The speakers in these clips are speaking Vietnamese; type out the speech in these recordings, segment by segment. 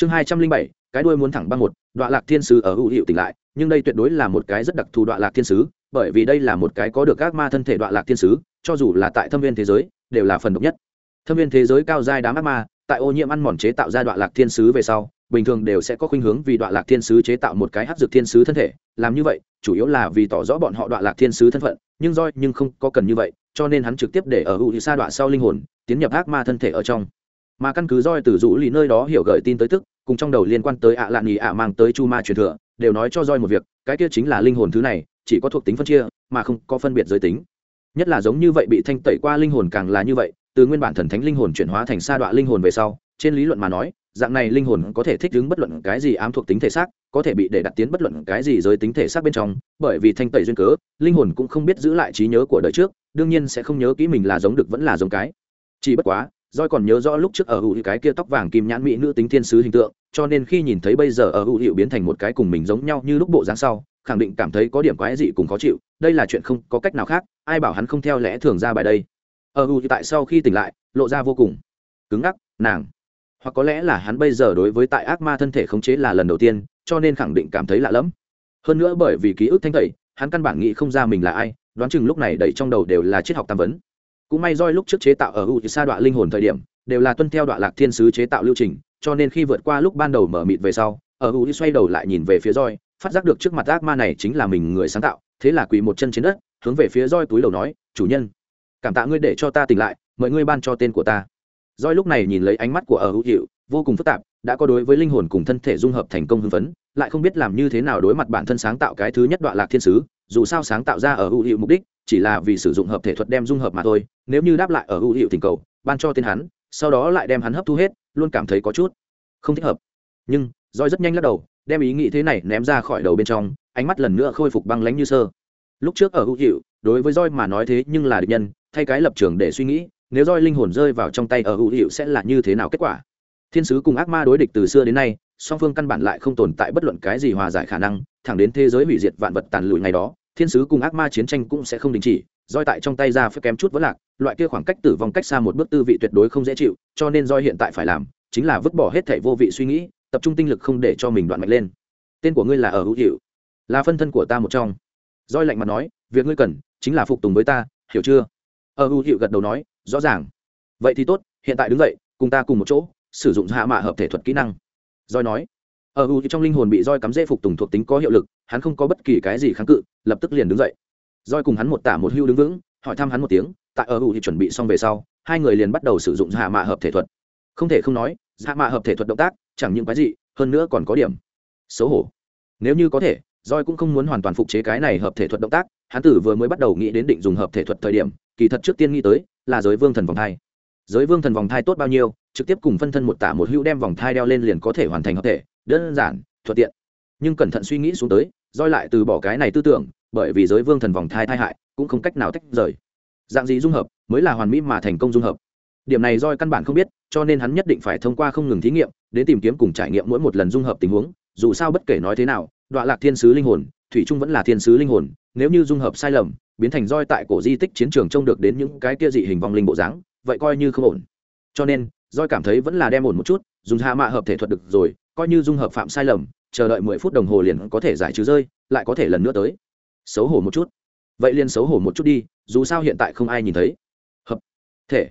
chương hai trăm linh bảy, cái đuôi muốn thẳng băng một đoạn lạc thiên sứ ở hữu hiệu tỉnh lại, nhưng đây tuyệt đối là một cái rất đặc thù đoạn lạc thiên sứ, bởi vì đây là một cái có được các ma thân thể đoạn lạc thiên sứ, cho dù là tại thâm viên thế giới, đều là phần độc nhất. Thâm viên thế giới cao giai đám ác ma, tại ô nhiễm ăn mòn chế tạo ra đoạn lạc thiên sứ về sau, bình thường đều sẽ có khuynh hướng vì đoạn lạc thiên sứ chế tạo một cái hát dược thiên sứ thân thể, làm như vậy, chủ yếu là vì tỏ rõ bọn họ đoạn lạc thiên sứ thân phận, nhưng roi nhưng không có cần như vậy, cho nên hắn trực tiếp để ở hữu sa đoạn sau linh hồn, tiến nhập ác ma thân thể ở trong mà căn cứ roi từ rũ lì nơi đó hiểu gợi tin tới tức, cùng trong đầu liên quan tới ạ à lạn nghỉ ạ mang tới chu ma truyền thừa, đều nói cho roi một việc, cái kia chính là linh hồn thứ này, chỉ có thuộc tính phân chia, mà không có phân biệt giới tính. Nhất là giống như vậy bị thanh tẩy qua linh hồn càng là như vậy, từ nguyên bản thần thánh linh hồn chuyển hóa thành sa đoạn linh hồn về sau, trên lý luận mà nói, dạng này linh hồn có thể thích ứng bất luận cái gì ám thuộc tính thể xác, có thể bị để đặt tiến bất luận cái gì giới tính thể xác bên trong, bởi vì thanh tẩy duyên cớ, linh hồn cũng không biết giữ lại trí nhớ của đời trước, đương nhiên sẽ không nhớ kỹ mình là giống được vẫn là giống cái. Chỉ bất quá Doi còn nhớ rõ lúc trước ở hữu cái kia tóc vàng kim nhãn mỹ nữ tính thiên sứ hình tượng, cho nên khi nhìn thấy bây giờ ở hữu hiệu biến thành một cái cùng mình giống nhau như lúc bộ dáng sau, khẳng định cảm thấy có điểm quái dị cùng khó chịu, đây là chuyện không có cách nào khác, ai bảo hắn không theo lẽ thường ra bài đây. Ở hữu tại sau khi tỉnh lại, lộ ra vô cùng cứng ngắc, nàng. Hoặc có lẽ là hắn bây giờ đối với tại ác ma thân thể khống chế là lần đầu tiên cho nên khẳng định cảm thấy lạ lẫm. Hơn nữa bởi vì ký ức thanh tẩy hắn căn bản nghĩ không ra mình là ai đoán chừng lúc này đầy trong đầu đều là triết học tam vấn cũng may roi lúc trước chế tạo ở u sa đoạn linh hồn thời điểm, đều là tuân theo đoạn lạc thiên sứ chế tạo lưu trình, cho nên khi vượt qua lúc ban đầu mở mịt về sau, ở u xoay đầu lại nhìn về phía roi, phát giác được trước mặt ác ma này chính là mình người sáng tạo, thế là quỳ một chân trên đất, hướng về phía roi túi đầu nói, chủ nhân, cảm tạ ngươi để cho ta tỉnh lại, mời ngươi ban cho tên của ta. Roi lúc này nhìn lấy ánh mắt của ở hữu hiệu vô cùng phức tạp, đã có đối với linh hồn cùng thân thể dung hợp thành công hưng phấn, lại không biết làm như thế nào đối mặt bản thân sáng tạo cái thứ nhất đoạn lạc thiên sứ, dù sao sáng tạo ra ở hữu hiệu mục đích, chỉ là vì sử dụng hợp thể thuật đem dung hợp mà thôi nếu như đáp lại ở hữu hiệu tình cầu, ban cho tên hắn, sau đó lại đem hắn hấp thu hết, luôn cảm thấy có chút không thích hợp. Nhưng roi rất nhanh lắc đầu, đem ý nghĩ thế này ném ra khỏi đầu bên trong, ánh mắt lần nữa khôi phục băng lãnh như sơ. Lúc trước ở hữu hiệu, đối với roi mà nói thế nhưng là địch nhân, thay cái lập trường để suy nghĩ, nếu roi linh hồn rơi vào trong tay ở hữu hiệu sẽ là như thế nào kết quả? Thiên sứ cùng ác ma đối địch từ xưa đến nay, song phương căn bản lại không tồn tại bất luận cái gì hòa giải khả năng, thẳng đến thế giới hủy diệt vạn vật tàn lụi ngày đó thiên sứ cùng ác ma chiến tranh cũng sẽ không đình chỉ, roi tại trong tay ra phải kém chút vỡ lạc, loại kia khoảng cách tử vong cách xa một bước tư vị tuyệt đối không dễ chịu, cho nên roi hiện tại phải làm, chính là vứt bỏ hết thảy vô vị suy nghĩ, tập trung tinh lực không để cho mình đoạn mạnh lên. Tên của ngươi là ở hữu hiệu, là phân thân của ta một trong. Roi lạnh mặt nói, việc ngươi cần chính là phục tùng với ta, hiểu chưa? Ở hữu hiệu gật đầu nói, rõ ràng. Vậy thì tốt, hiện tại đứng dậy, cùng ta cùng một chỗ, sử dụng hạ mạ hợp thể thuật kỹ năng. Roi nói ở u trong linh hồn bị roi cắm dễ phục tùng thuộc tính có hiệu lực, hắn không có bất kỳ cái gì kháng cự, lập tức liền đứng dậy. Roi cùng hắn một tả một hưu đứng vững, hỏi thăm hắn một tiếng, tại ở u thì chuẩn bị xong về sau, hai người liền bắt đầu sử dụng hạ mạ hợp thể thuật. Không thể không nói hạ mạ hợp thể thuật động tác, chẳng những cái gì hơn nữa còn có điểm xấu hổ. Nếu như có thể, roi cũng không muốn hoàn toàn phục chế cái này hợp thể thuật động tác, hắn tử vừa mới bắt đầu nghĩ đến định dùng hợp thể thuật thời điểm, kỳ thật trước tiên nghĩ tới là giới vương thần vòng thai. Giới vương thần vòng thai tốt bao nhiêu, trực tiếp cùng phân thân một tả một hữu đem vòng thai đeo lên liền có thể hoàn thành hợp thể đơn giản, thuận tiện. Nhưng cẩn thận suy nghĩ xuống tới, roi lại từ bỏ cái này tư tưởng, bởi vì giới vương thần vòng thai thai hại, cũng không cách nào tách rời. Dạng gì dung hợp, mới là hoàn mỹ mà thành công dung hợp. Điểm này roi căn bản không biết, cho nên hắn nhất định phải thông qua không ngừng thí nghiệm, đến tìm kiếm cùng trải nghiệm mỗi một lần dung hợp tình huống, dù sao bất kể nói thế nào đoạn lạc thiên sứ linh hồn, thủy trung vẫn là thiên sứ linh hồn, nếu như dung hợp sai lầm, biến thành roi tại cổ di tích chiến trường trông được đến những cái kia dị hình vong linh bộ dáng, vậy coi như không ổn. Cho nên, roi cảm thấy vẫn là đem ổn một chút, dùng hạ mạ hợp thể thuật được rồi coi như dung hợp phạm sai lầm, chờ đợi mười phút đồng hồ liền có thể giải trừ rơi, lại có thể lần nữa tới. Xấu hổ một chút. Vậy liền xấu hổ một chút đi, dù sao hiện tại không ai nhìn thấy. Hợp. Thể.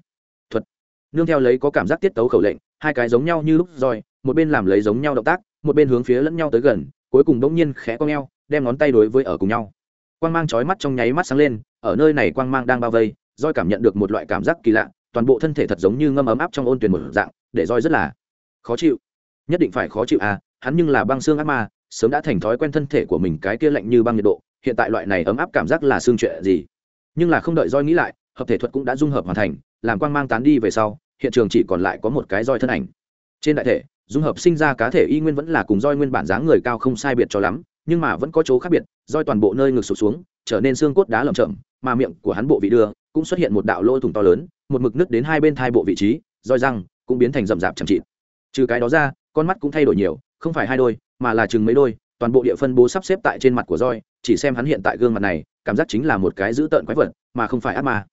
Thuật. Nương theo lấy có cảm giác tiết tấu khẩu lệnh, hai cái giống nhau như lúc roi một bên làm lấy giống nhau động tác, một bên hướng phía lẫn nhau tới gần, cuối cùng đống nhiên khẽ cong eo, đem ngón tay đối với ở cùng nhau. Quang mang chói mắt trong nháy mắt sáng lên, ở nơi này quang mang đang bao vây, roi cảm nhận được một loại cảm giác kỳ lạ, toàn bộ thân thể thật giống như ngâm ấm áp trong ôn tuyển một dạng, để roi rất là khó chịu nhất định phải khó chịu à hắn nhưng là băng xương ác ma, sớm đã thành thói quen thân thể của mình cái kia lạnh như băng nhiệt độ, hiện tại loại này ấm áp cảm giác là xương chuyện gì? Nhưng là không đợi roi nghĩ lại, hợp thể thuật cũng đã dung hợp hoàn thành, làm quang mang tán đi về sau, hiện trường chỉ còn lại có một cái roi thân ảnh. Trên đại thể, dung hợp sinh ra cá thể y nguyên vẫn là cùng roi nguyên bản dáng người cao không sai biệt cho lắm, nhưng mà vẫn có chỗ khác biệt roi toàn bộ nơi ngực sụt xuống, trở nên xương cốt đá lởm chởm, mà miệng của hắn bộ vị đưa cũng xuất hiện một đạo lỗ thủng to lớn, một mực nứt đến hai bên thai bộ vị trí roi răng cũng biến thành rậm rạp chẳng trị trừ cái đó ra con mắt cũng thay đổi nhiều, không phải hai đôi, mà là chừng mấy đôi, toàn bộ địa phân bố sắp xếp tại trên mặt của roi chỉ xem hắn hiện tại gương mặt này, cảm giác chính là một cái dữ tợn quái vật, mà không phải ác ma.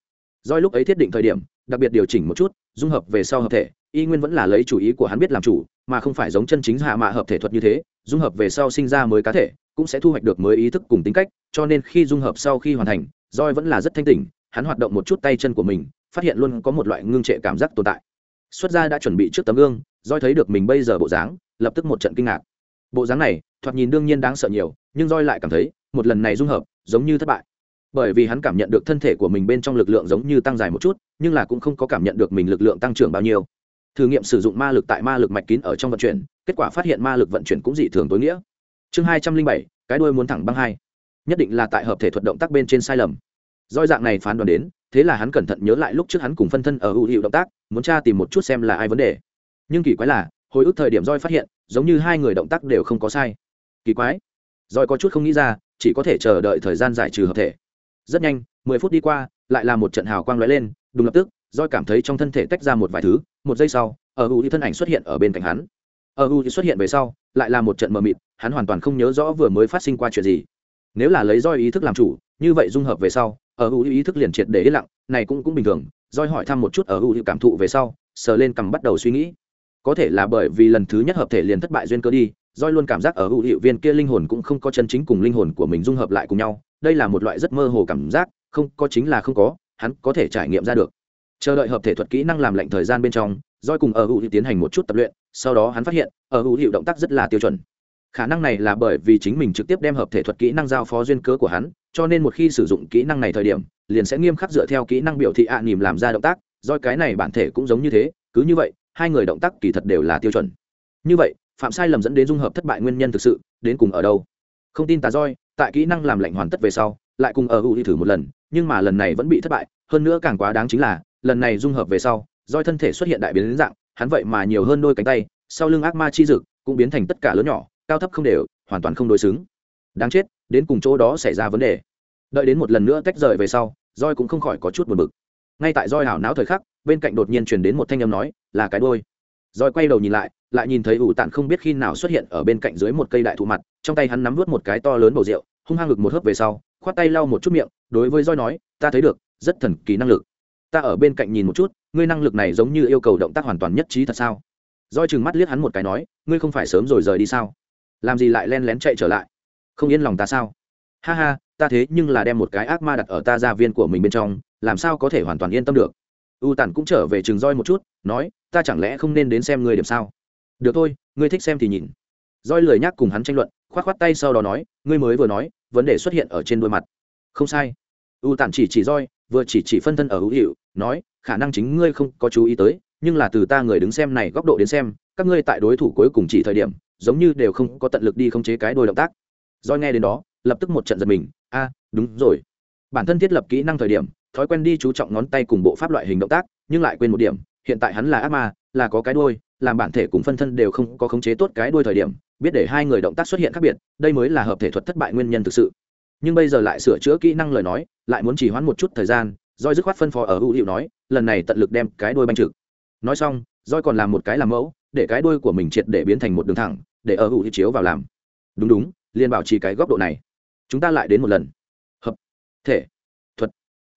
Roi lúc ấy thiết định thời điểm, đặc biệt điều chỉnh một chút, dung hợp về sau hợp thể, y nguyên vẫn là lấy chủ ý của hắn biết làm chủ, mà không phải giống chân chính hạ mạ hợp thể thuật như thế, dung hợp về sau sinh ra mới cá thể, cũng sẽ thu hoạch được mới ý thức cùng tính cách, cho nên khi dung hợp sau khi hoàn thành roi vẫn là rất thanh tỉnh, hắn hoạt động một chút tay chân của mình, phát hiện luôn có một loại ngưng trệ cảm giác tồn tại. Xuất gia đã chuẩn bị trước tấm gương roi thấy được mình bây giờ bộ dáng, lập tức một trận kinh ngạc. Bộ dáng này, thoạt nhìn đương nhiên đáng sợ nhiều, nhưng roi lại cảm thấy, một lần này dung hợp, giống như thất bại. Bởi vì hắn cảm nhận được thân thể của mình bên trong lực lượng giống như tăng dài một chút, nhưng là cũng không có cảm nhận được mình lực lượng tăng trưởng bao nhiêu. Thử nghiệm sử dụng ma lực tại ma lực mạch kín ở trong vận chuyển, kết quả phát hiện ma lực vận chuyển cũng dị thường tối nghĩa. Chương hai trăm linh bảy, cái đuôi muốn thẳng băng hai. Nhất định là tại hợp thể thuật động tác bên trên sai lầm. Doi dạng này phán đoán đến, thế là hắn cẩn thận nhớ lại lúc trước hắn cùng phân thân ở hữu hiệu động tác, muốn tra tìm một chút xem là ai vấn đề nhưng kỳ quái là, hồi ức thời điểm roi phát hiện, giống như hai người động tác đều không có sai. Kỳ quái. Roi có chút không nghĩ ra, chỉ có thể chờ đợi thời gian giải trừ hợp thể. Rất nhanh, mười phút đi qua, lại là một trận hào quang lóe lên, đúng lập tức roi cảm thấy trong thân thể tách ra một vài thứ, một giây sau, ở u thì thân ảnh xuất hiện ở bên cạnh hắn. Ở u thì xuất hiện về sau, lại là một trận mờ mịt, hắn hoàn toàn không nhớ rõ vừa mới phát sinh qua chuyện gì. Nếu là lấy roi ý thức làm chủ, như vậy dung hợp về sau, ở u ý thức liền triệt để yên lặng, này cũng cũng bình thường. Roi hỏi thăm một chút ở u cảm thụ về sau, sờ lên cầm bắt đầu suy nghĩ có thể là bởi vì lần thứ nhất hợp thể liền thất bại duyên cơ đi roi luôn cảm giác ở hữu hiệu viên kia linh hồn cũng không có chân chính cùng linh hồn của mình dung hợp lại cùng nhau. Đây là một loại rất mơ hồ cảm giác, không, có chính là không có, hắn có thể trải nghiệm ra được. Chờ đợi hợp thể thuật kỹ năng làm lệnh thời gian bên trong roi cùng ở hữu hiệu tiến hành một chút tập luyện, sau đó hắn phát hiện, ở hữu hiệu động tác rất là tiêu chuẩn. Khả năng này là bởi vì chính mình trực tiếp đem hợp thể thuật kỹ năng giao phó duyên cớ của hắn, cho nên một khi sử dụng kỹ năng này thời điểm, liền sẽ nghiêm khắc dựa theo kỹ năng biểu thị ạ à nỉm làm ra động tác. Doi cái này bản thể cũng giống như thế, cứ như vậy hai người động tác kỳ thật đều là tiêu chuẩn. Như vậy, phạm sai lầm dẫn đến dung hợp thất bại nguyên nhân thực sự, đến cùng ở đâu? Không tin tà roi, tại kỹ năng làm lạnh hoàn tất về sau, lại cùng ở hữu đi thử một lần, nhưng mà lần này vẫn bị thất bại, hơn nữa càng quá đáng chính là, lần này dung hợp về sau, roi thân thể xuất hiện đại biến dạng, hắn vậy mà nhiều hơn đôi cánh tay, sau lưng ác ma chi dực cũng biến thành tất cả lớn nhỏ, cao thấp không đều, hoàn toàn không đối xứng. Đáng chết, đến cùng chỗ đó xảy ra vấn đề. Đợi đến một lần nữa tách rời về sau, roi cũng không khỏi có chút buồn bực ngay tại roi hảo não thời khắc, bên cạnh đột nhiên truyền đến một thanh âm nói, là cái đôi roi quay đầu nhìn lại lại nhìn thấy ủ tản không biết khi nào xuất hiện ở bên cạnh dưới một cây đại thụ mặt, trong tay hắn nắm vút một cái to lớn bầu rượu, hung hăng ngực một hớp về sau, khoát tay lau một chút miệng, đối với roi nói, ta thấy được, rất thần kỳ năng lực. Ta ở bên cạnh nhìn một chút, ngươi năng lực này giống như yêu cầu động tác hoàn toàn nhất trí thật sao? Roi chừng mắt liếc hắn một cái nói, ngươi không phải sớm rồi rời đi sao? Làm gì lại len lén chạy trở lại? Không yên lòng ta sao? Ha ha, ta thế nhưng là đem một cái ác ma đặt ở ta gia viên của mình bên trong làm sao có thể hoàn toàn yên tâm được? U tản cũng trở về trường roi một chút, nói, ta chẳng lẽ không nên đến xem ngươi điểm sao? Được thôi, ngươi thích xem thì nhìn. Roi lười nhắc cùng hắn tranh luận, khoát khoát tay sau đó nói, ngươi mới vừa nói, vấn đề xuất hiện ở trên đôi mặt. Không sai. U tản chỉ chỉ roi, vừa chỉ chỉ phân thân ở hữu hiệu, nói, khả năng chính ngươi không có chú ý tới, nhưng là từ ta người đứng xem này góc độ đến xem, các ngươi tại đối thủ cuối cùng chỉ thời điểm, giống như đều không có tận lực đi khống chế cái đôi động tác. Doi nghe đến đó, lập tức một trận giật mình, a, đúng rồi. Bản thân thiết lập kỹ năng thời điểm thói quen đi chú trọng ngón tay cùng bộ pháp loại hình động tác, nhưng lại quên một điểm, hiện tại hắn là ác ma, là có cái đôi làm bản thể cùng phân thân đều không có khống chế tốt cái đôi thời điểm, biết để hai người động tác xuất hiện khác biệt, đây mới là hợp thể thuật thất bại nguyên nhân thực sự. Nhưng bây giờ lại sửa chữa kỹ năng lời nói, lại muốn chỉ hoãn một chút thời gian Doi dứt khoát phân phó ở hữu hiệu nói, lần này tận lực đem cái đôi banh trực. Nói xong Doi còn làm một cái làm mẫu, để cái đôi của mình triệt để biến thành một đường thẳng, để ở hữu chiếu vào làm. Đúng đúng, liền bảo trì cái góc độ này. Chúng ta lại đến một lần. Hợp thể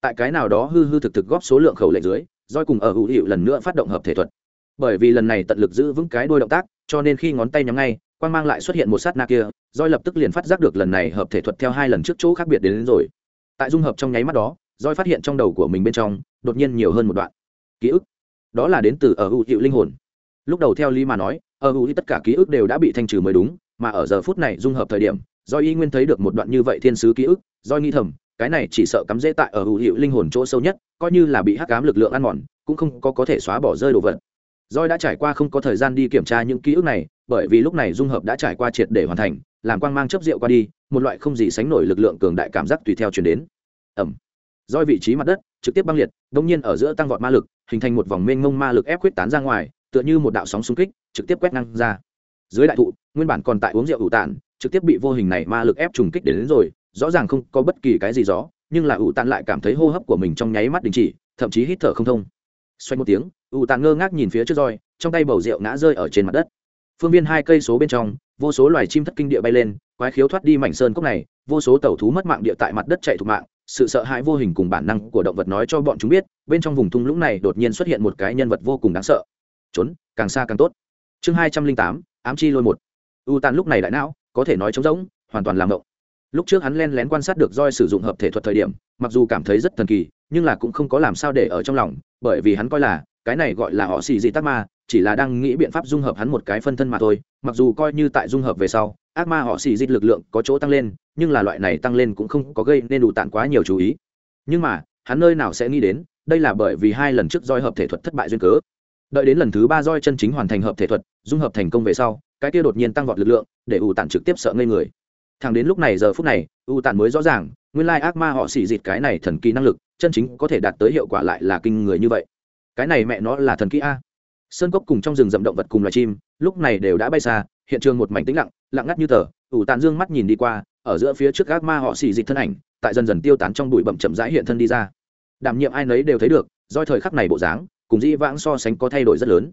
tại cái nào đó hư hư thực thực góp số lượng khẩu lệnh dưới doi cùng ở hữu hiệu lần nữa phát động hợp thể thuật. Bởi vì lần này tận lực giữ vững cái đôi động tác cho nên khi ngón tay nhắm ngay quan mang lại xuất hiện một sát na kia doi lập tức liền phát giác được lần này hợp thể thuật theo hai lần trước chỗ khác biệt đến, đến rồi. Tại dung hợp trong nháy mắt đó doi phát hiện trong đầu của mình bên trong đột nhiên nhiều hơn một đoạn. Ký ức. Đó là đến từ ở hữu hiệu linh hồn. Lúc đầu theo lý mà nói ở hữu tất cả ký ức đều đã bị thanh trừ mới đúng mà ở giờ phút này dung hợp thời điểm do y nguyên thấy được một đoạn như vậy thiên sứ ký ức do nghĩ thầm cái này chỉ sợ cắm dễ tại ở hữu hiệu linh hồn chỗ sâu nhất coi như là bị hắc cám lực lượng ăn mòn cũng không có có thể xóa bỏ rơi đồ vật Doi đã trải qua không có thời gian đi kiểm tra những ký ức này, bởi vì lúc này dung hợp đã trải qua triệt để hoàn thành, làm quang mang chấp rượu qua đi, một loại không gì sánh nổi lực lượng cường đại cảm giác tùy theo truyền đến. Ầm. Doi vị trí mặt đất trực tiếp băng liệt, đông nhiên ở giữa tăng vọt ma lực, hình thành một vòng mênh mông ma lực ép quyết tán ra ngoài, tựa như một đạo sóng xung kích, trực tiếp quét ngang ra. Dưới đại thụ, nguyên bản còn tại uống rượu ủ tản, trực tiếp bị vô hình này ma lực ép trùng kích đến, đến rồi, rõ ràng không có bất kỳ cái gì gió, nhưng là ủ Tàn lại cảm thấy hô hấp của mình trong nháy mắt đình chỉ, thậm chí hít thở không thông. Xoay một tiếng, ủ Tàn ngơ ngác nhìn phía trước roi, trong tay bầu rượu ngã rơi ở trên mặt đất. Phương viên hai cây số bên trong, vô số loài chim thất kinh địa bay lên, quái khiếu thoát đi mảnh sơn cốc này, vô số tẩu thú mất mạng địa tại mặt đất chạy thục mạng, sự sợ hãi vô hình cùng bản năng của động vật nói cho bọn chúng biết, bên trong vùng thung lũng này đột nhiên xuất hiện một cái nhân vật vô cùng đáng sợ. Trốn, càng xa càng tốt chương hai trăm linh tám ám chi lôi một u tàn lúc này đại não có thể nói trống rỗng hoàn toàn làm ngộng lúc trước hắn len lén quan sát được roi sử dụng hợp thể thuật thời điểm, mặc dù cảm thấy rất thần kỳ, nhưng là cũng không có làm sao để ở trong lòng, bởi vì hắn coi là, cái này gọi là họ xì dị Tắc ma, chỉ là đang nghĩ biện pháp dung hợp hắn một cái phân thân mà thôi, mặc dù coi như tại dung hợp về sau, ác ma họ xì dịch lực lượng có chỗ tăng lên, nhưng là loại này tăng lên cũng không có gây nên đủ tạn quá nhiều chú ý. Nhưng mà, hắn nơi nào sẽ nghĩ đến, đây là bởi vì hai lần trước roi hợp thể thuật thất bại duyên cớ. Đợi đến lần thứ ba roi chân chính hoàn thành hợp thể thuật, dung hợp thành công về sau, cái kia đột nhiên tăng vọt lực lượng, để ủ tản trực tiếp sợ ngây người thằng đến lúc này giờ phút này u tản mới rõ ràng, nguyên lai ác ma họ xỉ dịt cái này thần kỳ năng lực, chân chính có thể đạt tới hiệu quả lại là kinh người như vậy. Cái này mẹ nó là thần kỹ a. Sơn cốc cùng trong rừng rậm động vật cùng loài chim, lúc này đều đã bay xa, hiện trường một mảnh tĩnh lặng lặng ngắt như tờ ủ tàn dương mắt nhìn đi qua, ở giữa phía trước ác ma họ xì dịch thân ảnh, tại dần dần tiêu tán trong bụi bậm chậm rãi hiện thân đi ra. Đảm nhiệm ai nấy đều thấy được do thời khắc này bộ dáng, cùng dĩ vãng so sánh có thay đổi rất lớn.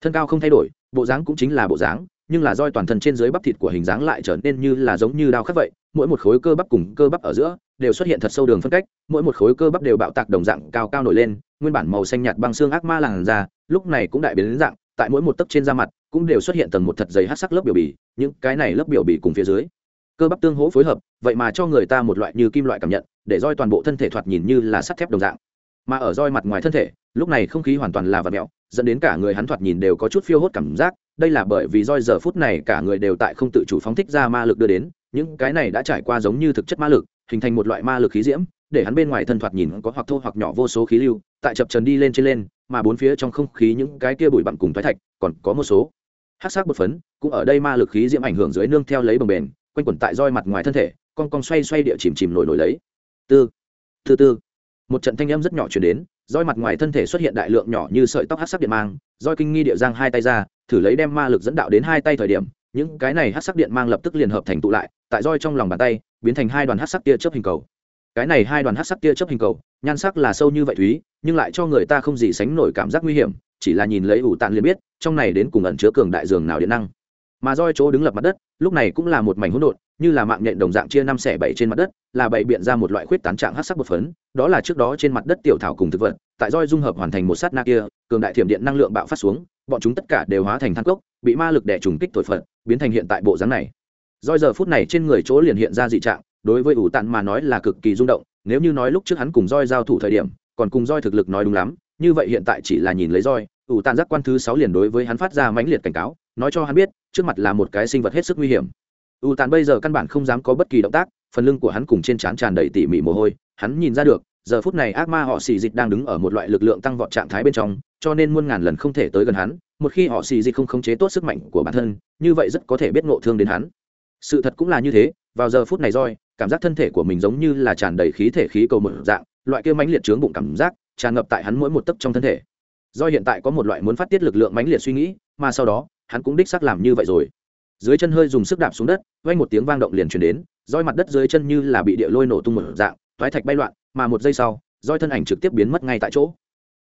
Thân cao không thay đổi bộ dáng cũng chính là bộ dáng, nhưng là roi toàn thân trên dưới bắp thịt của hình dáng lại trở nên như là giống như đao khắc vậy, mỗi một khối cơ bắp cùng cơ bắp ở giữa đều xuất hiện thật sâu đường phân cách, mỗi một khối cơ bắp đều bạo tạc đồng dạng cao cao nổi lên, nguyên bản màu xanh nhạt băng xương ác ma làn da, lúc này cũng đại biến đến dạng, tại mỗi một tấc trên da mặt cũng đều xuất hiện tầng một thật dày hát sắc lớp biểu bì, những cái này lớp biểu bì cùng phía dưới, cơ bắp tương hỗ phối hợp, vậy mà cho người ta một loại như kim loại cảm nhận, để roi toàn bộ thân thể thoạt nhìn như là sắt thép đồng dạng. Mà ở roi mặt ngoài thân thể, lúc này không khí hoàn toàn là vật mẹo dẫn đến cả người hắn thoạt nhìn đều có chút phiêu hốt cảm giác, đây là bởi vì roi giờ phút này cả người đều tại không tự chủ phóng thích ra ma lực đưa đến, những cái này đã trải qua giống như thực chất ma lực, hình thành một loại ma lực khí diễm, để hắn bên ngoài thân thoạt nhìn có hoặc thô hoặc nhỏ vô số khí lưu, tại chập trần đi lên trên lên, mà bốn phía trong không khí những cái kia bụi bặm cùng thoái thạch, còn có một số. Hát sắc bột phấn cũng ở đây ma lực khí diễm ảnh hưởng dưới nương theo lấy bồng bền quanh quẩn tại roi mặt ngoài thân thể, con con xoay xoay địa chìm chìm nổi nổi lấy. Tư tư tư. Một trận thanh âm rất nhỏ chuyển đến roi mặt ngoài thân thể xuất hiện đại lượng nhỏ như sợi tóc hát sắc điện mang, roi kinh nghi địa giang hai tay ra, thử lấy đem ma lực dẫn đạo đến hai tay thời điểm, những cái này hát sắc điện mang lập tức liền hợp thành tụ lại, tại roi trong lòng bàn tay, biến thành hai đoàn hát sắc tia chớp hình cầu. Cái này hai đoàn hát sắc tia chớp hình cầu, nhan sắc là sâu như vậy thúy, nhưng lại cho người ta không gì sánh nổi cảm giác nguy hiểm, chỉ là nhìn lấy ủ tạn liền biết, trong này đến cùng ẩn chứa cường đại dường nào điện năng. Mà roi chỗ đứng lập mặt đất lúc này cũng là một mảnh hỗn độn, như là mạng nhện đồng dạng chia năm xẻ bảy trên mặt đất, là bảy biện ra một loại khuyết tán trạng hát sắc bột phấn, đó là trước đó trên mặt đất tiểu thảo cùng thực vật, tại roi dung hợp hoàn thành một sát na kia, cường đại thiểm điện năng lượng bạo phát xuống, bọn chúng tất cả đều hóa thành than cốc, bị ma lực đẻ trùng kích thổi phật, biến thành hiện tại bộ dáng này. Roi giờ phút này trên người chỗ liền hiện ra dị trạng, đối với ủ tạn mà nói là cực kỳ rung động, nếu như nói lúc trước hắn cùng roi giao thủ thời điểm, còn cùng roi thực lực nói đúng lắm, như vậy hiện tại chỉ là nhìn lấy roi, ủ tạn giác quan thứ sáu liền đối với hắn phát ra mãnh liệt cảnh cáo, nói cho hắn biết trước mặt là một cái sinh vật hết sức nguy hiểm. U tàn bây giờ căn bản không dám có bất kỳ động tác, phần lưng của hắn cùng trên trán tràn đầy tỉ mỉ mồ hôi, hắn nhìn ra được, giờ phút này ác ma họ xì dịch đang đứng ở một loại lực lượng tăng vọt trạng thái bên trong, cho nên muôn ngàn lần không thể tới gần hắn, một khi họ xì dịch không khống chế tốt sức mạnh của bản thân, như vậy rất có thể biết ngộ thương đến hắn. Sự thật cũng là như thế, vào giờ phút này roi, cảm giác thân thể của mình giống như là tràn đầy khí thể khí cầu mở dạng, loại kia mãnh liệt trướng bụng cảm giác, tràn ngập tại hắn mỗi một tấc trong thân thể. Do hiện tại có một loại muốn phát tiết lực lượng mãnh liệt suy nghĩ, mà sau đó hắn cũng đích xác làm như vậy rồi. Dưới chân hơi dùng sức đạp xuống đất, vang một tiếng vang động liền truyền đến, roi mặt đất dưới chân như là bị địa lôi nổ tung một dạng thoái thạch bay loạn, mà một giây sau, roi thân ảnh trực tiếp biến mất ngay tại chỗ.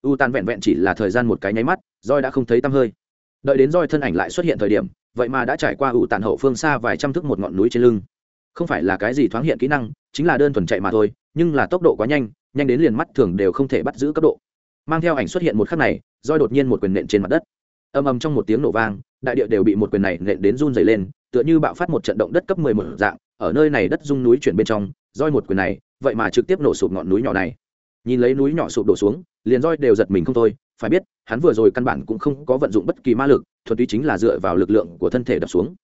U tan vẹn vẹn chỉ là thời gian một cái nháy mắt, roi đã không thấy tăm hơi. Đợi đến roi thân ảnh lại xuất hiện thời điểm, vậy mà đã trải qua ủ tàn hậu phương xa vài trăm thước một ngọn núi trên lưng. Không phải là cái gì thoáng hiện kỹ năng, chính là đơn thuần chạy mà thôi, nhưng là tốc độ quá nhanh nhanh đến liền mắt thường đều không thể bắt giữ cấp độ. Mang theo ảnh xuất hiện một khắc này, roi đột nhiên một quyền nện trên mặt đất. Âm âm trong một tiếng nổ vang đại địa đều bị một quyền này nện đến run dày lên, tựa như bạo phát một trận động đất cấp mười một dạng, ở nơi này đất rung núi chuyển bên trong, roi một quyền này, vậy mà trực tiếp nổ sụp ngọn núi nhỏ này. Nhìn lấy núi nhỏ sụp đổ xuống, liền roi đều giật mình không thôi, phải biết, hắn vừa rồi căn bản cũng không có vận dụng bất kỳ ma lực thuật túy chính là dựa vào lực lượng của thân thể đập xuống.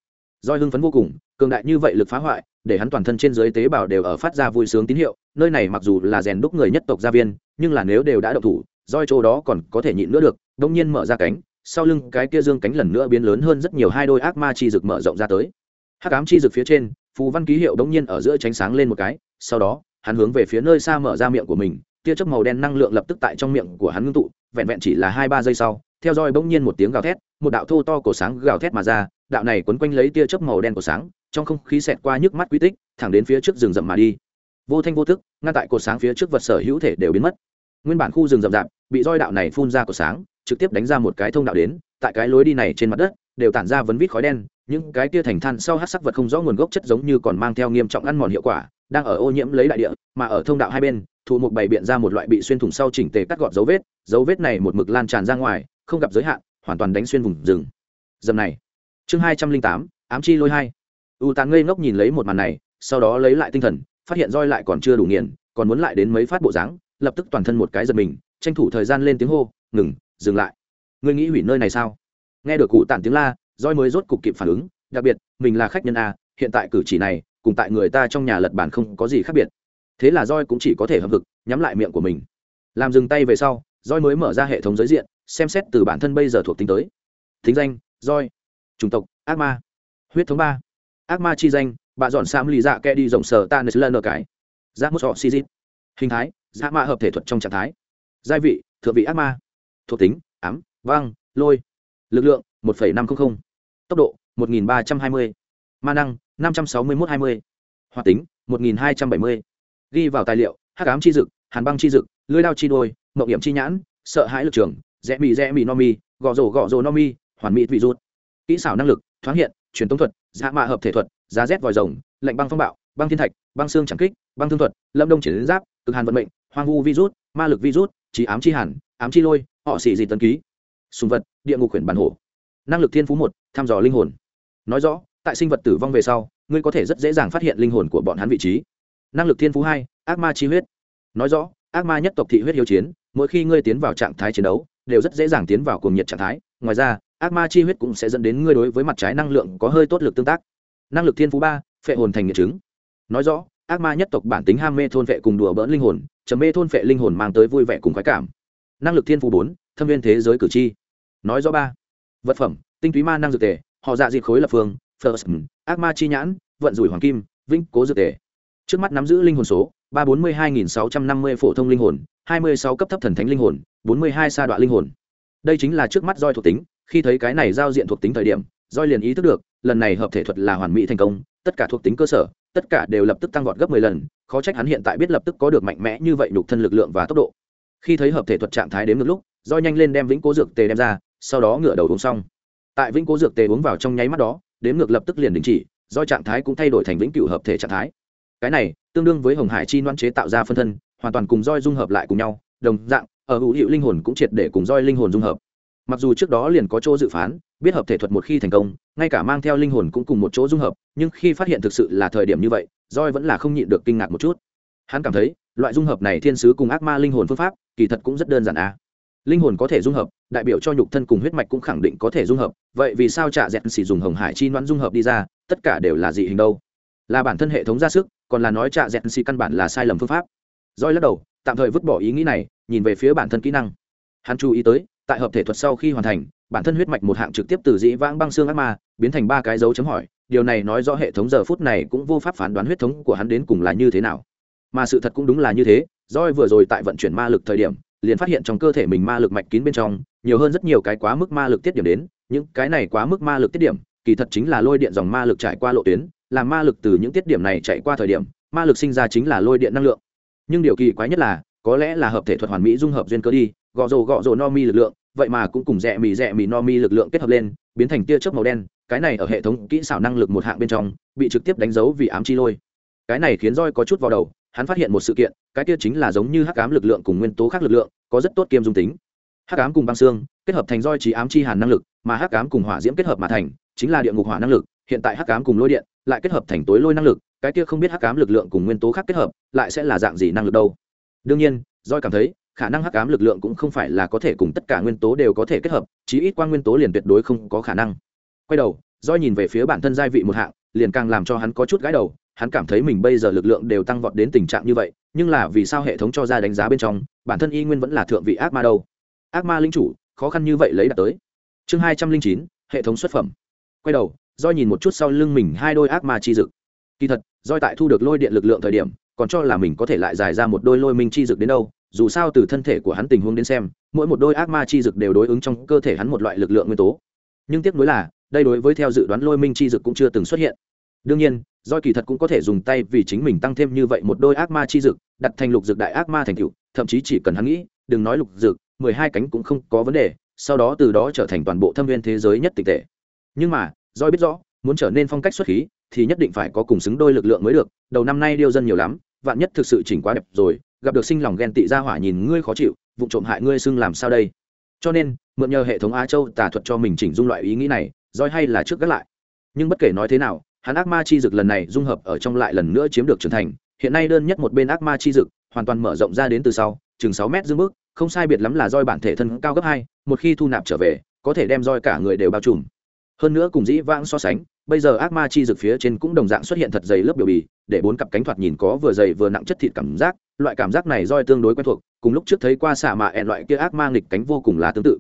Roi hưng phấn vô cùng, cường đại như vậy lực phá hoại, để hắn toàn thân trên dưới tế bào đều ở phát ra vui sướng tín hiệu, nơi này mặc dù là rèn đúc người nhất tộc gia viên, nhưng là nếu đều đã độc thủ, roi chỗ đó còn có thể nhịn nữa được, đông nhiên mở ra cánh sau lưng cái kia dương cánh lần nữa biến lớn hơn rất nhiều, hai đôi ác ma chi rực mở rộng ra tới. Hắc ám chi rực phía trên, phù văn ký hiệu đông nhiên ở giữa tránh sáng lên một cái, sau đó, hắn hướng về phía nơi xa mở ra miệng của mình, tia chớp màu đen năng lượng lập tức tại trong miệng của hắn ngưng tụ, vẹn vẹn chỉ là hai ba giây sau, theo dõi bỗng nhiên một tiếng gào thét, một đạo thô to cổ sáng gào thét mà ra, đạo này quấn quanh lấy tia chớp màu đen của sáng, trong không khí xẹt qua nhức mắt quy tích, thẳng đến phía trước rừng rậm mà đi. Vô thanh vô thức ngăn tại cổ sáng phía trước vật sở hữu thể đều biến mất nguyên bản khu rừng rậm rạp bị roi đạo này phun ra cột sáng, trực tiếp đánh ra một cái thông đạo đến, tại cái lối đi này trên mặt đất, đều tản ra vấn vít khói đen, những cái tia thành than sau hát sắc vật không rõ nguồn gốc chất giống như còn mang theo nghiêm trọng ăn mòn hiệu quả, đang ở ô nhiễm lấy đại địa, mà ở thông đạo hai bên, thụ một bày biện ra một loại bị xuyên thủng sau chỉnh tề cắt gọt dấu vết dấu vết này một mực lan tràn ra ngoài, không gặp giới hạn, hoàn toàn đánh xuyên vùng rừng. Dầm này. Chương hai trăm linh tám, ám chi lôi hai. U tàn ngây ngốc nhìn lấy một màn này, sau đó lấy lại tinh thần, phát hiện roi lại còn chưa đủ nghiền, còn muốn lại đến mấy phát bộ dáng lập tức toàn thân một cái giật mình tranh thủ thời gian lên tiếng hô ngừng dừng lại. Ngươi nghĩ hủy nơi này sao? Nghe được cụ tản tiếng la roi mới rốt cục kịp phản ứng đặc biệt mình là khách nhân a hiện tại cử chỉ này cùng tại người ta trong nhà lật bản không có gì khác biệt. Thế là roi cũng chỉ có thể hợp hực, nhắm lại miệng của mình. Làm dừng tay về sau roi mới mở ra hệ thống giới diện xem xét từ bản thân bây giờ thuộc tính tới. Thính danh roi chủng tộc ác ma. Huyết thống ba. Ác ma chi danh bà dọn sam lì dạ kẹ đi rộng sở ta nơi lần ở cái. Giác mút họ si dít. Hình thái dạ ma hợp thể thuật trong trạng thái. Giai vị, thượng vị ác ma. Thuộc tính, ám, vang, lôi. Lực lượng, một năm trăm linh tốc độ, một nghìn ba trăm hai mươi. Ma năng, năm trăm sáu mươi một hai mươi. Hoạt tính, một nghìn hai trăm bảy mươi. Ghi vào tài liệu, hắc ám chi dực, hàn băng chi dực, lưới đao chi đôi mậu nghiệm chi nhãn, sợ hãi lực trường, rẽ mị rẽ mị no mi gõ rổ gõ rổ no mi, hoàn mỹ vị rút. Kỹ xảo năng lực, thoáng hiện, truyền tống thuật dạ mạ hợp thể thuật, giá rét vòi rồng, lạnh băng phong bạo, băng thiên thạch, băng xương chẳng kích, băng thương thuật, lâm đông triển giáp, cực hàn vận mệnh hoang vu virus, ma lực virus, trí ám chi hàn ám chi lôi, họ xì gì tân ký. Sùng vật, địa ngục quyển bản hổ. Năng lực thiên phú một, thăm dò linh hồn. Nói rõ, tại sinh vật tử vong về sau, ngươi có thể rất dễ dàng phát hiện linh hồn của bọn hắn vị trí. Năng lực thiên phú hai, ác ma chi huyết. Nói rõ, ác ma nhất tộc thị huyết hiếu chiến, mỗi khi ngươi tiến vào trạng thái chiến đấu, đều rất dễ dàng tiến vào cuồng nhiệt trạng thái. Ngoài ra, ác ma chi huyết cũng sẽ dẫn đến ngươi đối với mặt trái năng lượng có hơi tốt lực tương tác. Năng lực thiên phú ba, phệ hồn thành nghiệt chứng. Nói rõ ác ma nhất tộc bản tính ham mê thôn vệ cùng đùa bỡn linh hồn chấm mê thôn vệ linh hồn mang tới vui vẻ cùng khoái cảm. Năng lực thiên phú bốn, thâm viên thế giới cử tri. Nói rõ ba. Vật phẩm, tinh túy ma năng dược tề, họ dạ dịp khối lập phương, first, ác ma chi nhãn, vận rủi hoàng kim, vĩnh cố dược tề. Trước mắt nắm giữ linh hồn số, ba bốn mươi hai nghìn sáu trăm năm mươi phổ thông linh hồn, hai mươi sáu cấp thấp thần thánh linh hồn, bốn mươi hai sa đoạn linh hồn. Đây chính là trước mắt roi thuộc tính, khi thấy cái này giao diện thuộc tính thời điểm roi liền ý thức được, lần này hợp thể thuật là hoàn mỹ thành công, tất cả thuộc tính cơ sở, tất cả đều lập tức tăng vọt gấp mười lần, khó trách hắn hiện tại biết lập tức có được mạnh mẽ như vậy nhục thân lực lượng và tốc độ. Khi thấy hợp thể thuật trạng thái đến ngược lúc roi nhanh lên đem vĩnh cố dược tề đem ra, sau đó ngửa đầu uống xong. Tại vĩnh cố dược tề uống vào trong nháy mắt đó, đến ngược lập tức liền đình chỉ do trạng thái cũng thay đổi thành vĩnh cửu hợp thể trạng thái. Cái này, tương đương với hồng hải chi noan chế tạo ra phân thân, hoàn toàn cùng roi dung hợp lại cùng nhau, đồng dạng, ở hữu hiệu linh hồn cũng triệt để cùng roi linh hồn dung hợp mặc dù trước đó liền có chỗ dự phán, biết hợp thể thuật một khi thành công, ngay cả mang theo linh hồn cũng cùng một chỗ dung hợp, nhưng khi phát hiện thực sự là thời điểm như vậy roi vẫn là không nhịn được kinh ngạc một chút. Hắn cảm thấy, loại dung hợp này thiên sứ cùng ác ma linh hồn phương pháp, kỳ thật cũng rất đơn giản à linh hồn có thể dung hợp, đại biểu cho nhục thân cùng huyết mạch cũng khẳng định có thể dung hợp, vậy vì sao trả dẹt xỉ dùng hồng hải chi noãn dung hợp đi ra, tất cả đều là dị hình đâu? Là bản thân hệ thống ra sức, còn là nói trả dẹt xỉ căn bản là sai lầm phương pháp. Roi lắc đầu, tạm thời vứt bỏ ý nghĩ này, nhìn về phía bản thân kỹ năng. Hắn chú ý tới tại hợp thể thuật sau khi hoàn thành, bản thân huyết mạch một hạng trực tiếp từ dĩ vãng băng xương ác ma biến thành ba cái dấu chấm hỏi, điều này nói rõ hệ thống giờ phút này cũng vô pháp phán đoán huyết thống của hắn đến cùng là như thế nào. Mà sự thật cũng đúng là như thế roi vừa rồi tại vận chuyển ma lực thời điểm, liền phát hiện trong cơ thể mình ma lực mạch kín bên trong, nhiều hơn rất nhiều cái quá mức ma lực tiết điểm đến, những cái này quá mức ma lực tiết điểm, kỳ thật chính là lôi điện dòng ma lực trải qua lộ tuyến, làm ma lực từ những tiết điểm này chạy qua thời điểm, ma lực sinh ra chính là lôi điện năng lượng. Nhưng điều kỳ quái nhất là, có lẽ là hợp thể thuật hoàn mỹ dung hợp duyên cơ đi gõ rồ gõ rồ no mi lực lượng, vậy mà cũng cùng rẽ mì rẽ mì no mi lực lượng kết hợp lên, biến thành tia chớp màu đen, cái này ở hệ thống kỹ xảo năng lực một hạng bên trong, bị trực tiếp đánh dấu vì ám chi lôi. Cái này khiến roi có chút vào đầu, hắn phát hiện một sự kiện, cái kia chính là giống như hắc ám lực lượng cùng nguyên tố khác lực lượng, có rất tốt kiêm dung tính. Hắc ám cùng băng xương, kết hợp thành roi trí ám chi hàn năng lực, mà hắc ám cùng hỏa diễm kết hợp mà thành, chính là địa ngục hỏa năng lực, hiện tại hắc ám cùng lôi điện, lại kết hợp thành tối lôi năng lực, cái kia không biết hắc ám lực lượng cùng nguyên tố khác kết hợp, lại sẽ là dạng gì năng lực đâu. Đương nhiên roi cảm thấy khả năng hắc ám lực lượng cũng không phải là có thể cùng tất cả nguyên tố đều có thể kết hợp, chí ít quan nguyên tố liền tuyệt đối không có khả năng. Quay đầu do nhìn về phía bản thân giai vị một hạng, liền càng làm cho hắn có chút gãi đầu, hắn cảm thấy mình bây giờ lực lượng đều tăng vọt đến tình trạng như vậy, nhưng là vì sao hệ thống cho ra đánh giá bên trong, bản thân y nguyên vẫn là thượng vị ác ma đâu? Ác ma linh chủ, khó khăn như vậy lấy đạt tới. Chương hai trăm linh chín, hệ thống xuất phẩm. Quay đầu do nhìn một chút sau lưng mình hai đôi ác ma chi dực. Kỳ thật doi tại thu được lôi điện lực lượng thời điểm, còn cho là mình có thể lại giải ra một đôi lôi minh chi dực đến đâu dù sao từ thân thể của hắn tình huống đến xem, mỗi một đôi ác ma chi dực đều đối ứng trong cơ thể hắn một loại lực lượng nguyên tố. Nhưng tiếc nuối là, đây đối với theo dự đoán lôi minh chi dực cũng chưa từng xuất hiện. Đương nhiên do kỳ thật cũng có thể dùng tay vì chính mình tăng thêm như vậy một đôi ác ma chi dực, đặt thành lục dực đại ác ma thành cựu thậm chí chỉ cần hắn nghĩ, đừng nói lục dực, mười hai cánh cũng không có vấn đề, sau đó từ đó trở thành toàn bộ thâm viên thế giới nhất tịch tệ. Nhưng mà do biết rõ, muốn trở nên phong cách xuất khí, thì nhất định phải có cùng xứng đôi lực lượng mới được, đầu năm nay điêu dân nhiều lắm, vạn nhất thực sự chỉnh quá đẹp rồi gặp được sinh lòng ghen tị ra hỏa nhìn ngươi khó chịu vụ trộm hại ngươi xưng làm sao đây? Cho nên, mượn nhờ hệ thống á châu tà thuật cho mình chỉnh dung loại ý nghĩ này, roi hay là trước gác lại. Nhưng bất kể nói thế nào, hắn ác ma chi dực lần này dung hợp ở trong lại lần nữa chiếm được trưởng thành. Hiện nay đơn nhất một bên ác ma chi dực, hoàn toàn mở rộng ra đến từ sau, chừng sáu mét dương bước, không sai biệt lắm là roi bản thể thân cao gấp hai, một khi thu nạp trở về, có thể đem roi cả người đều bao trùm hơn nữa cùng dĩ vãng so sánh, bây giờ ác ma chi dực phía trên cũng đồng dạng xuất hiện thật dày lớp biểu bì, để bốn cặp cánh thoạt nhìn có vừa dày vừa nặng chất thịt cảm giác, loại cảm giác này roi tương đối quen thuộc, cùng lúc trước thấy qua xạ mạ ẹn loại kia ác ma nghịch cánh vô cùng là tương tự.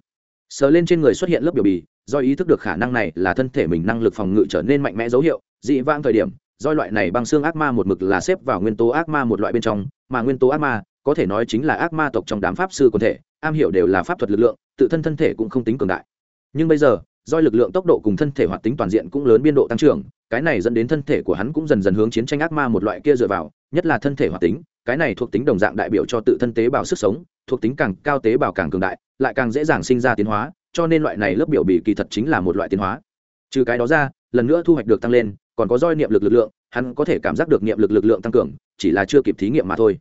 Sờ lên trên người xuất hiện lớp biểu bì do ý thức được khả năng này là thân thể mình năng lực phòng ngự trở nên mạnh mẽ dấu hiệu dị vãng thời điểm do loại này băng xương ác ma một mực là xếp vào nguyên tố ác ma một loại bên trong, mà nguyên tố ác ma, có thể nói chính là ác ma tộc trong đám pháp sư quần thể, am hiểu đều là pháp thuật lực lượng, tự thân thân thể cũng không tính cường đại. Nhưng bây giờ do lực lượng tốc độ cùng thân thể hoạt tính toàn diện cũng lớn biên độ tăng trưởng, cái này dẫn đến thân thể của hắn cũng dần dần hướng chiến tranh ác ma một loại kia dựa vào, nhất là thân thể hoạt tính, cái này thuộc tính đồng dạng đại biểu cho tự thân tế bào sức sống, thuộc tính càng cao tế bào càng cường đại, lại càng dễ dàng sinh ra tiến hóa, cho nên loại này lớp biểu bì kỳ thật chính là một loại tiến hóa. Trừ cái đó ra, lần nữa thu hoạch được tăng lên, còn có roi niệm lực lực lượng, hắn có thể cảm giác được niệm lực lực lượng tăng cường, chỉ là chưa kịp thí nghiệm mà thôi.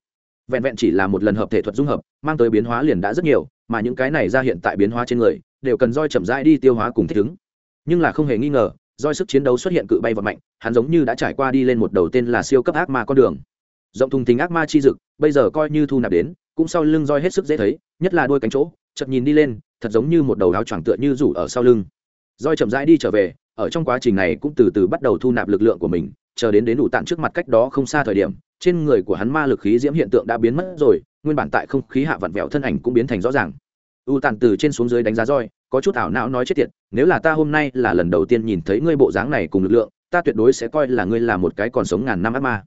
Vẹn vẹn chỉ là một lần hợp thể thuật dung hợp, mang tới biến hóa liền đã rất nhiều, mà những cái này ra hiện tại biến hóa trên người đều cần roi chậm rãi đi tiêu hóa cùng thích ứng. Nhưng là không hề nghi ngờ, roi sức chiến đấu xuất hiện cự bay vật mạnh, hắn giống như đã trải qua đi lên một đầu tên là siêu cấp ác ma con đường. Rộng thùng tính ác ma chi dực, bây giờ coi như thu nạp đến, cũng sau lưng roi hết sức dễ thấy, nhất là đôi cánh chỗ chợt nhìn đi lên, thật giống như một đầu áo choàng tựa như rủ ở sau lưng. Roi chậm rãi đi trở về, ở trong quá trình này cũng từ từ bắt đầu thu nạp lực lượng của mình, chờ đến đến đủ tạn trước mặt cách đó không xa thời điểm, trên người của hắn ma lực khí diễm hiện tượng đã biến mất rồi, nguyên bản tại không khí hạ vặn vẹo thân ảnh cũng biến thành rõ ràng u tàn từ trên xuống dưới đánh giá roi, có chút ảo não nói chết tiệt, nếu là ta hôm nay là lần đầu tiên nhìn thấy ngươi bộ dáng này cùng lực lượng, ta tuyệt đối sẽ coi là ngươi là một cái còn sống ngàn năm ác ma.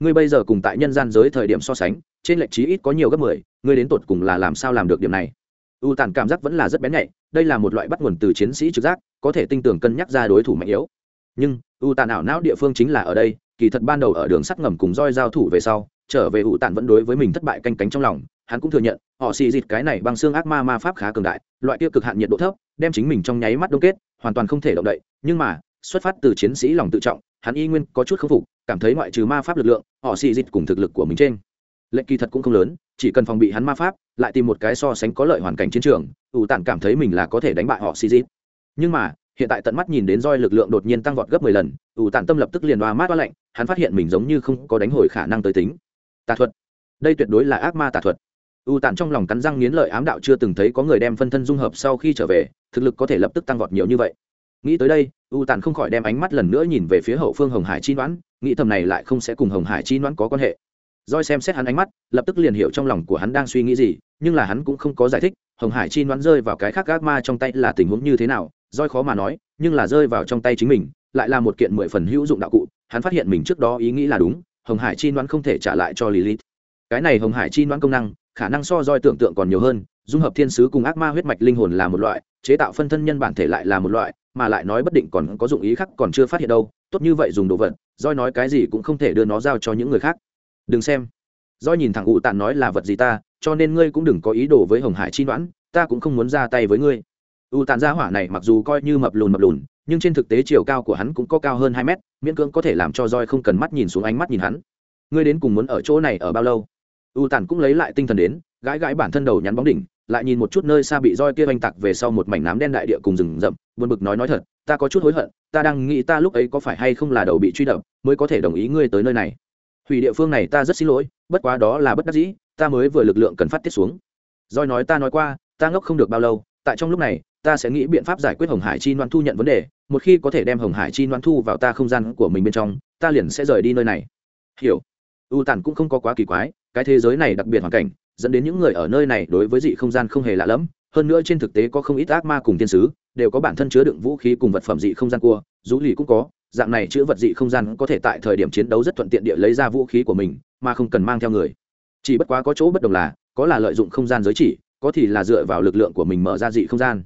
Ngươi bây giờ cùng tại nhân gian giới thời điểm so sánh, trên lệch trí ít có nhiều gấp mười, ngươi đến tột cùng là làm sao làm được điểm này? U tàn cảm giác vẫn là rất bén nhạy, đây là một loại bắt nguồn từ chiến sĩ trực giác, có thể tinh tường cân nhắc ra đối thủ mạnh yếu. Nhưng, u tàn ảo não địa phương chính là ở đây, kỳ thật ban đầu ở đường sắt ngầm cùng roi giao thủ về sau, trở về u tàn vẫn đối với mình thất bại canh cánh trong lòng hắn cũng thừa nhận, họ xì dịt cái này bằng xương ác ma ma pháp khá cường đại, loại kia cực hạn nhiệt độ thấp, đem chính mình trong nháy mắt đông kết, hoàn toàn không thể động đậy. Nhưng mà, xuất phát từ chiến sĩ lòng tự trọng, hắn y nguyên có chút khâm phục, cảm thấy ngoại trừ ma pháp lực lượng, họ xì dịt cùng thực lực của mình trên, lệnh kỳ thật cũng không lớn, chỉ cần phòng bị hắn ma pháp, lại tìm một cái so sánh có lợi hoàn cảnh chiến trường, ủ tản cảm thấy mình là có thể đánh bại họ xì dịt. Nhưng mà, hiện tại tận mắt nhìn đến roi lực lượng đột nhiên tăng vọt gấp mười lần, ủ tản tâm lập tức liền đoa mát đoa lạnh, hắn phát hiện mình giống như không có đánh hồi khả năng tới tính. Tà thuật. Đây tuyệt đối là ác ma tà thuật u tản trong lòng cắn răng nghiến lợi ám đạo chưa từng thấy có người đem phân thân dung hợp sau khi trở về thực lực có thể lập tức tăng vọt nhiều như vậy nghĩ tới đây u tản không khỏi đem ánh mắt lần nữa nhìn về phía hậu phương hồng hải chi đoán nghĩ thầm này lại không sẽ cùng hồng hải chi đoán có quan hệ Doi xem xét hắn ánh mắt, lập tức liền hiểu trong lòng của hắn đang suy nghĩ gì, nhưng là hắn cũng không có giải thích, Hồng Hải Chi đoán rơi vào cái khác gác ma trong tay là tình huống như thế nào, Doi khó mà nói, nhưng là rơi vào trong tay chính mình, lại là một kiện mười phần hữu dụng đạo cụ, hắn phát hiện mình trước đó ý nghĩ là đúng, Hồng Hải Chi đoán không thể trả lại cho Lilith. Cái này Hồng Hải Chi đoán công năng, khả năng so roi tưởng tượng còn nhiều hơn, dung hợp thiên sứ cùng ác ma huyết mạch linh hồn là một loại, chế tạo phân thân nhân bản thể lại là một loại, mà lại nói bất định còn có dụng ý khác còn chưa phát hiện đâu, tốt như vậy dùng đồ vật, roi nói cái gì cũng không thể đưa nó giao cho những người khác. Đừng xem. Roi nhìn thẳng ụ tàn nói là vật gì ta cho nên ngươi cũng đừng có ý đồ với hồng hải chi đoán ta cũng không muốn ra tay với ngươi. Ụ tàn gia hỏa này mặc dù coi như mập lùn mập lùn nhưng trên thực tế chiều cao của hắn cũng có cao hơn hai mét miễn cưỡng có thể làm cho roi không cần mắt nhìn xuống ánh mắt nhìn hắn. Ngươi đến cùng muốn ở chỗ này ở bao lâu? U tàn cũng lấy lại tinh thần đến, gãi gãi bản thân đầu nhắn bóng đỉnh, lại nhìn một chút nơi xa bị roi kia oanh tặc về sau một mảnh nám đen đại địa cùng rừng rậm, buồn bực nói nói thật, ta có chút hối hận, ta đang nghĩ ta lúc ấy có phải hay không là đầu bị truy đập, mới có thể đồng ý ngươi tới nơi này. Hủy địa phương này ta rất xin lỗi, bất quá đó là bất đắc dĩ, ta mới vừa lực lượng cần phát tiết xuống. Roi nói, ta nói qua, ta ngốc không được bao lâu, tại trong lúc này, ta sẽ nghĩ biện pháp giải quyết hồng hải chi noan thu nhận vấn đề, một khi có thể đem hồng hải chi noan thu vào ta không gian của mình bên trong, ta liền sẽ rời đi nơi này. Hiểu. U tản cũng không có quá kỳ quái cái thế giới này đặc biệt hoàn cảnh, dẫn đến những người ở nơi này đối với dị không gian không hề lạ lẫm, hơn nữa trên thực tế có không ít ác ma cùng tiên sứ, đều có bản thân chứa đựng vũ khí cùng vật phẩm dị không gian cua rũ lì cũng có, dạng này chữ vật dị không gian có thể tại thời điểm chiến đấu rất thuận tiện địa lấy ra vũ khí của mình, mà không cần mang theo người. Chỉ bất quá có chỗ bất đồng là, có là lợi dụng không gian giới chỉ, có thì là dựa vào lực lượng của mình mở ra dị không gian.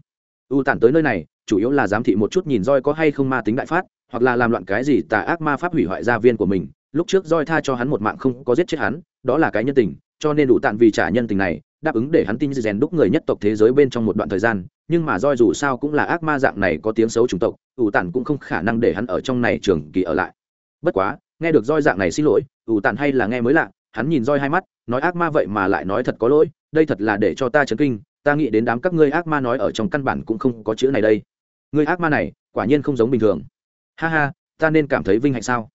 U tản tới nơi này, chủ yếu là giám thị một chút nhìn roi có hay không ma tính đại phát, hoặc là làm loạn cái gì tà ác ma pháp hủy hoại gia viên của mình lúc trước roi tha cho hắn một mạng không có giết chết hắn, đó là cái nhân tình, cho nên đủ tạn vì trả nhân tình này, đáp ứng để hắn tin rèn đúc người nhất tộc thế giới bên trong một đoạn thời gian, nhưng mà roi dù sao cũng là ác ma dạng này có tiếng xấu chủng tộc, ủ tản cũng không khả năng để hắn ở trong này trường kỳ ở lại. Bất quá, nghe được roi dạng này xin lỗi, ủ tản hay là nghe mới lạ, hắn nhìn roi hai mắt, nói ác ma vậy mà lại nói thật có lỗi, đây thật là để cho ta chấn kinh, ta nghĩ đến đám các ngươi ác ma nói ở trong căn bản cũng không có chữ này đây. Người ác ma này, quả nhiên không giống bình thường. Ha ha, ta nên cảm thấy vinh hạnh sao?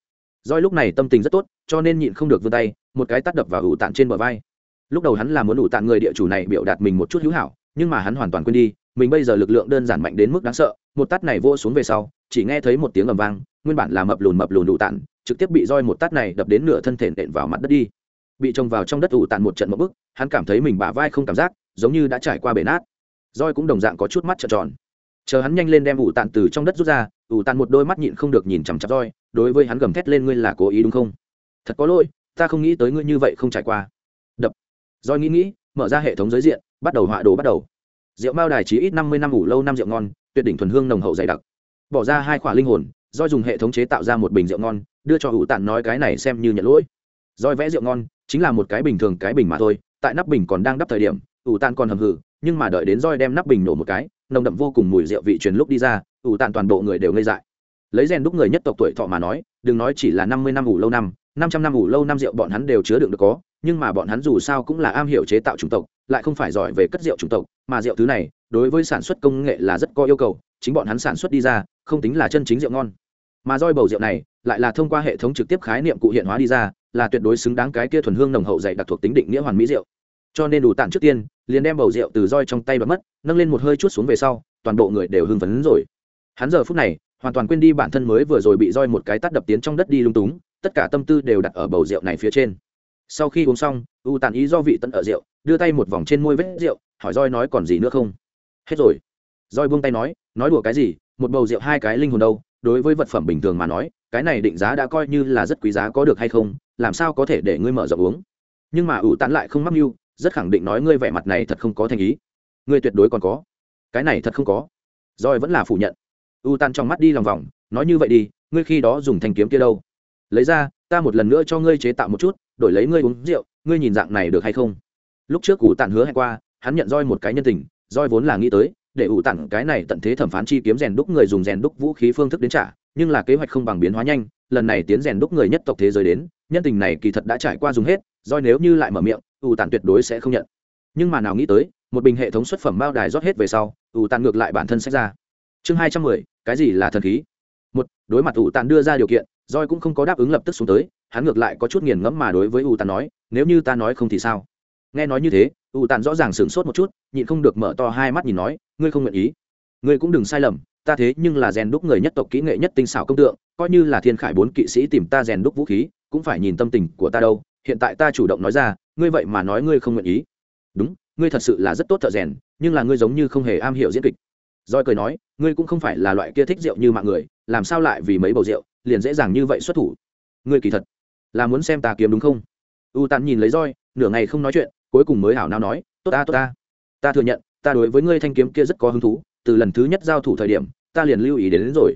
Doi lúc này tâm tình rất tốt, cho nên nhịn không được vươn tay, một cái tát đập vào ủ tạn trên bờ vai. Lúc đầu hắn là muốn ủ tạn người địa chủ này biểu đạt mình một chút hữu hảo, nhưng mà hắn hoàn toàn quên đi, mình bây giờ lực lượng đơn giản mạnh đến mức đáng sợ, một tát này vô xuống về sau, chỉ nghe thấy một tiếng ầm vang, nguyên bản là mập lùn mập lùn ủ tạn trực tiếp bị roi một tát này đập đến nửa thân thể nện vào mặt đất đi. Bị trông vào trong đất ủ tạn một trận một bức, hắn cảm thấy mình bả vai không cảm giác, giống như đã trải qua bể nát. Roi cũng đồng dạng có chút mắt trợn tròn. Chờ hắn nhanh lên đem ủ tạn từ trong đất rút ra ủ tàn một đôi mắt nhịn không được nhìn chằm chặp roi, đối với hắn gầm thét lên ngươi là cố ý đúng không? Thật có lỗi, ta không nghĩ tới ngươi như vậy không trải qua. Đập. Roi nghĩ nghĩ, mở ra hệ thống giới diện, bắt đầu họa đồ bắt đầu. Rượu mao đài chỉ ít năm mươi năm ủ lâu năm rượu ngon, tuyệt đỉnh thuần hương nồng hậu dày đặc. Bỏ ra hai khỏa linh hồn, roi dùng hệ thống chế tạo ra một bình rượu ngon, đưa cho ủ tàn nói cái này xem như nhận lỗi. Roi vẽ rượu ngon, chính là một cái bình thường cái bình mà thôi, tại nắp bình còn đang đắp thời điểm, ủ tàn còn hầm hử nhưng mà đợi đến roi đem nắp bình nổ một cái, nồng đậm vô cùng mùi rượu vị truyền lúc đi ra ủ tàn toàn bộ người đều ngây dại. Lấy rèn đúc người nhất tộc tuổi thọ mà nói, đừng nói chỉ là năm mươi năm ủ lâu năm năm trăm năm ủ lâu năm rượu bọn hắn đều chứa đựng được có, nhưng mà bọn hắn dù sao cũng là am hiểu chế tạo chủng tộc, lại không phải giỏi về cất rượu chủng tộc, mà rượu thứ này, đối với sản xuất công nghệ là rất có yêu cầu, chính bọn hắn sản xuất đi ra, không tính là chân chính rượu ngon. Mà roi bầu rượu này, lại là thông qua hệ thống trực tiếp khái niệm cụ hiện hóa đi ra, là tuyệt đối xứng đáng cái kia thuần hương nồng hậu dày đặc thuộc tính định nghĩa hoàn mỹ rượu. Cho nên đủ tản trước tiên, liền đem bầu rượu từ roi trong tay bật mất, nâng lên một hơi chút xuống về sau, toàn bộ người đều hưng phấn rồi hắn giờ phút này, hoàn toàn quên đi bản thân mới vừa rồi bị roi một cái tát đập tiến trong đất đi lung túng, tất cả tâm tư đều đặt ở bầu rượu này phía trên. Sau khi uống xong, u tàn ý do vị tận ở rượu, đưa tay một vòng trên môi vết rượu, hỏi roi nói còn gì nữa không? Hết rồi. Roi buông tay nói nói đùa cái gì, một bầu rượu hai cái linh hồn đâu, đối với vật phẩm bình thường mà nói, cái này định giá đã coi như là rất quý giá có được hay không, làm sao có thể để ngươi mở rộng uống? Nhưng mà ủ tán lại không mắc mưu, rất khẳng định nói ngươi vẻ mặt này thật không có thành ý. Ngươi tuyệt đối còn có. Cái này thật không có. Roi vẫn là phủ nhận u tan trong mắt đi lòng vòng, nói như vậy đi, ngươi khi đó dùng thanh kiếm kia đâu? Lấy ra, ta một lần nữa cho ngươi chế tạo một chút, đổi lấy ngươi uống rượu, ngươi nhìn dạng này được hay không? Lúc trước U tàn hứa hẹn qua, hắn nhận roi một cái nhân tình, roi vốn là nghĩ tới, để ủ tặng cái này tận thế thẩm phán chi kiếm rèn đúc người dùng rèn đúc vũ khí phương thức đến trả, nhưng là kế hoạch không bằng biến hóa nhanh, lần này tiến rèn đúc người nhất tộc thế giới đến, nhân tình này kỳ thật đã trải qua dùng hết, roi nếu như lại mở miệng ủ tàn tuyệt đối sẽ không nhận. Nhưng mà nào nghĩ tới, một bình hệ thống xuất phẩm bao đài rót hết về sau ủ tàn ngược lại bản thân sách ra chương hai trăm mười, cái gì là thần khí? Một, đối mặt ủ tàn đưa ra điều kiện roi cũng không có đáp ứng lập tức xuống tới, hắn ngược lại có chút nghiền ngẫm mà đối với ủ tàn nói, nếu như ta nói không thì sao? Nghe nói như thế, ủ tàn rõ ràng sửng sốt một chút, nhịn không được mở to hai mắt nhìn nói, ngươi không nguyện ý. Ngươi cũng đừng sai lầm, ta thế nhưng là rèn đúc người nhất tộc kỹ nghệ nhất tinh xảo công tượng, coi như là thiên khải bốn kỵ sĩ tìm ta rèn đúc vũ khí, cũng phải nhìn tâm tình của ta đâu. Hiện tại ta chủ động nói ra, ngươi vậy mà nói ngươi không nguyện ý. Đúng, ngươi thật sự là rất tốt thợ rèn, nhưng là ngươi giống như không hề am hiểu diễn kịch roi cười nói ngươi cũng không phải là loại kia thích rượu như mọi người làm sao lại vì mấy bầu rượu liền dễ dàng như vậy xuất thủ? Ngươi kỳ thật là muốn xem ta kiếm đúng không? U tàn nhìn lấy roi nửa ngày không nói chuyện cuối cùng mới hảo nào nói tốt ta tốt ta. Ta thừa nhận ta đối với ngươi thanh kiếm kia rất có hứng thú từ lần thứ nhất giao thủ thời điểm ta liền lưu ý đến, đến rồi.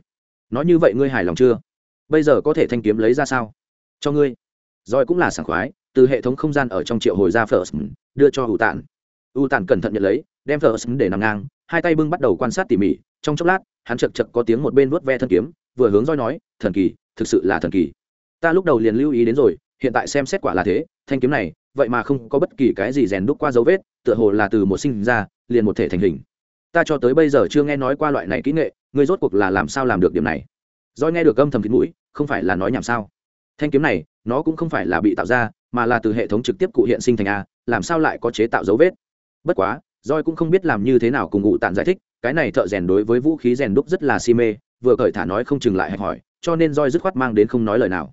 Nói như vậy ngươi hài lòng chưa? Bây giờ có thể thanh kiếm lấy ra sao? Cho ngươi. Rồi cũng là sảng khoái từ hệ thống không gian ở trong triệu hồi ra first đưa cho u tản u tản cẩn thận nhận lấy đem first để nằm ngang hai tay bưng bắt đầu quan sát tỉ mỉ, trong chốc lát, hắn chật chật có tiếng một bên vuốt ve thân kiếm, vừa hướng roi nói, thần kỳ, thực sự là thần kỳ. Ta lúc đầu liền lưu ý đến rồi, hiện tại xem xét quả là thế, thanh kiếm này, vậy mà không có bất kỳ cái gì rèn đúc qua dấu vết, tựa hồ là từ một sinh ra, liền một thể thành hình. Ta cho tới bây giờ chưa nghe nói qua loại này kỹ nghệ, ngươi rốt cuộc là làm sao làm được điểm này? Do nghe được âm thầm thịt mũi, không phải là nói nhảm sao? Thanh kiếm này, nó cũng không phải là bị tạo ra, mà là từ hệ thống trực tiếp cụ hiện sinh thành a, làm sao lại có chế tạo dấu vết? Bất quá roi cũng không biết làm như thế nào cùng ngụ tản giải thích, cái này thợ rèn đối với vũ khí rèn đúc rất là si mê, vừa cởi thả nói không chừng lại hạch hỏi, cho nên roi dứt khoát mang đến không nói lời nào.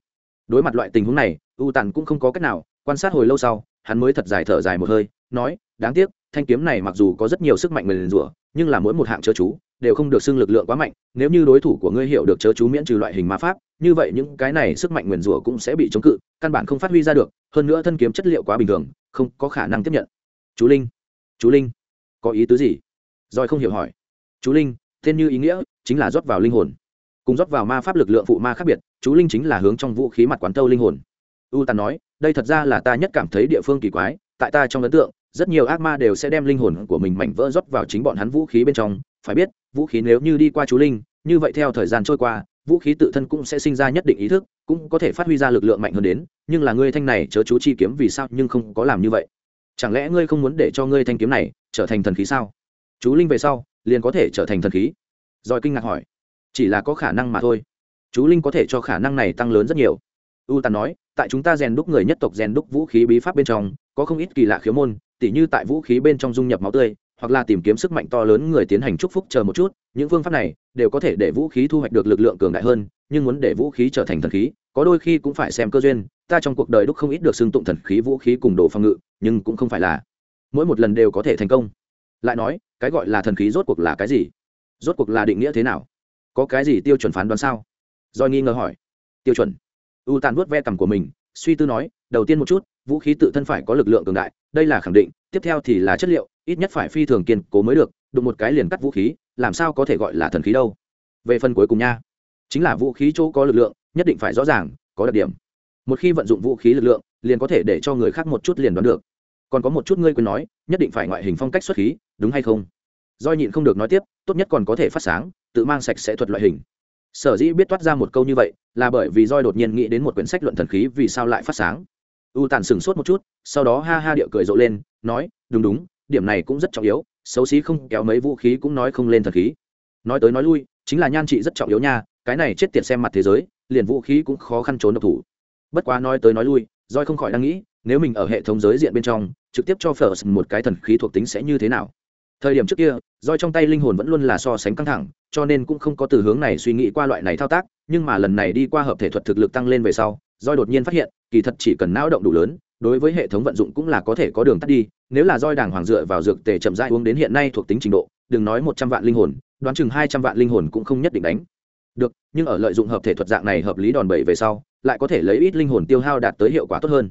Đối mặt loại tình huống này u tản cũng không có cách nào, quan sát hồi lâu sau, hắn mới thật dài thở dài một hơi, nói, đáng tiếc, thanh kiếm này mặc dù có rất nhiều sức mạnh mềm rủa, nhưng là mỗi một hạng chớ chú đều không được xưng lực lượng quá mạnh, nếu như đối thủ của ngươi hiểu được chớ chú miễn trừ loại hình ma pháp, như vậy những cái này sức mạnh nguyền rủa cũng sẽ bị chống cự, căn bản không phát huy ra được, hơn nữa thân kiếm chất liệu quá bình thường, không có khả năng tiếp nhận. Chú linh chú linh có ý tứ gì? Rồi không hiểu hỏi. Chú linh, tên như ý nghĩa chính là rót vào linh hồn. Cùng rót vào ma pháp lực lượng phụ ma khác biệt, chú linh chính là hướng trong vũ khí mặt quán tâu linh hồn. U tàn nói, đây thật ra là ta nhất cảm thấy địa phương kỳ quái, tại ta trong ấn tượng, rất nhiều ác ma đều sẽ đem linh hồn của mình mảnh vỡ rót vào chính bọn hắn vũ khí bên trong. Phải biết, vũ khí nếu như đi qua chú linh, như vậy theo thời gian trôi qua, vũ khí tự thân cũng sẽ sinh ra nhất định ý thức, cũng có thể phát huy ra lực lượng mạnh hơn đến. Nhưng là ngươi thanh này chớ chú chi kiếm vì sao nhưng không có làm như vậy chẳng lẽ ngươi không muốn để cho ngươi thanh kiếm này trở thành thần khí sao? Chú linh về sau, liền có thể trở thành thần khí. Rồi kinh ngạc hỏi. Chỉ là có khả năng mà thôi. Chú linh có thể cho khả năng này tăng lớn rất nhiều. U tàn nói, tại chúng ta rèn đúc người nhất tộc rèn đúc vũ khí bí pháp bên trong, có không ít kỳ lạ khiếu môn, tỉ như tại vũ khí bên trong dung nhập máu tươi, hoặc là tìm kiếm sức mạnh to lớn người tiến hành chúc phúc chờ một chút, những phương pháp này đều có thể để vũ khí thu hoạch được lực lượng cường đại hơn nhưng muốn để vũ khí trở thành thần khí, có đôi khi cũng phải xem cơ duyên. Ta trong cuộc đời đúc không ít được xưng tụng thần khí vũ khí cùng đồ phòng ngự, nhưng cũng không phải là mỗi một lần đều có thể thành công. Lại nói, cái gọi là thần khí rốt cuộc là cái gì? Rốt cuộc là định nghĩa thế nào? Có cái gì tiêu chuẩn phán đoán sao? Do nghi ngờ hỏi. Tiêu chuẩn. U tàn vuốt ve cằm của mình, suy tư nói, đầu tiên một chút, vũ khí tự thân phải có lực lượng cường đại, đây là khẳng định, tiếp theo thì là chất liệu, ít nhất phải phi thường kiên cố mới được, đụng một cái liền cắt vũ khí, làm sao có thể gọi là thần khí đâu? Về phần cuối cùng nha chính là vũ khí chỗ có lực lượng, nhất định phải rõ ràng, có đặc điểm. Một khi vận dụng vũ khí lực lượng, liền có thể để cho người khác một chút liền đoán được. Còn có một chút ngươi quên nói, nhất định phải ngoại hình phong cách xuất khí, đúng hay không? Do nhịn không được nói tiếp, tốt nhất còn có thể phát sáng, tự mang sạch sẽ thuật loại hình. Sở dĩ biết toát ra một câu như vậy, là bởi vì roi đột nhiên nghĩ đến một quyển sách luận thần khí vì sao lại phát sáng. U tàn sừng sốt một chút, sau đó ha ha điệu cười rộ lên, nói, đúng đúng, điểm này cũng rất trọng yếu, xấu xí không, kéo mấy vũ khí cũng nói không lên thần khí. Nói tới nói lui, chính là nhan trị rất trọng yếu nha cái này chết tiệt xem mặt thế giới, liền vũ khí cũng khó khăn trốn độc thủ. Bất quá nói tới nói lui roi không khỏi đang nghĩ, nếu mình ở hệ thống giới diện bên trong, trực tiếp cho First một cái thần khí thuộc tính sẽ như thế nào? Thời điểm trước kia roi trong tay linh hồn vẫn luôn là so sánh căng thẳng, cho nên cũng không có từ hướng này suy nghĩ qua loại này thao tác, nhưng mà lần này đi qua hợp thể thuật thực lực tăng lên về sau roi đột nhiên phát hiện, kỳ thật chỉ cần não động đủ lớn, đối với hệ thống vận dụng cũng là có thể có đường tắt đi, nếu là roi đàng hoàng dựa vào dược tề chậm rãi uống đến hiện nay thuộc tính trình độ, đừng nói một trăm vạn linh hồn, đoán chừng hai trăm vạn linh hồn cũng không nhất định đánh được, nhưng ở lợi dụng hợp thể thuật dạng này hợp lý đòn bẩy về sau, lại có thể lấy ít linh hồn tiêu hao đạt tới hiệu quả tốt hơn.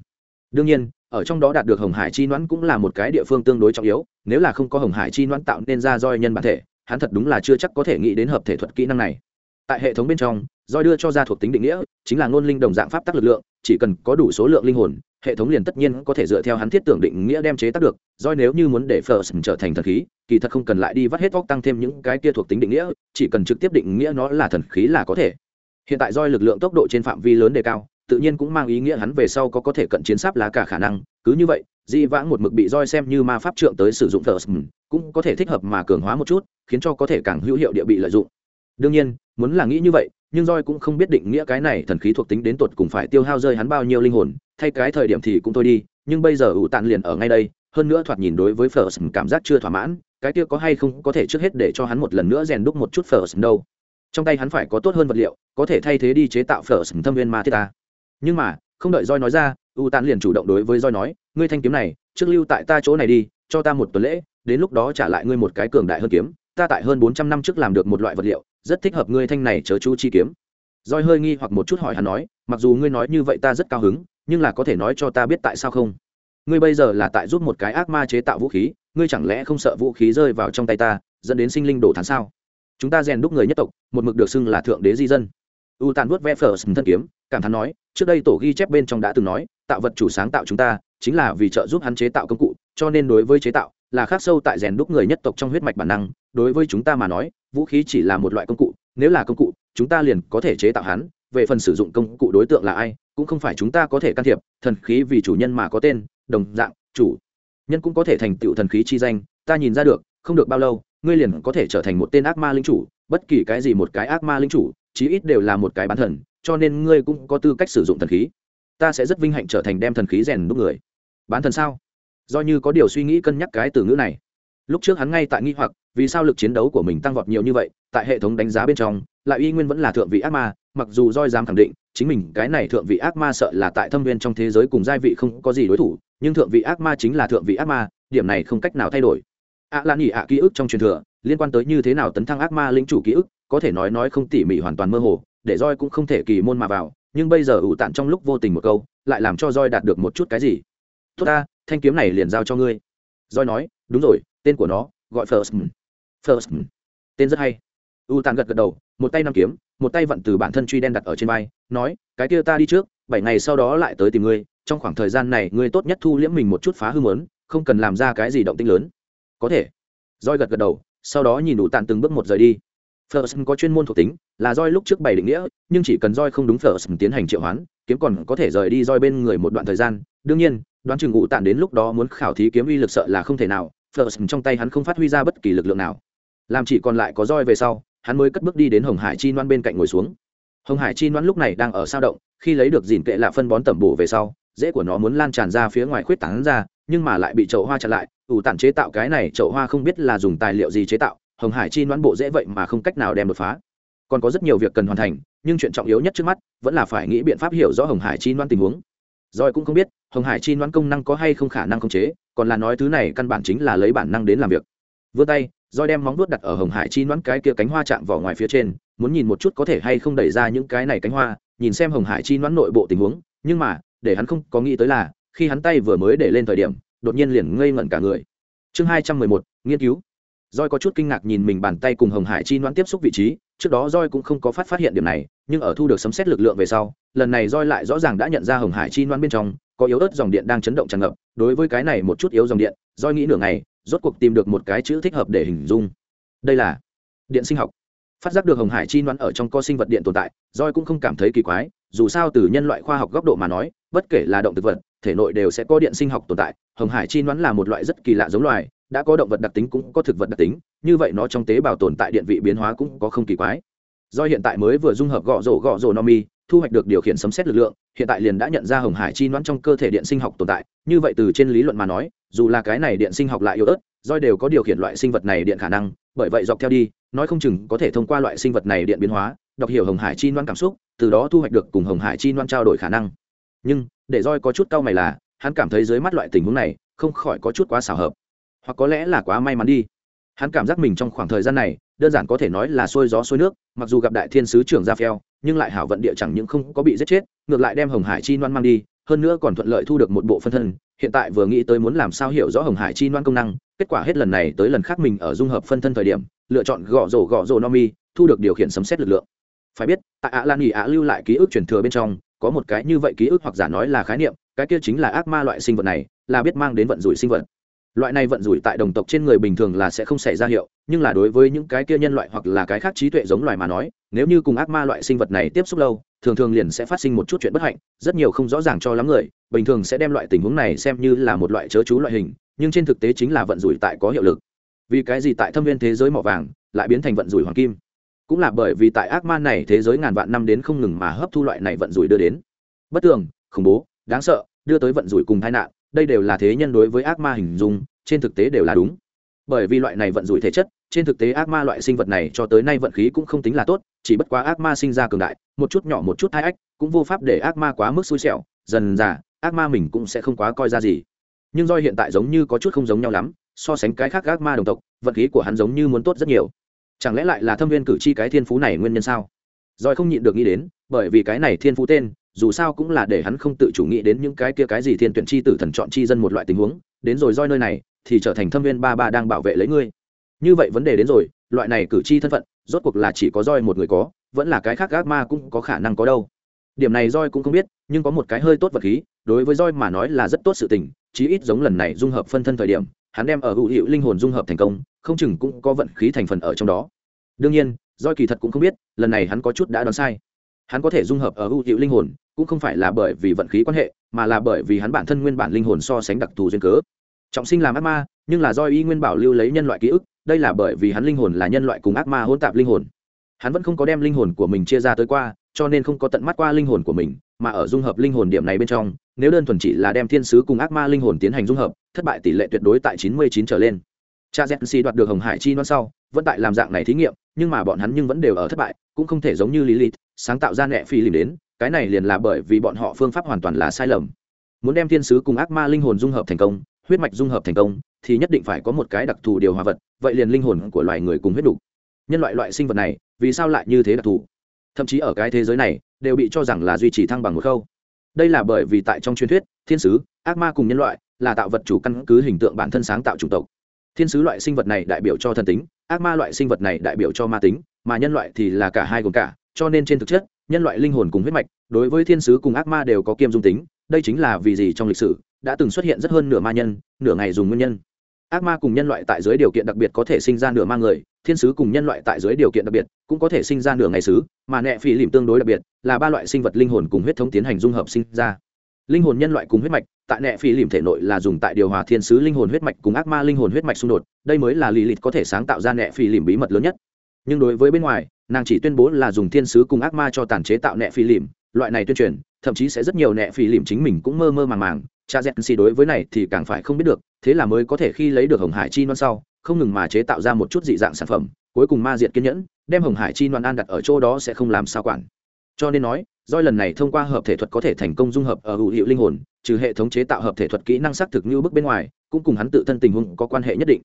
Đương nhiên, ở trong đó đạt được hồng hải chi noãn cũng là một cái địa phương tương đối trọng yếu, nếu là không có hồng hải chi noãn tạo nên ra roi nhân bản thể, hắn thật đúng là chưa chắc có thể nghĩ đến hợp thể thuật kỹ năng này. Tại hệ thống bên trong, roi đưa cho ra thuộc tính định nghĩa, chính là ngôn linh đồng dạng pháp tắc lực lượng chỉ cần có đủ số lượng linh hồn, hệ thống liền tất nhiên có thể dựa theo hắn thiết tưởng định nghĩa đem chế tác được, do nếu như muốn để first trở thành thần khí, kỳ thật không cần lại đi vắt hết vóc tăng thêm những cái kia thuộc tính định nghĩa, chỉ cần trực tiếp định nghĩa nó là thần khí là có thể. Hiện tại doi lực lượng tốc độ trên phạm vi lớn đề cao, tự nhiên cũng mang ý nghĩa hắn về sau có có thể cận chiến sáp lá cả khả năng, cứ như vậy, di vãng một mực bị roi xem như ma pháp trượng tới sử dụng first, cũng có thể thích hợp mà cường hóa một chút, khiến cho có thể càng hữu hiệu địa bị lợi dụng. Đương nhiên, muốn là nghĩ như vậy nhưng roi cũng không biết định nghĩa cái này thần khí thuộc tính đến tột cùng phải tiêu hao rơi hắn bao nhiêu linh hồn, thay cái thời điểm thì cũng thôi đi, nhưng bây giờ ủ tàn liền ở ngay đây, hơn nữa thoạt nhìn đối với first cảm giác chưa thỏa mãn, cái kia có hay không có thể trước hết để cho hắn một lần nữa rèn đúc một chút first đâu. Trong tay hắn phải có tốt hơn vật liệu, có thể thay thế đi chế tạo first thâm viên ma thiết ta. Nhưng mà, không đợi roi nói ra u tàn liền chủ động đối với roi nói, ngươi thanh kiếm này, trước lưu tại ta chỗ này đi, cho ta một tuần lễ, đến lúc đó trả lại ngươi một cái cường đại hơn kiếm, ta tại hơn bốn trăm năm trước làm được một loại vật liệu rất thích hợp ngươi thanh này chớ chú chi kiếm. Roi hơi nghi hoặc một chút hỏi hắn nói, mặc dù ngươi nói như vậy ta rất cao hứng, nhưng là có thể nói cho ta biết tại sao không? Ngươi bây giờ là tại giúp một cái ác ma chế tạo vũ khí, ngươi chẳng lẽ không sợ vũ khí rơi vào trong tay ta, dẫn đến sinh linh đổ thán sao? Chúng ta rèn đúc người nhất tộc, một mực được xưng là thượng đế di dân. U tàn vuốt ve phở thân kiếm, cảm thán nói, trước đây tổ ghi chép bên trong đã từng nói, tạo vật chủ sáng tạo chúng ta, chính là vì trợ giúp hắn chế tạo công cụ cho nên đối với chế tạo là khác sâu tại rèn đúc người nhất tộc trong huyết mạch bản năng. Đối với chúng ta mà nói, vũ khí chỉ là một loại công cụ. Nếu là công cụ, chúng ta liền có thể chế tạo hắn. Về phần sử dụng công cụ đối tượng là ai, cũng không phải chúng ta có thể can thiệp. Thần khí vì chủ nhân mà có tên, đồng dạng, chủ nhân cũng có thể thành tựu thần khí chi danh. Ta nhìn ra được, không được bao lâu, ngươi liền có thể trở thành một tên ác ma linh chủ. Bất kỳ cái gì một cái ác ma linh chủ, chí ít đều là một cái bán thần, cho nên ngươi cũng có tư cách sử dụng thần khí. Ta sẽ rất vinh hạnh trở thành đem thần khí rèn đúc người. Bán thần sao? Do như có điều suy nghĩ cân nhắc cái từ ngữ này. Lúc trước hắn ngay tại nghi hoặc, vì sao lực chiến đấu của mình tăng vọt nhiều như vậy, tại hệ thống đánh giá bên trong, lại y nguyên vẫn là thượng vị ác ma, mặc dù roi dám khẳng định, chính mình cái này thượng vị ác ma sợ là tại thâm viên trong thế giới cùng giai vị không có gì đối thủ, nhưng thượng vị ác ma chính là thượng vị ác ma, điểm này không cách nào thay đổi. Ạ lan ỉ ạ, ký ức trong truyền thừa, liên quan tới như thế nào tấn thăng ác ma lính chủ ký ức, có thể nói nói không tỉ mỉ hoàn toàn mơ hồ, để roi cũng không thể kỳ môn mà vào, nhưng bây giờ ủ tạn trong lúc vô tình một câu, lại làm cho roi đạt được một chút cái gì? Tốt ta thanh kiếm này liền giao cho ngươi. Roi nói đúng rồi tên của nó gọi first first tên rất hay. U tàn gật gật đầu một tay nằm kiếm một tay vận từ bản thân truy đen đặt ở trên vai nói cái kia ta đi trước bảy ngày sau đó lại tới tìm ngươi trong khoảng thời gian này ngươi tốt nhất thu liễm mình một chút phá hư mớn không cần làm ra cái gì động tinh lớn. Có thể. Roi gật gật đầu sau đó nhìn đủ tàn từng bước một rời đi. Ferguson có chuyên môn thuộc tính, là roi lúc trước bảy định nghĩa, nhưng chỉ cần roi không đúng Ferguson tiến hành triệu hoán, kiếm còn có thể rời đi roi bên người một đoạn thời gian. Đương nhiên, đoán chừng ngụ tạn đến lúc đó muốn khảo thí kiếm uy lực sợ là không thể nào, Ferguson trong tay hắn không phát huy ra bất kỳ lực lượng nào. Làm chỉ còn lại có roi về sau, hắn mới cất bước đi đến hồng hải chi noan bên cạnh ngồi xuống. Hồng hải chi noan lúc này đang ở sao động khi lấy được dìn kệ lạ phân bón tẩm bổ về sau dễ của nó muốn lan tràn ra phía ngoài khuyết tảng ra nhưng mà lại bị chậu hoa chặn lại. Ủ tản chế tạo cái này chậu hoa không biết là dùng tài liệu gì chế tạo hồng hải chi noan bộ dễ vậy mà không cách nào đem đột phá. Còn có rất nhiều việc cần hoàn thành nhưng chuyện trọng yếu nhất trước mắt vẫn là phải nghĩ biện pháp hiểu rõ hồng hải chi noan tình huống rồi cũng không biết, hồng hải chi đoán công năng có hay không khả năng khống chế, còn là nói thứ này căn bản chính là lấy bản năng đến làm việc. Vươn tay roi đem móng vuốt đặt ở hồng hải chi đoán cái kia cánh hoa chạm vào ngoài phía trên, muốn nhìn một chút có thể hay không đẩy ra những cái này cánh hoa, nhìn xem hồng hải chi đoán nội bộ tình huống, nhưng mà, để hắn không có nghĩ tới là, khi hắn tay vừa mới để lên thời điểm, đột nhiên liền ngây ngẩn cả người. Chương hai trăm mười một, nghiên cứu roi có chút kinh ngạc nhìn mình bàn tay cùng hồng hải chi noãn tiếp xúc vị trí, trước đó roi cũng không có phát phát hiện điểm này, nhưng ở thu được sấm xét lực lượng về sau, lần này roi lại rõ ràng đã nhận ra hồng hải chi noãn bên trong, có yếu ớt dòng điện đang chấn động tràn ngập, đối với cái này một chút yếu dòng điện roi nghĩ nửa ngày, rốt cuộc tìm được một cái chữ thích hợp để hình dung. Đây là điện sinh học. Phát giác được hồng hải chi noãn ở trong co sinh vật điện tồn tại roi cũng không cảm thấy kỳ quái, dù sao từ nhân loại khoa học góc độ mà nói, bất kể là động thực vật, thể nội đều sẽ có điện sinh học tồn tại, hồng hải chi noãn là một loại rất kỳ lạ giống loài đã có động vật đặc tính cũng có thực vật đặc tính, như vậy nó trong tế bào tồn tại điện vị biến hóa cũng có không kỳ quái. Do hiện tại mới vừa dung hợp gõ rổ gõ rổ no mi, thu hoạch được điều khiển sấm xét lực lượng, hiện tại liền đã nhận ra hồng hải chi đoán trong cơ thể điện sinh học tồn tại. Như vậy từ trên lý luận mà nói, dù là cái này điện sinh học lại yếu ớt doi đều có điều khiển loại sinh vật này điện khả năng, bởi vậy dọc theo đi, nói không chừng có thể thông qua loại sinh vật này điện biến hóa, đọc hiểu hồng hải chi đoán cảm xúc, từ đó thu hoạch được cùng hồng hải chi đoán trao đổi khả năng. Nhưng, để roi có chút cau mày là, hắn cảm thấy dưới mắt loại tình huống này, không khỏi có chút quá xảo hợp hoặc có lẽ là quá may mắn đi. Hắn cảm giác mình trong khoảng thời gian này, đơn giản có thể nói là xuôi gió xuôi nước, mặc dù gặp đại thiên sứ trưởng gia phèo, nhưng lại hảo vận địa chẳng những không có bị giết chết, ngược lại đem hồng hải chi loan mang đi, hơn nữa còn thuận lợi thu được một bộ phân thân. Hiện tại vừa nghĩ tới muốn làm sao hiểu rõ hồng hải chi loan công năng, kết quả hết lần này tới lần khác mình ở dung hợp phân thân thời điểm, lựa chọn gõ rổ gõ rổ no mi, thu được điều khiển sấm xét lực lượng. Phải biết, tại ạ lan nghỉ ạ lưu lại ký ức truyền thừa bên trong, có một cái như vậy ký ức hoặc giả nói là khái niệm, cái kia chính là ác ma loại sinh vật này, là biết mang đến vận rủi sinh vật loại này vận rủi tại đồng tộc trên người bình thường là sẽ không xảy ra hiệu, nhưng là đối với những cái kia nhân loại hoặc là cái khác trí tuệ giống loài mà nói, nếu như cùng ác ma loại sinh vật này tiếp xúc lâu, thường thường liền sẽ phát sinh một chút chuyện bất hạnh, rất nhiều không rõ ràng cho lắm người, bình thường sẽ đem loại tình huống này xem như là một loại chớ chú loại hình, nhưng trên thực tế chính là vận rủi tại có hiệu lực. Vì cái gì tại thâm viên thế giới mỏ vàng, lại biến thành vận rủi hoàng kim? Cũng là bởi vì tại ác ma này thế giới ngàn vạn năm đến không ngừng mà hấp thu loại này vận rủi đưa đến. Bất tường, khủng bố, đáng sợ, đưa tới vận rủi cùng tai nạn đây đều là thế nhân đối với ác ma hình dung, trên thực tế đều là đúng. Bởi vì loại này vận rủi thể chất, trên thực tế ác ma loại sinh vật này cho tới nay vận khí cũng không tính là tốt, chỉ bất quá ác ma sinh ra cường đại, một chút nhỏ một chút hai ách, cũng vô pháp để ác ma quá mức xui xẻo, dần dà, ác ma mình cũng sẽ không quá coi ra gì. Nhưng do hiện tại giống như có chút không giống nhau lắm, so sánh cái khác ác ma đồng tộc, vận khí của hắn giống như muốn tốt rất nhiều. Chẳng lẽ lại là thâm viên cử chi cái thiên phú này nguyên nhân sao? Rồi không nhịn được nghĩ đến, bởi vì cái này thiên phú tên dù sao cũng là để hắn không tự chủ nghĩ đến những cái kia cái gì thiên tuyển chi tử, thần chọn chi dân một loại tình huống, đến rồi roi nơi này, thì trở thành thâm viên ba ba đang bảo vệ lấy ngươi. Như vậy vấn đề đến rồi, loại này cử chi thân phận, rốt cuộc là chỉ có roi một người có, vẫn là cái khác ác ma cũng có khả năng có đâu. Điểm này roi cũng không biết, nhưng có một cái hơi tốt vật khí, đối với roi mà nói là rất tốt sự tình, chí ít giống lần này dung hợp phân thân thời điểm, hắn đem ở hữu hiệu linh hồn dung hợp thành công, không chừng cũng có vận khí thành phần ở trong đó. Đương nhiên, roi kỳ thật cũng không biết, lần này hắn có chút đã đoán sai. Hắn có thể dung hợp ở hữu hiệu linh hồn cũng không phải là bởi vì vận khí quan hệ, mà là bởi vì hắn bản thân nguyên bản linh hồn so sánh đặc thù duyên cớ. Trọng sinh làm ác ma, nhưng là do y nguyên bảo lưu lấy nhân loại ký ức, đây là bởi vì hắn linh hồn là nhân loại cùng ác ma hỗn tạp linh hồn. Hắn vẫn không có đem linh hồn của mình chia ra tới qua, cho nên không có tận mắt qua linh hồn của mình, mà ở dung hợp linh hồn điểm này bên trong, nếu đơn thuần chỉ là đem thiên sứ cùng ác ma linh hồn tiến hành dung hợp, thất bại tỷ lệ tuyệt đối tại chín mươi chín trở lên. Cha z đoạt được hồng hải chi non sau, vẫn tại làm dạng này thí nghiệm, nhưng mà bọn hắn nhưng vẫn đều ở thất bại, cũng không thể giống như lilith, sáng tạo ra nẹ phi lìm đến cái này liền là bởi vì bọn họ phương pháp hoàn toàn là sai lầm. Muốn đem thiên sứ cùng ác ma linh hồn dung hợp thành công, huyết mạch dung hợp thành công, thì nhất định phải có một cái đặc thù điều hòa vật, vậy liền linh hồn của loài người cùng huyết đủ. nhân loại loại sinh vật này, vì sao lại như thế đặc thù? Thậm chí ở cái thế giới này, đều bị cho rằng là duy trì thăng bằng một khâu. Đây là bởi vì tại trong truyền thuyết, thiên sứ, ác ma cùng nhân loại là tạo vật chủ căn cứ hình tượng bản thân sáng tạo chủng tộc. Thiên sứ loại sinh vật này đại biểu cho thần tính, ác ma loại sinh vật này đại biểu cho ma tính, mà nhân loại thì là cả hai gồm cả, cho nên trên thực chất nhân loại linh hồn cùng huyết mạch, đối với thiên sứ cùng ác ma đều có kiêm dung tính, đây chính là vì gì trong lịch sử đã từng xuất hiện rất hơn nửa ma nhân, nửa ngày dùng nguyên nhân. Ác ma cùng nhân loại tại dưới điều kiện đặc biệt có thể sinh ra nửa ma người, thiên sứ cùng nhân loại tại dưới điều kiện đặc biệt cũng có thể sinh ra nửa ngày sứ, mà nẹ phi lìm tương đối đặc biệt là ba loại sinh vật linh hồn cùng huyết thống tiến hành dung hợp sinh ra. Linh hồn nhân loại cùng huyết mạch, tại nẹ phi lìm thể nội là dùng tại điều hòa thiên sứ linh hồn huyết mạch cùng ác ma linh hồn huyết mạch xung đột, đây mới là lì lịt có thể sáng tạo ra nẹ phi lìm bí mật lớn nhất. Nhưng đối với bên ngoài nàng chỉ tuyên bố là dùng thiên sứ cùng ác ma cho tàn chế tạo nẹ phi lìm, loại này tuyên truyền, thậm chí sẽ rất nhiều nẹ phi lìm chính mình cũng mơ mơ màng màng. Cha z xì đối với này thì càng phải không biết được, thế là mới có thể khi lấy được hồng hải chi non sau, không ngừng mà chế tạo ra một chút dị dạng sản phẩm, cuối cùng ma diệt kiên nhẫn, đem hồng hải chi non an đặt ở chỗ đó sẽ không làm sao quản. Cho nên nói doi lần này thông qua hợp thể thuật có thể thành công dung hợp ở hữu hiệu linh hồn, trừ hệ thống chế tạo hợp thể thuật kỹ năng xác thực như bước bên ngoài, cũng cùng hắn tự thân tình huống có quan hệ nhất định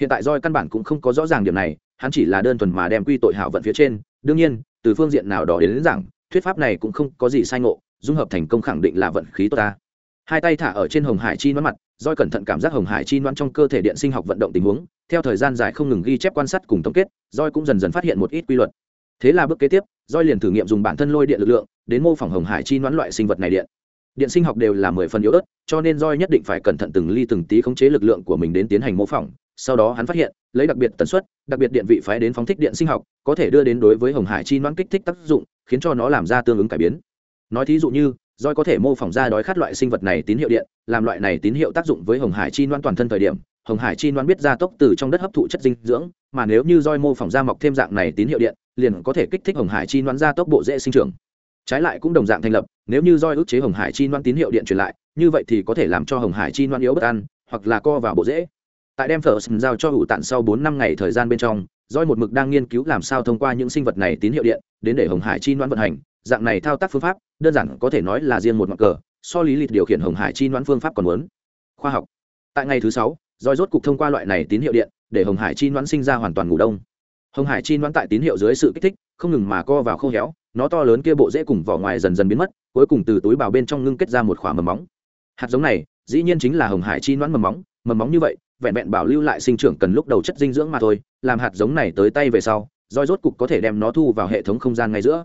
hiện tại roi căn bản cũng không có rõ ràng điểm này hắn chỉ là đơn thuần mà đem quy tội hảo vận phía trên. Đương nhiên từ phương diện nào đó đến, đến rằng thuyết pháp này cũng không có gì sai ngộ dung hợp thành công khẳng định là vận khí tốt ta. Hai tay thả ở trên hồng hải chi nón mặt roi cẩn thận cảm giác hồng hải chi nón trong cơ thể điện sinh học vận động tình huống theo thời gian dài không ngừng ghi chép quan sát cùng tổng kết roi cũng dần dần phát hiện một ít quy luật. Thế là bước kế tiếp roi liền thử nghiệm dùng bản thân lôi điện lực lượng đến mô phỏng hồng hải chi nón loại sinh vật này điện điện sinh học đều là mười phần yếu ớt, cho nên roi nhất định phải cẩn thận từng ly từng tí khống chế lực lượng của mình đến tiến hành mô phỏng. Sau đó hắn phát hiện, lấy đặc biệt tần suất, đặc biệt điện vị phái đến phóng thích điện sinh học, có thể đưa đến đối với hồng hải chi nón kích thích tác dụng, khiến cho nó làm ra tương ứng cải biến. Nói thí dụ như roi có thể mô phỏng ra đói khát loại sinh vật này tín hiệu điện, làm loại này tín hiệu tác dụng với hồng hải chi noan toàn thân thời điểm, hồng hải chi noan biết ra tốc từ trong đất hấp thụ chất dinh dưỡng, mà nếu như roi mô phỏng ra mọc thêm dạng này tín hiệu điện, liền có thể kích thích hồng hải chi noan ra tốc bộ dễ sinh trưởng trái lại cũng đồng dạng thành lập, nếu như roi ước chế hồng hải chi noan tín hiệu điện truyền lại, như vậy thì có thể làm cho hồng hải chi noan yếu bất an, hoặc là co vào bộ dễ. Tại đem phở giao cho hữu tạn sau bốn năm ngày thời gian bên trong, roi một mực đang nghiên cứu làm sao thông qua những sinh vật này tín hiệu điện, đến để hồng hải chi noan vận hành. Dạng này thao tác phương pháp, đơn giản có thể nói là riêng một mặt cờ, so lý lịch điều khiển hồng hải chi noãn phương pháp còn muốn. Khoa học. Tại ngày thứ sáu, roi rốt cục thông qua loại này tín hiệu điện, để hồng hải chi noãn sinh ra hoàn toàn ngủ đông. Hồng hải chi noãn tại tín hiệu dưới sự kích thích, không ngừng mà co vào khô héo nó to lớn kia bộ dễ cùng vỏ ngoài dần dần biến mất, cuối cùng từ túi bào bên trong ngưng kết ra một khoả mầm móng. Hạt giống này, dĩ nhiên chính là hồng hải chi noãn mầm móng mầm móng như vậy, vẹn vẹn bảo lưu lại sinh trưởng cần lúc đầu chất dinh dưỡng mà thôi, làm hạt giống này tới tay về sau, roi rốt cục có thể đem nó thu vào hệ thống không gian ngay giữa.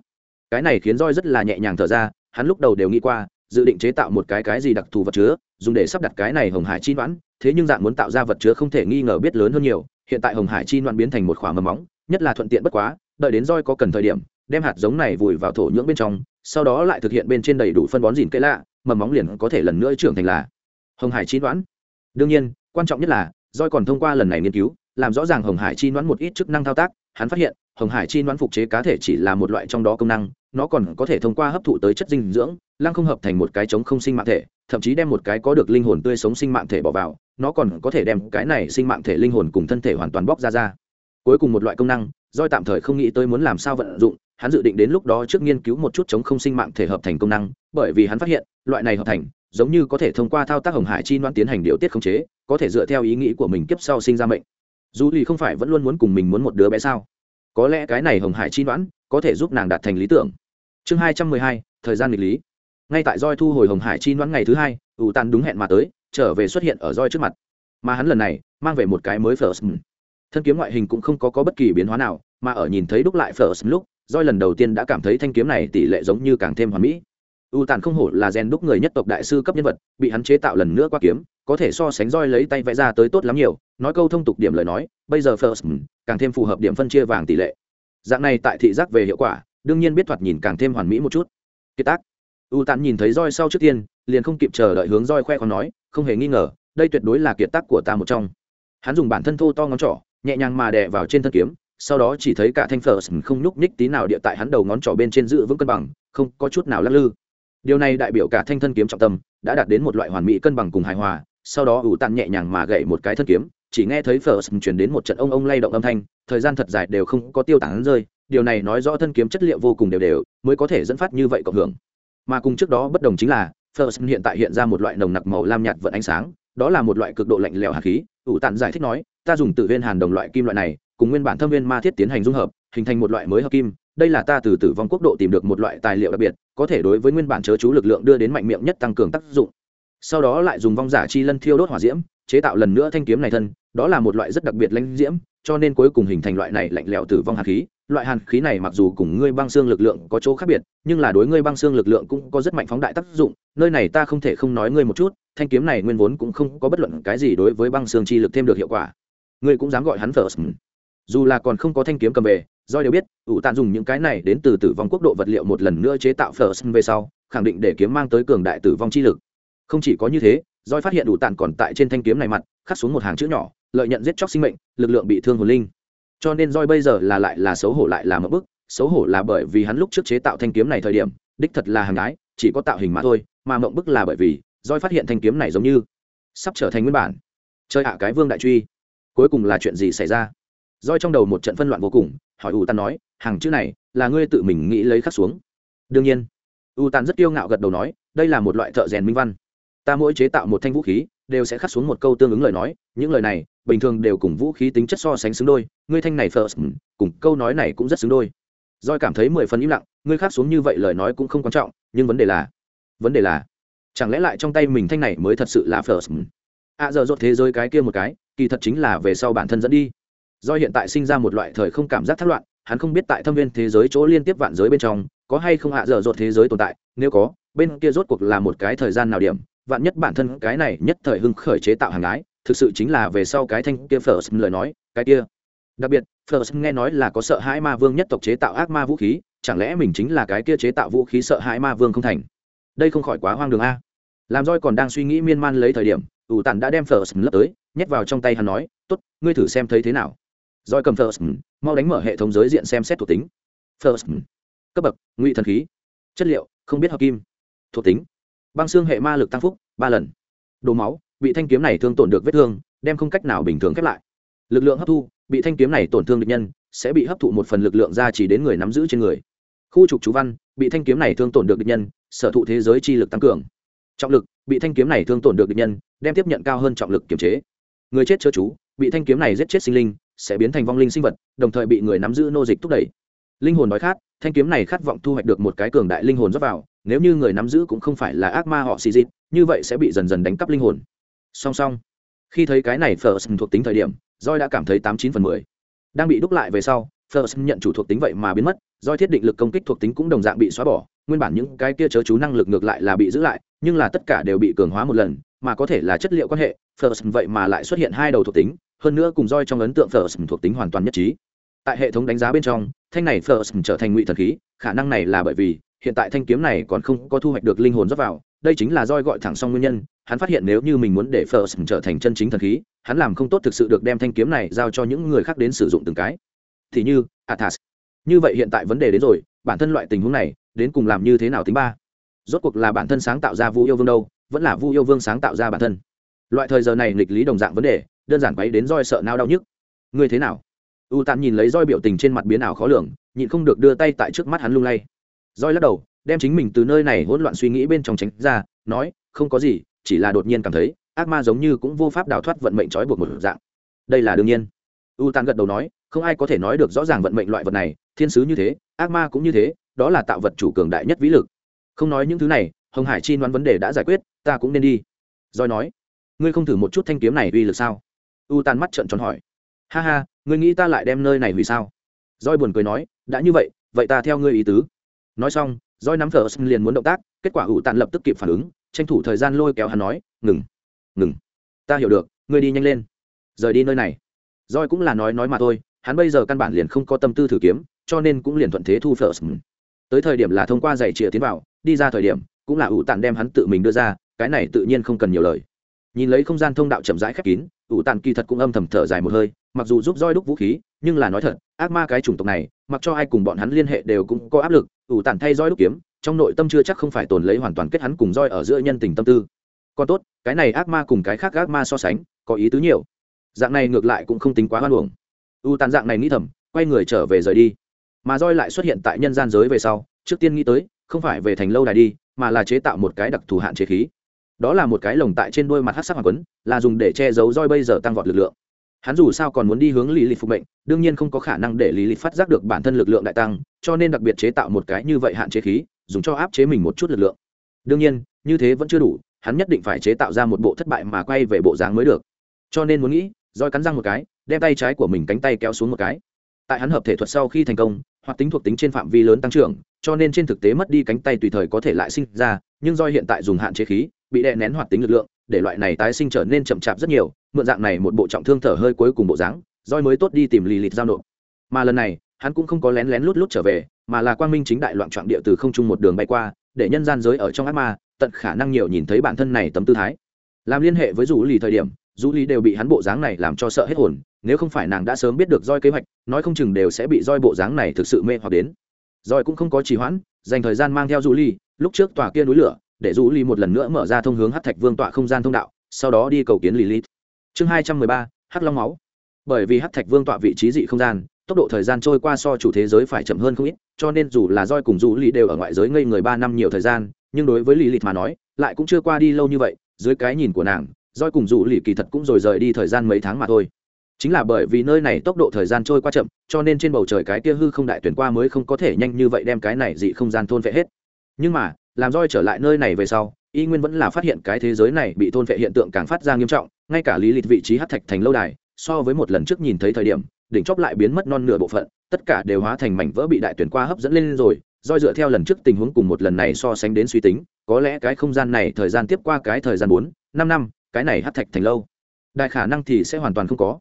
Cái này khiến roi rất là nhẹ nhàng thở ra, hắn lúc đầu đều nghĩ qua, dự định chế tạo một cái cái gì đặc thù vật chứa, dùng để sắp đặt cái này hồng hải chi noãn thế nhưng dạng muốn tạo ra vật chứa không thể nghi ngờ biết lớn hơn nhiều, hiện tại hồng hải chi noãn biến thành một khoả mầm móng, nhất là thuận tiện bất quá, đợi đến roi có cần thời điểm đem hạt giống này vùi vào thổ nhưỡng bên trong, sau đó lại thực hiện bên trên đầy đủ phân bón dìn cây lạ mầm móng liền có thể lần nữa trưởng thành là hồng hải chi đoán đương nhiên, quan trọng nhất là roi còn thông qua lần này nghiên cứu, làm rõ ràng hồng hải chi đoán một ít chức năng thao tác, hắn phát hiện, hồng hải chi đoán phục chế cá thể chỉ là một loại trong đó công năng, nó còn có thể thông qua hấp thụ tới chất dinh dưỡng, lăng không hợp thành một cái chống không sinh mạng thể, thậm chí đem một cái có được linh hồn tươi sống sinh mạng thể bỏ vào, nó còn có thể đem cái này sinh mạng thể linh hồn cùng thân thể hoàn toàn bóc ra ra. Cuối cùng một loại công năng doi tạm thời không nghĩ tới muốn làm sao vận dụng hắn dự định đến lúc đó trước nghiên cứu một chút chống không sinh mạng thể hợp thành công năng bởi vì hắn phát hiện loại này hợp thành giống như có thể thông qua thao tác hồng hải chi đoán tiến hành điều tiết khống chế có thể dựa theo ý nghĩ của mình kiếp sau sinh ra mệnh. Dù lì không phải vẫn luôn muốn cùng mình muốn một đứa bé sao? Có lẽ cái này hồng hải chi đoán có thể giúp nàng đạt thành lý tưởng. Chương hai trăm mười hai thời gian nghịch lý. Ngay tại roi thu hồi hồng hải chi đoán ngày thứ hai ủ tàn đúng hẹn mà tới trở về xuất hiện ở roi trước mặt. Mà hắn lần này mang về một cái mới first thân kiếm ngoại hình cũng không có, có bất kỳ biến hóa nào mà ở nhìn thấy đúc lại first lúc roi lần đầu tiên đã cảm thấy thanh kiếm này tỷ lệ giống như càng thêm hoàn mỹ. U tàn không hổ là gen đúc người nhất tộc đại sư cấp nhân vật, bị hắn chế tạo lần nữa qua kiếm, có thể so sánh roi lấy tay vẽ ra tới tốt lắm nhiều. Nói câu thông tục điểm lời nói, bây giờ first ừ, càng thêm phù hợp điểm phân chia vàng tỷ lệ. Dạng này tại thị giác về hiệu quả, đương nhiên biết thoạt nhìn càng thêm hoàn mỹ một chút. Kiệt tác. U tàn nhìn thấy roi sau trước tiên, liền không kịp chờ đợi hướng roi khoe khoan nói, không hề nghi ngờ, đây tuyệt đối là kiệt tác của ta một trong. Hắn dùng bản thân thô to ngón trỏ, nhẹ nhàng mà đè vào trên thân kiếm sau đó chỉ thấy cả thanh first không nhúc nhích tí nào địa tại hắn đầu ngón trỏ bên trên giữ vững cân bằng, không có chút nào lắc lư. Điều này đại biểu cả thanh thân kiếm trọng tâm đã đạt đến một loại hoàn mỹ cân bằng cùng hài hòa, sau đó ủ tặn nhẹ nhàng mà gậy một cái thân kiếm, chỉ nghe thấy first truyền đến một trận ông ông lay động âm thanh, thời gian thật dài đều không có tiêu tán rơi, điều này nói rõ thân kiếm chất liệu vô cùng đều đều mới có thể dẫn phát như vậy cộng hưởng. Mà cùng trước đó bất đồng chính là first hiện tại hiện ra một loại nồng nặc màu lam nhạt vận ánh sáng, đó là một loại cực độ lạnh lẽo hàn khí, ủ tặn giải thích nói, ta dùng tự viên hàn đồng loại kim loại này cùng nguyên bản thâm viên ma thiết tiến hành dung hợp, hình thành một loại mới hợp kim. Đây là ta từ tử vong quốc độ tìm được một loại tài liệu đặc biệt, có thể đối với nguyên bản chớ chú lực lượng đưa đến mạnh miệng nhất tăng cường tác dụng. Sau đó lại dùng vong giả chi lân thiêu đốt hỏa diễm, chế tạo lần nữa thanh kiếm này thân, đó là một loại rất đặc biệt lãnh diễm, cho nên cuối cùng hình thành loại này lạnh lẽo tử vong hạt khí. Loại hàn khí này mặc dù cùng ngươi băng xương lực lượng có chỗ khác biệt, nhưng là đối ngươi băng xương lực lượng cũng có rất mạnh phóng đại tác dụng, nơi này ta không thể không nói ngươi một chút, thanh kiếm này nguyên vốn cũng không có bất luận cái gì đối với băng xương chi lực thêm được hiệu quả. Ngươi cũng dám gọi hắn first dù là còn không có thanh kiếm cầm về, do đều biết, ủ tàn dùng những cái này đến từ tử vong quốc độ vật liệu một lần nữa chế tạo first về sau, khẳng định để kiếm mang tới cường đại tử vong chi lực. Không chỉ có như thế doi phát hiện ủ tàn còn tại trên thanh kiếm này mặt, khắc xuống một hàng chữ nhỏ, lợi nhận giết chóc sinh mệnh, lực lượng bị thương hồn linh. Cho nên roi bây giờ là lại là xấu hổ lại là một bức, xấu hổ là bởi vì hắn lúc trước chế tạo thanh kiếm này thời điểm, đích thật là hàng gái chỉ có tạo hình mà thôi, mà mộng bức là bởi vì roi phát hiện thanh kiếm này giống như sắp trở thành nguyên bản. Chơi hạ cái vương đại truy. Cuối cùng là chuyện gì xảy ra? Roi trong đầu một trận phân loạn vô cùng, hỏi u tàn nói, hàng chữ này là ngươi tự mình nghĩ lấy khắc xuống? Đương nhiên. U tàn rất kiêu ngạo gật đầu nói, đây là một loại thợ rèn minh văn. Ta mỗi chế tạo một thanh vũ khí, đều sẽ khắc xuống một câu tương ứng lời nói, những lời này bình thường đều cùng vũ khí tính chất so sánh xứng đôi, ngươi thanh này first ừ, cùng câu nói này cũng rất xứng đôi. Roi cảm thấy mười phần im lặng, ngươi khắc xuống như vậy lời nói cũng không quan trọng, nhưng vấn đề là, vấn đề là, chẳng lẽ lại trong tay mình thanh này mới thật sự là first ừ? à giờ rốt thế giới cái kia một cái, kỳ thật chính là về sau bản thân dẫn đi do hiện tại sinh ra một loại thời không cảm giác thất loạn, hắn không biết tại thâm viên thế giới chỗ liên tiếp vạn giới bên trong, có hay không hạ dở dột thế giới tồn tại, nếu có, bên kia rốt cuộc là một cái thời gian nào điểm, vạn nhất bản thân cái này nhất thời hưng khởi chế tạo hàng ái, thực sự chính là về sau cái thanh kia first lời nói, cái kia. Đặc biệt first nghe nói là có sợ hãi ma vương nhất tộc chế tạo ác ma vũ khí, chẳng lẽ mình chính là cái kia chế tạo vũ khí sợ hãi ma vương không thành? Đây không khỏi quá hoang đường a. Làm roi còn đang suy nghĩ miên man lấy thời điểm, ủ tản đã đem first lấp tới, nhét vào trong tay hắn nói, tốt, ngươi thử xem thấy thế nào. Rồi cầm first, mau đánh mở hệ thống giới diện xem xét thuộc tính. First, cấp bậc, ngụy thần khí. Chất liệu, không biết hợp kim. Thuộc tính, băng xương hệ ma lực tăng phúc, ba lần. Đồ máu, bị thanh kiếm này thương tổn được vết thương, đem không cách nào bình thường khép lại. Lực lượng hấp thu, bị thanh kiếm này tổn thương địch nhân, sẽ bị hấp thụ một phần lực lượng ra chỉ đến người nắm giữ trên người. Khu trục chú văn, bị thanh kiếm này thương tổn được địch nhân, sở thụ thế giới chi lực tăng cường. Trọng lực, bị thanh kiếm này thương tổn được địch nhân, đem tiếp nhận cao hơn trọng lực kiểm chế. Người chết chớ chú, bị thanh kiếm này giết chết sinh linh sẽ biến thành vong linh sinh vật, đồng thời bị người nắm giữ nô dịch thúc đẩy. Linh hồn nói khát, thanh kiếm này khát vọng thu hoạch được một cái cường đại linh hồn dốc vào, nếu như người nắm giữ cũng không phải là ác ma họ xì dịt như vậy sẽ bị dần dần đánh cắp linh hồn. Song song, khi thấy cái này first thuộc tính thời điểm roi đã cảm thấy tám chín phần mười. Đang bị đúc lại về sau first nhận chủ thuộc tính vậy mà biến mất roi thiết định lực công kích thuộc tính cũng đồng dạng bị xóa bỏ, nguyên bản những cái kia chớ chú năng lực ngược lại là bị giữ lại, nhưng là tất cả đều bị cường hóa một lần, mà có thể là chất liệu quan hệ first vậy mà lại xuất hiện hai đầu thuộc tính hơn nữa cùng roi trong ấn tượng first thuộc tính hoàn toàn nhất trí. Tại hệ thống đánh giá bên trong, thanh này first trở thành ngụy thần khí, khả năng này là bởi vì, hiện tại thanh kiếm này còn không có thu hoạch được linh hồn rót vào, đây chính là roi gọi thẳng xong nguyên nhân, hắn phát hiện nếu như mình muốn để first trở thành chân chính thần khí, hắn làm không tốt thực sự được đem thanh kiếm này giao cho những người khác đến sử dụng từng cái. Thì như, athas. Như vậy hiện tại vấn đề đến rồi, bản thân loại tình huống này, đến cùng làm như thế nào tính ba? Rốt cuộc là bản thân sáng tạo ra vu yêu vương đâu, vẫn là vu yêu vương sáng tạo ra bản thân? Loại thời giờ này nghịch lý đồng dạng vấn đề đơn giản quấy đến roi sợ nao đau nhức. Ngươi thế nào? U tàn nhìn lấy roi biểu tình trên mặt biến ảo khó lường, nhịn không được đưa tay tại trước mắt hắn lung lay. Roi lắc đầu, đem chính mình từ nơi này hỗn loạn suy nghĩ bên trong tránh ra, nói, không có gì, chỉ là đột nhiên cảm thấy, ác ma giống như cũng vô pháp đào thoát vận mệnh trói buộc một dạng. Đây là đương nhiên. U tàn gật đầu nói, không ai có thể nói được rõ ràng vận mệnh loại vật này, thiên sứ như thế, ác ma cũng như thế, đó là tạo vật chủ cường đại nhất vĩ lực. Không nói những thứ này, hồng hải chi đoán vấn đề đã giải quyết, ta cũng nên đi. Roi nói, ngươi không thử một chút thanh kiếm này uy lực sao? U tàn mắt trợn tròn hỏi. Ha ha, ngươi nghĩ ta lại đem nơi này hủy sao? Roi buồn cười nói, đã như vậy vậy ta theo ngươi ý tứ. Nói xong roi nắm thở liền muốn động tác, kết quả U tàn lập tức kịp phản ứng, tranh thủ thời gian lôi kéo hắn nói, ngừng ngừng. Ta hiểu được, ngươi đi nhanh lên. Rời đi nơi này. Roi cũng là nói nói mà thôi, hắn bây giờ căn bản liền không có tâm tư thử kiếm, cho nên cũng liền thuận thế thu first tới thời điểm là thông qua giày chìa tiến vào, đi ra thời điểm, cũng là ủ tàn đem hắn tự mình đưa ra, cái này tự nhiên không cần nhiều lời. Nhìn lấy không gian thông đạo chậm rãi khép kín ủ tàn kỳ thật cũng âm thầm thở dài một hơi, mặc dù giúp roi đúc vũ khí, nhưng là nói thật, ác ma cái chủng tộc này, mặc cho ai cùng bọn hắn liên hệ đều cũng có áp lực, ủ tàn thay roi đúc kiếm, trong nội tâm chưa chắc không phải tồn lấy hoàn toàn kết hắn cùng roi ở giữa nhân tình tâm tư. Còn tốt, cái này ác ma cùng cái khác ác ma so sánh, có ý tứ nhiều. Dạng này ngược lại cũng không tính quá hoan hưởng u tàn dạng này nghĩ thầm, quay người trở về rời đi. Mà roi lại xuất hiện tại nhân gian giới về sau, trước tiên nghĩ tới, không phải về thành lâu đài đi, mà là chế tạo một cái đặc thù hạn chế khí đó là một cái lồng tại trên đôi mặt hát sắc hoàng quấn, là dùng để che giấu roi bây giờ tăng vọt lực lượng. Hắn dù sao còn muốn đi hướng lý lịch phục mệnh, đương nhiên không có khả năng để lý lịch phát giác được bản thân lực lượng đại tăng, cho nên đặc biệt chế tạo một cái như vậy hạn chế khí, dùng cho áp chế mình một chút lực lượng. Đương nhiên, như thế vẫn chưa đủ, hắn nhất định phải chế tạo ra một bộ thất bại mà quay về bộ dáng mới được. Cho nên muốn nghĩ, roi cắn răng một cái, đem tay trái của mình cánh tay kéo xuống một cái. Tại hắn hợp thể thuật sau khi thành công hoặc tính thuộc tính trên phạm vi lớn tăng trưởng, cho nên trên thực tế mất đi cánh tay tùy thời có thể lại sinh ra, nhưng roi hiện tại dùng hạn chế khí bị đè nén hoạt tính lực lượng, để loại này tái sinh trở nên chậm chạp rất nhiều, mượn dạng này một bộ trọng thương thở hơi cuối cùng bộ dáng, roi mới tốt đi tìm lì lịt giao nộp. Mà lần này, hắn cũng không có lén lén lút lút trở về, mà là quang minh chính đại loạn trọng địa từ không trung một đường bay qua, để nhân gian giới ở trong ác ma, tận khả năng nhiều nhìn thấy bản thân này tấm tư thái. Làm liên hệ với rủ lì thời điểm rủ lì đều bị hắn bộ dáng này làm cho sợ hết hồn, nếu không phải nàng đã sớm biết được roi kế hoạch, nói không chừng đều sẽ bị roi bộ dáng này thực sự mê hoặc đến. Roi cũng không có trì hoãn, dành thời gian mang theo rủ lì, lúc trước tòa kia núi lửa để rũ ly một lần nữa mở ra thông hướng hát thạch vương tọa không gian thông đạo, sau đó đi cầu kiến lì lít chương hai trăm mười ba hát long máu. Bởi vì hát thạch vương tọa vị trí dị không gian, tốc độ thời gian trôi qua so chủ thế giới phải chậm hơn không ít, cho nên dù là roi cùng rũ ly đều ở ngoại giới ngây người ba năm nhiều thời gian, nhưng đối với lì lít mà nói, lại cũng chưa qua đi lâu như vậy, dưới cái nhìn của nàng roi cùng rũ ly kỳ thật cũng rồi rời đi thời gian mấy tháng mà thôi. Chính là bởi vì nơi này tốc độ thời gian trôi qua chậm, cho nên trên bầu trời cái kia hư không đại tuyển qua mới không có thể nhanh như vậy đem cái này dị không gian thôn vệ hết. Nhưng mà làm roi trở lại nơi này về sau, y nguyên vẫn là phát hiện cái thế giới này bị thôn vệ hiện tượng càng phát ra nghiêm trọng, ngay cả lý lịch vị trí hát thạch thành lâu đài, so với một lần trước nhìn thấy thời điểm, đỉnh chóp lại biến mất non nửa bộ phận, tất cả đều hóa thành mảnh vỡ bị đại tuyển qua hấp dẫn lên rồi, roi dựa theo lần trước tình huống cùng một lần này so sánh đến suy tính, có lẽ cái không gian này thời gian tiếp qua cái thời gian bốn, năm năm, cái này hát thạch thành lâu, đại khả năng thì sẽ hoàn toàn không có.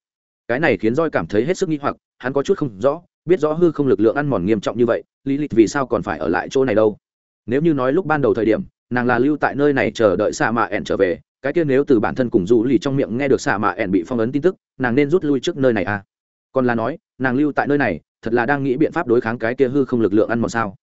Cái này khiến roi cảm thấy hết sức nghi hoặc, hắn có chút không rõ, biết rõ hư không lực lượng ăn mòn nghiêm trọng như vậy, lý lịch vì sao còn phải ở lại chỗ này đâu? Nếu như nói lúc ban đầu thời điểm, nàng là lưu tại nơi này chờ đợi xạ mạ ẻn trở về, cái kia nếu từ bản thân cùng du lì trong miệng nghe được xạ mạ ẻn bị phong ấn tin tức, nàng nên rút lui trước nơi này à? Còn là nói, nàng lưu tại nơi này, thật là đang nghĩ biện pháp đối kháng cái kia hư không lực lượng ăn mòn sao?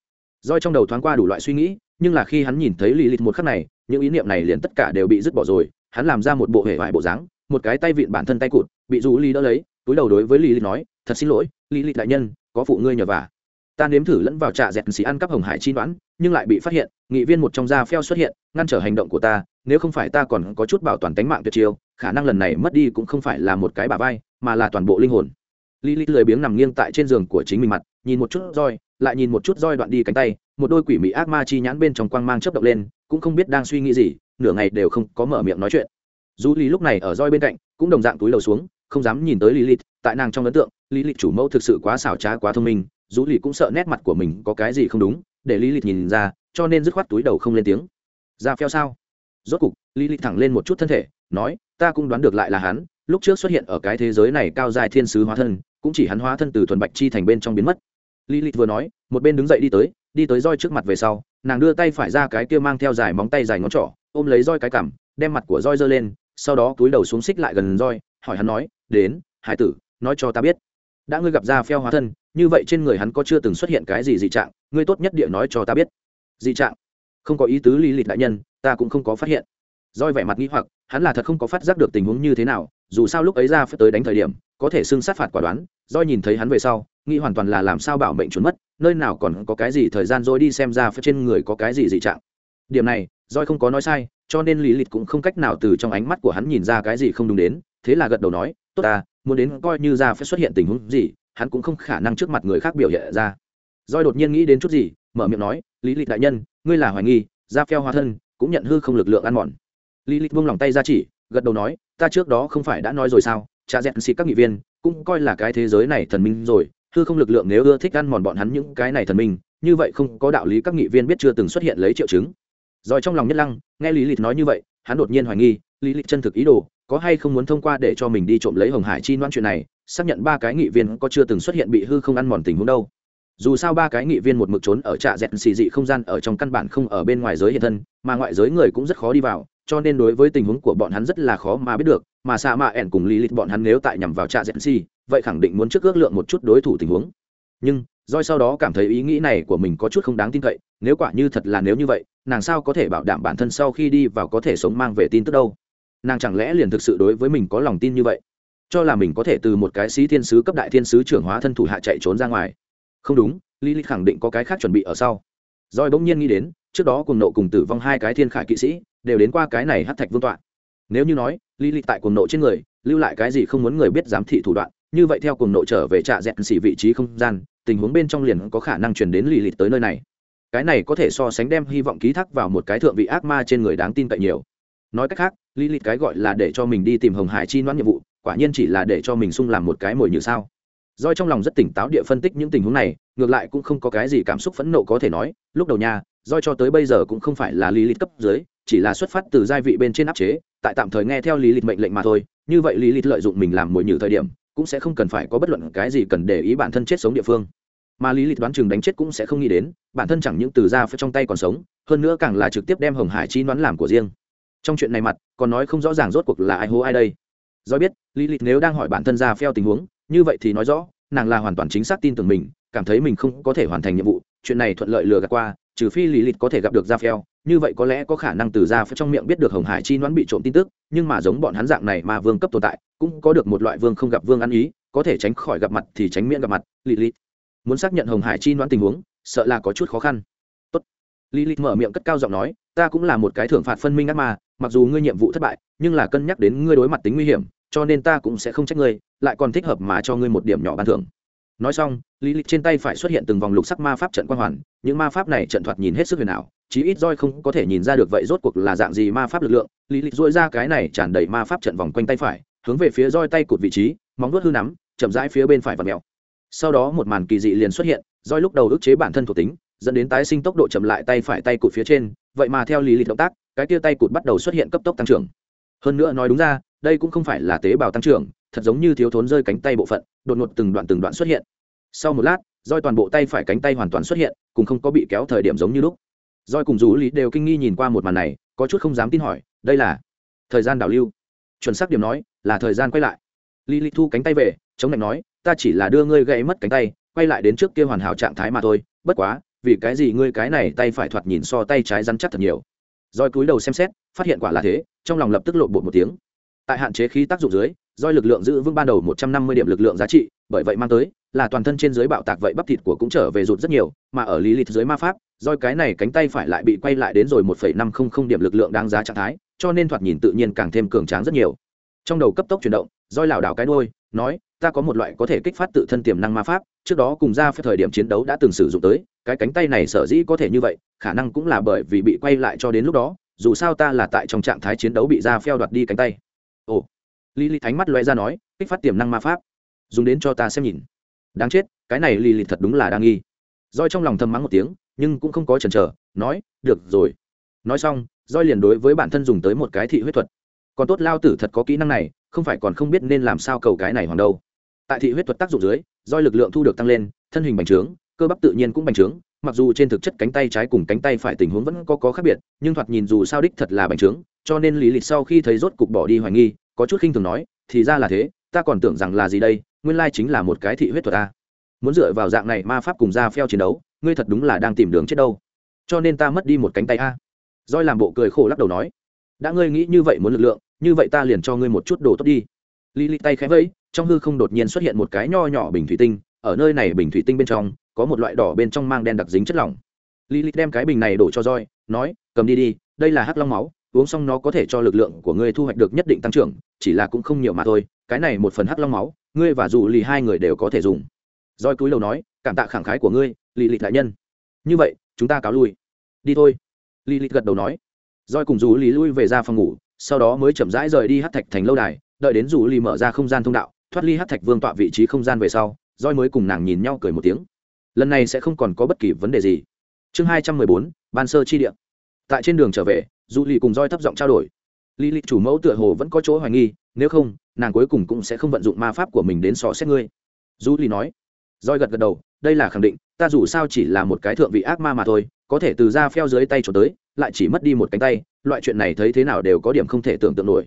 Roi trong đầu thoáng qua đủ loại suy nghĩ, nhưng là khi hắn nhìn thấy lì lịt một khắc này, những ý niệm này liền tất cả đều bị dứt bỏ rồi. Hắn làm ra một bộ hệ vải bộ dáng, một cái tay vịn bản thân tay cụt, bị du Lì đỡ lấy, túi đầu đối với lì lịt nói, thật xin lỗi, lì lịt đại nhân, có phụ ngươi nhờ vả. Ta nếm thử lẫn vào trà dẹt xì ăn cắp hồng hải chi đoán nhưng lại bị phát hiện nghị viên một trong da pheo xuất hiện ngăn trở hành động của ta nếu không phải ta còn có chút bảo toàn tính mạng tuyệt chiêu khả năng lần này mất đi cũng không phải là một cái bà vai mà là toàn bộ linh hồn Lý Lý lười biếng nằm nghiêng tại trên giường của chính mình mặt, nhìn một chút roi, lại nhìn một chút roi đoạn đi cánh tay, một đôi quỷ mị ác ma chi nhãn bên trong quang mang chớp động lên, cũng không biết đang suy nghĩ gì, nửa ngày đều không có mở miệng nói chuyện. Dù Lý lúc này ở roi bên cạnh, cũng đồng dạng túi đầu xuống, không dám nhìn tới Lilith, tại nàng trong ấn tượng, Lilith chủ mẫu thực sự quá xảo trá quá thông minh, dù Lý cũng sợ nét mặt của mình có cái gì không đúng, để lý lịch nhìn ra, cho nên dứt khoát túi đầu không lên tiếng. Ra phèo sao? Rốt cục, lý lịch thẳng lên một chút thân thể, nói, ta cũng đoán được lại là hắn, lúc trước xuất hiện ở cái thế giới này cao dài thiên sứ hóa thân, cũng chỉ hắn hóa thân từ thuần bạch chi thành bên trong biến mất lý lịch vừa nói một bên đứng dậy đi tới đi tới roi trước mặt về sau nàng đưa tay phải ra cái kia mang theo dài móng tay dài ngón trỏ ôm lấy roi cái cằm đem mặt của roi giơ lên sau đó túi đầu xuống xích lại gần roi hỏi hắn nói đến hải tử nói cho ta biết đã ngươi gặp ra phèo hóa thân như vậy trên người hắn có chưa từng xuất hiện cái gì dị trạng, ngươi tốt nhất địa nói cho ta biết. Dị trạng? Không có ý tứ lý lịch đại nhân, ta cũng không có phát hiện. Roi vẻ mặt nghĩ hoặc, hắn là thật không có phát giác được tình huống như thế nào, dù sao lúc ấy ra phải tới đánh thời điểm, có thể xưng sát phạt quả đoán do nhìn thấy hắn về sau, nghĩ hoàn toàn là làm sao bảo mệnh trốn mất, nơi nào còn có cái gì thời gian rồi đi xem ra phía trên người có cái gì dị trạng. Điểm này roi không có nói sai, cho nên lý lịch cũng không cách nào từ trong ánh mắt của hắn nhìn ra cái gì không đúng đến, thế là gật đầu nói, tốt ta, muốn đến coi như ra phải xuất hiện tình huống gì hắn cũng không khả năng trước mặt người khác biểu hiện ra. Doi đột nhiên nghĩ đến chút gì, mở miệng nói, lý lịch đại nhân, ngươi là hoài nghi, da phèo hóa thân, cũng nhận hư không lực lượng ăn mòn. Lý lịch buông lòng tay ra chỉ, gật đầu nói, ta trước đó không phải đã nói rồi sao, cha dẹn xịt các nghị viên, cũng coi là cái thế giới này thần minh rồi, hư không lực lượng nếu ưa thích ăn mòn bọn hắn những cái này thần minh, như vậy không có đạo lý các nghị viên biết chưa từng xuất hiện lấy triệu chứng. Rồi trong lòng nhất lăng, nghe lý lịch nói như vậy, hắn đột nhiên hoài nghi, lý lịch chân thực ý đồ, có hay không muốn thông qua để cho mình đi trộm lấy hồng hải chi noan chuyện này xác nhận ba cái nghị viên có chưa từng xuất hiện bị hư không ăn mòn tình huống đâu. Dù sao ba cái nghị viên một mực trốn ở trạ dẹn xì dị không gian ở trong căn bản không ở bên ngoài giới hiện thân, mà ngoại giới người cũng rất khó đi vào, cho nên đối với tình huống của bọn hắn rất là khó mà biết được, mà sa mạ ẻn cùng lý lịch bọn hắn nếu tại nhằm vào trạ dẹn xì, vậy khẳng định muốn trước ước lượng một chút đối thủ tình huống. Nhưng doi sau đó cảm thấy ý nghĩ này của mình có chút không đáng tin cậy, nếu quả như thật là nếu như vậy, nàng sao có thể bảo đảm bản thân sau khi đi vào có thể sống mang về tin tức đâu? Nàng chẳng lẽ liền thực sự đối với mình có lòng tin như vậy? Cho là mình có thể từ một cái sĩ thiên sứ cấp đại thiên sứ trưởng hóa thân thủ hạ chạy trốn ra ngoài. Không đúng lý lịch khẳng định có cái khác chuẩn bị ở sau. Rồi bỗng nhiên nghĩ đến, trước đó cùng nộ cùng tử vong hai cái thiên khải kỵ sĩ, đều đến qua cái này hát thạch vương tọa. Nếu như nói lý lịch tại cùng nộ trên người, lưu lại cái gì không muốn người biết giám thị thủ đoạn, như vậy theo cùng nộ trở về trạ dẹn xỉ vị trí không gian, tình huống bên trong liền có khả năng truyền đến lý lịch tới nơi này. Cái này có thể so sánh đem hy vọng ký thác vào một cái thượng vị ác ma trên người đáng tin cậy nhiều. Nói cách khác lý lịch cái gọi là để cho mình đi tìm hồng hải chi đoán nhiệm vụ quả nhiên chỉ là để cho mình sung làm một cái mồi như sao Doi trong lòng rất tỉnh táo địa phân tích những tình huống này, ngược lại cũng không có cái gì cảm xúc phẫn nộ có thể nói, lúc đầu nha, Doi cho tới bây giờ cũng không phải là lý lịch cấp dưới, chỉ là xuất phát từ giai vị bên trên áp chế, tại tạm thời nghe theo lý lịch mệnh lệnh mà thôi, như vậy lý lịch lợi dụng mình làm mồi nhử thời điểm, cũng sẽ không cần phải có bất luận cái gì cần để ý bản thân chết sống địa phương. Mà lý lịch đoán chừng đánh chết cũng sẽ không nghĩ đến, bản thân chẳng những từ ra phía trong tay còn sống, hơn nữa càng là trực tiếp đem Hồng Hải chi đoán làm của riêng. Trong chuyện này mặt, còn nói không rõ ràng rốt cuộc là ai hô ai đây do biết lý lịch nếu đang hỏi bản thân ra phèo tình huống như vậy thì nói rõ nàng là hoàn toàn chính xác tin tưởng mình cảm thấy mình không có thể hoàn thành nhiệm vụ. Chuyện này thuận lợi lừa gạt qua trừ phi lý lịch có thể gặp được ra phèo như vậy có lẽ có khả năng từ ra phèo trong miệng biết được hồng hải chi đoán bị trộm tin tức nhưng mà giống bọn hắn dạng này mà vương cấp tồn tại cũng có được một loại vương không gặp vương ăn ý có thể tránh khỏi gặp mặt thì tránh miễn gặp mặt lý lịch muốn xác nhận hồng hải chi đoán tình huống sợ là có chút khó khăn. Tốt. Lý lịch mở miệng cất cao giọng nói ta cũng là một cái thưởng phạt phân minh ác mà, mặc dù ngươi nhiệm vụ thất bại nhưng là cân nhắc đến ngươi đối mặt tính nguy hiểm cho nên ta cũng sẽ không trách ngươi, lại còn thích hợp mà cho ngươi một điểm nhỏ ban thưởng. Nói xong, lý lịch trên tay phải xuất hiện từng vòng lục sắc ma pháp trận quan hoàn, những ma pháp này trận thoạt nhìn hết sức huyền ảo, chí ít roi không có thể nhìn ra được vậy rốt cuộc là dạng gì ma pháp lực lượng. Lý lịch dội ra cái này tràn đầy ma pháp trận vòng quanh tay phải, hướng về phía roi tay cụt vị trí, móng vuốt hư nắm, chậm rãi phía bên phải và mèo. Sau đó một màn kỳ dị liền xuất hiện roi lúc đầu ức chế bản thân thuộc tính, dẫn đến tái sinh tốc độ chậm lại tay phải tay cụt phía trên, vậy mà theo lý lịch động tác, cái tia tay cụt bắt đầu xuất hiện cấp tốc tăng trưởng. Hơn nữa nói đúng ra đây cũng không phải là tế bào tăng trưởng, thật giống như thiếu thốn rơi cánh tay bộ phận, đột ngột từng đoạn từng đoạn xuất hiện. Sau một lát, roi toàn bộ tay phải cánh tay hoàn toàn xuất hiện, cùng không có bị kéo thời điểm giống như lúc. Roi cùng rủ lý đều kinh nghi nhìn qua một màn này, có chút không dám tin hỏi, đây là thời gian đảo lưu? Chuẩn xác điểm nói, là thời gian quay lại. Lý lý thu cánh tay về, chống lạnh nói, ta chỉ là đưa ngươi gãy mất cánh tay, quay lại đến trước kia hoàn hảo trạng thái mà thôi, bất quá, vì cái gì ngươi cái này tay phải thoạt nhìn so tay trái rắn chắc thật nhiều? Roi cúi đầu xem xét, phát hiện quả là thế, trong lòng lập tức lộn bột một tiếng tại hạn chế khí tác dụng dưới doi lực lượng giữ vững ban đầu một trăm năm mươi điểm lực lượng giá trị, bởi vậy mang tới là toàn thân trên dưới bạo tạc vậy bắp thịt của cũng trở về rụt rất nhiều, mà ở lý lịch dưới ma pháp doi cái này cánh tay phải lại bị quay lại đến rồi một phẩy năm không không điểm lực lượng đáng giá trạng thái, cho nên thoạt nhìn tự nhiên càng thêm cường tráng rất nhiều. Trong đầu cấp tốc chuyển động doi lảo đảo cái đuôi, nói, ta có một loại có thể kích phát tự thân tiềm năng ma pháp, trước đó cùng ra phải thời điểm chiến đấu đã từng sử dụng tới, cái cánh tay này sở dĩ có thể như vậy, khả năng cũng là bởi vì bị quay lại cho đến lúc đó, dù sao ta là tại trong trạng thái chiến đấu bị ra phèo đoạt đi cánh tay ồ. Lý lý thánh mắt loe ra nói, kích phát tiềm năng ma pháp. Dùng đến cho ta xem nhìn. Đáng chết, cái này lì lì thật đúng là đang nghi. Roi trong lòng thầm mắng một tiếng, nhưng cũng không có chần chờ, nói, được rồi. Nói xong roi liền đối với bản thân dùng tới một cái thị huyết thuật. Còn tốt lao tử thật có kỹ năng này, không phải còn không biết nên làm sao cầu cái này hoàng đâu. Tại thị huyết thuật tác dụng dưới roi lực lượng thu được tăng lên, thân hình bành trướng, cơ bắp tự nhiên cũng bành trướng, mặc dù trên thực chất cánh tay trái cùng cánh tay phải tình huống vẫn có có khác biệt, nhưng thoạt nhìn dù sao đích thật là bành trướng, cho nên lý lịch sau khi thấy rốt cục bỏ đi hoài nghi có chút khinh thường nói, thì ra là thế, ta còn tưởng rằng là gì đây, nguyên lai chính là một cái thị huyết thuật ta muốn dựa vào dạng này ma pháp cùng ra phèo chiến đấu, ngươi thật đúng là đang tìm đường chết đâu. Cho nên ta mất đi một cánh tay a. Roi làm bộ cười khổ lắc đầu nói, đã ngươi nghĩ như vậy muốn lực lượng, như vậy ta liền cho ngươi một chút đồ tốt đi. Lý tay khẽ vẫy, trong hư không đột nhiên xuất hiện một cái nho nhỏ bình thủy tinh, ở nơi này bình thủy tinh bên trong, có một loại đỏ bên trong mang đen đặc dính chất lỏng. Lý đem cái bình này đổ cho roi nói, cầm đi đi, đây là hắc long máu uống xong nó có thể cho lực lượng của ngươi thu hoạch được nhất định tăng trưởng, chỉ là cũng không nhiều mà thôi, cái này một phần hắc long máu, ngươi và dù lì hai người đều có thể dùng. Roi cúi đầu nói, cảm tạ khẳng khái của ngươi, lì lịch đại nhân. Như vậy, chúng ta cáo lui. Đi thôi. Lì lịch gật đầu nói. Roi cùng dù lì lui về ra phòng ngủ, sau đó mới chậm rãi rời đi hát thạch thành lâu đài, đợi đến dù lì mở ra không gian thông đạo, thoát ly hát thạch vương tọa vị trí không gian về sau roi mới cùng nàng nhìn nhau cười một tiếng. Lần này sẽ không còn có bất kỳ vấn đề gì. Chương hai trăm mười bốn, ban sơ chi địa. Tại trên đường trở về dù lì cùng roi thấp giọng trao đổi. Lý lịch chủ mẫu tựa hồ vẫn có chỗ hoài nghi, nếu không, nàng cuối cùng cũng sẽ không vận dụng ma pháp của mình đến sò xét ngươi. Dù lì nói. Roi gật gật đầu, đây là khẳng định, ta dù sao chỉ là một cái thượng vị ác ma mà thôi, có thể từ ra pheo dưới tay trốn tới, lại chỉ mất đi một cánh tay, loại chuyện này thấy thế nào đều có điểm không thể tưởng tượng nổi.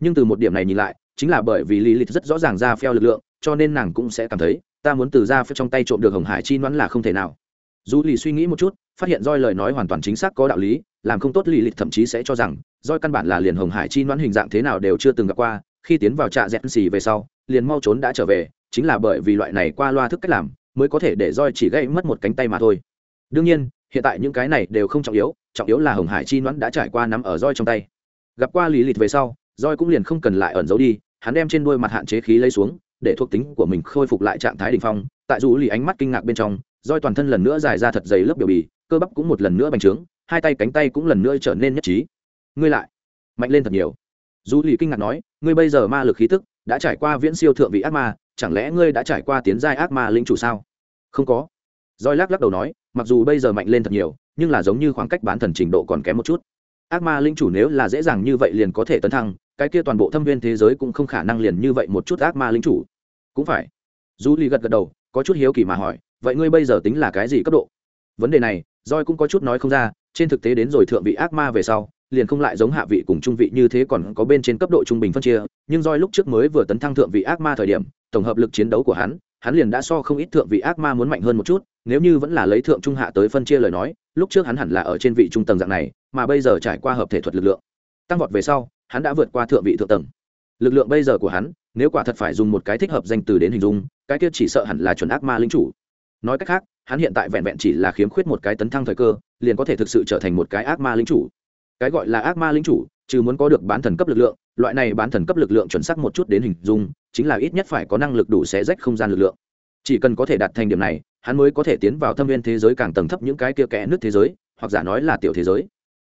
Nhưng từ một điểm này nhìn lại, chính là bởi vì lý lịch rất rõ ràng ra pheo lực lượng, cho nên nàng cũng sẽ cảm thấy, ta muốn từ ra pheo trong tay trộm được hồng hải chi đoán là không thể nào. Dù lì suy nghĩ một chút phát hiện roi lời nói hoàn toàn chính xác có đạo lý, làm không tốt lì lịch thậm chí sẽ cho rằng, roi căn bản là liền hồng hải chi noãn hình dạng thế nào đều chưa từng gặp qua, khi tiến vào trạ dẹn xì về sau, liền mau trốn đã trở về, chính là bởi vì loại này qua loa thức cách làm, mới có thể để roi chỉ gây mất một cánh tay mà thôi. Đương nhiên, hiện tại những cái này đều không trọng yếu trọng yếu là hồng hải chi noãn đã trải qua nắm ở roi trong tay. Gặp qua lì lịch về sau, roi cũng liền không cần lại ẩn giấu đi, hắn đem trên đuôi mặt hạn chế khí lấy xuống, để thuộc tính của mình khôi phục lại trạng thái đ ỉ n h phong. Tại dù lì ánh mắt kinh ngạc bên trong, roi toàn thân lần nữa dài ra thật dày lớp biểu bì cơ bắp cũng một lần nữa bành trướng, hai tay cánh tay cũng lần nữa trở nên nhất trí. Ngươi lại, mạnh lên thật nhiều. Dù lì kinh ngạc nói, ngươi bây giờ ma lực khí tức đã trải qua viễn siêu thượng vị ác ma, chẳng lẽ ngươi đã trải qua tiến giai ác ma linh chủ sao? Không có. Roi lắc lắc đầu nói, mặc dù bây giờ mạnh lên thật nhiều, nhưng là giống như khoảng cách bán thần trình độ còn kém một chút. Ác ma linh chủ nếu là dễ dàng như vậy liền có thể tấn thăng, cái kia toàn bộ thâm viên thế giới cũng không khả năng liền như vậy một chút ác ma linh chủ. Cũng phải. Du ly gật gật đầu, có chút hiếu kỳ mà hỏi, vậy ngươi bây giờ tính là cái gì cấp độ? Vấn đề này roi cũng có chút nói không ra, trên thực tế đến rồi thượng vị ác ma về sau, liền không lại giống hạ vị cùng trung vị như thế còn có bên trên cấp độ trung bình phân chia, nhưng Roi lúc trước mới vừa tấn thăng thượng vị ác ma thời điểm, tổng hợp lực chiến đấu của hắn hắn liền đã so không ít thượng vị ác ma muốn mạnh hơn một chút, nếu như vẫn là lấy thượng trung hạ tới phân chia lời nói, lúc trước hắn hẳn là ở trên vị trung tầng dạng này, mà bây giờ trải qua hợp thể thuật lực lượng, tăng vọt về sau, hắn đã vượt qua thượng vị thượng tầng. Lực lượng bây giờ của hắn, nếu quả thật phải dùng một cái thích hợp danh từ đến hình dung, cái kia chỉ sợ hẳn là chuẩn ác ma linh chủ nói cách khác, hắn hiện tại vẹn vẹn chỉ là khiếm khuyết một cái tấn thăng thời cơ, liền có thể thực sự trở thành một cái ác ma lính chủ. Cái gọi là ác ma lính chủ, trừ muốn có được bán thần cấp lực lượng, loại này bán thần cấp lực lượng chuẩn xác một chút đến hình dung, chính là ít nhất phải có năng lực đủ xé rách không gian lực lượng. Chỉ cần có thể đạt thành điểm này, hắn mới có thể tiến vào thâm viên thế giới càng tầng thấp những cái kia kẽ nước thế giới, hoặc giả nói là tiểu thế giới.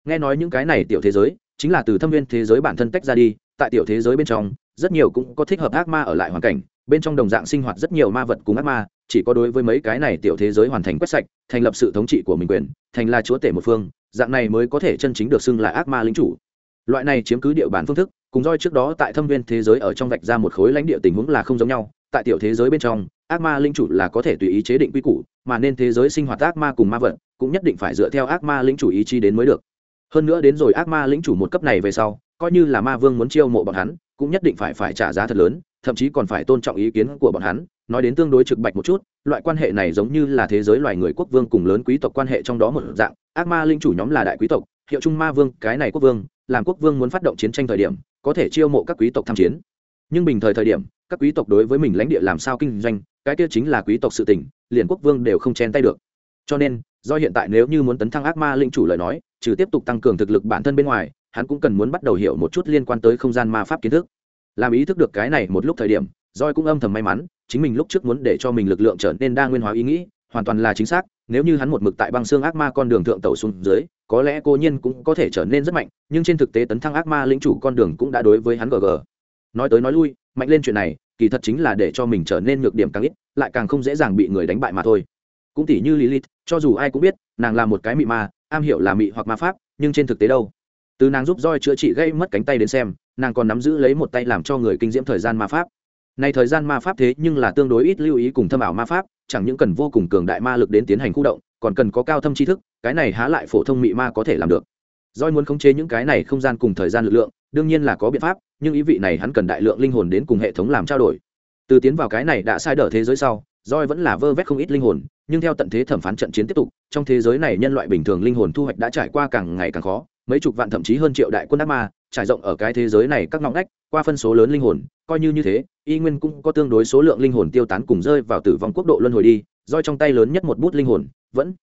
Nghe nói những cái này tiểu thế giới, chính là từ thâm viên thế giới bản thân tách ra đi, tại tiểu thế giới bên trong, rất nhiều cũng có thích hợp ác ma ở lại hoàn cảnh, bên trong đồng dạng sinh hoạt rất nhiều ma vật cùng ác ma chỉ có đối với mấy cái này tiểu thế giới hoàn thành quét sạch, thành lập sự thống trị của mình quyền, thành là chúa tể một phương, dạng này mới có thể chân chính được xưng là ác ma lính chủ. Loại này chiếm cứ địa bàn phương thức, cùng roi trước đó tại thâm viên thế giới ở trong vạch ra một khối lãnh địa tình huống là không giống nhau. Tại tiểu thế giới bên trong, ác ma linh chủ là có thể tùy ý chế định quy củ, mà nên thế giới sinh hoạt ác ma cùng ma vật, cũng nhất định phải dựa theo ác ma linh chủ ý chí đến mới được. Hơn nữa đến rồi ác ma linh chủ một cấp này về sau, coi như là ma vương muốn chiêu mộ bọn hắn, cũng nhất định phải phải trả giá thật lớn, thậm chí còn phải tôn trọng ý kiến của bọn hắn nói đến tương đối trực bạch một chút, loại quan hệ này giống như là thế giới loài người quốc vương cùng lớn quý tộc quan hệ trong đó một dạng. Ác ma linh chủ nhóm là đại quý tộc, hiệu trung ma vương, cái này quốc vương, làm quốc vương muốn phát động chiến tranh thời điểm, có thể chiêu mộ các quý tộc tham chiến. Nhưng bình thời thời điểm, các quý tộc đối với mình lãnh địa làm sao kinh doanh, cái kia chính là quý tộc sự tỉnh liền quốc vương đều không chen tay được. Cho nên, do hiện tại nếu như muốn tấn thăng ác ma linh chủ lời nói, trừ tiếp tục tăng cường thực lực bản thân bên ngoài, hắn cũng cần muốn bắt đầu hiểu một chút liên quan tới không gian ma pháp kiến thức. Làm ý thức được cái này một lúc thời điểm roi cũng âm thầm may mắn chính mình lúc trước muốn để cho mình lực lượng trở nên đa nguyên hóa ý nghĩ, hoàn toàn là chính xác, nếu như hắn một mực tại băng xương ác ma con đường thượng tẩu xuống dưới, có lẽ cô nhiên cũng có thể trở nên rất mạnh, nhưng trên thực tế tấn thăng ác ma lĩnh chủ con đường cũng đã đối với hắn gg nói tới nói lui, mạnh lên chuyện này, kỳ thật chính là để cho mình trở nên nhược điểm càng ít, lại càng không dễ dàng bị người đánh bại mà thôi. Cũng tỷ như lilith, cho dù ai cũng biết, nàng là một cái mị ma, am hiểu là mị hoặc ma pháp, nhưng trên thực tế đâu? Từ nàng giúp roi chữa trị gây mất cánh tay đến xem, nàng còn nắm giữ lấy một tay làm cho người kinh diễm thời gian ma pháp này thời gian ma pháp thế nhưng là tương đối ít lưu ý cùng thâm ảo ma pháp, chẳng những cần vô cùng cường đại ma lực đến tiến hành khu động, còn cần có cao thâm tri thức, cái này há lại phổ thông mị ma có thể làm được. Doi muốn khống chế những cái này không gian cùng thời gian lực lượng, đương nhiên là có biện pháp, nhưng ý vị này hắn cần đại lượng linh hồn đến cùng hệ thống làm trao đổi. Từ tiến vào cái này đã sai đỡ thế giới sau Doi vẫn là vơ vét không ít linh hồn, nhưng theo tận thế thẩm phán trận chiến tiếp tục, trong thế giới này nhân loại bình thường linh hồn thu hoạch đã trải qua càng ngày càng khó, mấy chục vạn thậm chí hơn triệu đại quân ác ma, trải rộng ở cái thế giới này các ngóc ngách, qua phân số lớn linh hồn coi như như thế, y nguyên cũng có tương đối số lượng linh hồn tiêu tán cùng rơi vào tử vong quốc độ luân hồi đi, do trong tay lớn nhất một bút linh hồn, vẫn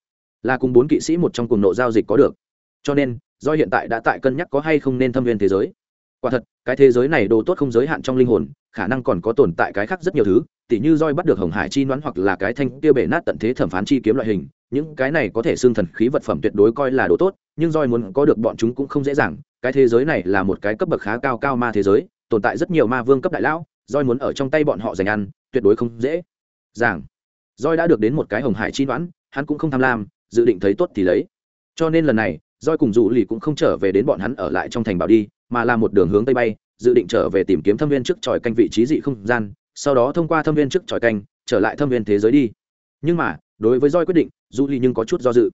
là cùng bốn kỵ sĩ một trong cùng nộ giao dịch có được. Cho nên, do hiện tại đã tại cân nhắc có hay không nên thâm viên thế giới. Quả thật, cái thế giới này đồ tốt không giới hạn trong linh hồn, khả năng còn có tồn tại cái khác rất nhiều thứ, tỉ như roi bắt được hồng hải chi đoán hoặc là cái thanh tiêu bể nát tận thế thẩm phán chi kiếm loại hình, những cái này có thể xương thần khí vật phẩm tuyệt đối coi là đồ tốt, nhưng roi muốn có được bọn chúng cũng không dễ dàng, cái thế giới này là một cái cấp bậc khá cao cao ma thế giới tồn tại rất nhiều ma vương cấp đại lão roi muốn ở trong tay bọn họ giành ăn, tuyệt đối không dễ giảng roi đã được đến một cái hồng hải chi đoán hắn cũng không tham lam, dự định thấy tốt thì lấy. Cho nên lần này roi cùng dụ lì cũng không trở về đến bọn hắn ở lại trong thành bảo đi, mà là một đường hướng tây bay, dự định trở về tìm kiếm thâm viên trước tròi canh vị trí dị không gian, sau đó thông qua thâm viên trước tròi canh, trở lại thâm viên thế giới đi. Nhưng mà, đối với roi quyết định, dụ lì nhưng có chút do dự.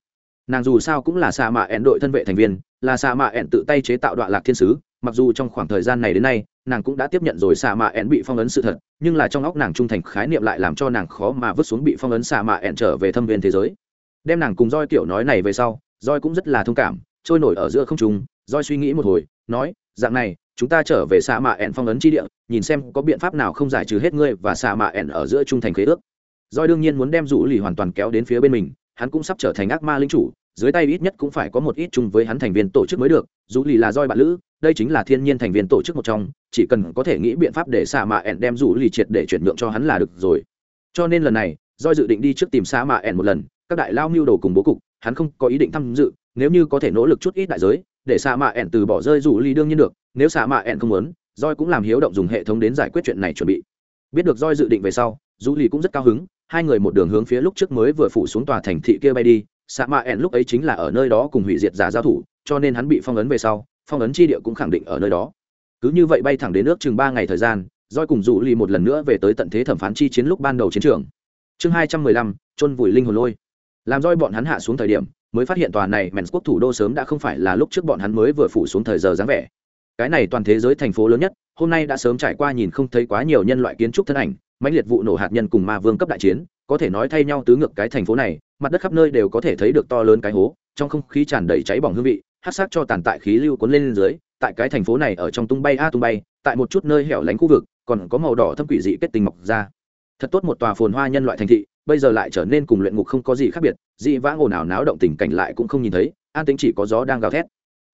Nàng dù sao cũng là xa mạ ẹn đội thân vệ thành viên, là xa mạ ẹn tự tay chế tạo đoạn lạc thiên sứ mặc dù trong khoảng thời gian này đến nay, nàng cũng đã tiếp nhận rồi xạ mạ ẹn bị phong ấn sự thật, nhưng là trong óc nàng trung thành khái niệm lại làm cho nàng khó mà vứt xuống bị phong ấn xạ mạ ẹn trở về thâm viên thế giới. Đem nàng cùng roi kiểu nói này về sau roi cũng rất là thông cảm, trôi nổi ở giữa không trung roi suy nghĩ một hồi, nói, dạng này, chúng ta trở về xạ mạ ẹn phong ấn chi địa, nhìn xem có biện pháp nào không giải trừ hết ngươi và xạ mạ ẹn ở giữa trung thành khế ước. Roi đương nhiên muốn đem rủ lì hoàn toàn kéo đến phía bên mình, hắn cũng sắp trở thành ác ma linh chủ, dưới tay ít nhất cũng phải có một ít chung với hắn thành viên tổ chức mới được, dù lì là roi bạn lữ đây chính là thiên nhiên thành viên tổ chức một trong, chỉ cần có thể nghĩ biện pháp để xạ mạ ẹn đem rủ lì triệt để chuyển nhượng cho hắn là được rồi. Cho nên lần này Doi dự định đi trước tìm xạ mạ ẹn một lần, các đại lao mưu đồ cùng bố cục, hắn không có ý định tham dự, nếu như có thể nỗ lực chút ít đại giới, để xạ mạ ẹn từ bỏ rơi rủ lì đương nhiên được, nếu xạ mạ ẹn không muốn roi cũng làm hiếu động dùng hệ thống đến giải quyết chuyện này chuẩn bị. Biết được roi dự định về sau, rủ lì cũng rất cao hứng, hai người một đường hướng phía lúc trước mới vừa phủ xuống tòa thành thị kia bay đi xạ mạ ẹn lúc ấy chính là ở nơi đó cùng hủy diệt giả giao thủ, cho nên hắn bị phong ấn về sau phong ấn chi địa cũng khẳng định ở nơi đó. Cứ như vậy bay thẳng đến nước chừng ba ngày thời gian doi cùng rủ ly một lần nữa về tới tận thế thẩm phán chi chiến lúc ban đầu chiến trường. Chương hai trăm mười lăm, chôn vùi linh hồn lôi. Làm roi bọn hắn hạ xuống thời điểm, mới phát hiện tòa này mèn quốc thủ đô sớm đã không phải là lúc trước bọn hắn mới vừa phủ xuống thời giờ dáng vẻ. Cái này toàn thế giới thành phố lớn nhất, hôm nay đã sớm trải qua nhìn không thấy quá nhiều nhân loại kiến trúc thân ảnh, mãnh liệt vụ nổ hạt nhân cùng ma vương cấp đại chiến, có thể nói thay nhau tứ ngược cái thành phố này, mặt đất khắp nơi đều có thể thấy được to lớn cái hố, trong không khí tràn đầy cháy bỏng hương vị hát sắc cho tàn tại khí lưu cuốn lên dưới, tại cái thành phố này ở trong tung bay a tung bay, tại một chút nơi hẻo lánh khu vực, còn có màu đỏ thâm quỷ dị kết tinh mọc ra. Thật tốt một tòa phồn hoa nhân loại thành thị, bây giờ lại trở nên cùng luyện ngục không có gì khác biệt, dị vãng ồn ào náo động tình cảnh lại cũng không nhìn thấy, an tính chỉ có gió đang gào thét.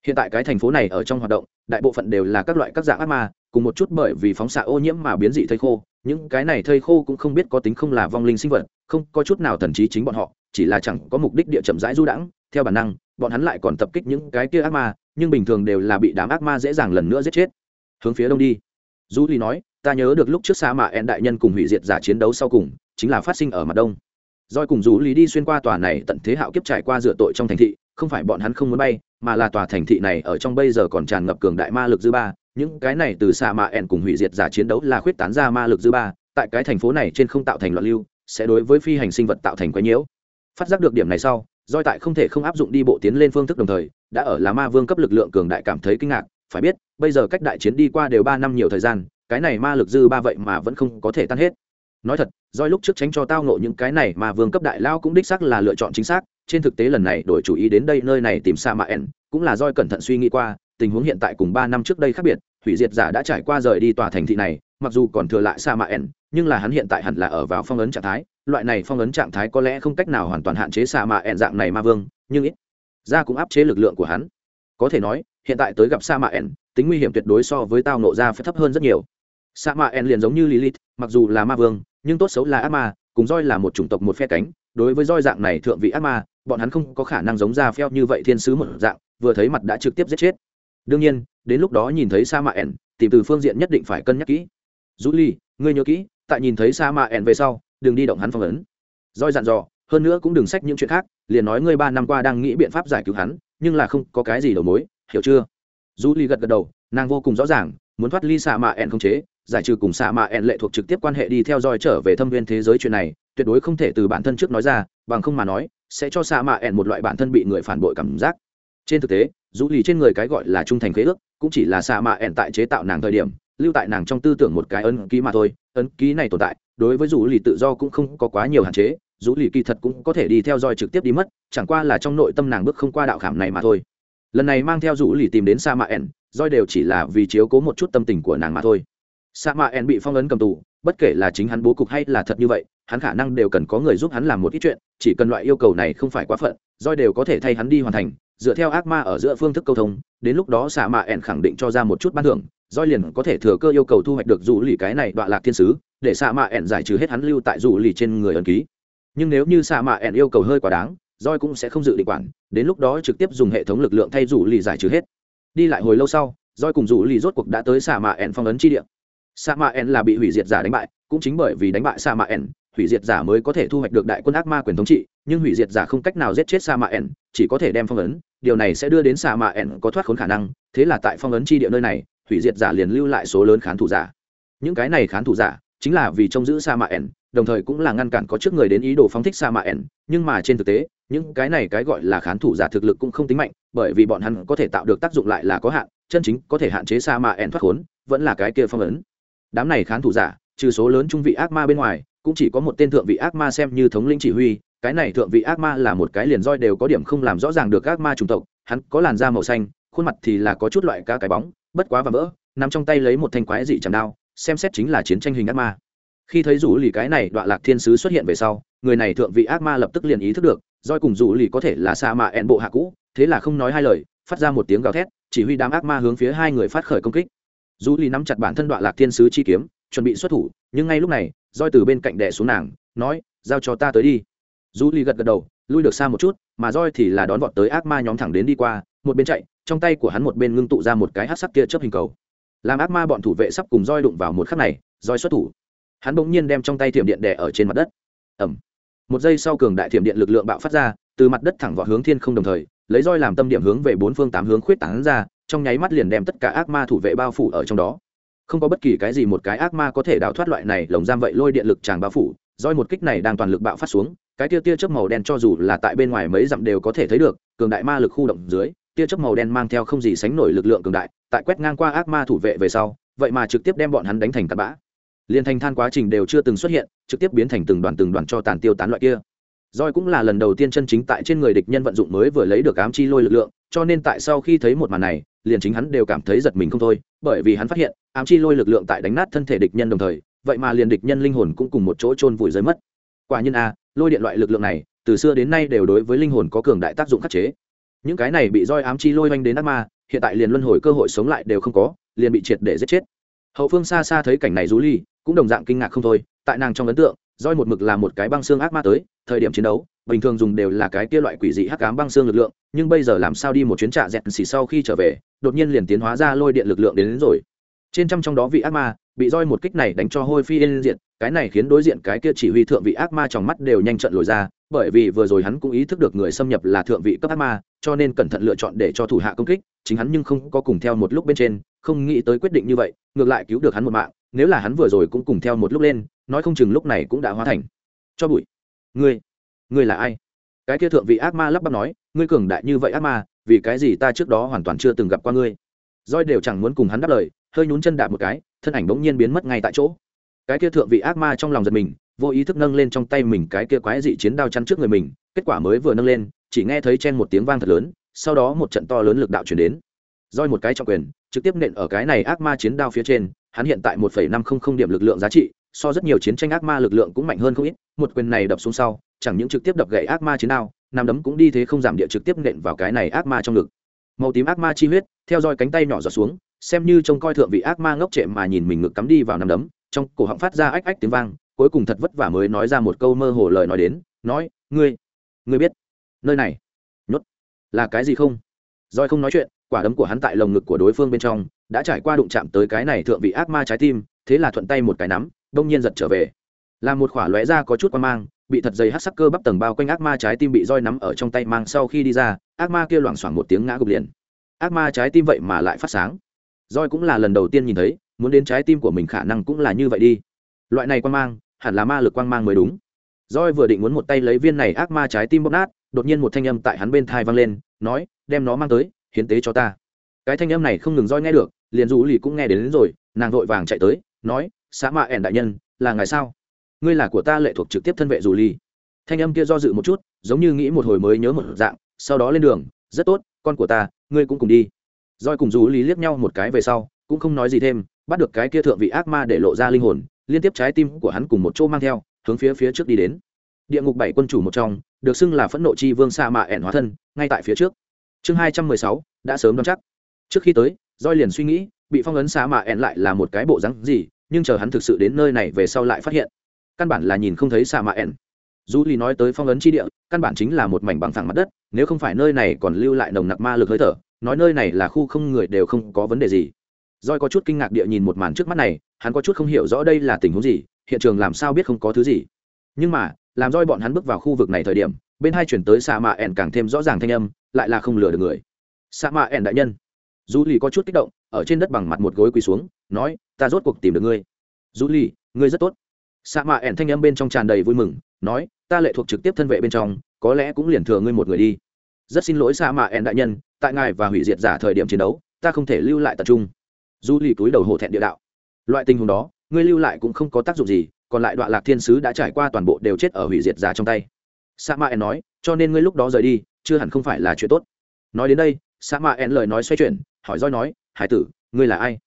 Hiện tại cái thành phố này ở trong hoạt động, đại bộ phận đều là các loại các dạng ác ma cùng một chút bởi vì phóng xạ ô nhiễm mà biến dị thây khô, những cái này thây khô cũng không biết có tính không là vong linh sinh vật, không có chút nào thần trí chính bọn họ, chỉ là chẳng có mục đích địa chậm rãi du đãng, theo bản năng, bọn hắn lại còn tập kích những cái kia ác ma, nhưng bình thường đều là bị đám ác ma dễ dàng lần nữa giết chết. Hướng phía đông đi. Du ly nói, ta nhớ được lúc trước xa mà En đại nhân cùng hủy diệt giả chiến đấu sau cùng, chính là phát sinh ở mặt đông. Doi cùng du lý đi xuyên qua tòa này tận thế hạo kiếp trải qua dựa tội trong thành thị, không phải bọn hắn không muốn bay, mà là tòa thành thị này ở trong bây giờ còn tràn ngập cường đại ma lực dư ba những cái này từ xa mạ ẻn cùng hủy diệt giả chiến đấu là khuyết tán ra ma lực dư ba, tại cái thành phố này trên không tạo thành loạn lưu, sẽ đối với phi hành sinh vật tạo thành quái nhiễu. Phát giác được điểm này sau doi tại không thể không áp dụng đi bộ tiến lên phương thức đồng thời, đã ở là ma vương cấp lực lượng cường đại cảm thấy kinh ngạc, phải biết, bây giờ cách đại chiến đi qua đều ba năm nhiều thời gian, cái này ma lực dư ba vậy mà vẫn không có thể tan hết. Nói thật doi lúc trước tránh cho tao nộ những cái này mà vương cấp đại lao cũng đích xác là lựa chọn chính xác, trên thực tế lần này đổi chủ ý đến đây nơi này tìm sa mạ ẻn, cũng là doi cẩn thận suy nghĩ qua tình huống hiện tại cùng ba năm trước đây khác biệt, hủy diệt giả đã trải qua rời đi tòa thành thị này, mặc dù còn thừa lại sa mạ ẻn nhưng là hắn hiện tại hẳn là ở vào phong ấn trạng thái. Loại này phong ấn trạng thái có lẽ không cách nào hoàn toàn hạn chế sa mạ ẻn dạng này ma vương, nhưng ít ra cũng áp chế lực lượng của hắn. Có thể nói, hiện tại tới gặp sa mạ ẻn tính nguy hiểm tuyệt đối so với tao nộ ra phải thấp hơn rất nhiều. Sa mạ ẻn liền giống như lilith, mặc dù là ma vương, nhưng tốt xấu là ác ma, cùng roi là một chủng tộc một phe cánh. Đối với roi dạng này thượng vị ác ma, bọn hắn không có khả năng giống ra pheo như vậy thiên sứ một dạng, vừa thấy mặt đã trực tiếp giết chết đương nhiên, đến lúc đó nhìn thấy sa mạ ẻn, tìm từ phương diện nhất định phải cân nhắc kỹ. Du ly ngươi nhớ kỹ, tại nhìn thấy sa mạ ẻn về sau, đừng đi động hắn phong ấn. Roi dặn dò, hơn nữa cũng đừng sách những chuyện khác, liền nói ngươi ba năm qua đang nghĩ biện pháp giải cứu hắn, nhưng là không có cái gì đầu mối, hiểu chưa? Du ly gật gật đầu, nàng vô cùng rõ ràng, muốn thoát ly sa mạ ẻn không chế, giải trừ cùng sa mạ ẻn lệ thuộc trực tiếp quan hệ đi theo dõi trở về thâm viên thế giới chuyện này, tuyệt đối không thể từ bản thân trước nói ra, bằng không mà nói, sẽ cho sa mạ ẻn một loại bản thân bị người phản bội cảm giác. Trên thực tế dù lì trên người cái gọi là trung thành khế ước, cũng chỉ là sa mạ ẻn tại chế tạo nàng thời điểm, lưu tại nàng trong tư tưởng một cái ấn ký mà thôi. Ấn ký này tồn tại, đối với dù lì tự do cũng không có quá nhiều hạn chế, dù lì kỳ thật cũng có thể đi theo dõi trực tiếp đi mất, chẳng qua là trong nội tâm nàng bước không qua đạo khảm này mà thôi. Lần này mang theo dù lì tìm đến sa mạ ẻn, doi đều chỉ là vì chiếu cố một chút tâm tình của nàng mà thôi. Sa mạ ẻn bị phong ấn cầm tù, bất kể là chính hắn bố cục hay là thật như vậy, hắn khả năng đều cần có người giúp hắn làm một ít chuyện, chỉ cần loại yêu cầu này không phải quá phận, doi đều có thể thay hắn đi hoàn thành dựa theo ác ma ở giữa phương thức câu thông, đến lúc đó xạ mạ ẻn khẳng định cho ra một chút ban thưởng doi liền có thể thừa cơ yêu cầu thu hoạch được dù lì cái này đoạn lạc thiên sứ, để xạ mạ ẻn giải trừ hết hắn lưu tại dù lì trên người ẩn ký. Nhưng nếu như xạ mạ ẻn yêu cầu hơi quá đáng roi cũng sẽ không dự định quản, đến lúc đó trực tiếp dùng hệ thống lực lượng thay dù lì giải trừ hết. Đi lại hồi lâu sau roi cùng dù lì rốt cuộc đã tới xạ mạ ẻn phong ấn chi địa. Xạ mạ ẻn là bị hủy diệt giả đánh bại, cũng chính bởi vì đánh bại xạ mạ ẻn, hủy diệt giả mới có thể thu hoạch được đại quân ác ma quyền thống trị, nhưng hủy diệt giả không cách nào giết chết xạ mạ ẻn, chỉ có thể đem phong ấn điều này sẽ đưa đến sa mạ ẻn có thoát khốn khả năng, thế là tại phong ấn chi địa nơi này, hủy diệt giả liền lưu lại số lớn khán thủ giả. Những cái này khán thủ giả chính là vì trông giữ sa mạ ẻn, đồng thời cũng là ngăn cản có trước người đến ý đồ phóng thích sa mạ ẻn, nhưng mà trên thực tế, những cái này cái gọi là khán thủ giả thực lực cũng không tính mạnh, bởi vì bọn hắn có thể tạo được tác dụng lại là có hạn, chân chính có thể hạn chế sa mạ ẻn thoát khốn, vẫn là cái kia phong ấn. Đám này khán thủ giả, trừ số lớn trung vị ác ma bên ngoài, cũng chỉ có một tên thượng vị ác ma xem như thống lĩnh chỉ huy cái này thượng vị ác ma là một cái liền roi đều có điểm không làm rõ ràng được ác ma chủng tộc, hắn có làn da màu xanh, khuôn mặt thì là có chút loại ca cái bóng, bất quá và vỡ nằm trong tay lấy một thanh quái dị chẳng đao, xem xét chính là chiến tranh hình ác ma. Khi thấy rủ lì cái này đoạn lạc thiên sứ xuất hiện về sau, người này thượng vị ác ma lập tức liền ý thức được, roi cùng rủ lì có thể là sa mạ ẹn bộ hạ cũ, thế là không nói hai lời, phát ra một tiếng gào thét, chỉ huy đám ác ma hướng phía hai người phát khởi công kích. Rủ lì nắm chặt bản thân đoạn lạc thiên sứ chi kiếm, chuẩn bị xuất thủ, nhưng ngay lúc này, roi từ bên cạnh đè xuống nàng, nói, giao cho ta tới đi du ly gật gật đầu, lui được xa một chút, mà roi thì là đón vọt tới ác ma nhóm thẳng đến đi qua, một bên chạy, trong tay của hắn một bên ngưng tụ ra một cái hát sắc kia chớp hình cầu. Làm ác ma bọn thủ vệ sắp cùng roi đụng vào một khắc này, roi xuất thủ. Hắn bỗng nhiên đem trong tay thiểm điện đè ở trên mặt đất. Ẩm một giây sau cường đại thiểm điện lực lượng bạo phát ra, từ mặt đất thẳng vào hướng thiên không đồng thời, lấy roi làm tâm điểm hướng về bốn phương tám hướng khuyết tán ra, trong nháy mắt liền đem tất cả ác ma thủ vệ bao phủ ở trong đó. Không có bất kỳ cái gì một cái ác ma có thể đào thoát loại này, lồng giam vậy lôi điện lực tràng bao phủ, roi một kích này đang toàn lực bạo phát xuống cái tia tia chớp màu đen cho dù là tại bên ngoài mấy dặm đều có thể thấy được, cường đại ma lực khu động dưới, tia chớp màu đen mang theo không gì sánh nổi lực lượng cường đại, tại quét ngang qua ác ma thủ vệ về sau, vậy mà trực tiếp đem bọn hắn đánh thành tạt bã. Liên thành than quá trình đều chưa từng xuất hiện, trực tiếp biến thành từng đoàn từng đoàn cho tàn tiêu tán loại kia. Roi cũng là lần đầu tiên chân chính tại trên người địch nhân vận dụng mới vừa lấy được ám chi lôi lực lượng, cho nên tại sau khi thấy một màn này, liền chính hắn đều cảm thấy giật mình không thôi, bởi vì hắn phát hiện, ám chi lôi lực lượng tại đánh nát thân thể địch nhân đồng thời, vậy mà liền địch nhân linh hồn cũng cùng một chỗ chôn vùi dưới mất quả nhiên a lôi điện loại lực lượng này từ xưa đến nay đều đối với linh hồn có cường đại tác dụng khắc chế. Những cái này bị roi ám chi lôi oanh đến ác ma hiện tại liền luân hồi cơ hội sống lại đều không có liền bị triệt để giết chết. Hậu phương xa xa thấy cảnh này rú ly cũng đồng dạng kinh ngạc không thôi tại nàng trong ấn tượng roi một mực là một cái băng xương ác ma tới thời điểm chiến đấu bình thường dùng đều là cái kia loại quỷ dị hắc ám băng xương lực lượng nhưng bây giờ làm sao đi một chuyến trạ dẹt xì sau khi trở về đột nhiên liền tiến hóa ra lôi điện lực lượng đến, đến rồi. Trên trăm trong đó vị ác ma bị roi một kích này đánh cho hôi phi yên diện cái này khiến đối diện cái kia chỉ huy thượng vị ác ma trong mắt đều nhanh trận lồi ra, bởi vì vừa rồi hắn cũng ý thức được người xâm nhập là thượng vị cấp ác ma, cho nên cẩn thận lựa chọn để cho thủ hạ công kích, chính hắn nhưng không có cùng theo một lúc bên trên, không nghĩ tới quyết định như vậy, ngược lại cứu được hắn một mạng, nếu là hắn vừa rồi cũng cùng theo một lúc lên, nói không chừng lúc này cũng đã hóa thành. Cho bụi. Ngươi ngươi là ai? Cái kia thượng vị ác ma lắp bắp nói, ngươi cường đại như vậy ác ma, vì cái gì ta trước đó hoàn toàn chưa từng gặp qua ngươi? Roi đều chẳng muốn cùng hắn đáp lời, hơi nhún chân đạp một cái, thân ảnh bỗng nhiên biến mất ngay tại chỗ cái kia thượng vị ác ma trong lòng giật mình, vô ý thức nâng lên trong tay mình cái kia quái dị chiến đao chắn trước người mình, kết quả mới vừa nâng lên, chỉ nghe thấy chen một tiếng vang thật lớn, sau đó một trận to lớn lực đạo chuyển đến. Roi một cái trọng quyền, trực tiếp nện ở cái này ác ma chiến đao phía trên, hắn hiện tại một năm không không điểm lực lượng giá trị, so rất nhiều chiến tranh ác ma lực lượng cũng mạnh hơn không ít, một quyền này đập xuống sau, chẳng những trực tiếp đập gậy ác ma chiến đao, nằm đấm cũng đi thế không giảm địa trực tiếp nện vào cái này ác ma trong ngực. Màu tím ác ma chi huyết, theo dõi cánh tay nhỏ giọt xuống, xem như trông coi thượng vị ác ma ngốc trệ mà nhìn mình ngực cắm đi vào nằm đấm trong cổ họng phát ra ách ách tiếng vang, cuối cùng thật vất vả mới nói ra một câu mơ hồ lời nói đến, nói, ngươi ngươi biết nơi này nhốt là cái gì không? Roi không nói chuyện, quả đấm của hắn tại lồng ngực của đối phương bên trong đã trải qua đụng chạm tới cái này thượng vị ác ma trái tim, thế là thuận tay một cái nắm, đông nhiên giật trở về. Làm một khỏa lóe ra có chút quan mang, bị thật dày hát sắc cơ bắp tầng bao quanh ác ma trái tim bị roi nắm ở trong tay mang sau khi đi ra, ác ma kia loảng xoảng một tiếng ngã gục liền. Ác ma trái tim vậy mà lại phát sáng. Roi cũng là lần đầu tiên nhìn thấy muốn đến trái tim của mình khả năng cũng là như vậy đi. Loại này quan mang hẳn là ma lực quang mang mới đúng. Roi vừa định muốn một tay lấy viên này ác ma trái tim bóp nát đột nhiên một thanh âm tại hắn bên thai vang lên nói đem nó mang tới hiến tế cho ta. Cái thanh âm này không ngừng roi nghe được liền rủ lì cũng nghe đến, đến rồi nàng vội vàng chạy tới nói xã mạ ẻn đại nhân là ngài sao? Ngươi là của ta lệ thuộc trực tiếp thân vệ rủ lì. Thanh âm kia do dự một chút giống như nghĩ một hồi mới nhớ một dạng sau đó lên đường rất tốt con của ta ngươi cũng cùng đi. Roi cùng rủ lì liếc nhau một cái về sau cũng không nói gì thêm bắt được cái kia thượng vị ác ma để lộ ra linh hồn, liên tiếp trái tim của hắn cùng một chỗ mang theo, hướng phía phía trước đi đến. Địa ngục bảy quân chủ một trong, được xưng là phẫn nộ chi vương sa mạ ẻn hóa thân, ngay tại phía trước. Chương hai trăm mười sáu, đã sớm đón chắc. Trước khi tới roi liền suy nghĩ, bị phong ấn sa mạ ẻn lại là một cái bộ rắn gì, nhưng chờ hắn thực sự đến nơi này về sau lại phát hiện. Căn bản là nhìn không thấy sa mạ ẻn dù lì nói tới phong ấn chi địa, căn bản chính là một mảnh bằng phẳng mặt đất, nếu không phải nơi này còn lưu lại nồng nặc ma lực hơi thở, nói nơi này là khu không người đều không có vấn đề gì. Doi có chút kinh ngạc địa nhìn một màn trước mắt này, hắn có chút không hiểu rõ đây là tình huống gì, hiện trường làm sao biết không có thứ gì. Nhưng mà, làm Doi bọn hắn bước vào khu vực này thời điểm, bên hai chuyển tới sa mạ ẻn càng thêm rõ ràng thanh âm, lại là không lừa được người. Sa mạ ẻn đại nhân. Du lì có chút kích động, ở trên đất bằng mặt một gối quỳ xuống, nói, ta rốt cuộc tìm được ngươi. Du lì ngươi rất tốt. Sa mạ ẻn thanh âm bên trong tràn đầy vui mừng, nói, ta lệ thuộc trực tiếp thân vệ bên trong, có lẽ cũng liền thừa ngươi một người đi. Rất xin lỗi, sa mạ ẻn đại nhân, tại ngài và hủy diệt giả thời điểm chiến đấu, ta không thể lưu lại tập trung du lì túi đầu hổ thẹn địa đạo. Loại tình huống đó, ngươi lưu lại cũng không có tác dụng gì, còn lại đoạn lạc thiên sứ đã trải qua toàn bộ đều chết ở hủy diệt giả trong tay. Sa ma en nói, cho nên ngươi lúc đó rời đi, chưa hẳn không phải là chuyện tốt. Nói đến đây sa ma en lời nói xoay chuyển, hỏi roi nói, hải tử, ngươi là ai?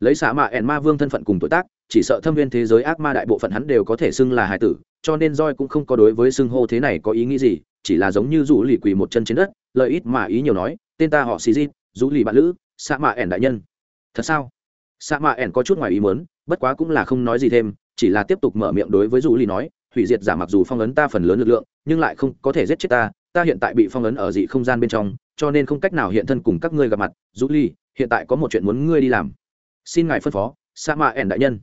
Lấy sa ma en ma vương thân phận cùng tuổi tác, chỉ sợ thâm viên thế giới ác ma đại bộ phận hắn đều có thể xưng là hải tử, cho nên roi cũng không có đối với xưng hô thế này có ý nghĩ gì, chỉ là giống như rủ lì quỳ một chân trên đất lợi ít mà ý nhiều nói, tên ta họ xì di rủ lì bạn lữ sa ma en đại nhân thật sao? Sa Mạ ẻn có chút ngoài ý muốn, bất quá cũng là không nói gì thêm, chỉ là tiếp tục mở miệng đối với dù lì nói, hủy diệt giả mặc dù phong ấn ta phần lớn lực lượng, nhưng lại không có thể giết chết ta ta hiện tại bị phong ấn ở dị không gian bên trong, cho nên không cách nào hiện thân cùng các ngươi gặp mặt. Dù lì hiện tại có một chuyện muốn ngươi đi làm. Xin ngài phân phó sa Mạ ẻn đại nhân.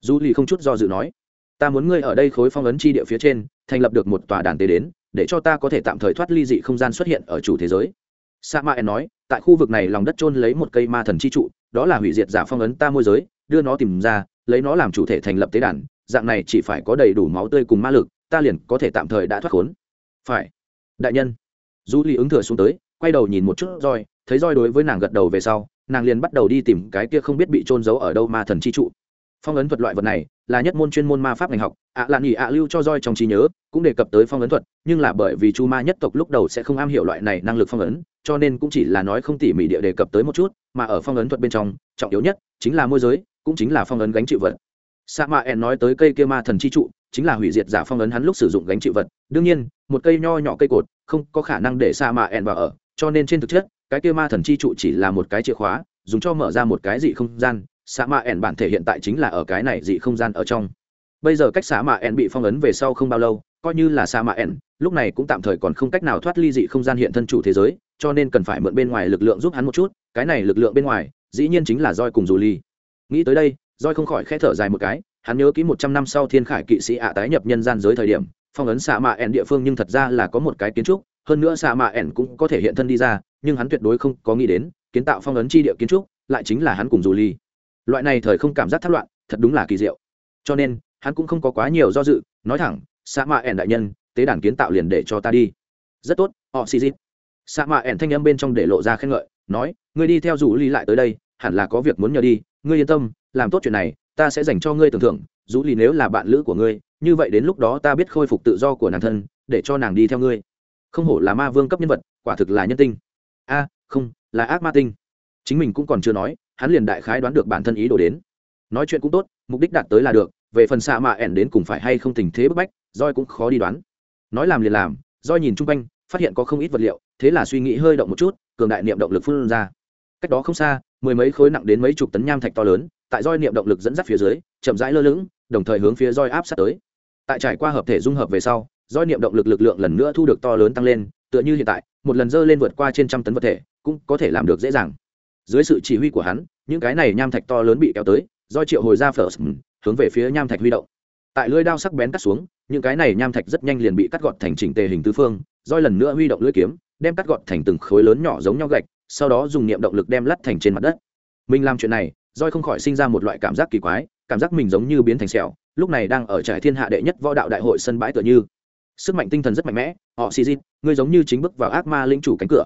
Dù lì không chút do dự nói, ta muốn ngươi ở đây khối phong ấn chi địa phía trên, thành lập được một tòa đàn tế đến, để cho ta có thể tạm thời thoát ly dị không gian xuất hiện ở chủ thế giới. Sa Mạ ẻn nói, tại khu vực này lòng đất trôn lấy một cây ma thần chi trụ đó là hủy diệt giả phong ấn ta môi giới, đưa nó tìm ra, lấy nó làm chủ thể thành lập tế đàn, dạng này chỉ phải có đầy đủ máu tươi cùng ma lực, ta liền có thể tạm thời đã thoát khốn. Phải. Đại nhân. Du ly ứng thừa xuống tới, quay đầu nhìn một chút roi, thấy roi đối với nàng gật đầu về sau, nàng liền bắt đầu đi tìm cái kia không biết bị trôn giấu ở đâu ma thần chi trụ. Phong ấn thuật loại vật này, là nhất môn chuyên môn ma pháp ngành học ạ à, là nghỉ ạ lưu cho roi trong trí nhớ cũng đề cập tới phong ấn thuật nhưng là bởi vì chu ma nhất tộc lúc đầu sẽ không am hiểu loại này năng lực phong ấn cho nên cũng chỉ là nói không tỉ mỉ địa đề cập tới một chút mà ở phong ấn thuật bên trong trọng yếu nhất chính là môi giới cũng chính là phong ấn gánh chịu vật. Sa ma en nói tới cây kia ma thần chi trụ chính là hủy diệt giả phong ấn hắn lúc sử dụng gánh chịu vật. Đương nhiên một cây nho nhỏ cây cột không có khả năng để sa ma en vào ở cho nên trên thực chất cái kia ma thần chi trụ chỉ là một cái chìa khóa dùng cho mở ra một cái dị không gian. Sa ma en bản thể hiện tại chính là ở cái này dị không gian ở trong bây giờ cách sa mạ en bị phong ấn về sau không bao lâu, coi như là sa mạ en, lúc này cũng tạm thời còn không cách nào thoát ly dị không gian hiện thân chủ thế giới, cho nên cần phải mượn bên ngoài lực lượng giúp hắn một chút, cái này lực lượng bên ngoài, dĩ nhiên chính là roi cùng dù ly nghĩ tới đây roi không khỏi khẽ thở dài một cái, hắn nhớ kỹ một trăm năm sau thiên khải kỵ sĩ ạ tái nhập nhân gian giới thời điểm, phong ấn xạ mạ ẻn địa phương nhưng thật ra là có một cái kiến trúc, hơn nữa xạ mạ ẻn cũng có thể hiện thân đi ra, nhưng hắn tuyệt đối không có nghĩ đến, kiến tạo phong ấn chi địa kiến trúc, lại chính là hắn cùng dù ly loại này thời không cảm giác thất loạn, thật đúng là kỳ diệu. Cho nên hắn cũng không có quá nhiều do dự, nói thẳng, sa mạ ẻn đại nhân, tế đàn kiến tạo liền để cho ta đi. Rất tốt, họ xì dịp sa mạ ẻn thanh âm bên trong để lộ ra khen ngợi, nói, ngươi đi theo dù ly lại tới đây, hẳn là có việc muốn nhờ đi, ngươi yên tâm, làm tốt chuyện này, ta sẽ dành cho ngươi tưởng thưởng dù ly nếu là bạn lữ của ngươi, như vậy đến lúc đó ta biết khôi phục tự do của nàng thân, để cho nàng đi theo ngươi. Không hổ là ma vương cấp nhân vật, quả thực là nhân tinh. A, không, là ác ma tinh. Chính mình cũng còn chưa nói, hắn liền đại khái đoán được bản thân ý đồ đến. Nói chuyện cũng tốt, mục đích đạt tới là được về phần xạ mạ ẻn đến cùng phải hay không tình thế bức bách roi cũng khó đi đoán. Nói làm liền làm roi nhìn chung quanh, phát hiện có không ít vật liệu, thế là suy nghĩ hơi động một chút, cường đại niệm động lực phun ra. Cách đó không xa, mười mấy khối nặng đến mấy chục tấn nham thạch to lớn, tại roi niệm động lực dẫn dắt phía dưới, chậm rãi lơ lửng, đồng thời hướng phía roi áp sát tới. Tại trải qua hợp thể dung hợp về sau roi niệm động lực lực lượng lần nữa thu được to lớn tăng lên, tựa như hiện tại, một lần dơ lên vượt qua trên trăm tấn vật thể, cũng có thể làm được dễ dàng. Dưới sự chỉ huy của hắn, những cái này nham thạch to lớn bị kéo tới roi triệu hồi ra phở hướng về phía nham thạch huy động. Tại lưỡi đao sắc bén cắt xuống, những cái này nham thạch rất nhanh liền bị cắt gọt thành chỉnh tề hình tứ phương roi lần nữa huy động lưỡi kiếm, đem cắt gọt thành từng khối lớn nhỏ giống nhau gạch, sau đó dùng niệm động lực đem lắt thành trên mặt đất. Mình làm chuyện này roi không khỏi sinh ra một loại cảm giác kỳ quái, cảm giác mình giống như biến thành sẹo, lúc này đang ở trải thiên hạ đệ nhất võ đạo đại hội sân bãi tựa như. Sức mạnh tinh thần rất mạnh mẽ, họ xì dít ngươi giống như chính bước vào ác ma linh chủ cánh cửa.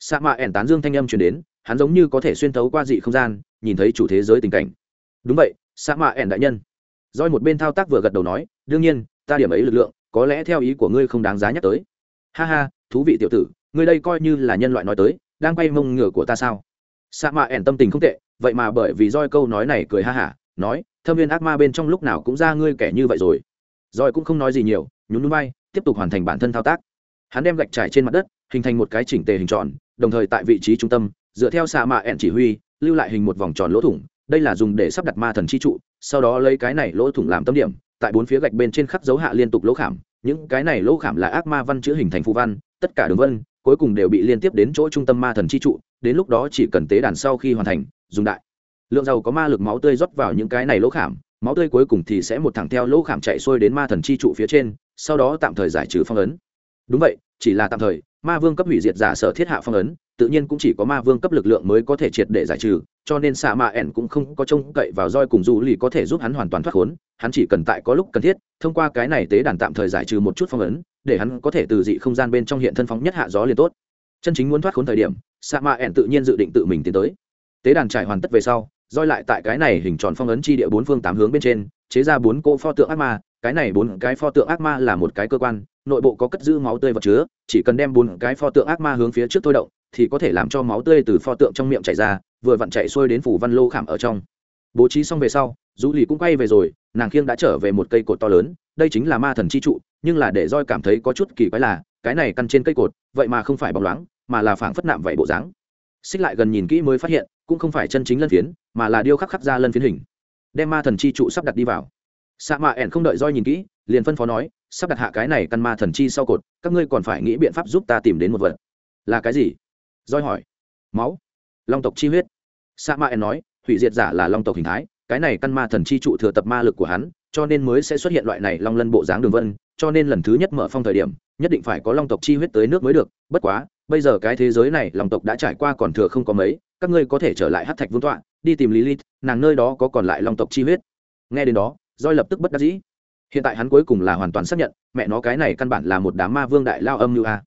Sa mạ ẻn tán dương thanh âm truyền đến, hắn giống như có thể xuyên thấu qua dị không gian, nhìn thấy chủ thế giới tình cảnh. Đúng vậy xã mạ ẻn đại nhân. Roi một bên thao tác vừa gật đầu nói, đương nhiên, ta điểm ấy lực lượng, có lẽ theo ý của ngươi không đáng giá nhắc tới. Ha ha, thú vị tiểu tử, ngươi đây coi như là nhân loại nói tới, đang quay mông ngựa của ta sao? Sa mạ ẻn tâm tình không tệ, vậy mà bởi vì roi câu nói này cười ha hả, nói, thâm viên ác ma bên trong lúc nào cũng ra ngươi kẻ như vậy rồi. Roi cũng không nói gì nhiều, nhún núi bay, tiếp tục hoàn thành bản thân thao tác. Hắn đem gạch trải trên mặt đất, hình thành một cái chỉnh tề hình tròn, đồng thời tại vị trí trung tâm, dựa theo xạ mạ ẻn chỉ huy, lưu lại hình một vòng tròn lỗ thủng đây là dùng để sắp đặt ma thần chi trụ, sau đó lấy cái này lỗ thủng làm tâm điểm, tại bốn phía gạch bên trên khắc dấu hạ liên tục lỗ khảm. Những cái này lỗ khảm là ác ma văn chữ hình thành phù văn, tất cả đường vân, cuối cùng đều bị liên tiếp đến chỗ trung tâm ma thần chi trụ, đến lúc đó chỉ cần tế đàn sau khi hoàn thành, dùng đại. Lượng dầu có ma lực máu tươi rót vào những cái này lỗ khảm, máu tươi cuối cùng thì sẽ một thẳng theo lỗ khảm chạy xuôi đến ma thần chi trụ phía trên, sau đó tạm thời giải trừ phong ấn đúng vậy, chỉ là tạm thời, ma vương cấp hủy diệt giả sở thiết hạ phong ấn, tự nhiên cũng chỉ có ma vương cấp lực lượng mới có thể triệt để giải trừ, cho nên xạ ma ẻn cũng không có trông cậy vào roi cùng du lì có thể giúp hắn hoàn toàn thoát khốn, hắn chỉ cần tại có lúc cần thiết, thông qua cái này tế đàn tạm thời giải trừ một chút phong ấn, để hắn có thể từ dị không gian bên trong hiện thân phóng nhất hạ gió liền tốt. Chân chính muốn thoát khốn thời điểm xạ ma ẻn tự nhiên dự định tự mình tiến tới. Tế đàn trải hoàn tất về sau, roi lại tại cái này hình tròn phong ấn chi địa bốn phương tám hướng bên trên, chế ra bốn cỗ pho tượng ác ma, cái này bốn cái pho tượng ác ma là một cái cơ quan nội bộ có cất giữ máu tươi vật chứa, chỉ cần đem bốn cái pho tượng ác ma hướng phía trước thôi động, thì có thể làm cho máu tươi từ pho tượng trong miệng chảy ra, vừa vặn chạy xuôi đến phủ văn lô khảm ở trong. Bố trí xong về sau dù lì cũng quay về rồi, nàng khiêng đã trở về một cây cột to lớn, đây chính là ma thần chi trụ, nhưng là để roi cảm thấy có chút kỳ quái là, cái này căn trên cây cột, vậy mà không phải bóng loáng, mà là phảng phất nạm vậy bộ dáng. Xích lại gần nhìn kỹ mới phát hiện, cũng không phải chân chính lân phiến, mà là điêu khắc khắc ra lân phiến hình. Đem ma thần chi trụ sắp đặt đi vào sa mạ ẻn không đợi roi nhìn kỹ, liền phân phó nói, sắp đặt hạ cái này căn ma thần chi sau cột, các ngươi còn phải nghĩ biện pháp giúp ta tìm đến một vật. Là cái gì? Roi hỏi. Máu. Long tộc chi huyết. Sa mạ ẻn nói, hủy diệt giả là long tộc hình thái, cái này căn ma thần chi trụ thừa tập ma lực của hắn, cho nên mới sẽ xuất hiện loại này long lân bộ dáng đường vân, cho nên lần thứ nhất mở phong thời điểm, nhất định phải có long tộc chi huyết tới nước mới được, bất quá, bây giờ cái thế giới này long tộc đã trải qua còn thừa không có mấy, các ngươi có thể trở lại hát thạch vương tọa, đi tìm lý lít nàng nơi đó có còn lại long tộc chi huyết. Nghe đến đó roi lập tức bất đắc dĩ. Hiện tại hắn cuối cùng là hoàn toàn xác nhận, mẹ nó cái này căn bản là một đám ma vương đại lao âm như a.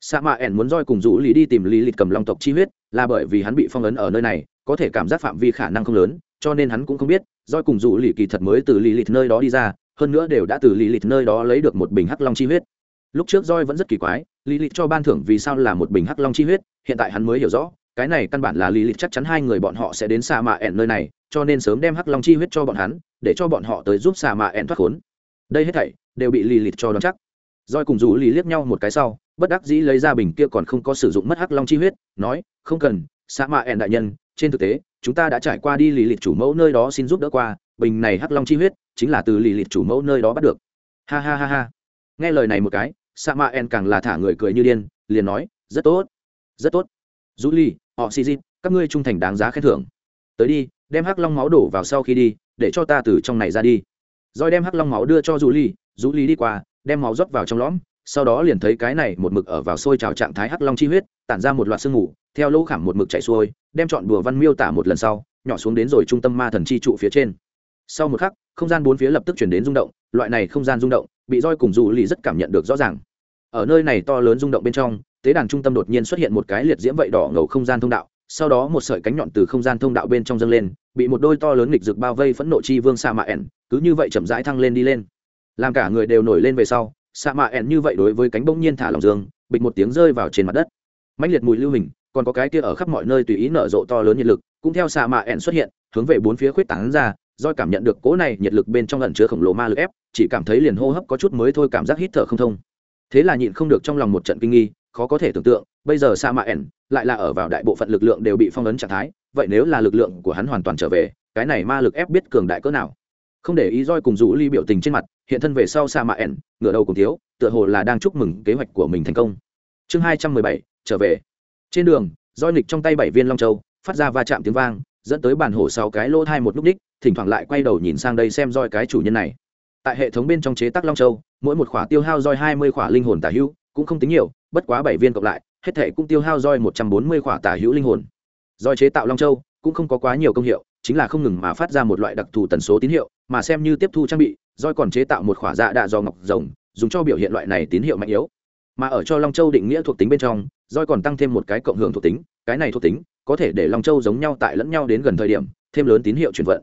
Sa mạ ẻn muốn roi cùng rủ lý đi tìm lý lịch cầm long tộc chi huyết, là bởi vì hắn bị phong ấn ở nơi này, có thể cảm giác phạm vi khả năng không lớn, cho nên hắn cũng không biết roi cùng rủ lý kỳ thật mới từ lý lịch nơi đó đi ra, hơn nữa đều đã từ lý lịch nơi đó lấy được một bình hắc long chi huyết. Lúc trước roi vẫn rất kỳ quái lý lịch cho ban thưởng vì sao là một bình hắc long chi huyết, hiện tại hắn mới hiểu rõ, cái này căn bản là lý lịch chắc chắn hai người bọn họ sẽ đến sa mạ ẻn nơi này, cho nên sớm đem hắc long chi huyết cho bọn hắn để cho bọn họ tới giúp xà mạ ẹn thoát khốn. Đây hết thảy đều bị lì lịt cho đón chắc. Roi cùng rủ lì liếc nhau một cái sau, bất đắc dĩ lấy ra bình kia còn không có sử dụng mất hắc long chi huyết, nói, không cần xà mạ ẹn đại nhân, trên thực tế, chúng ta đã trải qua đi lì lịt chủ mẫu nơi đó xin giúp đỡ qua, bình này hắc long chi huyết chính là từ lì lịt chủ mẫu nơi đó bắt được. Ha ha ha ha. Nghe lời này một cái, sa mạ en càng là thả người cười như điên, liền nói, rất tốt rất tốt. Rủ ly họ xì dịp các ngươi trung thành đáng giá khen thưởng. Tới đi, đem hắc long máu đổ vào sau khi đi để cho ta từ trong này ra đi rồi đem hắc long máu đưa cho rủ ly rủ ly đi qua, đem máu rót vào trong lõm, sau đó liền thấy cái này một mực ở vào sôi trào trạng thái hắc long chi huyết, tản ra một loạt sương ngủ. theo lỗ khảm một mực chạy xuôi, đem chọn bùa văn miêu tả một lần sau, nhỏ xuống đến rồi trung tâm ma thần chi trụ phía trên sau một khắc, không gian bốn phía lập tức chuyển đến rung động, loại này không gian rung động, bị roi cùng dù Ly rất cảm nhận được rõ ràng ở nơi này to lớn rung động bên trong, tế đàn trung tâm đột nhiên xuất hiện một cái liệt diễm vậy đỏ ngầu không gian thông đạo sau đó một sợi cánh nhọn từ không gian thông đạo bên trong dâng lên, bị một đôi to lớn nghịch rực bao vây phẫn nộ chi vương sa mạ ẻn cứ như vậy chậm rãi thăng lên đi lên. Làm cả người đều nổi lên về sau sa mạ ẻn như vậy đối với cánh bỗng nhiên thả lòng dương, bịch một tiếng rơi vào trên mặt đất. Mãnh liệt mùi lưu hình, còn có cái kia ở khắp mọi nơi tùy ý nở rộ to lớn nhiệt lực, cũng theo sa mạ ẻn xuất hiện, hướng về bốn phía khuyết tảng ra doi cảm nhận được cố này nhiệt lực bên trong lần chứa khổng lồ ma lực ép, chỉ cảm thấy liền hô hấp có chút mới thôi cảm giác hít thở không thông. Thế là nhịn không được trong lòng một trận kinh nghi khó có thể tưởng tượng, bây giờ sa mạ ẻn lại là ở vào đại bộ phận lực lượng đều bị phong ấn trạng thái, vậy nếu là lực lượng của hắn hoàn toàn trở về, cái này ma lực ép biết cường đại cỡ nào? Không để ý roi cùng rủ ly biểu tình trên mặt, hiện thân về sau sa mạ ẻn ngửa đầu cùng thiếu, tựa hồ là đang chúc mừng kế hoạch của mình thành công. Chương hai trăm mười bảy, trở về. Trên đường roi nghịch trong tay bảy viên long châu, phát ra va chạm tiếng vang, dẫn tới bản hổ sáu cái lỗ thai một lúc đích thỉnh thoảng lại quay đầu nhìn sang đây xem roi cái chủ nhân này. Tại hệ thống bên trong chế tác long châu, mỗi một khỏa tiêu hao roi hai mươi khỏa linh hồn tả hữu, cũng không tính nhiều bất quá bảy viên cộng lại, hết thể cũng tiêu hao roi một trăm bốn mươi khỏa tả hữu linh hồn. Roi chế tạo long châu cũng không có quá nhiều công hiệu, chính là không ngừng mà phát ra một loại đặc thù tần số tín hiệu, mà xem như tiếp thu trang bị, roi còn chế tạo một khỏa dạ đạ do ngọc rồng, dùng cho biểu hiện loại này tín hiệu mạnh yếu. Mà ở cho long châu định nghĩa thuộc tính bên trong, roi còn tăng thêm một cái cộng hưởng thuộc tính, cái này thuộc tính có thể để long châu giống nhau tại lẫn nhau đến gần thời điểm, thêm lớn tín hiệu truyền vận.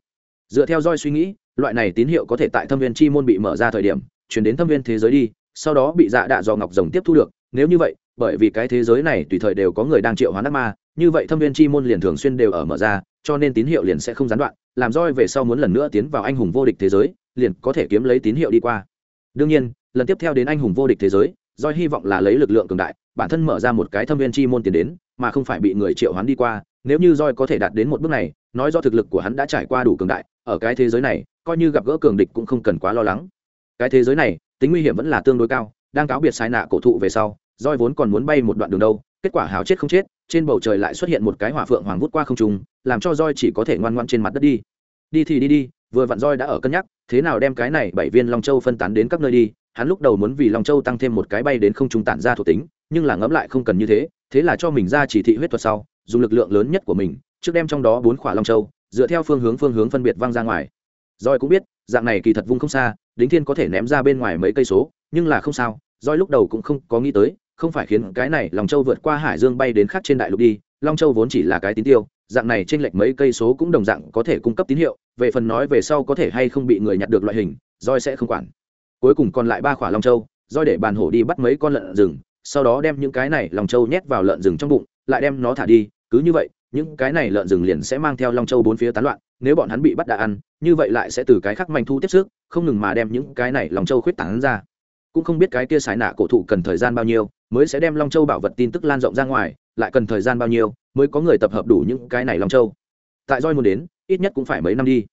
Dựa theo roi suy nghĩ, loại này tín hiệu có thể tại thâm viên chi môn bị mở ra thời điểm, chuyển đến thâm viên thế giới đi, sau đó bị dạ đạ do ngọc rồng tiếp thu được nếu như vậy, bởi vì cái thế giới này tùy thời đều có người đang triệu hoán ác ma, như vậy thâm viên chi môn liền thường xuyên đều ở mở ra, cho nên tín hiệu liền sẽ không gián đoạn, làm roi về sau muốn lần nữa tiến vào anh hùng vô địch thế giới, liền có thể kiếm lấy tín hiệu đi qua. Đương nhiên, lần tiếp theo đến anh hùng vô địch thế giới, roi hy vọng là lấy lực lượng cường đại, bản thân mở ra một cái thâm viên chi môn tiến đến, mà không phải bị người triệu hoán đi qua. Nếu như roi có thể đạt đến một bước này, nói do thực lực của hắn đã trải qua đủ cường đại, ở cái thế giới này, coi như gặp gỡ cường địch cũng không cần quá lo lắng. Cái thế giới này, tính nguy hiểm vẫn là tương đối cao đang cáo biệt sai nạ cổ thụ về sau roi vốn còn muốn bay một đoạn đường đâu, kết quả hào chết không chết, trên bầu trời lại xuất hiện một cái hỏa phượng hoàng vút qua không trung, làm cho roi chỉ có thể ngoan ngoan trên mặt đất đi. Đi thì đi đi, vừa vặn roi đã ở cân nhắc, thế nào đem cái này bảy viên long châu phân tán đến các nơi đi, hắn lúc đầu muốn vì long châu tăng thêm một cái bay đến không trung tản ra thuộc tính, nhưng là ngẫm lại không cần như thế thế là cho mình ra chỉ thị huyết thuật sau, dùng lực lượng lớn nhất của mình, trước đem trong đó bốn khỏa long châu, dựa theo phương hướng phương hướng phân biệt văng ra ngoài. Roi cũng biết, dạng này kỳ thật vung không xa, đính thiên có thể ném ra bên ngoài mấy cây số nhưng là không sao roi lúc đầu cũng không có nghĩ tới, không phải khiến cái này long châu vượt qua hải dương bay đến khác trên đại lục đi, long châu vốn chỉ là cái tín tiêu, dạng này trên lệch mấy cây số cũng đồng dạng có thể cung cấp tín hiệu, về phần nói về sau có thể hay không bị người nhặt được loại hình roi sẽ không quản. Cuối cùng còn lại ba khỏa long châu roi để bàn hổ đi bắt mấy con lợn rừng, sau đó đem những cái này long châu nhét vào lợn rừng trong bụng, lại đem nó thả đi, cứ như vậy, những cái này lợn rừng liền sẽ mang theo long châu bốn phía tán loạn, nếu bọn hắn bị bắt đã ăn, như vậy lại sẽ từ cái khác manh thu tiếp sức, không ngừng mà đem những cái này long châu khuyết tán ra cũng không biết cái kia xài nạ cổ thụ cần thời gian bao nhiêu mới sẽ đem long châu bảo vật tin tức lan rộng ra ngoài lại cần thời gian bao nhiêu mới có người tập hợp đủ những cái này long châu. Tại roi muốn đến ít nhất cũng phải mấy năm đi.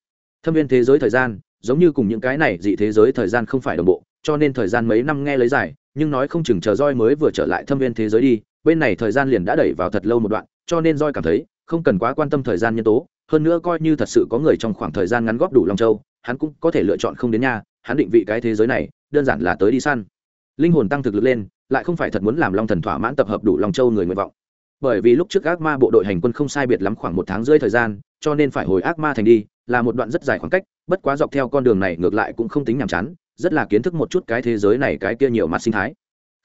Thâm viên thế giới thời gian giống như cùng những cái này dị thế giới thời gian không phải đồng bộ cho nên thời gian mấy năm nghe lấy giải, nhưng nói không chừng chờ roi mới vừa trở lại thâm viên thế giới đi bên này thời gian liền đã đẩy vào thật lâu một đoạn cho nên roi cảm thấy không cần quá quan tâm thời gian nhân tố hơn nữa coi như thật sự có người trong khoảng thời gian ngắn góp đủ long châu hắn cũng có thể lựa chọn không đến nhà hắn định vị cái thế giới này, đơn giản là tới đi săn. Linh hồn tăng thực lực lên, lại không phải thật muốn làm long thần thỏa mãn tập hợp đủ long châu người nguyện vọng. Bởi vì lúc trước ác ma bộ đội hành quân không sai biệt lắm khoảng một tháng rưỡi thời gian, cho nên phải hồi ác ma thành đi, là một đoạn rất dài khoảng cách, bất quá dọc theo con đường này ngược lại cũng không tính nhàm chán, rất là kiến thức một chút cái thế giới này cái kia nhiều mặt sinh thái.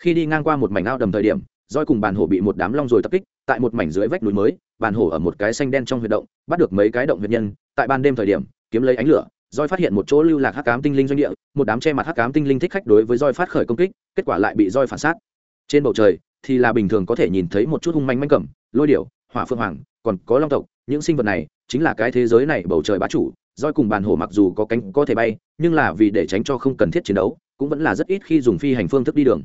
Khi đi ngang qua một mảnh ao đầm thời điểm roi cùng bàn hổ bị một đám long rồi tập kích, tại một mảnh dưới vách núi mới, bàn hổ ở một cái xanh đen trong huyệt động, bắt được mấy cái động huyệt nhân, tại ban đêm thời điểm, kiếm lấy ánh lửa roi phát hiện một chỗ lưu lạc hắc ám tinh linh doanh địa, một đám che mặt hắc ám tinh linh thích khách đối với roi phát khởi công kích, kết quả lại bị roi phản sát. Trên bầu trời thì là bình thường có thể nhìn thấy một chút hung manh manh cẩm, lôi điểu, hỏa phương hoàng, còn có long tộc, những sinh vật này chính là cái thế giới này bầu trời bá chủ. Roi cùng bàn hổ mặc dù có cánh có thể bay, nhưng là vì để tránh cho không cần thiết chiến đấu, cũng vẫn là rất ít khi dùng phi hành phương thức đi đường.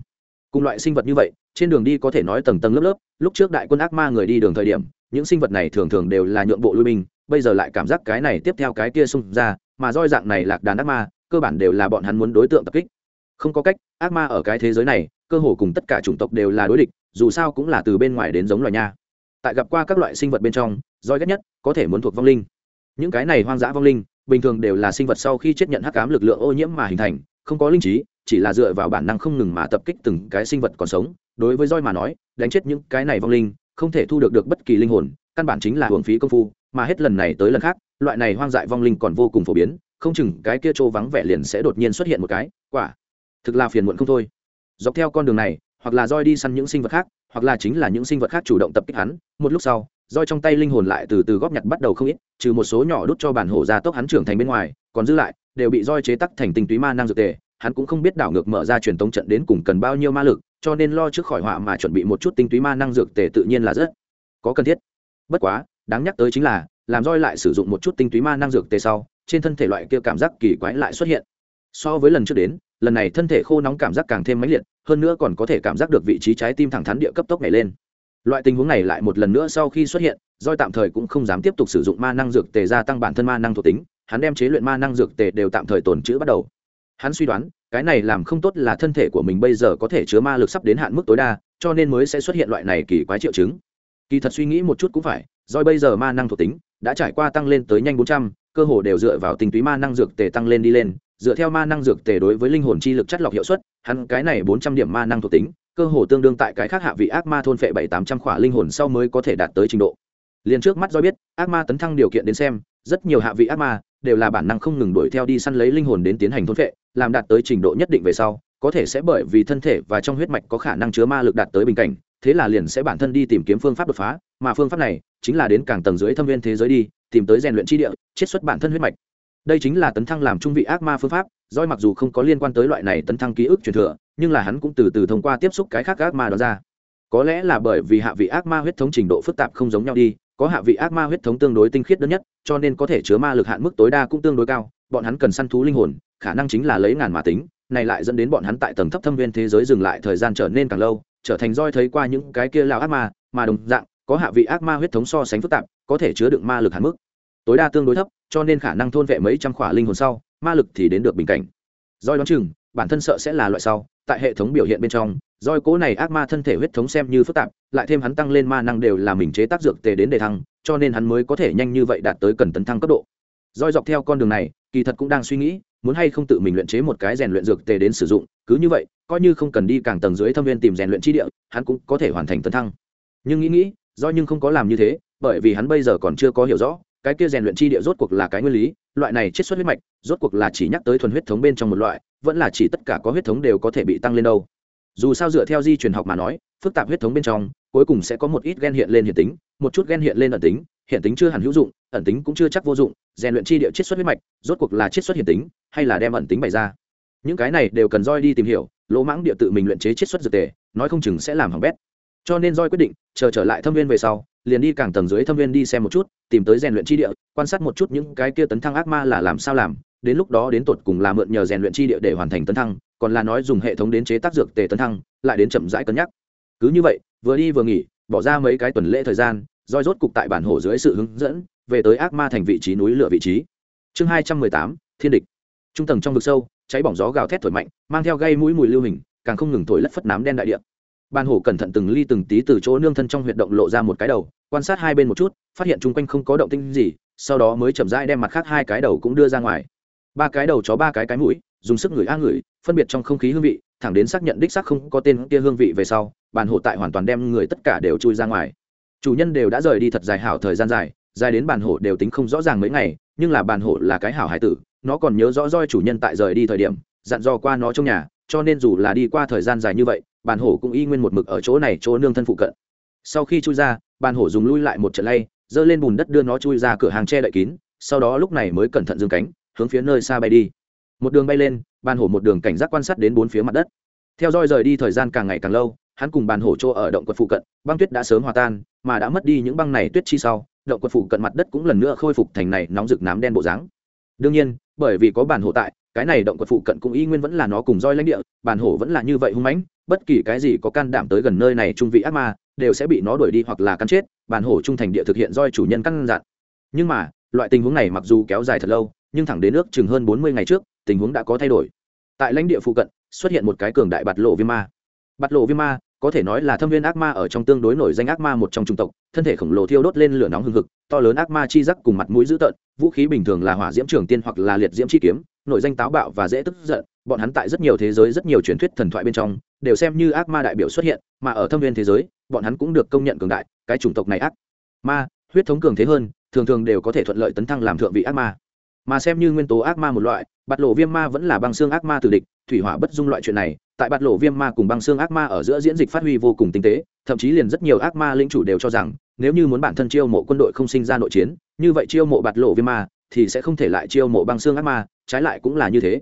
Cùng loại sinh vật như vậy, trên đường đi có thể nói tầng tầng lớp lớp, lúc trước đại quân ác ma người đi đường thời điểm, những sinh vật này thường thường đều là nhượng bộ lui binh bây giờ lại cảm giác cái này tiếp theo cái kia xung ra, mà roi dạng này lạc đàn ác ma, cơ bản đều là bọn hắn muốn đối tượng tập kích. Không có cách, ác ma ở cái thế giới này, cơ hồ cùng tất cả chủng tộc đều là đối địch, dù sao cũng là từ bên ngoài đến giống loài nha. Tại gặp qua các loại sinh vật bên trong, roi ghét nhất có thể muốn thuộc vong linh. Những cái này hoang dã vong linh, bình thường đều là sinh vật sau khi chết nhận hắc ám lực lượng ô nhiễm mà hình thành, không có linh trí, chỉ là dựa vào bản năng không ngừng mà tập kích từng cái sinh vật còn sống. Đối với roi mà nói, đánh chết những cái này vong linh, không thể thu được được bất kỳ linh hồn, căn bản chính là hưởng phí công phu mà hết lần này tới lần khác, loại này hoang dại vong linh còn vô cùng phổ biến, không chừng cái kia chỗ vắng vẻ liền sẽ đột nhiên xuất hiện một cái. Quả, thực là phiền muộn không thôi. Dọc theo con đường này, hoặc là roi đi săn những sinh vật khác, hoặc là chính là những sinh vật khác chủ động tập kích hắn, một lúc sau, roi trong tay linh hồn lại từ từ góp nhặt bắt đầu không ít, trừ một số nhỏ đút cho bản hổ ra tốc hắn trưởng thành bên ngoài, còn dư lại, đều bị roi chế tắc thành tinh túy ma năng dược tề, hắn cũng không biết đảo ngược mở ra truyền tống trận đến cùng cần bao nhiêu ma lực, cho nên lo trước khỏi họa mà chuẩn bị một chút tinh túy ma năng dược tề tự nhiên là rất có cần thiết. Bất quá đáng nhắc tới chính là, làm roi lại sử dụng một chút tinh túy ma năng dược tề sau, trên thân thể loại kia cảm giác kỳ quái lại xuất hiện. So với lần trước đến, lần này thân thể khô nóng cảm giác càng thêm mãnh liệt, hơn nữa còn có thể cảm giác được vị trí trái tim thẳng thắn địa cấp tốc nhảy lên. Loại tình huống này lại một lần nữa sau khi xuất hiện, roi tạm thời cũng không dám tiếp tục sử dụng ma năng dược tề gia tăng bản thân ma năng thuộc tính, hắn đem chế luyện ma năng dược tề đều tạm thời tồn chữ bắt đầu. Hắn suy đoán, cái này làm không tốt là thân thể của mình bây giờ có thể chứa ma lực sắp đến hạn mức tối đa, cho nên mới sẽ xuất hiện loại này kỳ quái triệu chứng. Kỳ thật suy nghĩ một chút cũng phải doi bây giờ ma năng thuộc tính đã trải qua tăng lên tới nhanh bốn trăm, cơ hồ đều dựa vào tình túy ma năng dược tề tăng lên đi lên. Dựa theo ma năng dược tề đối với linh hồn chi lực chất lọc hiệu suất, hắn cái này bốn trăm điểm ma năng thuộc tính, cơ hồ tương đương tại cái khác hạ vị ác ma thôn phệ bảy tám trăm khỏa linh hồn sau mới có thể đạt tới trình độ. Liền trước mắt do biết, ác ma tấn thăng điều kiện đến xem, rất nhiều hạ vị ác ma đều là bản năng không ngừng đuổi theo đi săn lấy linh hồn đến tiến hành thôn phệ, làm đạt tới trình độ nhất định về sau, có thể sẽ bởi vì thân thể và trong huyết mạch có khả năng chứa ma lực đạt tới bình cảnh, thế là liền sẽ bản thân đi tìm kiếm phương pháp đột phá. Mà phương pháp này chính là đến càng tầng dưới thâm viên thế giới đi, tìm tới rèn luyện chi địa, chiết xuất bản thân huyết mạch. Đây chính là tấn thăng làm trung vị ác ma phương pháp doi mặc dù không có liên quan tới loại này tấn thăng ký ức truyền thừa, nhưng là hắn cũng từ từ thông qua tiếp xúc cái khác ác ma đó ra. Có lẽ là bởi vì hạ vị ác ma huyết thống trình độ phức tạp không giống nhau đi, có hạ vị ác ma huyết thống tương đối tinh khiết đơn nhất, cho nên có thể chứa ma lực hạn mức tối đa cũng tương đối cao, bọn hắn cần săn thú linh hồn, khả năng chính là lấy ngàn mà tính, này lại dẫn đến bọn hắn tại tầng thấp thâm viên thế giới dừng lại thời gian trở nên càng lâu, trở thành roi thấy qua những cái kia lao ác ma, mà đồng dạng có hạ vị ác ma huyết thống so sánh phức tạp, có thể chứa đựng ma lực hạn mức. Tối đa tương đối thấp, cho nên khả năng thôn vệ mấy trăm khỏa linh hồn sau, ma lực thì đến được bình cảnh. Doi đoán chừng, bản thân sợ sẽ là loại sau, tại hệ thống biểu hiện bên trong doi cố này ác ma thân thể huyết thống xem như phức tạp, lại thêm hắn tăng lên ma năng đều là mình chế tác dược tề đến đề thăng, cho nên hắn mới có thể nhanh như vậy đạt tới cần tấn thăng cấp độ. Doi dọc theo con đường này, kỳ thật cũng đang suy nghĩ, muốn hay không tự mình luyện chế một cái rèn luyện dược tề đến sử dụng, cứ như vậy, coi như không cần đi càng tầng dưới thâm viên tìm rèn luyện chi địa, hắn cũng có thể hoàn thành tấn thăng. Nhưng nghĩ nghĩ do nhưng không có làm như thế, bởi vì hắn bây giờ còn chưa có hiểu rõ, cái kia rèn luyện chi địa rốt cuộc là cái nguyên lý, loại này chiết xuất huyết mạch, rốt cuộc là chỉ nhắc tới thuần huyết thống bên trong một loại, vẫn là chỉ tất cả có huyết thống đều có thể bị tăng lên đâu. Dù sao dựa theo di truyền học mà nói, phức tạp huyết thống bên trong, cuối cùng sẽ có một ít gen hiện lên hiện tính, một chút gen hiện lên ẩn tính, hiện tính chưa hẳn hữu dụng, ẩn tính cũng chưa chắc vô dụng, rèn luyện chi địa chiết xuất huyết mạch, rốt cuộc là chiết xuất hiện tính, hay là đem ẩn tính bày ra. Những cái này đều cần roi đi tìm hiểu, lỗ mãng địa tự mình luyện chế chiết xuất dược tề, nói không chừng sẽ làm hỏng bét cho nên roi quyết định, chờ trở lại thâm viên về sau, liền đi càng tầng dưới thâm viên đi xem một chút, tìm tới rèn luyện chi địa, quan sát một chút những cái kia tấn thăng ác ma là làm sao làm. Đến lúc đó đến tột cùng là mượn nhờ rèn luyện chi địa để hoàn thành tấn thăng, còn là nói dùng hệ thống đến chế tác dược tề tấn thăng, lại đến chậm rãi cân nhắc. Cứ như vậy, vừa đi vừa nghỉ, bỏ ra mấy cái tuần lễ thời gian, roi rốt cục tại bản hồ dưới sự hướng dẫn, về tới ác ma thành vị trí núi lửa vị trí. Chương hai trăm mười tám, thiên địch. Trung tầng trong vực sâu, cháy bỏng gió gào thét thổi mạnh, mang theo gây mũi mùi lưu hình, càng không ngừng thổi lất phất nám đen đại địa ban hổ cẩn thận từng ly từng tí từ chỗ nương thân trong huyệt động lộ ra một cái đầu, quan sát hai bên một chút, phát hiện chung quanh không có động tinh gì, sau đó mới chậm rãi đem mặt khác hai cái đầu cũng đưa ra ngoài. Ba cái đầu chó ba cái cái mũi, dùng sức ngửi a ngửi, phân biệt trong không khí hương vị, thẳng đến xác nhận đích xác không có tên kia hương vị về sau bàn hổ tại hoàn toàn đem người tất cả đều chui ra ngoài. Chủ nhân đều đã rời đi thật dài hảo thời gian dài dài đến bàn hổ đều tính không rõ ràng mấy ngày, nhưng là bàn hổ là cái hảo hải tử, nó còn nhớ rõ roi chủ nhân tại rời đi thời điểm, dặn dò qua nó trong nhà, cho nên dù là đi qua thời gian dài như vậy bàn hổ cũng y nguyên một mực ở chỗ này chỗ nương thân phụ cận. Sau khi chui ra, bàn hổ dùng lui lại một trận lay, giơ lên bùn đất đưa nó chui ra cửa hàng che đậy kín, sau đó lúc này mới cẩn thận dương cánh, hướng phía nơi xa bay đi. Một đường bay lên, bàn hổ một đường cảnh giác quan sát đến bốn phía mặt đất. Theo dõi rời đi thời gian càng ngày càng lâu, hắn cùng bàn hổ chỗ ở động quật phụ cận, băng tuyết đã sớm hòa tan, mà đã mất đi những băng này tuyết chi sau, động quật phụ cận mặt đất cũng lần nữa khôi phục thành này nóng rực nám đen bộ dáng. Đương nhiên, bởi vì có bàn hổ tại, cái này động quật phụ cận cũng y nguyên vẫn là nó cùng roi lãnh địa, bàn hổ vẫn là như vậy hung mãnh bất kỳ cái gì có can đảm tới gần nơi này trung vị ác ma, đều sẽ bị nó đuổi đi hoặc là cắn chết Bản hổ trung thành địa thực hiện roi chủ nhân căn dặn. Nhưng mà, loại tình huống này mặc dù kéo dài thật lâu, nhưng thẳng đến nước chừng hơn bốn mươi ngày trước, tình huống đã có thay đổi. Tại lãnh địa phụ cận, xuất hiện một cái cường đại bạt lộ viêm ma. Bạt lộ viêm ma, có thể nói là thâm viên ác ma ở trong tương đối nổi danh ác ma một trong chủng tộc, thân thể khổng lồ thiêu đốt lên lửa nóng hừng hực, to lớn ác ma chi giác cùng mặt mũi dữ tợn, vũ khí bình thường là hỏa diễm trường tiên hoặc là liệt diễm chi kiếm nội danh táo bạo và dễ tức giận, bọn hắn tại rất nhiều thế giới, rất nhiều truyền thuyết thần thoại bên trong, đều xem như ác ma đại biểu xuất hiện, mà ở thâm viên thế giới, bọn hắn cũng được công nhận cường đại, cái chủng tộc này ác ma, huyết thống cường thế hơn, thường thường đều có thể thuận lợi tấn thăng làm thượng vị ác ma. Mà xem như nguyên tố ác ma một loại, bạt lộ viêm ma vẫn là băng xương ác ma từ địch, thủy hỏa bất dung loại chuyện này, tại bạt lộ viêm ma cùng băng xương ác ma ở giữa diễn dịch phát huy vô cùng tinh tế, thậm chí liền rất nhiều ác ma linh chủ đều cho rằng, nếu như muốn bản thân chiêu mộ quân đội không sinh ra nội chiến, như vậy chiêu mộ bạt lộ viêm ma thì sẽ không thể lại chiêu mộ băng xương ác ma trái lại cũng là như thế.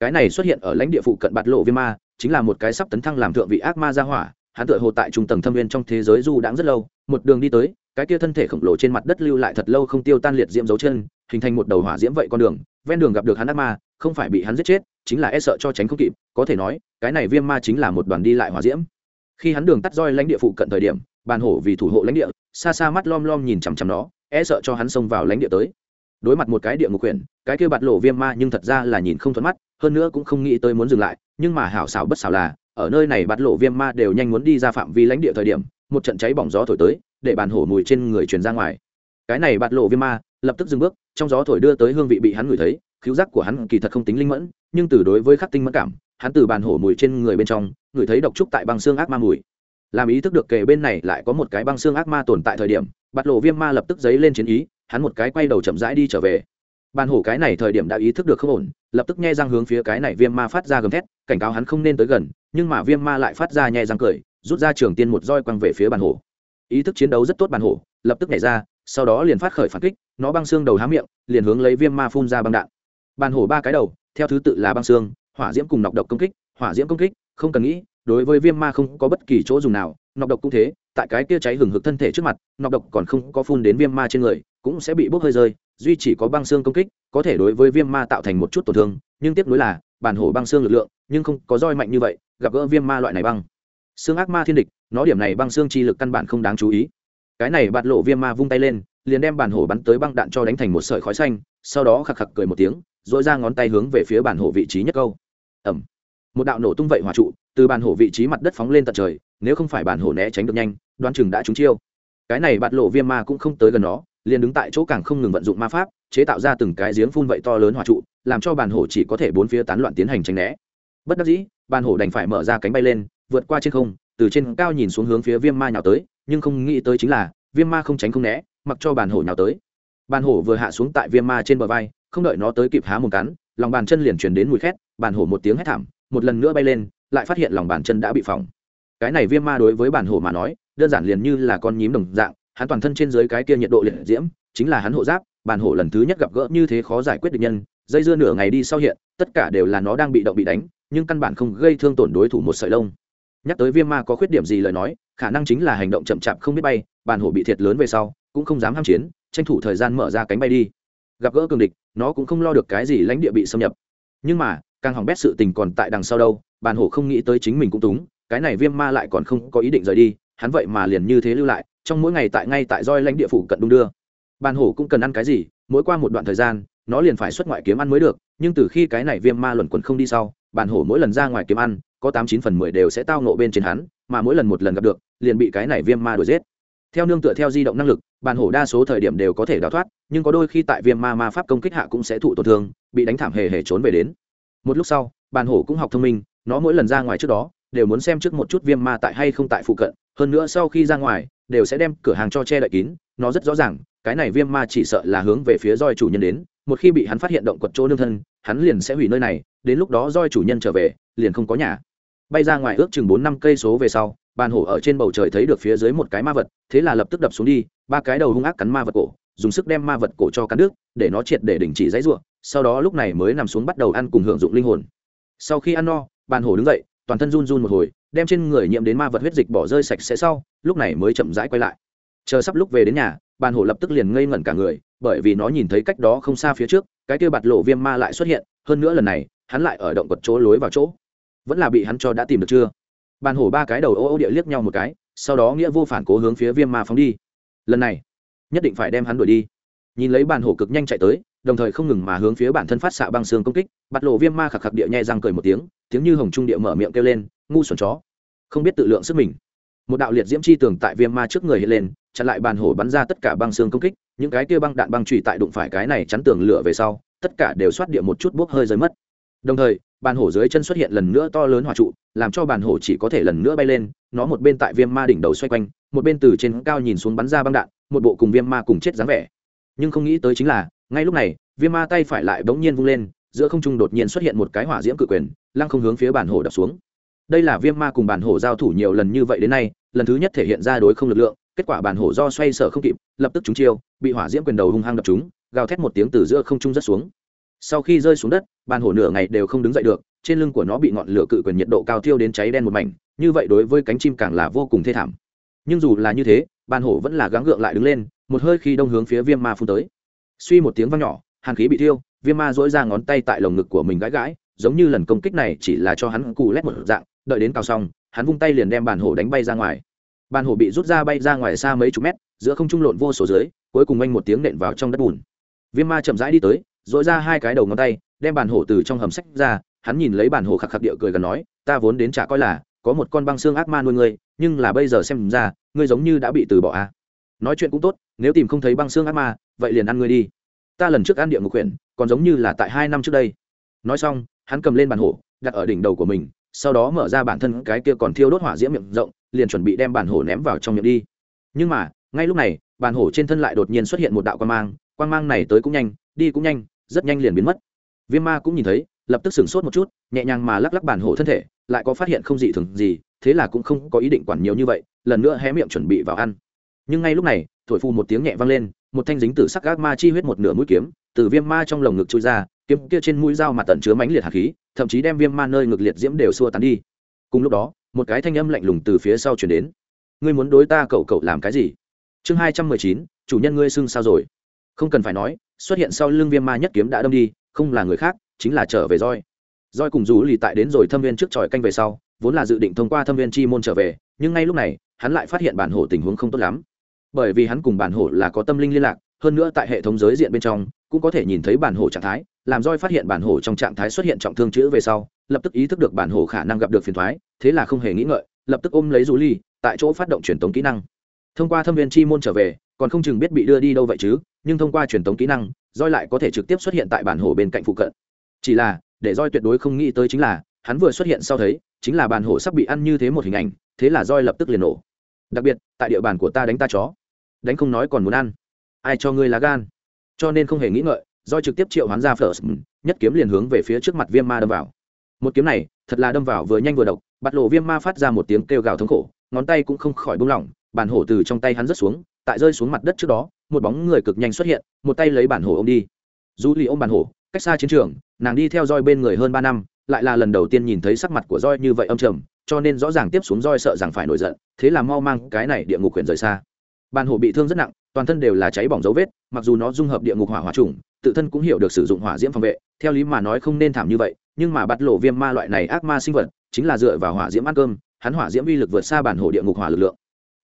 Cái này xuất hiện ở lãnh địa phụ cận bạt lộ viêm ma, chính là một cái sắp tấn thăng làm thượng vị ác ma gia hỏa, hắn tựa hồ tại trung tầng thâm viên trong thế giới du đãng rất lâu, một đường đi tới, cái kia thân thể khổng lồ trên mặt đất lưu lại thật lâu không tiêu tan liệt diễm dấu chân, hình thành một đầu hỏa diễm vậy con đường, ven đường gặp được hắn ác ma, không phải bị hắn giết chết, chính là e sợ cho tránh không kịp, có thể nói, cái này viêm ma chính là một đoàn đi lại hỏa diễm. Khi hắn đường tắt roi lãnh địa phụ cận thời điểm, bàn hổ vì thủ hộ lãnh địa, xa xa mắt lom lom nhìn chằm chằm nó e sợ cho hắn xông vào lãnh địa tới đối mặt một cái địa ngục quyển cái kia bạt lộ viêm ma nhưng thật ra là nhìn không thuận mắt, hơn nữa cũng không nghĩ tới muốn dừng lại, nhưng mà hảo xảo bất xảo là, ở nơi này bạt lộ viêm ma đều nhanh muốn đi ra phạm vi lãnh địa thời điểm, một trận cháy bỏng gió thổi tới, để bàn hổ mùi trên người truyền ra ngoài. Cái này bạt lộ viêm ma, lập tức dừng bước, trong gió thổi đưa tới hương vị bị hắn ngửi thấy, khiếu giác của hắn kỳ thật không tính linh mẫn, nhưng từ đối với khắc tinh mẫn cảm, hắn từ bàn hổ mùi trên người bên trong, ngửi thấy độc trúc tại băng xương ác ma mùi. Làm ý thức được kề bên này lại có một cái băng xương ác ma tồn tại thời điểm, bạt lộ viêm ma lập tức dấy lên chiến ý hắn một cái quay đầu chậm rãi đi trở về. Bàn hổ cái này thời điểm đã ý thức được không ổn, lập tức nghe răng hướng phía cái này viêm ma phát ra gầm thét, cảnh cáo hắn không nên tới gần, nhưng mà viêm ma lại phát ra nhẹ răng cười, rút ra trường tiên một roi quăng về phía bàn hổ. Ý thức chiến đấu rất tốt bàn hổ, lập tức nhảy ra, sau đó liền phát khởi phản kích, nó băng xương đầu há miệng, liền hướng lấy viêm ma phun ra băng đạn. Bàn hổ ba cái đầu, theo thứ tự là băng xương, hỏa diễm cùng nọc độc công kích, hỏa diễm công kích, không cần nghĩ, đối với viêm ma không có bất kỳ chỗ dùng nào, nọc độc cũng thế, tại cái kia cháy hừng hực thân thể trước mặt, nọc độc còn không có phun đến viêm ma trên người cũng sẽ bị bốc hơi rơi, duy chỉ có băng xương công kích, có thể đối với viêm ma tạo thành một chút tổn thương, nhưng tiếp nối là, bản hổ băng xương lực lượng, nhưng không có roi mạnh như vậy, gặp gỡ viêm ma loại này băng. Xương ác ma thiên địch, nó điểm này băng xương chi lực căn bản không đáng chú ý. Cái này bạt lộ viêm ma vung tay lên, liền đem bản hổ bắn tới băng đạn cho đánh thành một sợi khói xanh, sau đó khạc khạc cười một tiếng dội ra ngón tay hướng về phía bản hổ vị trí nhất câu. Ẩm. Một đạo nổ tung vậy hòa trụ, từ bản hổ vị trí mặt đất phóng lên tận trời, nếu không phải bản hổ né tránh được nhanh, đoán chừng đã trúng chiêu. Cái này bạt lộ viêm ma cũng không tới gần nó liền đứng tại chỗ càng không ngừng vận dụng ma pháp, chế tạo ra từng cái giếng phun vậy to lớn hỏa trụ, làm cho bàn hổ chỉ có thể bốn phía tán loạn tiến hành tránh né. Bất đắc dĩ, bàn hổ đành phải mở ra cánh bay lên, vượt qua trên không, từ trên cao nhìn xuống hướng phía viêm ma nhào tới, nhưng không nghĩ tới chính là, viêm ma không tránh không né, mặc cho bàn hổ nhào tới. Bàn hổ vừa hạ xuống tại viêm ma trên bờ vai, không đợi nó tới kịp há một cắn, lòng bàn chân liền chuyển đến mùi khét, bàn hổ một tiếng hét thảm, một lần nữa bay lên, lại phát hiện lòng bàn chân đã bị phỏng. Cái này viêm ma đối với bản hổ mà nói, đơn giản liền như là con nhím đồng dạng hắn toàn thân trên dưới cái kia nhiệt độ liệt diễm, chính là hắn hộ giáp bản hổ lần thứ nhất gặp gỡ như thế khó giải quyết được nhân, dây dưa nửa ngày đi sau hiện, tất cả đều là nó đang bị động bị đánh, nhưng căn bản không gây thương tổn đối thủ một sợi lông. Nhắc tới viêm ma có khuyết điểm gì lời nói, khả năng chính là hành động chậm chạp không biết bay bản hổ bị thiệt lớn về sau, cũng không dám ham chiến, tranh thủ thời gian mở ra cánh bay đi. Gặp gỡ cường địch, nó cũng không lo được cái gì lãnh địa bị xâm nhập. Nhưng mà, càng hỏng bét sự tình còn tại đằng sau đâu bản hổ không nghĩ tới chính mình cũng túng, cái này viêm ma lại còn không có ý định rời đi, hắn vậy mà liền như thế lưu lại trong mỗi ngày tại ngay tại roi lãnh địa phủ cận đung đưa. Bản hổ cũng cần ăn cái gì, mỗi qua một đoạn thời gian, nó liền phải xuất ngoại kiếm ăn mới được, nhưng từ khi cái này viêm ma luẩn quẩn không đi sau bản hổ mỗi lần ra ngoài kiếm ăn, có tám chín phần mười đều sẽ tao nộ bên trên hắn, mà mỗi lần một lần gặp được, liền bị cái này viêm ma đuổi giết. Theo nương tựa theo di động năng lực bản hổ đa số thời điểm đều có thể đào thoát, nhưng có đôi khi tại viêm ma ma pháp công kích hạ cũng sẽ thụ tổn thương, bị đánh thảm hề hề trốn về đến. Một lúc sau bản hổ cũng học thông minh, nó mỗi lần ra ngoài trước đó, đều muốn xem trước một chút viêm ma tại hay không tại phụ cận hơn nữa sau khi ra ngoài, đều sẽ đem cửa hàng cho che đậy kín, nó rất rõ ràng, cái này viêm ma chỉ sợ là hướng về phía roi chủ nhân đến, một khi bị hắn phát hiện động quật chỗ nương thân, hắn liền sẽ hủy nơi này, đến lúc đó roi chủ nhân trở về, liền không có nhà. Bay ra ngoài ước chừng bốn năm cây số về sau, bàn hổ ở trên bầu trời thấy được phía dưới một cái ma vật, thế là lập tức đập xuống đi, ba cái đầu hung ác cắn ma vật cổ, dùng sức đem ma vật cổ cho cắn nước để nó triệt để đình chỉ dãy ruộng sau đó lúc này mới nằm xuống bắt đầu ăn cùng hưởng dụng linh hồn. Sau khi ăn no, bàn hổ đứng dậy, toàn thân run run một hồi đem trên người nhiễm đến ma vật huyết dịch bỏ rơi sạch sẽ sau, lúc này mới chậm rãi quay lại. Chờ sắp lúc về đến nhà, bàn hổ lập tức liền ngây ngẩn cả người, bởi vì nó nhìn thấy cách đó không xa phía trước, cái kia bạt lộ viêm ma lại xuất hiện, hơn nữa lần này, hắn lại ở động quật chỗ lối vào chỗ. Vẫn là bị hắn cho đã tìm được chưa? Bàn hổ ba cái đầu ô ô địa liếc nhau một cái, sau đó nghĩa vô phản cố hướng phía viêm ma phóng đi. Lần này, nhất định phải đem hắn đuổi đi. Nhìn lấy bàn hổ cực nhanh chạy tới, đồng thời không ngừng mà hướng phía bản thân phát xạ băng xương công kích, bạt lộ viêm ma khạc khạc địa nhẹ răng cười một tiếng tiếng như hồng trung địa mở miệng kêu lên, ngu xuẩn chó. Không biết tự lượng sức mình. Một đạo liệt diễm chi tường tại viêm ma trước người hiện lên, chặn lại bàn hổ bắn ra tất cả băng xương công kích, những cái kia băng đạn băng trụy tại đụng phải cái này chắn tường lửa về sau, tất cả đều xoát địa một chút bốc hơi rơi mất. Đồng thời, bàn hổ dưới chân xuất hiện lần nữa to lớn hỏa trụ, làm cho bàn hổ chỉ có thể lần nữa bay lên, nó một bên tại viêm ma đỉnh đầu xoay quanh, một bên từ trên cao nhìn xuống bắn ra băng đạn, một bộ cùng viêm ma cùng chết dáng vẻ. Nhưng không nghĩ tới chính là, ngay lúc này, viêm ma tay phải lại bỗng nhiên vung lên, giữa không trung đột nhiên xuất hiện một cái hỏa diễm cự quyền lăng không hướng phía bản hổ đập xuống. Đây là viêm ma cùng bản hổ giao thủ nhiều lần như vậy đến nay, lần thứ nhất thể hiện ra đối không lực lượng, kết quả bản hổ do xoay sở không kịp, lập tức trúng chiêu, bị hỏa diễm quyền đầu hung hăng đập chúng gào thét một tiếng từ giữa không trung rất xuống. Sau khi rơi xuống đất, bản hổ nửa ngày đều không đứng dậy được, trên lưng của nó bị ngọn lửa cự quyền nhiệt độ cao thiêu đến cháy đen một mảnh, như vậy đối với cánh chim càng là vô cùng thê thảm. Nhưng dù là như thế, bản hổ vẫn là gắng gượng lại đứng lên, một hơi khi đông hướng phía viêm ma phun tới. Suy một tiếng vang nhỏ, hàn khí bị thiêu, viêm ma dỗi ra ngón tay tại lồng ngực của mình gãi gãi giống như lần công kích này chỉ là cho hắn cù lét một dạng, đợi đến cao xong, hắn vung tay liền đem bàn hổ đánh bay ra ngoài. Bàn hổ bị rút ra bay ra ngoài xa mấy chục mét, giữa không trung lộn vô số dưới, cuối cùng anh một tiếng nện vào trong đất bùn. Viêm ma chậm rãi đi tới dội ra hai cái đầu ngón tay, đem bàn hổ từ trong hầm sách ra, hắn nhìn lấy bàn hổ khạc khạc địa cười gần nói, ta vốn đến chả coi là, có một con băng xương ác ma nuôi ngươi, nhưng là bây giờ xem ra, ngươi giống như đã bị từ bỏ à. nói chuyện cũng tốt, nếu tìm không thấy băng xương ác ma, vậy liền ăn ngươi đi. Ta lần trước ăn địa ngục quyển, còn giống như là tại hai năm trước đây. Nói xong hắn cầm lên bàn hổ, đặt ở đỉnh đầu của mình, sau đó mở ra bản thân cái kia còn thiêu đốt hỏa diễm miệng rộng, liền chuẩn bị đem bàn hổ ném vào trong miệng đi. Nhưng mà, ngay lúc này, bàn hổ trên thân lại đột nhiên xuất hiện một đạo quan mang quan mang này tới cũng nhanh, đi cũng nhanh, rất nhanh liền biến mất. Viêm ma cũng nhìn thấy, lập tức sửng sốt một chút, nhẹ nhàng mà lắc lắc bàn hổ thân thể, lại có phát hiện không dị thường gì, thế là cũng không có ý định quản nhiều như vậy, lần nữa hé miệng chuẩn bị vào ăn. Nhưng ngay lúc này, thổi phu một tiếng nhẹ vang lên, một thanh dính tử sắc gác ma chi huyết một nửa mũi kiếm, từ viêm ma trong lồng ngực chui ra kiếm kia trên mũi dao mặt tận chứa mãnh liệt hạt khí, thậm chí đem viêm ma nơi ngực liệt diễm đều xua tán đi. Cùng lúc đó, một cái thanh âm lạnh lùng từ phía sau chuyển đến. Ngươi muốn đối ta cậu cậu làm cái gì? Chương hai trăm mười chín, chủ nhân ngươi xưng sao rồi? Không cần phải nói, xuất hiện sau lưng viêm ma nhất kiếm đã đâm đi, không là người khác, chính là trở về roi. Roi cùng rú lì tại đến rồi thâm viên trước tròi canh về sau, vốn là dự định thông qua thâm viên chi môn trở về, nhưng ngay lúc này, hắn lại phát hiện bản hổ tình huống không tốt lắm. Bởi vì hắn cùng bản hổ là có tâm linh liên lạc, hơn nữa tại hệ thống giới diện bên trong, cũng có thể nhìn thấy bản hổ trạng thái làm roi phát hiện bản hổ trong trạng thái xuất hiện trọng thương chữ về sau, lập tức ý thức được bản hổ khả năng gặp được phiền thoái, thế là không hề nghĩ ngợi, lập tức ôm lấy rú ly tại chỗ phát động truyền tống kỹ năng. Thông qua thâm viên chi môn trở về, còn không chừng biết bị đưa đi đâu vậy chứ, nhưng thông qua truyền tống kỹ năng, roi lại có thể trực tiếp xuất hiện tại bản hổ bên cạnh phụ cận. Chỉ là, để roi tuyệt đối không nghĩ tới chính là, hắn vừa xuất hiện sau thấy, chính là bản hổ sắp bị ăn như thế một hình ảnh, thế là roi lập tức liền nổ. Đặc biệt, tại địa bàn của ta đánh ta chó. Đánh không nói còn muốn ăn. Ai cho ngươi lá gan? Cho nên không hề nghĩ ngợi doi trực tiếp triệu hoán ra first nhất kiếm liền hướng về phía trước mặt viêm ma đâm vào. Một kiếm này, thật là đâm vào vừa nhanh vừa độc bạt lộ viêm ma phát ra một tiếng kêu gào thống khổ, ngón tay cũng không khỏi buông lỏng, bản hổ từ trong tay hắn rớt xuống, tại rơi xuống mặt đất trước đó, một bóng người cực nhanh xuất hiện, một tay lấy bản hổ ôm đi. Du lì ôm bản hổ, cách xa chiến trường, nàng đi theo roi bên người hơn ba năm, lại là lần đầu tiên nhìn thấy sắc mặt của roi như vậy âm trầm, cho nên rõ ràng tiếp xuống roi sợ rằng phải nổi giận, thế là mau mang cái này địa ngục quyển rời xa. Bản hổ bị thương rất nặng, toàn thân đều là cháy bỏng dấu vết, mặc dù nó dung hợp địa ngục hỏa hỏa trùng tự thân cũng hiểu được sử dụng hỏa diễm phòng vệ theo lý mà nói không nên thảm như vậy nhưng mà bắt lộ viêm ma loại này ác ma sinh vật chính là dựa vào hỏa diễm ăn cơm hắn hỏa diễm uy lực vượt xa bản hổ địa ngục hỏa lực lượng.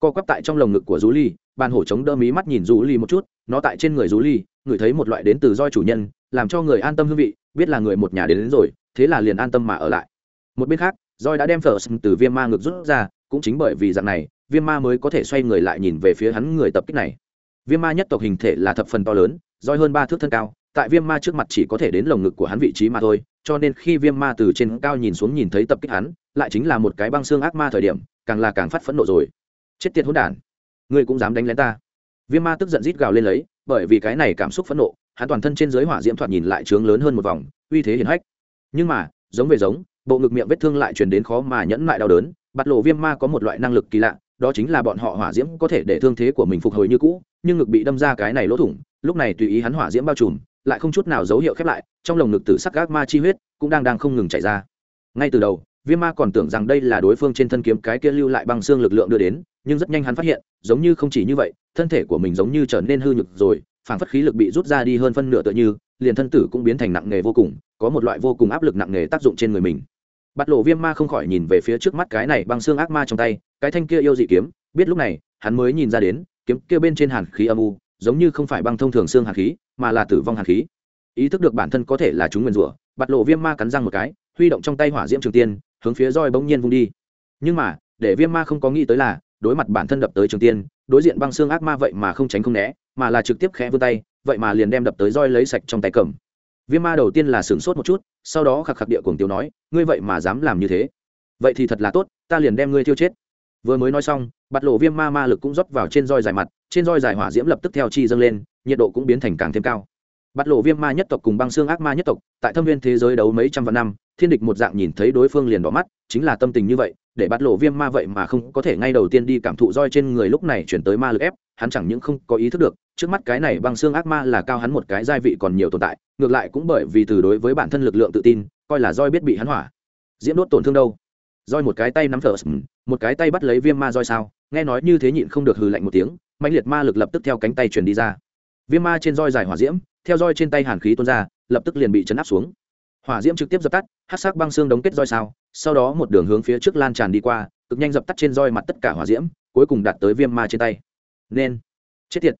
Co quắp tại trong lồng ngực của rú ly bản hổ chống đỡ mí mắt nhìn rú ly một chút nó tại trên người rú ly ngửi thấy một loại đến từ roi chủ nhân làm cho người an tâm hương vị biết là người một nhà đến, đến rồi thế là liền an tâm mà ở lại. Một bên khác roi đã đem phở từ viêm ma ngực rút ra cũng chính bởi vì dạng này viêm ma mới có thể xoay người lại nhìn về phía hắn người tập kích này. Viêm ma nhất tộc hình thể là thập phần to lớn roi hơn ba thước thân cao, tại viêm ma trước mặt chỉ có thể đến lồng ngực của hắn vị trí mà thôi, cho nên khi viêm ma từ trên cao nhìn xuống nhìn thấy tập kích hắn, lại chính là một cái băng xương ác ma thời điểm, càng là càng phát phẫn nộ rồi. Chết tiệt hỗn đản, ngươi cũng dám đánh lén ta. Viêm ma tức giận rít gào lên lấy, bởi vì cái này cảm xúc phẫn nộ, hắn toàn thân trên giới hỏa diễm thoạt nhìn lại trướng lớn hơn một vòng, uy thế hiển hách. Nhưng mà, giống về giống, bộ ngực miệng vết thương lại truyền đến khó mà nhẫn lại đau đớn bắt lộ viêm ma có một loại năng lực kỳ lạ đó chính là bọn họ hỏa diễm có thể để thương thế của mình phục hồi như cũ, nhưng ngực bị đâm ra cái này lỗ thủng, lúc này tùy ý hắn hỏa diễm bao trùm, lại không chút nào dấu hiệu khép lại, trong lồng ngực tử sắc gác ma chi huyết cũng đang đang không ngừng chảy ra. Ngay từ đầu viêm ma còn tưởng rằng đây là đối phương trên thân kiếm cái kia lưu lại băng xương lực lượng đưa đến, nhưng rất nhanh hắn phát hiện, giống như không chỉ như vậy, thân thể của mình giống như trở nên hư nhược rồi phản phất khí lực bị rút ra đi hơn phân nửa tựa như, liền thân tử cũng biến thành nặng nề vô cùng, có một loại vô cùng áp lực nặng nề tác dụng trên người mình bắt lộ viêm ma không khỏi nhìn về phía trước mắt cái này băng xương ác ma trong tay, cái thanh kia yêu dị kiếm, biết lúc này, hắn mới nhìn ra đến, kiếm kia bên trên hàn khí âm u, giống như không phải băng thông thường xương hàn khí, mà là tử vong hàn khí. Ý thức được bản thân có thể là chúng nguyền rủa, bắt lộ viêm ma cắn răng một cái, huy động trong tay hỏa diễm trường tiên, hướng phía roi bỗng nhiên vung đi. Nhưng mà, để viêm ma không có nghĩ tới là, đối mặt bản thân đập tới trường tiên, đối diện băng xương ác ma vậy mà không tránh không né, mà là trực tiếp khẽ vươn tay, vậy mà liền đem đập tới roi lấy sạch trong tay cầm viêm ma đầu tiên là sửng sốt một chút, sau đó khạc khạc địa cuồng tiêu nói, ngươi vậy mà dám làm như thế? Vậy thì thật là tốt, ta liền đem ngươi thiêu chết. Vừa mới nói xong, bạt lộ viêm ma ma lực cũng rót vào trên roi dài mặt, trên roi dài hỏa diễm lập tức theo chi dâng lên, nhiệt độ cũng biến thành càng thêm cao. Bạt lộ viêm ma nhất tộc cùng băng xương ác ma nhất tộc, tại thâm viên thế giới đấu mấy trăm vạn năm, thiên địch một dạng nhìn thấy đối phương liền đỏ mắt, chính là tâm tình như vậy, để bạt lộ viêm ma vậy mà không có thể ngay đầu tiên đi cảm thụ roi trên người lúc này chuyển tới ma lực ép hắn chẳng những không có ý thức được, trước mắt cái này băng xương ác ma là cao hắn một cái gia vị còn nhiều tồn tại, ngược lại cũng bởi vì từ đối với bản thân lực lượng tự tin, coi là roi biết bị hắn hỏa. Diễm đốt tổn thương đâu? Roi một cái tay nắm thở một cái tay bắt lấy viêm ma roi sao? Nghe nói như thế nhịn không được hừ lạnh một tiếng mạnh liệt ma lực lập tức theo cánh tay truyền đi ra. Viêm ma trên roi dài hỏa diễm, theo roi trên tay hàn khí tuôn ra, lập tức liền bị chấn áp xuống. Hỏa diễm trực tiếp dập tắt hát sắc băng xương đóng kết roi sao, sau đó một đường hướng phía trước lan tràn đi qua, cực nhanh dập tắt trên roi mặt tất cả hỏa diễm, cuối cùng đạt tới viêm ma trên tay nên. Chết tiệt.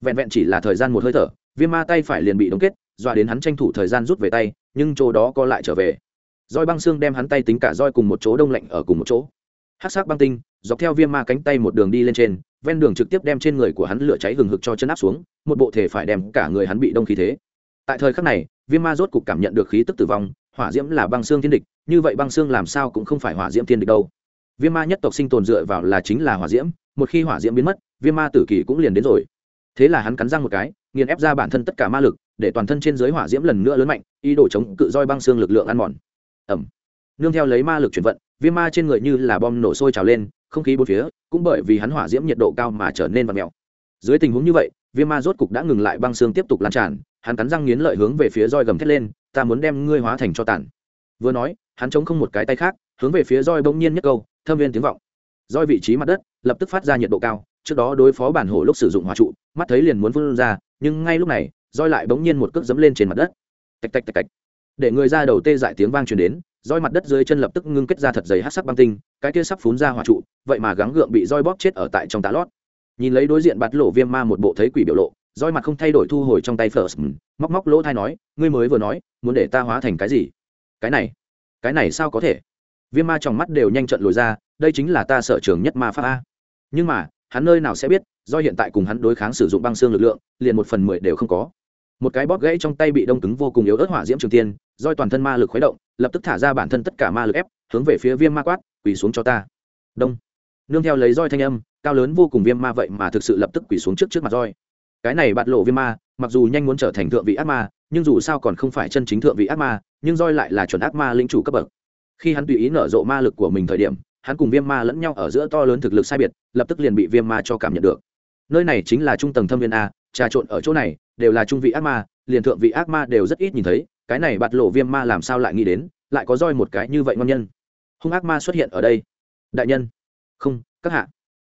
Vẹn vẹn chỉ là thời gian một hơi thở, viêm ma tay phải liền bị đóng kết, dọa đến hắn tranh thủ thời gian rút về tay, nhưng chỗ đó co lại trở về. Roi băng xương đem hắn tay tính cả roi cùng một chỗ đông lạnh ở cùng một chỗ. Hát sắc băng tinh, dọc theo viêm ma cánh tay một đường đi lên trên, ven đường trực tiếp đem trên người của hắn lửa cháy hừng hực cho chân áp xuống, một bộ thể phải đem cả người hắn bị đông khí thế. Tại thời khắc này, viêm ma rốt cục cảm nhận được khí tức tử vong, hỏa diễm là băng xương thiên địch, như vậy băng xương làm sao cũng không phải hỏa diễm thiên địch đâu. Viêm ma nhất tộc sinh tồn dựa vào là chính là hỏa diễm một khi hỏa diễm biến mất, viêm ma tử kỳ cũng liền đến rồi. Thế là hắn cắn răng một cái, nghiền ép ra bản thân tất cả ma lực, để toàn thân trên giới hỏa diễm lần nữa lớn mạnh, ý đồ chống cự roi băng xương lực lượng ăn mòn. Ẩm nương theo lấy ma lực chuyển vận, viêm ma trên người như là bom nổ sôi trào lên, không khí bốn phía, cũng bởi vì hắn hỏa diễm nhiệt độ cao mà trở nên vặt mèo. Dưới tình huống như vậy, viêm ma rốt cục đã ngừng lại băng xương tiếp tục lan tràn, hắn cắn răng nghiến lợi hướng về phía roi gầm thét lên, ta muốn đem ngươi hóa thành cho tàn. Vừa nói, hắn chống không một cái tay khác, hướng về phía roi bỗng nhiên nhất câu, thâm viên tiếng vọng. Roi vị trí mặt đất lập tức phát ra nhiệt độ cao, trước đó đối phó bản hổ lúc sử dụng hỏa trụ, mắt thấy liền muốn phun ra, nhưng ngay lúc này, roi lại bỗng nhiên một cước dẫm lên trên mặt đất. Tạch tạch tạch tạch. Để người ra đầu tê dại tiếng vang truyền đến, roi mặt đất dưới chân lập tức ngưng kết ra thật dày hát sắc băng tinh, cái kia sắp phun ra hỏa trụ, vậy mà gắng gượng bị roi bóp chết ở tại trong tá lót. Nhìn lấy đối diện bạt lộ viêm ma một bộ thấy quỷ biểu lộ, roi mặt không thay đổi thu hồi trong tay first móc móc lỗ thai nói, ngươi mới vừa nói, muốn để ta hóa thành cái gì? Cái này cái này sao có thể? Viêm ma trong mắt đều nhanh trận lồi ra, đây chính là ta sở trường nhất ma pháp a nhưng mà, hắn nơi nào sẽ biết, do hiện tại cùng hắn đối kháng sử dụng băng xương lực lượng, liền một phần mười đều không có. Một cái bóp gãy trong tay bị đông cứng vô cùng yếu ớt hỏa diễm trường tiên roi toàn thân ma lực khuấy động, lập tức thả ra bản thân tất cả ma lực ép, hướng về phía viêm ma quát, quỳ xuống cho ta. Đông. Nương theo lấy roi thanh âm, cao lớn vô cùng viêm ma vậy mà thực sự lập tức quỳ xuống trước trước mặt roi. Cái này bạt lộ viêm ma, mặc dù nhanh muốn trở thành thượng vị ác ma, nhưng dù sao còn không phải chân chính thượng vị ác ma, nhưng roi lại là chuẩn ác ma linh chủ cấp bậc. Khi hắn tùy ý nở rộ ma lực của mình thời điểm hắn cùng viêm ma lẫn nhau ở giữa to lớn thực lực sai biệt, lập tức liền bị viêm ma cho cảm nhận được. Nơi này chính là trung tầng thâm viên a, trà trộn ở chỗ này, đều là trung vị ác ma, liền thượng vị ác ma đều rất ít nhìn thấy, cái này bạt lộ viêm ma làm sao lại nghĩ đến, lại có roi một cái như vậy ngon nhân. Hung ác ma xuất hiện ở đây. Đại nhân. Không, các hạ.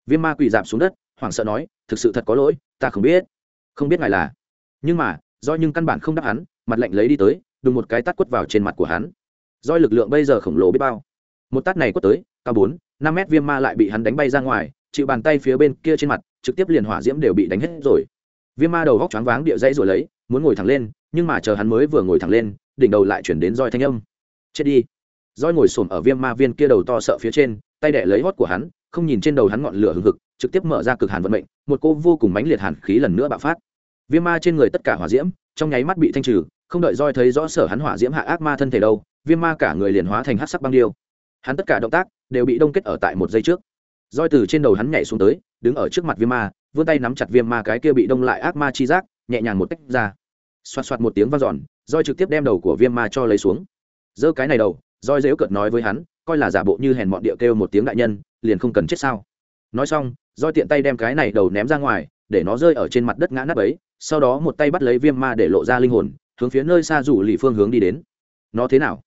Viêm ma quỳ dạp xuống đất, hoảng sợ nói, thực sự thật có lỗi, ta không biết. Không biết ngài là. Nhưng mà do nhưng căn bản không đáp hắn, mặt lạnh lấy đi tới, đùng một cái tắt quất vào trên mặt của hắn. Roi lực lượng bây giờ khổng lồ biết bao. Một tát này quất tới cao bốn, năm mét viêm ma lại bị hắn đánh bay ra ngoài, chịu bàn tay phía bên kia trên mặt, trực tiếp liền hỏa diễm đều bị đánh hết rồi. Viêm ma đầu góc choáng váng địa dãy rồi lấy, muốn ngồi thẳng lên, nhưng mà chờ hắn mới vừa ngồi thẳng lên, đỉnh đầu lại chuyển đến roi thanh âm. Chết đi. Roi ngồi xổm ở viêm ma viên kia đầu to sợ phía trên, tay đẻ lấy hót của hắn, không nhìn trên đầu hắn ngọn lửa hừng hực, trực tiếp mở ra cực hàn vận mệnh, một cô vô cùng mãnh liệt hàn khí lần nữa bạo phát. Viêm ma trên người tất cả hỏa diễm, trong nháy mắt bị thanh trừ, không đợi roi thấy rõ sở hắn hỏa diễm hạ ác ma thân thể đâu, viêm ma cả người liền hóa thành hát sắc băng điêu hắn tất cả động tác đều bị đông kết ở tại một giây trước. Roi từ trên đầu hắn nhảy xuống tới, đứng ở trước mặt viêm ma, vươn tay nắm chặt viêm ma cái kia bị đông lại ác ma chi giác, nhẹ nhàng một tách ra. Xoạt xoạt một tiếng vang dọn roi trực tiếp đem đầu của viêm ma cho lấy xuống. Giơ cái này đầu roi dễu cợt nói với hắn, coi là giả bộ như hèn mọn địa kêu một tiếng đại nhân, liền không cần chết sao. Nói xong roi tiện tay đem cái này đầu ném ra ngoài, để nó rơi ở trên mặt đất ngã nắp ấy, sau đó một tay bắt lấy viêm ma để lộ ra linh hồn, hướng phía nơi xa rủ lì phương hướng đi đến. Nó thế nào?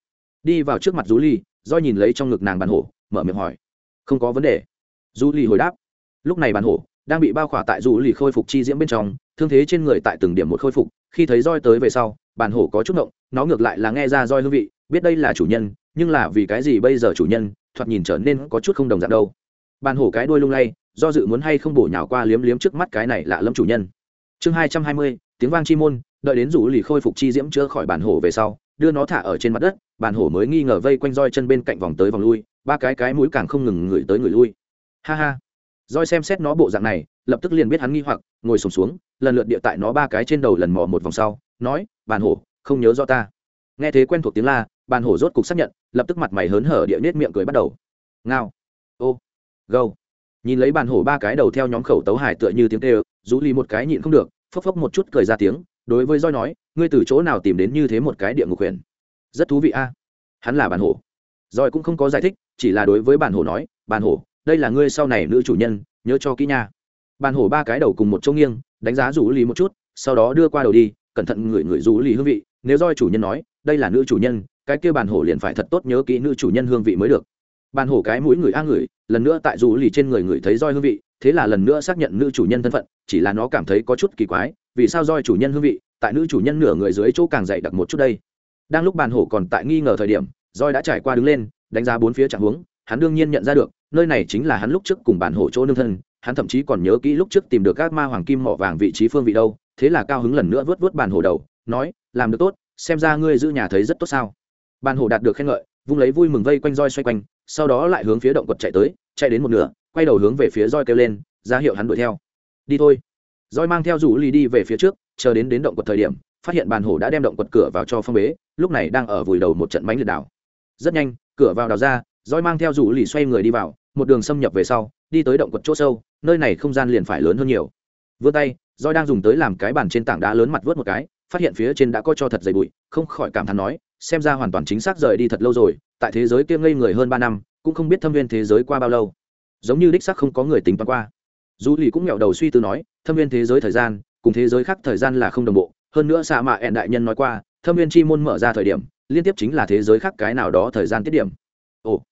Đi vào trước mặt rú ly do nhìn lấy trong ngực nàng bàn hổ, mở miệng hỏi. Không có vấn đề. Du ly hồi đáp. Lúc này bàn hổ đang bị bao khỏa tại du ly khôi phục chi diễm bên trong, thương thế trên người tại từng điểm một khôi phục, khi thấy roi tới về sau, bàn hổ có chút ngộng, nó ngược lại là nghe ra roi hương vị, biết đây là chủ nhân, nhưng là vì cái gì bây giờ chủ nhân, thoạt nhìn trở nên có chút không đồng dạng đâu. Bàn hổ cái đuôi lung lay, do dự muốn hay không bổ nhào qua liếm liếm trước mắt cái này lạ lẫm chủ nhân. Chương hai trăm hai mươi, tiếng vang chi môn đợi đến rủ lì khôi phục chi diễm chữa khỏi bản hổ về sau đưa nó thả ở trên mặt đất bản hổ mới nghi ngờ vây quanh roi chân bên cạnh vòng tới vòng lui ba cái cái mũi càng không ngừng ngửi tới người lui. Ha ha. Roi xem xét nó bộ dạng này lập tức liền biết hắn nghi hoặc ngồi sùng xuống, xuống lần lượt địa tại nó ba cái trên đầu lần mò một vòng sau nói bản hổ không nhớ do ta. Nghe thế quen thuộc tiếng la bản hổ rốt cục xác nhận lập tức mặt mày hớn hở địa nết miệng cười bắt đầu. Ngao. Ô. Gâu. Nhìn lấy bản hổ ba cái đầu theo nhóm khẩu tấu hải tựa như tiếng tê rú ly một cái nhịn không được phốc phốc một chút cười ra tiếng đối với roi nói, ngươi từ chỗ nào tìm đến như thế một cái địa ngục huyền? Rất thú vị a. Hắn là bản hổ. Roi cũng không có giải thích, chỉ là đối với bản hổ nói, bản hổ, đây là ngươi sau này nữ chủ nhân, nhớ cho kỹ nha. Bản hổ ba cái đầu cùng một chỗ nghiêng, đánh giá rủ lì một chút, sau đó đưa qua đầu đi, cẩn thận ngửi ngửi rủ lì hương vị. Nếu roi chủ nhân nói, đây là nữ chủ nhân, cái kia bản hổ liền phải thật tốt nhớ kỹ nữ chủ nhân hương vị mới được. Bản hổ cái mũi người a ngửi, lần nữa tại rủ lì trên người người thấy roi hương vị, thế là lần nữa xác nhận nữ chủ nhân thân phận, chỉ là nó cảm thấy có chút kỳ quái vì sao roi chủ nhân hương vị, tại nữ chủ nhân nửa người dưới chỗ càng dày đặc một chút đây. Đang lúc bàn hổ còn tại nghi ngờ thời điểm, roi đã trải qua đứng lên, đánh giá bốn phía trạng huống, hắn đương nhiên nhận ra được, nơi này chính là hắn lúc trước cùng bàn hổ chỗ nương thân, hắn thậm chí còn nhớ kỹ lúc trước tìm được các ma hoàng kim mỏ vàng vị trí phương vị đâu, thế là cao hứng lần nữa vớt vớt bàn hổ đầu, nói, làm được tốt, xem ra ngươi giữ nhà thấy rất tốt sao? Bàn hổ đạt được khen ngợi, vung lấy vui mừng vây quanh roi xoay quanh, sau đó lại hướng phía động quật chạy tới, chạy đến một nửa, quay đầu hướng về phía roi kêu lên, ra hiệu hắn đuổi theo. Đi thôi roi mang theo rủ ly đi về phía trước, chờ đến đến động quật thời điểm, phát hiện bàn hổ đã đem động quật cửa vào cho phong bế, lúc này đang ở vùi đầu một trận bánh liệt đảo. Rất nhanh, cửa vào đào ra, roi mang theo rủ lì xoay người đi vào, một đường xâm nhập về sau, đi tới động quật chỗ sâu, nơi này không gian liền phải lớn hơn nhiều. Vươn tay, roi đang dùng tới làm cái bàn trên tảng đá lớn mặt vớt một cái, phát hiện phía trên đã có cho thật dày bụi, không khỏi cảm thán nói, xem ra hoàn toàn chính xác rời đi thật lâu rồi, tại thế giới kia ngây người hơn ba năm, cũng không biết thâm viên thế giới qua bao lâu. Giống như đích xác không có người tính toán qua dù lì cũng nghẹo đầu suy tư nói, thâm viên thế giới thời gian, cùng thế giới khác thời gian là không đồng bộ. Hơn nữa xạ mạ ẹn đại nhân nói qua, thâm viên chi môn mở ra thời điểm, liên tiếp chính là thế giới khác cái nào đó thời gian tiết điểm. Ồ.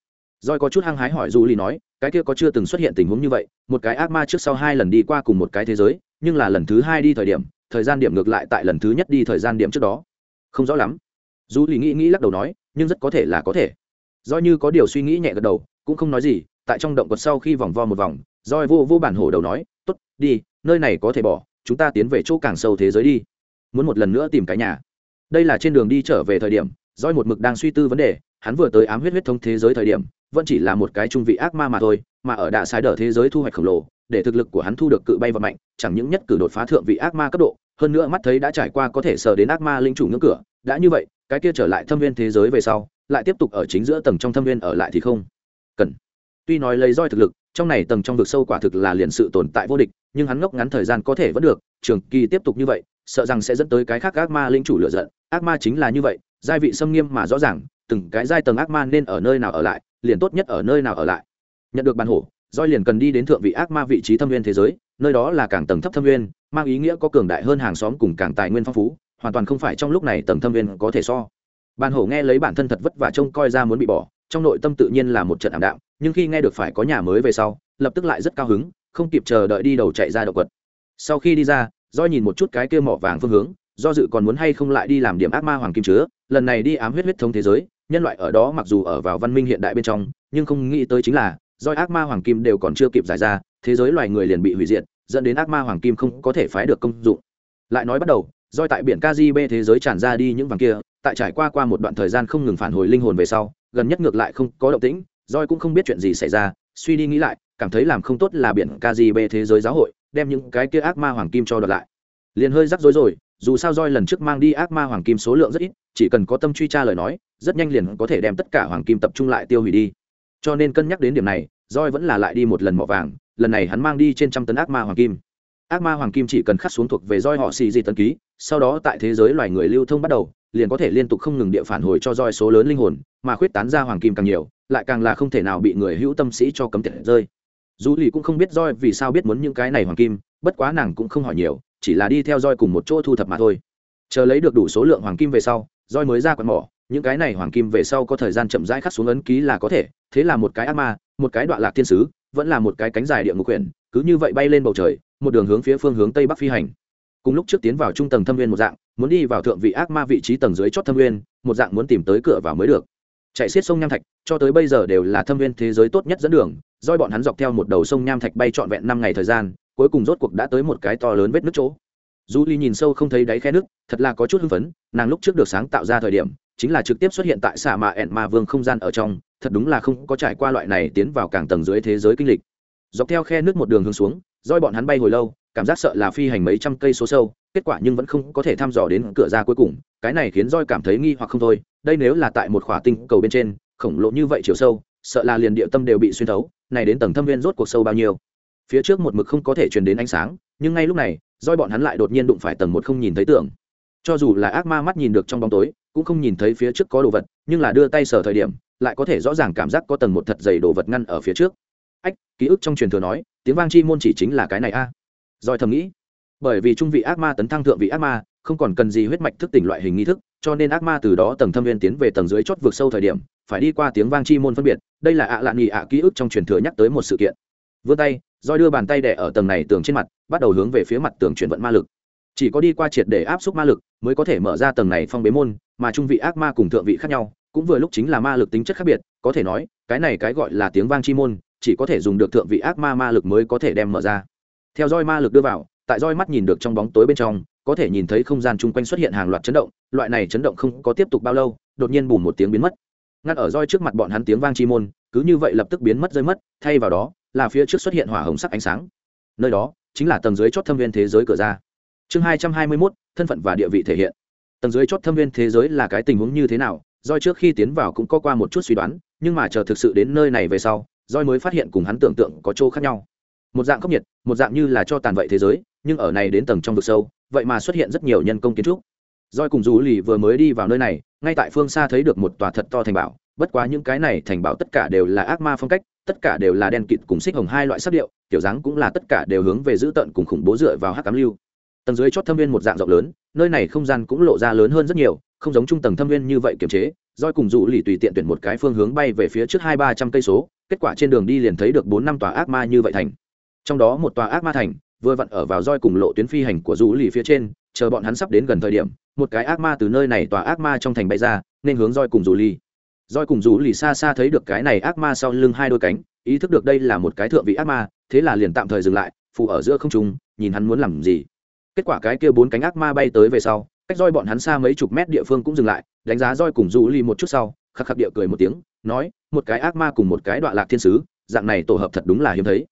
Roi có chút hăng hái hỏi dù lì nói, cái kia có chưa từng xuất hiện tình huống như vậy? Một cái ác ma trước sau hai lần đi qua cùng một cái thế giới, nhưng là lần thứ hai đi thời điểm, thời gian điểm ngược lại tại lần thứ nhất đi thời gian điểm trước đó. Không rõ lắm. Dù lì nghĩ nghĩ lắc đầu nói, nhưng rất có thể là có thể. Do như có điều suy nghĩ nhẹ gật đầu, cũng không nói gì, tại trong động quật sau khi vòng vo một vòng roi vô vô bản hổ đầu nói t ố t đi, nơi này có thể bỏ, chúng ta tiến về chỗ càng sâu thế giới đi. Muốn một lần nữa tìm cái nhà. Đây là trên đường đi trở về thời điểm roi một mực đang suy tư vấn đề, hắn vừa tới ám huyết huyết thông thế giới thời điểm, vẫn chỉ là một cái trung vị ác ma mà thôi, mà ở đạ sai đờ thế giới thu hoạch khổng lồ, để thực lực của hắn thu được cự bay và mạnh chẳng những nhất cử đột phá thượng vị ác ma cấp độ, hơn nữa mắt thấy đã trải qua có thể sờ đến ác ma linh chủ ngưỡng cửa, đã như vậy, cái kia trở lại thâm viên thế giới về sau, lại tiếp tục ở chính giữa tầng trong thâm viên ở lại thì không cần. Tuy nói lấy roi thực lực trong này tầng trong vực sâu quả thực là liền sự tồn tại vô địch, nhưng hắn ngốc ngắn thời gian có thể vẫn được, trường kỳ tiếp tục như vậy, sợ rằng sẽ dẫn tới cái khác ác ma linh chủ lựa giận. Ác ma chính là như vậy, giai vị xâm nghiêm mà rõ ràng, từng cái giai tầng ác ma nên ở nơi nào ở lại, liền tốt nhất ở nơi nào ở lại. Nhận được bàn hổ roi liền cần đi đến thượng vị ác ma vị trí thâm viên thế giới, nơi đó là càng tầng thấp thâm viên mang ý nghĩa có cường đại hơn hàng xóm cùng càng tài nguyên phong phú, hoàn toàn không phải trong lúc này tầng thâm viên có thể so. Bàn hổ nghe lấy bản thân thật vất vả trông coi ra muốn bị bỏ, trong nội tâm tự nhiên là một trận ảm đạm nhưng khi nghe được phải có nhà mới về sau, lập tức lại rất cao hứng, không kịp chờ đợi đi đầu chạy ra động quật. Sau khi đi ra do nhìn một chút cái kia mỏ vàng phương hướng, do dự còn muốn hay không lại đi làm điểm ác ma hoàng kim chứa, lần này đi ám huyết huyết thống thế giới, nhân loại ở đó mặc dù ở vào văn minh hiện đại bên trong, nhưng không nghĩ tới chính là do ác ma hoàng kim đều còn chưa kịp giải ra, thế giới loài người liền bị hủy diệt, dẫn đến ác ma hoàng kim không có thể phái được công dụng. Lại nói bắt đầu doi tại biển kgb thế giới tràn ra đi những vàng kia, tại trải qua qua một đoạn thời gian không ngừng phản hồi linh hồn về sau, gần nhất ngược lại không có động tĩnh Roi cũng không biết chuyện gì xảy ra, suy đi nghĩ lại, cảm thấy làm không tốt là biển kgb thế giới giáo hội, đem những cái kia ác ma hoàng kim cho đợt lại. Liền hơi rắc rối rồi, dù sao roi lần trước mang đi ác ma hoàng kim số lượng rất ít, chỉ cần có tâm truy tra lời nói, rất nhanh liền có thể đem tất cả hoàng kim tập trung lại tiêu hủy đi. Cho nên cân nhắc đến điểm này roi vẫn là lại đi một lần mỏ vàng, lần này hắn mang đi trên trăm tấn ác ma hoàng kim. Ác ma hoàng kim chỉ cần khắc xuống thuộc về roi họ xì di tấn ký, sau đó tại thế giới loài người lưu thông bắt đầu, liền có thể liên tục không ngừng địa phản hồi cho roi số lớn linh hồn, mà khuyết tán ra hoàng kim càng nhiều lại càng là không thể nào bị người hữu tâm sĩ cho cấm tiệt rơi. Dù lì cũng không biết roi vì sao biết muốn những cái này hoàng kim, bất quá nàng cũng không hỏi nhiều, chỉ là đi theo roi cùng một chỗ thu thập mà thôi. Chờ lấy được đủ số lượng hoàng kim về sau roi mới ra quạt mỏ, những cái này hoàng kim về sau có thời gian chậm rãi khắc xuống ấn ký là có thể, thế là một cái ác ma, một cái đoạn lạc thiên sứ, vẫn là một cái cánh dài địa ngục quyển, cứ như vậy bay lên bầu trời, một đường hướng phía phương hướng tây bắc phi hành. Cùng lúc trước tiến vào trung tầng thâm viên một dạng, muốn đi vào thượng vị ác ma vị trí tầng dưới chót thâm viên một dạng muốn tìm tới cửa vào mới được. Chạy xiết sông nham thạch cho tới bây giờ đều là thâm viên thế giới tốt nhất dẫn đường doi bọn hắn dọc theo một đầu sông nham thạch bay trọn vẹn năm ngày thời gian, cuối cùng rốt cuộc đã tới một cái to lớn vết nước chỗ. Du ly nhìn sâu không thấy đáy khe nước thật là có chút hưng phấn, nàng lúc trước được sáng tạo ra thời điểm, chính là trực tiếp xuất hiện tại xạ mạ ẹn ma vương không gian ở trong, thật đúng là không có trải qua loại này tiến vào càng tầng dưới thế giới kinh lịch. Dọc theo khe nước một đường hướng xuống doi bọn hắn bay hồi lâu, cảm giác sợ là phi hành mấy trăm cây số sâu, kết quả nhưng vẫn không có thể thăm dò đến cửa ra cuối cùng, cái này khiến roi cảm thấy nghi hoặc không thôi, đây nếu là tại một khỏa tinh cầu bên trên khổng lồ như vậy chiều sâu, sợ là liền địa tâm đều bị xuyên thấu, này đến tầng thâm viên rốt cuộc sâu bao nhiêu? Phía trước một mực không có thể truyền đến ánh sáng, nhưng ngay lúc này, roi bọn hắn lại đột nhiên đụng phải tầng một không nhìn thấy tưởng cho dù là ác ma mắt nhìn được trong bóng tối, cũng không nhìn thấy phía trước có đồ vật, nhưng là đưa tay sờ thời điểm, lại có thể rõ ràng cảm giác có tầng một thật dày đồ vật ngăn ở phía trước. Ách, ký ức trong truyền thừa nói, tiếng vang chi môn chỉ chính là cái này a. À. rồi thầm nghĩ, bởi vì trung vị ác ma tấn thăng thượng vị ác ma, không còn cần gì huyết mạch thức tỉnh loại hình nghi thức cho nên ác ma từ đó tầng thâm viên tiến về tầng dưới chót vượt sâu thời điểm, phải đi qua tiếng vang chi môn phân biệt, đây là ạ lạ nghỉ ạ ký ức trong truyền thừa nhắc tới một sự kiện. Vươn tay roi đưa bàn tay đẻ ở tầng này tường trên mặt, bắt đầu hướng về phía mặt tường chuyển vận ma lực. Chỉ có đi qua triệt để áp xúc ma lực, mới có thể mở ra tầng này phong bế môn, mà trung vị ác ma cùng thượng vị khác nhau, cũng vừa lúc chính là ma lực tính chất khác biệt, có thể nói, cái này cái gọi là tiếng vang chi môn, chỉ có thể dùng được thượng vị ác ma ma lực mới có thể đem mở ra. Theo roi ma lực đưa vào, tại roi mắt nhìn được trong bóng tối bên trong có thể nhìn thấy không gian chung quanh xuất hiện hàng loạt chấn động, loại này chấn động không có tiếp tục bao lâu, đột nhiên bùn một tiếng biến mất. Ngắt ở roi trước mặt bọn hắn tiếng vang chi môn, cứ như vậy lập tức biến mất rơi mất, thay vào đó là phía trước xuất hiện hỏa hồng sắc ánh sáng. Nơi đó chính là tầng dưới chót thâm viên thế giới cửa ra. Chương hai trăm hai mươi mốt, thân phận và địa vị thể hiện. Tầng dưới chót thâm viên thế giới là cái tình huống như thế nào, roi trước khi tiến vào cũng có qua một chút suy đoán, nhưng mà chờ thực sự đến nơi này về sau, roi mới phát hiện cùng hắn tưởng tượng có chỗ khác nhau. Một dạng khốc nhiệt, một dạng như là cho tàn vậy thế giới, nhưng ở này đến tầng trong vực sâu vậy mà xuất hiện rất nhiều nhân công kiến trúc. Doi cùng dù lì vừa mới đi vào nơi này, ngay tại phương xa thấy được một tòa thật to thành bảo. Bất quá những cái này thành bảo tất cả đều là ác ma phong cách, tất cả đều là đen kịt cùng xích hồng hai loại sắc điệu tiểu dáng cũng là tất cả đều hướng về giữ tận cùng khủng bố dựa vào hắc cám lưu. Tầng dưới chót thâm viên một dạng rộng lớn, nơi này không gian cũng lộ ra lớn hơn rất nhiều, không giống trung tầng thâm viên như vậy kiềm chế. Roi cùng dụ lì tùy tiện tuyển một cái phương hướng bay về phía trước hai ba trăm cây số, kết quả trên đường đi liền thấy được bốn năm tòa ác ma như vậy thành. Trong đó một tòa ác ma thành vừa vặn ở vào roi cùng lộ tuyến phi hành của du lì phía trên, chờ bọn hắn sắp đến gần thời điểm, một cái ác ma từ nơi này tòa ác ma trong thành bay ra, nên hướng roi cùng du lì. Roi cùng du lì xa xa thấy được cái này ác ma sau lưng hai đôi cánh, ý thức được đây là một cái thượng vị ác ma, thế là liền tạm thời dừng lại phụ ở giữa không trung, nhìn hắn muốn làm gì. Kết quả cái kia bốn cánh ác ma bay tới về sau, cách roi bọn hắn xa mấy chục mét địa phương cũng dừng lại, đánh giá roi cùng du lì một chút sau, khắc khắc địa cười một tiếng, nói, một cái ác ma cùng một cái đoạn lạc thiên sứ, dạng này tổ hợp thật đúng là hiếm thấy.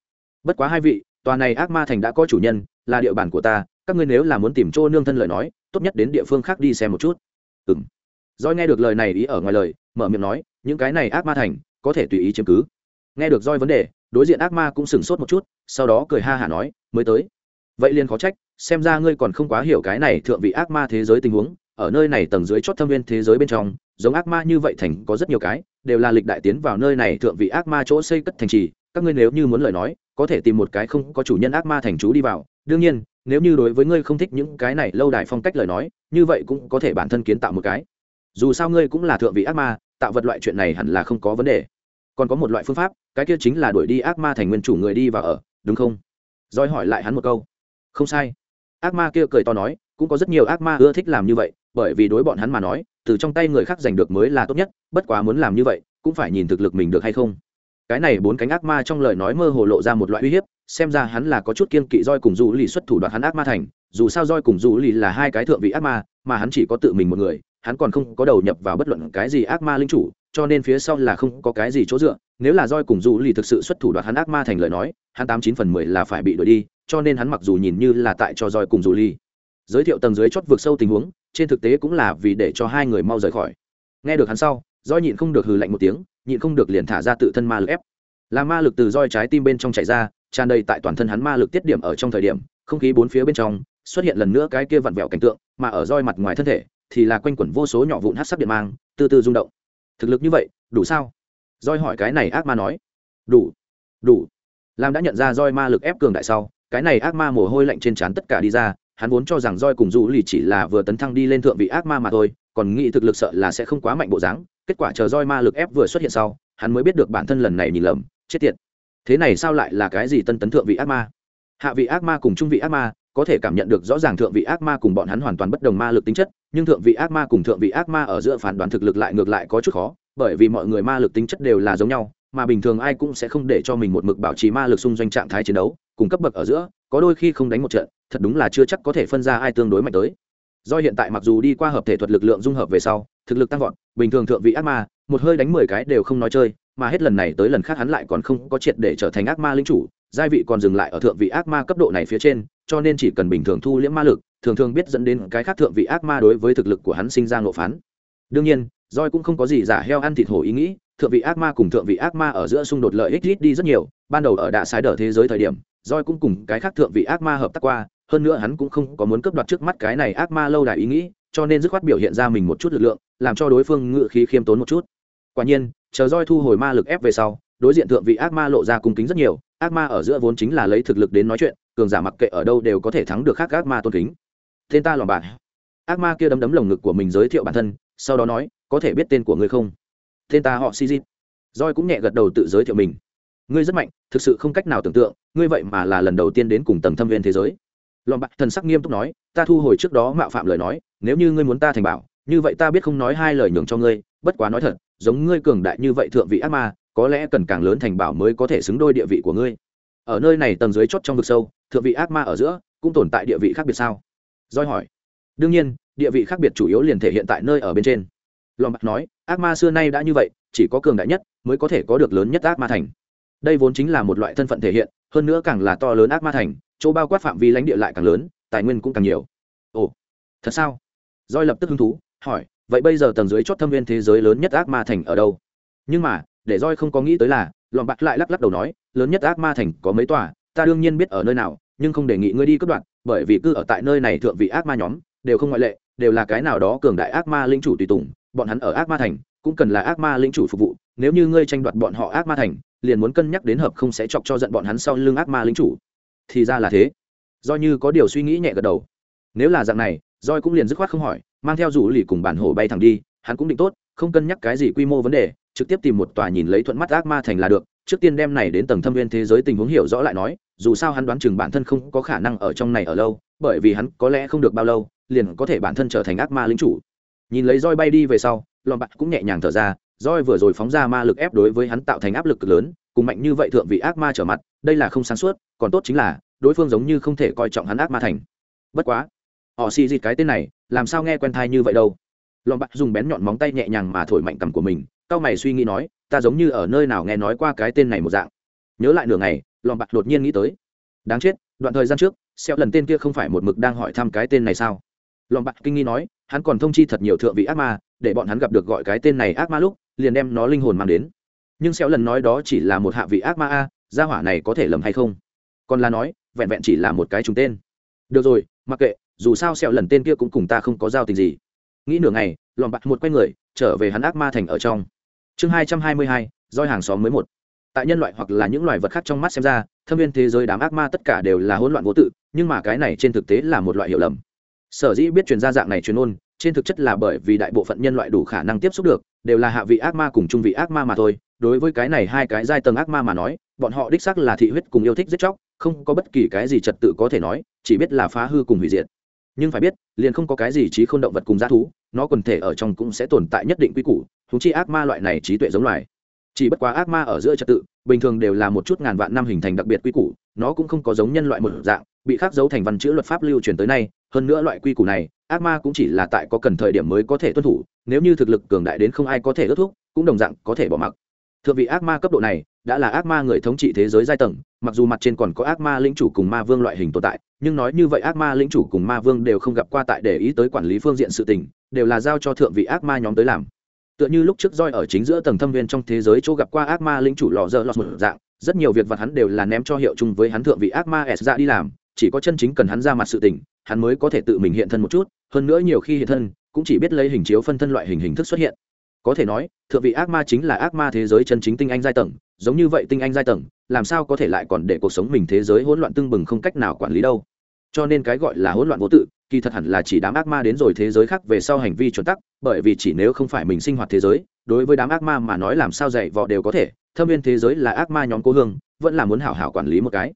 Bất quá hai vị tòa này ác ma thành đã có chủ nhân, là địa bàn của ta, các ngươi nếu là muốn tìm chỗ nương thân lời nói, tốt nhất đến địa phương khác đi xem một chút. Ừ m roi nghe được lời này ý ở ngoài lời, mở miệng nói, những cái này ác ma thành, có thể tùy ý chứng cứ. Nghe được roi vấn đề, đối diện ác ma cũng sửng sốt một chút, sau đó cười ha hả nói, mới tới. Vậy liền khó trách, xem ra ngươi còn không quá hiểu cái này thượng vị ác ma thế giới tình huống, ở nơi này tầng dưới chót thâm viên thế giới bên trong, giống ác ma như vậy thành có rất nhiều cái, đều là lịch đại tiến vào nơi này thượng vị ác ma chỗ xây cất thành trì các ngươi nếu như muốn lời nói, có thể tìm một cái không có chủ nhân ác ma thành chú đi vào. Đương nhiên, nếu như đối với ngươi không thích những cái này lâu đài phong cách lời nói, như vậy cũng có thể bản thân kiến tạo một cái. Dù sao ngươi cũng là thượng vị ác ma, tạo vật loại chuyện này hẳn là không có vấn đề. Còn có một loại phương pháp, cái kia chính là đuổi đi ác ma thành nguyên chủ người đi và ở, đúng không? Roi hỏi lại hắn một câu. Không sai. Ác ma kia cười to nói, cũng có rất nhiều ác ma ưa thích làm như vậy, bởi vì đối bọn hắn mà nói, từ trong tay người khác giành được mới là tốt nhất, bất quá muốn làm như vậy, cũng phải nhìn thực lực mình được hay không cái này bốn cánh ác ma trong lời nói mơ hồ lộ ra một loại uy hiếp, xem ra hắn là có chút kiên kỵ roi cùng du lì xuất thủ đoạt hắn ác ma thành. Dù sao roi cùng du lì là hai cái thượng vị ác ma, mà hắn chỉ có tự mình một người, hắn còn không có đầu nhập vào bất luận cái gì ác ma linh chủ, cho nên phía sau là không có cái gì chỗ dựa. Nếu là roi cùng du lì thực sự xuất thủ đoạt hắn ác ma thành lời nói, hắn tám chín phần mười là phải bị đuổi đi, cho nên hắn mặc dù nhìn như là tại cho roi cùng du lì. Giới thiệu tầng dưới chót vượt sâu tình huống, trên thực tế cũng là vì để cho hai người mau rời khỏi. Nghe được hắn sau, roi nhịn không được hừ lạnh một tiếng nhịn không được liền thả ra tự thân ma lực ép. Là ma lực từ roi trái tim bên trong chạy ra, tràn đầy tại toàn thân hắn ma lực tiết điểm ở trong thời điểm, không khí bốn phía bên trong xuất hiện lần nữa cái kia vặn vẹo cảnh tượng, mà ở roi mặt ngoài thân thể thì là quanh quẩn vô số nhỏ vụn hát sắc điện mang, từ từ rung động. Thực lực như vậy, đủ sao? Roi hỏi cái này ác ma nói. Đủ đủ. Lam đã nhận ra roi ma lực ép cường đại sau, cái này ác ma mồ hôi lạnh trên trán tất cả đi ra, hắn vốn cho rằng roi cùng du lì chỉ là vừa tấn thăng đi lên thượng vị ác ma mà thôi, còn nghĩ thực lực sợ là sẽ không quá mạnh bộ dáng kết quả chờ roi ma lực ép vừa xuất hiện sau, hắn mới biết được bản thân lần này nhìn lầm, chết tiệt. Thế này sao lại là cái gì tân tấn thượng vị ác ma? Hạ vị ác ma cùng trung vị ác ma, có thể cảm nhận được rõ ràng thượng vị ác ma cùng bọn hắn hoàn toàn bất đồng ma lực tính chất, nhưng thượng vị ác ma cùng thượng vị ác ma ở giữa phán đoán thực lực lại ngược lại có chút khó, bởi vì mọi người ma lực tính chất đều là giống nhau, mà bình thường ai cũng sẽ không để cho mình một mực bảo trì ma lực xung doanh trạng thái chiến đấu, cùng cấp bậc ở giữa, có đôi khi không đánh một trận, thật đúng là chưa chắc có thể phân ra ai tương đối mạnh tới do hiện tại mặc dù đi qua hợp thể thuật lực lượng dung hợp về sau, thực lực tăng vọt, bình thường thượng vị ác ma, một hơi đánh mười cái đều không nói chơi, mà hết lần này tới lần khác hắn lại còn không có triệt để trở thành ác ma linh chủ, giai vị còn dừng lại ở thượng vị ác ma cấp độ này phía trên, cho nên chỉ cần bình thường thu liễm ma lực, thường thường biết dẫn đến cái khác thượng vị ác ma đối với thực lực của hắn sinh ra ngộ phán. Đương nhiên roi cũng không có gì giả heo ăn thịt hổ ý nghĩ, thượng vị ác ma cùng thượng vị ác ma ở giữa xung đột lợi ích ít đi rất nhiều, ban đầu ở đạ sái đờ thế giới thời điểm roi cũng cùng cái khác thượng vị ác ma hợp tác qua hơn nữa hắn cũng không có muốn cướp đoạt trước mắt cái này ác ma lâu đài ý nghĩ, cho nên dứt khoát biểu hiện ra mình một chút lực lượng, làm cho đối phương ngự khí khiêm tốn một chút. Quả nhiên, chờ roi thu hồi ma lực ép về sau, đối diện thượng vị ác ma lộ ra cung kính rất nhiều, ác ma ở giữa vốn chính là lấy thực lực đến nói chuyện, cường giả mặc kệ ở đâu đều có thể thắng được khác ác ma tôn kính. Tên ta lòng bạn ác ma kia đấm đấm lồng ngực của mình giới thiệu bản thân, sau đó nói, có thể biết tên của ngươi không? Tên ta họ si di roi cũng nhẹ gật đầu tự giới thiệu mình. Ngươi rất mạnh, thực sự không cách nào tưởng tượng, ngươi vậy mà là lần đầu tiên đến cùng tầng thâm viên thế giới lòm bạc thần sắc nghiêm túc nói, ta thu hồi trước đó mạo phạm lời nói, nếu như ngươi muốn ta thành bảo, như vậy ta biết không nói hai lời nhường cho ngươi, bất quá nói thật, giống ngươi cường đại như vậy thượng vị ác ma, có lẽ cần càng lớn thành bảo mới có thể xứng đôi địa vị của ngươi. Ở nơi này tầng dưới chót trong vực sâu, thượng vị ác ma ở giữa, cũng tồn tại địa vị khác biệt sao? Doi hỏi. Đương nhiên, địa vị khác biệt chủ yếu liền thể hiện tại nơi ở bên trên. Lòm bạc nói, ác ma xưa nay đã như vậy, chỉ có cường đại nhất mới có thể có được lớn nhất ác ma thành. Đây vốn chính là một loại thân phận thể hiện, hơn nữa càng là to lớn ác ma thành chỗ bao quát phạm vi lãnh địa lại càng lớn, tài nguyên cũng càng nhiều. Ồ, thật sao? Doi lập tức hứng thú, hỏi, vậy bây giờ tầng dưới chót thâm viên thế giới lớn nhất ác ma thành ở đâu? Nhưng mà, để roi không có nghĩ tới là lọn bạc lại lắc lắc đầu nói, lớn nhất ác ma thành có mấy tòa, ta đương nhiên biết ở nơi nào, nhưng không đề nghị ngươi đi cướp đoạt, bởi vì cứ ở tại nơi này thượng vị ác ma nhóm, đều không ngoại lệ, đều là cái nào đó cường đại ác ma linh chủ tùy tùng, bọn hắn ở ác ma thành, cũng cần là ác ma linh chủ phục vụ, nếu như ngươi tranh đoạt bọn họ ác ma thành, liền muốn cân nhắc đến hợp không sẽ chọc cho giận bọn hắn sau lưng ác ma linh chủ thì ra là thế. Do như có điều suy nghĩ nhẹ gật đầu. Nếu là dạng này roi cũng liền dứt khoát không hỏi, mang theo rủ lì cùng bản hổ bay thẳng đi, hắn cũng định tốt, không cân nhắc cái gì quy mô vấn đề, trực tiếp tìm một tòa nhìn lấy thuận mắt ác ma thành là được. Trước tiên đem này đến tầng thâm viên thế giới tình huống hiểu rõ lại nói, dù sao hắn đoán chừng bản thân không có khả năng ở trong này ở lâu, bởi vì hắn có lẽ không được bao lâu, liền có thể bản thân trở thành ác ma lính chủ. Nhìn lấy roi bay đi về sau lọn bạn cũng nhẹ nhàng thở ra roi vừa rồi phóng ra ma lực ép đối với hắn tạo thành áp lực cực lớn cùng mạnh như vậy thượng vị ác ma trở mặt, đây là không sáng suốt, còn tốt chính là, đối phương giống như không thể coi trọng hắn ác ma thành. Bất quá, họ xì dịt cái tên này, làm sao nghe quen thai như vậy đâu? Lọn bạn dùng bén nhọn móng tay nhẹ nhàng mà thổi mạnh cằm của mình, cao mày suy nghĩ nói, ta giống như ở nơi nào nghe nói qua cái tên này một dạng. Nhớ lại nửa ngày lọn bạc đột nhiên nghĩ tới. Đáng chết, đoạn thời gian trước xeo lần tên kia không phải một mực đang hỏi thăm cái tên này sao? Lọn bạc kinh nghi nói, hắn còn thông chi thật nhiều thượng vị ác ma, để bọn hắn gặp được gọi cái tên này ác ma lúc, liền đem nó linh hồn mang đến nhưng xéo lần nói đó chỉ là một hạ vị ác ma a, gia hỏa này có thể lầm hay không? Còn là nói, vẹn vẹn chỉ là một cái trùng tên. Được rồi, mặc kệ, dù sao xéo lần tên kia cũng cùng ta không có giao tình gì. Nghĩ nửa ngày lòm bạc một quay người, trở về hắn ác ma thành ở trong. Chương hai trăm hai mươi hai, roi hàng xóm mới một. Tại nhân loại hoặc là những loài vật khác trong mắt xem ra, thâm viên thế giới đám ác ma tất cả đều là hỗn loạn vô tự, nhưng mà cái này trên thực tế là một loại hiểu lầm. Sở dĩ biết truyền ra dạng này truyền ôn trên thực chất là bởi vì đại bộ phận nhân loại đủ khả năng tiếp xúc được, đều là hạ vị ác ma cùng trung vị ác ma mà thôi đối với cái này hai cái giai tầng ác ma mà nói, bọn họ đích xác là thị huyết cùng yêu thích giết chóc, không có bất kỳ cái gì trật tự có thể nói, chỉ biết là phá hư cùng hủy diệt. Nhưng phải biết, liền không có cái gì trí không động vật cùng g thú, nó quần thể ở trong cũng sẽ tồn tại nhất định quy củ thú chi ác ma loại này trí tuệ giống loài. Chỉ bất quá ác ma ở giữa trật tự, bình thường đều là một chút ngàn vạn năm hình thành đặc biệt quy củ, nó cũng không có giống nhân loại một dạng, bị khắc dấu thành văn chữ luật pháp lưu truyền tới nay, hơn nữa loại quy củ này, ác ma cũng chỉ là tại có cần thời điểm mới có thể tuân thủ, nếu như thực lực cường đại đến không ai có thể ước thúc, cũng đồng dạng có thể bỏ mặc thượng vị ác ma cấp độ này, đã là ác ma người thống trị thế giới giai tầng, mặc dù mặt trên còn có ác ma lĩnh chủ cùng ma vương loại hình tồn tại, nhưng nói như vậy ác ma lĩnh chủ cùng ma vương đều không gặp qua tại để ý tới quản lý phương diện sự tình, đều là giao cho thượng vị ác ma nhóm tới làm. Tựa như lúc trước roi ở chính giữa tầng thâm viên trong thế giới chỗ gặp qua ác ma lĩnh chủ lò dơ lọt một dạng, rất nhiều việc vặt hắn đều là ném cho hiệu chung với hắn thượng vị ác ma s ra đi làm, chỉ có chân chính cần hắn ra mặt sự tình, hắn mới có thể tự mình hiện thân một chút, hơn nữa nhiều khi hiện thân, cũng chỉ biết lấy hình chiếu phân thân loại hình hình thức xuất hiện có thể nói, thượng vị ác ma chính là ác ma thế giới chân chính tinh anh giai tầng, giống như vậy tinh anh giai tầng, làm sao có thể lại còn để cuộc sống mình thế giới hỗn loạn tưng bừng không cách nào quản lý đâu. Cho nên cái gọi là hỗn loạn vô tự, kỳ thật hẳn là chỉ đám ác ma đến rồi thế giới khác về sau hành vi chuẩn tắc, bởi vì chỉ nếu không phải mình sinh hoạt thế giới, đối với đám ác ma mà nói làm sao dạy vọ đều có thể, thâm viên thế giới là ác ma nhóm cô hương, vẫn là muốn hảo hảo quản lý một cái.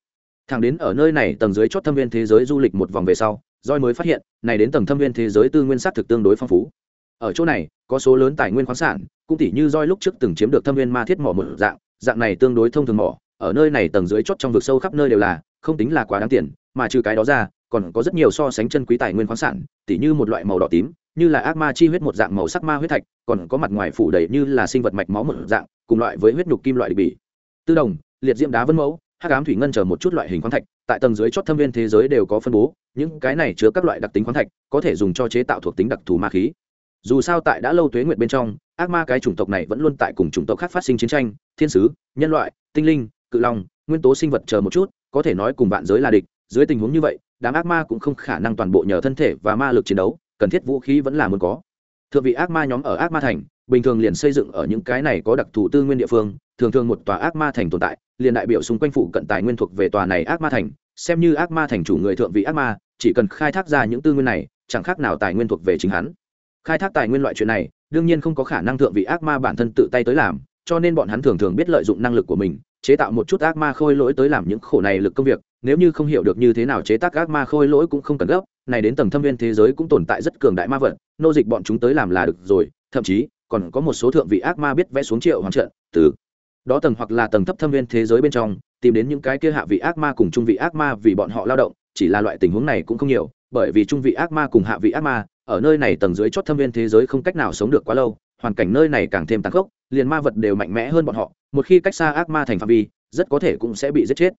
Thằng đến ở nơi này tầng dưới chót thâm viên thế giới du lịch một vòng về sau roi mới phát hiện, này đến tầng thâm viên thế giới tư nguyên sát thực tương đối phong phú ở chỗ này, có số lớn tài nguyên khoáng sản, cũng tỷ như roi lúc trước từng chiếm được thâm viên ma thiết mỏ một dạng dạng này tương đối thông thường mỏ, ở nơi này tầng dưới chót trong vực sâu khắp nơi đều là, không tính là quá đáng tiền, mà trừ cái đó ra, còn có rất nhiều so sánh chân quý tài nguyên khoáng sản, tỉ như một loại màu đỏ tím, như là ác ma chi huyết một dạng màu sắc ma huyết thạch, còn có mặt ngoài phủ đầy như là sinh vật mạch máu một dạng, cùng loại với huyết nhục kim loại địch bỉ. Tư đồng, liệt diễm đá vân mẫu, hắc ám thủy ngân chờ một chút loại hình khoáng thạch, tại tầng dưới chót thâm viên thế giới đều có phân bố, những cái này chứa các loại đặc tính khoáng thạch, có thể dùng cho chế tạo thuộc tính đặc thù ma khí dù sao tại đã lâu tuế nguyệt bên trong, ác ma cái chủng tộc này vẫn luôn tại cùng chủng tộc khác phát sinh chiến tranh, thiên sứ, nhân loại, tinh linh, cự long, nguyên tố sinh vật chờ một chút, có thể nói cùng vạn giới là địch, dưới tình huống như vậy, đám ác ma cũng không khả năng toàn bộ nhờ thân thể và ma lực chiến đấu, cần thiết vũ khí vẫn là muốn có. Thượng vị ác ma nhóm ở ác ma thành, bình thường liền xây dựng ở những cái này có đặc thù tư nguyên địa phương, thường thường một tòa ác ma thành tồn tại, liền đại biểu xung quanh phụ cận tài nguyên thuộc về tòa này ác ma thành, xem như ác ma thành chủ người thượng vị ác ma, chỉ cần khai thác ra những tư nguyên này, chẳng khác nào tài nguyên thuộc về chính hắn khai thác tài nguyên loại chuyện này, đương nhiên không có khả năng thượng vị ác ma bản thân tự tay tới làm, cho nên bọn hắn thường thường biết lợi dụng năng lực của mình, chế tạo một chút ác ma khôi lỗi tới làm những khổ này lực công việc. Nếu như không hiểu được như thế nào chế tác ác ma khôi lỗi cũng không cần gấp, này đến tầng thâm viên thế giới cũng tồn tại rất cường đại ma vật, nô dịch bọn chúng tới làm là được rồi, thậm chí, còn có một số thượng vị ác ma biết vẽ xuống triệu hoàng trận, từ đó tầng hoặc là tầng thấp thâm viên thế giới bên trong, tìm đến những cái kia hạ vị ác ma cùng trung vị ác ma vì bọn họ lao động, chỉ là loại tình huống này cũng không nhiều, bởi vì trung vị ác ma cùng hạ vị ác ma ở nơi này tầng dưới chót thâm viên thế giới không cách nào sống được quá lâu, hoàn cảnh nơi này càng thêm tàn khốc, liền ma vật đều mạnh mẽ hơn bọn họ, một khi cách xa ác ma thành phạm vi, rất có thể cũng sẽ bị giết chết.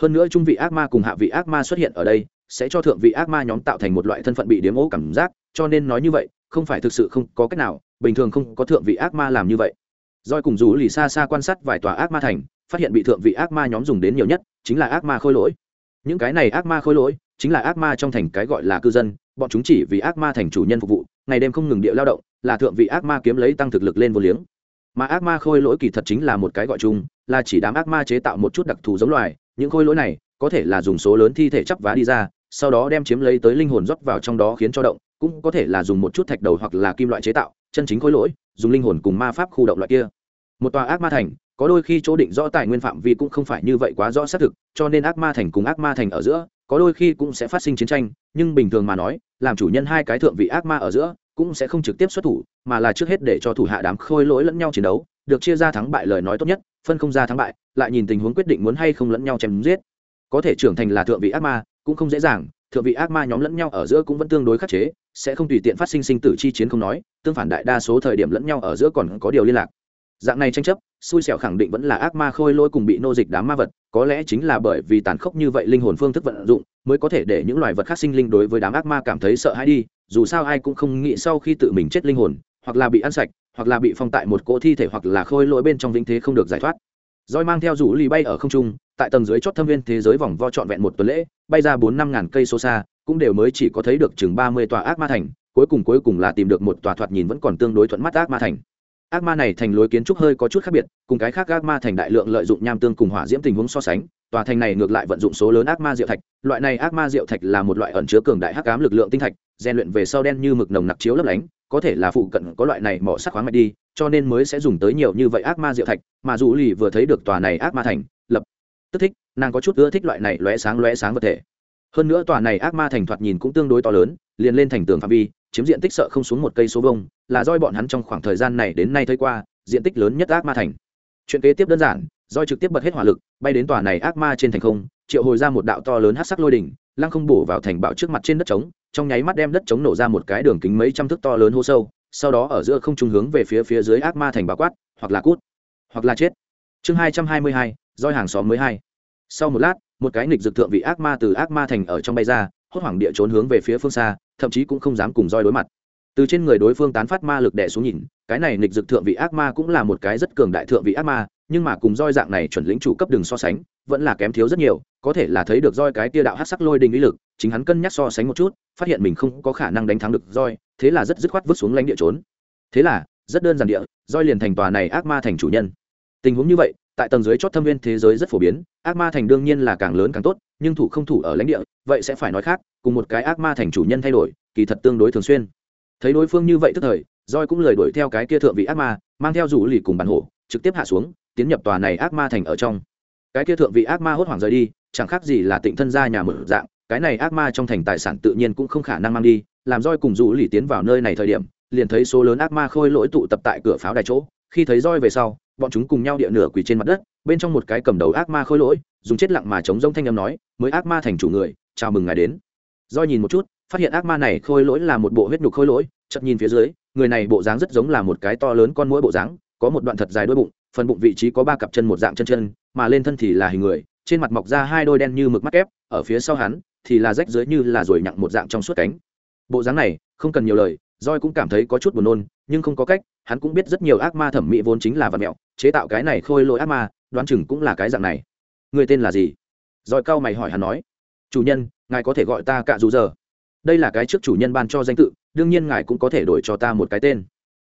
Hơn nữa trung vị ác ma cùng hạ vị ác ma xuất hiện ở đây, sẽ cho thượng vị ác ma nhóm tạo thành một loại thân phận bị điếm ố cảm giác, cho nên nói như vậy, không phải thực sự không có cách nào, bình thường không có thượng vị ác ma làm như vậy. Doi cùng rủ lì xa xa quan sát vài tòa ác ma thành, phát hiện bị thượng vị ác ma nhóm dùng đến nhiều nhất chính là ác ma khôi lỗi. Những cái này ác ma khôi lỗi chính là ác ma trong thành cái gọi là cư dân, bọn chúng chỉ vì ác ma thành chủ nhân phục vụ, ngày đêm không ngừng địa lao động, là thượng vị ác ma kiếm lấy tăng thực lực lên vô liếng. Mà ác ma khôi lỗi kỳ thật chính là một cái gọi chung, là chỉ đám ác ma chế tạo một chút đặc thù giống loài, những khôi lỗi này có thể là dùng số lớn thi thể chắp vá đi ra, sau đó đem chiếm lấy tới linh hồn rót vào trong đó khiến cho động, cũng có thể là dùng một chút thạch đầu hoặc là kim loại chế tạo, chân chính khôi lỗi, dùng linh hồn cùng ma pháp khu động loại kia. Một tòa ác ma thành, có đôi khi chỗ định rõ tài nguyên phạm vi cũng không phải như vậy quá rõ xác thực, cho nên ác ma thành cùng ác ma thành ở giữa có đôi khi cũng sẽ phát sinh chiến tranh, nhưng bình thường mà nói, làm chủ nhân hai cái thượng vị ác ma ở giữa cũng sẽ không trực tiếp xuất thủ, mà là trước hết để cho thủ hạ đám khôi lỗi lẫn nhau chiến đấu, được chia ra thắng bại lời nói tốt nhất, phân không ra thắng bại, lại nhìn tình huống quyết định muốn hay không lẫn nhau chém giết. Có thể trưởng thành là thượng vị ác ma, cũng không dễ dàng, thượng vị ác ma nhóm lẫn nhau ở giữa cũng vẫn tương đối khắc chế, sẽ không tùy tiện phát sinh sinh tử chi chiến không nói, tương phản đại đa số thời điểm lẫn nhau ở giữa còn có điều liên lạc dạng này tranh chấp, xui xẻo khẳng định vẫn là ác ma khôi lỗi cùng bị nô dịch đám ma vật, có lẽ chính là bởi vì tàn khốc như vậy linh hồn phương thức vận dụng, mới có thể để những loài vật khác sinh linh đối với đám ác ma cảm thấy sợ hãi đi, dù sao ai cũng không nghĩ sau khi tự mình chết linh hồn, hoặc là bị ăn sạch, hoặc là bị phong tại một cỗ thi thể hoặc là khôi lỗi bên trong vĩnh thế không được giải thoát. Roi mang theo rủ lì bay ở không trung, tại tầng dưới chót thâm viên thế giới vòng vo trọn vẹn một tuần lễ, bay ra bốn năm ngàn cây số xa, cũng đều mới chỉ có thấy được chừng ba mươi tòa ác ma thành, cuối cùng cuối cùng là tìm được một tòa thoạt nhìn vẫn còn tương đối thuận mắt ác ma thành ác ma này thành lối kiến trúc hơi có chút khác biệt, cùng cái khác ác ma thành đại lượng lợi dụng nham tương cùng hỏa diễm tình huống so sánh, tòa thành này ngược lại vận dụng số lớn ác ma diệu thạch, loại này ác ma diệu thạch là một loại ẩn chứa cường đại hắc ám lực lượng tinh thạch, rèn luyện về sau đen như mực nồng nặc chiếu lấp lánh, có thể là phụ cận có loại này mỏ sắc khoáng mạch đi, cho nên mới sẽ dùng tới nhiều như vậy ác ma diệu thạch, mà dù lì vừa thấy được tòa này ác ma thành, lập tức thích, nàng có chút ưa thích loại này lóe sáng lóe sáng vật thể. Hơn nữa tòa này ác ma thành thoạt nhìn cũng tương đối to lớn, liền lên thành tường phạm vi chiếm diện tích sợ không xuống một cây số vông là doi bọn hắn trong khoảng thời gian này đến nay thấy qua, diện tích lớn nhất ác ma thành. Chuyện kế tiếp đơn giản doi trực tiếp bật hết hỏa lực, bay đến tòa này ác ma trên thành không, triệu hồi ra một đạo to lớn hát sắc lôi đỉnh, lăng không bổ vào thành bạo trước mặt trên đất trống, trong nháy mắt đem đất trống nổ ra một cái đường kính mấy trăm thước to lớn hô sâu, sau đó ở giữa không trung hướng về phía phía dưới ác ma thành bà quát, hoặc là cút, hoặc là chết. Chương hai trăm hai mươi hai, roi hàng xóm mới hai. Sau một lát, một cái nghịch dược thượng vị ác ma từ ác ma thành ở trong bay ra, hốt hoảng địa trốn hướng về phía phương xa thậm chí cũng không dám cùng roi đối mặt. Từ trên người đối phương tán phát ma lực đè xuống nhìn, cái này nghịch dược thượng vị ác ma cũng là một cái rất cường đại thượng vị ác ma, nhưng mà cùng roi dạng này chuẩn lĩnh chủ cấp đường so sánh, vẫn là kém thiếu rất nhiều, có thể là thấy được roi cái tia đạo hát sắc lôi đình ý lực, chính hắn cân nhắc so sánh một chút, phát hiện mình không có khả năng đánh thắng được roi, thế là rất dứt khoát vứt xuống lãnh địa trốn. Thế là, rất đơn giản địa, roi liền thành tòa này ác ma thành chủ nhân tình huống như vậy, tại tầng dưới chót thâm viên thế giới rất phổ biến, ác ma thành đương nhiên là càng lớn càng tốt, nhưng thủ không thủ ở lãnh địa, vậy sẽ phải nói khác, cùng một cái ác ma thành chủ nhân thay đổi, kỳ thật tương đối thường xuyên. Thấy đối phương như vậy tức thời roi cũng lời đuổi theo cái kia thượng vị ác ma, mang theo rủ lì cùng bản hổ, trực tiếp hạ xuống, tiến nhập tòa này ác ma thành ở trong. Cái kia thượng vị ác ma hốt hoảng rời đi, chẳng khác gì là tịnh thân ra nhà mở dạng, cái này ác ma trong thành tài sản tự nhiên cũng không khả năng mang đi, làm roi cùng rủ lì tiến vào nơi này thời điểm, liền thấy số lớn ác ma khôi lỗi tụ tập tại cửa pháo đài chỗ khi thấy roi về sau, bọn chúng cùng nhau địa nửa quỳ trên mặt đất, bên trong một cái cầm đầu ác ma khôi lỗi, dùng chết lặng mà chống rông thanh âm nói, mới ác ma thành chủ người, chào mừng ngài đến. Roi nhìn một chút, phát hiện ác ma này khôi lỗi là một bộ huyết nhục khôi lỗi, chợt nhìn phía dưới, người này bộ dáng rất giống là một cái to lớn con mũi bộ dáng, có một đoạn thật dài đuôi bụng, phần bụng vị trí có ba cặp chân một dạng chân chân, mà lên thân thì là hình người, trên mặt mọc ra hai đôi đen như mực mắt kép, ở phía sau hắn thì là rách dưới như là rồi nhặng một dạng trong suốt cánh. Bộ dáng này, không cần nhiều lời roi cũng cảm thấy có chút buồn nôn, nhưng không có cách, hắn cũng biết rất nhiều ác ma thẩm mỹ vốn chính là vật mẹo, chế tạo cái này khôi lỗi ác ma, đoán chừng cũng là cái dạng này. Người tên là gì? Roi cao mày hỏi hắn nói. Chủ nhân, ngài có thể gọi ta cạ dù giờ. Đây là cái trước chủ nhân ban cho danh tự, đương nhiên ngài cũng có thể đổi cho ta một cái tên.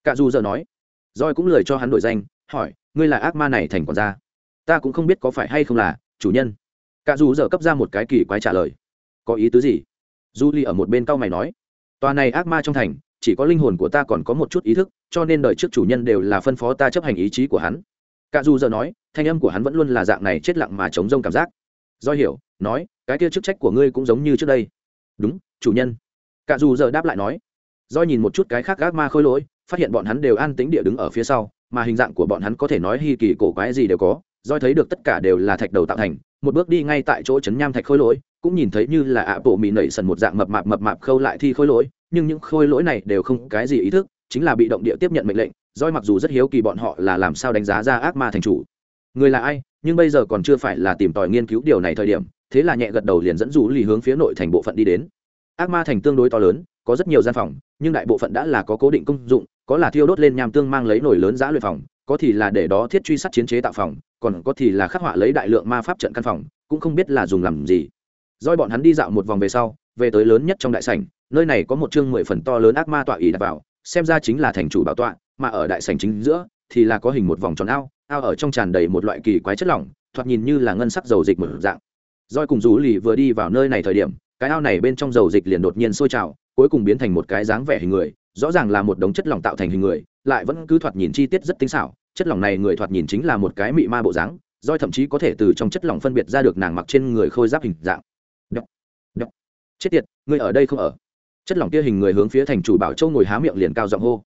Cạ dù giờ nói. Roi cũng lời cho hắn đổi danh, hỏi, ngươi là ác ma này thành quản gia. Ta cũng không biết có phải hay không là, chủ nhân. Cạ dù giờ cấp ra một cái kỳ quái trả lời. Có ý tứ gì? Du ly ở một bên cau mày nói. Tòa này ác ma trong thành chỉ có linh hồn của ta còn có một chút ý thức, cho nên đời trước chủ nhân đều là phân phó ta chấp hành ý chí của hắn. Cả dù giờ nói, thanh âm của hắn vẫn luôn là dạng này chết lặng mà chống rông cảm giác. Do hiểu, nói, cái kia chức trách của ngươi cũng giống như trước đây. Đúng, chủ nhân. Cả dù giờ đáp lại nói. Do nhìn một chút cái khác gác ma khôi lỗi, phát hiện bọn hắn đều an tĩnh địa đứng ở phía sau, mà hình dạng của bọn hắn có thể nói hi kỳ cổ quái gì đều có. Do thấy được tất cả đều là thạch đầu tạo thành, một bước đi ngay tại chỗ chấn nham thạch khôi lỗi, cũng nhìn thấy như là ạ bộ mì nẩy sần một dạng mập mạp mập mạp khâu lại thi khôi lỗi nhưng những khôi lỗi này đều không cái gì ý thức, chính là bị động địa tiếp nhận mệnh lệnh doi mặc dù rất hiếu kỳ bọn họ là làm sao đánh giá ra ác ma thành chủ. Người là ai, nhưng bây giờ còn chưa phải là tìm tòi nghiên cứu điều này thời điểm, thế là nhẹ gật đầu liền dẫn dù lì hướng phía nội thành bộ phận đi đến. Ác ma thành tương đối to lớn, có rất nhiều gian phòng, nhưng đại bộ phận đã là có cố định công dụng, có là thiêu đốt lên nham tương mang lấy nổi lớn giã luyện phòng, có thì là để đó thiết truy sát chiến chế tạo phòng, còn có thì là khắc họa lấy đại lượng ma pháp trận căn phòng, cũng không biết là dùng làm gì. Doi bọn hắn đi dạo một vòng về sau, về tới lớn nhất trong đại sảnh nơi này có một chương mười phần to lớn ác ma tọa ý đặt vào, xem ra chính là thành chủ bảo tọa, mà ở đại sảnh chính giữa, thì là có hình một vòng tròn ao ao ở trong tràn đầy một loại kỳ quái chất lỏng, thoạt nhìn như là ngân sắc dầu dịch mở dạng roi cùng rú lì vừa đi vào nơi này thời điểm, cái ao này bên trong dầu dịch liền đột nhiên sôi trào, cuối cùng biến thành một cái dáng vẻ hình người, rõ ràng là một đống chất lỏng tạo thành hình người, lại vẫn cứ thoạt nhìn chi tiết rất tinh xảo, chất lỏng này người thoạt nhìn chính là một cái mị ma bộ dáng roi thậm chí có thể từ trong chất lỏng phân biệt ra được nàng mặc trên người khôi giáp hình dạng Đọc. Đọc. chết tiệt, ngươi ở đây không ở chất lỏng kia hình người hướng phía thành chủ bảo châu ngồi há miệng liền cao giọng hô.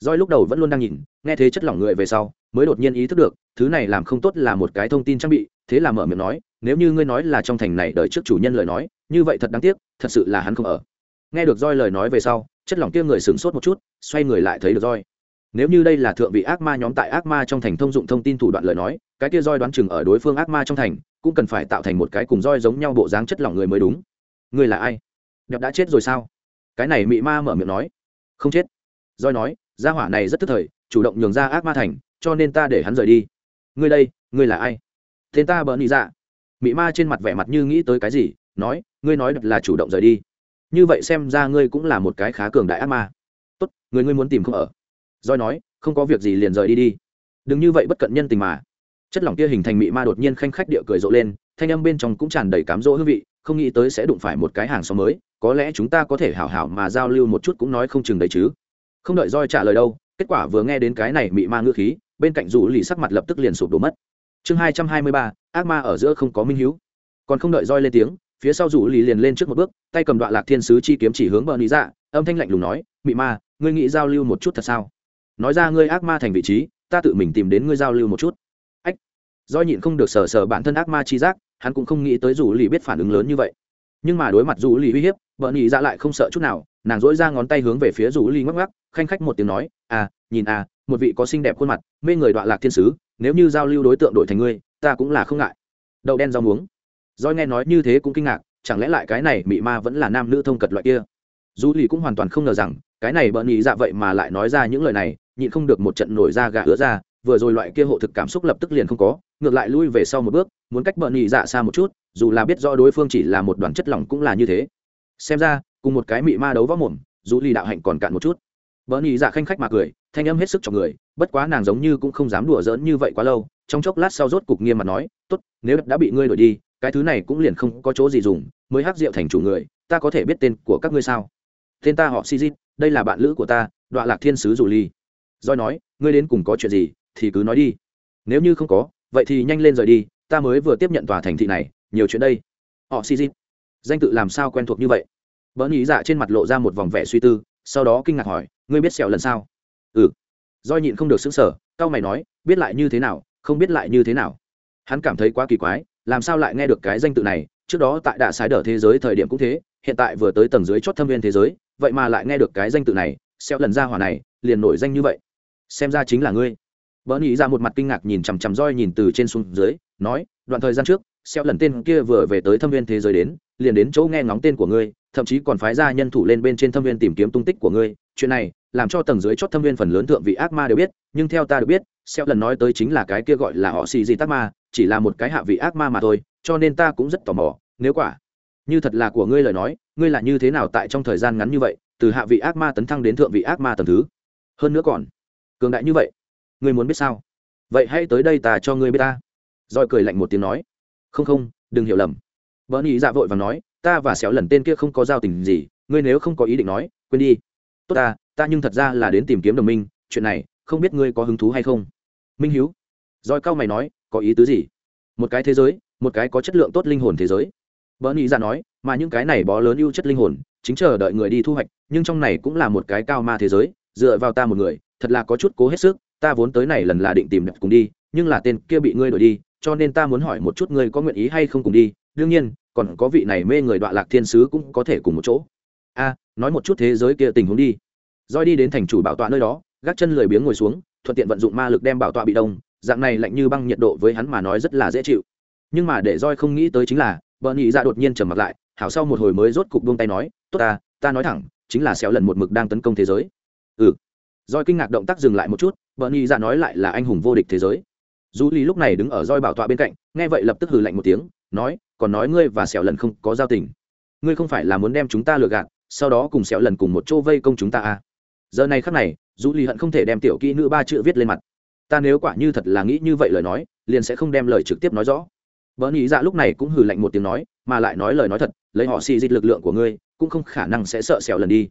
Roi lúc đầu vẫn luôn đang nhìn, nghe thấy chất lỏng người về sau, mới đột nhiên ý thức được, thứ này làm không tốt là một cái thông tin trang bị, thế là mở miệng nói, nếu như ngươi nói là trong thành này đợi trước chủ nhân lời nói, như vậy thật đáng tiếc, thật sự là hắn không ở. Nghe được roi lời nói về sau, chất lỏng kia người sửng sốt một chút, xoay người lại thấy được roi nếu như đây là thượng vị ác ma nhóm tại ác ma trong thành thông dụng thông tin thủ đoạn lời nói, cái kia roi đoán chừng ở đối phương ác ma trong thành, cũng cần phải tạo thành một cái cùng roi giống nhau bộ dáng chất lỏng người mới đúng. Người là ai? Đẹp đã chết rồi sao? Cái này mị ma mở miệng nói. Không chết. Roi nói, gia hỏa này rất tức thời, chủ động nhường ra ác ma thành, cho nên ta để hắn rời đi. Ngươi đây, ngươi là ai? Tên ta bỡ nị dạ. Mị ma trên mặt vẻ mặt như nghĩ tới cái gì, nói, ngươi nói là chủ động rời đi. Như vậy xem ra ngươi cũng là một cái khá cường đại ác ma. Tốt, người ngươi muốn tìm không ở. Doi nói, không có việc gì liền rời đi đi. Đừng như vậy bất cận nhân tình mà. Chất lỏng kia hình thành mị ma đột nhiên khanh khách địa cười rộ lên, thanh âm bên trong cũng tràn đầy cám dỗ hương vị, không nghĩ tới sẽ đụng phải một cái hàng xóm mới có lẽ chúng ta có thể hảo hảo mà giao lưu một chút cũng nói không chừng đấy chứ. Không đợi roi trả lời đâu, kết quả vừa nghe đến cái này mị ma ngữ khí, bên cạnh rủ lì sắc mặt lập tức liền sụp đổ mất. Chương hai trăm hai mươi ba, ác ma ở giữa không có minh hữu. Còn không đợi roi lên tiếng, phía sau rủ lì liền lên trước một bước, tay cầm đoạn lạc thiên sứ chi kiếm chỉ hướng bờ lý dạ âm thanh lạnh lùng nói, mị ma, ngươi nghĩ giao lưu một chút thật sao? Nói ra ngươi ác ma thành vị trí, ta tự mình tìm đến ngươi giao lưu một chút. Ách. Do nhịn không được sờ sờ bản thân ác ma chi giác, hắn cũng không nghĩ tới rủ lì biết phản ứng lớn như vậy. Nhưng mà đối mặt rủ lì uy hiếp vợ nhị dạ lại không sợ chút nào, nàng dỗi ra ngón tay hướng về phía rủ Ly ngắc ngắc khanh khách một tiếng nói à nhìn à một vị có xinh đẹp khuôn mặt, mê người đọa lạc thiên sứ, nếu như giao lưu đối tượng đổi thành ngươi, ta cũng là không ngại. Đậu đen rau muống. Doi nghe nói như thế cũng kinh ngạc, chẳng lẽ lại cái này mị ma vẫn là nam nữ thông cật loại kia? Dù lì cũng hoàn toàn không ngờ rằng, cái này bợn nhị dạ vậy mà lại nói ra những lời này, nhịn không được một trận nổi ra gà ứa ra, vừa rồi loại kia hộ thực cảm xúc lập tức liền không có, ngược lại lui về sau một bước, muốn cách bờ nhị dạ xa một chút, dù là biết rõ đối phương chỉ là một đoàn chất lỏng cũng là như thế xem ra, cùng một cái mị ma đấu võ mồm, dù lì đạo hạnh còn cạn một chút. Bờ nhị dạ khanh khách mà cười, thanh âm hết sức cho người, bất quá nàng giống như cũng không dám đùa giỡn như vậy quá lâu, trong chốc lát sau rốt cục nghiêm mặt nói, tốt, nếu đã bị ngươi đổi đi, cái thứ này cũng liền không có chỗ gì dùng, mới hắc rượu thành chủ người, ta có thể biết tên của các ngươi sao? Tên ta họ si đây là bạn lữ của ta đọa lạc thiên sứ dù ly doi nói, ngươi đến cùng có chuyện gì, thì cứ nói đi. Nếu như không có, vậy thì nhanh lên rời đi, ta mới vừa tiếp nhận tòa thành thị này, nhiều chuyện đây. Họ si danh tự làm sao quen thuộc như vậy? Bỡ nhị dạ trên mặt lộ ra một vòng vẻ suy tư, sau đó kinh ngạc hỏi, ngươi biết sẹo lần sao? Ừ. Doi nhịn không được xứng sở cao mày nói, biết lại như thế nào, không biết lại như thế nào. Hắn cảm thấy quá kỳ quái, làm sao lại nghe được cái danh tự này? Trước đó tại đạ sái đờ thế giới thời điểm cũng thế, hiện tại vừa tới tầng dưới chót thâm viên thế giới, vậy mà lại nghe được cái danh tự này xeo lần ra hỏa này, liền nổi danh như vậy. Xem ra chính là ngươi. Bỡ nghĩ ra dạ một mặt kinh ngạc nhìn chằm chằm roi nhìn từ trên xuống dưới, nói, đoạn thời gian trước xeo lần tên kia vừa về tới thâm viên thế giới đến, liền đến chỗ nghe ngóng tên của ngươi, thậm chí còn phái ra nhân thủ lên bên trên thâm viên tìm kiếm tung tích của ngươi. Chuyện này, làm cho tầng dưới chót thâm viên phần lớn thượng vị ác ma đều biết, nhưng theo ta được biết, xeo lần nói tới chính là cái kia gọi là họ xì gì tác ma, chỉ là một cái hạ vị ác ma mà thôi, cho nên ta cũng rất tò mò, nếu quả như thật là của ngươi lời nói, ngươi là như thế nào tại trong thời gian ngắn như vậy, từ hạ vị ác ma tấn thăng đến thượng vị ác ma tầm thứ? Hơn nữa còn, cường đại như vậy, ngươi muốn biết sao? Vậy hãy tới đây ta cho ngươi biết ta. Rồi cười lạnh một tiếng nói không không, đừng hiểu lầm. Vợ nhị dạ vội và nói, ta và xéo lần tên kia không có giao tình gì, ngươi nếu không có ý định nói, quên đi. Tốt ta ta nhưng thật ra là đến tìm kiếm đồng minh, chuyện này, không biết ngươi có hứng thú hay không. Minh hiếu. Rồi cao mày nói, có ý tứ gì? Một cái thế giới, một cái có chất lượng tốt linh hồn thế giới. Vợ nhị dạ nói, mà những cái này bó lớn ưu chất linh hồn, chính chờ đợi người đi thu hoạch, nhưng trong này cũng là một cái cao ma thế giới, dựa vào ta một người, thật là có chút cố hết sức, ta vốn tới này lần là định tìm cùng đi, nhưng là tên kia bị ngươi đổi đi cho nên ta muốn hỏi một chút ngươi có nguyện ý hay không cùng đi. Đương nhiên, còn có vị này mê người đoạn lạc thiên sứ cũng có thể cùng một chỗ. A, nói một chút thế giới kia tình huống đi. Roi đi đến thành chủ bảo tọa nơi đó, gác chân lười biếng ngồi xuống, thuận tiện vận dụng ma lực đem bảo tọa bị đông, dạng này lạnh như băng nhiệt độ với hắn mà nói rất là dễ chịu. Nhưng mà để roi không nghĩ tới chính là bờ nhị dạ đột nhiên trầm mặt lại, hảo sau một hồi mới rốt cục buông tay nói, tốt ta ta nói thẳng, chính là xéo lần một mực đang tấn công thế giới. Ừ. Roi kinh ngạc động tác dừng lại một chút bờ nhị dạ nói lại là anh hùng vô địch thế giới du ly lúc này đứng ở roi bảo tọa bên cạnh, nghe vậy lập tức hừ lạnh một tiếng, nói, còn nói ngươi và sẹo lần không có giao tình. Ngươi không phải là muốn đem chúng ta lừa gạt, sau đó cùng sẹo lần cùng một chỗ vây công chúng ta à? Giờ này khắc này du ly hận không thể đem tiểu kỹ nữ ba chữ viết lên mặt. Ta nếu quả như thật là nghĩ như vậy lời nói, liền sẽ không đem lời trực tiếp nói rõ. Vợ nhị dạ lúc này cũng hừ lạnh một tiếng nói, mà lại nói lời nói thật, lấy họ xì dịch lực lượng của ngươi, cũng không khả năng sẽ sợ sẹo lần đi.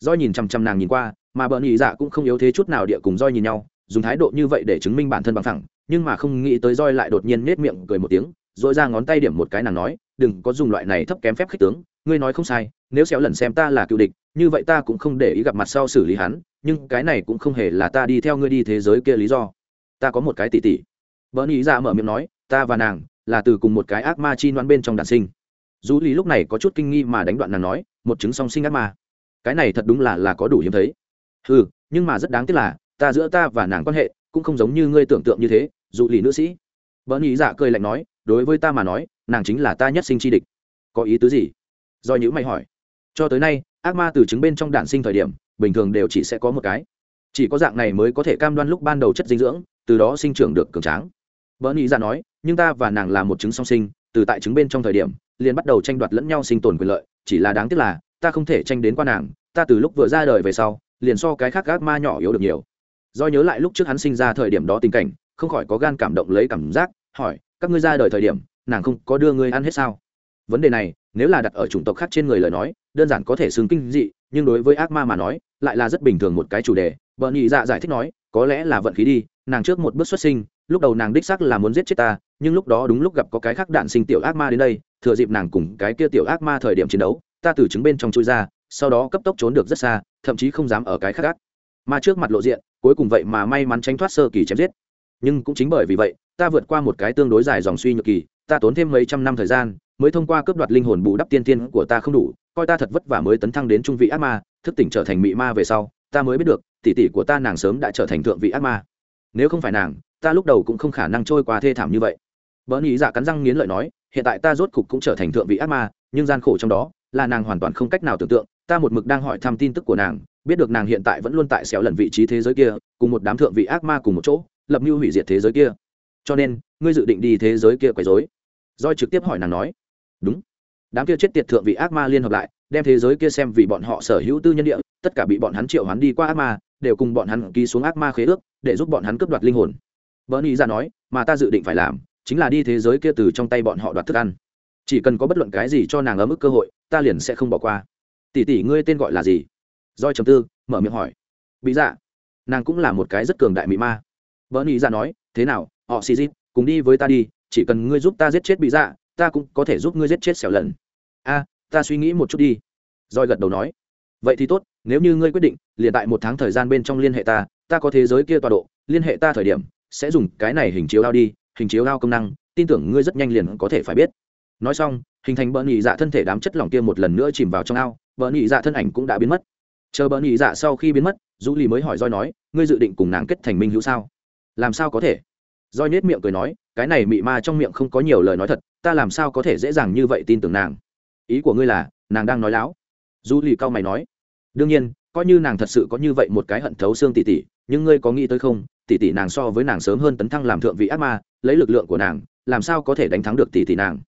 Do nhìn chăm chăm nàng nhìn qua, mà bờ nhị dạ cũng không yếu thế chút nào địa cùng roi nhìn nhau, dùng thái độ như vậy để chứng minh bản thân bằng thẳng nhưng mà không nghĩ tới roi lại đột nhiên nết miệng cười một tiếng rồi ra ngón tay điểm một cái nàng nói, đừng có dùng loại này thấp kém phép khích tướng, ngươi nói không sai, nếu xéo lần xem ta là cựu địch, như vậy ta cũng không để ý gặp mặt sau xử lý hắn, nhưng cái này cũng không hề là ta đi theo ngươi đi thế giới kia lý do. Ta có một cái tỷ tỷ. Vợ ý ra dạ mở miệng nói, ta và nàng là từ cùng một cái ác ma chi noan bên trong đàn sinh. Dù lý lúc này có chút kinh nghi mà đánh đoạn nàng nói, một chứng song sinh ác ma. Cái này thật đúng là là có đủ hiếm thấy. Ừ nhưng mà rất đáng tiếc là, ta giữa ta và nàng quan hệ cũng không giống như ngươi tưởng tượng như thế, dù lì nữ sĩ. Vợ nhị dạ cười lạnh nói, đối với ta mà nói, nàng chính là ta nhất sinh chi địch. Có ý tứ gì? Do nhữ mày hỏi. Cho tới nay, ác ma từ chứng bên trong đản sinh thời điểm, bình thường đều chỉ sẽ có một cái. Chỉ có dạng này mới có thể cam đoan lúc ban đầu chất dinh dưỡng, từ đó sinh trưởng được cường tráng. Vợ nhị dạ nói, nhưng ta và nàng là một chứng song sinh, từ tại chứng bên trong thời điểm, liền bắt đầu tranh đoạt lẫn nhau sinh tồn quyền lợi, chỉ là đáng tiếc là, ta không thể tranh đến qua nàng, ta từ lúc vừa ra đời về sau, liền so cái khác ác ma nhỏ yếu được nhiều do nhớ lại lúc trước hắn sinh ra thời điểm đó tình cảnh, không khỏi có gan cảm động lấy cảm giác, hỏi, các ngươi ra đời thời điểm, nàng không có đưa ngươi ăn hết sao? Vấn đề này, nếu là đặt ở chủng tộc khác trên người lời nói, đơn giản có thể xứng kinh dị, nhưng đối với ác ma mà nói, lại là rất bình thường một cái chủ đề. Vợ nhị dạ giải thích nói, có lẽ là vận khí đi, nàng trước một bước xuất sinh, lúc đầu nàng đích sắc là muốn giết chết ta, nhưng lúc đó đúng lúc gặp có cái khác đạn sinh tiểu ác ma đến đây, thừa dịp nàng cùng cái kia tiểu ác ma thời điểm chiến đấu, ta từ chứng bên trong chui ra, sau đó cấp tốc trốn được rất xa, thậm chí không dám ở cái khác ác. Ma trước mặt lộ diện cuối cùng vậy mà may mắn tránh thoát sơ kỳ chém giết. Nhưng cũng chính bởi vì vậy, ta vượt qua một cái tương đối dài dòng suy nhược kỳ, ta tốn thêm mấy trăm năm thời gian, mới thông qua cướp đoạt linh hồn bù đắp tiên tiên của ta không đủ, coi ta thật vất vả mới tấn thăng đến trung vị ác ma, thức tỉnh trở thành mị ma về sau, ta mới biết được, tỷ tỷ của ta nàng sớm đã trở thành thượng vị ác ma. Nếu không phải nàng, ta lúc đầu cũng không khả năng trôi qua thê thảm như vậy. Vợ nhị giả cắn răng nghiến lợi nói, hiện tại ta rốt cục cũng trở thành thượng vị ác ma, nhưng gian khổ trong đó, là nàng hoàn toàn không cách nào tưởng tượng ta một mực đang hỏi thăm tin tức của nàng, biết được nàng hiện tại vẫn luôn tại xẻo lần vị trí thế giới kia, cùng một đám thượng vị ác ma cùng một chỗ, lập mưu hủy diệt thế giới kia. Cho nên, ngươi dự định đi thế giới kia quấy dối roi trực tiếp hỏi nàng nói. Đúng. Đám kia chết tiệt thượng vị ác ma liên hợp lại, đem thế giới kia xem vì bọn họ sở hữu tư nhân địa, tất cả bị bọn hắn triệu hắn đi qua ác ma, đều cùng bọn hắn ký xuống ác ma khế ước, để giúp bọn hắn cướp đoạt linh hồn. Vợ nghĩ ra nói, mà ta dự định phải làm, chính là đi thế giới kia từ trong tay bọn họ đoạt thức ăn. Chỉ cần có bất luận cái gì cho nàng ở mức cơ hội, ta liền sẽ không bỏ qua tỷ tỷ ngươi tên gọi là gì? Roi trầm tư, mở miệng hỏi. Bị dạ. Nàng cũng là một cái rất cường đại mỹ ma. Vợ nghĩ ra nói, thế nào, họ xì dít cùng đi với ta đi, chỉ cần ngươi giúp ta giết chết bị dạ ta cũng có thể giúp ngươi giết chết xẻo lần. A, ta suy nghĩ một chút đi. Roi gật đầu nói. Vậy thì tốt, nếu như ngươi quyết định, liền tại một tháng thời gian bên trong liên hệ ta ta có thế giới kia tọa độ, liên hệ ta thời điểm, sẽ dùng cái này hình chiếu ao đi, hình chiếu ao công năng, tin tưởng ngươi rất nhanh liền có thể phải biết. Nói xong, hình thành bờ nhị dạ thân thể đám chất lỏng kia một lần nữa chìm vào trong ao bờ nhị dạ thân ảnh cũng đã biến mất. Chờ bờ nhị dạ sau khi biến mất du lì mới hỏi roi nói, ngươi dự định cùng nàng kết thành minh hữu sao? Làm sao có thể? Roi nết miệng cười nói, cái này mị ma trong miệng không có nhiều lời nói thật, ta làm sao có thể dễ dàng như vậy tin tưởng nàng? Ý của ngươi là, nàng đang nói láo. Du lì cao mày nói, đương nhiên, coi như nàng thật sự có như vậy một cái hận thấu xương tỷ tỷ nhưng ngươi có nghĩ tới không? Tỷ tỷ nàng so với nàng sớm hơn tấn thăng làm thượng vị ác ma, lấy lực lượng của nàng, làm sao có thể đánh thắng được tỷ tỷ nàng?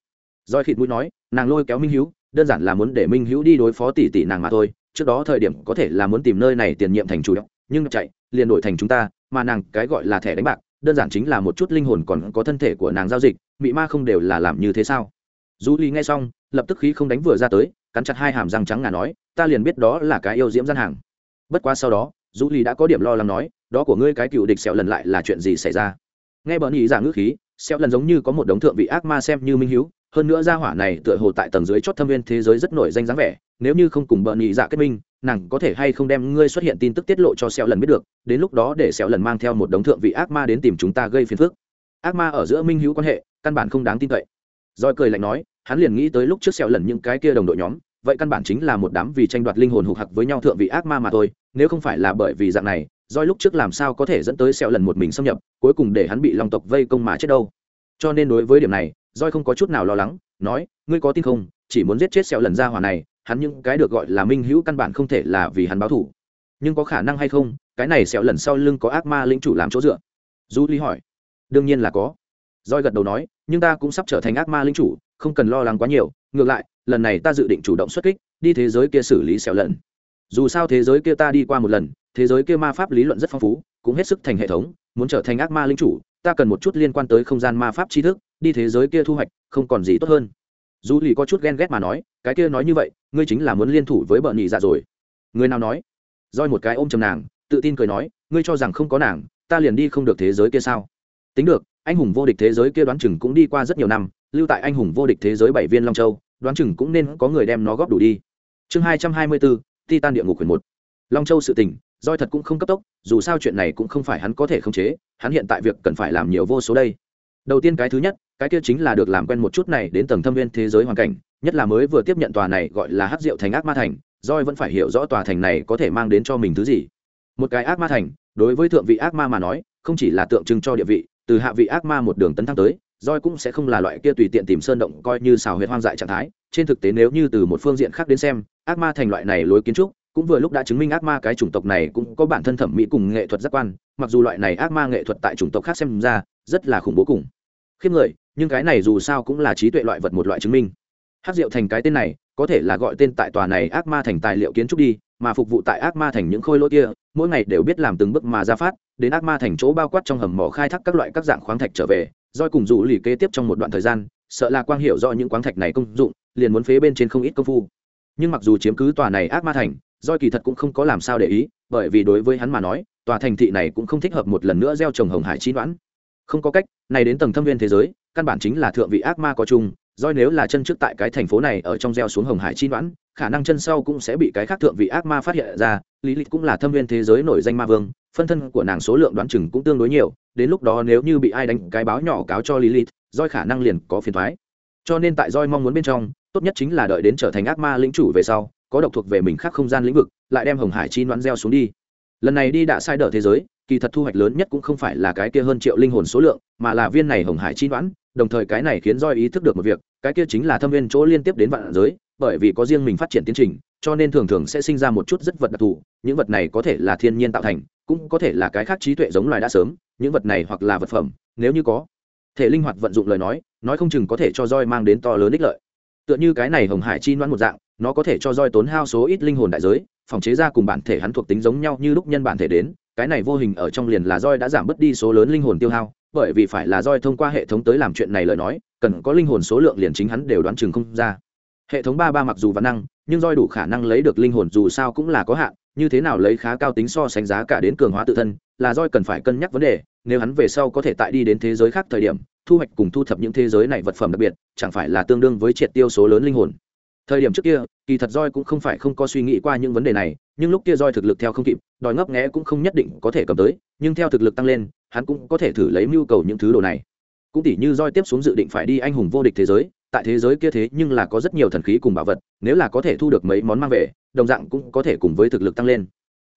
Roi khịt mũi nói, nàng lôi kéo minh hữu đơn giản là muốn để minh hữu đi đối phó tỷ tỷ nàng mà thôi, trước đó thời điểm có thể là muốn tìm nơi này tiền nhiệm thành chủ động nhưng chạy, liền đổi thành chúng ta, mà nàng cái gọi là thẻ đánh bạc, đơn giản chính là một chút linh hồn còn có thân thể của nàng giao dịch, mị ma không đều là làm như thế sao? Du ly nghe xong, lập tức khí không đánh vừa ra tới, cắn chặt hai hàm răng trắng ngà nói, ta liền biết đó là cái yêu diễm gian hàng. Bất quá sau đó du ly đã có điểm lo lắng nói, đó của ngươi cái cựu địch sẹo lần lại là chuyện gì xảy ra? Nghe bờ ý giả ngữ khí sẹo lần giống như có một đống thượng vị ác ma xem như minh hiếu hơn nữa gia hỏa này tựa hồ tại tầng dưới chót thâm viên thế giới rất nổi danh dáng vẻ, nếu như không cùng bợn nhị dạ kết minh, nàng có thể hay không đem ngươi xuất hiện tin tức tiết lộ cho sẹo lần biết được, đến lúc đó để sẹo lần mang theo một đống thượng vị ác ma đến tìm chúng ta gây phiền phức. Ác ma ở giữa minh hữu quan hệ, căn bản không đáng tin cậy. Roi cười lạnh nói, hắn liền nghĩ tới lúc trước sẹo lần những cái kia đồng đội nhóm, vậy căn bản chính là một đám vì tranh đoạt linh hồn hụt hặc với nhau thượng vị ác ma mà thôi, nếu không phải là bởi vì dạng này roi lúc trước làm sao có thể dẫn tới sẹo lần một mình xâm nhập, cuối cùng để hắn bị long tộc vây công mà chết đâu. Cho nên đối với điểm này roi không có chút nào lo lắng, nói, ngươi có tin không? Chỉ muốn giết chết sẹo lần ra hỏa này, hắn những cái được gọi là minh hữu căn bản không thể là vì hắn báo thủ nhưng có khả năng hay không, cái này sẹo lần sau lưng có ác ma lĩnh chủ làm chỗ dựa? Du ly hỏi. Đương nhiên là có. Roi gật đầu nói, nhưng ta cũng sắp trở thành ác ma lĩnh chủ, không cần lo lắng quá nhiều. Ngược lại, lần này ta dự định chủ động xuất kích, đi thế giới kia xử lý sẹo lần. Dù sao thế giới kia ta đi qua một lần, thế giới kia ma pháp lý luận rất phong phú, cũng hết sức thành hệ thống, muốn trở thành ác ma linh chủ ta cần một chút liên quan tới không gian ma pháp tri thức, đi thế giới kia thu hoạch, không còn gì tốt hơn. Dù lì có chút ghen ghét mà nói, cái kia nói như vậy, ngươi chính là muốn liên thủ với bợn nhị dạ rồi. Người nào nói? Roi một cái ôm chầm nàng, tự tin cười nói, ngươi cho rằng không có nàng, ta liền đi không được thế giới kia sao? Tính được, anh hùng vô địch thế giới kia đoán chừng cũng đi qua rất nhiều năm, lưu tại anh hùng vô địch thế giới bảy viên long châu, đoán chừng cũng nên có người đem nó góp đủ đi. Chương hai trăm hai mươi bốn titan địa ngục quyền một. Long châu sự tình roi thật cũng không cấp tốc, dù sao chuyện này cũng không phải hắn có thể khống chế, hắn hiện tại việc cần phải làm nhiều vô số đây. Đầu tiên cái thứ nhất, cái kia chính là được làm quen một chút này đến tầng thâm viên thế giới hoàn cảnh, nhất là mới vừa tiếp nhận tòa này gọi là hát diệu thành ác ma thành, roi vẫn phải hiểu rõ tòa thành này có thể mang đến cho mình thứ gì. Một cái ác ma thành, đối với thượng vị ác ma mà nói, không chỉ là tượng trưng cho địa vị, từ hạ vị ác ma một đường tấn thăng tới, roi cũng sẽ không là loại kia tùy tiện tìm sơn động coi như xào huyệt hoang dại trạng thái. Trên thực tế nếu như từ một phương diện khác đến xem, ác ma thành loại này lối kiến trúc cũng vừa lúc đã chứng minh ác ma cái chủng tộc này cũng có bản thân thẩm mỹ cùng nghệ thuật giác quan, mặc dù loại này ác ma nghệ thuật tại chủng tộc khác xem ra rất là khủng bố cùng khiếp người, nhưng cái này dù sao cũng là trí tuệ loại vật một loại chứng minh. Hát rượu thành cái tên này có thể là gọi tên tại tòa này ác ma thành tài liệu kiến trúc đi, mà phục vụ tại ác ma thành những khôi lỗ kia, mỗi ngày đều biết làm từng bước mà ra phát, đến ác ma thành chỗ bao quát trong hầm mỏ khai thác các loại các dạng khoáng thạch trở về doi cùng dụ lì kế tiếp trong một đoạn thời gian, sợ là quang hiểu do những khoáng thạch này công dụng, liền muốn phế bên trên không ít công phu. Nhưng mặc dù chiếm cứ tòa này ác ma thành doi kỳ thật cũng không có làm sao để ý, bởi vì đối với hắn mà nói, tòa thành thị này cũng không thích hợp một lần nữa gieo trồng hồng hải chi đoán. Không có cách, này đến tầng thâm viên thế giới, căn bản chính là thượng vị ác ma có chung doi nếu là chân trước tại cái thành phố này ở trong gieo xuống hồng hải chi đoán, khả năng chân sau cũng sẽ bị cái khác thượng vị ác ma phát hiện ra, lý lịch cũng là thâm viên thế giới nổi danh ma vương, phân thân của nàng số lượng đoán chừng cũng tương đối nhiều, đến lúc đó nếu như bị ai đánh cái báo nhỏ cáo cho lý lịch doi khả năng liền có phiền thoái. Cho nên tại doi mong muốn bên trong, tốt nhất chính là đợi đến trở thành ác ma lĩnh chủ về sau có độc thuộc về mình khác không gian lĩnh vực, lại đem hồng hải chi đoán gieo xuống đi. Lần này đi đã sai đỡ thế giới, kỳ thật thu hoạch lớn nhất cũng không phải là cái kia hơn triệu linh hồn số lượng, mà là viên này hồng hải chi đoán đồng thời cái này khiến roi ý thức được một việc, cái kia chính là thâm viên chỗ liên tiếp đến vạn giới, bởi vì có riêng mình phát triển tiến trình, cho nên thường thường sẽ sinh ra một chút rất vật đặc thù, những vật này có thể là thiên nhiên tạo thành, cũng có thể là cái khác trí tuệ giống loài đã sớm, những vật này hoặc là vật phẩm, nếu như có thể linh hoạt vận dụng lời nói nói không chừng có thể cho roi mang đến to lớn ích lợi. Tựa như cái này hồng hải chi đoán một dạng nó có thể cho roi tốn hao số ít linh hồn đại giới, phòng chế ra cùng bản thể hắn thuộc tính giống nhau như lúc nhân bản thể đến, cái này vô hình ở trong liền là roi đã giảm bớt đi số lớn linh hồn tiêu hao, bởi vì phải là roi thông qua hệ thống tới làm chuyện này lời nói, cần có linh hồn số lượng liền chính hắn đều đoán chừng không ra. Hệ thống ba ba mặc dù văn năng, nhưng roi đủ khả năng lấy được linh hồn dù sao cũng là có hạn, như thế nào lấy khá cao tính so sánh giá cả đến cường hóa tự thân, là roi cần phải cân nhắc vấn đề, nếu hắn về sau có thể tại đi đến thế giới khác thời điểm, thu hoạch cùng thu thập những thế giới này vật phẩm đặc biệt, chẳng phải là tương đương với triệt tiêu số lớn linh hồn thời điểm trước kia, kỳ thật roi cũng không phải không có suy nghĩ qua những vấn đề này, nhưng lúc kia roi thực lực theo không kịp, đòi ngấp nghẽ cũng không nhất định có thể cầm tới, nhưng theo thực lực tăng lên, hắn cũng có thể thử lấy mưu cầu những thứ đồ này. Cũng tỉ như roi tiếp xuống dự định phải đi anh hùng vô địch thế giới, tại thế giới kia thế nhưng là có rất nhiều thần khí cùng bảo vật, nếu là có thể thu được mấy món mang về, đồng dạng cũng có thể cùng với thực lực tăng lên.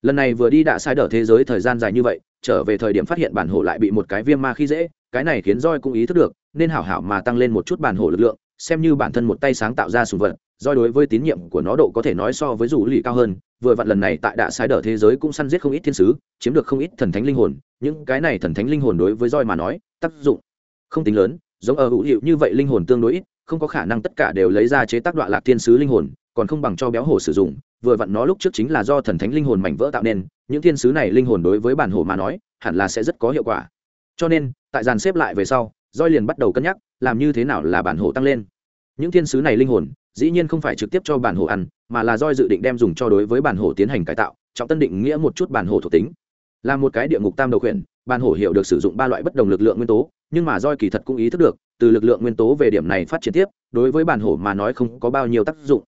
Lần này vừa đi đã sai đỡ thế giới thời gian dài như vậy, trở về thời điểm phát hiện bản hộ lại bị một cái viêm ma khi dễ, cái này khiến roi cũng ý thức được, nên hảo hảo mà tăng lên một chút bản hộ lực lượng, xem như bản thân một tay sáng tạo ra sùng vật Doi đối với tín nhiệm của nó độ có thể nói so với dù lì cao hơn, vừa vặn lần này tại đạ sai đờ thế giới cũng săn giết không ít thiên sứ, chiếm được không ít thần thánh linh hồn. Những cái này thần thánh linh hồn đối với roi mà nói, tác dụng không tính lớn, giống ở hữu hiệu như vậy linh hồn tương đối ít, không có khả năng tất cả đều lấy ra chế tác đoạn lạc thiên sứ linh hồn, còn không bằng cho béo hổ sử dụng. Vừa vặn nó lúc trước chính là do thần thánh linh hồn mảnh vỡ tạo nên, những thiên sứ này linh hồn đối với bản hổ mà nói, hẳn là sẽ rất có hiệu quả. Cho nên, tại dàn xếp lại về sau roi liền bắt đầu cân nhắc, làm như thế nào là bản hổ tăng lên. Những thiên sứ này linh hồn dĩ nhiên không phải trực tiếp cho bản hổ ăn, mà là roi dự định đem dùng cho đối với bản hổ tiến hành cải tạo, trọng tân định nghĩa một chút bản hổ thuộc tính. Là một cái địa ngục tam đầu khuyển, bản hổ hiểu được sử dụng ba loại bất đồng lực lượng nguyên tố, nhưng mà roi kỳ thật cũng ý thức được, từ lực lượng nguyên tố về điểm này phát triển tiếp, đối với bản hổ mà nói không có bao nhiêu tác dụng.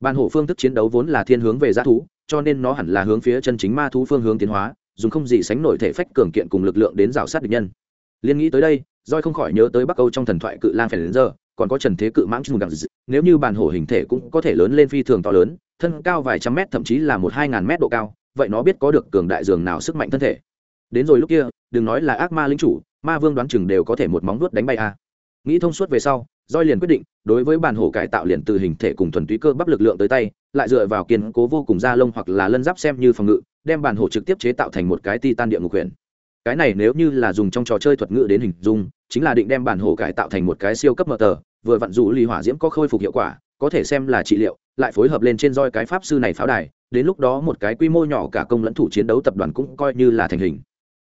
Bản hổ phương thức chiến đấu vốn là thiên hướng về g thú, cho nên nó hẳn là hướng phía chân chính ma thú phương hướng tiến hóa, dùng không gì sánh nổi thể phách cường kiện cùng lực lượng đến rào sát địch nhân. Liên nghĩ tới đây, roi không khỏi nhớ tới bắc âu trong thần thoại cự lang phèn đến giờ còn có trần thế cự mãng chung gẳng nếu như bản hổ hình thể cũng có thể lớn lên phi thường to lớn, thân cao vài trăm mét, thậm chí là một hai ngàn mét độ cao, vậy nó biết có được cường đại dường nào sức mạnh thân thể. Đến rồi lúc kia, đừng nói là ác ma lính chủ, ma vương đoán chừng đều có thể một móng vuốt đánh bay a. Nghĩ thông suốt về sau roi liền quyết định, đối với bản hổ cải tạo liền từ hình thể cùng thuần túy cơ bắp lực lượng tới tay, lại dựa vào kiên cố vô cùng da lông hoặc là lân giáp xem như phòng ngự, đem bản hổ trực tiếp chế tạo thành một cái titan địa ngục quyền cái này nếu như là dùng trong trò chơi thuật ngữ đến hình dung, chính là định đem bản hổ cải tạo thành một cái siêu cấp mờ tờ, vừa vặn dù ly hỏa diễm có khôi phục hiệu quả, có thể xem là trị liệu, lại phối hợp lên trên roi cái pháp sư này pháo đài, đến lúc đó một cái quy mô nhỏ cả công lẫn thủ chiến đấu tập đoàn cũng coi như là thành hình.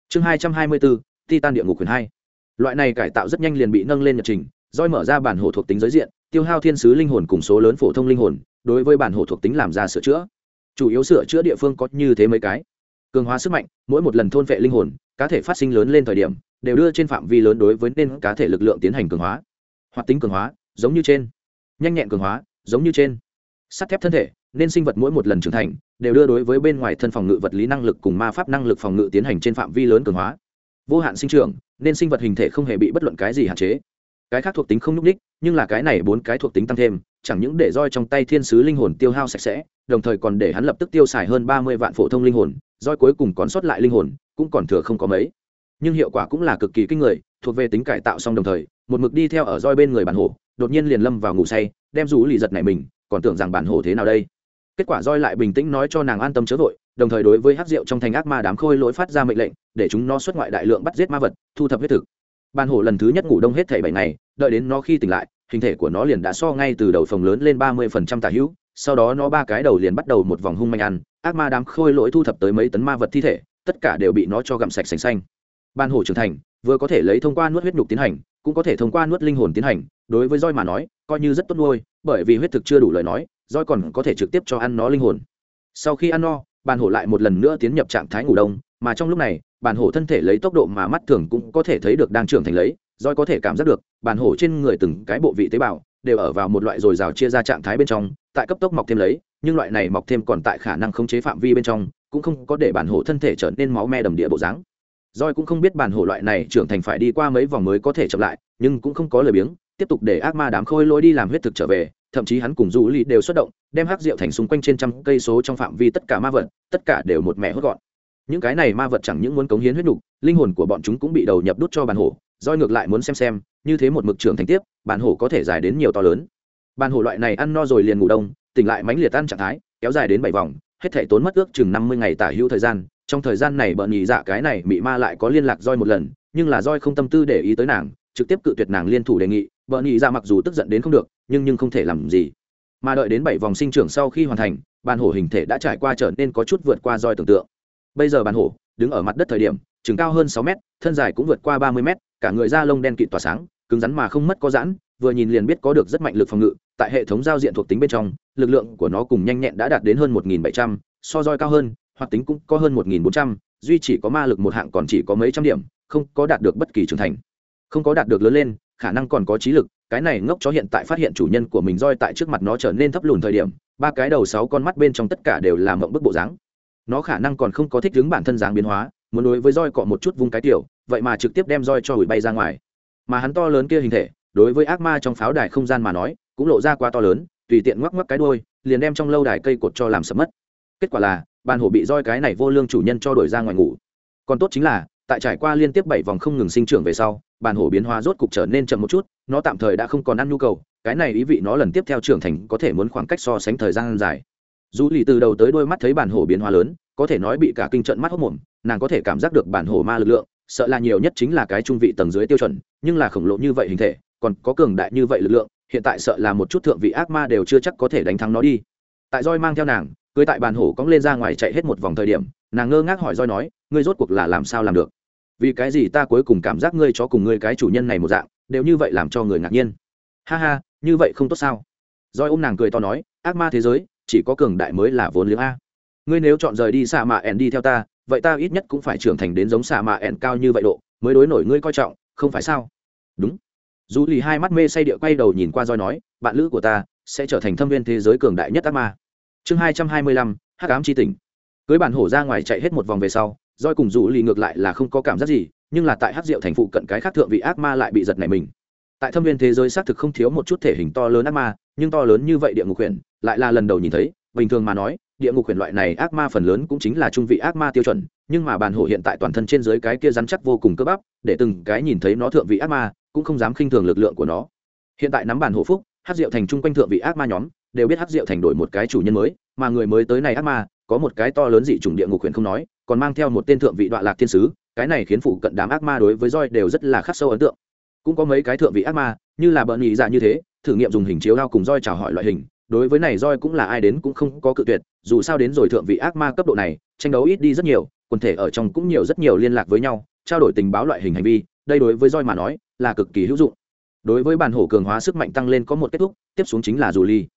Chương hai trăm hai mươi bốn, titan địa ngục quyền hai. Loại này cải tạo rất nhanh liền bị nâng lên nhật trình, roi mở ra bản hổ thuộc tính giới diện, tiêu hao thiên sứ linh hồn cùng số lớn phổ thông linh hồn, đối với bản hổ thuộc tính làm ra sửa chữa. Chủ yếu sửa chữa địa phương có như thế mấy cái. Cường hóa sức mạnh, mỗi một lần thôn vệ linh hồn cá thể phát sinh lớn lên thời điểm, đều đưa trên phạm vi lớn đối với nên cá thể lực lượng tiến hành cường hóa. Hoạt tính cường hóa, giống như trên. Nhanh nhẹn cường hóa, giống như trên. Sắt thép thân thể, nên sinh vật mỗi một lần trưởng thành, đều đưa đối với bên ngoài thân phòng ngự vật lý năng lực cùng ma pháp năng lực phòng ngự tiến hành trên phạm vi lớn cường hóa. Vô hạn sinh trưởng, nên sinh vật hình thể không hề bị bất luận cái gì hạn chế. Cái khác thuộc tính không nhúc ních, nhưng là cái này bốn cái thuộc tính tăng thêm, chẳng những để roi trong tay thiên sứ linh hồn tiêu hao sạch sẽ, đồng thời còn để hắn lập tức tiêu xài hơn ba mươi vạn phổ thông linh hồn roi cuối cùng còn sót lại linh hồn, cũng còn thừa không có mấy. Nhưng hiệu quả cũng là cực kỳ kinh người, thuộc về tính cải tạo xong đồng thời, một mực đi theo ở roi bên người bản hổ, đột nhiên liền lâm vào ngủ say, đem rủ lì giật này mình, còn tưởng rằng bản hổ thế nào đây. Kết quả roi lại bình tĩnh nói cho nàng an tâm chớ vội, đồng thời đối với hắc rượu trong thành ác ma đám khôi lỗi phát ra mệnh lệnh, để chúng nó xuất ngoại đại lượng bắt giết ma vật, thu thập huyết thực. Bản hổ lần thứ nhất ngủ đông hết thảy bảy ngày, đợi đến nó khi tỉnh lại, hình thể của nó liền đã so ngay từ đầu phòng lớn lên ba mươi phần trăm tả hữu sau đó nó ba cái đầu liền bắt đầu một vòng hung manh ăn, ác ma đám khôi lỗi thu thập tới mấy tấn ma vật thi thể, tất cả đều bị nó cho gặm sạch sành xanh. Ban hổ trưởng thành, vừa có thể lấy thông qua nuốt huyết nhục tiến hành, cũng có thể thông qua nuốt linh hồn tiến hành, đối với roi mà nói, coi như rất tốt nuôi, bởi vì huyết thực chưa đủ lời nói, roi còn có thể trực tiếp cho ăn nó linh hồn. Sau khi ăn no bàn hổ lại một lần nữa tiến nhập trạng thái ngủ đông, mà trong lúc này bàn hổ thân thể lấy tốc độ mà mắt thường cũng có thể thấy được đang trưởng thành lấy, roi có thể cảm giác được bàn hổ trên người từng cái bộ vị tế bào đều ở vào một loại dồi dào chia ra trạng thái bên trong tại cấp tốc mọc thêm lấy, nhưng loại này mọc thêm còn tại khả năng khống chế phạm vi bên trong, cũng không có để bản hổ thân thể trở nên máu me đầm địa bộ dáng. Roi cũng không biết bản hổ loại này trưởng thành phải đi qua mấy vòng mới có thể chậm lại, nhưng cũng không có lời biếng, tiếp tục để ác ma đám khôi lôi đi làm huyết thực trở về, thậm chí hắn cùng du ly đều xuất động, đem hắc rượu thành xung quanh trên trăm cây số trong phạm vi tất cả ma vật, tất cả đều một mẹ hốt gọn. Những cái này ma vật chẳng những muốn cống hiến huyết nục linh hồn của bọn chúng cũng bị đầu nhập đút cho bản hổ roi ngược lại muốn xem xem, như thế một mực trưởng thành tiếp, bản hổ có thể dài đến nhiều to lớn bản hổ loại này ăn no rồi liền ngủ đông, tỉnh lại mãnh liệt ăn trạng thái, kéo dài đến bảy vòng, hết thể tốn mất ước chừng năm mươi ngày tả hữu thời gian. Trong thời gian này bợn nhị dạ cái này mị ma lại có liên lạc roi một lần, nhưng là roi không tâm tư để ý tới nàng, trực tiếp cự tuyệt nàng liên thủ đề nghị. Bợn nhị dạ mặc dù tức giận đến không được, nhưng nhưng không thể làm gì. Mà đợi đến bảy vòng sinh trưởng sau khi hoàn thành, bàn hổ hình thể đã trải qua trở nên có chút vượt qua roi tưởng tượng. Bây giờ bàn hổ đứng ở mặt đất thời điểm, chừng cao hơn sáu mét, thân dài cũng vượt qua ba mươi mét, cả người da lông đen kịt tỏa sáng, cứng rắn mà không mất có giãn, vừa nhìn liền biết có được rất mạnh lực phòng ngự tại hệ thống giao diện thuộc tính bên trong, lực lượng của nó cùng nhanh nhẹn đã đạt đến hơn một nghìn bảy trăm, so roi cao hơn hoạt tính cũng có hơn một nghìn bốn trăm, duy chỉ có ma lực một hạng còn chỉ có mấy trăm điểm, không có đạt được bất kỳ trưởng thành. Không có đạt được lớn lên, khả năng còn có trí lực, cái này ngốc chó hiện tại phát hiện chủ nhân của mình roi tại trước mặt nó trở nên thấp lùn thời điểm, ba cái đầu sáu con mắt bên trong tất cả đều là mộng bức bộ dáng. Nó khả năng còn không có thích ứng bản thân dáng biến hóa, muốn đối với roi cọ một chút vung cái tiểu, vậy mà trực tiếp đem roi cho hủy bay ra ngoài. Mà hắn to lớn kia hình thể, đối với ác ma trong pháo đài không gian mà nói cũng lộ ra quá to lớn, tùy tiện ngoắc ngoắc cái đôi liền đem trong lâu đài cây cột cho làm sập mất. Kết quả là, bàn hổ bị roi cái này vô lương chủ nhân cho đổi ra ngoài ngủ. Còn tốt chính là, tại trải qua liên tiếp bảy vòng không ngừng sinh trưởng về sau, bàn hổ biến hóa rốt cục trở nên chậm một chút, nó tạm thời đã không còn ăn nhu cầu, cái này ý vị nó lần tiếp theo trưởng thành có thể muốn khoảng cách so sánh thời gian dài. Dù lì từ đầu tới đôi mắt thấy bản hổ biến hóa lớn, có thể nói bị cả kinh trận mắt hốc mồm, nàng có thể cảm giác được bản hổ ma lực lượng, sợ là nhiều nhất chính là cái trung vị tầng dưới tiêu chuẩn, nhưng là khổng lồ như vậy hình thể, còn có cường đại như vậy lực lượng hiện tại sợ là một chút thượng vị ác ma đều chưa chắc có thể đánh thắng nó đi. Tại roi mang theo nàng, cưới tại bàn hổ cóng lên ra ngoài chạy hết một vòng thời điểm, nàng ngơ ngác hỏi roi nói, ngươi rốt cuộc là làm sao làm được? Vì cái gì ta cuối cùng cảm giác ngươi cho cùng ngươi cái chủ nhân này một dạng, đều như vậy làm cho người ngạc nhiên? Ha ha, như vậy không tốt sao? Roi ôm nàng cười to nói, ác ma thế giới, chỉ có cường đại mới là vốn liếng a. Ngươi nếu chọn rời đi xạ mạ ẻn đi theo ta, vậy ta ít nhất cũng phải trưởng thành đến giống xạ mạ ẻn cao như vậy độ, mới đối nổi ngươi coi trọng, không phải sao? Đúng dù lì hai mắt mê say địa quay đầu nhìn qua roi nói, bạn lữ của ta sẽ trở thành thâm viên thế giới cường đại nhất ác ma. Chương hai trăm hai mươi lăm, hắc ám c h i tỉnh cưới bản hổ ra ngoài chạy hết một vòng về sau, roi cùng dù lì ngược lại là không có cảm giác gì, nhưng là tại hắc diệu thành phụ cận cái khác thượng vị ác ma lại bị giật này mình. Tại thâm viên thế giới xác thực không thiếu một chút thể hình to lớn ác ma, nhưng to lớn như vậy địa ngục huyền, lại là lần đầu nhìn thấy, bình thường mà nói, địa ngục huyền loại này ác ma phần lớn cũng chính là trung vị ác ma tiêu chuẩn, nhưng mà bàn hổ hiện tại toàn thân trên dưới cái kia rắn chắc vô cùng cơ bắp, để từng cái nhìn thấy nó thượng vị ác ma cũng không dám khinh thường lực lượng của nó. Hiện tại nắm bàn hổ phúc hát diệu thành chung quanh thượng vị ác ma nhóm, đều biết hát diệu thành đổi một cái chủ nhân mới, mà người mới tới này ác ma, có một cái to lớn dị chủng địa ngục huyền không nói, còn mang theo một tên thượng vị đoạn lạc thiên sứ, cái này khiến phụ cận đám ác ma đối với roi đều rất là khắc sâu ấn tượng. Cũng có mấy cái thượng vị ác ma, như là bợn nhị dạ như thế, thử nghiệm dùng hình chiếu đao cùng roi chào hỏi loại hình, đối với này roi cũng là ai đến cũng không có cự tuyệt, dù sao đến rồi thượng vị ác ma cấp độ này, tranh đấu ít đi rất nhiều, quần thể ở trong cũng nhiều rất nhiều liên lạc với nhau, trao đổi tình báo loại hình hành vi đây đối với roi mà nói là cực kỳ hữu dụng. Đối với bản hổ cường hóa sức mạnh tăng lên có một kết thúc, tiếp xuống chính là dù ly.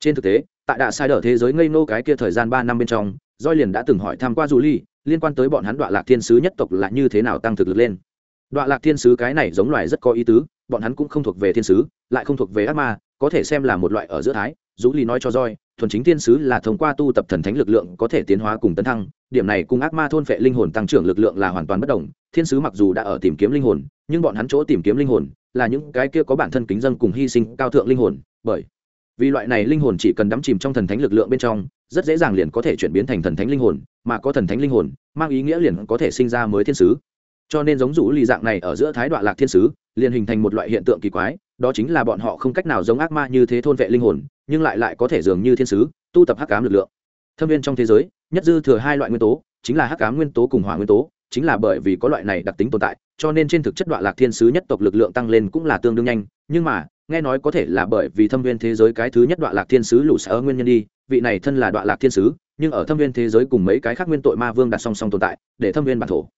Trên thực tế, tại đạ sai đỡ thế giới ngây nô cái kia thời gian ba năm bên trong, roi liền đã từng hỏi tham q u a dù ly, liên quan tới bọn hắn đoạn lạc thiên sứ nhất tộc là như thế nào tăng thực lực lên. Đoạn lạc thiên sứ cái này giống loài rất có ý tứ, bọn hắn cũng không thuộc về thiên sứ, lại không thuộc về ác ma, có thể xem là một loại ở giữa thái. Dũ ly nói cho roi thuần chính thiên sứ là thông qua tu tập thần thánh lực lượng có thể tiến hóa cùng tấn thăng, điểm này cùng ác ma thôn phệ linh hồn tăng trưởng lực lượng là hoàn toàn bất đồng. Thiên sứ mặc dù đã ở tìm kiếm linh hồn, nhưng bọn hắn chỗ tìm kiếm linh hồn là những cái kia có bản thân kính dân cùng hy sinh cao thượng linh hồn, bởi vì loại này linh hồn chỉ cần đắm chìm trong thần thánh lực lượng bên trong, rất dễ dàng liền có thể chuyển biến thành thần thánh linh hồn, mà có thần thánh linh hồn, mang ý nghĩa liền có thể sinh ra mới thiên sứ. Cho nên giống rủ lì dạng này ở giữa thái đoạn lạc thiên sứ, liền hình thành một loại hiện tượng kỳ quái đó chính là bọn họ không cách nào giống ác ma như thế thôn vệ linh hồn, nhưng lại lại có thể dường như thiên sứ, tu tập hắc cám lực lượng. Thâm viên trong thế giới, nhất dư thừa hai loại nguyên tố, chính là hắc cám nguyên tố cùng hỏa nguyên tố, chính là bởi vì có loại này đặc tính tồn tại, cho nên trên thực chất đoạn lạc thiên sứ nhất tộc lực lượng tăng lên cũng là tương đương nhanh, nhưng mà, nghe nói có thể là bởi vì thâm viên thế giới cái thứ nhất đoạn lạc thiên sứ lũ sở nguyên nhân đi, vị này thân là đoạn lạc thiên sứ, nhưng ở thâm viên thế giới cùng mấy cái khác nguyên tội ma vương đặt song song tồn tại, để thâm viên bản thổ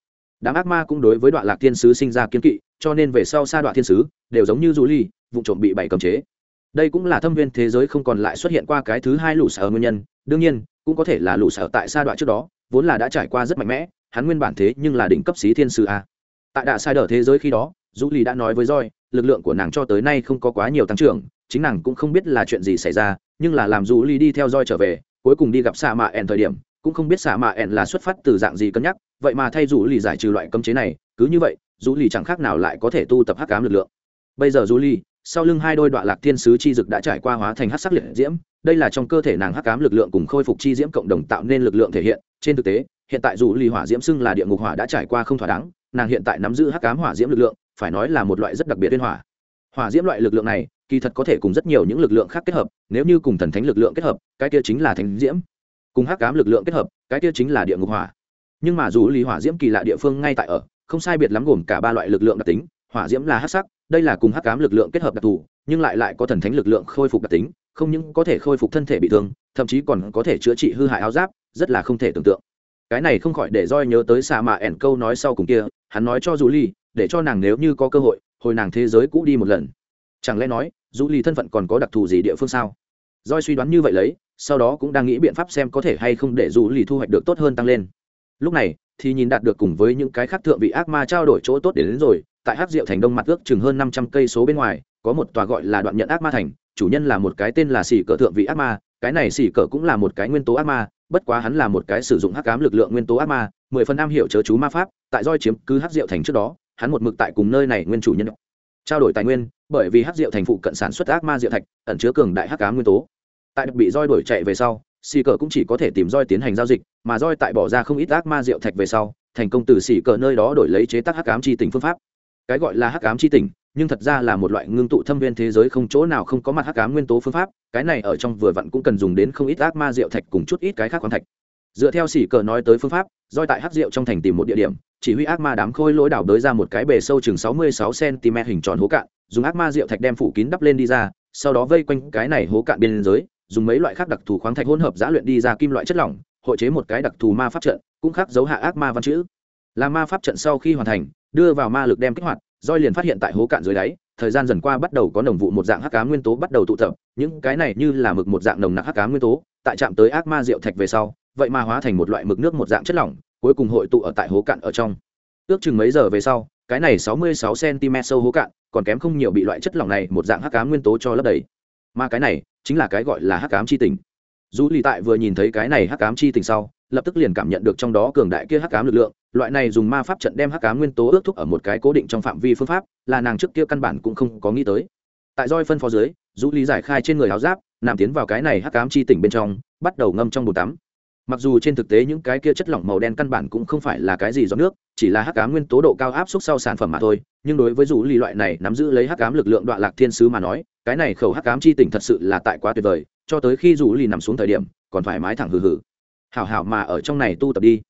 đám ác ma cũng đối với đoạn lạc thiên sứ sinh ra kiên kỵ, cho nên về sau sa đoạn thiên sứ đều giống như du ly, vụ trộm bị bảy cầm chế. Đây cũng là thâm viên thế giới không còn lại xuất hiện qua cái thứ hai lũ sở nguyên nhân. Đương nhiên, cũng có thể là lũ sở tại sa đoạn trước đó, vốn là đã trải qua rất mạnh mẽ, hắn nguyên bản thế nhưng là đỉnh cấp sĩ thiên sứ a. Tại đạ sai đờ thế giới khi đó du ly đã nói với roi lực lượng của nàng cho tới nay không có quá nhiều tăng trưởng, chính nàng cũng không biết là chuyện gì xảy ra, nhưng là làm du ly đi theo roi trở về, cuối cùng đi gặp sa mạ ẻn thời điểm cũng không biết xạ mạ ẹn là xuất phát từ dạng gì cân nhắc, vậy mà thay dù lì giải trừ loại cấm chế này, cứ như vậy dù lì chẳng khác nào lại có thể tu tập hắc ám lực lượng. Bây giờ dù lì, sau lưng hai đôi đoạn lạc thiên sứ chi dực đã trải qua hóa thành hắc sắc liệt diễm, đây là trong cơ thể nàng hắc ám lực lượng cùng khôi phục chi diễm cộng đồng tạo nên lực lượng thể hiện. Trên thực tế, hiện tại dù lì hỏa diễm xưng là địa ngục hỏa đã trải qua không thỏa đáng, nàng hiện tại nắm giữ hắc ám hỏa diễm lực lượng, phải nói là một loại rất đặc biệt liên hỏa. Hỏa diễm loại lực lượng này, kỳ thật có thể cùng rất nhiều những lực lượng khác kết hợp, nếu như cùng thần thánh lực lượng kết hợp, cái kia chính là thánh diễm cùng hắc cám lực lượng kết hợp, cái kia chính là địa ngục hỏa. Nhưng mà dù lý hỏa diễm kỳ lạ địa phương ngay tại ở, không sai biệt lắm gồm cả ba loại lực lượng đặc tính, hỏa diễm là hắc sắc, đây là cùng hắc cám lực lượng kết hợp đặc thù, nhưng lại lại có thần thánh lực lượng khôi phục đặc tính, không những có thể khôi phục thân thể bị thương, thậm chí còn có thể chữa trị hư hại áo giáp, rất là không thể tưởng tượng. Cái này không khỏi để roi nhớ tới xà mà ẻn câu nói sau cùng kia, hắn nói cho dù ly, để cho nàng nếu như có cơ hội, hồi nàng thế giới cũ đi một lần. Chẳng lẽ nói dù ly thân phận còn có đặc thù gì địa phương sao? Roi suy đoán như vậy lấy sau đó cũng đang nghĩ biện pháp xem có thể hay không để dù lì thu hoạch được tốt hơn tăng lên. Lúc này, thì nhìn đạt được cùng với những cái khác thượng vị ác ma trao đổi chỗ tốt để đến rồi, tại hắc diệu thành đông mặt ước chừng hơn năm trăm cây số bên ngoài, có một tòa gọi là đoạn nhận ác ma thành, chủ nhân là một cái tên là xỉ cờ thượng vị ác ma, cái này xỉ cờ cũng là một cái nguyên tố ác ma, bất quá hắn là một cái sử dụng hắc ám lực lượng nguyên tố ác ma, mười phần am hiểu chớ chú ma pháp, tại roi chiếm cứ hắc diệu thành trước đó, hắn một mực tại cùng nơi này nguyên chủ nhân trao đổi tài nguyên, bởi vì hắc diệu thành phụ cận sản xuất ác ma diệu thạch, ẩn chứa cường đại hắc ám nguyên tố tại được bị roi đuổi chạy về sau xì cờ cũng chỉ có thể tìm roi tiến hành giao dịch, mà roi tại bỏ ra không ít ác ma diệu thạch về sau, thành công từ xì cờ nơi đó đổi lấy chế tác hắc ám chi tình phương pháp. Cái gọi là hắc ám chi tình nhưng thật ra là một loại ngưng tụ thâm viên thế giới không chỗ nào không có mặt hắc ám nguyên tố phương pháp, cái này ở trong vừa vặn cũng cần dùng đến không ít ác ma diệu thạch cùng chút ít cái khác khoáng thạch. Dựa theo xỉ cờ nói tới phương pháp, roi tại hắc diệu trong thành tìm một địa điểm, chỉ huy ác ma đám khôi lỗi đảo đới ra một cái bề sâu chừng sáu mươi sáu cm hình tròn hố cạn, dùng ác ma diệu thạch đem phủ kín đắp lên đi ra, sau đó vây quanh cái này hố cạn biên giới dùng mấy loại khác đặc thù khoáng thạch hỗn hợp giã luyện đi ra kim loại chất lỏng, hội chế một cái đặc thù ma pháp trận, cũng khác dấu hạ ác ma văn chữ. Là ma pháp trận sau khi hoàn thành, đưa vào ma lực đem kích hoạt roi liền phát hiện tại hố cạn dưới đáy, thời gian dần qua bắt đầu có nồng vụ một dạng hắc ám nguyên tố bắt đầu tụ tập, những cái này như là mực một dạng nồng nặc hắc ám nguyên tố, tại chạm tới ác ma rượu thạch về sau, vậy mà hóa thành một loại mực nước một dạng chất lỏng, cuối cùng hội tụ ở tại hố cạn ở trong. Ước chừng mấy giờ về sau, cái này sáu mươi sáu cm sâu hố cạn, còn kém không nhiều bị loại chất lỏng này một dạng hắc ám nguyên tố cho lấp đầy. Mà cái này chính là cái gọi là hắc ám chi tình. Dù lì tại vừa nhìn thấy cái này hắc ám chi tình sau, lập tức liền cảm nhận được trong đó cường đại kia hắc ám lực lượng, loại này dùng ma pháp trận đem hắc ám nguyên tố ước thúc ở một cái cố định trong phạm vi phương pháp, là nàng trước kia căn bản cũng không có nghĩ tới. Tại roi phân phó dưới, dù lý giải khai trên người áo giáp, nằm tiến vào cái này hắc ám chi tỉnh bên trong, bắt đầu ngâm trong bồn tắm mặc dù trên thực tế những cái kia chất lỏng màu đen căn bản cũng không phải là cái gì do nước, chỉ là hắc ám nguyên tố độ cao áp suất sau sản phẩm mà thôi, nhưng đối với dù lì loại này nắm giữ lấy hắc ám lực lượng đoạn lạc thiên sứ mà nói, cái này khẩu hắc ám chi tỉnh thật sự là tại quá tuyệt vời, cho tới khi dù lì nằm xuống thời điểm, còn thoải mái thẳng hừ hừ. Hảo hảo mà ở trong này tu tập đi.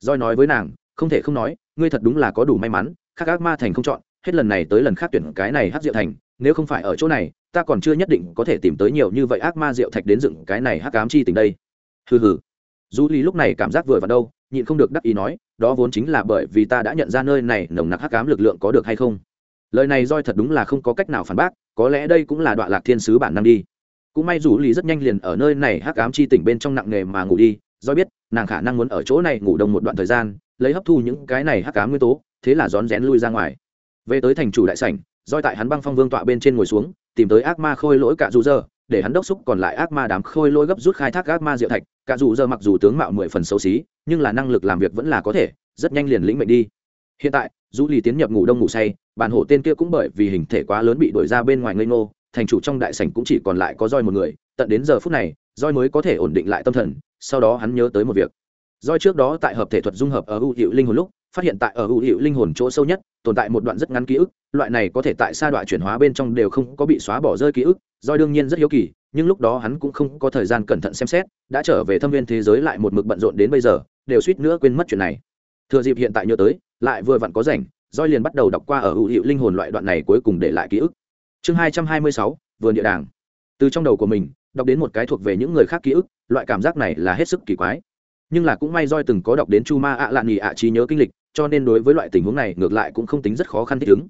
Roi nói với nàng, không thể không nói, ngươi thật đúng là có đủ may mắn khác ác ma thành không chọn, hết lần này tới lần khác tuyển cái này hắc diệu thành, nếu không phải ở chỗ này, ta còn chưa nhất định có thể tìm tới nhiều như vậy ác ma diệu thạch đến dựng cái này hắc ám chi tình đây. Hừ hừ du lý lúc này cảm giác vừa vào đâu, nhịn không được đắc ý nói, đó vốn chính là bởi vì ta đã nhận ra nơi này nồng nặc hắc ám lực lượng có được hay không. Lời này roi thật đúng là không có cách nào phản bác, có lẽ đây cũng là đoạn lạc thiên sứ bản năng đi. Cũng may dù lý rất nhanh liền ở nơi này hắc ám chi tỉnh bên trong nặng nghề mà ngủ đi do biết, nàng khả năng muốn ở chỗ này ngủ đông một đoạn thời gian, lấy hấp thu những cái này hắc ám nguyên tố, thế là rón rén lui ra ngoài. Về tới thành chủ đại sảnh doi tại hắn băng phong vương tọa bên trên ngồi xuống, tìm tới ác ma khôi lỗi cả dù giờ để hắn đốc xúc còn lại ác ma đám khôi lôi gấp rút khai thác ác ma diệu thạch. Cả dù giờ mặc dù tướng mạo mười phần xấu xí, nhưng là năng lực làm việc vẫn là có thể, rất nhanh liền lĩnh mệnh đi. Hiện tại dù lì tiến nhập ngủ đông ngủ say bản hộ tên kia cũng bởi vì hình thể quá lớn bị đuổi ra bên ngoài ngây ngô, thành chủ trong đại sảnh cũng chỉ còn lại có roi một người, tận đến giờ phút này roi mới có thể ổn định lại tâm thần, sau đó hắn nhớ tới một việc. Roi trước đó tại hợp thể thuật dung hợp ở ưu hiệu linh hồn lúc phát hiện tại ở hữu hiệu linh hồn chỗ sâu nhất, tồn tại một đoạn rất ngắn ký ức, loại này có thể tại sa đoạn chuyển hóa bên trong đều không có bị xóa bỏ rơi ký ức, do đương nhiên rất hiếu kỳ, nhưng lúc đó hắn cũng không có thời gian cẩn thận xem xét, đã trở về thâm viên thế giới lại một mực bận rộn đến bây giờ, đều suýt nữa quên mất chuyện này. Thừa dịp hiện tại nhớ tới, lại vừa vặn có rảnh roi liền bắt đầu đọc qua ở hữu hiệu linh hồn loại đoạn này cuối cùng để lại ký ức. Chương hai trăm hai mươi sáu, vườn địa đàng. Từ trong đầu của mình, đọc đến một cái thuộc về những người khác ký ức, loại cảm giác này là hết sức kỳ quái. Nhưng là cũng may roi từng có đọc đến chu ma ạ lạn nghỉ ạ trí nhớ kinh lịch cho nên đối với loại tình huống này ngược lại cũng không tính rất khó khăn thích ứng.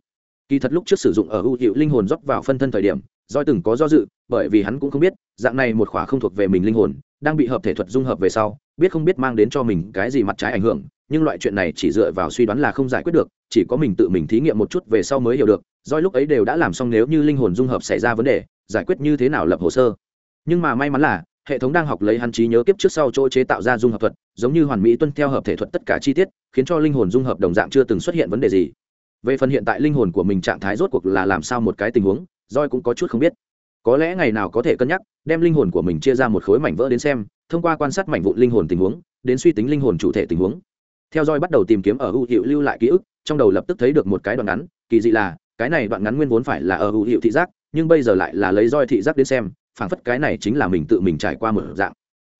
Kỳ thật lúc trước sử dụng ở hữu hiệu linh hồn dốc vào phân thân thời điểm doi từng có do dự, bởi vì hắn cũng không biết, dạng này một khỏa không thuộc về mình linh hồn, đang bị hợp thể thuật dung hợp về sau, biết không biết mang đến cho mình cái gì mặt trái ảnh hưởng, nhưng loại chuyện này chỉ dựa vào suy đoán là không giải quyết được, chỉ có mình tự mình thí nghiệm một chút về sau mới hiểu được doi lúc ấy đều đã làm xong nếu như linh hồn dung hợp xảy ra vấn đề, giải quyết như thế nào lập hồ sơ. Nhưng mà may mắn là hệ thống đang học lấy hắn trí nhớ kiếp trước sau chỗ chế tạo ra dung hợp thuật, giống như hoàn mỹ tuân theo hợp thể thuật tất cả chi tiết, khiến cho linh hồn dung hợp đồng dạng chưa từng xuất hiện vấn đề gì. Về phần hiện tại linh hồn của mình trạng thái rốt cuộc là làm sao một cái tình huống roi cũng có chút không biết. Có lẽ ngày nào có thể cân nhắc, đem linh hồn của mình chia ra một khối mảnh vỡ đến xem, thông qua quan sát mảnh vụn linh hồn tình huống, đến suy tính linh hồn chủ thể tình huống. Theo dõi bắt đầu tìm kiếm ở hữu hiệu lưu lại ký ức, trong đầu lập tức thấy được một cái đoạn ngắn, kỳ dị là, cái này đoạn ngắn nguyên vốn phải là ở hữu hiệu thị giác, nhưng bây giờ lại là lấy roi thị giác đến xem phảng phất cái này chính là mình tự mình trải qua một dạng.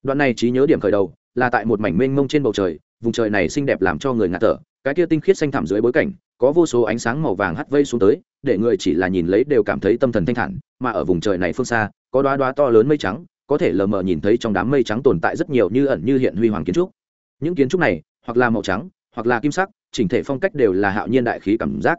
Đoạn này trí nhớ điểm khởi đầu là tại một mảnh mênh mông trên bầu trời, vùng trời này xinh đẹp làm cho người ngạt thở, cái kia tinh khiết xanh thẳm dưới bối cảnh, có vô số ánh sáng màu vàng hắt vây xuống tới, để người chỉ là nhìn lấy đều cảm thấy tâm thần thanh thản, mà ở vùng trời này phương xa, có đoá đoá to lớn mây trắng, có thể lờ mờ nhìn thấy trong đám mây trắng tồn tại rất nhiều như ẩn như hiện huy hoàng kiến trúc. Những kiến trúc này, hoặc là màu trắng, hoặc là kim sắc, chỉnh thể phong cách đều là hạo nhiên đại khí cảm giác.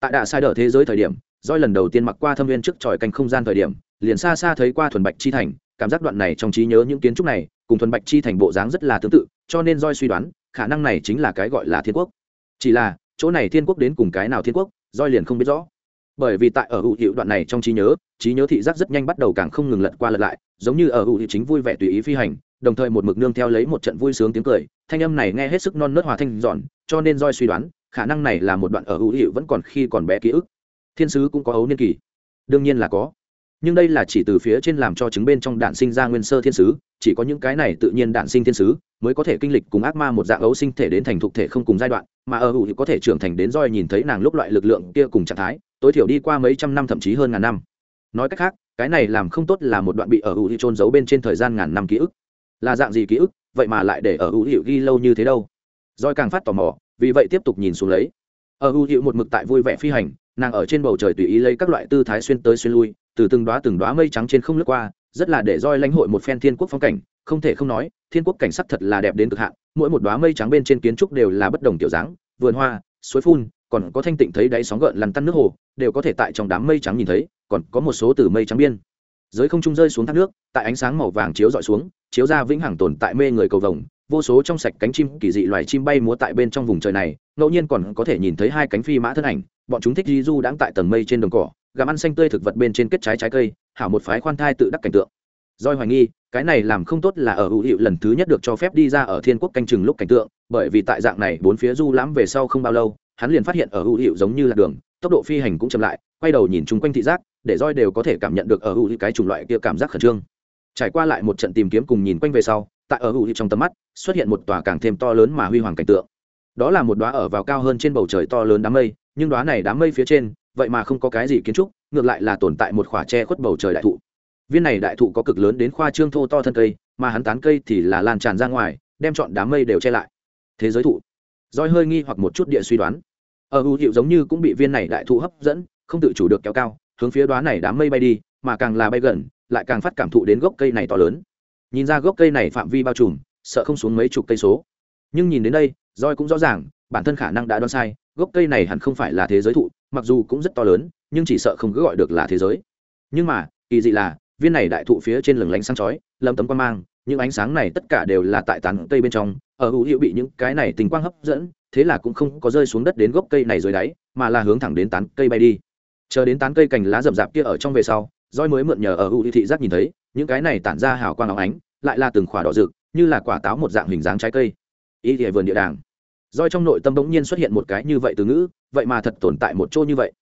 Tại đạ sai đỡ thế giới thời điểm doi lần đầu tiên mặc qua thâm viên trước tròi canh không gian thời điểm, liền xa xa thấy qua thuần bạch chi thành, cảm giác đoạn này trong trí nhớ những kiến trúc này, cùng thuần bạch chi thành bộ dáng rất là tương tự, cho nên doi suy đoán, khả năng này chính là cái gọi là thiên quốc. Chỉ là, chỗ này thiên quốc đến cùng cái nào thiên quốc doi liền không biết rõ. Bởi vì tại ở hữu hiệu đoạn này trong trí nhớ trí nhớ thị giác rất nhanh bắt đầu càng không ngừng lật qua lật lại, giống như ở hữu hiệu chính vui vẻ tùy ý phi hành, đồng thời một mực nương theo lấy một trận vui sướng tiếng cười, thanh âm này nghe hết sức non nớt hòa thanh dọn, cho nên doi suy đoán, khả năng này là một đoạn ở hữu hiệu vẫn còn khi còn bé ký ức thiên sứ cũng có ấu niên kỳ. Đương nhiên là có. Nhưng đây là chỉ từ phía trên làm cho chứng bên trong đạn sinh ra nguyên sơ thiên sứ, chỉ có những cái này tự nhiên đạn sinh thiên sứ mới có thể kinh lịch cùng ác ma một dạng ấu sinh thể đến thành thục thể không cùng giai đoạn, mà ở hữu có thể trưởng thành đến roi nhìn thấy nàng lúc loại lực lượng kia cùng trạng thái, tối thiểu đi qua mấy trăm năm thậm chí hơn ngàn năm. Nói cách khác, cái này làm không tốt là một đoạn bị ở hữu trôn giấu bên trên thời gian ngàn năm ký ức. Là dạng gì ký ức? Vậy mà lại để ở hữu hiệu ghi lâu như thế đâu. Roi càng phát tò mò, vì vậy tiếp tục nhìn xuống lấy. Ở hữu hiệu một mực tại vui vẻ phi hành nàng ở trên bầu trời tùy ý lấy các loại tư thái xuyên tới xuyên lui, từ từng đoá từng đoá mây trắng trên không lướt qua, rất là để roi lãnh hội một phen thiên quốc phong cảnh, không thể không nói, thiên quốc cảnh sắc thật là đẹp đến cực hạn, mỗi một đoá mây trắng bên trên kiến trúc đều là bất đồng kiểu dáng, vườn hoa, suối phun, còn có thanh tịnh thấy đáy sóng gợn lăn tăn nước hồ, đều có thể tại trong đám mây trắng nhìn thấy, còn có một số từ mây trắng biên. Dưới không trung rơi xuống thác nước, tại ánh sáng màu vàng chiếu dọi xuống, chiếu ra vĩnh hằng tồn tại mê người cầu vồng vô số trong sạch cánh chim, kỳ dị loài chim bay múa tại bên trong vùng trời này, ngẫu nhiên còn có thể nhìn thấy hai cánh phi mã thân ảnh, bọn chúng thích di du đãng tại tầng mây trên đồng cỏ, gặm ăn xanh tươi thực vật bên trên kết trái trái cây, hảo một phái khoan thai tự đắc cảnh tượng. Doi hoài nghi, cái này làm không tốt là ở hữu hiệu lần thứ nhất được cho phép đi ra ở thiên quốc canh chừng lúc cảnh tượng, bởi vì tại dạng này, bốn phía du lãm về sau không bao lâu, hắn liền phát hiện ở hữu hiệu giống như là đường, tốc độ phi hành cũng chậm lại, quay đầu nhìn chung quanh thị giác, để roi đều có thể cảm nhận được ở hữu cái chủng loại kia cảm giác khẩn trương. Trải qua lại một trận tìm kiếm cùng nhìn quanh về sau tại ở hữu trong tầm mắt, xuất hiện một tòa càng thêm to lớn mà huy hoàng cảnh tượng. Đó là một đóa ở vào cao hơn trên bầu trời to lớn đám mây, nhưng đóa này đám mây phía trên, vậy mà không có cái gì kiến trúc, ngược lại là tồn tại một khỏa tre khuất bầu trời đại thụ. Viên này đại thụ có cực lớn đến khoa trương thô to thân cây, mà hắn tán cây thì là lan tràn ra ngoài, đem chọn đám mây đều che lại. Thế giới thụ. Roi hơi nghi hoặc một chút địa suy đoán. Ở hữu hiệu giống như cũng bị viên này đại thụ hấp dẫn, không tự chủ được kéo cao, hướng phía đoá này đám mây bay đi, mà càng là bay gần, lại càng phát cảm thụ đến gốc cây này to lớn nhìn ra gốc cây này phạm vi bao trùm, sợ không xuống mấy chục cây số. Nhưng nhìn đến đây, roi cũng rõ ràng, bản thân khả năng đã đoán sai, gốc cây này hẳn không phải là thế giới thụ, mặc dù cũng rất to lớn, nhưng chỉ sợ không cứ gọi được là thế giới. Nhưng mà, kỳ dị là, viên này đại thụ phía trên lừng lánh sáng chói lâm tấm quan mang, những ánh sáng này tất cả đều là tại tán cây bên trong, ở hữu hiệu bị những cái này tình quang hấp dẫn, thế là cũng không có rơi xuống đất đến gốc cây này dưới đáy, mà là hướng thẳng đến tán cây bay đi. Chờ đến tán cây cành lá rậm rạp kia ở trong về sau, roi mới mượn nhờ ở hữu thị giác nhìn thấy những cái này tản ra hào quang óng ánh, lại là từng khỏa đỏ rực, như là quả táo một dạng hình dáng trái cây. Ý địa vườn địa đàng. Doi trong nội tâm bỗng nhiên xuất hiện một cái như vậy từ ngữ, vậy mà thật tồn tại một chỗ như vậy.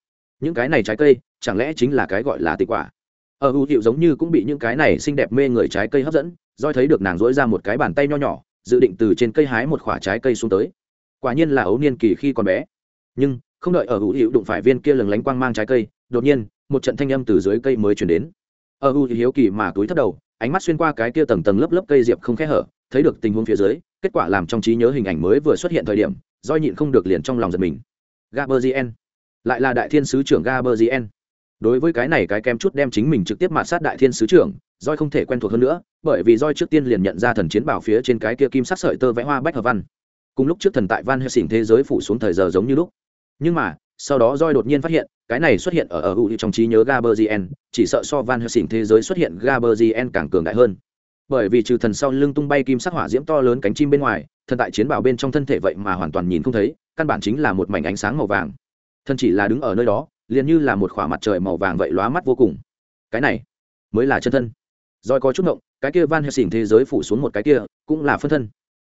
Những cái này trái cây, chẳng lẽ chính là cái gọi là tịch quả? Ở hữu hiệu giống như cũng bị những cái này xinh đẹp mê người trái cây hấp dẫn doi thấy được nàng dỗi ra một cái bàn tay nho nhỏ, dự định từ trên cây hái một khoả trái cây xuống tới. Quả nhiên là ấu niên kỳ khi còn bé. Nhưng, không đợi ở hữu hiệu đụng phải viên kia lừng lánh quang mang trái cây, đột nhiên, một trận thanh âm từ dưới cây mới chuyển đến. Ờ, ở thì hiếu kỳ mà túi thấp đầu, ánh mắt xuyên qua cái kia tầng tầng lớp lớp cây diệp không khẽ hở, thấy được tình huống phía dưới, kết quả làm trong trí nhớ hình ảnh mới vừa xuất hiện thời điểm do nhịn không được liền trong lòng giật mình. Gaberzien lại là đại thiên sứ trưởng gaberzien đối với cái này cái kem chút đem chính mình trực tiếp mạt sát đại thiên sứ trưởng, roi không thể quen thuộc hơn nữa, bởi vì roi trước tiên liền nhận ra thần chiến bảo phía trên cái kia kim sắc sợi tơ vẽ hoa bách hợp văn. Cùng lúc trước thần tại van helsing thế giới phủ xuống thời giờ giống như lúc. Nhưng mà sau đó roi đột nhiên phát hiện, cái này xuất hiện ở ở hữu trong trí nhớ gaberzien chỉ sợ so van helsing thế giới xuất hiện gaberzien càng cường đại hơn. Bởi vì trừ thần sau lưng tung bay kim sắc hỏa diễm to lớn cánh chim bên ngoài, thần tại chiến bảo bên trong thân thể vậy mà hoàn toàn nhìn không thấy, căn bản chính là một mảnh ánh sáng màu vàng. Thần chỉ là đứng ở nơi đó, liền như là một khỏa mặt trời màu vàng vậy lóa mắt vô cùng. Cái này mới là chân thân. Roi có chút ngộng, cái kia van helsing thế giới phủ xuống một cái kia, cũng là phân thân.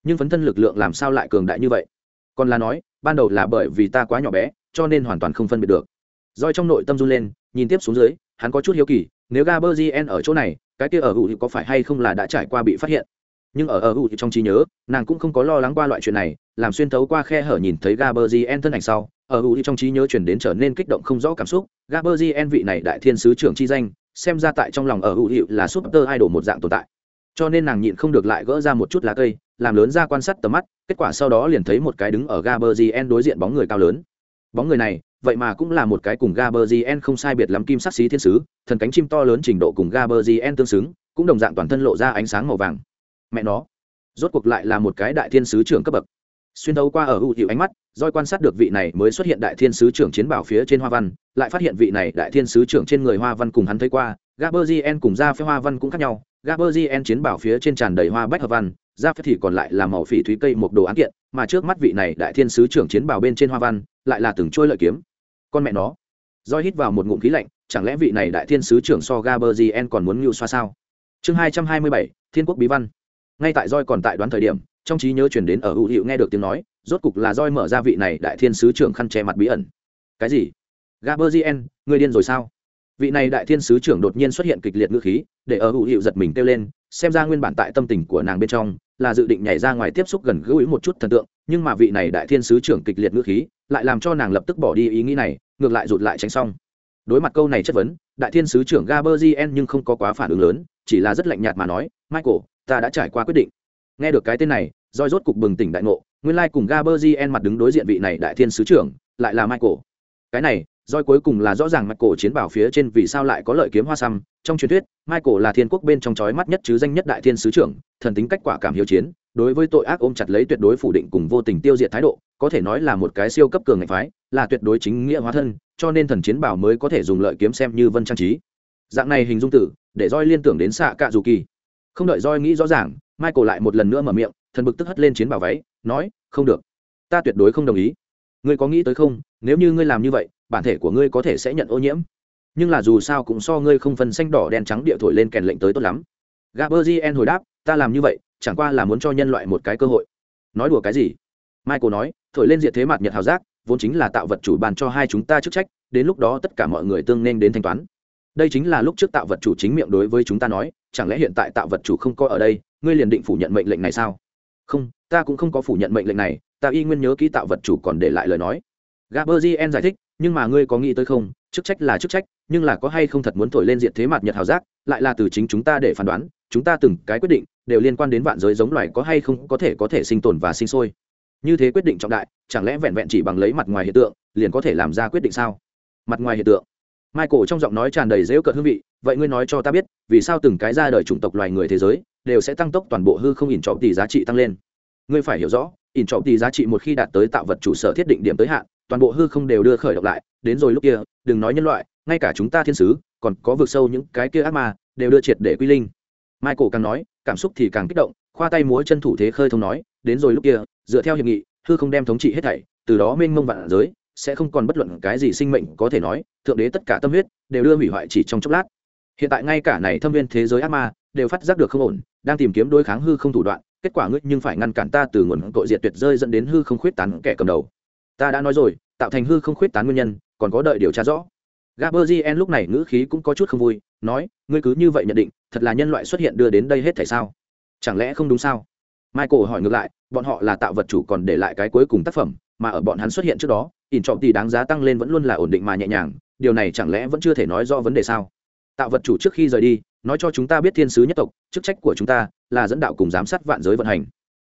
Nhưng phấn thân lực lượng làm sao lại cường đại như vậy? Còn là nói, ban đầu là bởi vì ta quá nhỏ bé cho nên hoàn toàn không phân biệt được. Roi trong nội tâm run lên, nhìn tiếp xuống dưới, hắn có chút hiếu kỳ, nếu gaberzien ở chỗ này, cái kia ở hữu có phải hay không là đã trải qua bị phát hiện? Nhưng ở ở hữu trong trí nhớ, nàng cũng không có lo lắng qua loại chuyện này, làm xuyên thấu qua khe hở nhìn thấy gaberzien thân ảnh sau, ở hữu trong trí nhớ chuyển đến trở nên kích động không rõ cảm xúc. Gaberzien vị này đại thiên sứ trưởng chi danh, xem ra tại trong lòng ở hữu hiệu là super idol một dạng tồn tại. Cho nên nàng nhịn không được lại gỡ ra một chút lá cây, làm lớn ra quan sát tầm mắt, kết quả sau đó liền thấy một cái đứng ở gaberzien đối diện bóng người cao lớn bóng người này, vậy mà cũng là một cái cùng gaberzien không sai biệt lắm kim sắc xí thiên sứ, thần cánh chim to lớn trình độ cùng gaberzien tương xứng, cũng đồng dạng toàn thân lộ ra ánh sáng màu vàng. Mẹ nó, rốt cuộc lại là một cái đại thiên sứ trưởng cấp bậc. Xuyên thấu qua ở hữu hiệu ánh mắt doi quan sát được vị này mới xuất hiện đại thiên sứ trưởng chiến bảo phía trên hoa văn, lại phát hiện vị này đại thiên sứ trưởng trên người hoa văn cùng hắn thấy qua gaberzien cùng ra phía hoa văn cũng khác nhau. Gaberzien chiến bảo phía trên tràn đầy hoa bách hợp văn ra phía thì còn lại là màu phỉ thúy cây một đồ án kiện, mà trước mắt vị này đại thiên sứ trưởng chiến bảo bên trên hoa văn lại là từng trôi lợi kiếm. Con mẹ nó, roi hít vào một ngụm khí lạnh, chẳng lẽ vị này đại thiên sứ trưởng so gaberzien còn muốn mưu xoa sao? Chương hai trăm hai mươi bảy, thiên quốc bí văn. Ngay tại roi còn tại đoán thời điểm, trong trí nhớ chuyển đến ở hữu hiệu nghe được tiếng nói, rốt cục là roi mở ra vị này đại thiên sứ trưởng khăn che mặt bí ẩn. Cái gì? Gaberzien người điên rồi sao? Vị này đại thiên sứ trưởng đột nhiên xuất hiện kịch liệt ngữ khí, để ở hữu hiệu giật mình kêu lên, xem ra nguyên bản tại tâm tình của nàng bên trong, là dự định nhảy ra ngoài tiếp xúc gần gũi một chút thần tượng, nhưng mà vị này đại thiên sứ trưởng kịch liệt ngữ khí lại làm cho nàng lập tức bỏ đi ý nghĩ này, ngược lại rụt lại tránh xong. Đối mặt câu này chất vấn, đại thiên sứ trưởng gaberzien nhưng không có quá phản ứng lớn, chỉ là rất lạnh nhạt mà nói, michael, ta đã trải qua quyết định. Nghe được cái tên này roi rốt cục bừng tỉnh đại ngộ, nguyên lai cùng gaberzien mặt đứng đối diện vị này đại thiên sứ trưởng, lại là michael. Cái này roi cuối cùng là rõ ràng michael chiến bảo phía trên vì sao lại có lợi kiếm hoa xăm. Trong truyền thuyết, michael là thiên quốc bên trong chói mắt nhất chứ danh nhất đại thiên sứ trưởng, thần tính cách quả cảm hiếu chiến đối với tội ác ôm chặt lấy tuyệt đối phủ định cùng vô tình tiêu diệt thái độ, có thể nói là một cái siêu cấp cường ngạch phái, là tuyệt đối chính nghĩa hóa thân, cho nên thần chiến bảo mới có thể dùng lợi kiếm xem như vân trang trí. Dạng này hình dung tử, để roi liên tưởng đến xạ cạ dù kỳ không đợi roi nghĩ rõ ràng, michael lại một lần nữa mở miệng, thần bực tức hất lên chiến bảo váy, nói, không được, ta tuyệt đối không đồng ý. Ngươi có nghĩ tới không? Nếu như ngươi làm như vậy, bản thể của ngươi có thể sẽ nhận ô nhiễm. Nhưng là dù sao cũng so ngươi không phân xanh đỏ đen trắng địa thổi lên kèn lệnh tới tốt lắm. Gaberzien hồi đáp, ta làm như vậy chẳng qua là muốn cho nhân loại một cái cơ hội. Nói đùa cái gì? Michael nói, thổi lên diệt thế mặt nhật hào giác, vốn chính là tạo vật chủ bàn cho hai chúng ta chức trách, đến lúc đó tất cả mọi người tương nên đến thanh toán. Đây chính là lúc trước tạo vật chủ chính miệng đối với chúng ta nói, chẳng lẽ hiện tại tạo vật chủ không có ở đây, ngươi liền định phủ nhận mệnh lệnh này sao? Không, ta cũng không có phủ nhận mệnh lệnh này, ta y nguyên nhớ ký tạo vật chủ còn để lại lời nói. Gaberzien giải thích, nhưng mà ngươi có nghĩ tới không? Chức trách là chức trách, nhưng là có hay không thật muốn thổi lên diện thế mặt nhật hào giác, lại là từ chính chúng ta để phán đoán chúng ta từng cái quyết định đều liên quan đến vạn giới giống loài có hay không có thể có thể sinh tồn và sinh sôi. Như thế quyết định trọng đại, chẳng lẽ vẹn vẹn chỉ bằng lấy mặt ngoài hiện tượng liền có thể làm ra quyết định sao? Mặt ngoài hiện tượng. Michael trong giọng nói tràn đầy dễu cợt hương vị, vậy ngươi nói cho ta biết, vì sao từng cái ra đời chủng tộc loài người thế giới đều sẽ tăng tốc toàn bộ hư không ỉn trọng tỷ giá trị tăng lên? Ngươi phải hiểu rõ, ỉn trọng tỷ giá trị một khi đạt tới tạo vật chủ sở thiết định điểm tới hạn, toàn bộ hư không đều đưa khởi động lại, đến rồi lúc kia, đừng nói nhân loại, ngay cả chúng ta thiên sứ, còn có vượt sâu những cái kia ác ma, đều đưa triệt để quy linh michael càng nói, cảm xúc thì càng kích động, khoa tay múa chân thủ thế khơi thông nói, đến rồi lúc kia, dựa theo hiệp nghị, hư không đem thống trị hết thảy, từ đó mênh mông vạn giới, sẽ không còn bất luận cái gì sinh mệnh có thể nói, thượng đế tất cả tâm huyết, đều đưa hủy hoại chỉ trong chốc lát. Hiện tại ngay cả này thâm viên thế giới ác ma, đều phát giác được không ổn, đang tìm kiếm đối kháng hư không thủ đoạn, kết quả ngươi nhưng phải ngăn cản ta từ nguồn tội diệt tuyệt rơi dẫn đến hư không khuyết tán kẻ cầm đầu. Ta đã nói rồi, tạo thành hư không khuyết tán nguyên nhân, còn có đợi điều tra rõ. Gaberzien lúc này ngữ khí cũng có chút không vui nói, ngươi cứ như vậy nhận định, thật là nhân loại xuất hiện đưa đến đây hết thảy sao? Chẳng lẽ không đúng sao? Michael hỏi ngược lại, bọn họ là tạo vật chủ còn để lại cái cuối cùng tác phẩm, mà ở bọn hắn xuất hiện trước đó, ỉn trọng thì đáng giá tăng lên vẫn luôn là ổn định mà nhẹ nhàng, điều này chẳng lẽ vẫn chưa thể nói rõ vấn đề sao? Tạo vật chủ trước khi rời đi, nói cho chúng ta biết thiên sứ nhất tộc, chức trách của chúng ta là dẫn đạo cùng giám sát vạn giới vận hành.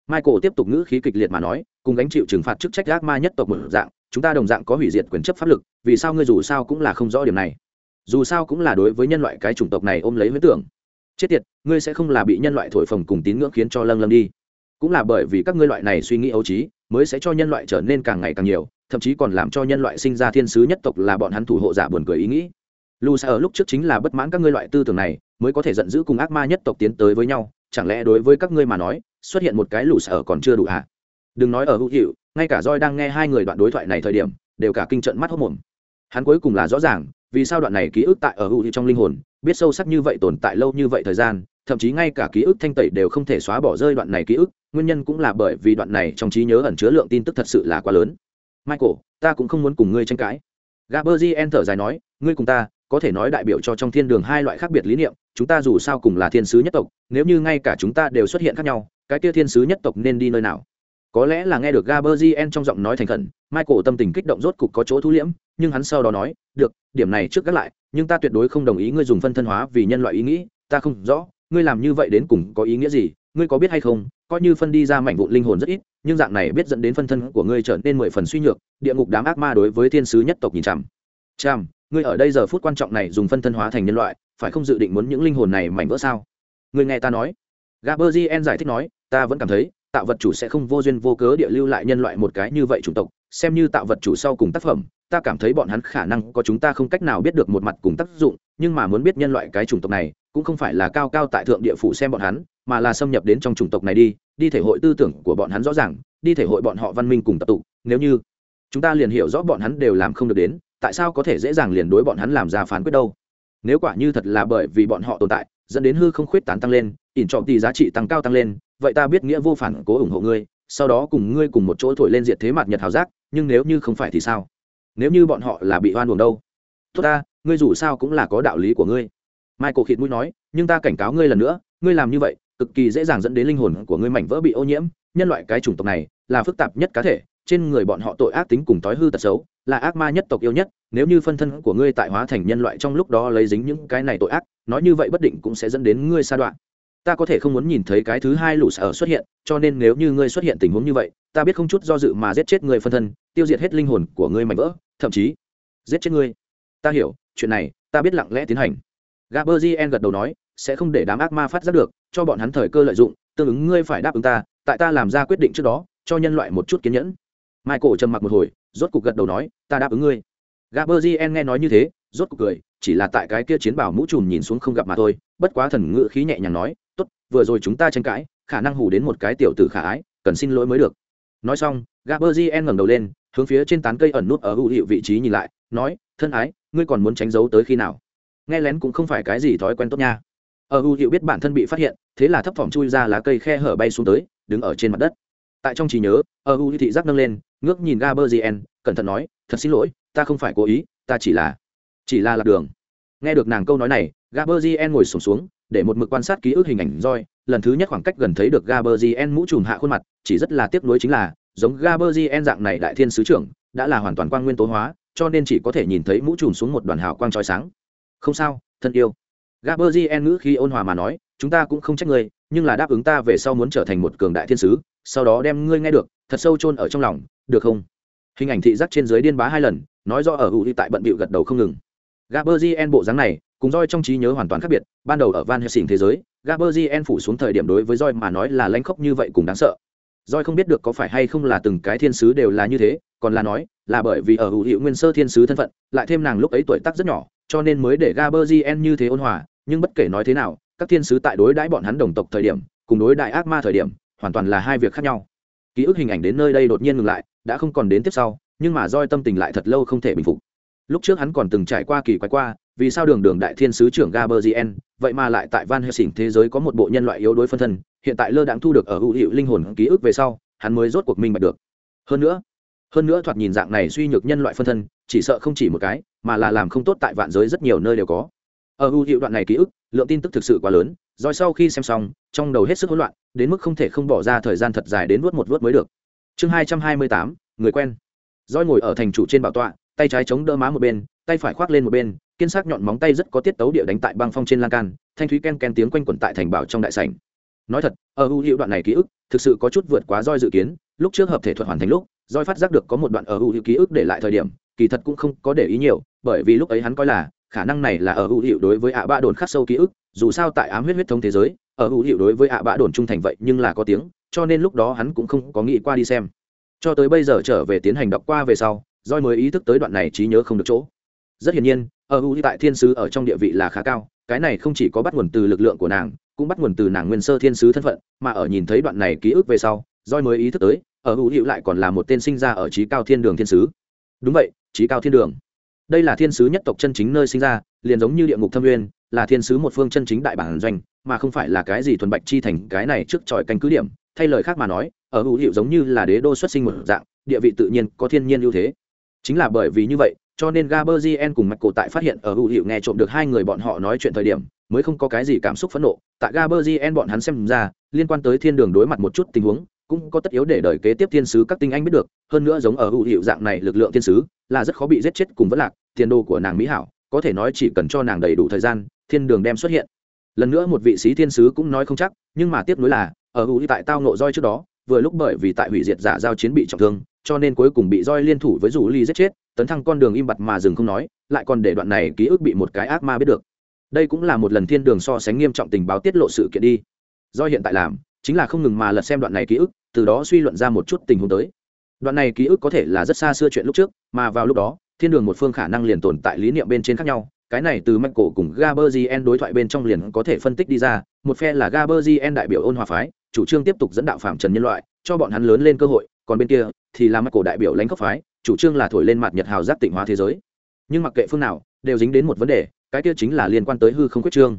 Michael tiếp tục ngữ khí kịch liệt mà nói, cùng gánh chịu trừng phạt chức trách ác ma nhất tộc một dạng, chúng ta đồng dạng có hủy diệt quyền chấp pháp lực, vì sao ngươi dù sao cũng là không rõ điểm này? Dù sao cũng là đối với nhân loại cái chủng tộc này ôm lấy huyết tưởng. Chết tiệt, ngươi sẽ không là bị nhân loại thổi phồng cùng tín ngưỡng khiến cho lâng lâng đi. Cũng là bởi vì các ngươi loại này suy nghĩ ấu trí, mới sẽ cho nhân loại trở nên càng ngày càng nhiều, thậm chí còn làm cho nhân loại sinh ra thiên sứ nhất tộc là bọn hắn thủ hộ giả buồn cười ý nghĩ. Lu sa ở lúc trước chính là bất mãn các ngươi loại tư tưởng này, mới có thể giận dữ cùng ác ma nhất tộc tiến tới với nhau, chẳng lẽ đối với các ngươi mà nói, xuất hiện một cái lù sa ở còn chưa đủ hả? Đừng nói ở hữu hiệu, ngay cả roi đang nghe hai người đoạn đối thoại này thời điểm, đều cả kinh trận mắt hốc mồm. Hắn cuối cùng là rõ ràng vì sao đoạn này ký ức tại ở hữu trong linh hồn, biết sâu sắc như vậy tồn tại lâu như vậy thời gian, thậm chí ngay cả ký ức thanh tẩy đều không thể xóa bỏ rơi đoạn này ký ức, nguyên nhân cũng là bởi vì đoạn này trong trí nhớ ẩn chứa lượng tin tức thật sự là quá lớn. Michael, ta cũng không muốn cùng ngươi tranh cãi. Gaberzien thở dài nói, ngươi cùng ta, có thể nói đại biểu cho trong thiên đường hai loại khác biệt lý niệm, chúng ta dù sao cùng là thiên sứ nhất tộc, nếu như ngay cả chúng ta đều xuất hiện khác nhau, cái kia thiên sứ nhất tộc nên đi nơi nào? Có lẽ là nghe được gaberzien trong giọng nói thành khẩn, michael tâm tình kích động rốt cục có chỗ thu liễm nhưng hắn sau đó nói, được, điểm này trước gác lại, nhưng ta tuyệt đối không đồng ý ngươi dùng phân thân hóa vì nhân loại ý nghĩ, ta không rõ, ngươi làm như vậy đến cùng có ý nghĩa gì, ngươi có biết hay không, coi như phân đi ra mảnh vụn linh hồn rất ít, nhưng dạng này biết dẫn đến phân thân của ngươi trở nên mười phần suy nhược, địa ngục đám ác ma đối với thiên sứ nhất tộc nhìn chằm. Chằm, ngươi ở đây giờ phút quan trọng này dùng phân thân hóa thành nhân loại, phải không dự định muốn những linh hồn này mảnh vỡ sao? Ngươi nghe ta nói. Gaberzien giải thích nói, ta vẫn cảm thấy, tạo vật chủ sẽ không vô duyên vô cớ địa lưu lại nhân loại một cái như vậy chủng tộc, xem như tạo vật chủ sau cùng tác phẩm ta cảm thấy bọn hắn khả năng có chúng ta không cách nào biết được một mặt cùng tác dụng, nhưng mà muốn biết nhân loại cái chủng tộc này, cũng không phải là cao cao tại thượng địa phủ xem bọn hắn, mà là xâm nhập đến trong chủng tộc này đi đi thể hội tư tưởng của bọn hắn rõ ràng, đi thể hội bọn họ văn minh cùng tập tụ nếu như chúng ta liền hiểu rõ bọn hắn đều làm không được đến, tại sao có thể dễ dàng liền đối bọn hắn làm ra phán quyết đâu? Nếu quả như thật là bởi vì bọn họ tồn tại, dẫn đến hư không khuyết tán tăng lên, ỉn trọng tỷ giá trị tăng cao tăng lên, vậy ta biết nghĩa vô phản cố ủng hộ ngươi, sau đó cùng ngươi cùng một chỗ thổi lên diệt thế mặt nhật hào giác, nhưng nếu như không phải thì sao? Nếu như bọn họ là bị oan uổng đâu? Tốt ta, ngươi dù sao cũng là có đạo lý của ngươi. Michael khịt mũi nói, nhưng ta cảnh cáo ngươi lần nữa, ngươi làm như vậy, cực kỳ dễ dàng dẫn đến linh hồn của ngươi mảnh vỡ bị ô nhiễm. Nhân loại cái chủng tộc này, là phức tạp nhất cá thể, trên người bọn họ tội ác tính cùng tối hư tật xấu, là ác ma nhất tộc yêu nhất. Nếu như phân thân của ngươi tại hóa thành nhân loại trong lúc đó lấy dính những cái này tội ác, nói như vậy bất định cũng sẽ dẫn đến ngươi sa đoạn ta có thể không muốn nhìn thấy cái thứ hai lũ sở xuất hiện, cho nên nếu như ngươi xuất hiện tình huống như vậy, ta biết không chút do dự mà giết chết người phân thân, tiêu diệt hết linh hồn của ngươi mảnh vỡ, thậm chí giết chết ngươi. Ta hiểu, chuyện này, ta biết lặng lẽ tiến hành. Gaberzien gật đầu nói, sẽ không để đám ác ma phát giác được, cho bọn hắn thời cơ lợi dụng, tương ứng ngươi phải đáp ứng ta, tại ta làm ra quyết định trước đó, cho nhân loại một chút kiên nhẫn. Michael trầm mặc một hồi, rốt cục gật đầu nói, ta đáp ứng ngươi. Gaberzien nghe nói như thế, rốt cục cười, chỉ là tại cái kia chiến bảo mũ trùm nhìn xuống không gặp mà thôi, bất quá thần ngự khí nhẹ nhàng nói vừa rồi chúng ta tranh cãi khả năng hù đến một cái tiểu tử khả ái cần xin lỗi mới được. Nói xong gaberzien ngẩng đầu lên hướng phía trên tán cây ẩn nút ở hữu hiệu vị trí nhìn lại nói thân ái ngươi còn muốn tránh giấu tới khi nào? Nghe lén cũng không phải cái gì thói quen tốt nha. Ở hữu hiệu biết bản thân bị phát hiện thế là thấp thỏm chui ra lá cây khe hở bay xuống tới đứng ở trên mặt đất. Tại trong trí nhớ ở hữu thị giác nâng lên ngước nhìn gaberzien cẩn thận nói thật xin lỗi ta không phải cố ý ta chỉ là chỉ là lạc đường. Nghe được nàng câu nói này gaberzien ngồi sổm xuống, xuống để một mực quan sát ký ức hình ảnh roi, lần thứ nhất khoảng cách gần thấy được gaberzien mũ trùm hạ khuôn mặt, chỉ rất là tiếc nuối chính là, giống gaberzien dạng này đại thiên sứ trưởng, đã là hoàn toàn quang nguyên tố hóa, cho nên chỉ có thể nhìn thấy mũ trùm xuống một đoàn hào quang trói sáng. Không sao, thân yêu. Gaberzien ngữ khi ôn hòa mà nói, chúng ta cũng không trách ngươi, nhưng là đáp ứng ta về sau muốn trở thành một cường đại thiên sứ, sau đó đem ngươi nghe được, thật sâu chôn ở trong lòng, được không? Hình ảnh thị giác trên dưới điên bá hai lần, nói do ở hữu đi tại bận bịu gật đầu không ngừng. Gaberzien bộ dáng này cùng roi trong trí nhớ hoàn toàn khác biệt, ban đầu ở van helsing thế giới gaberzien phủ xuống thời điểm đối với roi mà nói là lanh khóc như vậy cũng đáng sợ. Roi không biết được có phải hay không là từng cái thiên sứ đều là như thế, còn là nói là bởi vì ở hữu hiệu nguyên sơ thiên sứ thân phận, lại thêm nàng lúc ấy tuổi tác rất nhỏ, cho nên mới để gaberzien như thế ôn hòa, nhưng bất kể nói thế nào, các thiên sứ tại đối đãi bọn hắn đồng tộc thời điểm, cùng đối đại ác ma thời điểm, hoàn toàn là hai việc khác nhau. Ký ức hình ảnh đến nơi đây đột nhiên ngừng lại, đã không còn đến tiếp sau, nhưng mà roi tâm tình lại thật lâu không thể bình phục lúc trước hắn còn từng trải qua kỳ quái qua, vì sao đường đường đại thiên sứ trưởng gaberzien vậy mà lại tại van helsing thế giới có một bộ nhân loại yếu đuối phân thân, hiện tại lơ đãng thu được ở hữu hiệu linh hồn ký ức về sau, hắn mới rốt cuộc minh bạch được. Hơn nữa hơn nữa thoạt nhìn dạng này suy nhược nhân loại phân thân, chỉ sợ không chỉ một cái, mà là làm không tốt tại vạn giới rất nhiều nơi đều có. Ở hữu hiệu đoạn này ký ức, lượng tin tức thực sự quá lớn, rồi sau khi xem xong, trong đầu hết sức hỗn loạn, đến mức không thể không bỏ ra thời gian thật dài đến vuốt một vuốt mới được. Chương hai trăm hai mươi tám, người quen. Roi ngồi ở thành chủ trên bảo tọa tay trái chống đỡ má một bên, tay phải khoác lên một bên, kiên sắc nhọn móng tay rất có tiết tấu địa đánh tại băng phong trên lan can, thanh thúy ken ken tiếng quanh quẩn tại thành bảo trong đại sảnh. Nói thật, ở hữu hiệu đoạn này ký ức, thực sự có chút vượt quá roi dự kiến, lúc trước hợp thể thuật hoàn thành lúc, roi phát giác được có một đoạn ở hữu hiệu ký ức để lại thời điểm, kỳ thật cũng không có để ý nhiều, bởi vì lúc ấy hắn coi là, khả năng này là ở hữu hiệu đối với ạ bạ đồn khắc sâu ký ức, dù sao tại ám huyết huyết thống thế giới, ở hữu hiệu đối với ạ bạ đồn trung thành vậy nhưng là có tiếng, cho nên lúc đó hắn cũng không có nghĩ qua đi xem. Cho tới bây giờ trở về tiến hành đọc qua về sau roi mới ý thức tới đoạn này trí nhớ không được chỗ. Rất hiển nhiên, ở hữu tại thiên sứ ở trong địa vị là khá cao, cái này không chỉ có bắt nguồn từ lực lượng của nàng, cũng bắt nguồn từ nàng nguyên sơ thiên sứ thân phận, mà ở nhìn thấy đoạn này ký ức về sau, roi mới ý thức tới, ở hữu hữu lại còn là một tên sinh ra ở trí cao thiên đường thiên sứ. Đúng vậy, trí cao thiên đường. Đây là thiên sứ nhất tộc chân chính nơi sinh ra, liền giống như địa ngục thâm nguyên, là thiên sứ một phương chân chính đại bản doanh, mà không phải là cái gì thuần bạch chi thành cái này trước tròi canh cứ điểm. Thay lời khác mà nói, ở hữu hiệu giống như là đế đô xuất sinh một dạng, địa vị tự nhiên có thiên nhiên ưu thế chính là bởi vì như vậy, cho nên Gaberzien cùng mạch cổ tại phát hiện ở hữu hiệu nghe trộm được hai người bọn họ nói chuyện thời điểm, mới không có cái gì cảm xúc phẫn nộ. Tại Gaberzien bọn hắn xem ra, liên quan tới thiên đường đối mặt một chút tình huống, cũng có tất yếu để đời kế tiếp thiên sứ các tinh anh biết được, hơn nữa giống ở hữu hiệu dạng này lực lượng thiên sứ, là rất khó bị giết chết cùng vất lạc, tiền đồ của nàng mỹ hảo, có thể nói chỉ cần cho nàng đầy đủ thời gian, thiên đường đem xuất hiện. Lần nữa một vị sĩ thiên sứ cũng nói không chắc, nhưng mà tiếp nối là, ở hữu tại tao nộ roi trước đó, vừa lúc bởi vì tại hủy diệt giả giao chiến bị trọng thương cho nên cuối cùng bị roi liên thủ với rủ ly giết chết tấn thăng con đường im bặt mà dừng không nói lại còn để đoạn này ký ức bị một cái ác ma biết được. Đây cũng là một lần thiên đường so sánh nghiêm trọng tình báo tiết lộ sự kiện đi. Do hiện tại làm chính là không ngừng mà lật xem đoạn này ký ức từ đó suy luận ra một chút tình huống tới. Đoạn này ký ức có thể là rất xa xưa chuyện lúc trước mà vào lúc đó thiên đường một phương khả năng liền tồn tại lý niệm bên trên khác nhau cái này từ mạch cổ cùng Gaberzien đối thoại bên trong liền có thể phân tích đi ra, một phe là Gaberzien đại biểu ôn hòa phái, chủ trương tiếp tục dẫn đạo phạm trần nhân loại, cho bọn hắn lớn lên cơ hội, còn bên kia thì là mắt cổ đại biểu lãnh khốc phái, chủ trương là thổi lên mặt nhật hào giác tịnh hóa thế giới. Nhưng mặc kệ phương nào, đều dính đến một vấn đề, cái kia chính là liên quan tới hư không quyết trương.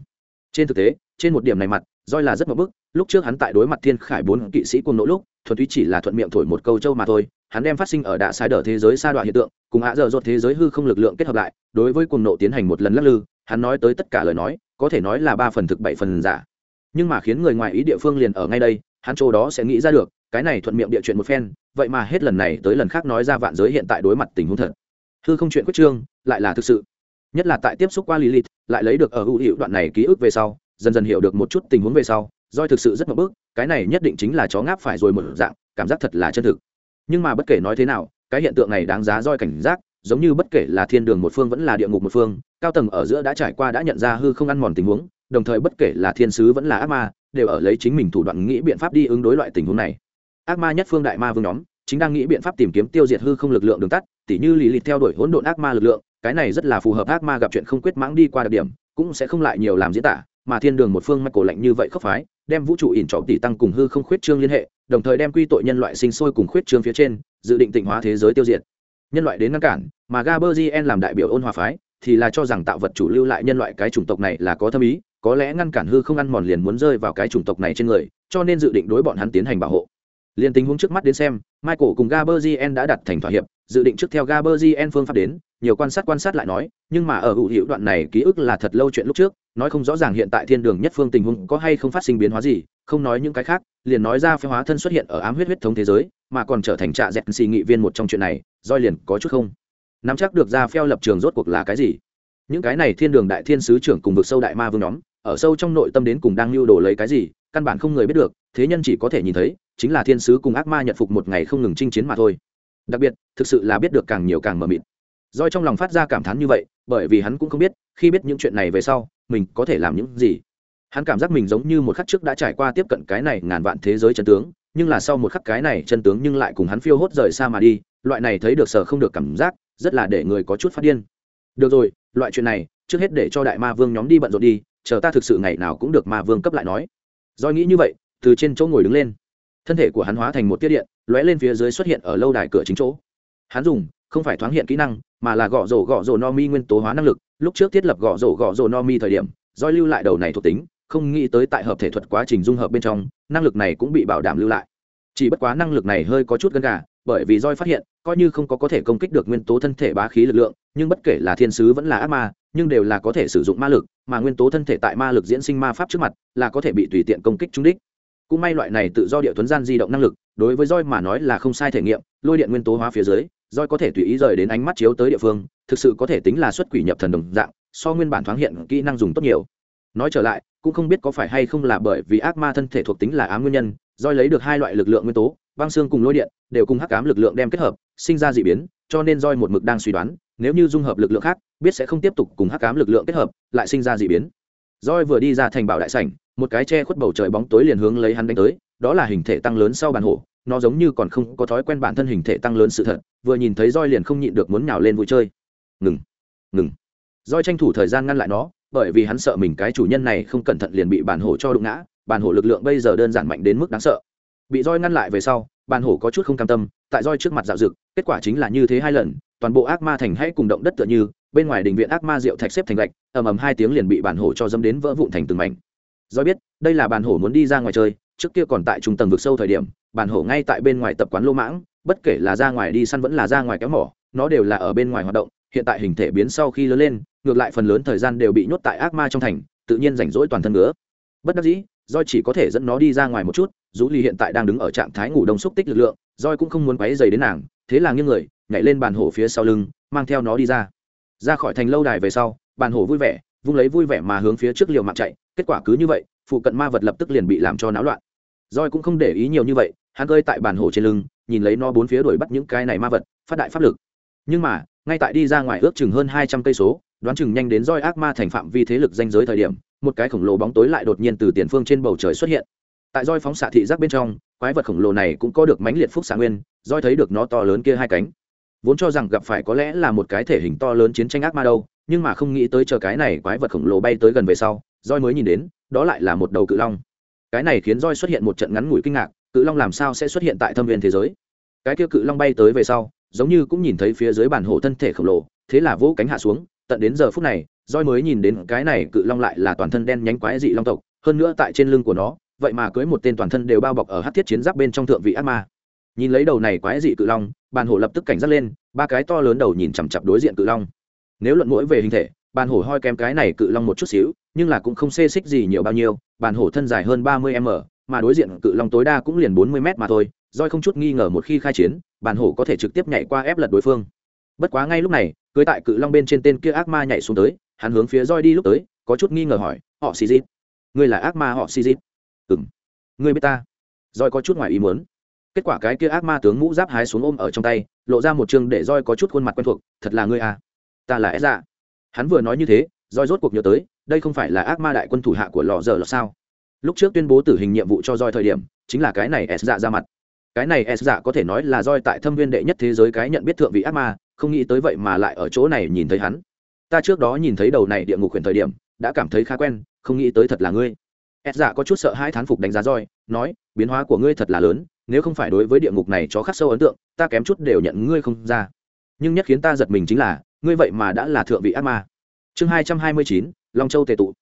Trên thực tế, trên một điểm này mặt, roi là rất mập bức, lúc trước hắn tại đối mặt Thiên Khải bốn kỵ sĩ cùng nỗ lúc, thuần túy chỉ là thuận miệng thổi một câu châu mà thôi, hắn đem phát sinh ở đạ sai đỡ thế giới sa đoạn hiện tượng cùng hạ dở dột thế giới hư không lực lượng kết hợp lại đối với cuồng nộ tiến hành một lần lắc lư hắn nói tới tất cả lời nói có thể nói là ba phần thực bảy phần giả nhưng mà khiến người ngoài ý địa phương liền ở ngay đây hắn chỗ đó sẽ nghĩ ra được cái này thuận miệng địa chuyện một phen, vậy mà hết lần này tới lần khác nói ra vạn giới hiện tại đối mặt tình huống thật. Hư không chuyện quyết trương, lại là thực sự. Nhất là tại tiếp xúc qua lilith, lại lấy được ở hữu hiệu đoạn này ký ức về sau, dần dần hiểu được một chút tình huống về sau doi thực sự rất mập bước cái này nhất định chính là chó ngáp phải rồi một dạng, cảm giác thật là chân thực. Nhưng mà bất kể nói thế nào, cái hiện tượng này đáng giá roi cảnh giác, giống như bất kể là thiên đường một phương vẫn là địa ngục một phương, cao tầng ở giữa đã trải qua đã nhận ra hư không ăn mòn tình huống, đồng thời bất kể là thiên sứ vẫn là ác ma, đều ở lấy chính mình thủ đoạn nghĩ biện pháp đi ứng đối loại tình huống này ác ma nhất phương đại ma vương nhóm, chính đang nghĩ biện pháp tìm kiếm tiêu diệt hư không lực lượng đường tắt, tỉ như lì lịt theo đuổi hỗn độn ác ma lực lượng, cái này rất là phù hợp ác ma gặp chuyện không quyết mãng đi qua đặc điểm, cũng sẽ không lại nhiều làm diễn tả, mà thiên đường một phương mạch cổ lạnh như vậy khốc phái, đem vũ trụ ỉn trọng tỷ tăng cùng hư không khuyết trương liên hệ, đồng thời đem quy tội nhân loại sinh sôi cùng khuyết trương phía trên, dự định tịnh hóa thế giới tiêu diệt. Nhân loại đến ngăn cản, mà gaberzien làm đại biểu ôn hòa phái, thì là cho rằng tạo vật chủ lưu lại nhân loại cái chủng tộc này là có thâm ý, có lẽ ngăn cản hư không ăn mòn liền muốn rơi vào cái chủng tộc này trên người, cho nên dự định đối bọn hắn tiến hành bảo hộ liên tình huống trước mắt đến xem, michael cùng gaberzien đã đặt thành thỏa hiệp, dự định trước theo gaberzien phương pháp đến, nhiều quan sát quan sát lại nói, nhưng mà ở hữu hiệu đoạn này ký ức là thật lâu chuyện lúc trước, nói không rõ ràng hiện tại thiên đường nhất phương tình huống có hay không phát sinh biến hóa gì, không nói những cái khác, liền nói ra phép hóa thân xuất hiện ở ám huyết huyết thống thế giới, mà còn trở thành trạ dẹt xì nghị viên một trong chuyện này, roi liền có chút không. Nắm chắc được ra phèo lập trường rốt cuộc là cái gì? Những cái này thiên đường đại thiên sứ trưởng cùng vực sâu đại ma vương nhóm, ở sâu trong nội tâm đến cùng đang lưu đồ lấy cái gì, căn bản không người biết được, thế nhân chỉ có thể nhìn thấy chính là thiên sứ cùng ác ma nhận phục một ngày không ngừng chinh chiến mà thôi đặc biệt thực sự là biết được càng nhiều càng mờ mịt Doi trong lòng phát ra cảm thán như vậy, bởi vì hắn cũng không biết, khi biết những chuyện này về sau, mình có thể làm những gì. Hắn cảm giác mình giống như một khắc trước đã trải qua tiếp cận cái này ngàn vạn thế giới chân tướng, nhưng là sau một khắc cái này chân tướng nhưng lại cùng hắn phiêu hốt rời xa mà đi, loại này thấy được sở không được cảm giác, rất là để người có chút phát điên. Được rồi, loại chuyện này, trước hết để cho đại ma vương nhóm đi bận rộn đi, chờ ta thực sự ngày nào cũng được ma vương cấp lại nói. Doi nghĩ như vậy, từ trên chỗ ngồi đứng lên, thân thể của hắn hóa thành một tia điện, lóe lên phía dưới xuất hiện ở lâu đài cửa chính chỗ. Hắn dùng không phải thoáng hiện kỹ năng mà là gõ rổ gõ rổ no mi nguyên tố hóa năng lực lúc trước thiết lập gõ rổ gõ rổ no mi thời điểm doi lưu lại đầu này thuộc tính không nghĩ tới tại hợp thể thuật quá trình dung hợp bên trong năng lực này cũng bị bảo đảm lưu lại chỉ bất quá năng lực này hơi có chút gân gà bởi vì roi phát hiện coi như không có có thể công kích được nguyên tố thân thể bá khí lực lượng nhưng bất kể là thiên sứ vẫn là ác ma nhưng đều là có thể sử dụng ma lực mà nguyên tố thân thể tại ma lực diễn sinh ma pháp trước mặt là có thể bị tùy tiện công kích trúng đích cũng may loại này tự do địa tuấn gian di động năng lực, đối với roi mà nói là không sai thể nghiệm, lôi điện nguyên tố hóa phía dưới, roi có thể tùy ý rời đến ánh mắt chiếu tới địa phương, thực sự có thể tính là xuất quỷ nhập thần đồng dạng, so nguyên bản thoáng hiện kỹ năng dùng tốt nhiều. Nói trở lại, cũng không biết có phải hay không là bởi vì ác ma thân thể thuộc tính là ám nguyên nhân, roi lấy được hai loại lực lượng nguyên tố, băng xương cùng lôi điện, đều cùng hắc ám lực lượng đem kết hợp, sinh ra dị biến, cho nên roi một mực đang suy đoán, nếu như dung hợp lực lượng khác, biết sẽ không tiếp tục cùng hắc ám lực lượng kết hợp, lại sinh ra dị biến roi vừa đi ra thành bảo đại sảnh, một cái che khuất bầu trời bóng tối liền hướng lấy hắn đánh tới, đó là hình thể tăng lớn sau bàn hổ, nó giống như còn không có thói quen bản thân hình thể tăng lớn sự thật, vừa nhìn thấy roi liền không nhịn được muốn nhào lên vui chơi. Ngừng ngừng. Roi tranh thủ thời gian ngăn lại nó, bởi vì hắn sợ mình cái chủ nhân này không cẩn thận liền bị bản hổ cho đụng ngã, bản hổ lực lượng bây giờ đơn giản mạnh đến mức đáng sợ. Bị roi ngăn lại về sau, bản hổ có chút không cam tâm, tại roi trước mặt dạo dực, kết quả chính là như thế hai lần, toàn bộ ác ma thành hãy cùng động đất tựa như bên ngoài đình viện ác ma rượu thạch xếp thành gạch, ầm ầm hai tiếng liền bị bản hổ cho dâm đến vỡ vụn thành từng mảnh. Do biết, đây là bản hổ muốn đi ra ngoài chơi, trước kia còn tại trung tầng vực sâu thời điểm, bản hổ ngay tại bên ngoài tập quán lô mãng, bất kể là ra ngoài đi săn vẫn là ra ngoài kéo mỏ, nó đều là ở bên ngoài hoạt động, hiện tại hình thể biến sau khi lớn lên, ngược lại phần lớn thời gian đều bị nhốt tại ác ma trong thành, tự nhiên rảnh rỗi toàn thân nữa bất đắc dĩ do chỉ có thể dẫn nó đi ra ngoài một chút, dù ly hiện tại đang đứng ở trạng thái ngủ đông xúc tích lực lượng doi cũng không muốn quấy dày đến nàng, thế là nghiêng người, nhảy lên bàn hổ phía sau lưng, mang theo nó đi ra ra khỏi thành lâu đài về sau, bàn hổ vui vẻ, vung lấy vui vẻ mà hướng phía trước liều mạng chạy, kết quả cứ như vậy, phụ cận ma vật lập tức liền bị làm cho náo loạn. Roi cũng không để ý nhiều như vậy, hắn cơi tại bàn hồ trên lưng, nhìn lấy nó bốn phía đuổi bắt những cái này ma vật, phát đại pháp lực. Nhưng mà, ngay tại đi ra ngoài ước chừng hơn hai trăm cây số, đoán chừng nhanh đến roi ác ma thành phạm vi thế lực danh giới thời điểm, một cái khổng lồ bóng tối lại đột nhiên từ tiền phương trên bầu trời xuất hiện. Tại roi phóng xạ thị giác bên trong, quái vật khổng lồ này cũng có được mãnh liệt phúc xạ nguyên roi thấy được nó to lớn kia hai cánh vốn cho rằng gặp phải có lẽ là một cái thể hình to lớn chiến tranh ác ma đâu, nhưng mà không nghĩ tới chờ cái này quái vật khổng lồ bay tới gần về sau roi mới nhìn đến, đó lại là một đầu cự long. Cái này khiến roi xuất hiện một trận ngắn ngủi kinh ngạc, cự long làm sao sẽ xuất hiện tại thâm viên thế giới? Cái kia cự long bay tới về sau, giống như cũng nhìn thấy phía dưới bản hồ thân thể khổng lồ, thế là vỗ cánh hạ xuống, tận đến giờ phút này roi mới nhìn đến cái này cự long lại là toàn thân đen nhánh quái dị long tộc, hơn nữa tại trên lưng của nó, vậy mà cưới một tên toàn thân đều bao bọc ở hát thiết chiến giáp bên trong thượng vị ác ma. Nhìn lấy đầu này quái dị cự long bàn hổ lập tức cảnh giác lên, ba cái to lớn đầu nhìn chằm chặp đối diện cự long. Nếu luận mũi về hình thể, bàn hổ hoi kém cái này cự long một chút xíu, nhưng là cũng không xê xích gì nhiều bao nhiêu, bàn hổ thân dài hơn ba mươi m, mà đối diện cự long tối đa cũng liền bốn mươi m mà thôi Doi không chút nghi ngờ một khi khai chiến, bàn hổ có thể trực tiếp nhảy qua ép lật đối phương. Bất quá ngay lúc này, cưới tại cự long bên trên tên kia ác ma nhảy xuống tới, hắn hướng phía roi đi lúc tới, có chút nghi ngờ hỏi, họ xì dít ngươi là ác ma họ xì dít ừng ngươi biết ta. Roi có chút ngoài ý muốn kết quả cái kia ác ma tướng mũ giáp hái xuống ôm ở trong tay, lộ ra một chương để roi có chút khuôn mặt quen thuộc, thật là ngươi à? Ta là ép dạ hắn vừa nói như thế, roi rốt cuộc nhớ tới, đây không phải là ác ma đại quân thủ hạ của lò giờ là sao? Lúc trước tuyên bố tử hình nhiệm vụ cho roi thời điểm, chính là cái này s dạ ra mặt. Cái này s dạ có thể nói là roi tại thâm viên đệ nhất thế giới cái nhận biết thượng vị ác ma, không nghĩ tới vậy mà lại ở chỗ này nhìn thấy hắn. Ta trước đó nhìn thấy đầu này địa ngục huyền thời điểm, đã cảm thấy khá quen, không nghĩ tới thật là ngươi. S dạ có chút sợ hai thán phục đánh giá roi, nói, biến hóa của ngươi thật là lớn nếu không phải đối với địa ngục này cho khắc sâu ấn tượng, ta kém chút đều nhận ngươi không ra. Nhưng nhất khiến ta giật mình chính là, ngươi vậy mà đã là thượng vị ác ma. Chương hai trăm hai mươi chín, long châu tề tụ.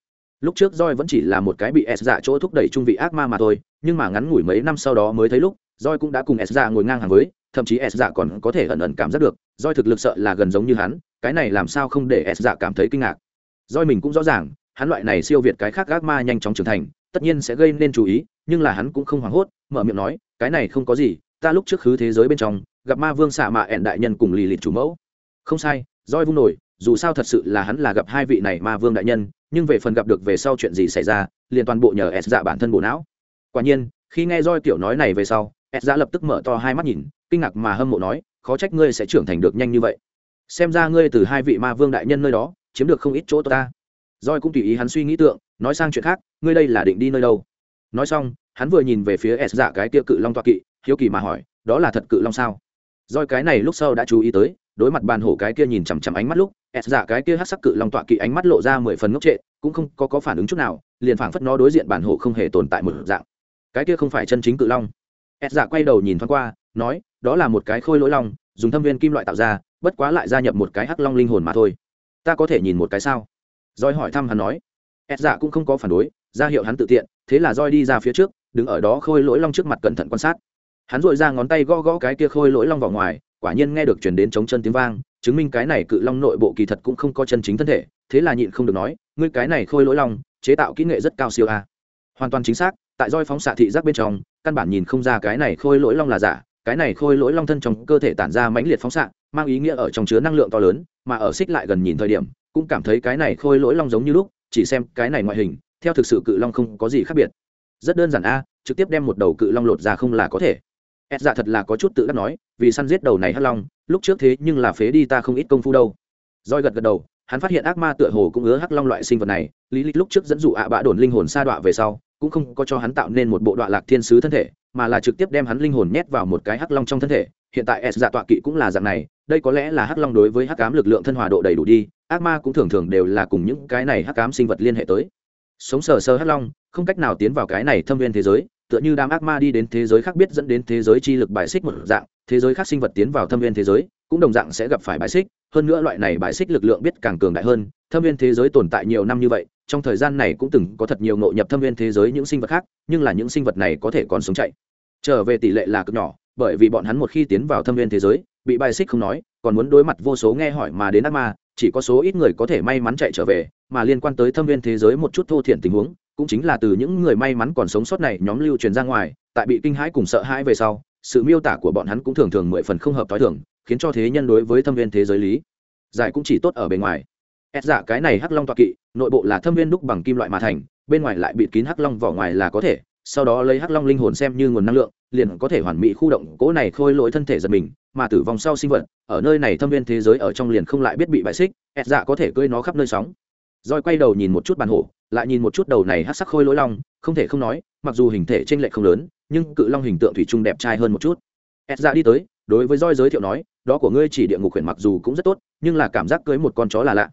Lúc trước roi vẫn chỉ là một cái bị s dạ chỗ thúc đẩy trung vị ác ma mà thôi, nhưng mà ngắn ngủi mấy năm sau đó mới thấy lúc roi cũng đã cùng s dạ ngồi ngang hàng với, thậm chí s dạ còn có thể ẩn ẩn cảm giác được roi thực lực sợ là gần giống như hắn, cái này làm sao không để s dạ cảm thấy kinh ngạc. Roi mình cũng rõ ràng, hắn loại này siêu việt cái khác ác ma nhanh chóng trưởng thành, tất nhiên sẽ gây nên chú ý, nhưng là hắn cũng không hoảng hốt mở miệng nói, cái này không có gì, ta lúc trước khứ thế giới bên trong, gặp ma vương xạ mạ ẹn đại nhân cùng lì lịt chủ mẫu. Không sai, roi vung nổi, dù sao thật sự là hắn là gặp hai vị này ma vương đại nhân, nhưng về phần gặp được về sau chuyện gì xảy ra, liền toàn bộ nhờ s dạ bản thân bộ não. Quả nhiên, khi nghe roi kiểu nói này về sau, s dạ lập tức mở to hai mắt nhìn, kinh ngạc mà hâm mộ nói, khó trách ngươi sẽ trưởng thành được nhanh như vậy. Xem ra ngươi từ hai vị ma vương đại nhân nơi đó, chiếm được không ít chỗ ta. Roi cũng tùy ý hắn suy nghĩ tượng, nói sang chuyện khác, ngươi đây là định đi nơi đâu? Nói xong hắn vừa nhìn về phía s dạ cái kia cự long toa kỵ hiếu kỳ mà hỏi đó là thật cự long sao? Roi cái này lúc sau đã chú ý tới đối mặt bàn hổ cái kia nhìn chằm chằm ánh mắt lúc s dạ cái kia hát sắc cự long toa kỵ ánh mắt lộ ra mười phần ngốc trệ cũng không có, có phản ứng chút nào liền phảng phất nó đối diện bản hổ không hề tồn tại một dạng. Cái kia không phải chân chính cự long. S dạ quay đầu nhìn thoáng qua nói đó là một cái khôi lỗi long dùng thâm viên kim loại tạo ra bất quá lại gia nhập một cái hắc long linh hồn mà thôi. Ta có thể nhìn một cái sao? Roi hỏi thăm hắn nói. S dạ cũng không có phản đối ra hiệu hắn tự tiện thế là roi đi ra phía trước đứng ở đó khôi lỗi long trước mặt cẩn thận quan sát. Hắn dội ra ngón tay gõ gõ cái kia khôi lỗi long vào ngoài, quả nhiên nghe được chuyển đến chống chân tiếng vang, chứng minh cái này cự long nội bộ kỳ thật cũng không có chân chính thân thể, thế là nhịn không được nói, ngươi cái này khôi lỗi long, chế tạo kỹ nghệ rất cao siêu a. Hoàn toàn chính xác, tại roi phóng xạ thị giác bên trong, căn bản nhìn không ra cái này khôi lỗi long là giả, cái này khôi lỗi long thân trong cơ thể tản ra mãnh liệt phóng xạ, mang ý nghĩa ở trong chứa năng lượng to lớn, mà ở xích lại gần nhìn thời điểm, cũng cảm thấy cái này khôi lỗi long giống như lúc, chỉ xem cái này ngoại hình, theo thực sự cự long không có gì khác biệt rất đơn giản a, trực tiếp đem một đầu cự long lột ra không là có thể. Ed dạ thật là có chút tự đắc nói, vì săn giết đầu này hắc long, lúc trước thế nhưng là phế đi ta không ít công phu đâu. Roi gật gật đầu, hắn phát hiện ác ma tựa hồ cũng ứa hắc long loại sinh vật này, lý lịch lúc trước dẫn dụ ạ bạ đồn linh hồn sa đọa về sau, cũng không có cho hắn tạo nên một bộ đọa lạc thiên sứ thân thể, mà là trực tiếp đem hắn linh hồn nhét vào một cái hắc long trong thân thể. Hiện tại s dạ tọa kỵ cũng là dạng này, đây có lẽ là hắc long đối với hắc ám lực lượng thân hòa độ đầy đủ đi, ác ma cũng thường thường đều là cùng những cái này hắc ám sinh vật liên hệ tới. Sống sờ sờ hắc long không cách nào tiến vào cái này thâm viên thế giới, tựa như đám ác ma đi đến thế giới khác biết dẫn đến thế giới chi lực bài xích một dạng, thế giới khác sinh vật tiến vào thâm viên thế giới, cũng đồng dạng sẽ gặp phải bài xích, hơn nữa loại này bài xích lực lượng biết càng cường đại hơn, thâm viên thế giới tồn tại nhiều năm như vậy, trong thời gian này cũng từng có thật nhiều ngộ nhập thâm viên thế giới những sinh vật khác, nhưng là những sinh vật này có thể còn sống chạy. Trở về tỷ lệ là cực nhỏ, bởi vì bọn hắn một khi tiến vào thâm viên thế giới, bị bài xích không nói, còn muốn đối mặt vô số nghe hỏi mà đến ác ma, chỉ có số ít người có thể may mắn chạy trở về, mà liên quan tới thâm viên thế giới một chút thô thiển tình huống cũng chính là từ những người may mắn còn sống sót này nhóm lưu truyền ra ngoài, tại bị kinh hãi cùng sợ hãi về sau, sự miêu tả của bọn hắn cũng thường thường mười phần không hợp t h o i thường, khiến cho thế nhân đối với thâm viên thế giới lý giải cũng chỉ tốt ở bề ngoài. Ép giả dạ cái này hắc long toạ kỵ, nội bộ là thâm viên đúc bằng kim loại mà thành, bên ngoài lại bịt kín hắc long vỏ ngoài là có thể, sau đó lấy hắc long linh hồn xem như nguồn năng lượng, liền có thể hoàn mỹ khu động cỗ này khôi lỗi thân thể giật mình, mà tử vong sau sinh vật, ở nơi này thâm viên thế giới ở trong liền không lại biết bị bại xích ẹt dạ có thể cưỡi nó khắp nơi sóng roi quay đầu nhìn một chút bàn hổ, lại nhìn một chút đầu này hát sắc khôi lỗi long, không thể không nói, mặc dù hình thể t r ê n lệch không lớn, nhưng cự long hình tượng thủy chung đẹp trai hơn một chút. Ẹt ra đi tới, đối với roi giới thiệu nói, đó của ngươi chỉ địa ngục huyện mặc dù cũng rất tốt, nhưng là cảm giác cưới một con chó là lạ.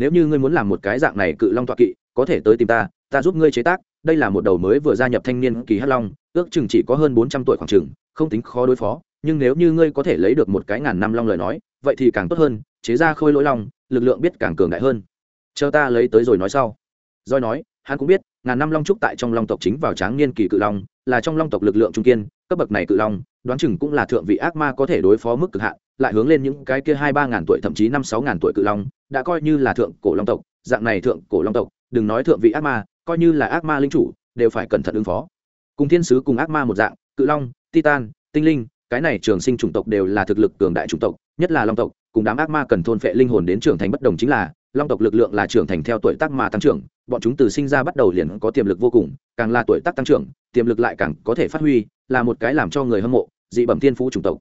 Nếu như ngươi muốn làm một cái dạng này cự long tọa kỵ, có thể tới tìm ta ta giúp ngươi chế tác, đây là một đầu mới vừa gia nhập thanh niên kỳ hắc long, ước chừng chỉ có hơn bốn trăm tuổi khoảng chừng, không tính khó đối phó, nhưng nếu như ngươi có thể lấy được một cái ngàn năm long lời nói, vậy thì càng tốt hơn, chế ra khôi lỗi long, lực lượng biết càng cường đại hơn chờ ta lấy tới rồi nói sau. Doi nói, hắn cũng biết, ngàn năm long trúc tại trong long tộc chính vào tráng niên kỳ cự long, là trong long tộc lực lượng trung kiên, cấp bậc này cự long, đoán chừng cũng là thượng vị ác ma có thể đối phó mức cực hạn, lại hướng lên những cái kia hai ba ngàn tuổi, thậm chí năm sáu ngàn tuổi cự long, đã coi như là thượng cổ long tộc, dạng này thượng cổ long tộc, đừng nói thượng vị ác ma, coi như là ác ma linh chủ, đều phải cẩn thận ứng phó. Cùng thiên sứ, cùng ác ma một dạng, cự long, titan, tinh linh, cái này trường sinh chủng tộc đều là thực lực cường đại chủng tộc, nhất là long tộc, cùng đám ác ma cần thôn phệ linh hồn đến trưởng thành bất đồng chính là long tộc lực lượng là trưởng thành theo tuổi tác mà tăng trưởng, bọn chúng từ sinh ra bắt đầu liền có tiềm lực vô cùng, càng là tuổi tác tăng trưởng, tiềm lực lại càng có thể phát huy, là một cái làm cho người hâm mộ, dị bẩm thiên phú chủng tộc.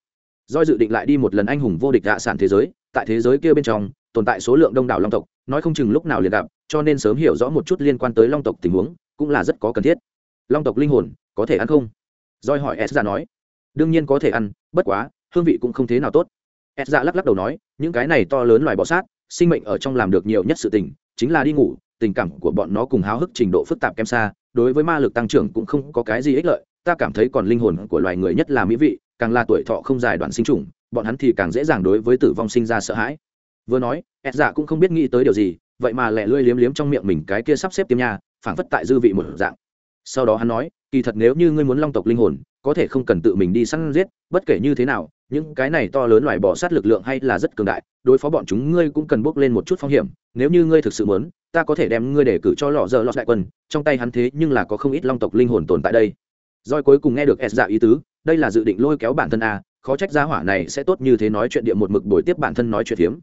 Do dự định lại đi một lần anh hùng vô địch hạ sản thế giới, tại thế giới kia bên trong, tồn tại số lượng đông đảo long tộc, nói không chừng lúc nào liền gặp, cho nên sớm hiểu rõ một chút liên quan tới long tộc tình huống, cũng là rất có cần thiết. Long tộc linh hồn, có thể ăn không? Doi hỏi s ra nói. Đương nhiên có thể ăn, bất quá, hương vị cũng không thế nào tốt. S ra lắc lắc đầu nói, những cái này to lớn loài bọ sát sinh mệnh ở trong làm được nhiều nhất sự tình, chính là đi ngủ, tình cảm của bọn nó cùng háo hức trình độ phức tạp kém xa, đối với ma lực tăng trưởng cũng không có cái gì ích lợi, ta cảm thấy còn linh hồn của loài người nhất là mỹ vị, càng là tuổi thọ không dài đoạn sinh trùng, bọn hắn thì càng dễ dàng đối với tử vong sinh ra sợ hãi. Vừa nói ed dạ cũng không biết nghĩ tới điều gì, vậy mà lẹ lươi liếm liếm trong miệng mình cái kia sắp xếp tiêm nha, phảng phất tại dư vị một dạng. Sau đó hắn nói, kỳ thật nếu như ngươi muốn long tộc linh hồn, có thể không cần tự mình đi săn giết, bất kể như thế nào những cái này to lớn loài bỏ sát lực lượng hay là rất cường đại đối phó bọn chúng ngươi cũng cần bước lên một chút phong hiểm nếu như ngươi thực sự muốn ta có thể đem ngươi để cử cho lọ dơ lọt đại quân trong tay hắn thế nhưng là có không ít long tộc linh hồn tồn tại đây Doi cuối cùng nghe được S dạ ý tứ, đây là dự định lôi kéo bản thân a, khó trách gia hỏa này sẽ tốt như thế nói chuyện địa một mực buổi tiếp bản thân nói chuyện hiếm.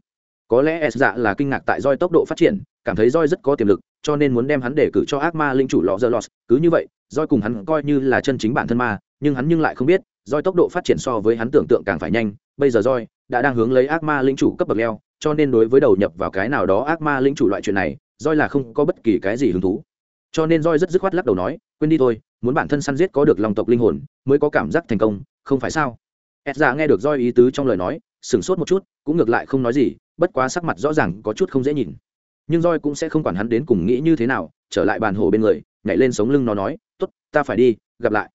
Có lẽ S dạ là kinh ngạc tại Doi tốc độ phát triển, cảm thấy Doi rất có tiềm lực, cho nên muốn đem hắn để cử cho ác ma linh chủ lọ dơ lọt, cứ như vậy, Doi cùng hắn coi như là chân chính bản thân ma, nhưng hắn nhưng lại không biết, Doi tốc độ phát triển so với hắn tưởng tượng càng phải nhanh, bây giờ roi đã đang hướng lấy ác ma linh chủ cấp bậc leo, cho nên đối với đầu nhập vào cái nào đó ác ma linh chủ loại chuyện này, roi là không có bất kỳ cái gì hứng thú. Cho nên roi rất dứt khoát lắc đầu nói, quên đi thôi, muốn bản thân săn giết có được lòng tộc linh hồn, mới có cảm giác thành công, không phải sao? Ezra nghe được roi ý tứ trong lời nói, sửng sốt một chút, cũng ngược lại không nói gì, bất quá sắc mặt rõ ràng có chút không dễ nhìn. Nhưng roi cũng sẽ không quản hắn đến cùng nghĩ như thế nào, trở lại bàn hồ bên người, nhảy lên sống lưng nó nói, "Tốt, ta phải đi, gặp lại."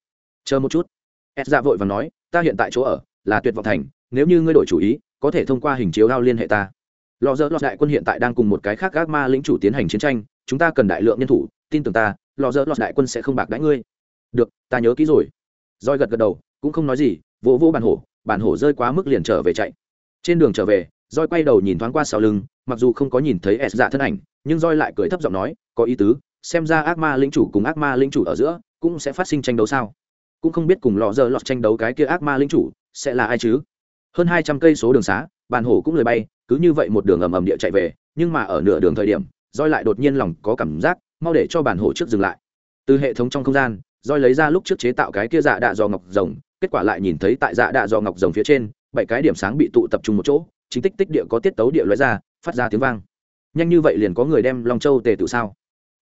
Chờ một chút. Ezra dạ vội và nói, "Ta hiện tại chỗ ở là Tuyệt vọng thành, nếu như ngươi đổi chủ ý, có thể thông qua hình chiếu ao liên hệ ta." lò dơ lọt đại quân hiện tại đang cùng một cái khác gác ma lĩnh chủ tiến hành chiến tranh chúng ta cần đại lượng nhân thủ tin tưởng ta lò dơ lọt đại quân sẽ không bạc đãi ngươi. Được ta nhớ kỹ rồi. Roi gật gật đầu cũng không nói gì vỗ vỗ bàn hổ bàn hổ rơi quá mức liền trở về chạy. Trên đường trở về roi quay đầu nhìn thoáng qua sau lưng mặc dù không có nhìn thấy s dạ thân ảnh nhưng roi lại cười thấp giọng nói có ý tứ xem ra ác ma lĩnh chủ cùng ác ma lĩnh chủ ở giữa cũng sẽ phát sinh tranh đấu sao? Cũng không biết cùng lò dơ lọt tranh đấu cái kia ác ma linh chủ sẽ là ai chứ. Hơn hai trăm cây số đường xá, bàn hổ cũng lười bay, cứ như vậy một đường ầm ầm địa chạy về, nhưng mà ở nửa đường thời điểm roi lại đột nhiên lòng có cảm giác, mau để cho bản hổ trước dừng lại. Từ hệ thống trong không gian roi lấy ra lúc trước chế tạo cái kia dạ đạ dò ngọc rồng, kết quả lại nhìn thấy tại dạ đạ dò ngọc rồng phía trên, bảy cái điểm sáng bị tụ tập trung một chỗ, chính tích tích địa có tiết tấu địa lóe ra, phát ra tiếng vang. Nhanh như vậy liền có người đem long châu tề tự sao?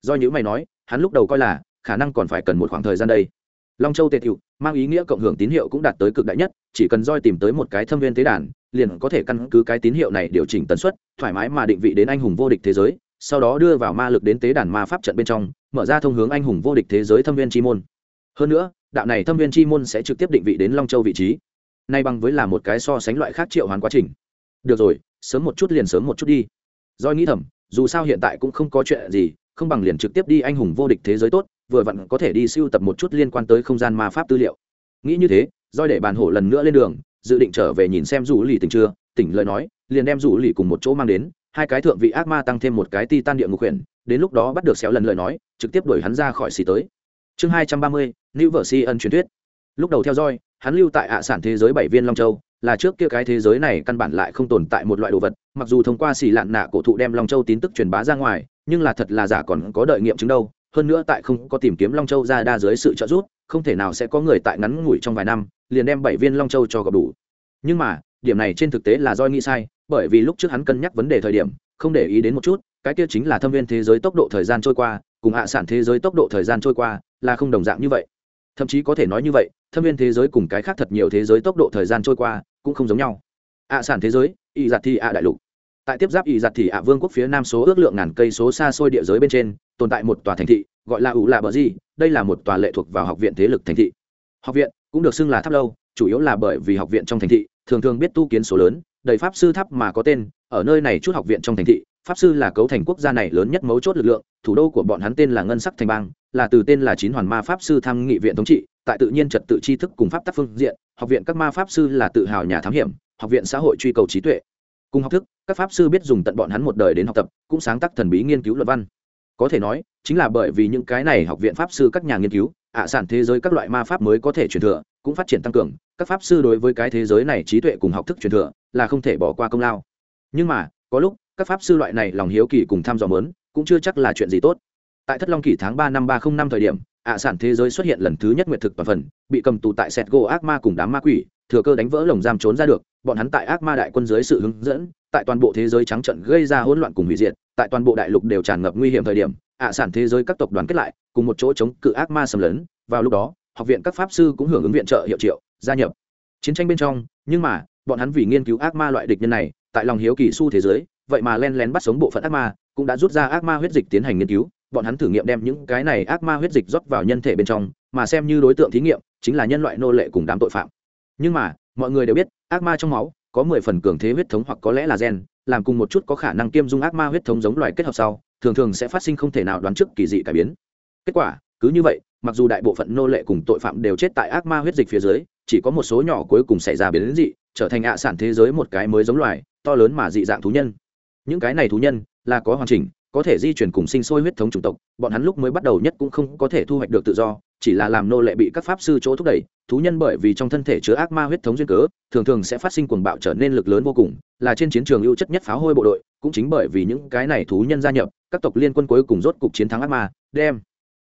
Do những mày nói, hắn lúc đầu coi là, khả năng còn phải cần một khoảng thời gian đây long châu tề thiệu mang ý nghĩa cộng hưởng tín hiệu cũng đạt tới cực đại nhất, chỉ cần roi tìm tới một cái thâm viên tế đàn, liền có thể căn cứ cái tín hiệu này điều chỉnh tần suất, thoải mái mà định vị đến anh hùng vô địch thế giới, sau đó đưa vào ma lực đến tế đàn ma pháp trận bên trong, mở ra thông hướng anh hùng vô địch thế giới thâm viên chi môn. Hơn nữa, đạo này thâm viên chi môn sẽ trực tiếp định vị đến long châu vị trí. Nay bằng với là một cái so sánh loại khác triệu hoàn quá trình. Được rồi, sớm một chút liền sớm một chút đi. Doi nghĩ thầm, dù sao hiện tại cũng không có chuyện gì, không bằng liền trực tiếp đi anh hùng vô địch thế giới tốt vừa vặn có thể đi siêu tập một chút liên quan tới không gian ma pháp tư liệu. Nghĩ như thế doi để bàn hổ lần nữa lên đường, dự định trở về nhìn xem rủ lì tỉnh chưa, tỉnh lời nói, liền đem rủ lì cùng một chỗ mang đến, hai cái thượng vị ác ma tăng thêm một cái ti tan địa ngục huyện đến lúc đó bắt được xéo lần lời nói, trực tiếp đuổi hắn ra khỏi xì tới. Chương hai trăm ba mươi nữ vợ si ân truyền thuyết. Lúc đầu theo dõi hắn lưu tại ạ sản thế giới bảy viên long châu, là trước kia cái thế giới này căn bản lại không tồn tại một loại đồ vật, mặc dù thông qua xì lạn nạ cổ thụ đem long châu tín tức truyền bá ra ngoài, nhưng là thật là giả còn có đợi nghiệm chứng đâu hơn nữa tại không có tìm kiếm long châu ra đa dưới sự trợ giúp, không thể nào sẽ có người tại ngắn ngủi trong vài năm, liền đem bảy viên long châu cho gặp đủ. Nhưng mà, điểm này trên thực tế là do nghĩ sai, bởi vì lúc trước hắn cân nhắc vấn đề thời điểm, không để ý đến một chút, cái kia chính là thâm viên thế giới tốc độ thời gian trôi qua, cùng hạ sản thế giới tốc độ thời gian trôi qua, là không đồng dạng như vậy. Thậm chí có thể nói như vậy, thâm viên thế giới cùng cái khác thật nhiều thế giới tốc độ thời gian trôi qua, cũng không giống nhau. Ạ sản thế giới, y giặt thì ạ đại lục. Tại tiếp giáp y giặt thì ạ vương quốc phía nam số ước lượng ngàn cây số xa xôi địa giới bên trên tồn tại một tòa thành thị, gọi là ủ là bờ gì. Đây là một tòa lệ thuộc vào học viện thế lực thành thị. Học viện cũng được xưng là tháp lâu, chủ yếu là bởi vì học viện trong thành thị thường thường biết tu kiến số lớn, đầy pháp sư tháp mà có tên. Ở nơi này chút học viện trong thành thị, pháp sư là cấu thành quốc gia này lớn nhất mấu chốt lực lượng, thủ đô của bọn hắn tên là ngân sắc thành bang, là từ tên là chín hoàn ma pháp sư tham nghị viện thống trị, tại tự nhiên trật tự tri thức cùng pháp tác phương diện, học viện các ma pháp sư là tự hào nhà thám hiểm, học viện xã hội truy cầu trí tuệ. Cùng học thức, các pháp sư biết dùng tận bọn hắn một đời đến học tập, cũng sáng tác thần bí nghiên cứu luật văn có thể nói, chính là bởi vì những cái này học viện pháp sư các nhà nghiên cứu, ạ sản thế giới các loại ma pháp mới có thể truyền thừa, cũng phát triển tăng cường, các pháp sư đối với cái thế giới này trí tuệ cùng học thức truyền thừa, là không thể bỏ qua công lao. Nhưng mà, có lúc, các pháp sư loại này lòng hiếu kỳ cùng tham dò mớn, cũng chưa chắc là chuyện gì tốt. Tại thất long kỷ tháng ba năm ba không năm thời điểm, ạ sản thế giới xuất hiện lần thứ nhất nguyệt thực toàn phần, bị cầm tù tại sẹt gỗ ác ma cùng đám ma quỷ, thừa cơ đánh vỡ lồng giam trốn ra được, bọn hắn tại ác ma đại quân dưới sự hướng dẫn tại toàn bộ thế giới trắng trận gây ra hỗn loạn cùng hủy diệt, tại toàn bộ đại lục đều tràn ngập nguy hiểm thời điểm, ạ sản thế giới các tộc đoàn kết lại, cùng một chỗ chống cự ác ma xâm lấn. Vào lúc đó, học viện các pháp sư cũng hưởng ứng viện trợ hiệu triệu, gia nhập. Chiến tranh bên trong, nhưng mà, bọn hắn vì nghiên cứu ác ma loại địch nhân này, tại lòng hiếu kỳ su thế giới, vậy mà len lén bắt sống bộ phận ác ma, cũng đã rút ra ác ma huyết dịch tiến hành nghiên cứu. Bọn hắn thử nghiệm đem những cái này ác ma huyết dịch rót vào nhân thể bên trong, mà xem như đối tượng thí nghiệm, chính là nhân loại nô lệ cùng đám tội phạm. Nhưng mà, mọi người đều biết, ác ma trong máu có mười phần cường thế huyết thống hoặc có lẽ là gen, làm cùng một chút có khả năng kiêm dung ác ma huyết thống giống loài kết hợp sau, thường thường sẽ phát sinh không thể nào đoán trước kỳ dị cải biến. Kết quả, cứ như vậy, mặc dù đại bộ phận nô lệ cùng tội phạm đều chết tại ác ma huyết dịch phía dưới, chỉ có một số nhỏ cuối cùng xảy ra biến dị, trở thành ạ sản thế giới một cái mới giống loài, to lớn mà dị dạng thú nhân. Những cái này thú nhân, là có hoàn chỉnh, có thể di chuyển cùng sinh sôi huyết thống chủng tộc, bọn hắn lúc mới bắt đầu nhất cũng không có thể thu hoạch được tự do, chỉ là làm nô lệ bị các pháp sư chỗ thúc đẩy thú nhân bởi vì trong thân thể chứa ác ma huyết thống duyên cớ, thường thường sẽ phát sinh cuồng bạo trở nên lực lớn vô cùng, là trên chiến trường ưu chất nhất pháo hôi bộ đội, cũng chính bởi vì những cái này thú nhân gia nhập, các tộc liên quân cuối cùng rốt cục chiến thắng ác ma, đem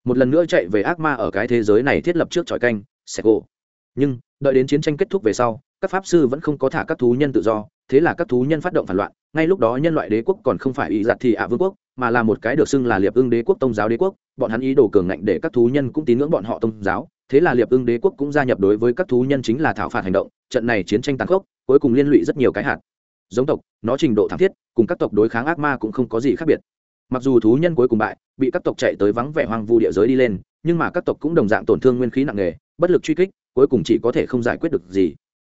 một lần nữa chạy về ác ma ở cái thế giới này thiết lập trước tròi canh seko nhưng, đợi đến chiến tranh kết thúc về sau, các pháp sư vẫn không có thả các thú nhân tự do, thế là các thú nhân phát động phản loạn, ngay lúc đó nhân loại đế quốc còn không phải ý giặt thì ạ vương quốc mà là một cái được xưng là liệp ưng đế quốc tôn giáo đế quốc, bọn hắn ý đồ cường ngạnh để các thú nhân cũng tín ngưỡng bọn họ tôn giáo, thế là liệp ưng đế quốc cũng gia nhập đối với các thú nhân chính là thảo phạt hành động, trận này chiến tranh tàn khốc, cuối cùng liên lụy rất nhiều cái hạt. Giống tộc, nó trình độ thảm thiết, cùng các tộc đối kháng ác ma cũng không có gì khác biệt. Mặc dù thú nhân cuối cùng bại, bị các tộc chạy tới vắng vẻ hoang vu địa giới đi lên, nhưng mà các tộc cũng đồng dạng tổn thương nguyên khí nặng nề, bất lực truy kích, cuối cùng chỉ có thể không giải quyết được gì.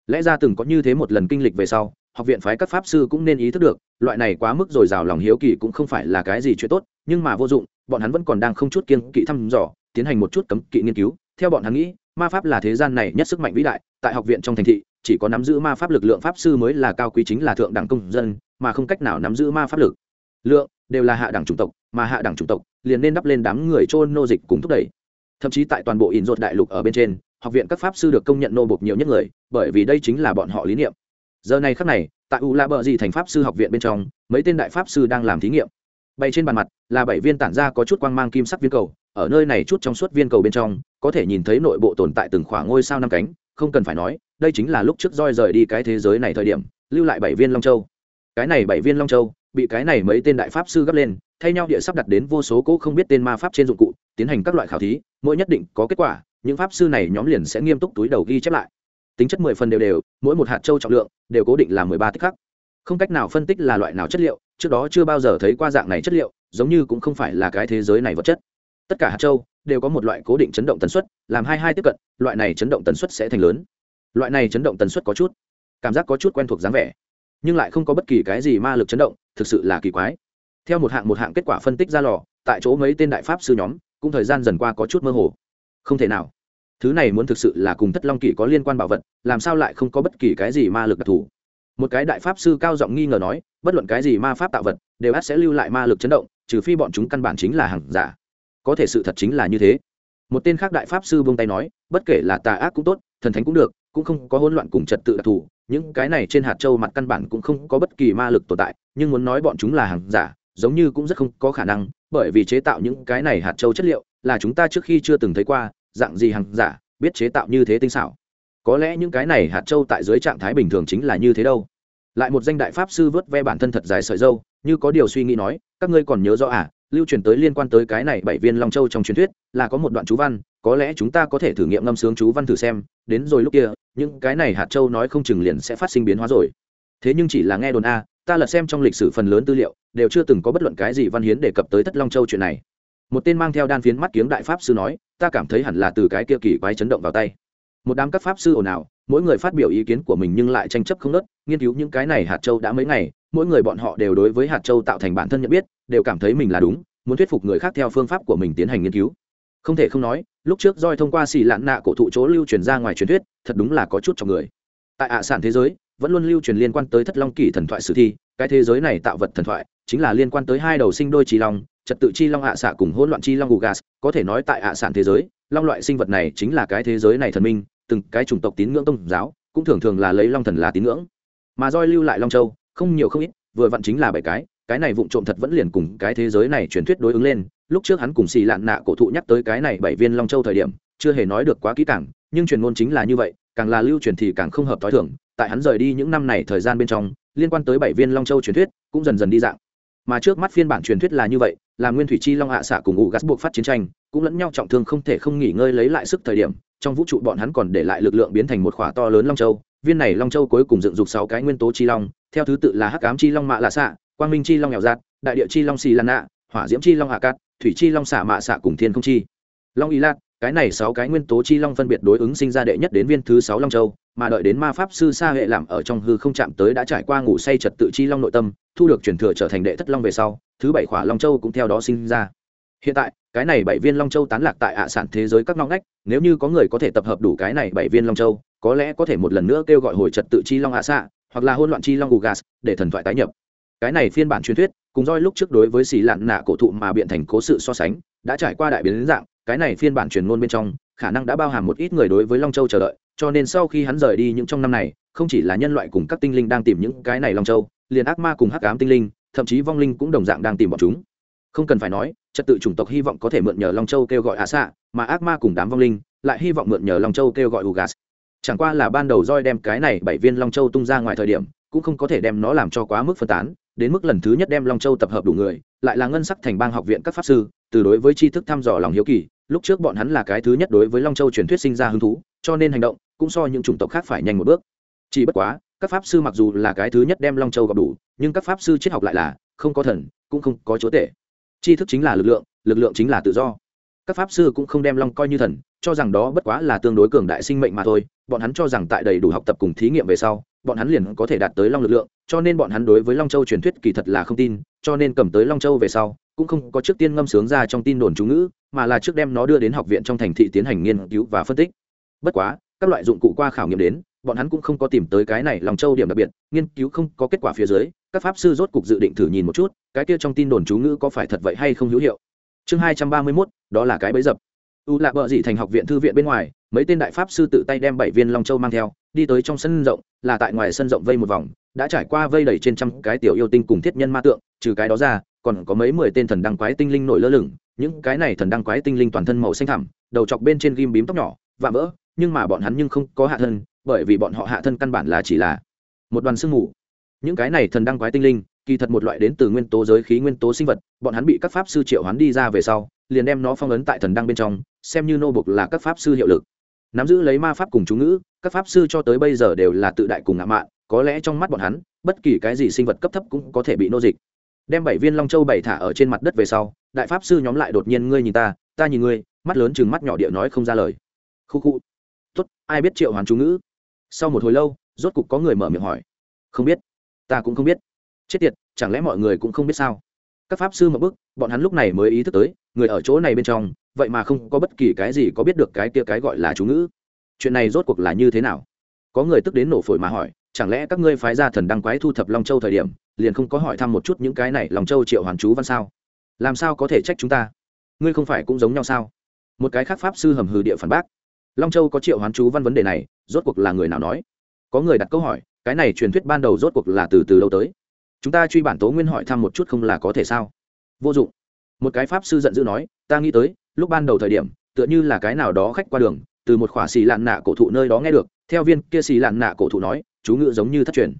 Lẽ ra từng có như thế một lần kinh lịch về sau, học viện phái các pháp sư cũng nên ý thức được loại này quá mức dồi dào lòng hiếu kỳ cũng không phải là cái gì chuyện tốt, nhưng mà vô dụng, bọn hắn vẫn còn đang không chút kiên kỵ thăm dò, tiến hành một chút cấm kỵ nghiên cứu. Theo bọn hắn nghĩ, ma pháp là thế gian này nhất sức mạnh vĩ đại, tại học viện trong thành thị, chỉ có nắm giữ ma pháp lực lượng pháp sư mới là cao quý chính là thượng đẳng công dân, mà không cách nào nắm giữ ma pháp lực. Lượng đều là hạ đẳng chủng tộc, mà hạ đẳng chủng tộc liền nên đắp lên đám người trôn nô dịch cùng thúc đẩy. Thậm chí tại toàn bộ in rột đại lục ở bên trên, học viện các pháp sư được công nhận nô bộc nhiều nhất người, bởi vì đây chính là bọn họ lý niệm giờ này khắc này, tại u la bờ gì thành pháp sư học viện bên trong, mấy tên đại pháp sư đang làm thí nghiệm. Bay trên bàn mặt là bảy viên tản ra có chút quang mang kim sắc viên cầu. Ở nơi này chút trong suốt viên cầu bên trong, có thể nhìn thấy nội bộ tồn tại từng khoảng ngôi sao năm cánh. Không cần phải nói, đây chính là lúc trước roi rời đi cái thế giới này thời điểm, lưu lại bảy viên long châu. Cái này bảy viên long châu, bị cái này mấy tên đại pháp sư gấp lên, thay nhau địa sắp đặt đến vô số cỗ không biết tên ma pháp trên dụng cụ, tiến hành các loại khảo thí. Mỗi nhất định có kết quả, những pháp sư này nhóm liền sẽ nghiêm túc túi đầu ghi chép lại tính chất mười phần đều đều, mỗi một hạt châu trọng lượng đều cố định là mười ba tích khắc. Không cách nào phân tích là loại nào chất liệu, trước đó chưa bao giờ thấy qua dạng này chất liệu, giống như cũng không phải là cái thế giới này vật chất. Tất cả hạt châu đều có một loại cố định chấn động tần suất, làm hai hai tiếp cận, loại này chấn động tần suất sẽ thành lớn. Loại này chấn động tần suất có chút, cảm giác có chút quen thuộc dáng vẻ, nhưng lại không có bất kỳ cái gì ma lực chấn động, thực sự là kỳ quái. Theo một hạng một hạng kết quả phân tích ra lò, tại chỗ mấy tên đại pháp sư nhóm, cũng thời gian dần qua có chút mơ hồ. Không thể nào thứ này muốn thực sự là cùng thất long kỷ có liên quan bảo vật, làm sao lại không có bất kỳ cái gì ma lực đặc thù? Một cái đại pháp sư cao giọng nghi ngờ nói, bất luận cái gì ma pháp tạo vật, đều ắt sẽ lưu lại ma lực chấn động, trừ phi bọn chúng căn bản chính là hàng giả. Có thể sự thật chính là như thế. Một tên khác đại pháp sư buông tay nói, bất kể là tà ác cũng tốt, thần thánh cũng được, cũng không có hỗn loạn cùng trật tự đặc thù. Những cái này trên hạt châu mặt căn bản cũng không có bất kỳ ma lực tồn tại, nhưng muốn nói bọn chúng là hàng giả, giống như cũng rất không có khả năng, bởi vì chế tạo những cái này hạt châu chất liệu là chúng ta trước khi chưa từng thấy qua dạng gì hàng giả, biết chế tạo như thế tinh xảo. Có lẽ những cái này hạt châu tại dưới trạng thái bình thường chính là như thế đâu. Lại một danh đại pháp sư vớt ve bản thân thật dài sợi dâu, như có điều suy nghĩ nói, các ngươi còn nhớ rõ à lưu truyền tới liên quan tới cái này bảy viên long châu trong truyền thuyết, là có một đoạn chú văn, có lẽ chúng ta có thể thử nghiệm ngâm sướng chú văn thử xem, đến rồi lúc kia, những cái này hạt châu nói không chừng liền sẽ phát sinh biến hóa rồi. Thế nhưng chỉ là nghe đồn a, ta lật xem trong lịch sử phần lớn tư liệu, đều chưa từng có bất luận cái gì văn hiến đề cập tới thất long châu chuyện này một tên mang theo đan phiến mắt kiếng đại pháp sư nói, ta cảm thấy hẳn là từ cái kia kỳ quái chấn động vào tay. Một đám các pháp sư ồn ào, mỗi người phát biểu ý kiến của mình nhưng lại tranh chấp không nớt, nghiên cứu những cái này hạt châu đã mấy ngày, mỗi người bọn họ đều đối với hạt châu tạo thành bản thân nhận biết, đều cảm thấy mình là đúng, muốn thuyết phục người khác theo phương pháp của mình tiến hành nghiên cứu. Không thể không nói, lúc trước roi thông qua xì lạn nạ cổ thụ chỗ lưu truyền ra ngoài truyền thuyết, thật đúng là có chút cho người. Tại ạ sản thế giới, vẫn luôn lưu truyền liên quan tới thất long kỷ thần thoại sử thi, cái thế giới này tạo vật thần thoại, chính là liên quan tới hai đầu sinh đôi trì long trật tự chi long ạ xạ cùng hỗn loạn chi long gugas có thể nói tại ạ sản thế giới, long loại sinh vật này chính là cái thế giới này thần minh, từng cái chủng tộc tín ngưỡng tôn giáo, cũng thường thường là lấy long thần là tín ngưỡng. Mà roi lưu lại long châu, không nhiều không ít, vừa vặn chính là bảy cái cái này vụng trộm thật vẫn liền cùng cái thế giới này truyền thuyết đối ứng lên. Lúc trước hắn cùng xì lạn nạ cổ thụ nhắc tới cái này bảy viên long châu thời điểm, chưa hề nói được quá kỹ càng, nhưng truyền ngôn chính là như vậy, càng là lưu truyền thì càng không hợp thói thường. Tại hắn rời đi những năm này thời gian bên trong, liên quan tới bảy viên long châu truyền thuyết, cũng dần dần đi dạng mà trước mắt phiên bản truyền thuyết là như vậy, là nguyên thủy chi long hạ xạ cùng ngụ gắt buộc phát chiến tranh, cũng lẫn nhau trọng thương không thể không nghỉ ngơi lấy lại sức thời điểm, trong vũ trụ bọn hắn còn để lại lực lượng biến thành một khỏa to lớn long châu, viên này long châu cuối cùng dựng dục sáu cái nguyên tố chi long, theo thứ tự là hắc ám chi long mạ lạ xạ, quang minh chi long nghèo giạt đại địa chi long xì lan nạ, hỏa diễm chi long hạ cát, thủy chi long xạ mạ xạ cùng thiên không chi. Long y lạt cái này sáu cái nguyên tố chi long phân biệt đối ứng sinh ra đệ nhất đến viên thứ sáu long châu, mà đợi đến ma pháp sư sa hệ làm ở trong hư không chạm tới đã trải qua ngủ say trật tự chi long nội tâm, thu được truyền thừa trở thành đệ thất long về sau, thứ bảy khỏa long châu cũng theo đó sinh ra. Hiện tại, cái này bảy viên long châu tán lạc tại ạ sản thế giới các ngóc ngách, nếu như có người có thể tập hợp đủ cái này bảy viên long châu, có lẽ có thể một lần nữa kêu gọi hồi trật tự chi long ạ xạ, hoặc là hôn loạn chi long gugas để thần thoại tái nhập. Cái này phiên bản truyền thuyết, cùng roi lúc trước đối với xì lạn nạ cổ thụ mà biện thành cố sự so sánh, đã trải qua đại biến dạng cái này phiên bản truyền ngôn bên trong, khả năng đã bao hàm một ít người đối với long châu chờ đợi, cho nên sau khi hắn rời đi những trong năm này, không chỉ là nhân loại cùng các tinh linh đang tìm những cái này long châu, liền ác ma cùng hắc ám tinh linh, thậm chí vong linh cũng đồng dạng đang tìm bọn chúng. Không cần phải nói, trật tự chủng tộc hy vọng có thể mượn nhờ long châu kêu gọi hạ xạ mà ác ma cùng đám vong linh lại hy vọng mượn nhờ long châu kêu gọi ugas. Chẳng qua là ban đầu roi đem cái này bảy viên long châu tung ra ngoài thời điểm, cũng không có thể đem nó làm cho quá mức phân tán, đến mức lần thứ nhất đem long châu tập hợp đủ người, lại là ngân sắc thành bang học viện các pháp sư, từ đối với tri thức thăm dò lòng hiếu kỳ lúc trước bọn hắn là cái thứ nhất đối với long châu truyền thuyết sinh ra hứng thú, cho nên hành động cũng so những chủng tộc khác phải nhanh một bước. Chỉ bất quá, các pháp sư mặc dù là cái thứ nhất đem long châu gặp đủ, nhưng các pháp sư triết học lại là không có thần, cũng không có chúa tể. Tri thức chính là lực lượng lực lượng chính là tự do. Các pháp sư cũng không đem long coi như thần, cho rằng đó bất quá là tương đối cường đại sinh mệnh mà thôi. Bọn hắn cho rằng tại đầy đủ học tập cùng thí nghiệm về sau, bọn hắn liền có thể đạt tới long lực lượng, cho nên bọn hắn đối với long châu truyền thuyết kỳ thật là không tin, cho nên cầm tới long châu về sau cũng không có trước tiên ngâm sướng ra trong tin đồn chú ngữ, mà là trước đem nó đưa đến học viện trong thành thị tiến hành nghiên cứu và phân tích. Bất quá, các loại dụng cụ qua khảo nghiệm đến, bọn hắn cũng không có tìm tới cái này lòng châu điểm đặc biệt, nghiên cứu không có kết quả phía dưới, các pháp sư rốt cục dự định thử nhìn một chút, cái kia trong tin đồn chú ngữ có phải thật vậy hay không hữu hiệu. Chương hai trăm ba mươi mốt, đó là cái bấy dập. U lạc bợ dị thành học viện thư viện bên ngoài, mấy tên đại pháp sư tự tay đem bảy viên long châu mang theo, đi tới trong sân rộng, là tại ngoài sân rộng vây một vòng, đã trải qua vây đầy trên trăm cái tiểu yêu tinh cùng thiết nhân ma tượng, trừ cái đó ra còn có mấy mười tên thần đăng quái tinh linh nổi lơ lửng, những cái này thần đăng quái tinh linh toàn thân màu xanh thẳm, đầu chọc bên trên ghim bím tóc nhỏ, vạm vỡ, nhưng mà bọn hắn nhưng không có hạ thân, bởi vì bọn họ hạ thân căn bản là chỉ là một đoàn sương mù. Những cái này thần đăng quái tinh linh, kỳ thật một loại đến từ nguyên tố giới khí nguyên tố sinh vật, bọn hắn bị các pháp sư triệu hoán đi ra về sau, liền đem nó phong ấn tại thần đăng bên trong, xem như nô bục là các pháp sư hiệu lực. Nắm giữ lấy ma pháp cùng chú ngữ, các pháp sư cho tới bây giờ đều là tự đại cùng ngạo mạn, có lẽ trong mắt bọn hắn, bất kỳ cái gì sinh vật cấp thấp cũng có thể bị nô dịch đem bảy viên long châu bảy thả ở trên mặt đất về sau, đại pháp sư nhóm lại đột nhiên ngươi nhìn ta ta nhìn ngươi, mắt lớn chừng mắt nhỏ địa nói không ra lời. Khu khu. Tuất ai biết triệu hoàn chú ngữ? Sau một hồi lâu, rốt cục có người mở miệng hỏi. Không biết. Ta cũng không biết. Chết tiệt, chẳng lẽ mọi người cũng không biết sao? Các pháp sư một bức bọn hắn lúc này mới ý thức tới, người ở chỗ này bên trong, vậy mà không có bất kỳ cái gì có biết được cái kia cái gọi là chú ngữ. Chuyện này rốt cuộc là như thế nào? Có người tức đến nổ phổi mà hỏi, chẳng lẽ các ngươi phái ra thần đăng quái thu thập long châu thời điểm liền không có hỏi thăm một chút những cái này lòng châu triệu hoàn chú văn sao? Làm sao có thể trách chúng ta? Ngươi không phải cũng giống nhau sao? Một cái khác pháp sư hầm hừ địa phản bác. Long châu có triệu hoán chú văn vấn đề này, rốt cuộc là người nào nói? Có người đặt câu hỏi, cái này truyền thuyết ban đầu rốt cuộc là từ từ đâu tới. Chúng ta truy bản tố nguyên hỏi thăm một chút không là có thể sao? Vô dụng. Một cái pháp sư giận dữ nói, ta nghĩ tới, lúc ban đầu thời điểm, tựa như là cái nào đó khách qua đường, từ một khỏa xì lạn nạ cổ thụ nơi đó nghe được, theo viên kia xì lạn nạ cổ thụ nói, chú ngự giống như thất truyền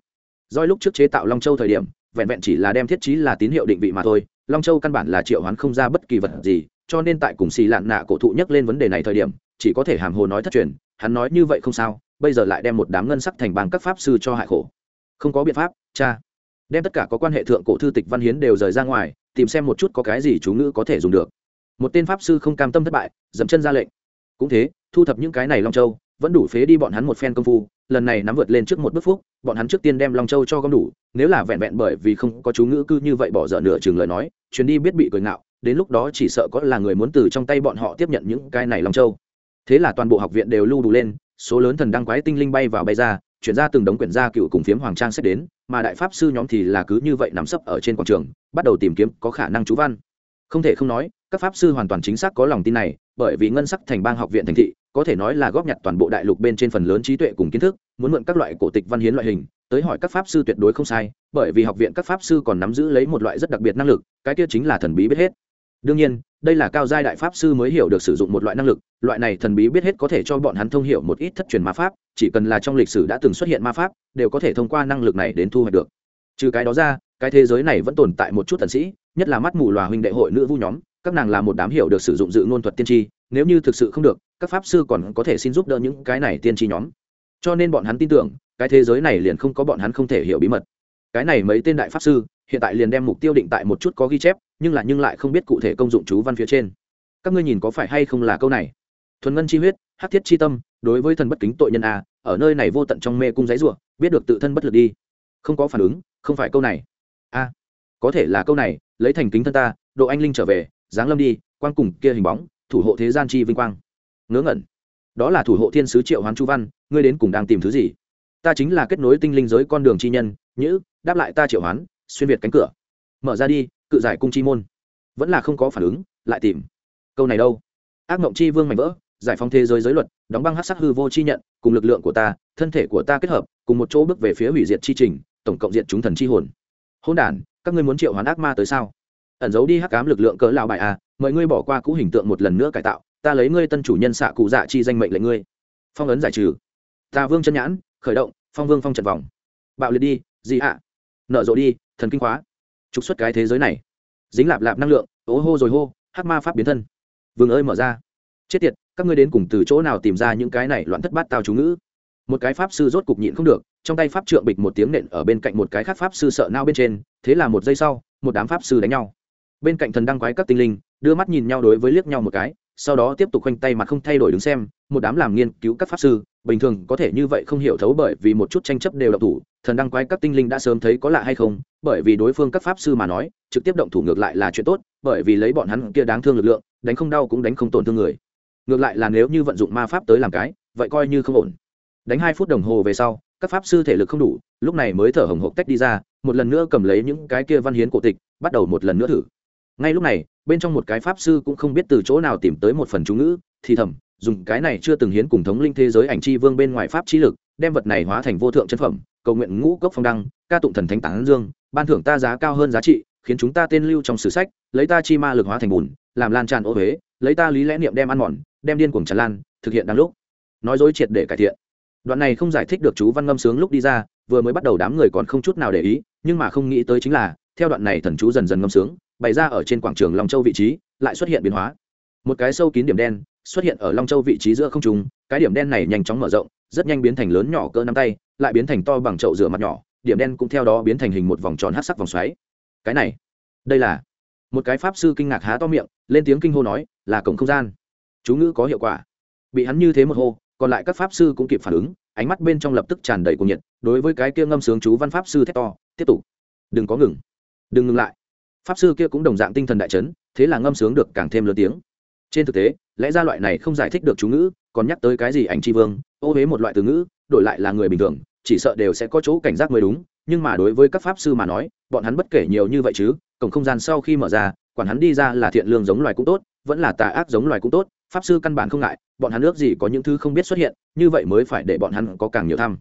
doi lúc trước chế tạo long châu thời điểm, vẹn vẹn chỉ là đem thiết trí là tín hiệu định vị mà thôi, long châu căn bản là triệu hoán không ra bất kỳ vật gì, cho nên tại cùng xì lạn nạ cổ thụ nhắc lên vấn đề này thời điểm, chỉ có thể hàm hồ nói thất truyền, hắn nói như vậy không sao, bây giờ lại đem một đám ngân sắc thành bang các pháp sư cho hại khổ. Không có biện pháp, cha. Đem tất cả có quan hệ thượng cổ thư tịch văn hiến đều rời ra ngoài, tìm xem một chút có cái gì chú ngữ có thể dùng được. Một tên pháp sư không cam tâm thất bại dẫm chân ra lệnh. Cũng thế, thu thập những cái này long châu, vẫn đủ phế đi bọn hắn một phen công phu lần này nắm vượt lên trước một bước phúc, bọn hắn trước tiên đem long châu cho gom đủ, nếu là vẹn vẹn bởi vì không có chú ngữ cư như vậy bỏ dở nửa chừng lời nói, chuyến đi biết bị cười ngạo, đến lúc đó chỉ sợ có là người muốn từ trong tay bọn họ tiếp nhận những cái này long châu. Thế là toàn bộ học viện đều lưu đủ lên, số lớn thần đăng quái tinh linh bay vào bay ra, chuyển ra từng đống quyển gia cựu cùng phiếm hoàng trang xét đến, mà đại pháp sư nhóm thì là cứ như vậy nằm sấp ở trên quảng trường, bắt đầu tìm kiếm có khả năng chú văn. Không thể không nói, các pháp sư hoàn toàn chính xác có lòng tin này, bởi vì ngân sắc thành bang học viện thành thị có thể nói là góp nhặt toàn bộ đại lục bên trên phần lớn trí tuệ cùng kiến thức, muốn mượn các loại cổ tịch văn hiến loại hình, tới hỏi các pháp sư tuyệt đối không sai, bởi vì học viện các pháp sư còn nắm giữ lấy một loại rất đặc biệt năng lực, cái kia chính là thần bí biết hết. Đương nhiên, đây là cao giai đại pháp sư mới hiểu được sử dụng một loại năng lực, loại này thần bí biết hết có thể cho bọn hắn thông hiểu một ít thất truyền ma pháp, chỉ cần là trong lịch sử đã từng xuất hiện ma pháp, đều có thể thông qua năng lực này đến thu hoạch được. Trừ cái đó ra, cái thế giới này vẫn tồn tại một chút thần sĩ, nhất là mắt mù lòa huynh đệ hội nữ vu nhóm, các nàng là một đám hiểu được sử dụng dự ngôn thuật tiên tri, nếu như thực sự không được các pháp sư còn có thể xin giúp đỡ những cái này tiên tri nhóm. Cho nên bọn hắn tin tưởng, cái thế giới này liền không có bọn hắn không thể hiểu bí mật. Cái này mấy tên đại pháp sư, hiện tại liền đem mục tiêu định tại một chút có ghi chép, nhưng là nhưng lại không biết cụ thể công dụng chú văn phía trên. Các ngươi nhìn có phải hay không là câu này? Thuần ngân chi huyết hát thiết chi tâm, đối với thần bất kính tội nhân a ở nơi này vô tận trong mê cung giấy rủa, biết được tự thân bất lực đi. Không có phản ứng, không phải câu này. A có thể là câu này, lấy thành kính thân ta, độ anh linh trở về, giáng lâm đi, quang cùng kia hình bóng, thủ hộ thế gian chi vinh quang ngớ ngẩn. Đó là thủ hộ thiên sứ triệu hoán chu văn, ngươi đến cùng đang tìm thứ gì? Ta chính là kết nối tinh linh giới con đường chi nhân, nhữ, đáp lại ta triệu hoán, xuyên việt cánh cửa. Mở ra đi, cự giải cung chi môn. Vẫn là không có phản ứng, lại tìm. Câu này đâu? Ác mộng chi vương mạnh vỡ, giải phóng thế giới giới luật, đóng băng hát sắc hư vô chi nhận, cùng lực lượng của ta, thân thể của ta kết hợp, cùng một chỗ bước về phía hủy diệt chi trình, tổng cộng diện chúng thần chi hồn. Hôn đản, các ngươi muốn triệu hoán ác ma tới sao? Ẩn giấu đi hắc cám lực lượng cỡ lao bại à mời ngươi bỏ qua cũ hình tượng một lần nữa cải tạo ta lấy ngươi tân chủ nhân xạ cụ dạ chi danh mệnh lệnh ngươi. Phong ấn giải trừ. Ta vương chân nhãn, khởi động, phong vương phong trận vòng. Bạo liệt đi gì ạ. Nợ rộ đi, thần kinh khóa. Trục xuất cái thế giới này. Dính lạp lạp năng lượng, ố hô rồi hô, hắc ma pháp biến thân. Vương ơi mở ra. Chết tiệt, các ngươi đến cùng từ chỗ nào tìm ra những cái này loạn thất bát tao chú ngữ? Một cái pháp sư rốt cục nhịn không được, trong tay pháp trượng bịch một tiếng nện ở bên cạnh một cái khác pháp sư sợ nao bên trên, thế là một giây sau, một đám pháp sư đánh nhau. Bên cạnh thần đăng quái các tinh linh, đưa mắt nhìn nhau đối với liếc nhau một cái sau đó tiếp tục khoanh tay mà không thay đổi đứng xem, một đám làm nghiên cứu các pháp sư, bình thường có thể như vậy không hiểu thấu bởi vì một chút tranh chấp đều độc thủ, thần đăng quái các tinh linh đã sớm thấy có lạ hay không, bởi vì đối phương các pháp sư mà nói, trực tiếp động thủ ngược lại là chuyện tốt, bởi vì lấy bọn hắn kia đáng thương lực lượng, đánh không đau cũng đánh không tổn thương người. Ngược lại là nếu như vận dụng ma pháp tới làm cái, vậy coi như không ổn. Đánh hai phút đồng hồ về sau, các pháp sư thể lực không đủ, lúc này mới thở hồng hộc tách đi ra, một lần nữa cầm lấy những cái kia văn hiến cổ tịch, bắt đầu một lần nữa thử. Ngay lúc này bên trong một cái pháp sư cũng không biết từ chỗ nào tìm tới một phần chú ngữ, thì thầm, dùng cái này chưa từng hiến cùng thống linh thế giới ảnh chi vương bên ngoài pháp trí lực, đem vật này hóa thành vô thượng chân phẩm, cầu nguyện ngũ cốc phong đăng, ca tụng thần thánh tán dương, ban thưởng ta giá cao hơn giá trị, khiến chúng ta tên lưu trong sử sách, lấy ta chi ma lực hóa thành bùn, làm lan tràn ô huế, lấy ta lý lẽ niệm đem ăn mòn, đem điên cuồng tràn lan, thực hiện đáng lúc. Nói dối triệt để cải thiện. Đoạn này không giải thích được chú văn ngâm sướng lúc đi ra, vừa mới bắt đầu đám người còn không chút nào để ý, nhưng mà không nghĩ tới chính là, theo đoạn này thần chú dần dần ngâm sướng bày ra ở trên quảng trường long châu vị trí, lại xuất hiện biến hóa. Một cái sâu kín điểm đen xuất hiện ở long châu vị trí giữa không trung, cái điểm đen này nhanh chóng mở rộng, rất nhanh biến thành lớn nhỏ cỡ nắm tay, lại biến thành to bằng chậu rửa mặt nhỏ, điểm đen cũng theo đó biến thành hình một vòng tròn hát sắc vòng xoáy. Cái này, đây là một cái pháp sư kinh ngạc há to miệng, lên tiếng kinh hô nói, là cổng không gian. Chú ngữ có hiệu quả. Bị hắn như thế một hô, còn lại các pháp sư cũng kịp phản ứng, ánh mắt bên trong lập tức tràn đầy cuồng nhiệt, đối với cái kia ngâm sướng chú văn pháp sư thét to, tiếp tục. Đừng có ngừng. Đừng ngừng lại pháp sư kia cũng đồng dạng tinh thần đại chấn, thế là ngâm sướng được càng thêm lớn tiếng. Trên thực tế, lẽ ra loại này không giải thích được chú ngữ, còn nhắc tới cái gì ảnh tri vương, ô huế một loại từ ngữ, đổi lại là người bình thường, chỉ sợ đều sẽ có chỗ cảnh giác mới đúng, nhưng mà đối với các pháp sư mà nói, bọn hắn bất kể nhiều như vậy chứ, cổng không gian sau khi mở ra, quản hắn đi ra là thiện lương giống loài cũng tốt, vẫn là tà ác giống loài cũng tốt, pháp sư căn bản không ngại, bọn hắn ước gì có những thứ không biết xuất hiện, như vậy mới phải để bọn hắn có càng nhiều thăm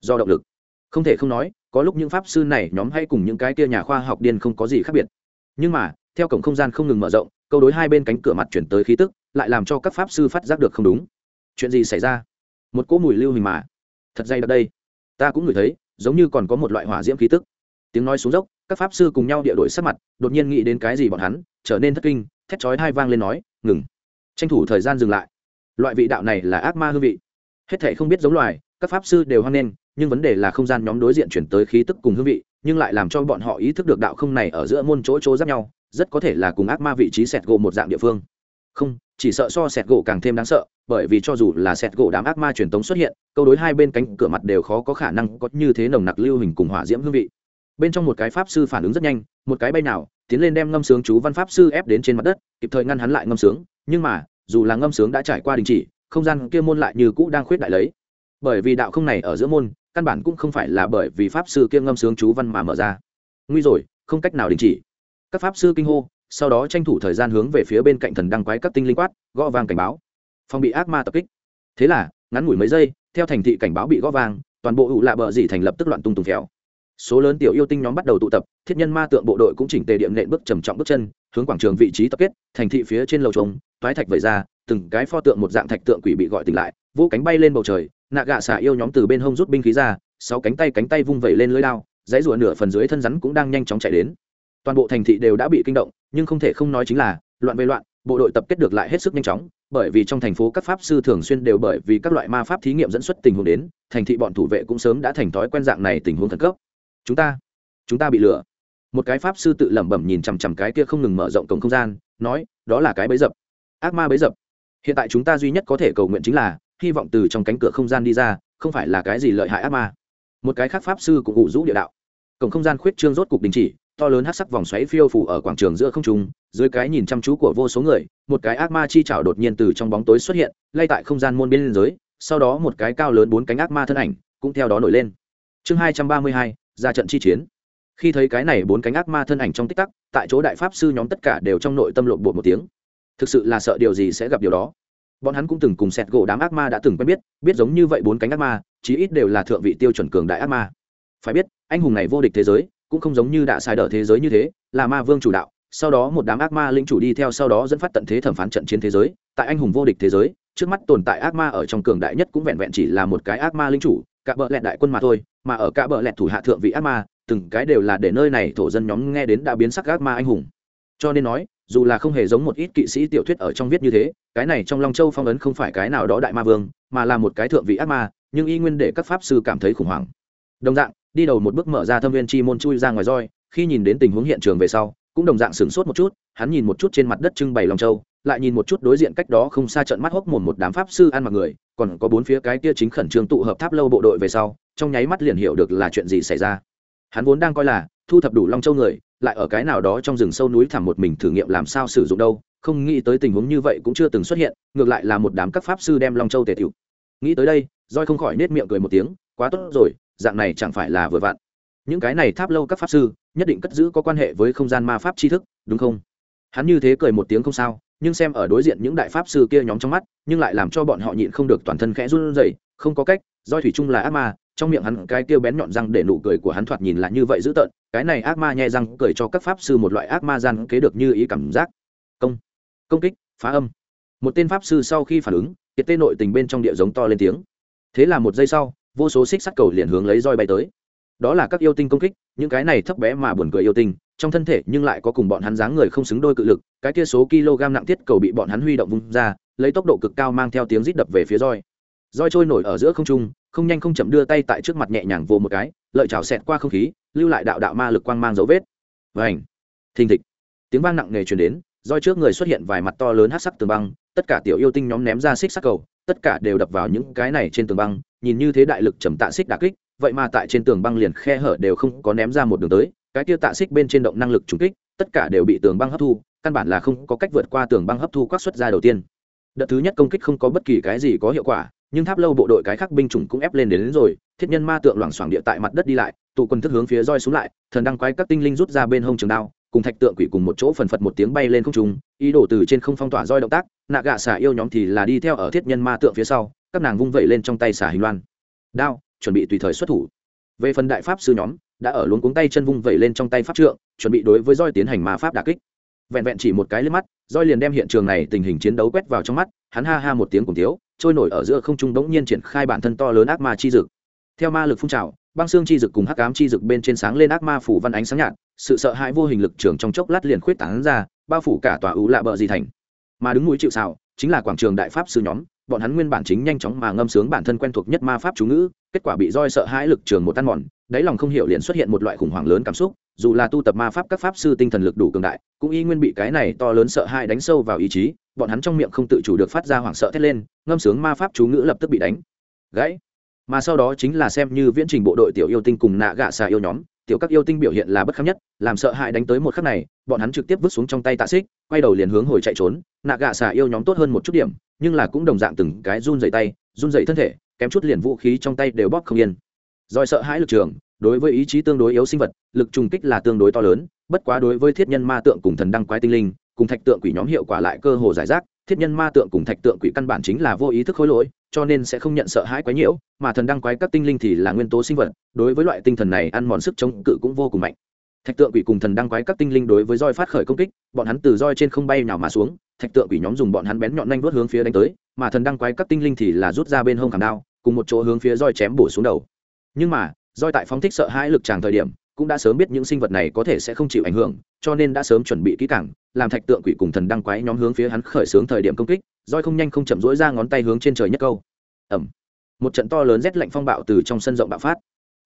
do động lực. Không thể không nói, có lúc những pháp sư này nhóm hay cùng những cái kia nhà khoa học điên không có gì khác biệt nhưng mà, theo cổng không gian không ngừng mở rộng, câu đối hai bên cánh cửa mặt chuyển tới khí tức, lại làm cho các pháp sư phát giác được không đúng. Chuyện gì xảy ra? Một cỗ mùi lưu hình mà. Thật dày đặc đây. Ta cũng ngửi thấy, giống như còn có một loại hỏa diễm khí tức. Tiếng nói xuống dốc, các pháp sư cùng nhau địa đổi sắc mặt, đột nhiên nghĩ đến cái gì bọn hắn, trở nên thất kinh, thét chói hai vang lên nói, ngừng. Tranh thủ thời gian dừng lại. Loại vị đạo này là ác ma hương vị. Hết thể không biết giống loài, các pháp sư đều hoan nghênh nhưng vấn đề là không gian nhóm đối diện chuyển tới khí tức cùng hương vị, nhưng lại làm cho bọn họ ý thức được đạo không này ở giữa môn chỗ chỗ giáp nhau, rất có thể là cùng ác ma vị trí sẹt gỗ một dạng địa phương. Không, chỉ sợ so sẹt gỗ càng thêm đáng sợ, bởi vì cho dù là sẹt gỗ đám ác ma truyền tống xuất hiện, câu đối hai bên cánh cửa mặt đều khó có khả năng có như thế nồng nặc lưu hình cùng hỏa diễm hương vị. Bên trong một cái pháp sư phản ứng rất nhanh, một cái bay nào, tiến lên đem ngâm sướng chú văn pháp sư ép đến trên mặt đất, kịp thời ngăn hắn lại ngâm sướng, nhưng mà, dù là ngâm sướng đã trải qua đình chỉ, không gian kia môn lại như cũ đang khuyết đại lấy. Bởi vì đạo không này ở giữa môn căn bản cũng không phải là bởi vì pháp sư kia ngâm sướng chú văn mà mở ra. Nguy rồi, không cách nào đình chỉ. Các pháp sư kinh hô, sau đó tranh thủ thời gian hướng về phía bên cạnh thần đăng quái các tinh linh quát, gõ vang cảnh báo. Phòng bị ác ma tập kích. Thế là, ngắn ngủi mấy giây, theo thành thị cảnh báo bị gõ vang, toàn bộ ủ lạ bờ dị thành lập tức loạn tung tùng khéo số lớn tiểu yêu tinh nhóm bắt đầu tụ tập, thiết nhân ma tượng bộ đội cũng chỉnh tề điện nện bước trầm trọng bước chân, hướng quảng trường vị trí tập kết, thành thị phía trên lầu trống, toái thạch vẩy ra, từng cái pho tượng một dạng thạch tượng quỷ bị gọi tỉnh lại, vũ cánh bay lên bầu trời nạ gạ xả yêu nhóm từ bên hông rút binh khí ra, sáu cánh tay cánh tay vung vẩy lên lưới lao dãy rùa nửa phần dưới thân rắn cũng đang nhanh chóng chạy đến. Toàn bộ thành thị đều đã bị kinh động, nhưng không thể không nói chính là, loạn về loạn, bộ đội tập kết được lại hết sức nhanh chóng, bởi vì trong thành phố các pháp sư thường xuyên đều bởi vì các loại ma pháp thí nghiệm dẫn xuất tình huống đến, thành thị bọn thủ vệ cũng sớm đã thành thói quen dạng này tình huống khẩn cấp. Chúng ta chúng ta bị lừa. Một cái pháp sư tự lẩm bẩm nhìn chằm chằm cái kia không ngừng mở rộng cổng không gian, nói, đó là cái bấy dập. Ác ma bấy dập. Hiện tại chúng ta duy nhất có thể cầu nguyện chính là hy vọng từ trong cánh cửa không gian đi ra, không phải là cái gì lợi hại ác ma. Một cái khác pháp sư cũng ủ rũ địa đạo. Cổng không gian khuyết trương rốt cục đình chỉ, to lớn hát sắc vòng xoáy phiêu phủ ở quảng trường giữa không trung, dưới cái nhìn chăm chú của vô số người, một cái ác ma chi chảo đột nhiên từ trong bóng tối xuất hiện, lay tại không gian môn biên giới sau đó một cái cao lớn bốn cánh ác ma thân ảnh cũng theo đó nổi lên. Chương hai trăm ba mươi hai, ra trận chi chiến. Khi thấy cái này bốn cánh ác ma thân ảnh trong tích tắc, tại chỗ đại pháp sư nhóm tất cả đều trong nội tâm lộn bột một tiếng. Thực sự là sợ điều gì sẽ gặp điều đó bọn hắn cũng từng cùng sẹt gỗ đám ác ma đã từng quen biết biết giống như vậy bốn cánh ác ma, chí ít đều là thượng vị tiêu chuẩn cường đại ác ma. Phải biết, anh hùng này vô địch thế giới, cũng không giống như đã sai đỡ thế giới như thế, là ma vương chủ đạo, sau đó một đám ác ma linh chủ đi theo sau đó dẫn phát tận thế thẩm phán trận chiến thế giới. Tại anh hùng vô địch thế giới, trước mắt tồn tại ác ma ở trong cường đại nhất cũng vẹn vẹn chỉ là một cái ác ma linh chủ, cả bợ lẹt đại quân mà thôi, mà ở cả bợ lẹt thủ hạ thượng vị ác ma, từng cái đều là để nơi này thổ dân nhóm nghe đến đã biến sắc ác ma anh hùng. Cho nên nói dù là không hề giống một ít kỵ sĩ tiểu thuyết ở trong viết như thế, cái này trong long châu phong ấn không phải cái nào đó đại ma vương, mà là một cái thượng vị ác ma, nhưng y nguyên để các pháp sư cảm thấy khủng hoảng. Đồng dạng, đi đầu một bước mở ra thâm viên chi môn chui ra ngoài roi, khi nhìn đến tình huống hiện trường về sau, cũng đồng dạng sửng sốt một chút, hắn nhìn một chút trên mặt đất trưng bày long châu, lại nhìn một chút đối diện cách đó không xa trận mắt hốc mồm một đám pháp sư ăn mặc người, còn có bốn phía cái kia chính khẩn trương tụ hợp tháp lâu bộ đội về sau, trong nháy mắt liền hiểu được là chuyện gì xảy ra. Hắn vốn đang coi là thu thập đủ long châu người, lại ở cái nào đó trong rừng sâu núi thẳm một mình thử nghiệm làm sao sử dụng đâu, không nghĩ tới tình huống như vậy cũng chưa từng xuất hiện, ngược lại là một đám các pháp sư đem long châu tề tiểu nghĩ tới đây roi không khỏi nết miệng cười một tiếng, quá tốt rồi, dạng này chẳng phải là vừa vặn. Những cái này tháp lâu các pháp sư, nhất định cất giữ có quan hệ với không gian ma pháp tri thức, đúng không? Hắn như thế cười một tiếng không sao, nhưng xem ở đối diện những đại pháp sư kia nhóm trong mắt, nhưng lại làm cho bọn họ nhịn không được toàn thân khẽ run rẩy, không có cách doi thủy chung là ác ma trong miệng hắn cái tiêu bén nhọn răng để nụ cười của hắn thoạt nhìn là như vậy dữ tợn, cái này ác ma nhẹ răng cười cho các pháp sư một loại ác ma gian kế được như ý cảm giác. Công công kích, phá âm. Một tên pháp sư sau khi phản ứng, kiệt tê nội tình bên trong địa giống to lên tiếng. Thế là một giây sau, vô số xích sắt cầu liền hướng lấy roi bay tới. Đó là các yêu tinh công kích, những cái này thấp bé mà buồn cười yêu tinh, trong thân thể nhưng lại có cùng bọn hắn dáng người không xứng đôi cự lực, cái kia số kg nặng thiết cầu bị bọn hắn huy động vung ra, lấy tốc độ cực cao mang theo tiếng rít đập về phía roi. Roi trôi nổi ở giữa không trung không nhanh không chậm đưa tay tại trước mặt nhẹ nhàng vồ một cái, lợi chảo xẹt qua không khí, lưu lại đạo đạo ma lực quang mang dấu vết. Và ảnh thình thịch! Tiếng vang nặng nề truyền đến roi trước người xuất hiện vài mặt to lớn hát sắc tường băng, tất cả tiểu yêu tinh nhóm ném ra xích sắc cầu, tất cả đều đập vào những cái này trên tường băng, nhìn như thế đại lực trầm tạ xích đà kích, vậy mà tại trên tường băng liền khe hở đều không có ném ra một đường tới, cái kia tạ xích bên trên động năng lực trùng kích, tất cả đều bị tường băng hấp thu, căn bản là không có cách vượt qua tường băng hấp thu quát xuất ra đầu tiên. Đợt thứ nhất công kích không có bất kỳ cái gì có hiệu quả nhưng tháp lâu bộ đội cái khác binh chủng cũng ép lên đến, đến rồi thiết nhân ma tượng loảng xoảng địa tại mặt đất đi lại tụ quân thức hướng phía roi xuống lại thần đăng quái các tinh linh rút ra bên hông trường đao cùng thạch tượng quỷ cùng một chỗ phần phật một tiếng bay lên không trung ý đồ từ trên không phong tỏa roi động tác nạ gạ xả yêu nhóm thì là đi theo ở thiết nhân ma tượng phía sau các nàng vung vẩy lên trong tay xả hình loan. Đao chuẩn bị tùy thời xuất thủ. Về phần đại pháp sư nhóm đã ở luống cuống tay chân vung vẩy lên trong tay pháp trượng chuẩn bị đối với roi tiến hành ma pháp đà kích. Vẹn vẹn chỉ một cái lên mắt roi liền đem hiện trường này tình hình chiến đấu quét vào trong mắt hắn ha ha một tiếng cùng thiếu trôi nổi ở giữa không trung đống nhiên triển khai bản thân to lớn ác ma chi dực. Theo ma lực phun trào, băng xương chi dực cùng hắc ám chi dực bên trên sáng lên ác ma phủ văn ánh sáng nhạt, sự sợ hãi vô hình lực trường trong chốc lát liền khuyết tán ra, bao phủ cả tòa ú lạ bờ gì thành. Mà đứng núi chịu xào chính là quảng trường đại pháp sư nhóm, bọn hắn nguyên bản chính nhanh chóng mà ngâm sướng bản thân quen thuộc nhất ma pháp chú ngữ, kết quả bị roi sợ hãi lực trường một tan mòn, đáy lòng không hiểu liền xuất hiện một loại khủng hoảng lớn cảm xúc, dù là tu tập ma pháp các pháp sư tinh thần lực đủ cường đại, cũng y nguyên bị cái này to lớn sợ hãi đánh sâu vào ý chí bọn hắn trong miệng không tự chủ được phát ra hoảng sợ thét lên, ngâm sướng ma pháp chú ngữ lập tức bị đánh. Gãy. Mà sau đó chính là xem như viễn trình bộ đội tiểu yêu tinh cùng nạ gạ xà yêu nhóm, tiểu các yêu tinh biểu hiện là bất khắc nhất, làm sợ hãi đánh tới một khắc này, bọn hắn trực tiếp vứt xuống trong tay tạ xích, quay đầu liền hướng hồi chạy trốn, nạ gạ xà yêu nhóm tốt hơn một chút điểm, nhưng là cũng đồng dạng từng cái run dày tay, run dày thân thể, kém chút liền vũ khí trong tay đều bóp không yên. Doi sợ hãi lực trường, đối với ý chí tương đối yếu sinh vật, lực trùng kích là tương đối to lớn, bất quá đối với thiết nhân ma tượng cùng thần đăng quái tinh linh cùng thạch tượng quỷ nhóm hiệu quả lại cơ hồ giải rác, thiết nhân ma tượng cùng thạch tượng quỷ căn bản chính là vô ý thức khối lỗi, cho nên sẽ không nhận sợ hãi quái nhiễu, mà thần đăng quái các tinh linh thì là nguyên tố sinh vật, đối với loại tinh thần này ăn mòn sức chống cự cũng vô cùng mạnh. Thạch tượng quỷ cùng thần đăng quái các tinh linh đối với roi phát khởi công kích, bọn hắn từ roi trên không bay nào mà xuống, thạch tượng quỷ nhóm dùng bọn hắn bén nhọn nhanh vuốt hướng phía đánh tới, mà thần đăng quái các tinh linh thì là rút ra bên hông khảm đao, cùng một chỗ hướng phía roi chém bổ xuống đầu. Nhưng mà, roi tại phóng thích sợ hãi lực tràng thời điểm, cũng đã sớm biết những sinh vật này có thể sẽ không chịu ảnh hưởng, cho nên đã sớm chuẩn bị kỹ càng làm thạch tượng quỷ cùng thần đăng quái nhóm hướng phía hắn khởi xướng thời điểm công kích, roi không nhanh không chậm rỗi ra ngón tay hướng trên trời nhất câu. Ẩm một trận to lớn rét lạnh phong bạo từ trong sân rộng bạo phát.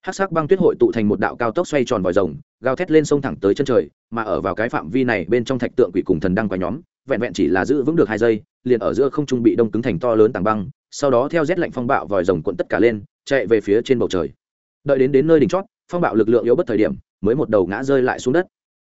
Hát sắc băng tuyết hội tụ thành một đạo cao tốc xoay tròn vòi rồng, gào thét lên sông thẳng tới chân trời, mà ở vào cái phạm vi này bên trong thạch tượng quỷ cùng thần đăng quái nhóm, vẹn vẹn chỉ là giữ vững được hai giây, liền ở giữa không trung bị đông cứng thành to lớn tảng băng, sau đó theo rét lạnh phong bạo vòi rồng cuộn tất cả lên, chạy về phía trên bầu trời. Đợi đến đến nơi đỉnh chót, phong bạo lực lượng yếu bất thời điểm, mới một đầu ngã rơi lại xuống đất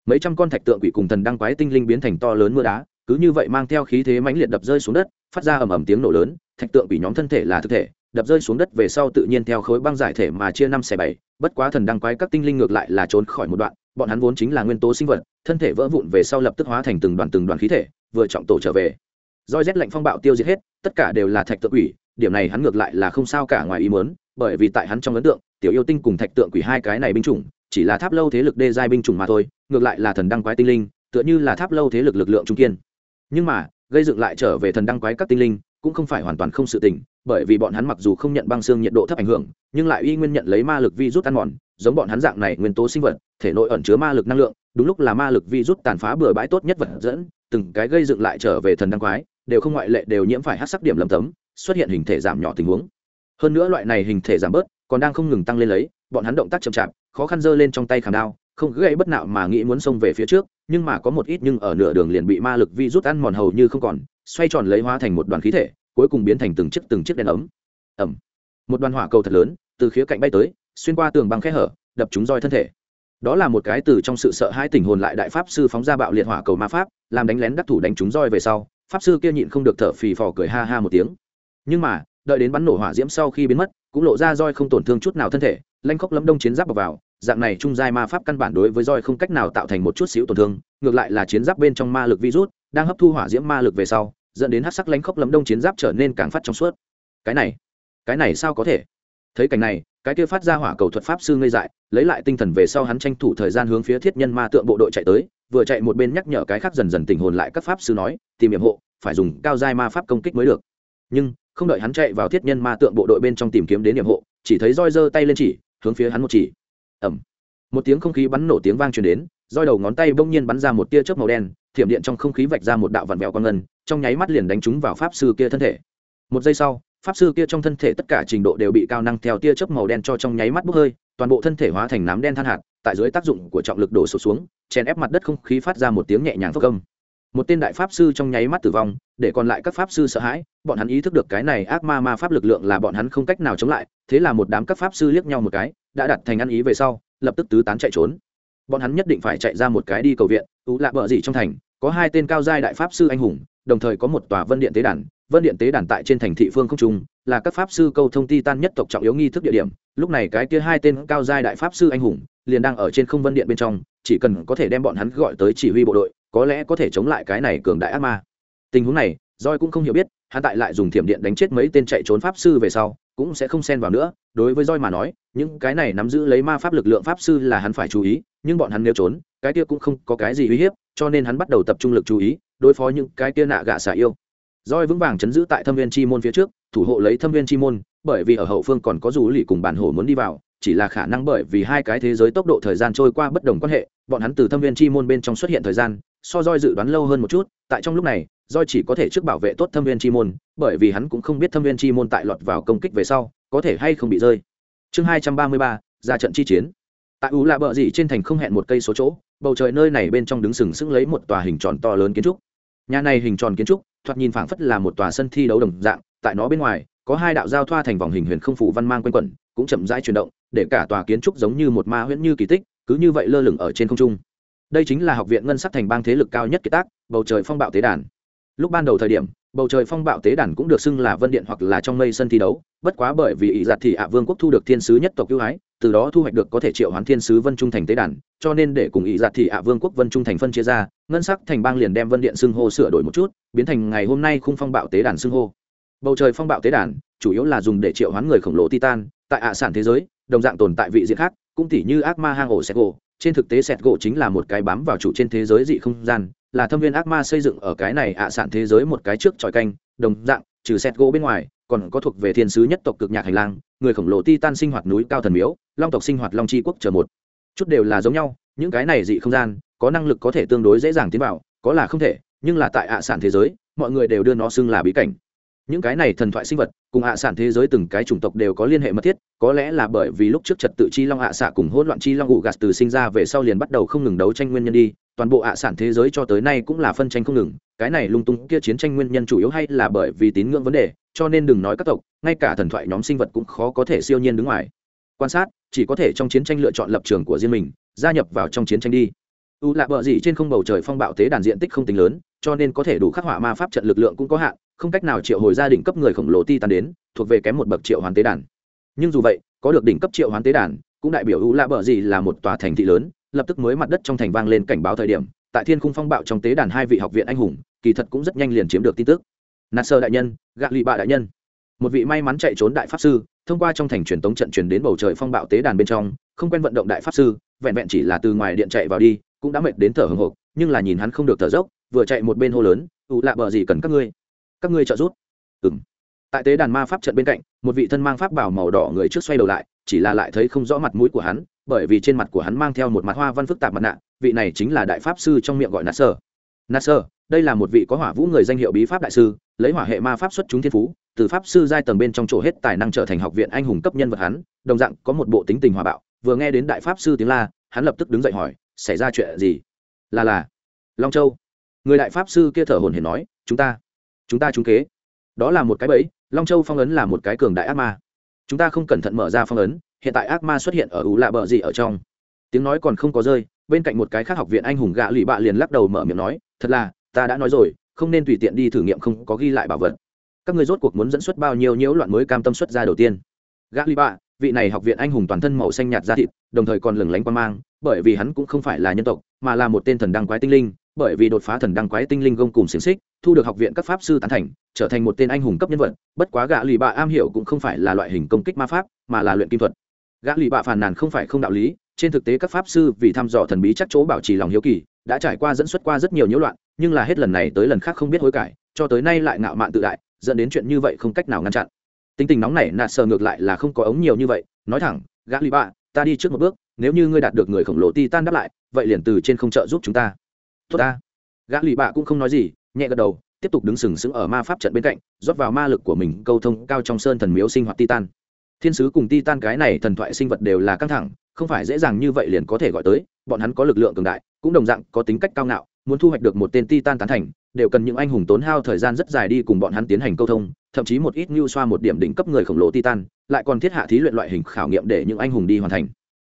mấy trăm con thạch tượng quỷ cùng thần đăng quái tinh linh biến thành to lớn mưa đá, cứ như vậy mang theo khí thế mãnh liệt đập rơi xuống đất, phát ra ầm ầm tiếng nổ lớn, thạch tượng quỷ nhóm thân thể là thực thể, đập rơi xuống đất về sau tự nhiên theo khối băng giải thể mà chia năm xẻ bảy, bất quá thần đăng quái các tinh linh ngược lại là trốn khỏi một đoạn, bọn hắn vốn chính là nguyên tố sinh vật, thân thể vỡ vụn về sau lập tức hóa thành từng đoàn từng đoàn khí thể, vừa trọng tổ trở về. Roi rét lạnh phong bạo tiêu diệt hết, tất cả đều là thạch tượng quỷ, điểm này hắn ngược lại là không sao cả ngoài ý muốn, bởi vì tại hắn trong ấn tượng, tiểu yêu tinh cùng thạch tượng quỷ hai cái này binh chủng chỉ là tháp lâu thế lực đê giai binh chủng mà thôi, ngược lại là thần đăng quái tinh linh, tựa như là tháp lâu thế lực lực lượng trung kiên. Nhưng mà, gây dựng lại trở về thần đăng quái các tinh linh, cũng không phải hoàn toàn không sự tình, bởi vì bọn hắn mặc dù không nhận băng xương nhiệt độ thấp ảnh hưởng, nhưng lại uy nguyên nhận lấy ma lực vi rút ăn mòn, giống bọn hắn dạng này nguyên tố sinh vật, thể nội ẩn chứa ma lực năng lượng, đúng lúc là ma lực vi rút tàn phá bừa bãi tốt nhất vật dẫn, từng cái gây dựng lại trở về thần đăng quái, đều không ngoại lệ đều nhiễm phải hát sắc điểm lầm tấm, xuất hiện hình thể giảm nhỏ tình huống. Hơn nữa loại này hình thể giảm bớt, còn đang không ngừng tăng lên lấy, bọn hắn động tác chậm chạp khó khăn giơ lên trong tay khảm đao, không gây bất nạo mà nghĩ muốn xông về phía trước, nhưng mà có một ít nhưng ở nửa đường liền bị ma lực vi rút ăn mòn hầu như không còn, xoay tròn lấy hóa thành một đoàn khí thể, cuối cùng biến thành từng chiếc từng chiếc đèn ấm. Ẩm một đoàn hỏa cầu thật lớn, từ khía cạnh bay tới, xuyên qua tường băng khe hở, đập chúng roi thân thể. Đó là một cái từ trong sự sợ hãi tình hồn lại đại pháp sư phóng ra bạo liệt hỏa cầu ma pháp, làm đánh lén đắc thủ đánh chúng roi về sau, pháp sư kia nhịn không được thở phì phò cười ha ha một tiếng. Nhưng mà, đợi đến bắn nổ hỏa diễm sau khi biến mất, cũng lộ ra roi không tổn thương chút nào thân thể lanh khóc lấm đông chiến giáp vào, dạng này trung giai ma pháp căn bản đối với roi không cách nào tạo thành một chút xíu tổn thương, ngược lại là chiến giáp bên trong ma lực virus, đang hấp thu hỏa diễm ma lực về sau, dẫn đến hắc sắc lanh khóc lấm đông chiến giáp trở nên càng phát trong suốt. Cái này cái này sao có thể? Thấy cảnh này, cái kia phát ra hỏa cầu thuật pháp sư ngây dại, lấy lại tinh thần về sau hắn tranh thủ thời gian hướng phía thiết nhân ma tượng bộ đội chạy tới, vừa chạy một bên nhắc nhở cái khác dần dần tình hồn lại các pháp sư nói, tìm hiểm hộ, phải dùng cao giai ma pháp công kích mới được. Nhưng, không đợi hắn chạy vào thiết nhân ma tượng bộ đội bên trong tìm kiếm đến điểm hộ, chỉ thấy roi giơ tay lên chỉ hướng phía hắn một chỉ. Ẩm một tiếng không khí bắn nổ tiếng vang truyền đến, roi đầu ngón tay bỗng nhiên bắn ra một tia chớp màu đen, thiểm điện trong không khí vạch ra một đạo vặn vẹo con ngân, trong nháy mắt liền đánh trúng vào pháp sư kia thân thể. Một giây sau, pháp sư kia trong thân thể tất cả trình độ đều bị cao năng theo tia chớp màu đen cho trong nháy mắt bốc hơi, toàn bộ thân thể hóa thành nám đen than hạt, tại dưới tác dụng của trọng lực đổ sụt xuống, chèn ép mặt đất không khí phát ra một tiếng nhẹ nhàng phốc công một tên đại pháp sư trong nháy mắt tử vong, để còn lại các pháp sư sợ hãi, bọn hắn ý thức được cái này ác ma ma pháp lực lượng là bọn hắn không cách nào chống lại, thế là một đám các pháp sư liếc nhau một cái, đã đặt thành ăn ý về sau, lập tức tứ tán chạy trốn. Bọn hắn nhất định phải chạy ra một cái đi cầu viện tú lạ bợ gì trong thành, có hai tên cao giai đại pháp sư anh hùng, đồng thời có một tòa vân điện tế đàn, vân điện tế đàn tại trên thành thị phương không trung, là các pháp sư câu thông ti tan nhất tộc trọng yếu nghi thức địa điểm, lúc này cái kia hai tên cao giai đại pháp sư anh hùng, liền đang ở trên không vân điện bên trong chỉ cần có thể đem bọn hắn gọi tới chỉ huy bộ đội, có lẽ có thể chống lại cái này cường đại ác ma. Tình huống này roi cũng không hiểu biết, hắn tại lại dùng thiểm điện đánh chết mấy tên chạy trốn pháp sư về sau, cũng sẽ không xen vào nữa. Đối với roi mà nói, những cái này nắm giữ lấy ma pháp lực lượng pháp sư là hắn phải chú ý, nhưng bọn hắn nếu trốn, cái kia cũng không có cái gì uy hiếp, cho nên hắn bắt đầu tập trung lực chú ý, đối phó những cái kia nạ gạ xả yêu. Roi vững vàng chấn giữ tại thâm viên chi môn phía trước, thủ hộ lấy thâm viên chi môn, bởi vì ở hậu phương còn có dù lì cùng bản hổ muốn đi vào chỉ là khả năng bởi vì hai cái thế giới tốc độ thời gian trôi qua bất đồng quan hệ, bọn hắn từ thâm viên chi môn bên trong xuất hiện thời gian, so roi dự đoán lâu hơn một chút, tại trong lúc này roi chỉ có thể trước bảo vệ tốt thâm viên chi môn, bởi vì hắn cũng không biết thâm viên chi môn tại lọt vào công kích về sau, có thể hay không bị rơi. Chương hai trăm ba mươi ba, ra trận chi chiến. Tại u lạ bờ dị trên thành không hẹn một cây số chỗ, bầu trời nơi này bên trong đứng sừng sững lấy một tòa hình tròn to lớn kiến trúc. Nhà này hình tròn kiến trúc, thoạt nhìn phảng phất là một tòa sân thi đấu đồng dạng, tại nó bên ngoài, có hai đạo giao thoa thành vòng hình huyền không phủ văn mang quanh quẩn cũng chậm rãi chuyển động, để cả tòa kiến trúc giống như một ma huyễn như kỳ tích, cứ như vậy lơ lửng ở trên không trung. Đây chính là học viện ngân sắc thành bang thế lực cao nhất kiệt tác, bầu trời phong bạo tế đàn. Lúc ban đầu thời điểm, bầu trời phong bạo tế đàn cũng được xưng là vân điện hoặc là trong mây sân thi đấu, bất quá bởi vì ỷ giặt thì ạ vương quốc thu được thiên sứ nhất tộc ưu ái, từ đó thu hoạch được có thể triệu hoán thiên sứ vân trung thành tế đàn, cho nên để cùng ỷ giặt thì ạ vương quốc vân trung thành phân chia ra, ngân sắc thành bang liền đem vân điện xưng hô sửa đổi một chút, biến thành ngày hôm nay khung phong bạo tế đàn xưng hô. Bầu trời phong bạo tế đàn, chủ yếu là dùng để triệu hoán người khổng lồ titan tại ạ sản thế giới, đồng dạng tồn tại vị diện khác, cũng tỉ như ác ma hang ổ sẹt gỗ. Trên thực tế sẹt gỗ chính là một cái bám vào chủ trên thế giới dị không gian, là thâm viên ác ma xây dựng ở cái này ạ sản thế giới một cái trước tròi canh, đồng dạng, trừ sẹt gỗ bên ngoài, còn có thuộc về thiên sứ nhất tộc cực nhạc hành lang, người khổng lồ titan sinh hoạt núi cao thần miếu, long tộc sinh hoạt long tri quốc chờ một. Chút đều là giống nhau, những cái này dị không gian, có năng lực có thể tương đối dễ dàng tiến vào, có là không thể, nhưng là tại ạ sản thế giới, mọi người đều đưa nó xưng là bí cảnh những cái này thần thoại sinh vật, cùng hạ sản thế giới từng cái chủng tộc đều có liên hệ mật thiết, có lẽ là bởi vì lúc trước trật tự chi long hạ xạ cùng hỗn loạn chi long ụ gạt từ sinh ra về sau liền bắt đầu không ngừng đấu tranh nguyên nhân đi, toàn bộ hạ sản thế giới cho tới nay cũng là phân tranh không ngừng, cái này lung tung kia chiến tranh nguyên nhân chủ yếu hay là bởi vì tín ngưỡng vấn đề, cho nên đừng nói các tộc, ngay cả thần thoại nhóm sinh vật cũng khó có thể siêu nhiên đứng ngoài. Quan sát, chỉ có thể trong chiến tranh lựa chọn lập trường của riêng mình, gia nhập vào trong chiến tranh đi. U lạ bờ gì trên không bầu trời phong bạo tế đàn diện tích không tính lớn, cho nên có thể đủ khắc họa ma pháp trận lực lượng cũng có hạn không cách nào triệu hồi ra đỉnh cấp người khổng lồ ti tàn đến, thuộc về kém một bậc triệu hoán tế đàn. Nhưng dù vậy, có được đỉnh cấp triệu hoán tế đàn, cũng đại biểu u lạ bờ gì là một tòa thành thị lớn, lập tức mới mặt đất trong thành vang lên cảnh báo thời điểm, tại thiên khung phong bạo trong tế đàn hai vị học viện anh hùng, kỳ thật cũng rất nhanh liền chiếm được tin tức. Nạt sơ đại nhân, gạ lụy bạ đại nhân. Một vị may mắn chạy trốn đại pháp sư, thông qua trong thành truyền tống trận truyền đến bầu trời phong bạo tế đàn bên trong, không quen vận động đại pháp sư, vẹn vẹn chỉ là từ ngoài điện chạy vào đi, cũng đã mệt đến thở hồng hộc, nhưng là nhìn hắn không được thở dốc, vừa chạy một bên hô lớn ụ lạ bờ gì cần các ngươi các ngươi trợ giúp. Ừng tại tế đàn ma pháp trận bên cạnh, một vị thân mang pháp bảo màu đỏ người trước xoay đầu lại, chỉ là lại thấy không rõ mặt mũi của hắn, bởi vì trên mặt của hắn mang theo một mặt hoa văn phức tạp mặt nạ, vị này chính là đại pháp sư trong miệng gọi nasser. sơ sơ đây là một vị có hỏa vũ người danh hiệu bí pháp đại sư, lấy hỏa hệ ma pháp xuất chúng thiên phú, từ pháp sư giai tầng bên trong chỗ hết tài năng trở thành học viện anh hùng cấp nhân vật hắn, đồng dạng có một bộ tính tình hòa bạo, vừa nghe đến đại pháp sư tiếng la, hắn lập tức đứng dậy hỏi, xảy ra chuyện gì? Là là, long châu. Người đại pháp sư kia thở hồn hển nói, chúng ta chúng ta trúng kế. Đó là một cái bẫy, long châu phong ấn là một cái cường đại ác ma. Chúng ta không cẩn thận mở ra phong ấn, hiện tại ác ma xuất hiện ở ủ lạ bờ gì ở trong. Tiếng nói còn không có rơi, bên cạnh một cái khác học viện anh hùng gạ lụy bạ liền lắc đầu mở miệng nói, thật là, ta đã nói rồi, không nên tùy tiện đi thử nghiệm không có ghi lại bảo vật. Các người rốt cuộc muốn dẫn xuất bao nhiêu nhiễu loạn mới cam tâm xuất ra đầu tiên? Gạ lụy bạ, vị này học viện anh hùng toàn thân màu xanh nhạt da thịt, đồng thời còn lừng lánh quan mang, bởi vì hắn cũng không phải là nhân tộc, mà là một tên thần đăng quái tinh linh, bởi vì đột phá thần đăng quái tinh linh gông cùng xiềng xích thu được học viện các pháp sư tán thành, trở thành một tên anh hùng cấp nhân vật, bất quá gã lì bạ am hiểu cũng không phải là loại hình công kích ma pháp, mà là luyện kim thuật. Gã lì bạ phàn nàn không phải không đạo lý, trên thực tế các pháp sư vì thăm dò thần bí chắc chỗ bảo trì lòng hiếu kỳ, đã trải qua dẫn xuất qua rất nhiều nhiễu loạn, nhưng là hết lần này tới lần khác không biết hối cải, cho tới nay lại ngạo mạn tự đại, dẫn đến chuyện như vậy không cách nào ngăn chặn. Tính tình nóng này nạt sờ ngược lại là không có ống nhiều như vậy, nói thẳng, gã lì bạ, ta đi trước một bước, nếu như ngươi đạt được người khổng lồ ti tan đáp lại, vậy liền từ trên không trợ giúp chúng ta. Tốt ta. Gã lì bạ cũng không nói gì nhẹ gật đầu, tiếp tục đứng sừng sững ở ma pháp trận bên cạnh, rót vào ma lực của mình, câu thông cao trong sơn thần miếu sinh hoạt titan. Thiên sứ cùng titan cái này thần thoại sinh vật đều là căng thẳng, không phải dễ dàng như vậy liền có thể gọi tới, bọn hắn có lực lượng cường đại, cũng đồng dạng có tính cách cao ngạo, muốn thu hoạch được một tên titan tán thành, đều cần những anh hùng tốn hao thời gian rất dài đi cùng bọn hắn tiến hành câu thông, thậm chí một ít như xoa một điểm đỉnh cấp người khổng lồ titan, lại còn thiết hạ thí luyện loại hình khảo nghiệm để những anh hùng đi hoàn thành.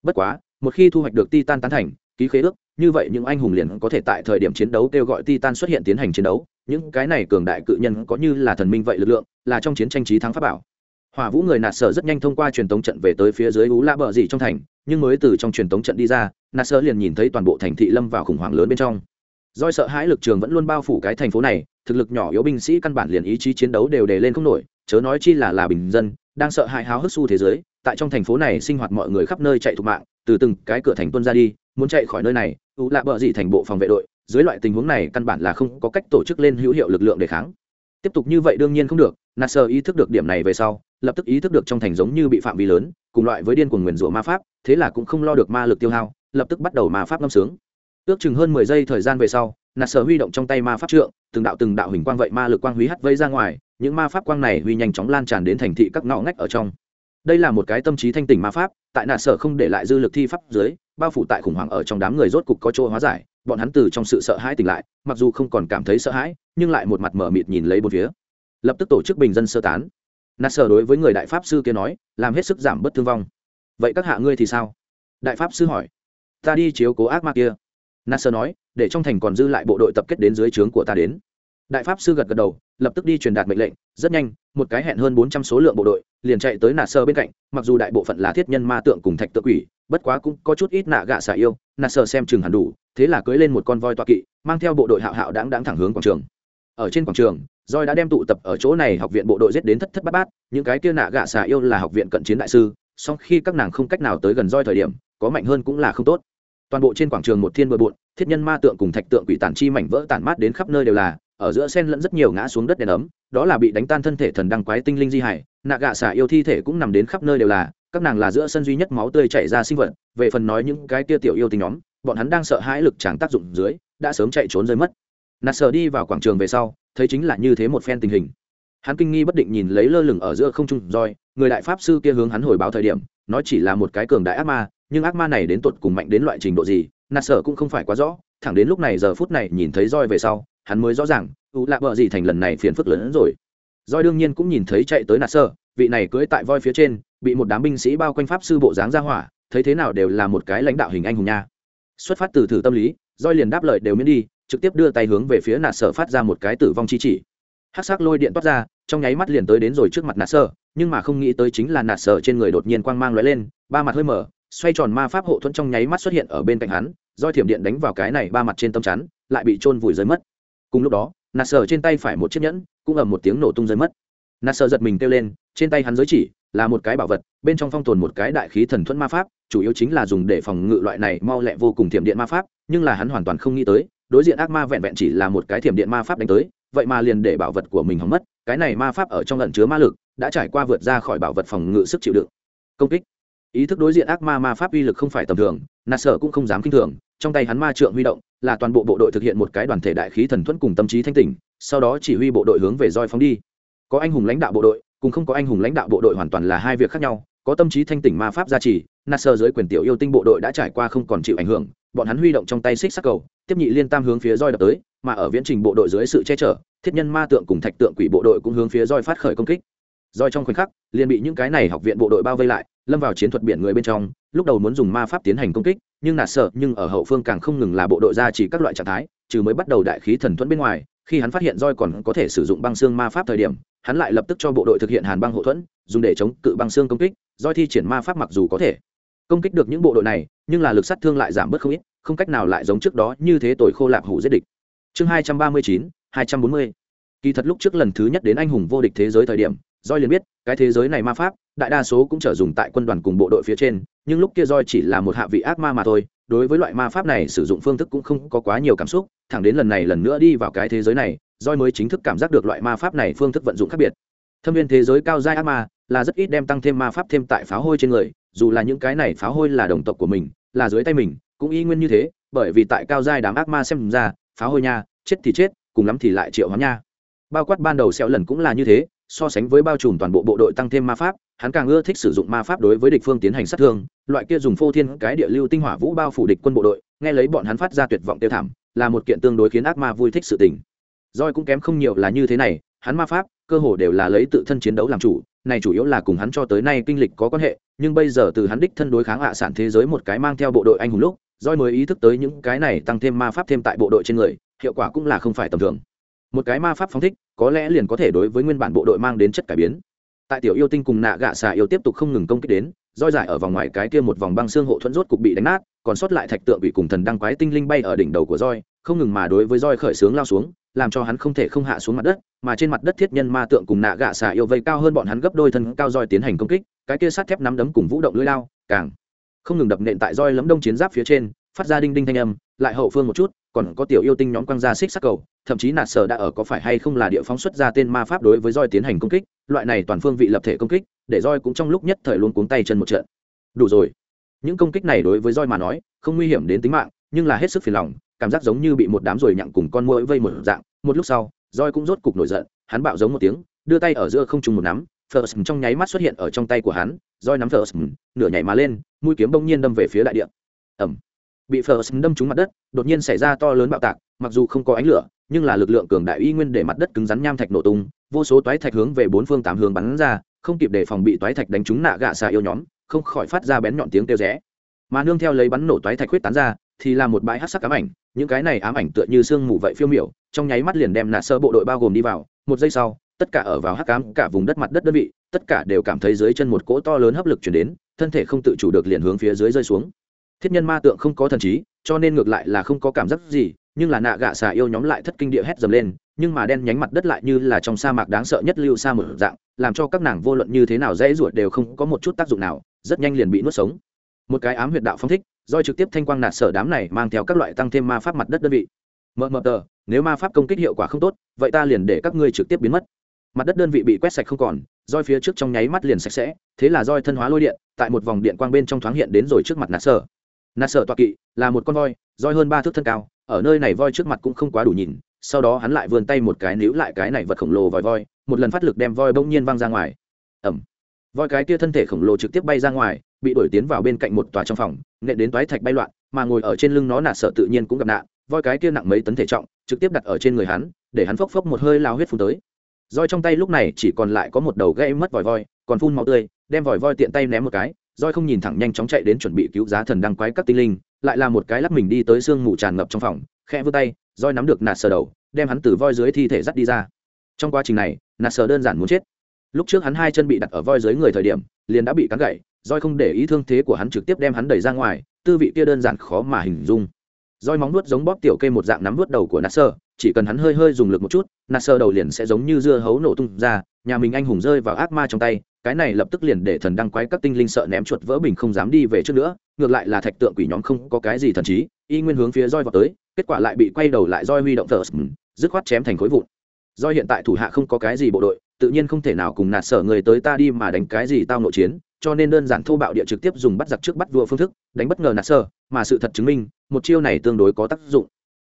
Bất quá, một khi thu hoạch được titan tán thành, ký khế ước như vậy những anh hùng liền có thể tại thời điểm chiến đấu kêu gọi titan xuất hiện tiến hành chiến đấu. Những cái này cường đại cự nhân có như là thần minh vậy lực lượng, là trong chiến tranh trí thắng pháp bảo. Hỏa vũ người nạt sở rất nhanh thông qua truyền tống trận về tới phía dưới ú la bờ dì trong thành, nhưng mới từ trong truyền tống trận đi ra nạt sở liền nhìn thấy toàn bộ thành thị lâm vào khủng hoảng lớn bên trong. Doi sợ hãi lực trường vẫn luôn bao phủ cái thành phố này, thực lực nhỏ yếu binh sĩ căn bản liền ý chí chiến đấu đều đề lên không nổi, chớ nói chi là là bình dân, đang sợ hãi háo hức xu thế giới, tại trong thành phố này sinh hoạt mọi người khắp nơi chạy thục mạng, từ từng cái cửa thành tuân ra đi muốn chạy khỏi nơi này ưu lạ bờ gì thành bộ phòng vệ đội, dưới loại tình huống này căn bản là không có cách tổ chức lên hữu hiệu lực lượng để kháng. Tiếp tục như vậy đương nhiên không được, nasser ý thức được điểm này về sau, lập tức ý thức được trong thành giống như bị phạm vi lớn, cùng loại với điên cuồng nguyền rủa ma pháp, thế là cũng không lo được ma lực tiêu hao, lập tức bắt đầu ma pháp ngâm sướng. Ước chừng hơn mười giây thời gian về sau, nasser huy động trong tay ma pháp trượng, từng đạo từng đạo hình quang vậy ma lực quang húy hắt vây ra ngoài, những ma pháp quang này huy nhanh chóng lan tràn đến thành thị các ngõ ngách ở trong. Đây là một cái tâm trí thanh tỉnh ma pháp, tại nạ sở không để lại dư lực thi pháp dưới bao phủ tại khủng hoảng ở trong đám người rốt cục có chỗ hóa giải, bọn hắn từ trong sự sợ hãi tỉnh lại, mặc dù không còn cảm thấy sợ hãi, nhưng lại một mặt mở mịt nhìn lấy bốn phía. Lập tức tổ chức bình dân sơ tán. Nasser sở đối với người đại pháp sư kia nói, làm hết sức giảm bớt thương vong. Vậy các hạ ngươi thì sao? Đại pháp sư hỏi. Ta đi chiếu cố ác ma kia. Nasser sở nói, để trong thành còn dư lại bộ đội tập kết đến dưới trướng của ta đến. Đại pháp sư gật gật đầu, lập tức đi truyền đạt mệnh lệnh, rất nhanh, một cái hẹn hơn bốn trăm số lượng bộ đội liền chạy tới nạ sơ bên cạnh, mặc dù đại bộ phận là thiết nhân ma tượng cùng thạch tự quỷ, bất quá cũng có chút ít nạ gạ xả yêu nạ sơ xem chừng hẳn đủ, thế là cưới lên một con voi toa kỵ, mang theo bộ đội hạo hạo đáng đáng thẳng hướng quảng trường. Ở trên quảng trường roi đã đem tụ tập ở chỗ này học viện bộ đội giết đến thất thất bát bát, những cái kia nạ gạ xả yêu là học viện cận chiến đại sư, song khi các nàng không cách nào tới gần roi thời điểm, có mạnh hơn cũng là không tốt. Toàn bộ trên quảng trường một thiên bừa bộn, thiết nhân ma tượng cùng thạch tượng quỷ tản chi mảnh vỡ tản mát đến khắp nơi đều là ở giữa sen lẫn rất nhiều ngã xuống đất đèn ấm, đó là bị đánh tan thân thể thần đăng quái tinh linh di hải, nạ gạ xả yêu thi thể cũng nằm đến khắp nơi đều là, các nàng là giữa sân duy nhất máu tươi chảy ra sinh vật, về phần nói những cái tia tiểu yêu tình nhóm, bọn hắn đang sợ hãi lực tràng tác dụng dưới, đã sớm chạy trốn rơi mất. Nạt sờ đi vào quảng trường về sau, thấy chính là như thế một phen tình hình. Hắn kinh nghi bất định nhìn lấy lơ lửng ở giữa không trung roi, người đại pháp sư kia hướng hắn hồi báo thời điểm, nói chỉ là một cái cường đại ác ma, nhưng ác ma này đến tột cùng mạnh đến loại trình độ gì nạt sở cũng không phải quá rõ, thẳng đến lúc này giờ phút này nhìn thấy roi về sau hắn mới rõ ràng, u lạ bợ gì thành lần này phiền phức lớn hơn rồi. Roi đương nhiên cũng nhìn thấy chạy tới nạt sơ, vị này cưỡi tại voi phía trên, bị một đám binh sĩ bao quanh pháp sư bộ dáng ra hỏa, thấy thế nào đều là một cái lãnh đạo hình anh hùng nha. Xuất phát từ thử tâm lý roi liền đáp lời đều miễn đi, trực tiếp đưa tay hướng về phía nạt sở phát ra một cái tử vong chi chỉ. Hắc sắc lôi điện toát ra, trong nháy mắt liền tới đến rồi trước mặt nạt sơ, nhưng mà không nghĩ tới chính là nạt sở trên người đột nhiên quang mang lóe lên, ba mặt hơi mở, xoay tròn ma pháp hộ thuẫn trong nháy mắt xuất hiện ở bên cạnh hắn roi thiểm điện đánh vào cái này ba mặt trên tâm chắn, lại bị trôn vùi rơi mất cùng lúc đó nạt sở trên tay phải một chiếc nhẫn, cũng ầm một tiếng nổ tung rơi mất. Nạt sở giật mình kêu lên, trên tay hắn giới chỉ là một cái bảo vật, bên trong phong tồn một cái đại khí thần thuẫn ma pháp, chủ yếu chính là dùng để phòng ngự loại này mau lẹ vô cùng thiểm điện ma pháp, nhưng là hắn hoàn toàn không nghĩ tới, đối diện ác ma vẹn vẹn chỉ là một cái thiểm điện ma pháp đánh tới, vậy mà liền để bảo vật của mình hỏng mất, cái này ma pháp ở trong lận chứa ma lực, đã trải qua vượt ra khỏi bảo vật phòng ngự sức chịu đựng. Công kích. Ý thức đối diện ác ma ma pháp uy lực không phải tầm thường nạt sở cũng không dám kinh thường trong tay hắn ma trượng huy động, là toàn bộ bộ đội thực hiện một cái đoàn thể đại khí thần thuẫn cùng tâm trí thanh tỉnh, sau đó chỉ huy bộ đội hướng về roi phóng đi. Có anh hùng lãnh đạo bộ đội, cùng không có anh hùng lãnh đạo bộ đội hoàn toàn là hai việc khác nhau, có tâm trí thanh tỉnh ma pháp gia trì nasser dưới quyền tiểu yêu tinh bộ đội đã trải qua không còn chịu ảnh hưởng, bọn hắn huy động trong tay xích sắc cầu, tiếp nhị liên tam hướng phía roi đập tới, mà ở viễn trình bộ đội dưới sự che chở, thiết nhân ma tượng cùng thạch tượng quỷ bộ đội cũng hướng phía roi phát khởi công kích. Roi trong khoảnh khắc, liền bị những cái này học viện bộ đội bao vây lại lâm vào chiến thuật biển người bên trong, lúc đầu muốn dùng ma pháp tiến hành công kích, nhưng nạt sợ, nhưng ở hậu phương càng không ngừng là bộ đội ra chỉ các loại trạng thái, trừ mới bắt đầu đại khí thần thuẫn bên ngoài, khi hắn phát hiện roi còn có thể sử dụng băng xương ma pháp thời điểm, hắn lại lập tức cho bộ đội thực hiện hàn băng hậu thuẫn, dùng để chống cự băng xương công kích roi thi triển ma pháp mặc dù có thể công kích được những bộ đội này, nhưng là lực sát thương lại giảm bớt không ít, không cách nào lại giống trước đó như thế tội khô lạp hủ giết địch. Chương hai trăm ba mươi chín, hai trăm bốn mươi. Kỳ thật lúc trước lần thứ nhất đến anh hùng vô địch thế giới thời điểm roi liền biết, cái thế giới này ma pháp đại đa số cũng trở dùng tại quân đoàn cùng bộ đội phía trên, nhưng lúc kia roi chỉ là một hạ vị ác ma mà thôi, đối với loại ma pháp này sử dụng phương thức cũng không có quá nhiều cảm xúc, thẳng đến lần này lần nữa đi vào cái thế giới này, roi mới chính thức cảm giác được loại ma pháp này phương thức vận dụng khác biệt. Thâm viên thế giới cao giai ác ma là rất ít đem tăng thêm ma pháp thêm tại pháo hôi trên người, dù là những cái này pháo hôi là đồng tộc của mình, là dưới tay mình, cũng y nguyên như thế, bởi vì tại cao giai đám ác ma xem ra, pháo hôi nha, chết thì chết, cùng lắm thì lại triệu hóa nha. Bao quát ban đầu xẹo lần cũng là như thế, so sánh với bao trùm toàn bộ bộ đội tăng thêm ma pháp hắn càng ưa thích sử dụng ma pháp đối với địch phương tiến hành sát thương, loại kia dùng phô thiên cái địa lưu tinh hỏa vũ bao phủ địch quân bộ đội, nghe lấy bọn hắn phát ra tuyệt vọng tiêu thảm, là một kiện tương đối khiến ác ma vui thích sự tình. Roi cũng kém không nhiều là như thế này, hắn ma pháp, cơ hồ đều là lấy tự thân chiến đấu làm chủ, này chủ yếu là cùng hắn cho tới nay kinh lịch có quan hệ, nhưng bây giờ từ hắn đích thân đối kháng hạ sản thế giới một cái mang theo bộ đội anh hùng lúc roi mới ý thức tới những cái này tăng thêm ma pháp thêm tại bộ đội trên người, hiệu quả cũng là không phải tầm thường. Một cái ma pháp phóng thích, có lẽ liền có thể đối với nguyên bản bộ đội mang đến chất cải biến tại tiểu yêu tinh cùng nạ gạ xà yêu tiếp tục không ngừng công kích đến, roi dài ở vòng ngoài cái kia một vòng băng xương hộ thuẫn rốt cục bị đánh nát, còn sót lại thạch tượng bị cùng thần đăng quái tinh linh bay ở đỉnh đầu của roi, không ngừng mà đối với roi khởi sướng lao xuống, làm cho hắn không thể không hạ xuống mặt đất, mà trên mặt đất thiết nhân ma tượng cùng nạ gạ xà yêu vây cao hơn bọn hắn gấp đôi thân cao roi tiến hành công kích, cái kia sắt thép nắm đấm cùng vũ động lưỡi lao, càng không ngừng đập nện tại roi lấm đông chiến giáp phía trên, phát ra đinh đinh thanh âm lại hậu phương một chút còn có tiểu yêu tinh nhóm quăng ra xích sắc cầu thậm chí nạt sở đã ở có phải hay không là địa phóng xuất ra tên ma pháp đối với roi tiến hành công kích loại này toàn phương vị lập thể công kích để roi cũng trong lúc nhất thời luôn cuống tay chân một trận đủ rồi những công kích này đối với roi mà nói không nguy hiểm đến tính mạng nhưng là hết sức phiền lòng cảm giác giống như bị một đám ruồi nhặng cùng con muỗi vây một dạng một lúc sau roi cũng rốt cục nổi giận hắn bạo giống một tiếng đưa tay ở giữa không trung một nắm First trong nháy mắt xuất hiện ở trong tay của hắn, roi nắm First, nửa nhảy mà lên, mũi kiếm bỗng nhiên đâm về phía đại địa. Ầm. Bị First đâm trúng mặt đất, đột nhiên xảy ra to lớn bạo tạc, mặc dù không có ánh lửa, nhưng là lực lượng cường đại y nguyên để mặt đất cứng rắn nham thạch nổ tung, vô số toái thạch hướng về bốn phương tám hướng bắn ra, không kịp để phòng bị toái thạch đánh trúng nạ gạ xà yêu nhóm, không khỏi phát ra bén nhọn tiếng kêu rẽ. Mà nương theo lấy bắn nổ toái thạch huyết tán ra, thì là một bãi hắc sắc ám ảnh, những cái này ám ảnh tựa như sương mù vậy phiêu miểu, trong nháy mắt liền đem nạ sơ bộ đội bao gồm đi vào, một giây sau, tất cả ở vào hắc ám cả vùng đất mặt đất đơn vị tất cả đều cảm thấy dưới chân một cỗ to lớn hấp lực chuyển đến thân thể không tự chủ được liền hướng phía dưới rơi xuống thiết nhân ma tượng không có thần trí, cho nên ngược lại là không có cảm giác gì, nhưng là nạ gạ xà yêu nhóm lại thất kinh địa hét dầm lên, nhưng mà đen nhánh mặt đất lại như là trong sa mạc đáng sợ nhất lưu sa mở dạng, làm cho các nàng vô luận như thế nào dễ ruột đều không có một chút tác dụng nào, rất nhanh liền bị nuốt sống. Một cái ám huyệt đạo phong thích, do trực tiếp thanh quang nạt sở đám này mang theo các loại tăng thêm ma pháp mặt đất đơn vị. Mờ mờ tờ, nếu ma pháp công kích hiệu quả không tốt, vậy ta liền để các ngươi trực tiếp biến mất. Mặt đất đơn vị bị quét sạch không còn, roi phía trước trong nháy mắt liền sạch sẽ, thế là roi thân hóa lôi điện, tại một vòng điện quang bên trong thoáng hiện đến rồi trước mặt nạt sở nạt sở toạ kỵ là một con voi, roi hơn ba thước thân cao, ở nơi này voi trước mặt cũng không quá đủ nhìn, sau đó hắn lại vươn tay một cái níu lại cái này vật khổng lồ vòi voi, một lần phát lực đem voi bỗng nhiên văng ra ngoài. Ẩm voi cái kia thân thể khổng lồ trực tiếp bay ra ngoài, bị đuổi tiến vào bên cạnh một tòa trong phòng, nện đến toái thạch bay loạn, mà ngồi ở trên lưng nó nạt sợ tự nhiên cũng gặp nạn, voi cái kia nặng mấy tấn thể trọng, trực tiếp đặt ở trên người hắn, để hắn phốc phốc một hơi lao huyết phun tới. Roi trong tay lúc này chỉ còn lại có một đầu gây mất vòi voi, còn phun máu tươi, đem vòi voi tiện tay ném một cái roi không nhìn thẳng nhanh chóng chạy đến chuẩn bị cứu giá thần đăng quái các tinh linh, lại là một cái lắc mình đi tới xương mù tràn ngập trong phòng, khẽ vươn tay, roi nắm được nạt sờ đầu, đem hắn từ voi dưới thi thể dắt đi ra. Trong quá trình này, nạt sờ đơn giản muốn chết. Lúc trước hắn hai chân bị đặt ở voi dưới người thời điểm, liền đã bị cắn gãy, roi không để ý thương thế của hắn trực tiếp đem hắn đẩy ra ngoài, tư vị kia đơn giản khó mà hình dung. Roi móng nuốt giống bóp tiểu kê một dạng nắm nuốt đầu của nạt sờ, chỉ cần hắn hơi hơi dùng lực một chút, nạt sờ đầu liền sẽ giống như dưa hấu nổ tung ra, nhà mình anh hùng rơi vào ác ma trong tay cái này lập tức liền để thần đăng quái các tinh linh sợ ném chuột vỡ bình không dám đi về trước nữa, ngược lại là thạch tượng quỷ nhóm không có cái gì thần trí, y nguyên hướng phía roi vào tới, kết quả lại bị quay đầu lại roi huy động thờ ừ, dứt khoát chém thành khối vụn. Roi hiện tại thủ hạ không có cái gì bộ đội, tự nhiên không thể nào cùng nạt sở người tới ta đi mà đánh cái gì tao nội chiến, cho nên đơn giản thô bạo địa trực tiếp dùng bắt giặc trước bắt vua phương thức, đánh bất ngờ nạt sở, mà sự thật chứng minh, một chiêu này tương đối có tác dụng.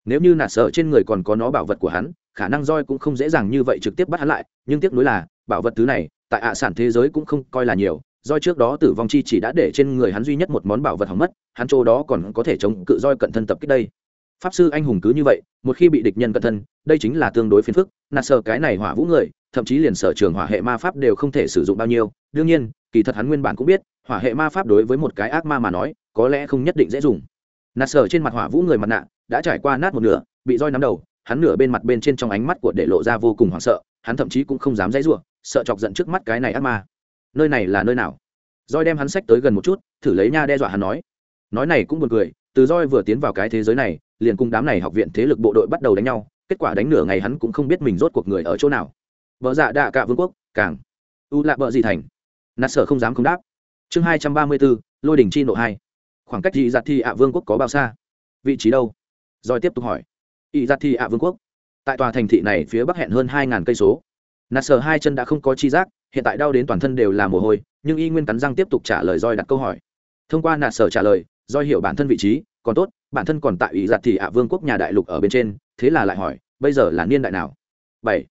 Nếu như nạt sở trên người còn có nó bảo vật của hắn, khả năng roi cũng không dễ dàng như vậy trực tiếp bắt hắn lại, nhưng tiếc nuối là, bảo vật thứ này tại ạ sản thế giới cũng không coi là nhiều roi trước đó tử vong chi chỉ đã để trên người hắn duy nhất một món bảo vật hỏng mất, hắn chỗ đó còn có thể chống cự roi cận thân tập kích đây. Pháp sư anh hùng cứ như vậy, một khi bị địch nhân cận thân, đây chính là tương đối phiền phức, nạt sợ cái này hỏa vũ người, thậm chí liền sở trường hỏa hệ ma pháp đều không thể sử dụng bao nhiêu. Đương nhiên, kỳ thật hắn nguyên bản cũng biết, hỏa hệ ma pháp đối với một cái ác ma mà nói, có lẽ không nhất định dễ dùng. Nạt sở trên mặt hỏa vũ người mặt nạ đã trải qua nát một nửa, bị roi nắm đầu, hắn nửa bên mặt bên trên trong ánh mắt của để lộ ra vô cùng hoảng sợ, hắn thậm chí cũng không dám dãy rủa sợ chọc giận trước mắt cái này ác ma. Nơi này là nơi nào? Roi đem hắn sách tới gần một chút, thử lấy nha đe dọa hắn nói. Nói này cũng buồn cười, từ roi vừa tiến vào cái thế giới này, liền cùng đám này học viện thế lực bộ đội bắt đầu đánh nhau, kết quả đánh nửa ngày hắn cũng không biết mình rốt cuộc người ở chỗ nào. Vợ dạ đạ cả vương quốc, càng. U lạ vợ gì thành? Nạt sở không dám không đáp. Chương hai trăm ba mươi bốn, lôi đỉnh chi nộ hai. Khoảng cách dị giặt thi ạ vương quốc có bao xa? Vị trí đâu? Roi tiếp tục hỏi. Y giặt dạ thi ạ vương quốc. Tại tòa thành thị này phía bắc hẹn hơn hai ngàn cây số nạt sờ hai chân đã không có chi giác, hiện tại đau đến toàn thân đều là mồ hôi, nhưng y nguyên cắn răng tiếp tục trả lời roi đặt câu hỏi. Thông qua nạt sở trả lời roi hiểu bản thân vị trí, còn tốt, bản thân còn tại ủy giặt thì ạ vương quốc nhà đại lục ở bên trên, thế là lại hỏi, bây giờ là niên đại nào? Bảy.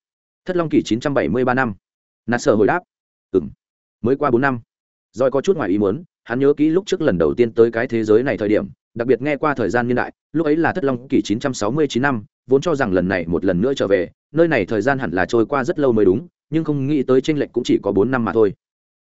Thất long kỷ chín trăm bảy mươi ba năm. Nạt sở hồi đáp. Ừ m mới qua bốn năm. Roi có chút ngoài ý muốn, hắn nhớ kỹ lúc trước lần đầu tiên tới cái thế giới này thời điểm, đặc biệt nghe qua thời gian niên đại, lúc ấy là thất long kỷ 969 năm, vốn cho rằng lần này một lần nữa trở về nơi này thời gian hẳn là trôi qua rất lâu mới đúng, nhưng không nghĩ tới tranh lệch cũng chỉ có bốn năm mà thôi.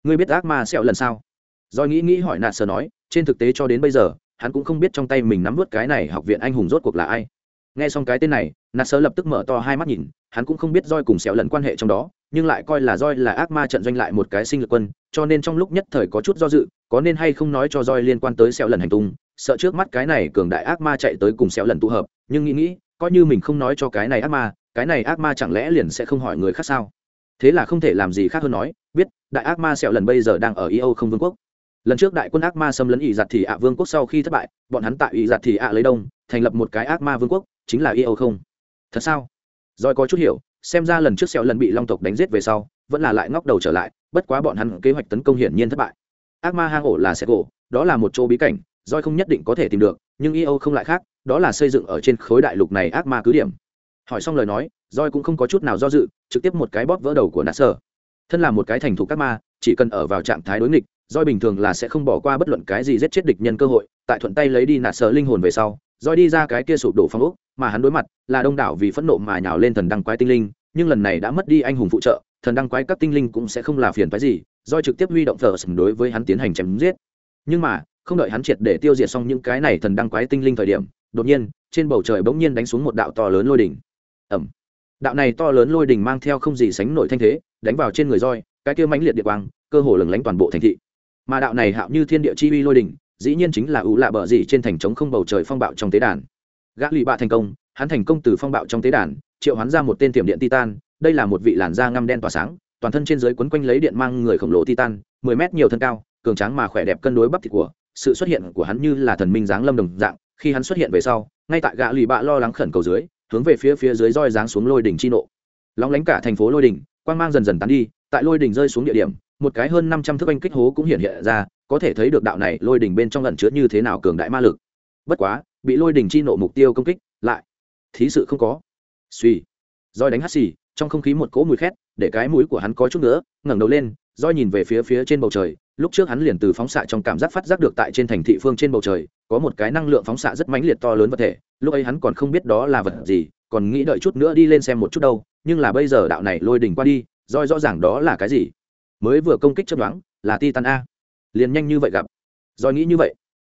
Ngươi biết ác ma sẹo lần sau do nghĩ nghĩ hỏi nạt sờ nói, trên thực tế cho đến bây giờ, hắn cũng không biết trong tay mình nắm vớt cái này học viện anh hùng rốt cuộc là ai. Nghe xong cái tên này, nạt sờ lập tức mở to hai mắt nhìn, hắn cũng không biết roi cùng sẹo lần quan hệ trong đó, nhưng lại coi là roi là ác ma trận doanh lại một cái sinh lực quân, cho nên trong lúc nhất thời có chút do dự, có nên hay không nói cho roi liên quan tới sẹo lần hành tung, sợ trước mắt cái này cường đại ác ma chạy tới cùng sẹo lần tụ hợp, nhưng nghĩ nghĩ, coi như mình không nói cho cái này ác ma cái này ác ma chẳng lẽ liền sẽ không hỏi người khác sao? Thế là không thể làm gì khác hơn nói, biết, đại ác ma sẹo lần bây giờ đang ở io không vương quốc. Lần trước đại quân ác ma xâm lấn ỷ giặt thì ạ vương quốc sau khi thất bại, bọn hắn tại ỷ giặt thì ạ lấy đông, thành lập một cái ác ma vương quốc, chính là yêu không. Thật sao? Rồi có chút hiểu, xem ra lần trước sẹo lần bị long tộc đánh giết về sau, vẫn là lại ngóc đầu trở lại, bất quá bọn hắn kế hoạch tấn công hiển nhiên thất bại. Ác ma hang ổ là xe gỗ đó là một chỗ bí cảnh roi không nhất định có thể tìm được, nhưng io không lại khác, đó là xây dựng ở trên khối đại lục này ác ma cứ điểm hỏi xong lời nói roi cũng không có chút nào do dự, trực tiếp một cái bóp vỡ đầu của nạt sơ thân là một cái thành thục các ma, chỉ cần ở vào trạng thái đối nghịch roi bình thường là sẽ không bỏ qua bất luận cái gì giết chết địch nhân cơ hội. Tại thuận tay lấy đi nạt sơ linh hồn về sau roi đi ra cái kia sụp đổ phong ốc, mà hắn đối mặt là đông đảo vì phẫn nộ mà nhào lên thần đăng quái tinh linh, nhưng lần này đã mất đi anh hùng phụ trợ, thần đăng quái các tinh linh cũng sẽ không là phiền phái gì. Roi trực tiếp huy động thờ sừng đối với hắn tiến hành chém giết. Nhưng mà, không đợi hắn triệt để tiêu diệt xong những cái này thần đăng quái tinh linh thời điểm, đột nhiên, trên bầu trời bỗng nhiên đánh xuống một đạo to lớn lôi đỉnh ẩm. Đạo này to lớn lôi đỉnh mang theo không gì sánh nổi thanh thế, đánh vào trên người roi, cái kia mãnh liệt địa quang, cơ hồ lừng lánh toàn bộ thành thị. Mà đạo này hạo như thiên địa chi uy lôi đỉnh dĩ nhiên chính là ủ lạ bờ gì trên thành trống không bầu trời phong bạo trong tế đàn. Gã lụy bạ thành công, hắn thành công từ phong bạo trong tế đàn, triệu hắn ra một tên tiềm điện titan, đây là một vị làn da ngăm đen tỏa sáng, toàn thân trên dưới quấn quanh lấy điện mang người khổng lồ titan, mười mét nhiều thân cao, cường tráng mà khỏe đẹp cân đối bắp thịt của, sự xuất hiện của hắn như là thần minh dáng lâm đồng dạng, khi hắn xuất hiện về sau, ngay tại gã lụy bạ lo lắng khẩn cầu dưới hướng về phía phía dưới roi giáng xuống lôi đỉnh chi nộ. Lóng lánh cả thành phố lôi đỉnh, quang mang dần dần tán đi, tại lôi đỉnh rơi xuống địa điểm, một cái hơn năm trăm thước anh kích hố cũng hiện hiện ra, có thể thấy được đạo này lôi đỉnh bên trong lẩn chứa như thế nào cường đại ma lực. Bất quá, bị lôi đỉnh chi nộ mục tiêu công kích, lại, thí sự không có. Suy roi đánh hắt xì, trong không khí một cỗ mùi khét, để cái mũi của hắn có chút nữa ngẩng đầu lên, roi nhìn về phía phía trên bầu trời, lúc trước hắn liền từ phóng xạ trong cảm giác phát giác được tại trên thành thị phương trên bầu trời, có một cái năng lượng phóng xạ rất mãnh liệt to lớn vật thể lúc ấy hắn còn không biết đó là vật gì, còn nghĩ đợi chút nữa đi lên xem một chút đâu, nhưng là bây giờ đạo này lôi đỉnh qua đi, roi rõ ràng đó là cái gì. Mới vừa công kích chấp đoán là titan a. Liền nhanh như vậy gặp. Roi nghĩ như vậy.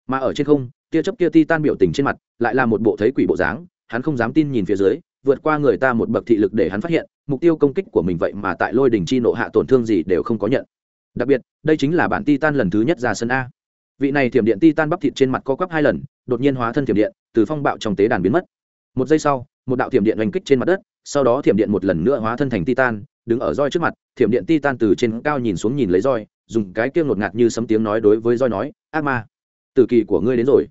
Mà ở trên không, tia chấp kia titan biểu tình trên mặt, lại là một bộ thấy quỷ bộ dáng, hắn không dám tin nhìn phía dưới, vượt qua người ta một bậc thị lực để hắn phát hiện, mục tiêu công kích của mình vậy mà tại lôi đình chi nộ hạ tổn thương gì đều không có nhận. Đặc biệt, đây chính là bản titan lần thứ nhất ra sân a. Vị này thiểm điện titan bắp thịt trên mặt co quắp hai lần, đột nhiên hóa thân thiểm điện từ phong bạo trong tế đàn biến mất. Một giây sau, một đạo thiểm điện oanh kích trên mặt đất, sau đó thiểm điện một lần nữa hóa thân thành titan, đứng ở roi trước mặt, thiểm điện titan từ trên cao nhìn xuống nhìn lấy roi, dùng cái kia ngột ngạt như sấm tiếng nói đối với roi nói, ác ma từ kỳ của ngươi đến rồi.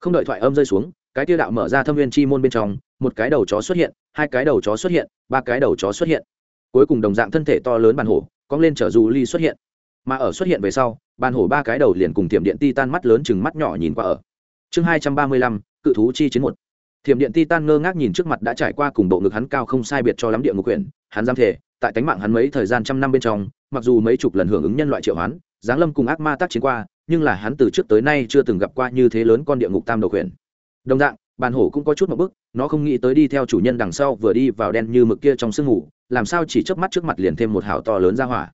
Không đợi thoại âm rơi xuống, cái kia đạo mở ra thâm viên chi môn bên trong, một cái đầu chó xuất hiện, hai cái đầu chó xuất hiện, ba cái đầu chó xuất hiện. Cuối cùng đồng dạng thân thể to lớn bàn hổ, cong lên chở dù ly xuất hiện. Mà ở xuất hiện về sau, bàn hổ ba cái đầu liền cùng thiểm điện ti tan mắt lớn chừng mắt nhỏ nhìn qua ở. Chương hai trăm ba mươi lăm cự thú chi chiến một. Thiểm điện ti tan ngơ ngác nhìn trước mặt đã trải qua cùng bộ ngực hắn cao không sai biệt cho lắm địa ngục quyển hắn dám thể tại tánh mạng hắn mấy thời gian trăm năm bên trong, mặc dù mấy chục lần hưởng ứng nhân loại triệu hoán, giáng lâm cùng ác ma tác chiến qua, nhưng là hắn từ trước tới nay chưa từng gặp qua như thế lớn con địa ngục tam đầu quyển đồng dạng, bàn hổ cũng có chút một bức, nó không nghĩ tới đi theo chủ nhân đằng sau vừa đi vào đen như mực kia trong sương ngủ làm sao chỉ chớp mắt trước mặt liền thêm một hào to lớn ra hỏa.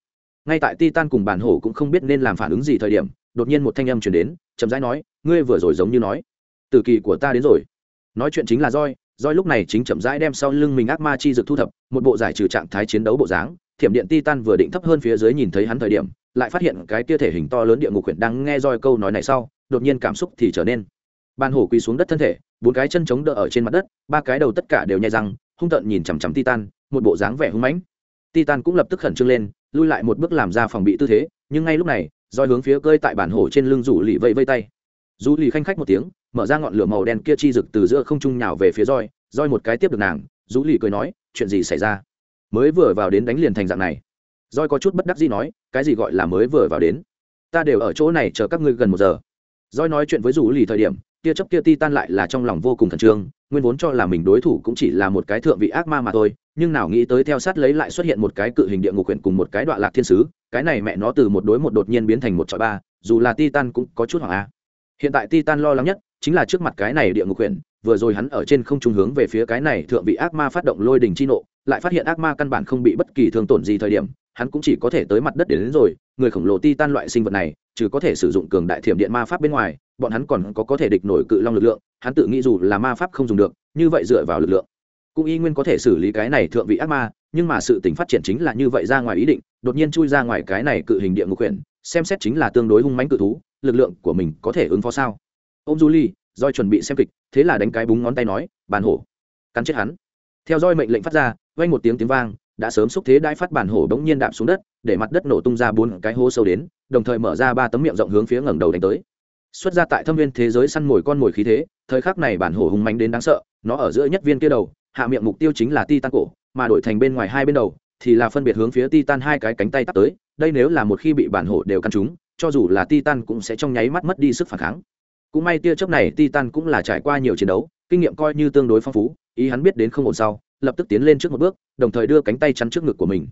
Ngay tại titan cùng bàn hổ cũng không biết nên làm phản ứng gì thời điểm, đột nhiên một thanh âm chuyển đến, chậm rãi nói, ngươi vừa rồi giống như nói từ kỳ của ta đến rồi. Nói chuyện chính là roi roi lúc này chính chậm rãi đem sau lưng mình ác ma chi dược thu thập, một bộ giải trừ trạng thái chiến đấu bộ dáng. Thiểm điện titan vừa định thấp hơn phía dưới nhìn thấy hắn thời điểm, lại phát hiện cái kia thể hình to lớn địa ngục huyện đang nghe roi câu nói này sau, đột nhiên cảm xúc thì trở nên. Ban hổ quỳ xuống đất thân thể, bốn cái chân chống đỡ ở trên mặt đất, ba cái đầu tất cả đều nhai răng, hung tợn nhìn chằm chằm titan, một bộ dáng vẻ hung mãnh. Titan cũng lập tức khẩn trương lên, lui lại một bước làm ra phòng bị tư thế, nhưng ngay lúc này, roi hướng phía cơi tại bản hổ trên lưng rủ lì vây vây tay. Rủ lì khanh khách một tiếng mở ra ngọn lửa màu đen kia chi rực từ giữa không trung nhào về phía roi roi một cái tiếp được nàng, rũ lì cười nói, chuyện gì xảy ra? Mới vừa vào đến đánh liền thành dạng này. Roi có chút bất đắc dĩ nói, cái gì gọi là mới vừa vào đến? Ta đều ở chỗ này chờ các ngươi gần một giờ. Roi nói chuyện với rũ lì thời điểm, tia chấp kia ti tan lại là trong lòng vô cùng khẩn trương, nguyên vốn cho là mình đối thủ cũng chỉ là một cái thượng vị ác ma mà thôi, nhưng nào nghĩ tới theo sát lấy lại xuất hiện một cái cự hình địa ngục quyển cùng một cái đoạn lạc thiên sứ, cái này mẹ nó từ một đối một đột nhiên biến thành một trọi ba, dù là titan cũng có chút hoảng a. Hiện tại titan lo lắng nhất chính là trước mặt cái này địa ngục quyển vừa rồi hắn ở trên không trung hướng về phía cái này thượng vị ác ma phát động lôi đình chi nộ lại phát hiện ác ma căn bản không bị bất kỳ thương tổn gì thời điểm hắn cũng chỉ có thể tới mặt đất đến, đến rồi người khổng lồ ti tan loại sinh vật này trừ có thể sử dụng cường đại thiểm điện ma pháp bên ngoài bọn hắn còn có có thể địch nổi cự long lực lượng hắn tự nghĩ dù là ma pháp không dùng được như vậy dựa vào lực lượng cũng y nguyên có thể xử lý cái này thượng vị ác ma nhưng mà sự tình phát triển chính là như vậy ra ngoài ý định đột nhiên chui ra ngoài cái này cự hình địa ngục quyển xem xét chính là tương đối hung mãnh cự thú lực lượng của mình có thể ứng phó sao? Ô m julie doi chuẩn bị xem kịch, thế là đánh cái búng ngón tay nói bàn hổ. Cắn chết hắn. Theo doi mệnh lệnh phát ra, vang một tiếng tiếng vang, đã sớm xúc thế đai phát bản hổ đống nhiên đạp xuống đất, để mặt đất nổ tung ra bốn cái hố sâu đến, đồng thời mở ra ba tấm miệng rộng hướng phía ngẩng đầu đánh tới. Xuất ra tại thâm viên thế giới săn mồi con mồi khí thế, thời khắc này bản hổ hùng mạnh đến đáng sợ, nó ở giữa nhất viên kia đầu, hạ miệng mục tiêu chính là ti tan cổ, mà đổi thành bên ngoài hai bên đầu, thì là phân biệt hướng phía ti tan hai cái cánh tay tắt tới, đây nếu là một khi bị bản hổ đều căn chúng cho dù là ti tan cũng sẽ trong nháy mắt mất đi sức phản kháng cũng may tia chớp này Titan cũng là trải qua nhiều chiến đấu, kinh nghiệm coi như tương đối phong phú, ý hắn biết đến không ổn sau, lập tức tiến lên trước một bước, đồng thời đưa cánh tay chắn trước ngực của mình.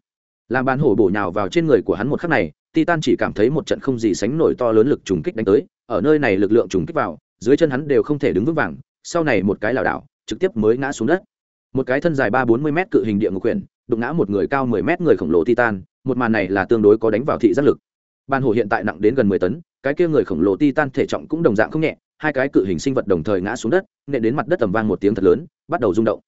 Làm bàn hổ bổ nhào vào trên người của hắn một khắc này, titan chỉ cảm thấy một trận không gì sánh nổi to lớn lực trùng kích đánh tới, ở nơi này lực lượng trùng kích vào, dưới chân hắn đều không thể đứng vững vàng, sau này một cái lảo đảo, trực tiếp mới ngã xuống đất. Một cái thân dài ba bốn mươi m cự hình địa ngục quyển đụng ngã một người cao mười m người khổng lồ titan, một màn này là tương đối có đánh vào thị giác lực. Bàn hổ hiện tại nặng đến gần mười tấn cái kia người khổng lồ titan thể trọng cũng đồng dạng không nhẹ, hai cái cự hình sinh vật đồng thời ngã xuống đất, nện đến mặt đất tầm vang một tiếng thật lớn, bắt đầu rung động.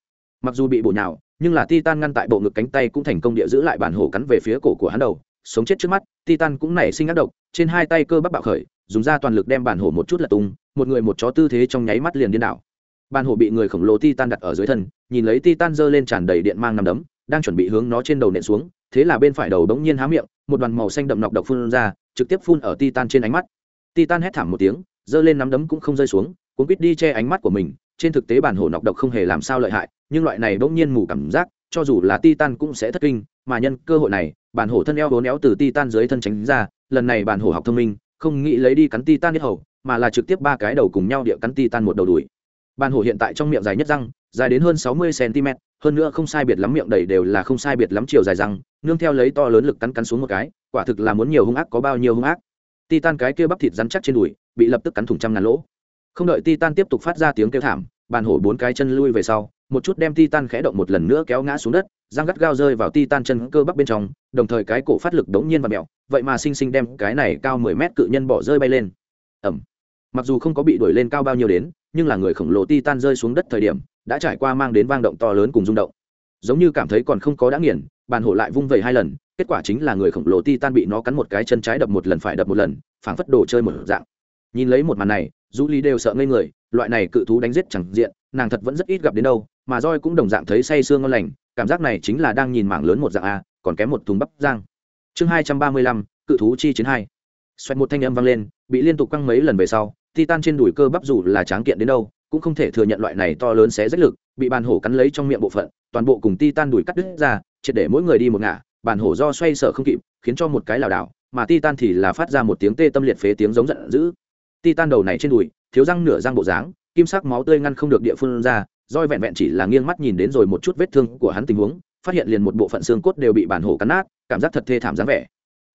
Mặc dù bị bổ nhào, nhưng là titan ngăn tại bộ ngực cánh tay cũng thành công địa giữ lại bản hổ cắn về phía cổ của hắn đầu, sống chết trước mắt, titan cũng nảy sinh ác độc, trên hai tay cơ bắp bạo khởi, dùng ra toàn lực đem bản hổ một chút là tung, một người một chó tư thế trong nháy mắt liền điên đảo. Bản hổ bị người khổng lồ titan đặt ở dưới thân, nhìn lấy titan giơ lên tràn đầy điện mang nằm đấm, đang chuẩn bị hướng nó trên đầu nện xuống, thế là bên phải đầu đống nhiên há miệng, một đoàn màu xanh đậm nọc độc phun ra trực tiếp phun ở titan trên ánh mắt. Titan hét thảm một tiếng, giơ lên nắm đấm cũng không rơi xuống, cuốn quýt đi che ánh mắt của mình. Trên thực tế bản hổ nọc độc không hề làm sao lợi hại, nhưng loại này bỗng nhiên mù cảm giác, cho dù là titan cũng sẽ thất kinh, mà nhân cơ hội này, bản hổ thân eo vốn éo từ titan dưới thân tránh ra, lần này bản hổ học thông minh, không nghĩ lấy đi cắn titan nhất hầu, mà là trực tiếp ba cái đầu cùng nhau địa cắn titan một đầu đuổi bản hổ hiện tại trong miệng dài nhất răng, dài đến hơn sáu mươi cm hơn nữa không sai biệt lắm miệng đầy đều là không sai biệt lắm chiều dài răng, nương theo lấy to lớn lực cắn cắn xuống một cái, quả thực là muốn nhiều hung ác có bao nhiêu hung ác. Titan cái kia bắp thịt rắn chắc trên đùi, bị lập tức cắn thủng trăm ngàn lỗ. Không đợi titan tiếp tục phát ra tiếng kêu thảm, bàn hổ bốn cái chân lui về sau, một chút đem titan khẽ động một lần nữa kéo ngã xuống đất, răng gắt gao rơi vào titan chân cơ bắp bên trong, đồng thời cái cổ phát lực đống nhiên và mẹo, vậy mà sinh sinh đem cái này cao mười mét cự nhân bỏ rơi bay lên. Ẩm mặc dù không có bị đuổi lên cao bao nhiêu đến, nhưng là người khổng lồ titan rơi xuống đất thời điểm đã trải qua mang đến vang động to lớn cùng rung động. Giống như cảm thấy còn không có đã nghiền, bàn hổ lại vung vẩy hai lần, kết quả chính là người khổng lồ ti tan bị nó cắn một cái chân trái đập một lần phải đập một lần, phảng phất đồ chơi một dạng. Nhìn lấy một màn này du ly đều sợ ngây người, loại này cự thú đánh giết chẳng diện, nàng thật vẫn rất ít gặp đến đâu, mà roi cũng đồng dạng thấy say sương ngon lành, cảm giác này chính là đang nhìn mảng lớn một dạng a, còn kém một thùng bắp giang chương hai trăm ba mươi lăm, cự thú chi chiến hai. Xoẹt một thanh âm vang lên, bị liên tục căng mấy lần về sau, titan trên đùi cơ bắp dù là tráng kiện đến đâu cũng không thể thừa nhận loại này to lớn xé rách lực, bị bàn hổ cắn lấy trong miệng bộ phận, toàn bộ cùng titan đùi cắt đứt ra, triệt để mỗi người đi một ngả, bàn hổ do xoay sở không kịp, khiến cho một cái lảo đảo, mà titan thì là phát ra một tiếng tê tâm liệt phế tiếng giống giận dữ. Titan đầu này trên đùi, thiếu răng nửa răng bộ dáng, kim sắc máu tươi ngăn không được địa phương ra, roi vẹn vẹn chỉ là nghiêng mắt nhìn đến rồi một chút vết thương của hắn tình huống, phát hiện liền một bộ phận xương cốt đều bị bản hổ cắn nát, cảm giác thật thê thảm dáng vẻ.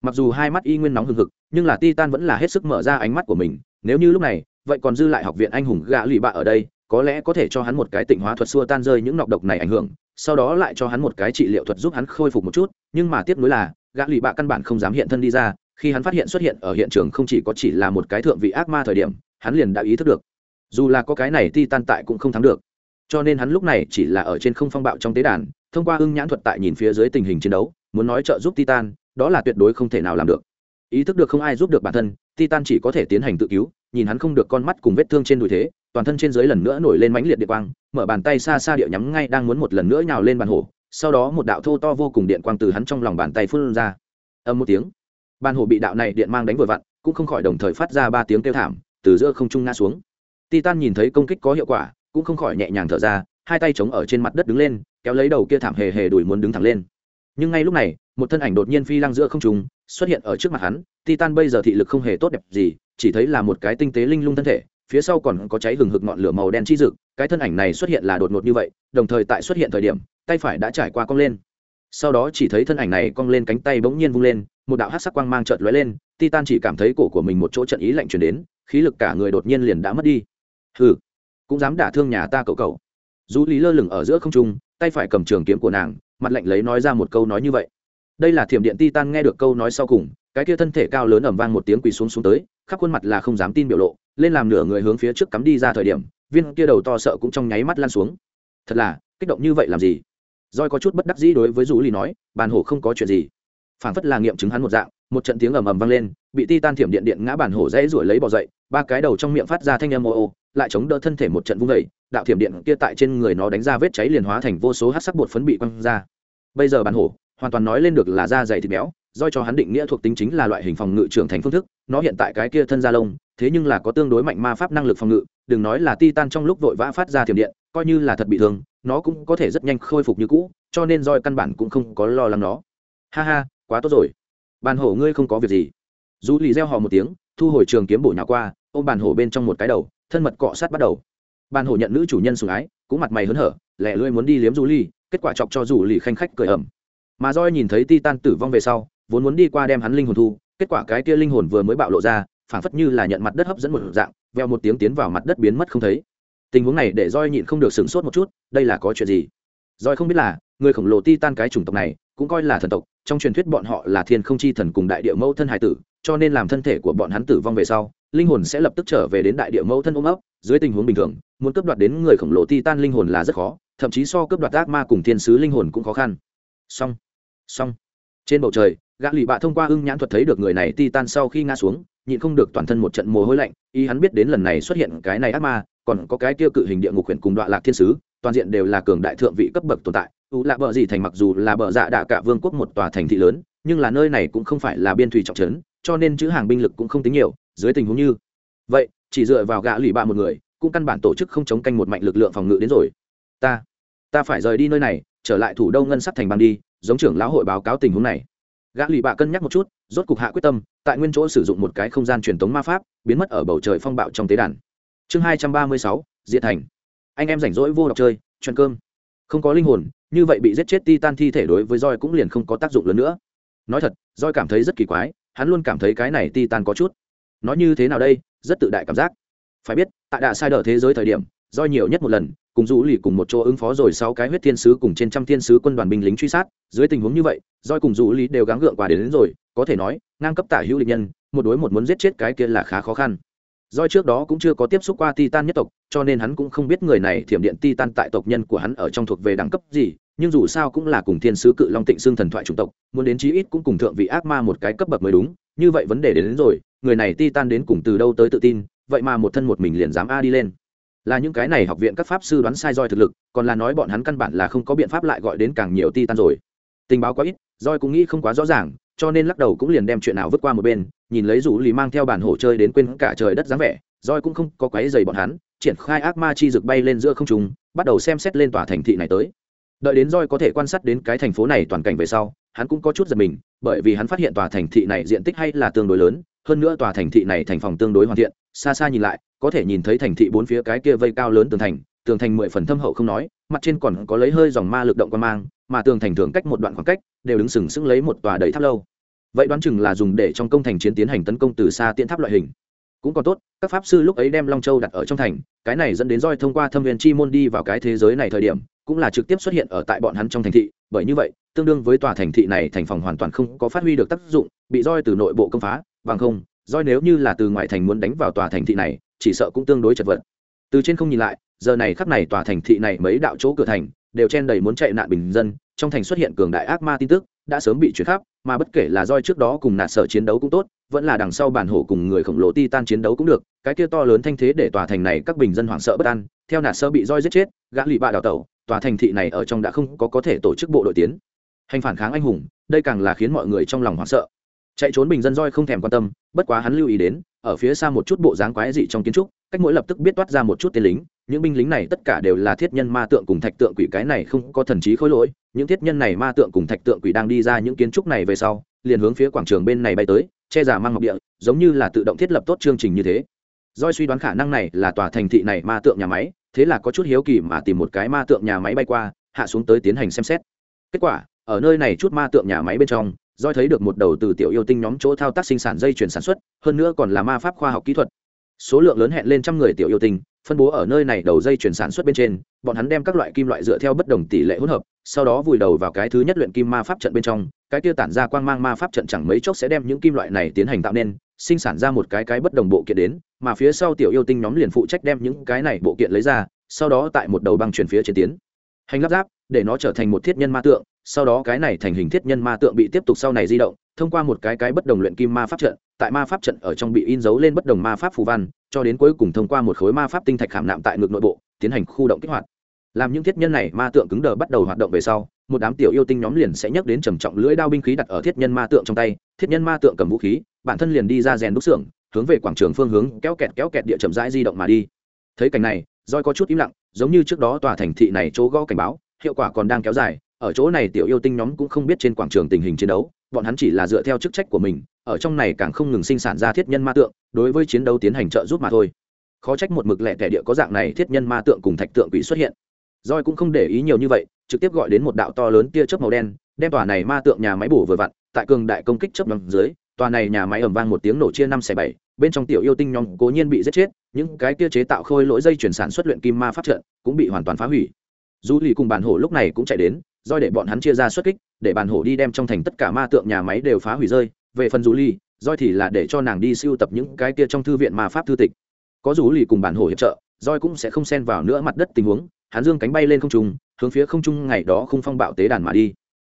Mặc dù hai mắt y nguyên nóng hừng hực, nhưng là titan vẫn là hết sức mở ra ánh mắt của mình, nếu như lúc này vậy còn dư lại học viện anh hùng gã lụy bạ ở đây, có lẽ có thể cho hắn một cái tịnh hóa thuật xua tan rơi những nọc độc này ảnh hưởng, sau đó lại cho hắn một cái trị liệu thuật giúp hắn khôi phục một chút, nhưng mà tiếp nối là, gã lụy bạ căn bản không dám hiện thân đi ra, khi hắn phát hiện xuất hiện ở hiện trường không chỉ có chỉ là một cái thượng vị ác ma thời điểm, hắn liền đã ý thức được. Dù là có cái này ti tan tại cũng không thắng được. Cho nên hắn lúc này chỉ là ở trên không phong bạo trong tế đàn, thông qua ưng nhãn thuật tại nhìn phía dưới tình hình chiến đấu, muốn nói trợ giúp titan, đó là tuyệt đối không thể nào làm được. Ý thức được không ai giúp được bản thân, titan chỉ có thể tiến hành tự cứu nhìn hắn không được con mắt cùng vết thương trên đùi thế, toàn thân trên dưới lần nữa nổi lên mãnh liệt điện quang, mở bàn tay xa xa địa nhắm ngay đang muốn một lần nữa nhào lên bàn hổ, sau đó một đạo thô to vô cùng điện quang từ hắn trong lòng bàn tay phun ra. Âm một tiếng, bàn hổ bị đạo này điện mang đánh vừa vặn, cũng không khỏi đồng thời phát ra ba tiếng kêu thảm, từ giữa không trung ngã xuống. Titan nhìn thấy công kích có hiệu quả, cũng không khỏi nhẹ nhàng thở ra, hai tay chống ở trên mặt đất đứng lên, kéo lấy đầu kia thảm hề hề đuổi muốn đứng thẳng lên. Nhưng ngay lúc này một thân ảnh đột nhiên phi lăng giữa không trung, xuất hiện ở trước mặt hắn, titan bây giờ thị lực không hề tốt đẹp gì, chỉ thấy là một cái tinh tế linh lung thân thể, phía sau còn có cháy hừng hực ngọn lửa màu đen chi rực cái thân ảnh này xuất hiện là đột ngột như vậy, đồng thời tại xuất hiện thời điểm, tay phải đã trải qua cong lên. Sau đó chỉ thấy thân ảnh này cong lên cánh tay bỗng nhiên vung lên, một đạo hát sắc quang mang trợt lóe lên, titan chỉ cảm thấy cổ của mình một chỗ trận ý lạnh chuyển đến, khí lực cả người đột nhiên liền đã mất đi. Hừ, cũng dám đả thương nhà ta cậu cậu. Dù lý lơ lửng ở giữa không trung, tay phải cầm trường kiếm của nàng, mặt lạnh lấy nói ra một câu nói như vậy đây là thiểm điện titan nghe được câu nói sau cùng cái kia thân thể cao lớn ẩm vang một tiếng quỳ xuống xuống tới khắp khuôn mặt là không dám tin biểu lộ lên làm nửa người hướng phía trước cắm đi ra thời điểm viên kia đầu to sợ cũng trong nháy mắt lan xuống. Thật là kích động như vậy làm gì? Roi có chút bất đắc dĩ đối với du lì nói bàn hổ không có chuyện gì. Phản phất là nghiệm chứng hắn một dạng một trận tiếng ầm ầm vang lên bị ti tan thiểm điện điện ngã bản hổ dãy ruổi lấy bỏ dậy ba cái đầu trong miệng phát ra thanh âm ô ô lại chống đỡ thân thể một trận vung đẩy, đạo thiểm điện kia tại trên người nó đánh ra vết cháy liền hóa thành vô số hát sắc bột phấn bị quăng ra. Bây giờ bản hổ hoàn toàn nói lên được là da dày thịt béo, do cho hắn định nghĩa thuộc tính chính là loại hình phòng ngự trưởng thành phương thức, nó hiện tại cái kia thân da lông, thế nhưng là có tương đối mạnh ma pháp năng lực phòng ngự, đừng nói là ti tan trong lúc vội vã phát ra thiểm điện, coi như là thật bị thương, nó cũng có thể rất nhanh khôi phục như cũ, cho nên roi căn bản cũng không có lo lắng nó. Ha ha, quá tốt rồi. Bàn hổ ngươi không có việc gì. Dù lì reo họ một tiếng, thu hồi trường kiếm bổ nhào qua, ôm bàn hổ bên trong một cái đầu, thân mật cọ sát bắt đầu. Bàn hổ nhận nữ chủ nhân sủng ái, cũng mặt mày hớn hở lẹ lưỡi muốn đi liếm du ly kết quả chọc cho dù lì khanh khách cười ẩm mà roi nhìn thấy titan tử vong về sau, vốn muốn đi qua đem hắn linh hồn thu, kết quả cái kia linh hồn vừa mới bạo lộ ra, phảng phất như là nhận mặt đất hấp dẫn một dạng, veo một tiếng tiến vào mặt đất biến mất không thấy. Tình huống này để roi nhịn không được sửng sốt một chút, đây là có chuyện gì? Roi không biết là, người khổng lồ titan cái chủng tộc này, cũng coi là thần tộc, trong truyền thuyết bọn họ là thiên không chi thần cùng đại địa mẫu thân hải tử, cho nên làm thân thể của bọn hắn tử vong về sau, linh hồn sẽ lập tức trở về đến đại địa mẫu thân ôm ấp, dưới tình huống bình thường, muốn cướp đoạt đến người khổng lồ titan linh hồn là rất khó, thậm chí so cướp đoạt ác ma cùng thiên sứ linh hồn cũng khó khăn. Song song trên bầu trời, gã lì bạ thông qua ưng nhãn thuật thấy được người này titan sau khi ngã xuống, nhịn không được toàn thân một trận mồ hôi lạnh Y hắn biết đến lần này xuất hiện cái này ác ma, còn có cái tiêu cự hình địa ngục huyện cùng đoạn lạc thiên sứ, toàn diện đều là cường đại thượng vị cấp bậc tồn tại. U lạ bờ gì thành mặc dù là bờ dạ đạ cả vương quốc một tòa thành thị lớn, nhưng là nơi này cũng không phải là biên thủy trọng trấn, cho nên chữ hàng binh lực cũng không tính nhiều, dưới tình huống như vậy, chỉ dựa vào gã lì bạ một người, cũng căn bản tổ chức không chống canh một mạnh lực lượng phòng ngự đến rồi. Ta ta phải rời đi nơi này, trở lại thủ đô ngân sắc thành bang đi giống trưởng lão hội báo cáo tình huống này. Gã lì bạ cân nhắc một chút, rốt cục hạ quyết tâm, tại nguyên chỗ sử dụng một cái không gian truyền tống ma pháp, biến mất ở bầu trời phong bạo trong tế đàn. Chương hai trăm ba mươi sáu, diệt thành. Anh em rảnh rỗi vô đọc chơi, chuyện cơm. Không có linh hồn, như vậy bị giết chết ti tan thi thể đối với roi cũng liền không có tác dụng lớn nữa. Nói thật roi cảm thấy rất kỳ quái, hắn luôn cảm thấy cái này ti tan có chút. Nói như thế nào đây, rất tự đại cảm giác. Phải biết, tại đạ sai đỡ thế giới thời điểm do nhiều nhất một lần cùng rũ lì cùng một chỗ ứng phó rồi sáu cái huyết thiên sứ cùng trên trăm thiên sứ quân đoàn binh lính truy sát. Dưới tình huống như vậy Doi cùng rũ lì đều gắng gượng qua đến, đến rồi có thể nói ngang cấp tả hữu địch nhân một đối một muốn giết chết cái kia là khá khó khăn. Doi trước đó cũng chưa có tiếp xúc qua Titan nhất tộc, cho nên hắn cũng không biết người này thiểm điện Titan tại tộc nhân của hắn ở trong thuộc về đẳng cấp gì, nhưng dù sao cũng là cùng thiên sứ cự long tịnh xương thần thoại chủng tộc, muốn đến chí ít cũng cùng thượng vị ác ma một cái cấp bậc mới đúng, như vậy vấn đề đến, đến rồi, người này Titan đến cùng từ đâu tới tự tin, vậy mà một thân một mình liền dám a đi lên. Là những cái này học viện các pháp sư đoán sai roi thực lực, còn là nói bọn hắn căn bản là không có biện pháp lại gọi đến càng nhiều ti tan rồi. Tình báo quá ít, roi cũng nghĩ không quá rõ ràng, cho nên lắc đầu cũng liền đem chuyện nào vứt qua một bên, nhìn lấy rủ lì mang theo bản hổ chơi đến quên cả trời đất dáng vẻ roi cũng không có quấy giày bọn hắn triển khai ác ma chi rực bay lên giữa không trung bắt đầu xem xét lên tòa thành thị này tới đợi đến roi có thể quan sát đến cái thành phố này toàn cảnh về sau hắn cũng có chút giật mình bởi vì hắn phát hiện tòa thành thị này diện tích hay là tương đối lớn hơn nữa tòa thành thị này thành phòng tương đối hoàn thiện xa xa nhìn lại, có thể nhìn thấy thành thị bốn phía cái kia vây cao lớn tường thành tường thành mười phần thâm hậu không nói, mặt trên còn có lấy hơi dòng ma lực động quan mang, mà tường thành thường cách một đoạn khoảng cách, đều đứng sừng sững lấy một tòa đầy tháp lâu. Vậy đoán chừng là dùng để trong công thành chiến tiến hành tấn công từ xa tiễn tháp loại hình. Cũng còn tốt, các pháp sư lúc ấy đem long châu đặt ở trong thành, cái này dẫn đến roi thông qua thâm viên chi môn đi vào cái thế giới này thời điểm, cũng là trực tiếp xuất hiện ở tại bọn hắn trong thành thị, bởi như vậy, tương đương với tòa thành thị này thành phòng hoàn toàn không có phát huy được tác dụng, bị roi từ nội bộ công phá, bằng không roi nếu như là từ ngoại thành muốn đánh vào tòa thành thị này, chỉ sợ cũng tương đối chật vật. Từ trên không nhìn lại, giờ này khắp này tòa thành thị này mấy đạo chỗ cửa thành, đều chen đầy muốn chạy nạn bình dân, trong thành xuất hiện cường đại ác ma tin tức, đã sớm bị chuyển khắp, mà bất kể là roi trước đó cùng nạn sở chiến đấu cũng tốt, vẫn là đằng sau bản hổ cùng người khổng lồ ti tan chiến đấu cũng được, cái kia to lớn thanh thế để tòa thành này các bình dân hoảng sợ bất an, theo nạn sơ bị roi giết chết, gã lì bạ đào tẩu, tòa thành thị này ở trong đã không có có thể tổ chức bộ đội tiến. Hành phản kháng anh hùng, đây càng là khiến mọi người trong lòng hoảng sợ chạy trốn bình dân roi không thèm quan tâm, bất quá hắn lưu ý đến, ở phía xa một chút bộ dáng quái dị trong kiến trúc, cách mỗi lập tức biết toát ra một chút tên lính, những binh lính này tất cả đều là thiết nhân ma tượng cùng thạch tượng quỷ cái này không có thần trí khối lỗi, những thiết nhân này ma tượng cùng thạch tượng quỷ đang đi ra những kiến trúc này về sau, liền hướng phía quảng trường bên này bay tới, che giả mang ngọc địa, giống như là tự động thiết lập tốt chương trình như thế. Doi suy đoán khả năng này là tòa thành thị này ma tượng nhà máy, thế là có chút hiếu kỳ mà tìm một cái ma tượng nhà máy bay qua, hạ xuống tới tiến hành xem xét. Kết quả, ở nơi này chút ma tượng nhà máy bên trong doi thấy được một đầu từ tiểu yêu tinh nhóm chỗ thao tác sinh sản dây chuyển sản xuất, hơn nữa còn là ma pháp khoa học kỹ thuật. Số lượng lớn hẹn lên trăm người tiểu yêu tinh, phân bố ở nơi này đầu dây chuyển sản xuất bên trên, bọn hắn đem các loại kim loại dựa theo bất đồng tỷ lệ hỗn hợp, sau đó vùi đầu vào cái thứ nhất luyện kim ma pháp trận bên trong, cái kia tản ra quang mang ma pháp trận chẳng mấy chốc sẽ đem những kim loại này tiến hành tạo nên, sinh sản ra một cái cái bất đồng bộ kiện đến, mà phía sau tiểu yêu tinh nhóm liền phụ trách đem những cái này bộ kiện lấy ra, sau đó tại một đầu băng chuyển phía trên tiến. Hành lắp ráp, để nó trở thành một thiết nhân ma tượng sau đó cái này thành hình thiết nhân ma tượng bị tiếp tục sau này di động, thông qua một cái cái bất đồng luyện kim ma pháp trận, tại ma pháp trận ở trong bị in dấu lên bất đồng ma pháp phù văn, cho đến cuối cùng thông qua một khối ma pháp tinh thạch khảm nạm tại ngực nội bộ, tiến hành khu động kích hoạt. Làm những thiết nhân này, ma tượng cứng đờ bắt đầu hoạt động về sau, một đám tiểu yêu tinh nhóm liền sẽ nhắc đến trầm trọng lưỡi đao binh khí đặt ở thiết nhân ma tượng trong tay, thiết nhân ma tượng cầm vũ khí, bản thân liền đi ra rèn đúc xưởng, hướng về quảng trường phương hướng kéo kẹt kéo kẹt địa chậm rãi di động mà đi. Thấy cảnh này roi có chút im lặng, giống như trước đó tòa thành thị này chỗ gõ cảnh báo, hiệu quả còn đang kéo dài ở chỗ này tiểu yêu tinh nhóm cũng không biết trên quảng trường tình hình chiến đấu, bọn hắn chỉ là dựa theo chức trách của mình, ở trong này càng không ngừng sinh sản ra thiết nhân ma tượng, đối với chiến đấu tiến hành trợ giúp mà thôi. Khó trách một mực lẻ tẻ địa có dạng này thiết nhân ma tượng cùng thạch tượng quỷ xuất hiện. Roi cũng không để ý nhiều như vậy, trực tiếp gọi đến một đạo to lớn tia chớp màu đen, đem tòa này ma tượng nhà máy bổ vừa vặn, tại cường đại công kích chớp nằm dưới, tòa này nhà máy ầm vang một tiếng nổ chia năm xẻ bảy, bên trong tiểu yêu tinh nhóm cố nhiên bị giết chết, những cái tia chế tạo khôi lỗi dây chuyển sản xuất luyện kim ma pháp trận cũng bị hoàn toàn phá hủy. Du lì cùng bản hổ lúc này cũng chạy đến do để bọn hắn chia ra xuất kích để bản hổ đi đem trong thành tất cả ma tượng nhà máy đều phá hủy rơi. Về phần du ly, doi thì là để cho nàng đi siêu tập những cái kia trong thư viện ma pháp thư tịch. Có du ly cùng bản hổ hiệp trợ roi cũng sẽ không xen vào nữa mặt đất tình huống hắn dương cánh bay lên không trung hướng phía không trung ngày đó không phong bạo tế đàn mà đi.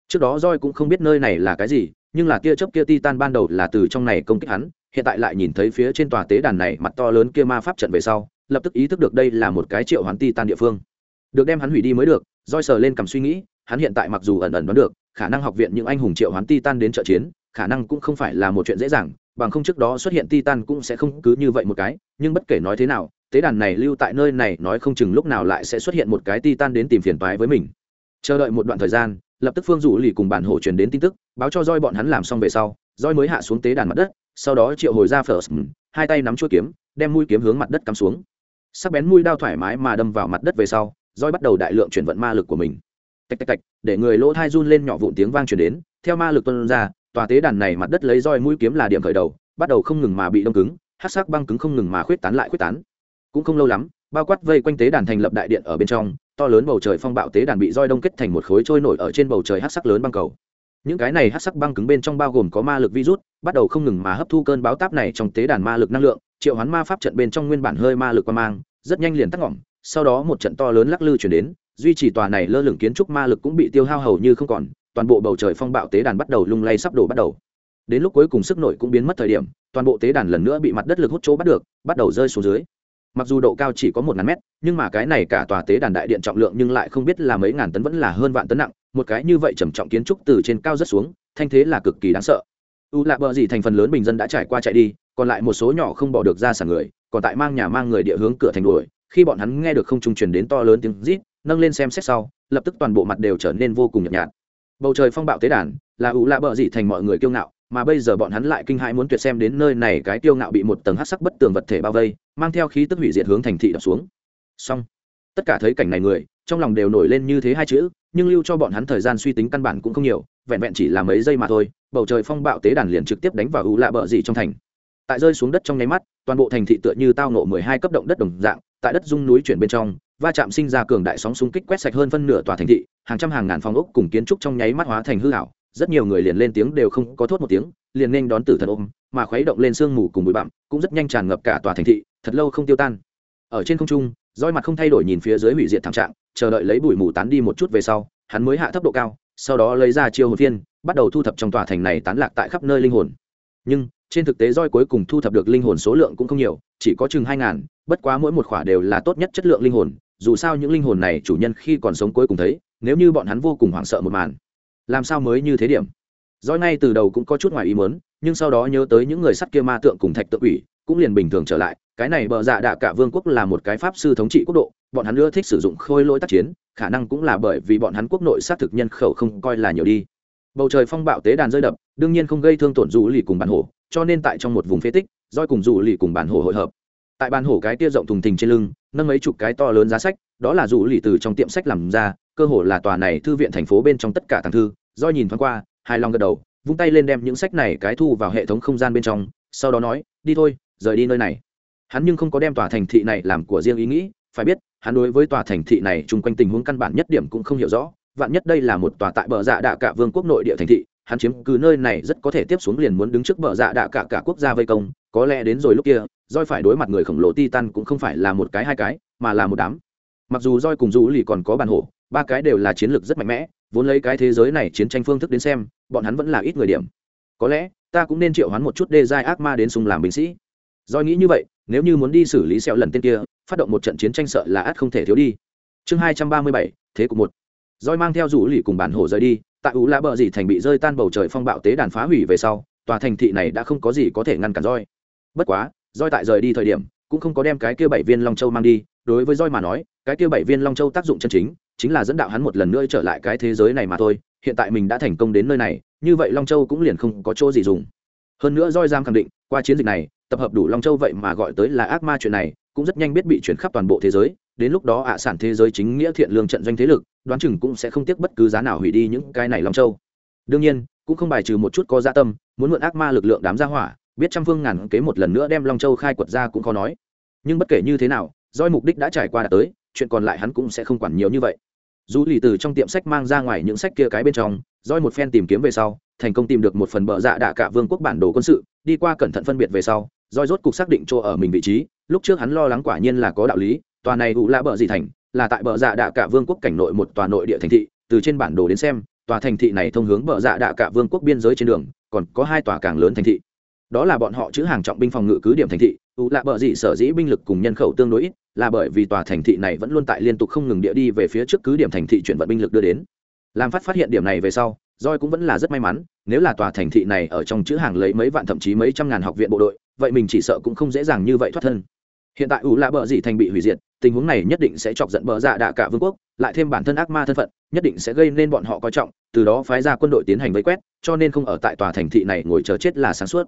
Trước đó roi cũng không biết nơi này là cái gì nhưng là kia chớp kia titan ban đầu là từ trong này công kích hắn hiện tại lại nhìn thấy phía trên tòa tế đàn này mặt to lớn kia ma pháp trận về sau lập tức ý thức được đây là một cái triệu hoán titan địa phương. Được đem hắn hủy đi mới được roi sờ lên cầm suy nghĩ hắn hiện tại mặc dù ẩn ẩn đoán được, khả năng học viện những anh hùng triệu hoán titan đến trợ chiến, khả năng cũng không phải là một chuyện dễ dàng, bằng không trước đó xuất hiện titan cũng sẽ không cứ như vậy một cái, nhưng bất kể nói thế nào, tế đàn này lưu tại nơi này nói không chừng lúc nào lại sẽ xuất hiện một cái titan đến tìm phiền toái với mình. Chờ đợi một đoạn thời gian, lập tức phương dụ lì cùng bản hộ truyền đến tin tức, báo cho roi bọn hắn làm xong về sau roi mới hạ xuống tế đàn mặt đất, sau đó triệu hồi ra first hai tay nắm chuôi kiếm, đem mũi kiếm hướng mặt đất cắm xuống. Sắc bén mũi đao thoải mái mà đâm vào mặt đất về sau roi bắt đầu đại lượng chuyển vận ma lực của mình tạch tạch tạch, để người lỗ thai run lên nhỏ vụn tiếng vang truyền đến, theo ma lực tuân ra, tòa tế đàn này mặt đất lấy roi mũi kiếm là điểm khởi đầu, bắt đầu không ngừng mà bị đông cứng hát sắc băng cứng không ngừng mà khuyết tán lại khuyết tán. Cũng không lâu lắm, bao quát vây quanh tế đàn thành lập đại điện ở bên trong, to lớn bầu trời phong bạo tế đàn bị roi đông kết thành một khối trôi nổi ở trên bầu trời hát sắc lớn băng cầu. Những cái này hát sắc băng cứng bên trong bao gồm có ma lực virus, bắt đầu không ngừng mà hấp thu cơn báo táp này trong tế đàn ma lực năng lượng, triệu hoán ma pháp trận bên trong nguyên bản hơi ma lực qua mang, rất nhanh liền tắt ngỏm sau đó một trận to lớn lắc lư chuyển đến duy trì tòa này lơ lửng kiến trúc ma lực cũng bị tiêu hao hầu như không còn, toàn bộ bầu trời phong bạo tế đàn bắt đầu lung lay sắp đổ bắt đầu. Đến lúc cuối cùng sức nổi cũng biến mất thời điểm, toàn bộ tế đàn lần nữa bị mặt đất lực hút chỗ bắt được, bắt đầu rơi xuống dưới. Mặc dù độ cao chỉ có một ngàn mét, nhưng mà cái này cả tòa tế đàn đại điện trọng lượng nhưng lại không biết là mấy ngàn tấn vẫn là hơn vạn tấn nặng, một cái như vậy trầm trọng kiến trúc từ trên cao rất xuống, thanh thế là cực kỳ đáng sợ. U lạ bờ gì thành phần lớn bình dân đã trải qua chạy đi, còn lại một số nhỏ không bỏ được ra sàn người, còn tại mang nhà mang người địa hướng cửa thành đuổi, khi bọn hắn nghe được không trung truyền đến to lớn tiếng rít nâng lên xem xét sau, lập tức toàn bộ mặt đều trở nên vô cùng nhợt nhạt. Bầu trời phong bạo tế đàn, là ủ lạ bờ dị thành mọi người kiêu ngạo, mà bây giờ bọn hắn lại kinh hãi muốn tuyệt xem đến nơi này cái kiêu ngạo bị một tầng hắc sắc bất tường vật thể bao vây, mang theo khí tức hủy diệt hướng thành thị đập xuống. Xong. Tất cả thấy cảnh này người, trong lòng đều nổi lên như thế hai chữ, nhưng lưu cho bọn hắn thời gian suy tính căn bản cũng không nhiều, vẹn vẹn chỉ là mấy giây mà thôi, bầu trời phong bạo tế đàn liền trực tiếp đánh vào ủ lạ bờ dị trong thành. Tại rơi xuống đất trong nháy mắt, toàn bộ thành thị tựa như tao nộ mười hai cấp động đất đồng dạng tại đất dung núi chuyển bên trong, va chạm sinh ra cường đại sóng xung kích quét sạch hơn phân nửa tòa thành thị, hàng trăm hàng ngàn phòng ốc cùng kiến trúc trong nháy mắt hóa thành hư hảo rất nhiều người liền lên tiếng đều không có thốt một tiếng, liền nên đón tử thần ôm, mà khuấy động lên sương mù cùng bụi bặm, cũng rất nhanh tràn ngập cả tòa thành thị, thật lâu không tiêu tan. Ở trên không trung roi mặt không thay đổi nhìn phía dưới hủy diệt thảm trạng, chờ đợi lấy bụi mù tán đi một chút về sau, hắn mới hạ thấp độ cao, sau đó lấy ra chiêu hồn phiên, bắt đầu thu thập trong tòa thành này tán lạc tại khắp nơi linh hồn. Nhưng trên thực tế roi cuối cùng thu thập được linh hồn số lượng cũng không nhiều, chỉ có chừng hai ngàn, bất quá mỗi một khỏa đều là tốt nhất chất lượng linh hồn, dù sao những linh hồn này chủ nhân khi còn sống cuối cùng thấy, nếu như bọn hắn vô cùng hoảng sợ một màn, làm sao mới như thế điểm? Roi ngay từ đầu cũng có chút ngoài ý muốn, nhưng sau đó nhớ tới những người sắt kia ma tượng cùng thạch tượng ủy cũng liền bình thường trở lại. Cái này bờ dạ đạ cả vương quốc là một cái pháp sư thống trị quốc độ, bọn hắn ưa thích sử dụng khôi lỗi tác chiến, khả năng cũng là bởi vì bọn hắn quốc nội xác thực nhân khẩu không coi là nhiều đi. Bầu trời phong bạo tế đàn rơi đập, đương nhiên không gây thương tổn dù lì cùng bản hổ cho nên tại trong một vùng phế tích, roi cùng rủ lì cùng bản hổ hội hợp. Tại bản hổ cái tia rộng thùng thình trên lưng, nâng mấy chục cái to lớn giá sách, đó là rủ lì từ trong tiệm sách làm ra, cơ hồ là tòa này thư viện thành phố bên trong tất cả thằng thư. Roi nhìn thoáng qua, hài lòng gật đầu, vung tay lên đem những sách này cái thu vào hệ thống không gian bên trong, sau đó nói, đi thôi, rời đi nơi này. Hắn nhưng không có đem tòa thành thị này làm của riêng ý nghĩ, phải biết, hắn đối với tòa thành thị này chung quanh tình huống căn bản nhất điểm cũng không hiểu rõ, vạn nhất đây là một tòa tại bờ dạ đạ cả vương quốc nội địa thành thị hắn chiếm cứ nơi này rất có thể tiếp xuống liền muốn đứng trước bờ dạ đạ cả cả quốc gia vây công, có lẽ đến rồi lúc kia roi phải đối mặt người khổng lồ titan cũng không phải là một cái hai cái, mà là một đám. Mặc dù roi cùng dù lì còn có bàn hổ, ba cái đều là chiến lược rất mạnh mẽ, vốn lấy cái thế giới này chiến tranh phương thức đến xem, bọn hắn vẫn là ít người điểm. Có lẽ, ta cũng nên triệu hoán một chút đê giai ác ma đến sung làm binh sĩ. Roi nghĩ như vậy, nếu như muốn đi xử lý sẹo lần tên kia, phát động một trận chiến tranh sợ là ắt không thể thiếu đi. Chương hai trăm ba mươi bảy, thế cục một roi mang theo rủ lì cùng bản hổ rời đi, tại ú lạ bờ dì thành bị rơi tan bầu trời phong bạo tế đàn phá hủy về sau, tòa thành thị này đã không có gì có thể ngăn cản roi. Bất quá, roi tại rời đi thời điểm, cũng không có đem cái kia bảy viên long châu mang đi, đối với roi mà nói, cái kia bảy viên long châu tác dụng chân chính chính là dẫn đạo hắn một lần nữa trở lại cái thế giới này mà thôi, hiện tại mình đã thành công đến nơi này, như vậy long châu cũng liền không có chỗ gì dùng. Hơn nữa roi giam khẳng định, qua chiến dịch này, tập hợp đủ long châu vậy mà gọi tới là ác ma chuyện này, cũng rất nhanh biết bị chuyển khắp toàn bộ thế giới đến lúc đó ạ sản thế giới chính nghĩa thiện lương trận doanh thế lực, đoán chừng cũng sẽ không tiếc bất cứ giá nào hủy đi những cái này long châu. Đương nhiên, cũng không bài trừ một chút có gia tâm, muốn mượn ác ma lực lượng đám gia hỏa, biết trăm phương ngàn kế một lần nữa đem long châu khai quật ra cũng khó nói. Nhưng bất kể như thế nào doi mục đích đã trải qua đã tới, chuyện còn lại hắn cũng sẽ không quản nhiều như vậy. Dù lì từ trong tiệm sách mang ra ngoài những sách kia cái bên trong doi một phen tìm kiếm về sau, thành công tìm được một phần bờ dạ đạ cả vương quốc bản đồ quân sự, đi qua cẩn thận phân biệt về sau doi rốt cục xác định chỗ ở mình vị trí, lúc trước hắn lo lắng quả nhiên là có đạo lý tòa này ủ lạ bờ gì thành là tại bờ dạ đạ cả vương quốc cảnh nội một tòa nội địa thành thị, từ trên bản đồ đến xem, tòa thành thị này thông hướng bờ dạ đạ cả vương quốc biên giới trên đường, còn có hai tòa càng lớn thành thị. Đó là bọn họ chữ hàng trọng binh phòng ngự cứ điểm thành thị, ủ lạ bờ dị sở dĩ binh lực cùng nhân khẩu tương đối ít, là bởi vì tòa thành thị này vẫn luôn tại liên tục không ngừng địa đi về phía trước cứ điểm thành thị chuyển vận binh lực đưa đến. Làm phát phát hiện điểm này về sau roi cũng vẫn là rất may mắn, nếu là tòa thành thị này ở trong chữ hàng lấy mấy vạn thậm chí mấy trăm ngàn học viện bộ đội, vậy mình chỉ sợ cũng không dễ dàng như vậy thoát thân hiện tại ủ lạ bờ dị thành bị hủy diệt tình huống này nhất định sẽ chọc giận bờ dạ đạ cả vương quốc lại thêm bản thân ác ma thân phận nhất định sẽ gây nên bọn họ coi trọng từ đó phái ra quân đội tiến hành vây quét cho nên không ở tại tòa thành thị này ngồi chờ chết là sáng suốt.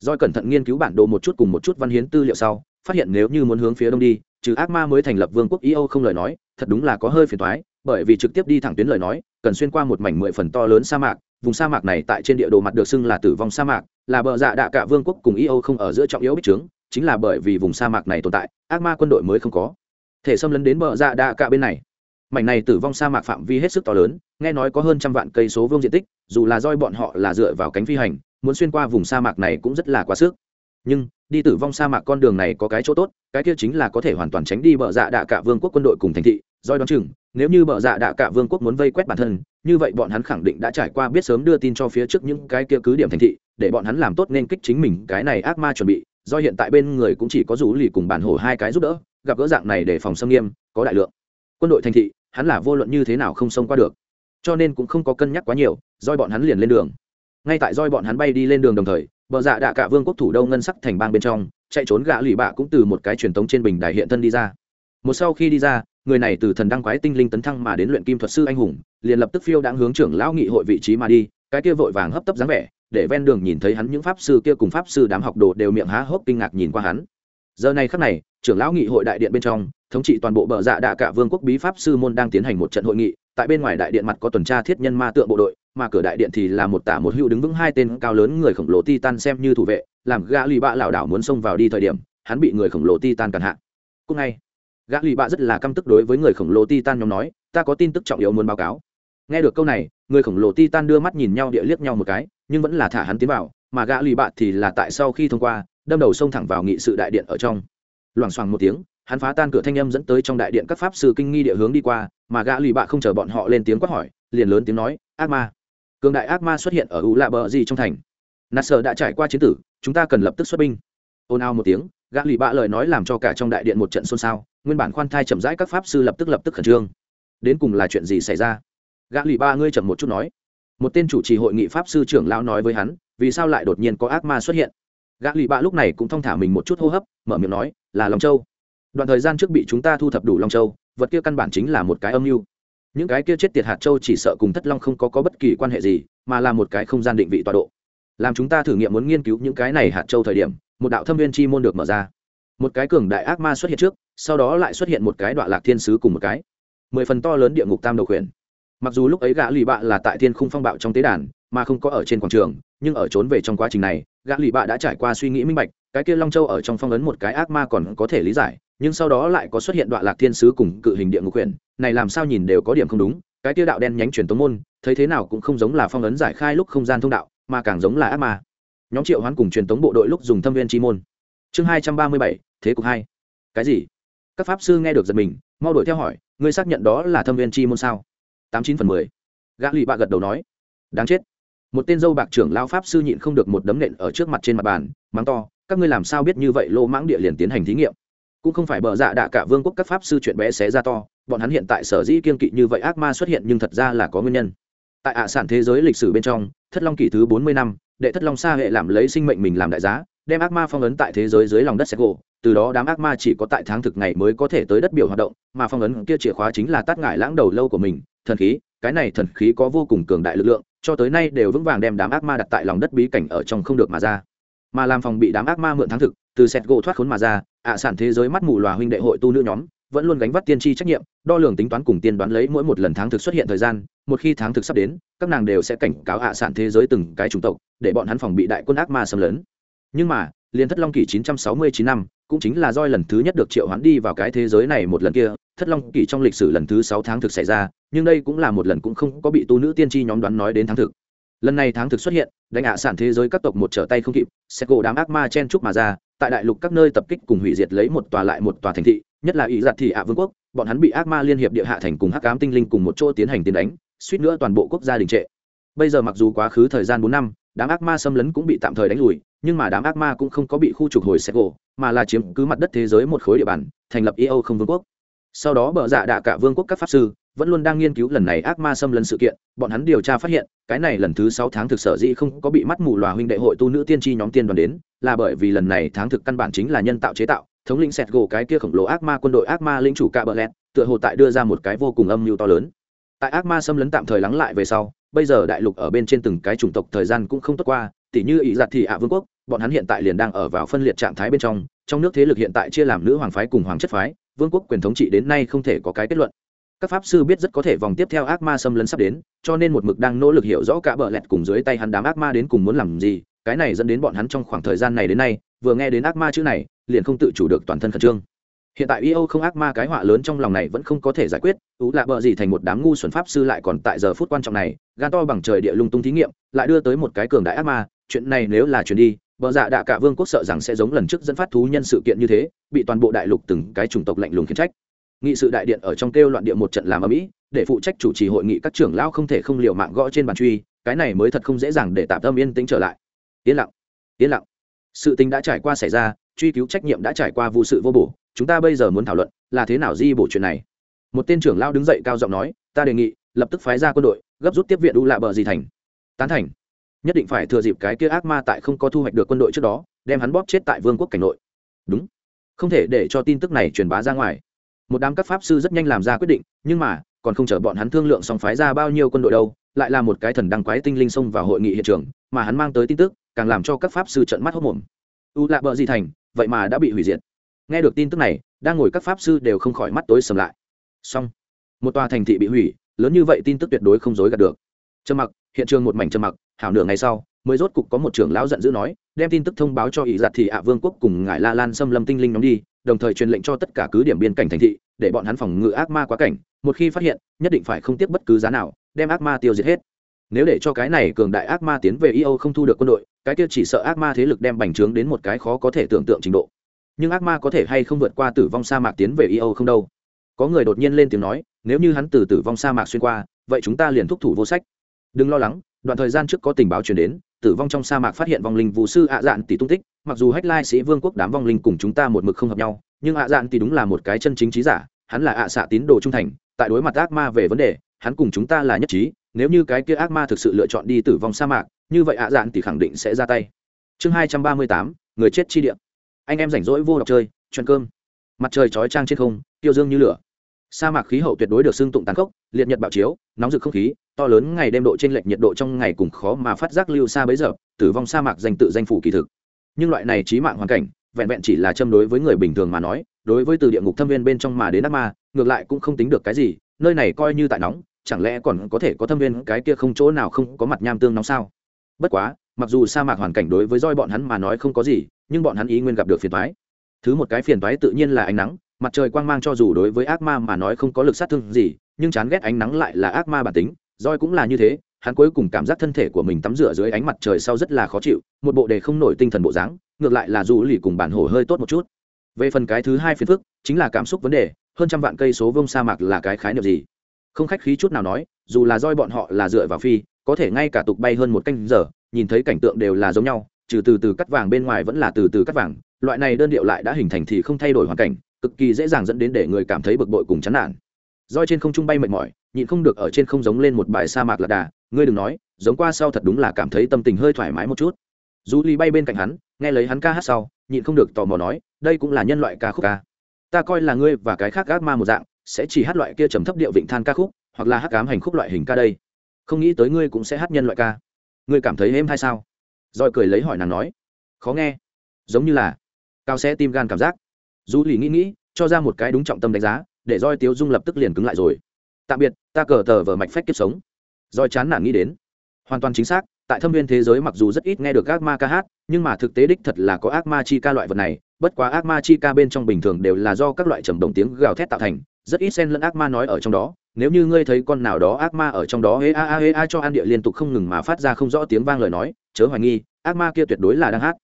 Doi cẩn thận nghiên cứu bản đồ một chút cùng một chút văn hiến tư liệu sau, phát hiện nếu như muốn hướng phía đông đi, trừ ác ma mới thành lập vương quốc Io không lời nói, thật đúng là có hơi phiền toái, bởi vì trực tiếp đi thẳng tuyến lời nói, cần xuyên qua một mảnh mười phần to lớn sa mạc, vùng sa mạc này tại trên địa đồ mặt được xưng là tử vong sa mạc, là bờ dạ đạ cả vương quốc cùng Io không ở giữa trọng yếu bích trướng, chính là bởi vì vùng sa mạc này tồn tại, ác ma quân đội mới không có thể xâm lấn đến bờ dạ đa cả bên này. Mảnh này tử vong sa mạc phạm vi hết sức to lớn, nghe nói có hơn trăm vạn cây số vuông diện tích, dù là roi bọn họ là dựa vào cánh phi hành, muốn xuyên qua vùng sa mạc này cũng rất là quá sức nhưng đi tử vong sa mạc con đường này có cái chỗ tốt cái kia chính là có thể hoàn toàn tránh đi bờ dạ đạ cả vương quốc quân đội cùng thành thị doi đoán chừng nếu như bờ dạ đạ cả vương quốc muốn vây quét bản thân như vậy bọn hắn khẳng định đã trải qua biết sớm đưa tin cho phía trước những cái kia cứ điểm thành thị để bọn hắn làm tốt nên kích chính mình cái này ác ma chuẩn bị do hiện tại bên người cũng chỉ có rủ lì cùng bản hổ hai cái giúp đỡ, gặp gỡ dạng này để phòng xâm nghiêm, có đại lượng. Quân đội thành thị, hắn là vô luận như thế nào không xông qua được. Cho nên cũng không có cân nhắc quá nhiều doi bọn hắn liền lên đường. Ngay tại doi bọn hắn bay đi lên đường đồng thời, bờ dạ đạ cả vương quốc thủ đô ngân sắc thành bang bên trong, chạy trốn gã lì bạ cũng từ một cái truyền thống trên bình đài hiện thân đi ra. Một sau khi đi ra, người này từ thần đăng quái tinh linh tấn thăng mà đến luyện kim thuật sư anh hùng, liền lập tức phiêu đang hướng trưởng lão nghị hội vị trí mà đi, cái kia vội vàng hấp tấp dáng vẻ để ven đường nhìn thấy hắn những pháp sư kia cùng pháp sư đám học đồ đều miệng há hốc kinh ngạc nhìn qua hắn. Giờ này khắc này, trưởng lão nghị hội đại điện bên trong, thống trị toàn bộ bờ dạ đạ cả vương quốc bí pháp sư môn đang tiến hành một trận hội nghị. Tại bên ngoài đại điện mặt có tuần tra thiết nhân ma tượng bộ đội, mà cửa đại điện thì là một tả một hữu đứng vững hai tên cao lớn người khổng lồ titan xem như thủ vệ, làm gã lì bạ lảo đảo muốn xông vào đi thời điểm, hắn bị người khổng lồ titan cản hạ. Cũng ngay, gã lì bạ rất là căm tức đối với người khổng lồ titan nhóm nói, ta có tin tức trọng yếu muốn báo cáo. Nghe được câu này, người khổng lồ titan đưa mắt nhìn nhau địa liếc nhau một cái nhưng vẫn là thả hắn tiến vào, mà gã lì bạ thì là tại sau khi thông qua, đâm đầu xông thẳng vào nghị sự đại điện ở trong. Loảng xoảng một tiếng, hắn phá tan cửa thanh âm dẫn tới trong đại điện các pháp sư kinh nghi địa hướng đi qua, mà gã lì bạ không chờ bọn họ lên tiếng quát hỏi, liền lớn tiếng nói, ác ma. Cường đại ác ma xuất hiện ở u lạ bờ gì trong thành. Nạt đã trải qua chiến tử, chúng ta cần lập tức xuất binh. Ồn ào một tiếng, gã lì bạ lời nói làm cho cả trong đại điện một trận xôn xao, nguyên bản khoan thai chậm rãi các pháp sư lập tức lập tức khẩn trương. Đến cùng là chuyện gì xảy ra? Gã lì ba ngươi chậm một chút nói một tên chủ trì hội nghị pháp sư trưởng lão nói với hắn vì sao lại đột nhiên có ác ma xuất hiện? Gã lì bạ lúc này cũng thong thả mình một chút hô hấp mở miệng nói là long châu. Đoạn thời gian trước bị chúng ta thu thập đủ long châu vật kia căn bản chính là một cái âm mưu. Những cái kia chết tiệt hạt châu chỉ sợ cùng thất long không có, có bất kỳ quan hệ gì mà là một cái không gian định vị tọa độ. Làm chúng ta thử nghiệm muốn nghiên cứu những cái này hạt châu thời điểm một đạo thâm viên chi môn được mở ra. Một cái cường đại ác ma xuất hiện trước sau đó lại xuất hiện một cái đoạn lạc thiên sứ cùng một cái. Mười phần to lớn địa ngục tam đầu khuyển mặc dù lúc ấy gã lì bạ là tại thiên khung phong bạo trong tế đàn, mà không có ở trên quảng trường, nhưng ở trốn về trong quá trình này, gã lì bạ đã trải qua suy nghĩ minh bạch, cái kia long châu ở trong phong ấn một cái ác ma còn có thể lý giải, nhưng sau đó lại có xuất hiện đoạn lạc thiên sứ cùng cự hình địa ngục quyển này làm sao nhìn đều có điểm không đúng, cái kia đạo đen nhánh truyền tống môn, thấy thế nào cũng không giống là phong ấn giải khai lúc không gian thông đạo, mà càng giống là ác ma. Nhóm triệu hoán cùng truyền tống bộ đội lúc dùng thâm viên chi môn. Chương hai trăm ba mươi bảy, thế cục hai. Cái gì? Các pháp sư nghe được giật mình, mau đuổi theo hỏi, ngươi xác nhận đó là thâm viên chi môn sao? Tám chín phần mười. Gã lì bạ gật đầu nói, đáng chết. Một tên dâu bạc trưởng lao pháp sư nhịn không được một đấm nện ở trước mặt trên mặt bàn, mắng to, các ngươi làm sao biết như vậy lô mãng địa liền tiến hành thí nghiệm? Cũng không phải bờ dạ đạ cả vương quốc các pháp sư chuyện bé xé ra to, bọn hắn hiện tại sở dĩ kiên kỵ như vậy ác ma xuất hiện nhưng thật ra là có nguyên nhân. Tại ạ sản thế giới lịch sử bên trong, thất long kỷ thứ bốn mươi năm, đệ thất long xa hệ làm lấy sinh mệnh mình làm đại giá, đem ác ma phong ấn tại thế giới dưới lòng đất xe gỗ từ đó đám ác ma chỉ có tại tháng thực ngày mới có thể tới đất biểu hoạt động, mà phong ấn kia chìa khóa chính là tát ngải lãng đầu lâu của mình thần khí, cái này thần khí có vô cùng cường đại lực lượng, cho tới nay đều vững vàng đem đám ác ma đặt tại lòng đất bí cảnh ở trong không được mà ra. Mà làm phòng bị đám ác ma mượn thắng thực, từ sẹt gỗ thoát khốn mà ra, ạ sản thế giới mắt mù lòa huynh đệ hội tu nữ nhóm, vẫn luôn gánh vác tiên tri trách nhiệm, đo lường tính toán cùng tiên đoán lấy mỗi một lần tháng thực xuất hiện thời gian, một khi tháng thực sắp đến, các nàng đều sẽ cảnh cáo ạ sản thế giới từng cái chủng tộc, để bọn hắn phòng bị đại quân ác ma xâm lấn. Nhưng mà, liên thất long kỷ 969 năm, cũng chính là roi lần thứ nhất được triệu hoán đi vào cái thế giới này một lần kia thất long kỷ trong lịch sử lần thứ sáu tháng thực xảy ra, nhưng đây cũng là một lần cũng không có bị tu nữ tiên tri nhóm đoán nói đến tháng thực. Lần này tháng thực xuất hiện, đánh ạ sản thế giới các tộc một trở tay không kịp, sẽ cộ đám ác ma chen trúc mà ra, tại đại lục các nơi tập kích cùng hủy diệt lấy một tòa lại một tòa thành thị, nhất là ý giặt thị ạ vương quốc, bọn hắn bị ác ma liên hiệp địa hạ thành cùng hắc ám tinh linh cùng một chỗ tiến hành tiến đánh, suýt nữa toàn bộ quốc gia đình trệ. Bây giờ mặc dù quá khứ thời gian bốn năm, đám ác ma xâm lấn cũng bị tạm thời đánh lùi, nhưng mà đám ác ma cũng không có bị khu trục hồi xe gỗ mà là chiếm cứ mặt đất thế giới một khối địa bàn, thành lập eo không vương quốc sau đó bờ dạ đạ cả vương quốc các pháp sư vẫn luôn đang nghiên cứu lần này ác ma xâm lấn sự kiện, bọn hắn điều tra phát hiện, cái này lần thứ sáu tháng thực sở dĩ không có bị mắt mù lòa huynh đệ hội tu nữ tiên tri nhóm tiên đoàn đến, là bởi vì lần này tháng thực căn bản chính là nhân tạo chế tạo, thống lĩnh sẹt gỗ cái kia khổng lồ ác ma quân đội ác ma linh chủ cạ bờ lẹt, tựa hồ tại đưa ra một cái vô cùng âm mưu to lớn. Tại ác ma xâm lấn tạm thời lắng lại về sau, bây giờ đại lục ở bên trên từng cái chủng tộc thời gian cũng không tốt qua, tỉ như ý giặt thì ạ vương quốc, bọn hắn hiện tại liền đang ở vào phân liệt trạng thái bên trong trong nước thế lực hiện tại chia làm nữ hoàng phái cùng hoàng chất phái vương quốc quyền thống trị đến nay không thể có cái kết luận. Các pháp sư biết rất có thể vòng tiếp theo ác ma xâm lấn sắp đến, cho nên một mực đang nỗ lực hiểu rõ cả bờ lẹt cùng dưới tay hắn đám ác ma đến cùng muốn làm gì, cái này dẫn đến bọn hắn trong khoảng thời gian này đến nay, vừa nghe đến ác ma chữ này, liền không tự chủ được toàn thân khẩn trương. Hiện tại yêu không ác ma cái họa lớn trong lòng này vẫn không có thể giải quyết, ú lạ bờ gì thành một đám ngu xuẩn pháp sư lại còn tại giờ phút quan trọng này, gan to bằng trời địa lung tung thí nghiệm, lại đưa tới một cái cường đại ác ma, chuyện này nếu là chuyện đi bờ dạ đạ cả vương quốc sợ rằng sẽ giống lần trước dẫn phát thú nhân sự kiện như thế, bị toàn bộ đại lục từng cái chủng tộc lạnh lùng khiển trách. Nghị sự đại điện ở trong kêu loạn địa một trận làm ầm mỹ để phụ trách chủ trì hội nghị các trưởng lão không thể không liều mạng gõ trên bàn truy, cái này mới thật không dễ dàng để tạm tâm yên tĩnh trở lại. Yên lặng yên lặng. Sự tình đã trải qua xảy ra, truy cứu trách nhiệm đã trải qua vụ sự vô bổ, chúng ta bây giờ muốn thảo luận là thế nào di bổ chuyện này. Một tên trưởng lao đứng dậy cao giọng nói, ta đề nghị, lập tức phái ra quân đội, gấp rút tiếp viện u lạ bờ gì thành. Tán thành nhất định phải thừa dịp cái kia ác ma tại không có thu hoạch được quân đội trước đó, đem hắn bóp chết tại vương quốc cảnh nội. Đúng. Không thể để cho tin tức này truyền bá ra ngoài. Một đám các pháp sư rất nhanh làm ra quyết định, nhưng mà, còn không chờ bọn hắn thương lượng xong phái ra bao nhiêu quân đội đâu, lại là một cái thần đăng quái tinh linh xông vào hội nghị hiện trường, mà hắn mang tới tin tức, càng làm cho các pháp sư trận mắt hốc mồm. U lạ bờ gì thành, vậy mà đã bị hủy diệt. Nghe được tin tức này, đang ngồi các pháp sư đều không khỏi mắt tối sầm lại. Xong. Một tòa thành thị bị hủy, lớn như vậy tin tức tuyệt đối không dối gạt được. Trầm mặc hiện trường một mảnh trầm mặc, hảo nửa ngày sau, mới rốt cục có một trưởng lão giận dữ nói, đem tin tức thông báo cho ỷ giặt thị ạ vương quốc cùng ngài la lan xâm lâm tinh linh nhóm đi, đồng thời truyền lệnh cho tất cả cứ điểm biên cảnh thành thị, để bọn hắn phòng ngự ác ma quá cảnh, một khi phát hiện, nhất định phải không tiếc bất cứ giá nào, đem ác ma tiêu diệt hết. Nếu để cho cái này cường đại ác ma tiến về io không thu được quân đội, cái kia chỉ sợ ác ma thế lực đem bành trướng đến một cái khó có thể tưởng tượng trình độ. Nhưng ác ma có thể hay không vượt qua tử vong sa mạc tiến về io không đâu? Có người đột nhiên lên tiếng nói, nếu như hắn từ tử vong sa mạc xuyên qua, vậy chúng ta liền thúc thủ vô sách đừng lo lắng, đoạn thời gian trước có tình báo truyền đến, tử vong trong sa mạc phát hiện vong linh vũ sư ạ dạn tỷ tung tích, mặc dù hách lai sĩ vương quốc đám vong linh cùng chúng ta một mực không hợp nhau, nhưng ạ dạn tỷ đúng là một cái chân chính trí giả, hắn là ạ xạ tín đồ trung thành, tại đối mặt ác ma về vấn đề, hắn cùng chúng ta là nhất trí, nếu như cái kia ác ma thực sự lựa chọn đi tử vong sa mạc, như vậy ạ dạn tỷ khẳng định sẽ ra tay. Chương hai trăm ba mươi tám, người chết chi địa. Anh em rảnh rỗi vô đọc chơi, chuyện cơm. Mặt trời chói trang trên không, tiêu dương như lửa. Sa mạc khí hậu tuyệt đối được xưng tụng tàn khốc, liệt nhật bạo chiếu, nóng rực không khí to lớn ngày đêm độ trên lệch nhiệt độ trong ngày cùng khó mà phát giác lưu xa bấy giờ, tử vong sa mạc danh tự danh phủ kỳ thực. Nhưng loại này trí mạng hoàn cảnh, vẹn vẹn chỉ là châm đối với người bình thường mà nói, đối với từ địa ngục thâm viên bên trong mà đến ác ma, ngược lại cũng không tính được cái gì, nơi này coi như tại nóng, chẳng lẽ còn có thể có thâm viên cái kia không chỗ nào không có mặt nham tương nóng sao? Bất quá, mặc dù sa mạc hoàn cảnh đối với roi bọn hắn mà nói không có gì, nhưng bọn hắn ý nguyên gặp được phiền toái. Thứ một cái phiền toái tự nhiên là ánh nắng, mặt trời quang mang cho dù đối với ác ma mà nói không có lực sát thương gì, nhưng chán ghét ánh nắng lại là ác ma bản tính roi cũng là như thế, hắn cuối cùng cảm giác thân thể của mình tắm rửa dưới ánh mặt trời sau rất là khó chịu, một bộ đề không nổi tinh thần bộ dáng, ngược lại là dù lì cùng bản hổ hơi tốt một chút. Về phần cái thứ hai phiền phức, chính là cảm xúc vấn đề, hơn trăm vạn cây số vông sa mạc là cái khái niệm gì? Không khách khí chút nào nói, dù là roi bọn họ là dựa vào phi, có thể ngay cả tục bay hơn một canh giờ, nhìn thấy cảnh tượng đều là giống nhau, trừ từ từ cắt vàng bên ngoài vẫn là từ từ cắt vàng, loại này đơn điệu lại đã hình thành thì không thay đổi hoàn cảnh, cực kỳ dễ dàng dẫn đến để người cảm thấy bực bội cùng chán nản. Roi trên không trung bay mệt mỏi nhịn không được ở trên không giống lên một bài sa mạc lạc đà, ngươi đừng nói, giống qua sau thật đúng là cảm thấy tâm tình hơi thoải mái một chút. Dù ly bay bên cạnh hắn, nghe lấy hắn ca hát sau, nhịn không được tò mò nói, đây cũng là nhân loại ca khúc ca. Ta coi là ngươi và cái khác gác ma một dạng, sẽ chỉ hát loại kia trầm thấp điệu vịnh than ca khúc, hoặc là hát cám hành khúc loại hình ca đây. Không nghĩ tới ngươi cũng sẽ hát nhân loại ca. Ngươi cảm thấy êm hay sao? Rồi cười lấy hỏi nàng nói. Khó nghe. Giống như là cao xe tim gan cảm giác. Dù lì nghĩ nghĩ, cho ra một cái đúng trọng tâm đánh giá, để roi tiếu dung lập tức liền cứng lại rồi tạm biệt, ta cờ tờ vở mạch phách kiếp sống. Roi chán nản nghĩ đến. Hoàn toàn chính xác, tại thâm viên thế giới mặc dù rất ít nghe được ác ma ca hát, nhưng mà thực tế đích thật là có ác ma chi ca loại vật này, bất quá ác ma chi ca bên trong bình thường đều là do các loại trầm đồng tiếng gào thét tạo thành, rất ít xen lẫn ác ma nói ở trong đó. Nếu như ngươi thấy con nào đó ác ma ở trong đó, hê a a hê a cho an địa liên tục không ngừng mà phát ra không rõ tiếng vang lời nói, chớ hoài nghi, ác ma kia tuyệt đối là đang hát.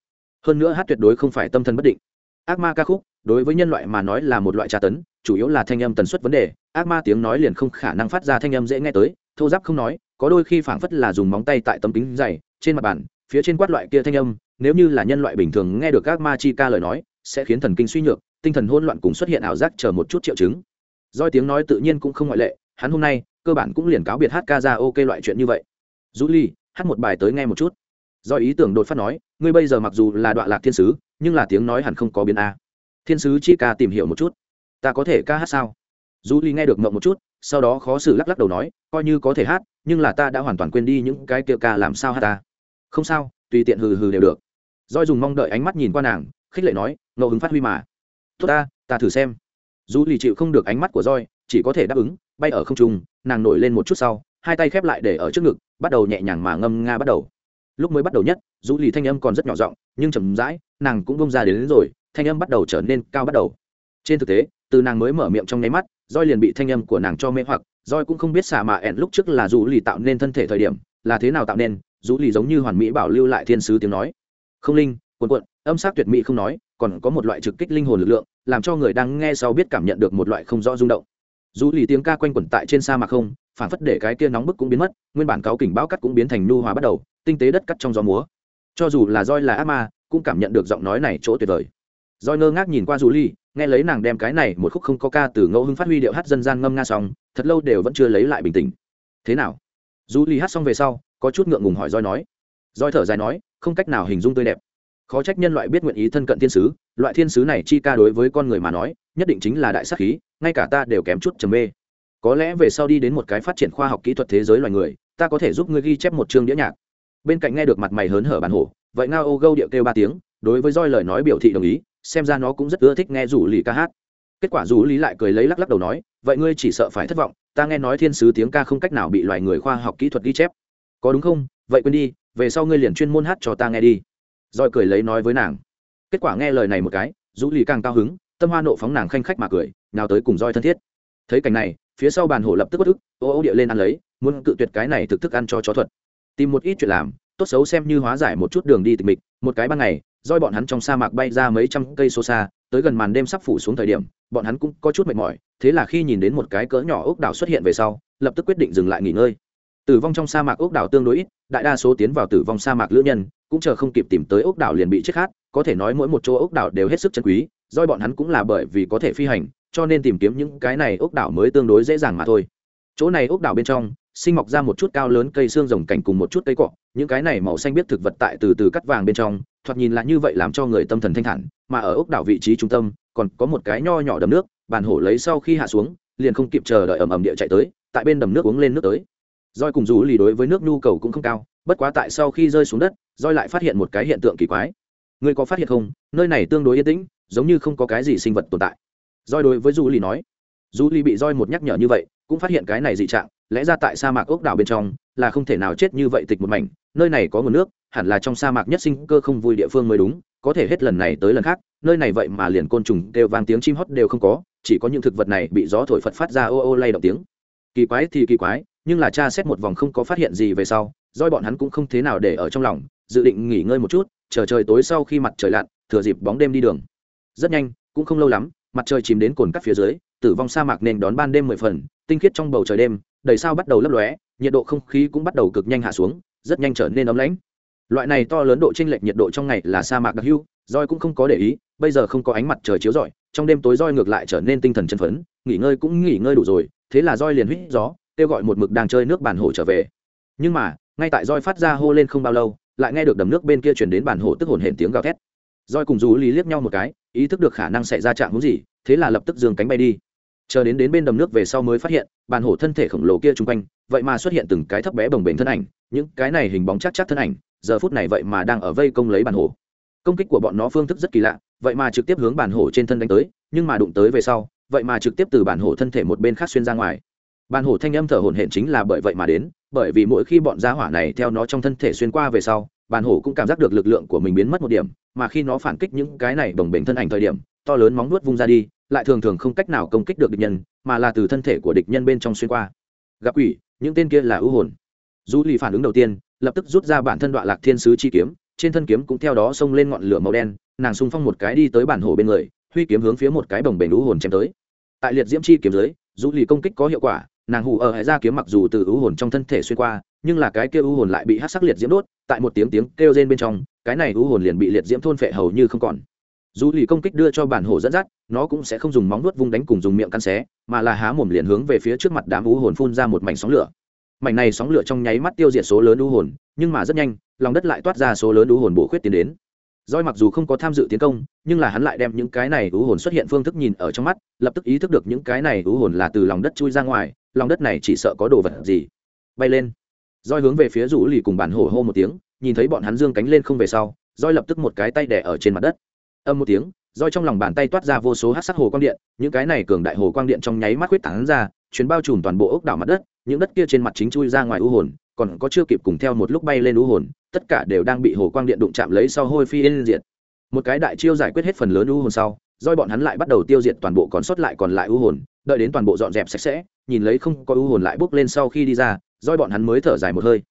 Hơn nữa hát tuyệt đối không phải tâm thần bất định. Ác ma ca khúc, đối với nhân loại mà nói là một loại tra tấn chủ yếu là thanh âm tần suất vấn đề, ác ma tiếng nói liền không khả năng phát ra thanh âm dễ nghe tới, thô giáp không nói, có đôi khi phảng phất là dùng móng tay tại tấm kính dày, trên mặt bàn, phía trên quát loại kia thanh âm, nếu như là nhân loại bình thường nghe được ác ma chi ca lời nói, sẽ khiến thần kinh suy nhược, tinh thần hỗn loạn cùng xuất hiện ảo giác chờ một chút triệu chứng. Doi tiếng nói tự nhiên cũng không ngoại lệ, hắn hôm nay, cơ bản cũng liền cáo biệt hát ca ra ok loại chuyện như vậy. Du ly, hát một bài tới nghe một chút. Do ý tưởng đột phát nói, ngươi bây giờ mặc dù là đoạn lạc thiên sứ, nhưng là tiếng nói hẳn không có biến a. Thiên sứ chi ca tìm hiểu một chút ta có thể ca hát sao? Du ly nghe được mộng một chút sau đó khó xử lắc lắc đầu nói coi như có thể hát nhưng là ta đã hoàn toàn quên đi những cái kia ca làm sao hát ta. Không sao tùy tiện hừ hừ đều được. Doi dùng mong đợi ánh mắt nhìn qua nàng khích lệ nói ngẫu hứng phát huy mà. Tốt ta ta thử xem. Du ly chịu không được ánh mắt của roi chỉ có thể đáp ứng bay ở không trung nàng nổi lên một chút sau hai tay khép lại để ở trước ngực bắt đầu nhẹ nhàng mà ngâm nga bắt đầu. Lúc mới bắt đầu nhất du ly thanh âm còn rất nhỏ giọng nhưng chầm rãi nàng cũng bông ra đến, đến rồi thanh âm bắt đầu trở nên cao bắt đầu. Trên thực tế từ nàng mới mở miệng trong nháy mắt roi liền bị thanh âm của nàng cho mê hoặc. Roi cũng không biết xà mà ẹn lúc trước là dù lì tạo nên thân thể thời điểm là thế nào tạo nên dù lì giống như hoàn mỹ bảo lưu lại thiên sứ tiếng nói. Không linh cuộn cuộn, âm sắc tuyệt mỹ không nói còn có một loại trực kích linh hồn lực lượng làm cho người đang nghe sau biết cảm nhận được một loại không rõ rung động. Dù lì tiếng ca quanh quẩn tại trên sa mạc không phản phất để cái kia nóng bức cũng biến mất nguyên bản cáo kỉnh báo cắt cũng biến thành nu hòa bắt đầu tinh tế đất cắt trong gió múa. Cho dù là roi là ác ma cũng cảm nhận được giọng nói này chỗ tuyệt vời roi ngơ ngác nhìn qua dù ly, nghe lấy nàng đem cái này một khúc không có ca từ ngẫu hưng phát huy điệu hát dân gian ngâm nga xong, thật lâu đều vẫn chưa lấy lại bình tĩnh. Thế nào? Dù ly hát xong về sau, có chút ngượng ngùng hỏi roi nói. Roi thở dài nói, không cách nào hình dung tươi đẹp. Khó trách nhân loại biết nguyện ý thân cận thiên sứ, loại thiên sứ này chi ca đối với con người mà nói, nhất định chính là đại sắc khí, ngay cả ta đều kém chút trầm mê. Có lẽ về sau đi đến một cái phát triển khoa học kỹ thuật thế giới loài người, ta có thể giúp ngươi ghi chép một chương đĩa nhạc. Bên cạnh nghe được mặt mày hớn hở bản hổ, vậy ngao ô gâu điệu kêu ba tiếng, đối với roi lời nói biểu thị đồng ý xem ra nó cũng rất ưa thích nghe rủ lì ca hát. Kết quả rủ lý lại cười lấy lắc lắc đầu nói, vậy ngươi chỉ sợ phải thất vọng, ta nghe nói thiên sứ tiếng ca không cách nào bị loài người khoa học kỹ thuật ghi chép. Có đúng không? Vậy quên đi, về sau ngươi liền chuyên môn hát cho ta nghe đi. Rồi cười lấy nói với nàng. Kết quả nghe lời này một cái, rủ lì càng cao hứng, tâm hoa nộ phóng nàng khanh khách mà cười nào tới cùng roi thân thiết. Thấy cảnh này, phía sau bàn hổ lập tức bất ức, ô ô địa lên ăn lấy, muốn cự tuyệt cái này thực thức ăn cho chó thuật. Tìm một ít chuyện làm, tốt xấu xem như hóa giải một chút đường đi tịch mịch, một cái ban ngày roi bọn hắn trong sa mạc bay ra mấy trăm cây số xa, tới gần màn đêm sắp phủ xuống thời điểm, bọn hắn cũng có chút mệt mỏi, thế là khi nhìn đến một cái cỡ nhỏ ốc đảo xuất hiện về sau, lập tức quyết định dừng lại nghỉ ngơi. Tử vong trong sa mạc ốc đảo tương đối ít, đại đa số tiến vào tử vong sa mạc lữ nhân, cũng chờ không kịp tìm tới ốc đảo liền bị chết khát, có thể nói mỗi một chỗ ốc đảo đều hết sức chân quý doi bọn hắn cũng là bởi vì có thể phi hành, cho nên tìm kiếm những cái này ốc đảo mới tương đối dễ dàng mà thôi. Chỗ này ốc đảo bên trong, sinh mọc ra một chút cao lớn cây xương rồng cảnh cùng một chút cây cọ, những cái này màu xanh biết thực vật tại từ từ cắt vàng bên trong thoạt nhìn là như vậy làm cho người tâm thần thanh thản, mà ở ốc đảo vị trí trung tâm, còn có một cái nho nhỏ đầm nước, bàn hổ lấy sau khi hạ xuống, liền không kịp chờ đợi ầm ầm địa chạy tới, tại bên đầm nước uống lên nước tới. Roi cùng rú lì đối với nước nhu cầu cũng không cao, bất quá tại sau khi rơi xuống đất roi lại phát hiện một cái hiện tượng kỳ quái. Ngươi có phát hiện không? Nơi này tương đối yên tĩnh, giống như không có cái gì sinh vật tồn tại. Roi đối với rú lì nói. Rú lì bị roi một nhắc nhở như vậy, cũng phát hiện cái này dị trạng, lẽ ra tại sa mạc ốc đảo bên trong là không thể nào chết như vậy tịch một mảnh nơi này có nguồn nước, hẳn là trong sa mạc nhất sinh cơ không vui địa phương mới đúng, có thể hết lần này tới lần khác, nơi này vậy mà liền côn trùng đều vang tiếng chim hót đều không có, chỉ có những thực vật này bị gió thổi phật phát ra ô ô lay động tiếng. Kỳ quái thì kỳ quái, nhưng là cha xét một vòng không có phát hiện gì về sau doi bọn hắn cũng không thế nào để ở trong lòng, dự định nghỉ ngơi một chút, chờ trời tối sau khi mặt trời lặn, thừa dịp bóng đêm đi đường. Rất nhanh, cũng không lâu lắm, mặt trời chìm đến cồn cắt phía dưới, tử vong sa mạc nên đón ban đêm mười phần, tinh khiết trong bầu trời đêm, đầy sao bắt đầu lấp lóe, nhiệt độ không khí cũng bắt đầu cực nhanh hạ xuống rất nhanh trở nên ấm lãnh. Loại này to lớn độ chênh lệch nhiệt độ trong ngày là sa mạc đặc hưu roi cũng không có để ý, bây giờ không có ánh mặt trời chiếu rọi, trong đêm tối roi ngược lại trở nên tinh thần chân phấn, nghỉ ngơi cũng nghỉ ngơi đủ rồi, thế là roi liền huýt gió, kêu gọi một mực đang chơi nước bản hồ trở về. Nhưng mà, ngay tại roi phát ra hô lên không bao lâu, lại nghe được đầm nước bên kia chuyển đến bản hồ tức hồn hển tiếng gào thét. Roi cùng rú lý liếc nhau một cái, ý thức được khả năng xảy ra trạng hữu gì, thế là lập tức dường cánh bay đi chờ đến đến bên đầm nước về sau mới phát hiện, bàn hổ thân thể khổng lồ kia chung quanh, vậy mà xuất hiện từng cái thấp bé bồng bềnh thân ảnh, những cái này hình bóng chắc chắc thân ảnh, giờ phút này vậy mà đang ở vây công lấy bàn hổ. Công kích của bọn nó phương thức rất kỳ lạ, vậy mà trực tiếp hướng bàn hổ trên thân đánh tới, nhưng mà đụng tới về sau, vậy mà trực tiếp từ bàn hổ thân thể một bên khác xuyên ra ngoài. Bàn hổ thanh âm thở hổn hển chính là bởi vậy mà đến, bởi vì mỗi khi bọn gia hỏa này theo nó trong thân thể xuyên qua về sau, bàn hổ cũng cảm giác được lực lượng của mình biến mất một điểm, mà khi nó phản kích những cái này đồng bềnh thân ảnh thời điểm, to lớn móng nuốt vung ra đi lại thường thường không cách nào công kích được địch nhân, mà là từ thân thể của địch nhân bên trong xuyên qua. Gặp quỷ, những tên kia là ưu hồn. Du lì phản ứng đầu tiên, lập tức rút ra bản thân đoạn lạc thiên sứ chi kiếm, trên thân kiếm cũng theo đó xông lên ngọn lửa màu đen, nàng xung phong một cái đi tới bản hồ bên người, huy kiếm hướng phía một cái bồng bềnh ưu hồn chém tới. Tại liệt diễm chi kiếm dưới du lì công kích có hiệu quả, nàng hù ở hải ra kiếm mặc dù từ ưu hồn trong thân thể xuyên qua, nhưng là cái kia ưu hồn lại bị hát sắc liệt diễm đốt, tại một tiếng tiếng kêu rên bên trong, cái này ưu hồn liền bị liệt diễm thôn phệ hầu như không còn dù lì công kích đưa cho bản hổ dẫn dắt nó cũng sẽ không dùng móng nuốt vung đánh cùng dùng miệng căn xé mà là há mồm liền hướng về phía trước mặt đám u hồn phun ra một mảnh sóng lửa mảnh này sóng lửa trong nháy mắt tiêu diệt số lớn u hồn nhưng mà rất nhanh lòng đất lại toát ra số lớn u hồn bổ khuyết tiến đến Doi mặc dù không có tham dự tiến công, nhưng là hắn lại đem những cái này u hồn xuất hiện phương thức nhìn ở trong mắt, lập tức ý thức được những cái này u hồn là từ lòng đất chui ra ngoài, lòng đất này chỉ sợ có đồ vật gì. Bay lên. Doi hướng về phía rủ lì cùng bản hổ hô một tiếng, nhìn thấy bọn hắn dương cánh lên không về sau, Doi lập tức một cái tay đè ở trên mặt đất âm một tiếng, roi trong lòng bàn tay toát ra vô số hát sắc hồ quang điện, những cái này cường đại hồ quang điện trong nháy mắt huyết tán ra, chuyến bao trùm toàn bộ ốc đảo mặt đất, những đất kia trên mặt chính chui ra ngoài u hồn, còn có chưa kịp cùng theo một lúc bay lên u hồn, tất cả đều đang bị hồ quang điện đụng chạm lấy sau hôi phi lên diệt. Một cái đại chiêu giải quyết hết phần lớn u hồn sau, roi bọn hắn lại bắt đầu tiêu diệt toàn bộ còn sót lại còn lại u hồn, đợi đến toàn bộ dọn dẹp sạch sẽ, nhìn lấy không có u hồn lại bốc lên sau khi đi ra, roi bọn hắn mới thở dài một hơi.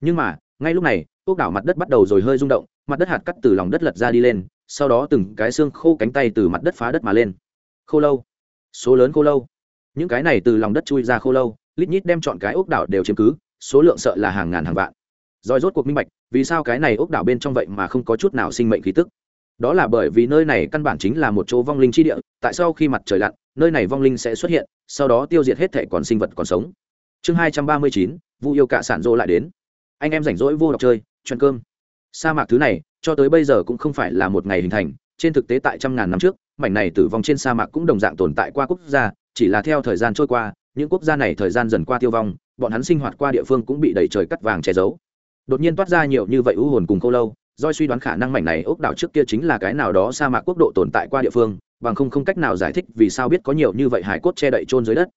Nhưng mà, ngay lúc này, ốc đảo mặt đất bắt đầu rồi hơi rung động, mặt đất hạt cắt từ lòng đất lật ra đi lên sau đó từng cái xương khô cánh tay từ mặt đất phá đất mà lên. Khô lâu. Số lớn khô lâu. Những cái này từ lòng đất chui ra khô lâu, lít nhít đem chọn cái ốc đảo đều chiếm cứ, số lượng sợ là hàng ngàn hàng vạn. Rồi rốt cuộc minh bạch, vì sao cái này ốc đảo bên trong vậy mà không có chút nào sinh mệnh khí tức? Đó là bởi vì nơi này căn bản chính là một chỗ vong linh chi địa, tại sao khi mặt trời lặn, nơi này vong linh sẽ xuất hiện, sau đó tiêu diệt hết thể còn sinh vật còn sống. Chương hai trăm ba mươi chín vụ yêu cạ sản rô lại đến. Anh em rảnh rỗi vô đọc chơi, chuyện cơm. Sa mạc thứ này cho tới bây giờ cũng không phải là một ngày hình thành, trên thực tế tại trăm ngàn năm trước, mảnh này tử vong trên sa mạc cũng đồng dạng tồn tại qua quốc gia, chỉ là theo thời gian trôi qua, những quốc gia này thời gian dần qua tiêu vong, bọn hắn sinh hoạt qua địa phương cũng bị đầy trời cắt vàng che giấu. Đột nhiên toát ra nhiều như vậy u hồn cùng câu lâu doi suy đoán khả năng mảnh này ốc đảo trước kia chính là cái nào đó sa mạc quốc độ tồn tại qua địa phương, bằng không không cách nào giải thích vì sao biết có nhiều như vậy hải cốt che đậy trôn dưới đất.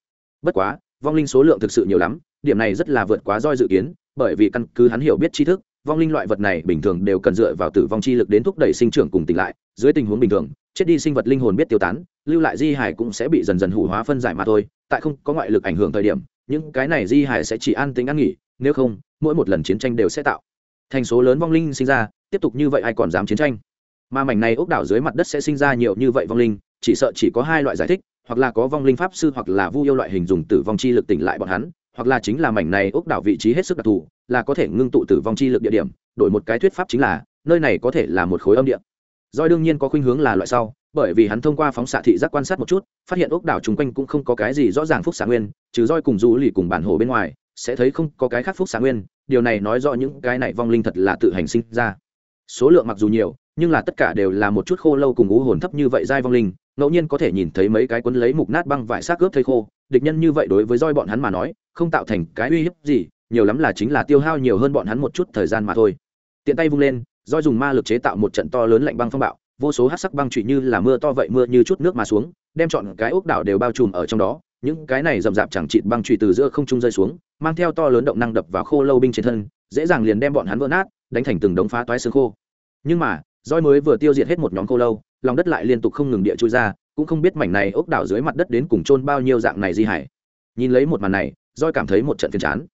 Bất quá, vong linh số lượng thực sự nhiều lắm, điểm này rất là vượt quá roi dự kiến, bởi vì căn cứ hắn hiểu biết tri thức vong linh loại vật này bình thường đều cần dựa vào tử vong chi lực đến thúc đẩy sinh trưởng cùng tỉnh lại, dưới tình huống bình thường, chết đi sinh vật linh hồn biết tiêu tán, lưu lại di hải cũng sẽ bị dần dần hủ hóa phân giải mà thôi, tại không có ngoại lực ảnh hưởng thời điểm, những cái này di hải sẽ chỉ an tính ăn nghỉ, nếu không, mỗi một lần chiến tranh đều sẽ tạo thành số lớn vong linh sinh ra, tiếp tục như vậy ai còn dám chiến tranh? Mà mảnh này ốc đảo dưới mặt đất sẽ sinh ra nhiều như vậy vong linh, chỉ sợ chỉ có hai loại giải thích, hoặc là có vong linh pháp sư hoặc là vu yêu loại hình dùng tử vong chi lực tỉnh lại bọn hắn hoặc là chính là mảnh này ốc đảo vị trí hết sức đặc thù, là có thể ngưng tụ tử vong chi lực địa điểm, đổi một cái thuyết pháp chính là, nơi này có thể là một khối âm địa. Doi đương nhiên có khuynh hướng là loại sau, bởi vì hắn thông qua phóng xạ thị giác quan sát một chút, phát hiện ốc đảo chung quanh cũng không có cái gì rõ ràng phúc xạ nguyên, trừ roi cùng du lì cùng bản hồ bên ngoài, sẽ thấy không có cái khác phúc xạ nguyên, điều này nói rõ những cái này vong linh thật là tự hành sinh ra. Số lượng mặc dù nhiều, nhưng là tất cả đều là một chút khô lâu cùng ngũ hồn thấp như vậy dai vong linh, ngẫu nhiên có thể nhìn thấy mấy cái quấn lấy mục nát băng vải xác ướp thây khô, địch nhân như vậy đối với roi bọn hắn mà nói không tạo thành cái uy hiếp gì, nhiều lắm là chính là tiêu hao nhiều hơn bọn hắn một chút thời gian mà thôi. Tiện tay vung lên do dùng ma lực chế tạo một trận to lớn lạnh băng phong bạo, vô số hát sắc băng trụy như là mưa to vậy mưa như chút nước mà xuống, đem chọn cái ốc đảo đều bao trùm ở trong đó. Những cái này rậm rạp chẳng chịt băng trụy từ giữa không trung rơi xuống, mang theo to lớn động năng đập vào khô lâu binh trên thân, dễ dàng liền đem bọn hắn vỡ nát, đánh thành từng đống phá toái xương khô. Nhưng mà, roi mới vừa tiêu diệt hết một nhóm khô lâu, lòng đất lại liên tục không ngừng địa chui ra, cũng không biết mảnh này ốc đảo dưới mặt đất đến cùng chôn bao nhiêu dạng này di hải nhìn lấy một màn này roi cảm thấy một trận phiền chán.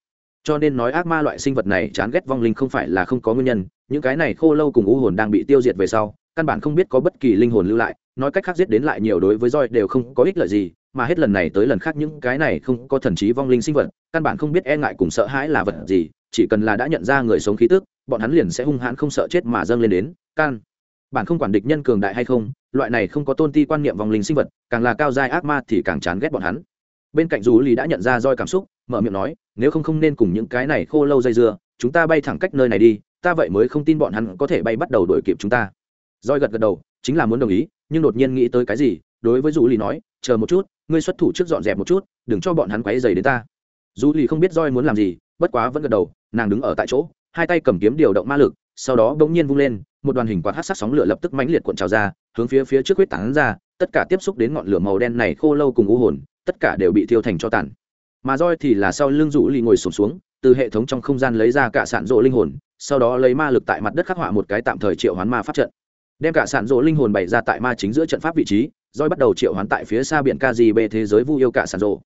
Cho nên nói ác ma loại sinh vật này chán ghét vong linh không phải là không có nguyên nhân, những cái này khô lâu cùng u hồn đang bị tiêu diệt về sau, căn bản không biết có bất kỳ linh hồn lưu lại, nói cách khác giết đến lại nhiều đối với roi đều không có ích lợi gì, mà hết lần này tới lần khác những cái này không có thần trí vong linh sinh vật, căn bản không biết e ngại cùng sợ hãi là vật gì, chỉ cần là đã nhận ra người sống khí tức, bọn hắn liền sẽ hung hãn không sợ chết mà dâng lên đến, can. Bản không quản địch nhân cường đại hay không, loại này không có tôn ti quan niệm vong linh sinh vật, càng là cao giai ác ma thì càng chán ghét bọn hắn bên cạnh dù lì đã nhận ra roi cảm xúc, mở miệng nói, nếu không không nên cùng những cái này khô lâu dây dưa, chúng ta bay thẳng cách nơi này đi, ta vậy mới không tin bọn hắn có thể bay bắt đầu đuổi kịp chúng ta. Roi gật gật đầu, chính là muốn đồng ý, nhưng đột nhiên nghĩ tới cái gì, đối với dù lì nói, chờ một chút, ngươi xuất thủ trước dọn dẹp một chút, đừng cho bọn hắn quấy dày đến ta. Dù lì không biết roi muốn làm gì, bất quá vẫn gật đầu, nàng đứng ở tại chỗ, hai tay cầm kiếm điều động ma lực, sau đó bỗng nhiên vung lên, một đoàn hình quạt hát sắc sóng lửa lập tức mãnh liệt cuộn trào ra, hướng phía phía trước huyết tán ra, tất cả tiếp xúc đến ngọn lửa màu đen này khô lâu cùng u hồn tất cả đều bị thiêu thành cho tàn. Mà roi thì là sau lưng rũ lì ngồi sụp xuống, xuống từ hệ thống trong không gian lấy ra cả sản rộ linh hồn sau đó lấy ma lực tại mặt đất khắc họa một cái tạm thời triệu hoán ma pháp trận. Đem cả sản rộ linh hồn bày ra tại ma chính giữa trận pháp vị trí roi bắt đầu triệu hoán tại phía xa biển kgb thế giới vu yêu cả sản rộ.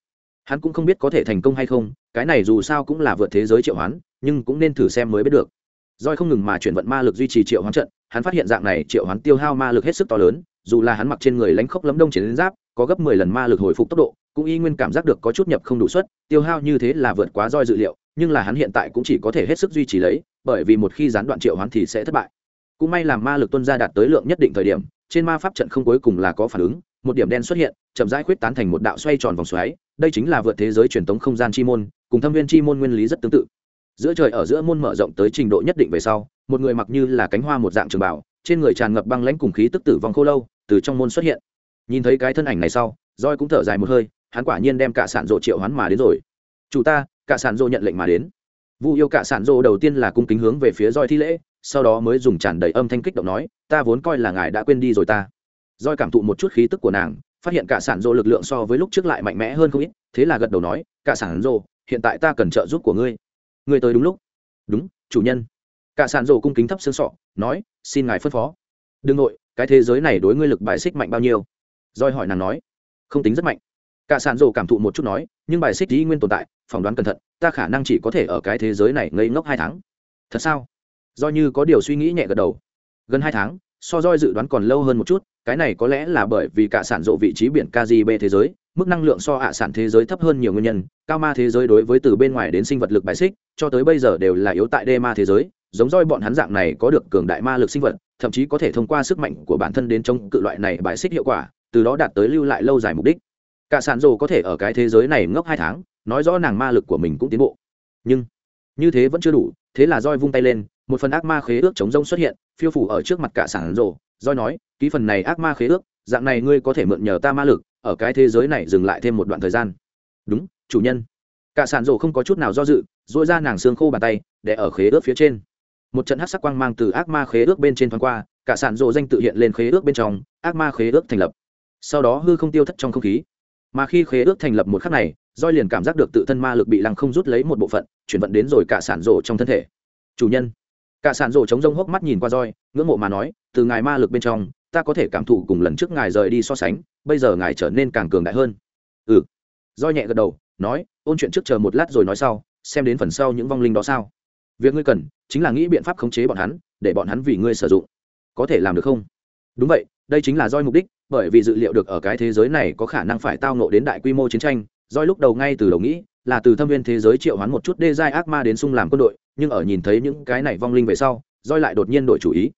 Hắn cũng không biết có thể thành công hay không cái này dù sao cũng là vượt thế giới triệu hoán nhưng cũng nên thử xem mới biết được. Roi không ngừng mà chuyển vận ma lực duy trì triệu hoán trận hắn phát hiện dạng này triệu hoán tiêu hao ma lực hết sức to lớn dù là hắn mặc trên người lánh khốc lấm đông chiến giáp có gấp mười lần ma lực hồi phục tốc độ, cũng y nguyên cảm giác được có chút nhập không đủ suất, tiêu hao như thế là vượt quá roi dự liệu, nhưng là hắn hiện tại cũng chỉ có thể hết sức duy trì lấy, bởi vì một khi gián đoạn triệu hoán thì sẽ thất bại. Cũng may làm ma lực tuân ra đạt tới lượng nhất định thời điểm, trên ma pháp trận không cuối cùng là có phản ứng, một điểm đen xuất hiện, chậm rãi khuyết tán thành một đạo xoay tròn vòng xoáy, đây chính là vượt thế giới truyền thống không gian chi môn, cùng thâm viên chi môn nguyên lý rất tương tự. Giữa trời ở giữa môn mở rộng tới trình độ nhất định về sau, một người mặc như là cánh hoa một dạng trường bảo trên người tràn ngập băng lãnh cùng khí tức tử vong khô lâu, từ trong môn xuất hiện nhìn thấy cái thân ảnh này sau roi cũng thở dài một hơi, hắn quả nhiên đem cả sản rộ triệu hắn mà đến rồi. Chủ ta cả sản rộ nhận lệnh mà đến. Vu yêu cả sản rộ đầu tiên là cung kính hướng về phía roi thi lễ, sau đó mới dùng tràn đầy âm thanh kích động nói, ta vốn coi là ngài đã quên đi rồi ta. Roi cảm thụ một chút khí tức của nàng, phát hiện cả sản rộ lực lượng so với lúc trước lại mạnh mẽ hơn không ít, thế là gật đầu nói cả sản rộ hiện tại ta cần trợ giúp của ngươi. Ngươi tới đúng lúc. Đúng, chủ nhân. Cả sản rộ cung kính thấp xương sọ, nói, xin ngài phân phó. Đừng nội, cái thế giới này đối ngươi lực bài xích mạnh bao nhiêu? Roi hỏi nàng nói, không tính rất mạnh. Cả sản rộ cảm thụ một chút nói, nhưng bài xích dĩ nguyên tồn tại, phỏng đoán cẩn thận, ta khả năng chỉ có thể ở cái thế giới này ngây ngốc hai tháng. Thật sao? Do như có điều suy nghĩ nhẹ gật đầu. Gần hai tháng, so roi dự đoán còn lâu hơn một chút, cái này có lẽ là bởi vì cả sản rộ vị trí biển kgb thế giới, mức năng lượng so hạ sản thế giới thấp hơn nhiều nguyên nhân, cao ma thế giới đối với từ bên ngoài đến sinh vật lực bài xích, cho tới bây giờ đều là yếu tại đê ma thế giới, giống roi bọn hắn dạng này có được cường đại ma lực sinh vật, thậm chí có thể thông qua sức mạnh của bản thân đến chống cự loại này bài xích hiệu quả từ đó đạt tới lưu lại lâu dài mục đích. Cả sản rồ có thể ở cái thế giới này ngốc hai tháng, nói rõ nàng ma lực của mình cũng tiến bộ. Nhưng, như thế vẫn chưa đủ, thế là roi vung tay lên, một phần ác ma khế ước chống rông xuất hiện, phiêu phủ ở trước mặt cả sản rồ. Roi nói, ký phần này ác ma khế ước, dạng này ngươi có thể mượn nhờ ta ma lực, ở cái thế giới này dừng lại thêm một đoạn thời gian. Đúng, chủ nhân. Cả sản rồ không có chút nào do dự dội ra nàng xương khô bàn tay, để ở khế ước phía trên. Một trận hát sắc quang mang từ ác ma khế ước bên trên thoáng qua, cả sản rồ danh tự hiện lên khế ước bên trong, ác ma khế ước thành lập sau đó hư không tiêu thất trong không khí. Mà khi khế ước thành lập một khắc này roi liền cảm giác được tự thân ma lực bị lăng không rút lấy một bộ phận, chuyển vận đến rồi cả sản rổ trong thân thể. Chủ nhân. Cả sản rổ chống rông hốc mắt nhìn qua roi ngưỡng mộ mà nói, từ ngài ma lực bên trong, ta có thể cảm thụ cùng lần trước ngài rời đi so sánh, bây giờ ngài trở nên càng cường đại hơn. Ừ. Roi nhẹ gật đầu, nói, ôn chuyện trước chờ một lát rồi nói sau, xem đến phần sau những vong linh đó sao. Việc ngươi cần, chính là nghĩ biện pháp khống chế bọn hắn, để bọn hắn vì ngươi sử dụng. Có thể làm được không? Đúng vậy, đây chính là roi mục đích bởi vì dự liệu được ở cái thế giới này có khả năng phải tao nộ đến đại quy mô chiến tranh Doi lúc đầu ngay từ đầu nghĩ là từ thâm viên thế giới triệu hoán một chút đê giai ác ma đến xung làm quân đội, nhưng ở nhìn thấy những cái này vong linh về sau Doi lại đột nhiên đổi chủ ý.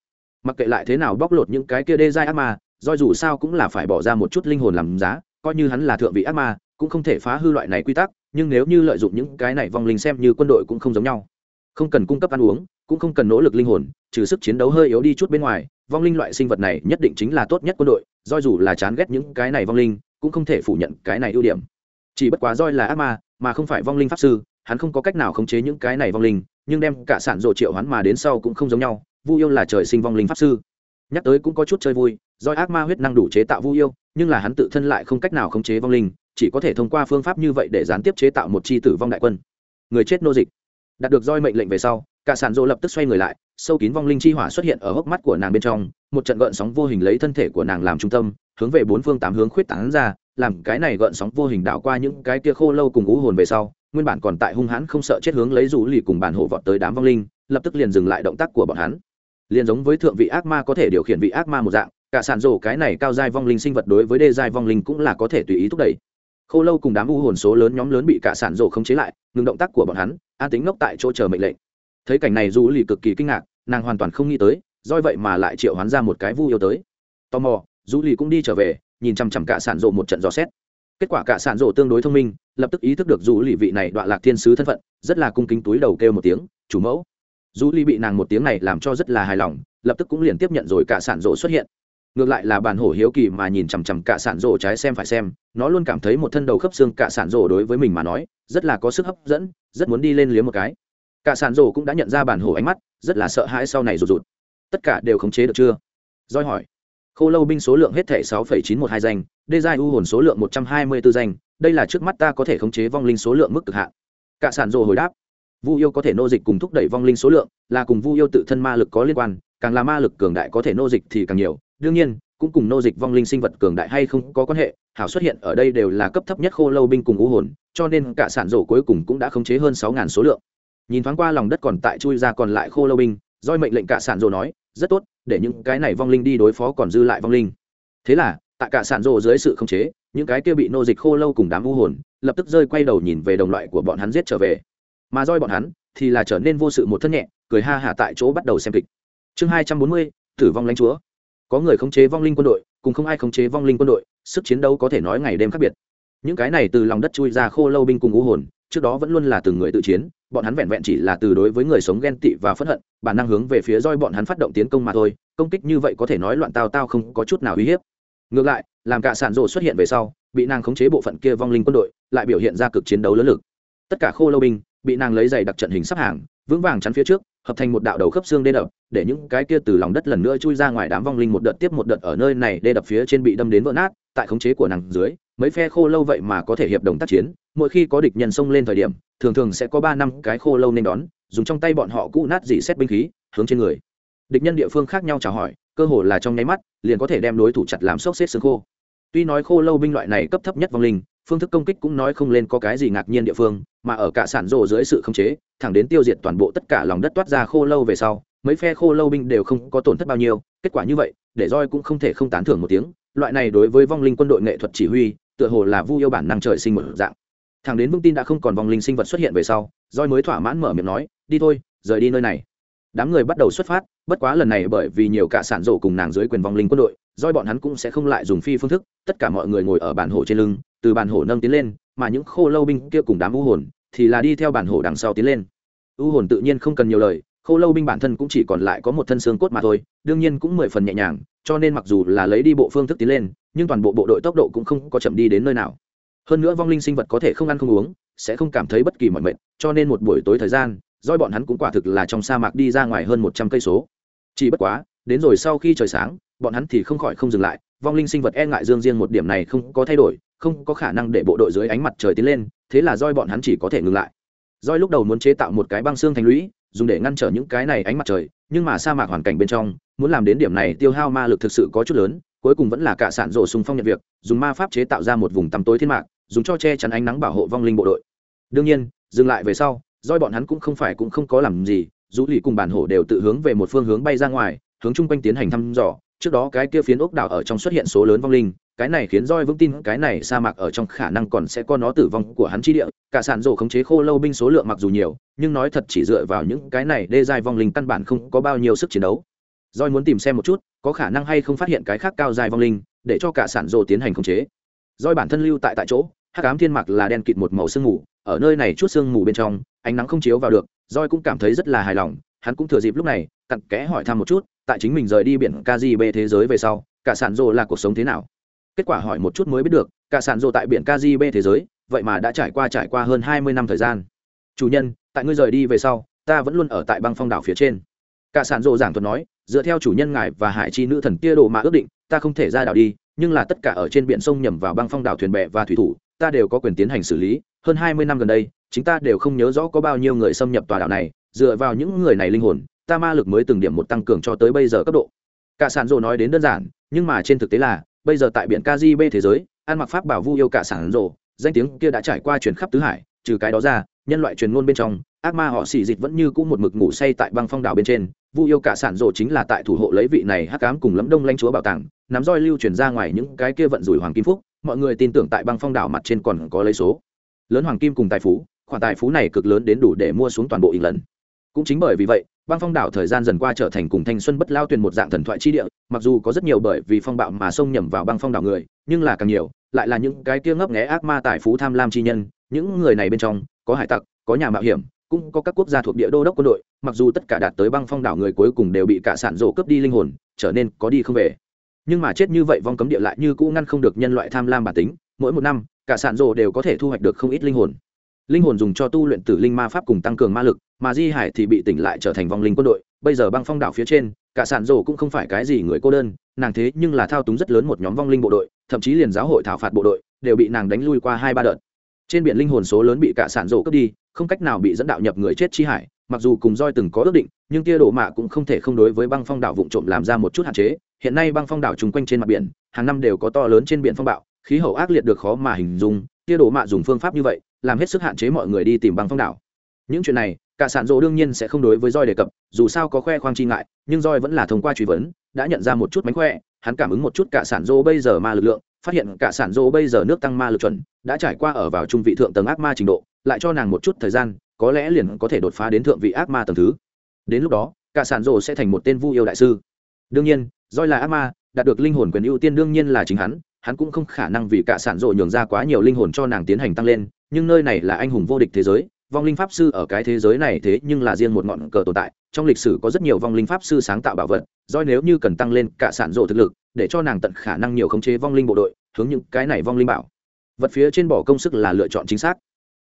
Mặc kệ lại thế nào bóc lột những cái kia đê giai ác ma doi dù sao cũng là phải bỏ ra một chút linh hồn làm giá, coi như hắn là thượng vị ác ma, cũng không thể phá hư loại này quy tắc, nhưng nếu như lợi dụng những cái này vong linh xem như quân đội cũng không giống nhau. Không cần cung cấp ăn uống cũng không cần nỗ lực linh hồn, trừ sức chiến đấu hơi yếu đi chút bên ngoài, vong linh loại sinh vật này nhất định chính là tốt nhất quân đội, do dù là chán ghét những cái này vong linh, cũng không thể phủ nhận cái này ưu điểm. Chỉ bất quá roi là ác ma, mà không phải vong linh pháp sư, hắn không có cách nào khống chế những cái này vong linh, nhưng đem cả sản rộ triệu hắn mà đến sau cũng không giống nhau, vu yêu là trời sinh vong linh pháp sư. Nhắc tới cũng có chút chơi vui roi ác ma huyết năng đủ chế tạo vu yêu, nhưng là hắn tự thân lại không cách nào khống chế vong linh, chỉ có thể thông qua phương pháp như vậy để gián tiếp chế tạo một chi tử vong đại quân. Người chết nô dịch. Đạt được roi mệnh lệnh về sau cả sản rộ lập tức xoay người lại, sâu kín vong linh chi hỏa xuất hiện ở hốc mắt của nàng bên trong, một trận gợn sóng vô hình lấy thân thể của nàng làm trung tâm, hướng về bốn phương tám hướng khuyết tán ra, làm cái này gợn sóng vô hình đảo qua những cái kia khô lâu cùng ú hồn về sau, nguyên bản còn tại hung hãn không sợ chết hướng lấy rủ lì cùng bản hộ vọt tới đám vong linh, lập tức liền dừng lại động tác của bọn hắn. Liền giống với thượng vị ác ma có thể điều khiển vị ác ma một dạng, cả sản rổ cái này cao giai vong linh sinh vật đối với đê giai vong linh cũng là có thể tùy ý thúc đẩy. Khô lâu cùng đám u hồn số lớn nhóm lớn bị cả sản rổ không chế lại, ngừng động tác của bọn hắn, an tính ngốc tại chỗ chờ mệnh lệnh thấy cảnh này dù lì cực kỳ kinh ngạc, nàng hoàn toàn không nghĩ tới doi vậy mà lại triệu hoán ra một cái vu yêu tới. Tò mò du lì cũng đi trở về, nhìn chằm chằm cả sản rộ một trận dò xét. Kết quả cả sản rộ tương đối thông minh, lập tức ý thức được du lì vị này đoạn lạc thiên sứ thân phận, rất là cung kính túi đầu kêu một tiếng, chủ mẫu. Du lì bị nàng một tiếng này làm cho rất là hài lòng, lập tức cũng liền tiếp nhận rồi cả sản rộ xuất hiện. Ngược lại là bản hổ hiếu kỳ mà nhìn chằm chằm cả sản rộ trái xem phải xem, nó luôn cảm thấy một thân đầu khớp xương cả sản rộ đối với mình mà nói, rất là có sức hấp dẫn, rất muốn đi lên liếm một cái cả sàn rổ cũng đã nhận ra bản hổ ánh mắt, rất là sợ hãi sau này rụt rụt. Tất cả đều khống chế được chưa? Doi hỏi. Khô lâu binh số lượng hết thể sáu chín một hai danh, đê giai u hồn số lượng một trăm hai mươi b ố danh, đây là trước mắt ta có thể khống chế vong linh số lượng mức cực hạn. Cả sản rổ hồi đáp. Vu yêu có thể nô dịch cùng thúc đẩy vong linh số lượng, là cùng vu yêu tự thân ma lực có liên quan, càng là ma lực cường đại có thể nô dịch thì càng nhiều. Đương nhiên, cũng cùng nô dịch vong linh sinh vật cường đại hay không có quan hệ, hảo xuất hiện ở đây đều là cấp thấp nhất khô lâu binh cùng u hồn, cho nên cả sản rổ cuối cùng cũng đã khống chế hơn sáu ngàn số lượng nhìn thoáng qua lòng đất còn tại chui ra còn lại khô lâu binh doi mệnh lệnh cả sản rồ nói, rất tốt, để những cái này vong linh đi đối phó còn dư lại vong linh. Thế là, tại cả sản rồ dưới sự khống chế, những cái kia bị nô dịch khô lâu cùng đám u hồn, lập tức rơi quay đầu nhìn về đồng loại của bọn hắn giết trở về. Mà roi bọn hắn, thì là trở nên vô sự một thân nhẹ, cười ha hả tại chỗ bắt đầu xem kịch. Chương hai trăm bốn mươi, tử vong lãnh chúa. Có người khống chế vong linh quân đội, cùng không ai khống chế vong linh quân đội, sức chiến đấu có thể nói ngày đêm khác biệt. Những cái này từ lòng đất chui ra khô lâu binh cùng u hồn, trước đó vẫn luôn là từng người tự chiến bọn hắn vẹn vẹn chỉ là từ đối với người sống ghen tị và phẫn hận bản năng hướng về phía roi bọn hắn phát động tiến công mà thôi, công kích như vậy có thể nói loạn tao tao không có chút nào uy hiếp. Ngược lại, làm cả sản rộ xuất hiện về sau, bị nàng khống chế bộ phận kia vong linh quân đội, lại biểu hiện ra cực chiến đấu lớn lực. Tất cả khô lâu binh, bị nàng lấy giày đặc trận hình sắp hàng, vững vàng chắn phía trước, hợp thành một đạo đầu khớp xương đê đập, để những cái kia từ lòng đất lần nữa chui ra ngoài đám vong linh một đợt tiếp một đợt ở nơi này đê đập phía trên bị đâm đến vỡ nát, tại khống chế của nàng dưới mấy phe khô lâu vậy mà có thể hiệp đồng tác chiến, mỗi khi có địch nhân xông lên thời điểm, thường thường sẽ có ba năm cái khô lâu nên đón, dùng trong tay bọn họ cũ nát dỉ xét binh khí, hướng trên người. Địch nhân địa phương khác nhau chào hỏi, cơ hồ là trong nháy mắt, liền có thể đem đối thủ chặt làm sốc xếp xương khô. Tuy nói khô lâu binh loại này cấp thấp nhất vong linh, phương thức công kích cũng nói không lên có cái gì ngạc nhiên địa phương, mà ở cả sản rộ dưới sự khống chế, thẳng đến tiêu diệt toàn bộ tất cả lòng đất toát ra khô lâu về sau, mấy phe khô lâu binh đều không có tổn thất bao nhiêu, kết quả như vậy, để roi cũng không thể không tán thưởng một tiếng loại này đối với vong linh quân đội nghệ thuật chỉ huy, tựa hồ là vu yêu bản năng trời sinh một dạng. Thằng đến vững tin đã không còn vong linh sinh vật xuất hiện về sau roi mới thỏa mãn mở miệng nói, đi thôi, rời đi nơi này. Đám người bắt đầu xuất phát, bất quá lần này bởi vì nhiều cả sản rộ cùng nàng dưới quyền vong linh quân đội roi bọn hắn cũng sẽ không lại dùng phi phương thức, tất cả mọi người ngồi ở bàn hổ trên lưng, từ bàn hổ nâng tiến lên, mà những khô lâu binh kia cùng đám u hồn thì là đi theo bàn hổ đằng sau tiến lên. U hồn tự nhiên không cần nhiều lời khô lâu binh bản thân cũng chỉ còn lại có một thân xương cốt mà thôi, đương nhiên cũng mười phần nhẹ nhàng, cho nên mặc dù là lấy đi bộ phương thức tiến lên, nhưng toàn bộ bộ đội tốc độ cũng không có chậm đi đến nơi nào. Hơn nữa vong linh sinh vật có thể không ăn không uống, sẽ không cảm thấy bất kỳ mọi mệt, cho nên một buổi tối thời gian doi bọn hắn cũng quả thực là trong sa mạc đi ra ngoài hơn một trăm cây số. Chỉ bất quá, đến rồi sau khi trời sáng, bọn hắn thì không khỏi không dừng lại, vong linh sinh vật e ngại dương riêng một điểm này không có thay đổi, không có khả năng để bộ đội dưới ánh mặt trời tiến lên, thế là roi bọn hắn chỉ có thể ngừng lại. Roi lúc đầu muốn chế tạo một cái băng xương thành lũy dùng để ngăn trở những cái này ánh mặt trời, nhưng mà sa mạc hoàn cảnh bên trong, muốn làm đến điểm này tiêu hao ma lực thực sự có chút lớn, cuối cùng vẫn là cả sản rổ sung phong nhận việc, dùng ma pháp chế tạo ra một vùng tăm tối thiên mạc, dùng cho che chắn ánh nắng bảo hộ vong linh bộ đội. Đương nhiên, dừng lại về sau doi bọn hắn cũng không phải cũng không có làm gì dù lì cùng bản hổ đều tự hướng về một phương hướng bay ra ngoài, hướng chung quanh tiến hành thăm dò, trước đó cái kia phiến ốc đảo ở trong xuất hiện số lớn vong linh cái này khiến roi vững tin cái này sa mạc ở trong khả năng còn sẽ có nó tử vong của hắn chi địa. Cả sản rổ khống chế khô lâu binh số lượng mặc dù nhiều, nhưng nói thật chỉ dựa vào những cái này đê dài vong linh căn bản không có bao nhiêu sức chiến đấu. Roi muốn tìm xem một chút, có khả năng hay không phát hiện cái khác cao dài vong linh, để cho cả sản rổ tiến hành khống chế. Roi bản thân lưu tại tại chỗ, hắc ám thiên mạc là đen kịt một màu sương mù, ở nơi này chút sương mù bên trong, ánh nắng không chiếu vào được roi cũng cảm thấy rất là hài lòng, hắn cũng thừa dịp lúc này, cặn kẽ hỏi thăm một chút, tại chính mình rời đi biển kgb thế giới về sau, cả sản rồ là cuộc sống thế nào? Kết quả hỏi một chút mới biết được, cả sản rồ tại biển kgb thế giới, vậy mà đã trải qua trải qua hơn hai mươi năm thời gian. Chủ nhân, tại ngươi rời đi về sau, ta vẫn luôn ở tại băng phong đảo phía trên. Cả sản rồ giảng thuật nói, dựa theo chủ nhân ngài và hải chi nữ thần kia đồ mà ước định, ta không thể ra đảo đi, nhưng là tất cả ở trên biển sông nhầm vào băng phong đảo thuyền bè và thủy thủ, ta đều có quyền tiến hành xử lý. Hơn hai mươi năm gần đây, chính ta đều không nhớ rõ có bao nhiêu người xâm nhập tòa đảo này, dựa vào những người này linh hồn, ta ma lực mới từng điểm một tăng cường cho tới bây giờ cấp độ. Cả sản rồ nói đến đơn giản, nhưng mà trên thực tế là bây giờ tại biển kgb thế giới, ăn mặc pháp bảo vu yêu cả sản rồ danh tiếng kia đã trải qua truyền khắp tứ hải, trừ cái đó ra, nhân loại truyền ngôn bên trong, ác ma họ xì dịch vẫn như cũ một mực ngủ say tại băng phong đảo bên trên, vu yêu cả sản rồ chính là tại thủ hộ lấy vị này hắc ám cùng lẫm đông lãnh chúa bảo tàng, nắm roi lưu truyền ra ngoài những cái kia vận rủi hoàng kim phúc, mọi người tin tưởng tại băng phong đảo mặt trên còn có lấy số. Lớn hoàng kim cùng tài phú, khoản tài phú này cực lớn đến đủ để mua xuống toàn bộ ỉng lần cũng chính bởi vì vậy băng phong đảo thời gian dần qua trở thành cùng thanh xuân bất lao tuyền một dạng thần thoại chi địa, mặc dù có rất nhiều bởi vì phong bạo mà xông nhầm vào băng phong đảo người, nhưng là càng nhiều, lại là những cái kia ngấp nghé ác ma tài phú tham lam chi nhân, những người này bên trong, có hải tặc, có nhà mạo hiểm, cũng có các quốc gia thuộc địa đô đốc quân đội, mặc dù tất cả đạt tới băng phong đảo người cuối cùng đều bị cả sản rổ cướp đi linh hồn, trở nên có đi không về. Nhưng mà chết như vậy vong cấm địa lại như cũ ngăn không được nhân loại tham lam bản tính, mỗi một năm, cả sản rổ đều có thể thu hoạch được không ít linh hồn linh hồn dùng cho tu luyện tử linh ma pháp cùng tăng cường ma lực, mà di hải thì bị tỉnh lại trở thành vong linh quân đội, bây giờ băng phong đảo phía trên, cả sản rổ cũng không phải cái gì người cô đơn, nàng thế nhưng là thao túng rất lớn một nhóm vong linh bộ đội, thậm chí liền giáo hội thảo phạt bộ đội, đều bị nàng đánh lui qua hai ba đợt. Trên biển linh hồn số lớn bị cả sản rổ cướp đi, không cách nào bị dẫn đạo nhập người chết chi hải, mặc dù cùng roi từng có ước định, nhưng tia đổ mạ cũng không thể không đối với băng phong đảo vụn trộm làm ra một chút hạn chế. Hiện nay băng phong đảo chung quanh trên mặt biển, hàng năm đều có to lớn trên biển phong bạo, khí hậu ác liệt được khó mà hình dung, tia đổ mạ dùng phương pháp như vậy làm hết sức hạn chế mọi người đi tìm băng phong đảo. Những chuyện này, cả sản rộ đương nhiên sẽ không đối với roi đề cập, dù sao có khoe khoang chi ngại, nhưng roi vẫn là thông qua truy vấn, đã nhận ra một chút mánh khoe, hắn cảm ứng một chút cả sản rộ bây giờ ma lực lượng, phát hiện cả sản rộ bây giờ nước tăng ma lực chuẩn, đã trải qua ở vào trung vị thượng tầng ác ma trình độ, lại cho nàng một chút thời gian, có lẽ liền có thể đột phá đến thượng vị ác ma tầng thứ. Đến lúc đó, cả sản rộ sẽ thành một tên vu yêu đại sư. Đương nhiên roi là ác ma, đạt được linh hồn quyền ưu tiên đương nhiên là chính hắn hắn cũng không khả năng vì cả sản rộ nhường ra quá nhiều linh hồn cho nàng tiến hành tăng lên nhưng nơi này là anh hùng vô địch thế giới, vong linh pháp sư ở cái thế giới này thế nhưng là riêng một ngọn cờ tồn tại, trong lịch sử có rất nhiều vong linh pháp sư sáng tạo bảo vật, do nếu như cần tăng lên cả sản rộ thực lực, để cho nàng tận khả năng nhiều khống chế vong linh bộ đội, hướng những cái này vong linh bảo. Vật phía trên bỏ công sức là lựa chọn chính xác.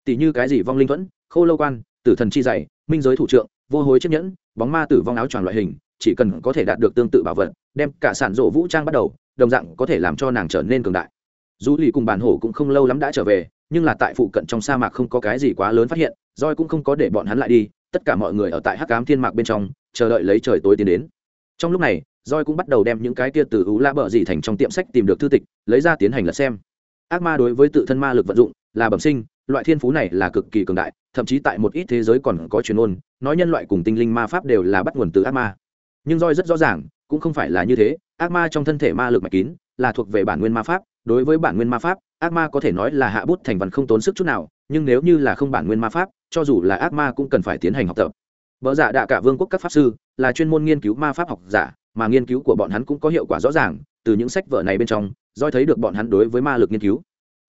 Tỷ như cái gì vong linh thuẫn, khô lâu quan, tử thần chi dày minh giới thủ trượng, vô hối chiếc nhẫn, bóng ma tử vong áo choàng loại hình, chỉ cần có thể đạt được tương tự bảo vật, đem cả sản rộ vũ trang bắt đầu, đồng dạng có thể làm cho nàng trở nên cường đại. Dù lì cùng bản hổ cũng không lâu lắm đã trở về nhưng là tại phụ cận trong sa mạc không có cái gì quá lớn phát hiện roi cũng không có để bọn hắn lại đi, tất cả mọi người ở tại hắc ám thiên mạc bên trong, chờ đợi lấy trời tối tiến đến. Trong lúc này roi cũng bắt đầu đem những cái kia từ ú la bờ gì thành trong tiệm sách tìm được thư tịch, lấy ra tiến hành lật xem. Ác ma đối với tự thân ma lực vận dụng, là bẩm sinh, loại thiên phú này là cực kỳ cường đại, thậm chí tại một ít thế giới còn có truyền ôn nói nhân loại cùng tinh linh ma pháp đều là bắt nguồn từ ác ma. Nhưng roi rất rõ ràng, cũng không phải là như thế, ác ma trong thân thể ma lực mạch kín, là thuộc về bản nguyên ma pháp đối với bản nguyên ma pháp, ác ma có thể nói là hạ bút thành văn không tốn sức chút nào, nhưng nếu như là không bản nguyên ma pháp, cho dù là ác ma cũng cần phải tiến hành học tập. Vợ giả dạ đạ cả vương quốc các pháp sư, là chuyên môn nghiên cứu ma pháp học giả, mà nghiên cứu của bọn hắn cũng có hiệu quả rõ ràng, từ những sách vở này bên trong doi thấy được bọn hắn đối với ma lực nghiên cứu.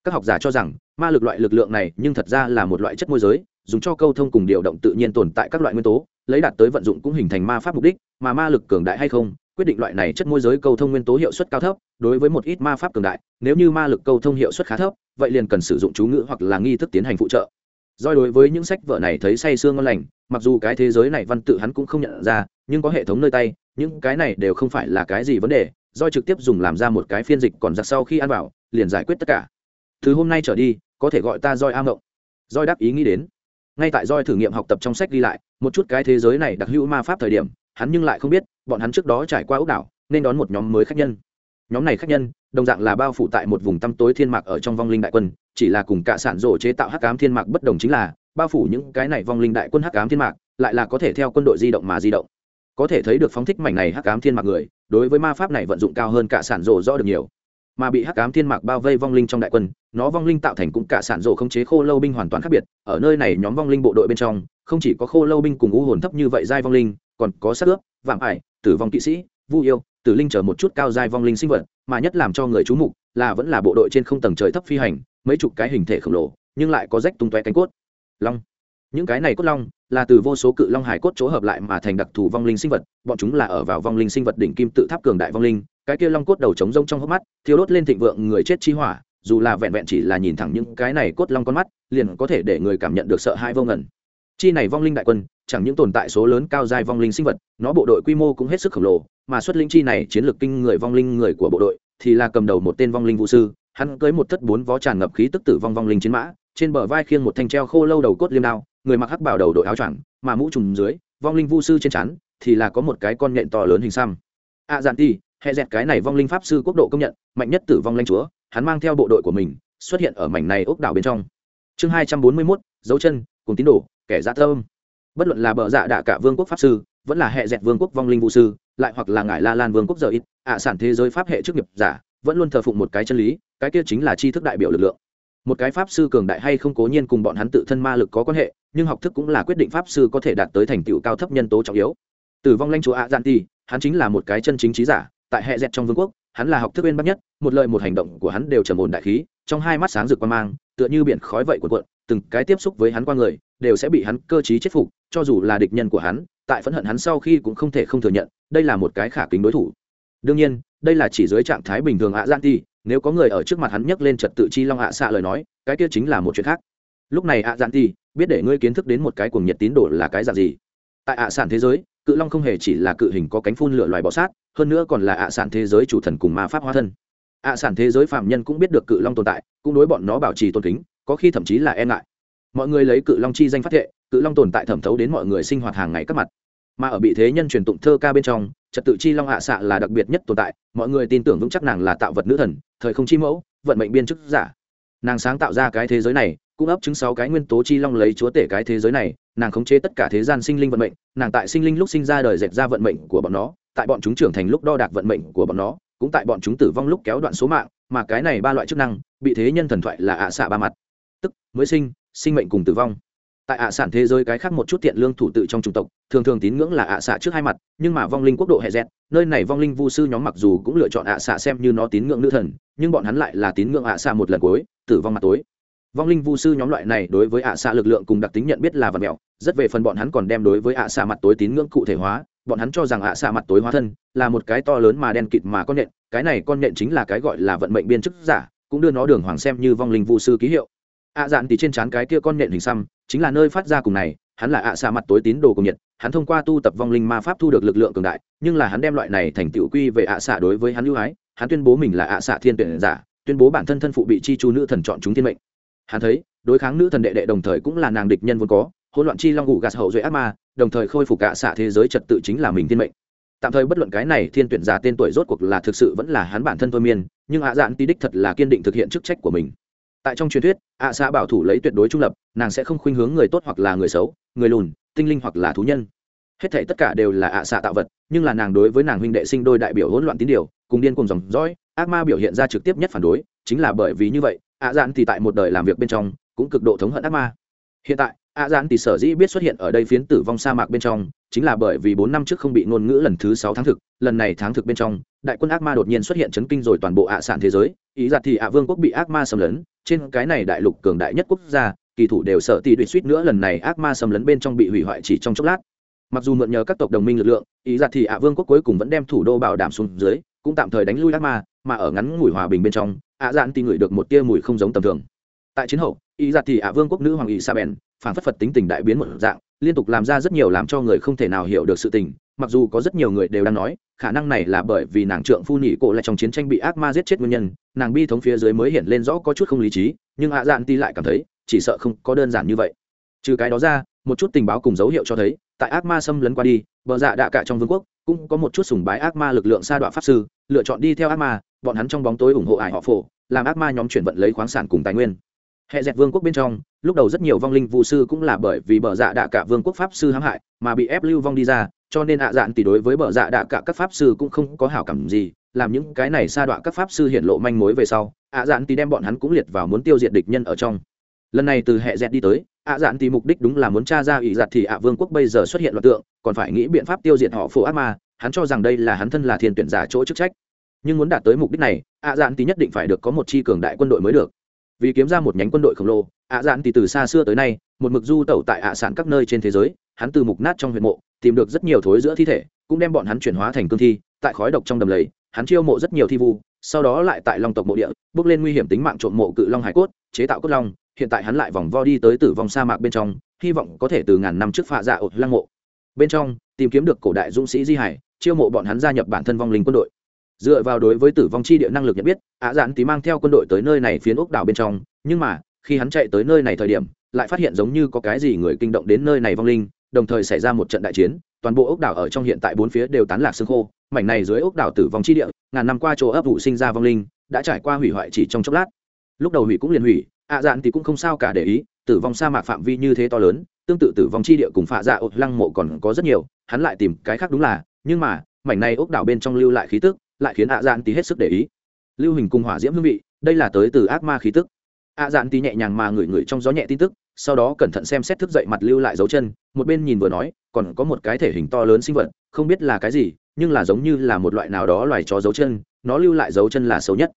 Các học giả cho rằng, ma lực loại lực lượng này, nhưng thật ra là một loại chất môi giới, dùng cho câu thông cùng điều động tự nhiên tồn tại các loại nguyên tố, lấy đạt tới vận dụng cũng hình thành ma pháp mục đích, mà ma lực cường đại hay không quyết định loại này chất môi giới câu thông nguyên tố hiệu suất cao thấp, đối với một ít ma pháp cường đại, nếu như ma lực câu thông hiệu suất khá thấp, vậy liền cần sử dụng chú ngữ hoặc là nghi thức tiến hành phụ trợ. Doi đối với những sách vở này thấy say sương ngon lành, mặc dù cái thế giới này văn tự hắn cũng không nhận ra, nhưng có hệ thống nơi tay, những cái này đều không phải là cái gì vấn đề doi trực tiếp dùng làm ra một cái phiên dịch còn giặc sau khi ăn vào, liền giải quyết tất cả. Từ hôm nay trở đi, có thể gọi ta doi A ngộng. Doi đáp ý nghĩ đến. Ngay tại doi thử nghiệm học tập trong sách đi lại, một chút cái thế giới này đặc hữu ma pháp thời điểm hắn nhưng lại không biết, bọn hắn trước đó trải qua ốc đảo, nên đón một nhóm mới khách nhân. Nhóm này khách nhân, đồng dạng là bao phủ tại một vùng tăm tối thiên mạc ở trong vong linh đại quân, chỉ là cùng cả sản rổ chế tạo hắc ám thiên mạc bất đồng chính là, bao phủ những cái này vong linh đại quân hắc ám thiên mạc, lại là có thể theo quân đội di động mà di động. Có thể thấy được phóng thích mảnh này hắc ám thiên mạc người, đối với ma pháp này vận dụng cao hơn cả sản rổ rõ được nhiều. Mà bị hắc ám thiên mạc bao vây vong linh trong đại quân, nó vong linh tạo thành cũng cả sản rổ không chế khô lâu binh hoàn toàn khác biệt, ở nơi này nhóm vong linh bộ đội bên trong không chỉ có khô lâu binh cùng u hồn thấp như vậy giai vong linh, còn có sát ướp, vạm ải, tử vong kỵ sĩ, vu yêu, tử linh chờ một chút cao giai vong linh sinh vật, mà nhất làm cho người chú mục là vẫn là bộ đội trên không tầng trời thấp phi hành, mấy chục cái hình thể khổng lồ, nhưng lại có rách tung tóe cánh cốt. Long. Những cái này cốt long là từ vô số cự long hải cốt chỗ hợp lại mà thành đặc thù vong linh sinh vật, bọn chúng là ở vào vong linh sinh vật đỉnh kim tự tháp cường đại vong linh, cái kia long cốt đầu trống rông trong hốc mắt thiếu đốt lên thịnh vượng người chết chi hỏa, dù là vẹn vẹn chỉ là nhìn thẳng những cái này cốt long con mắt, liền có thể để người cảm nhận được sợ hãi vô ngẩn chi này vong linh đại quân chẳng những tồn tại số lớn cao dài vong linh sinh vật nó bộ đội quy mô cũng hết sức khổng lồ mà xuất linh chi này chiến lược kinh người vong linh người của bộ đội thì là cầm đầu một tên vong linh vũ sư hắn cưới một thất bốn vó tràn ngập khí tức tử vong vong linh chiến mã trên bờ vai khiêng một thanh treo khô lâu đầu cốt liêm đao người mặc hắc bảo đầu đội áo choàng mà mũ trùm dưới vong linh vũ sư trên chắn thì là có một cái con nhện to lớn hình xăm. A à, dạn ti hệ dẹt cái này vong linh pháp sư quốc độ công nhận mạnh nhất tử vong lanh chúa hắn mang theo bộ đội của mình xuất hiện ở mảnh này ốc đảo bên trong. Chương hai trăm bốn mươi mốt dấu chân cùng tín đồ kẻ dạ thơm bất luận là bờ dạ đạ cả vương quốc pháp sư, vẫn là hệ dẹt vương quốc vong linh vũ sư, lại hoặc là ngải la lan vương quốc giờ ít, ạ sản thế giới pháp hệ chức nghiệp giả, vẫn luôn thờ phụng một cái chân lý, cái kia chính là tri thức đại biểu lực lượng. Một cái pháp sư cường đại hay không cố nhiên cùng bọn hắn tự thân ma lực có quan hệ, nhưng học thức cũng là quyết định pháp sư có thể đạt tới thành tựu cao thấp nhân tố trọng yếu. Tử vong lanh chúa ạ gian ti hắn chính là một cái chân chính trí giả, tại hệ dẹt trong vương quốc, hắn là học thức bên bắc nhất, một lời một hành động của hắn đều trầm ổn đại khí, trong hai mắt sáng rực quan mang, tựa như biển khói vậy của quận từng cái tiếp xúc với hắn qua người đều sẽ bị hắn cơ trí chết phục, cho dù là địch nhân của hắn, tại phẫn hận hắn sau khi cũng không thể không thừa nhận, đây là một cái khả kính đối thủ. Đương nhiên, đây là chỉ dưới trạng thái bình thường ạ gian ti, nếu có người ở trước mặt hắn nhấc lên trật tự chi long ạ xạ lời nói, cái kia chính là một chuyện khác. Lúc này ạ gian ti, biết để ngươi kiến thức đến một cái cuồng nhiệt tín đồ là cái dạng gì. Tại ạ sản thế giới, cự long không hề chỉ là cự hình có cánh phun lửa loài bọ sát, hơn nữa còn là ạ sản thế giới chủ thần cùng ma pháp hóa thân. Ạ sản thế giới phạm nhân cũng biết được cự long tồn tại, cũng đối bọn nó bảo trì tôn kính, có khi thậm chí là e ngại mọi người lấy cự long chi danh phát thệ, cự long tồn tại thẩm thấu đến mọi người sinh hoạt hàng ngày các mặt. Mà ở bị thế nhân truyền tụng thơ ca bên trong, trật tự chi long hạ xạ là đặc biệt nhất tồn tại, mọi người tin tưởng vững chắc nàng là tạo vật nữ thần, thời không chi mẫu, vận mệnh biên chức giả. Nàng sáng tạo ra cái thế giới này, cũng ấp chứng sáu cái nguyên tố chi long lấy chúa tể cái thế giới này, nàng khống chế tất cả thế gian sinh linh vận mệnh, nàng tại sinh linh lúc sinh ra đời dẹp ra vận mệnh của bọn nó, tại bọn chúng trưởng thành lúc đo đạc vận mệnh của bọn nó, cũng tại bọn chúng tử vong lúc kéo đoạn số mạng, mà cái này ba loại chức năng, bị thế nhân thần thoại là ạ xạ ba mặt. Tức, mới sinh sinh mệnh cùng tử vong. Tại ạ sản thế giới cái khác một chút tiện lương thủ tự trong chủng tộc, thường thường tín ngưỡng là ạ xạ trước hai mặt, nhưng mà vong linh quốc độ hệ dẹt, nơi này vong linh vu sư nhóm mặc dù cũng lựa chọn ạ xạ xem như nó tín ngưỡng nữ thần, nhưng bọn hắn lại là tín ngưỡng ạ xạ một lần cuối, tử vong mặt tối. Vong linh vu sư nhóm loại này đối với ạ xạ lực lượng cùng đặc tính nhận biết là vật mẹo, rất về phần bọn hắn còn đem đối với ạ xạ mặt tối tín ngưỡng cụ thể hóa, bọn hắn cho rằng ạ xạ mặt tối hóa thân là một cái to lớn mà đen kịt mà con nhện, cái này con nhện chính là cái gọi là vận mệnh biên chức giả, cũng đưa nó đường hoàng xem như vong linh vu sư ký hiệu ạ dạn thì trên trán cái kia con nhện hình xăm, chính là nơi phát ra cùng này, hắn là ạ xạ mặt tối tín đồ cùng nhiệt hắn thông qua tu tập vong linh ma pháp thu được lực lượng cường đại, nhưng là hắn đem loại này thành tựu quy về ạ xạ đối với hắn ưu ái, hắn tuyên bố mình là ạ xạ thiên tuyển giả, tuyên bố bản thân thân phụ bị chi chu nữ thần chọn chúng thiên mệnh. Hắn thấy, đối kháng nữ thần đệ đệ đồng thời cũng là nàng địch nhân vốn có, hỗn loạn chi long ngụ gạt hậu duệ ác ma, đồng thời khôi phục ạ xạ thế giới trật tự chính là mình thiên mệnh. Tạm thời bất luận cái này thiên tuyển giả tên tuổi rốt cuộc là thực sự vẫn là hắn bản thân thôi miên, nhưng ạ dạn tí đích thật là kiên định thực hiện chức trách của mình tại trong truyền thuyết, ạ xã bảo thủ lấy tuyệt đối trung lập, nàng sẽ không khuynh hướng người tốt hoặc là người xấu, người lùn, tinh linh hoặc là thú nhân. Hết thể tất cả đều là ạ xạ tạo vật, nhưng là nàng đối với nàng huynh đệ sinh đôi đại biểu hỗn loạn tín điều, cùng điên cùng dòng dõi, ác ma biểu hiện ra trực tiếp nhất phản đối, chính là bởi vì như vậy, ạ dạn thì tại một đời làm việc bên trong, cũng cực độ thống hận ác ma. Hiện tại, ạ dạn thì sở dĩ biết xuất hiện ở đây phiến tử vong sa mạc bên trong, chính là bởi vì bốn năm trước không bị ngôn ngữ lần thứ sáu tháng thực, lần này tháng thực bên trong đại quân ác ma đột nhiên xuất hiện chấn kinh rồi toàn bộ ạ sản thế giới, ý giặt thì ạ vương quốc bị ác ma xâm lấn, trên cái này đại lục cường đại nhất quốc gia, kỳ thủ đều sợ tỷ đuổi suýt nữa, lần này ác ma xâm lấn bên trong bị hủy hoại chỉ trong chốc lát. Mặc dù mượn nhờ các tộc đồng minh lực lượng, ý giặt thì ạ vương quốc cuối cùng vẫn đem thủ đô bảo đảm xuống dưới, cũng tạm thời đánh lui ác ma, mà ở ngắn ngủi hòa bình bên trong, ạ dạn thì ngửi được một tia mùi không giống tầm thường. Tại chiến hậu, ý giặt thì ạ vương quốc nữ hoàng ý sa bèn phản phất phật tính tình đại biến một dạng, liên tục làm ra rất nhiều làm cho người không thể nào hiểu được sự tình mặc dù có rất nhiều người đều đang nói, khả năng này là bởi vì nàng trượng phu nhị cổ lại trong chiến tranh bị ác ma giết chết nguyên nhân, nàng bi thống phía dưới mới hiện lên rõ có chút không lý trí, nhưng ạ dạn ti lại cảm thấy, chỉ sợ không có đơn giản như vậy. Trừ cái đó ra, một chút tình báo cùng dấu hiệu cho thấy, tại ác ma xâm lấn qua đi, bờ dạ đạ cả trong vương quốc, cũng có một chút sùng bái ác ma lực lượng sa đọa pháp sư, lựa chọn đi theo ác ma, bọn hắn trong bóng tối ủng hộ ải họ phổ, làm ác ma nhóm chuyển vận lấy khoáng sản cùng tài nguyên. Hệ dẹt vương quốc bên trong, lúc đầu rất nhiều vong linh vụ sư cũng là bởi vì bờ dạ đạ cả vương quốc pháp sư hãm hại, mà bị ép lưu vong đi ra cho nên ạ dạn tỷ đối với bờ dạ đạ cả các pháp sư cũng không có hảo cảm gì, làm những cái này sa đọa các pháp sư hiện lộ manh mối về sau, ạ dạn tỷ đem bọn hắn cũng liệt vào muốn tiêu diệt địch nhân ở trong. Lần này từ hệ dẹt đi tới, ạ dạn tỷ mục đích đúng là muốn tra ra ủy giặt thì ạ vương quốc bây giờ xuất hiện loạt tượng, còn phải nghĩ biện pháp tiêu diệt họ phổ ác ma, hắn cho rằng đây là hắn thân là thiên tuyển giả chỗ chức trách. Nhưng muốn đạt tới mục đích này, ạ dạn tỷ nhất định phải được có một chi cường đại quân đội mới được. Vì kiếm ra một nhánh quân đội khổng lồ, ạ dạn tỷ từ xa xưa tới nay, một mực du tẩu tại ạ sản các nơi trên thế giới, hắn từ mục nát trong huyện mộ tìm được rất nhiều thối giữa thi thể, cũng đem bọn hắn chuyển hóa thành cương thi, tại khói độc trong đầm lầy, hắn chiêu mộ rất nhiều thi vu, sau đó lại tại long tộc mộ địa, bước lên nguy hiểm tính mạng trộm mộ cự long hải cốt, chế tạo cốt long, hiện tại hắn lại vòng vo đi tới tử vong sa mạc bên trong, hy vọng có thể từ ngàn năm trước phạ dạ ột lăng mộ. Bên trong, tìm kiếm được cổ đại dũng sĩ di hải, chiêu mộ bọn hắn gia nhập bản thân vong linh quân đội. Dựa vào đối với tử vong chi địa năng lực nhận biết ạ dạn tí mang theo quân đội tới nơi này phiến ốc đảo bên trong, nhưng mà, khi hắn chạy tới nơi này thời điểm, lại phát hiện giống như có cái gì người kinh động đến nơi này vong linh đồng thời xảy ra một trận đại chiến, toàn bộ ốc đảo ở trong hiện tại bốn phía đều tán lạc xương khô, mảnh này dưới ốc đảo tử vong chi địa, ngàn năm qua chỗ ấp vụ sinh ra vong linh, đã trải qua hủy hoại chỉ trong chốc lát. Lúc đầu hủy cũng liền hủy, ạ dạn thì cũng không sao cả để ý, tử vong sa mạc phạm vi như thế to lớn, tương tự tử vong chi địa cùng phạ dạ ột lăng mộ còn có rất nhiều, hắn lại tìm cái khác đúng là, nhưng mà, mảnh này ốc đảo bên trong lưu lại khí tức, lại khiến ạ dạn thì hết sức để ý. Lưu hình cùng hỏa diễm hương vị, đây là tới từ ác ma khí tức. Ạ dạn thì nhẹ nhàng mà ngửi ngửi trong gió nhẹ tin tức sau đó cẩn thận xem xét thức dậy mặt lưu lại dấu chân, một bên nhìn vừa nói, còn có một cái thể hình to lớn sinh vật, không biết là cái gì, nhưng là giống như là một loại nào đó loài chó dấu chân, nó lưu lại dấu chân là xấu nhất.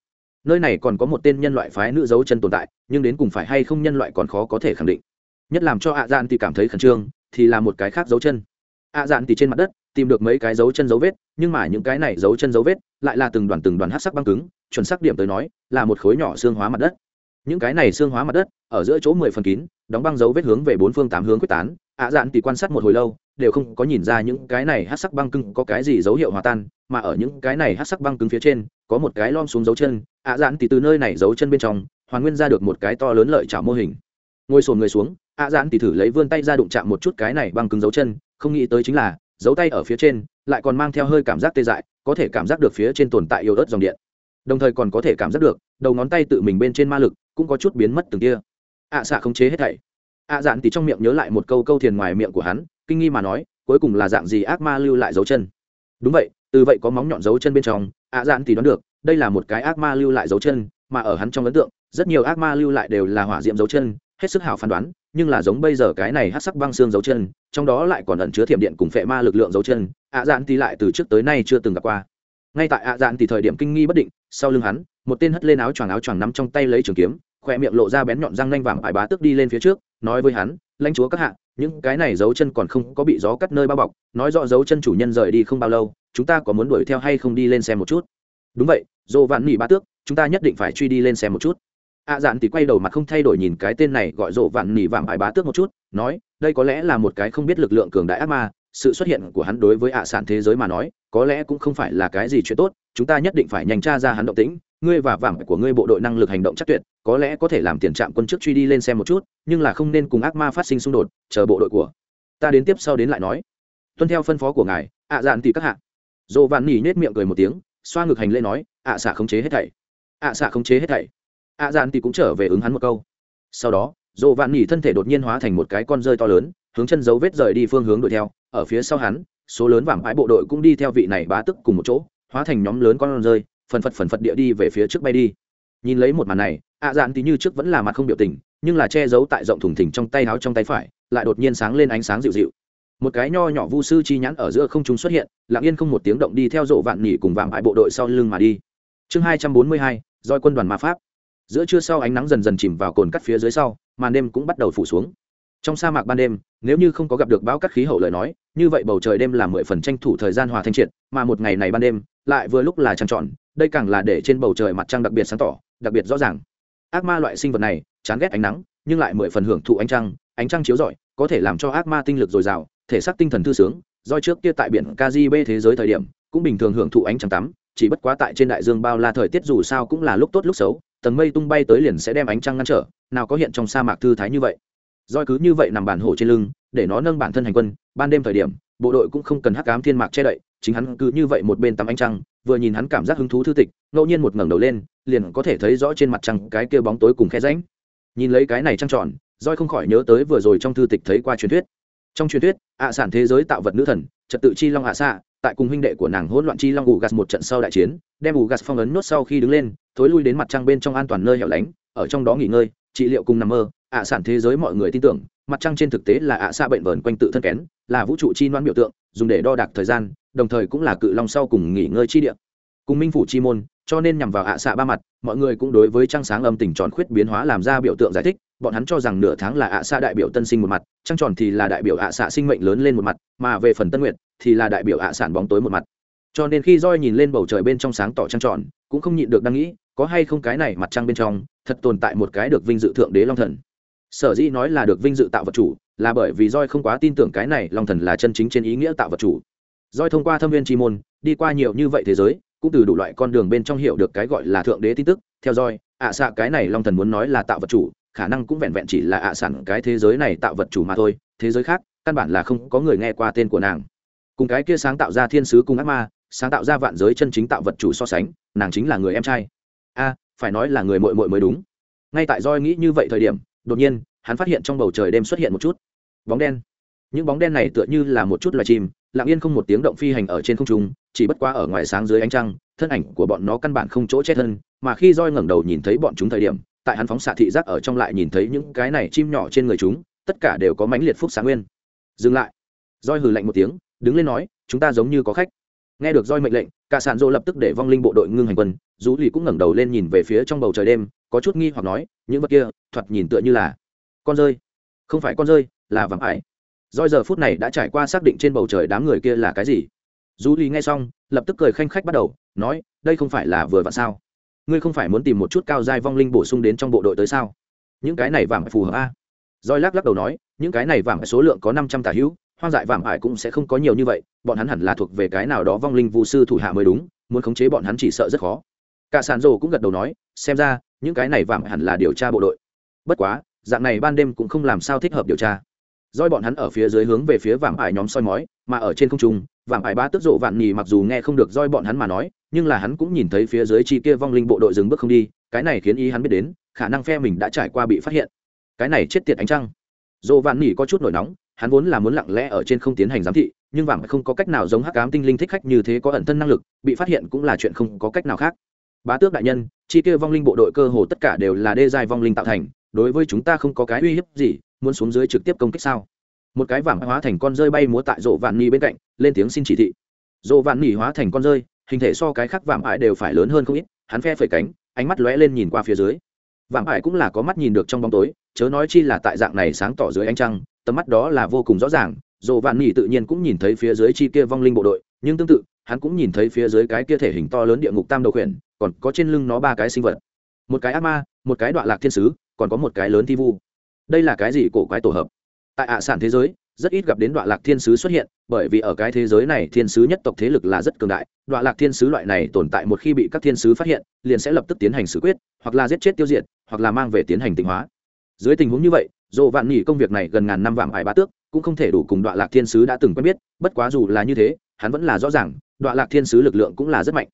Nơi này còn có một tên nhân loại phái nữ dấu chân tồn tại, nhưng đến cùng phải hay không nhân loại còn khó có thể khẳng định. Nhất làm cho ạ dạn thì cảm thấy khẩn trương, thì là một cái khác dấu chân. Ạ dạn thì trên mặt đất, tìm được mấy cái dấu chân dấu vết, nhưng mà những cái này dấu chân dấu vết lại là từng đoàn từng đoàn hát sắc băng cứng, chuẩn xác điểm tới nói, là một khối nhỏ xương hóa mặt đất những cái này xương hóa mặt đất, ở giữa chỗ mười phần kín, đóng băng dấu vết hướng về bốn phương tám hướng quyết tán. Ạ dạn thì quan sát một hồi lâu, đều không có nhìn ra những cái này hát sắc băng cứng có cái gì dấu hiệu hòa tan, mà ở những cái này hát sắc băng cứng phía trên, có một cái lom xuống dấu chân. Ạ dạn thì từ nơi này dấu chân bên trong, hoàn nguyên ra được một cái to lớn lợi chảo mô hình. Ngồi sồn người xuống, ạ dạn thì thử lấy vươn tay ra đụng chạm một chút cái này băng cứng dấu chân, không nghĩ tới chính là, dấu tay ở phía trên, lại còn mang theo hơi cảm giác tê dại, có thể cảm giác được phía trên tồn tại yếu ớt dòng điện. Đồng thời còn có thể cảm giác được, đầu ngón tay tự mình bên trên ma lực cũng có chút biến mất từng kia. Ạ xạ khống chế hết thảy. Ạ dạn thì trong miệng nhớ lại một câu câu thiền ngoài miệng của hắn, kinh nghi mà nói, cuối cùng là dạng gì ác ma lưu lại dấu chân? Đúng vậy, từ vậy có móng nhọn dấu chân bên trong, ạ dạn thì đoán được, đây là một cái ác ma lưu lại dấu chân, mà ở hắn trong ấn tượng, rất nhiều ác ma lưu lại đều là hỏa diệm dấu chân, hết sức hảo phán đoán, nhưng là giống bây giờ cái này hát sắc băng xương dấu chân, trong đó lại còn ẩn chứa thiểm điện cùng phệ ma lực lượng dấu chân, ạ dạn thì lại từ trước tới nay chưa từng gặp qua. Ngay tại ạ dạn thì thời điểm kinh nghi bất định, sau lưng hắn, một tên hất lên áo choàng áo choàng nắm trong tay lấy trường kiếm khoe miệng lộ ra bén nhọn răng nanh vàng ải bá tức đi lên phía trước, nói với hắn, lãnh chúa các hạ, những cái này dấu chân còn không có bị gió cắt nơi bao bọc, nói rõ dấu chân chủ nhân rời đi không bao lâu, chúng ta có muốn đuổi theo hay không đi lên xem một chút? Đúng vậy, dồ vạn nỉ bá tước, chúng ta nhất định phải truy đi lên xem một chút. Ạ dạn thì quay đầu mặt không thay đổi nhìn cái tên này gọi dồ vạn nỉ vàng ải bá tước một chút, nói, đây có lẽ là một cái không biết lực lượng cường đại ác ma, sự xuất hiện của hắn đối với ạ sản thế giới mà nói, có lẽ cũng không phải là cái gì chuyện tốt, chúng ta nhất định phải nhanh tra ra hắn động tĩnh ngươi và vảm của ngươi bộ đội năng lực hành động chắc tuyệt, có lẽ có thể làm tiền trạm quân trước truy đi lên xem một chút, nhưng là không nên cùng ác ma phát sinh xung đột, chờ bộ đội của ta đến tiếp sau đến lại nói. Tuân theo phân phó của ngài, ạ dạn thì các hạ. Dồ vạn nỉ nết miệng cười một tiếng, xoa ngực hành lễ nói, ạ xạ khống chế hết thảy. Ạ xạ khống chế hết thảy. Ạ dạn thì cũng trở về ứng hắn một câu. Sau đó dồ vạn nỉ thân thể đột nhiên hóa thành một cái con rơi to lớn, hướng chân dấu vết rời đi phương hướng đuổi theo, ở phía sau hắn, số lớn vàng ái bộ đội cũng đi theo vị này bá tức cùng một chỗ, hóa thành nhóm lớn con rơi phần phật phần phật địa đi về phía trước bay đi. Nhìn lấy một màn này, ạ dạn tí như trước vẫn là mặt không biểu tình, nhưng là che giấu tại rộng thùng thỉnh trong tay áo trong tay phải, lại đột nhiên sáng lên ánh sáng dịu dịu. Một cái nho nhỏ vu sư chi nhãn ở giữa không trung xuất hiện, lặng yên không một tiếng động đi theo rộ vạn nỉ cùng vạm bại bộ đội sau lưng mà đi. Chương hai trăm bốn mươi hai doi quân đoàn ma pháp. Giữa trưa sau ánh nắng dần dần chìm vào cồn cắt phía dưới sau, màn đêm cũng bắt đầu phủ xuống. Trong sa mạc ban đêm, nếu như không có gặp được bão cắt khí hậu lời nói, như vậy bầu trời đêm là mười phần tranh thủ thời gian hòa thanh triệt, mà một ngày này ban đêm, lại vừa lúc là trăng tròn đây càng là để trên bầu trời mặt trăng đặc biệt sáng tỏ, đặc biệt rõ ràng. Ác ma loại sinh vật này, chán ghét ánh nắng, nhưng lại mười phần hưởng thụ ánh trăng ánh trăng chiếu rọi, có thể làm cho ác ma tinh lực dồi dào, thể xác tinh thần thư sướng, do trước kia tại biển kgb thế giới thời điểm, cũng bình thường hưởng thụ ánh trăng tắm, chỉ bất quá tại trên đại dương bao la thời tiết dù sao cũng là lúc tốt lúc xấu, tầng mây tung bay tới liền sẽ đem ánh trăng ngăn trở, nào có hiện trong sa mạc thư thái như vậy. Roi cứ như vậy nằm bản hổ trên lưng, để nó nâng bản thân hành quân, ban đêm thời điểm, bộ đội cũng không cần hắc ám thiên mạc che đậy, chính hắn cứ như vậy một bên tắm ánh trăng vừa nhìn hắn cảm giác hứng thú thư tịch, ngẫu nhiên một ngẩng đầu lên, liền có thể thấy rõ trên mặt trăng cái kia bóng tối cùng khe ránh nhìn lấy cái này trăng tròn roi không khỏi nhớ tới vừa rồi trong thư tịch thấy qua truyền thuyết. Trong truyền thuyết, ạ sản thế giới tạo vật nữ thần, trật tự chi long ạ xạ, tại cùng huynh đệ của nàng hỗn loạn chi long ủ gạt một trận sau đại chiến, đem ủ gạt phong ấn nốt sau khi đứng lên, thối lui đến mặt trăng bên trong an toàn nơi hẻo lánh, ở trong đó nghỉ ngơi, trị liệu cùng nằm mơ, ạ sản thế giới mọi người tin tưởng, mặt trăng trên thực tế là ạ xạ bệnh vờn quanh tự thân kén, là vũ trụ chi noan biểu tượng, dùng để đo đạc thời gian đồng thời cũng là cự long sau cùng nghỉ ngơi chi địa. Cùng minh phủ chi môn, cho nên nhằm vào ạ xạ ba mặt, mọi người cũng đối với trăng sáng âm tình tròn khuyết biến hóa làm ra biểu tượng giải thích, bọn hắn cho rằng nửa tháng là ạ xạ đại biểu tân sinh một mặt, trăng tròn thì là đại biểu ạ xạ sinh mệnh lớn lên một mặt, mà về phần tân nguyện thì là đại biểu ạ sản bóng tối một mặt. Cho nên khi roi nhìn lên bầu trời bên trong sáng tỏ trăng tròn, cũng không nhịn được đang nghĩ, có hay không cái này mặt trăng bên trong, thật tồn tại một cái được vinh dự thượng đế long thần. Sở dĩ nói là được vinh dự tạo vật chủ, là bởi vì roi không quá tin tưởng cái này long thần là chân chính trên ý nghĩa tạo vật chủ. Doi thông qua thâm viên chi môn đi qua nhiều như vậy thế giới cũng từ đủ loại con đường bên trong hiểu được cái gọi là thượng đế tin tức. Theo Doi, ạ xạ cái này long thần muốn nói là tạo vật chủ khả năng cũng vẹn vẹn chỉ là ạ sản cái thế giới này tạo vật chủ mà thôi. Thế giới khác căn bản là không có người nghe qua tên của nàng. Cùng cái kia sáng tạo ra thiên sứ cùng ác ma sáng tạo ra vạn giới chân chính tạo vật chủ so sánh nàng chính là người em trai. A phải nói là người mội mội mới đúng. Ngay tại roi nghĩ như vậy thời điểm đột nhiên hắn phát hiện trong bầu trời đêm xuất hiện một chút. Bóng đen. Những bóng đen này tựa như là một chút loài chim lặng yên không một tiếng động phi hành ở trên không trung, chỉ bất quá ở ngoài sáng dưới ánh trăng, thân ảnh của bọn nó căn bản không chỗ chết thân, mà khi roi ngẩng đầu nhìn thấy bọn chúng thời điểm, tại hắn phóng xạ thị giác ở trong lại nhìn thấy những cái này chim nhỏ trên người chúng, tất cả đều có mãnh liệt phúc sáng nguyên. Dừng lại. Roi hừ lạnh một tiếng, đứng lên nói, chúng ta giống như có khách. Nghe được roi mệnh lệnh, cả sản rô lập tức để vong linh bộ đội ngưng hành quân dù lì cũng ngẩng đầu lên nhìn về phía trong bầu trời đêm, có chút nghi hoặc nói, những vật kia, thoạt nhìn tựa như là con rơi. Không phải con rơi, là vàng ải roi giờ phút này đã trải qua xác định trên bầu trời đám người kia là cái gì. Dù lý nghe xong, lập tức cười khanh khách bắt đầu, nói, đây không phải là vừa vặn sao? Ngươi không phải muốn tìm một chút cao giai vong linh bổ sung đến trong bộ đội tới sao? Những cái này vàng phù hợp a? Roi lắc lắc đầu nói, những cái này vàng số lượng có năm trăm tả hữu, hoang dại vàng ải cũng sẽ không có nhiều như vậy, bọn hắn hẳn là thuộc về cái nào đó vong linh vũ sư thủ hạ mới đúng, muốn khống chế bọn hắn chỉ sợ rất khó. Cả sàn rồ cũng gật đầu nói, xem ra, những cái này vàng hẳn là điều tra bộ đội. Bất quá, dạng này ban đêm cũng không làm sao thích hợp điều tra roi bọn hắn ở phía dưới hướng về phía vàng ải nhóm soi mói, mà ở trên không trung vàng ải ba tức rộ vạn nhì mặc dù nghe không được roi bọn hắn mà nói, nhưng là hắn cũng nhìn thấy phía dưới chi kia vong linh bộ đội dừng bước không đi, cái này khiến ý hắn biết đến, khả năng phe mình đã trải qua bị phát hiện. Cái này chết tiệt ánh trăng. Rộ vạn nhì có chút nổi nóng, hắn vốn là muốn lặng lẽ ở trên không tiến hành giám thị, nhưng vàng không có cách nào giống hắc ám tinh linh thích khách như thế có ẩn thân năng lực, bị phát hiện cũng là chuyện không có cách nào khác. Bá tước đại nhân, chi kia vong linh bộ đội cơ hồ tất cả đều là đê dài vong linh tạo thành, đối với chúng ta không có cái uy hiếp gì muốn xuống dưới trực tiếp công kích sao? Một cái vàng hóa thành con rơi bay múa tại rộ vạn nhi bên cạnh, lên tiếng xin chỉ thị. Rộ vạn nhi hóa thành con rơi, hình thể so cái khác vàng ải đều phải lớn hơn không ít, hắn phe phẩy cánh, ánh mắt lóe lên nhìn qua phía dưới. Vàng ải cũng là có mắt nhìn được trong bóng tối, chớ nói chi là tại dạng này sáng tỏ dưới ánh trăng, tầm mắt đó là vô cùng rõ ràng dồ vạn nỉ tự nhiên cũng nhìn thấy phía dưới chi kia vong linh bộ đội, nhưng tương tự, hắn cũng nhìn thấy phía dưới cái kia thể hình to lớn địa ngục tam đầu khuyển, còn có trên lưng nó ba cái sinh vật. Một cái ác ma, một cái đoạn lạc thiên sứ, còn có một cái lớn thi vu đây là cái gì cổ quái tổ hợp? Tại ạ sản thế giới, rất ít gặp đến đoạn lạc thiên sứ xuất hiện, bởi vì ở cái thế giới này thiên sứ nhất tộc thế lực là rất cường đại. Đoạn lạc thiên sứ loại này tồn tại một khi bị các thiên sứ phát hiện, liền sẽ lập tức tiến hành xử quyết, hoặc là giết chết tiêu diệt, hoặc là mang về tiến hành tịnh hóa. Dưới tình huống như vậy dồ vạn nghỉ công việc này gần ngàn năm vàng ải ba tước, cũng không thể đủ cùng đoạn lạc thiên sứ đã từng quen biết, bất quá dù là như thế, hắn vẫn là rõ ràng, đoạn lạc thiên sứ lực lượng cũng là rất mạnh.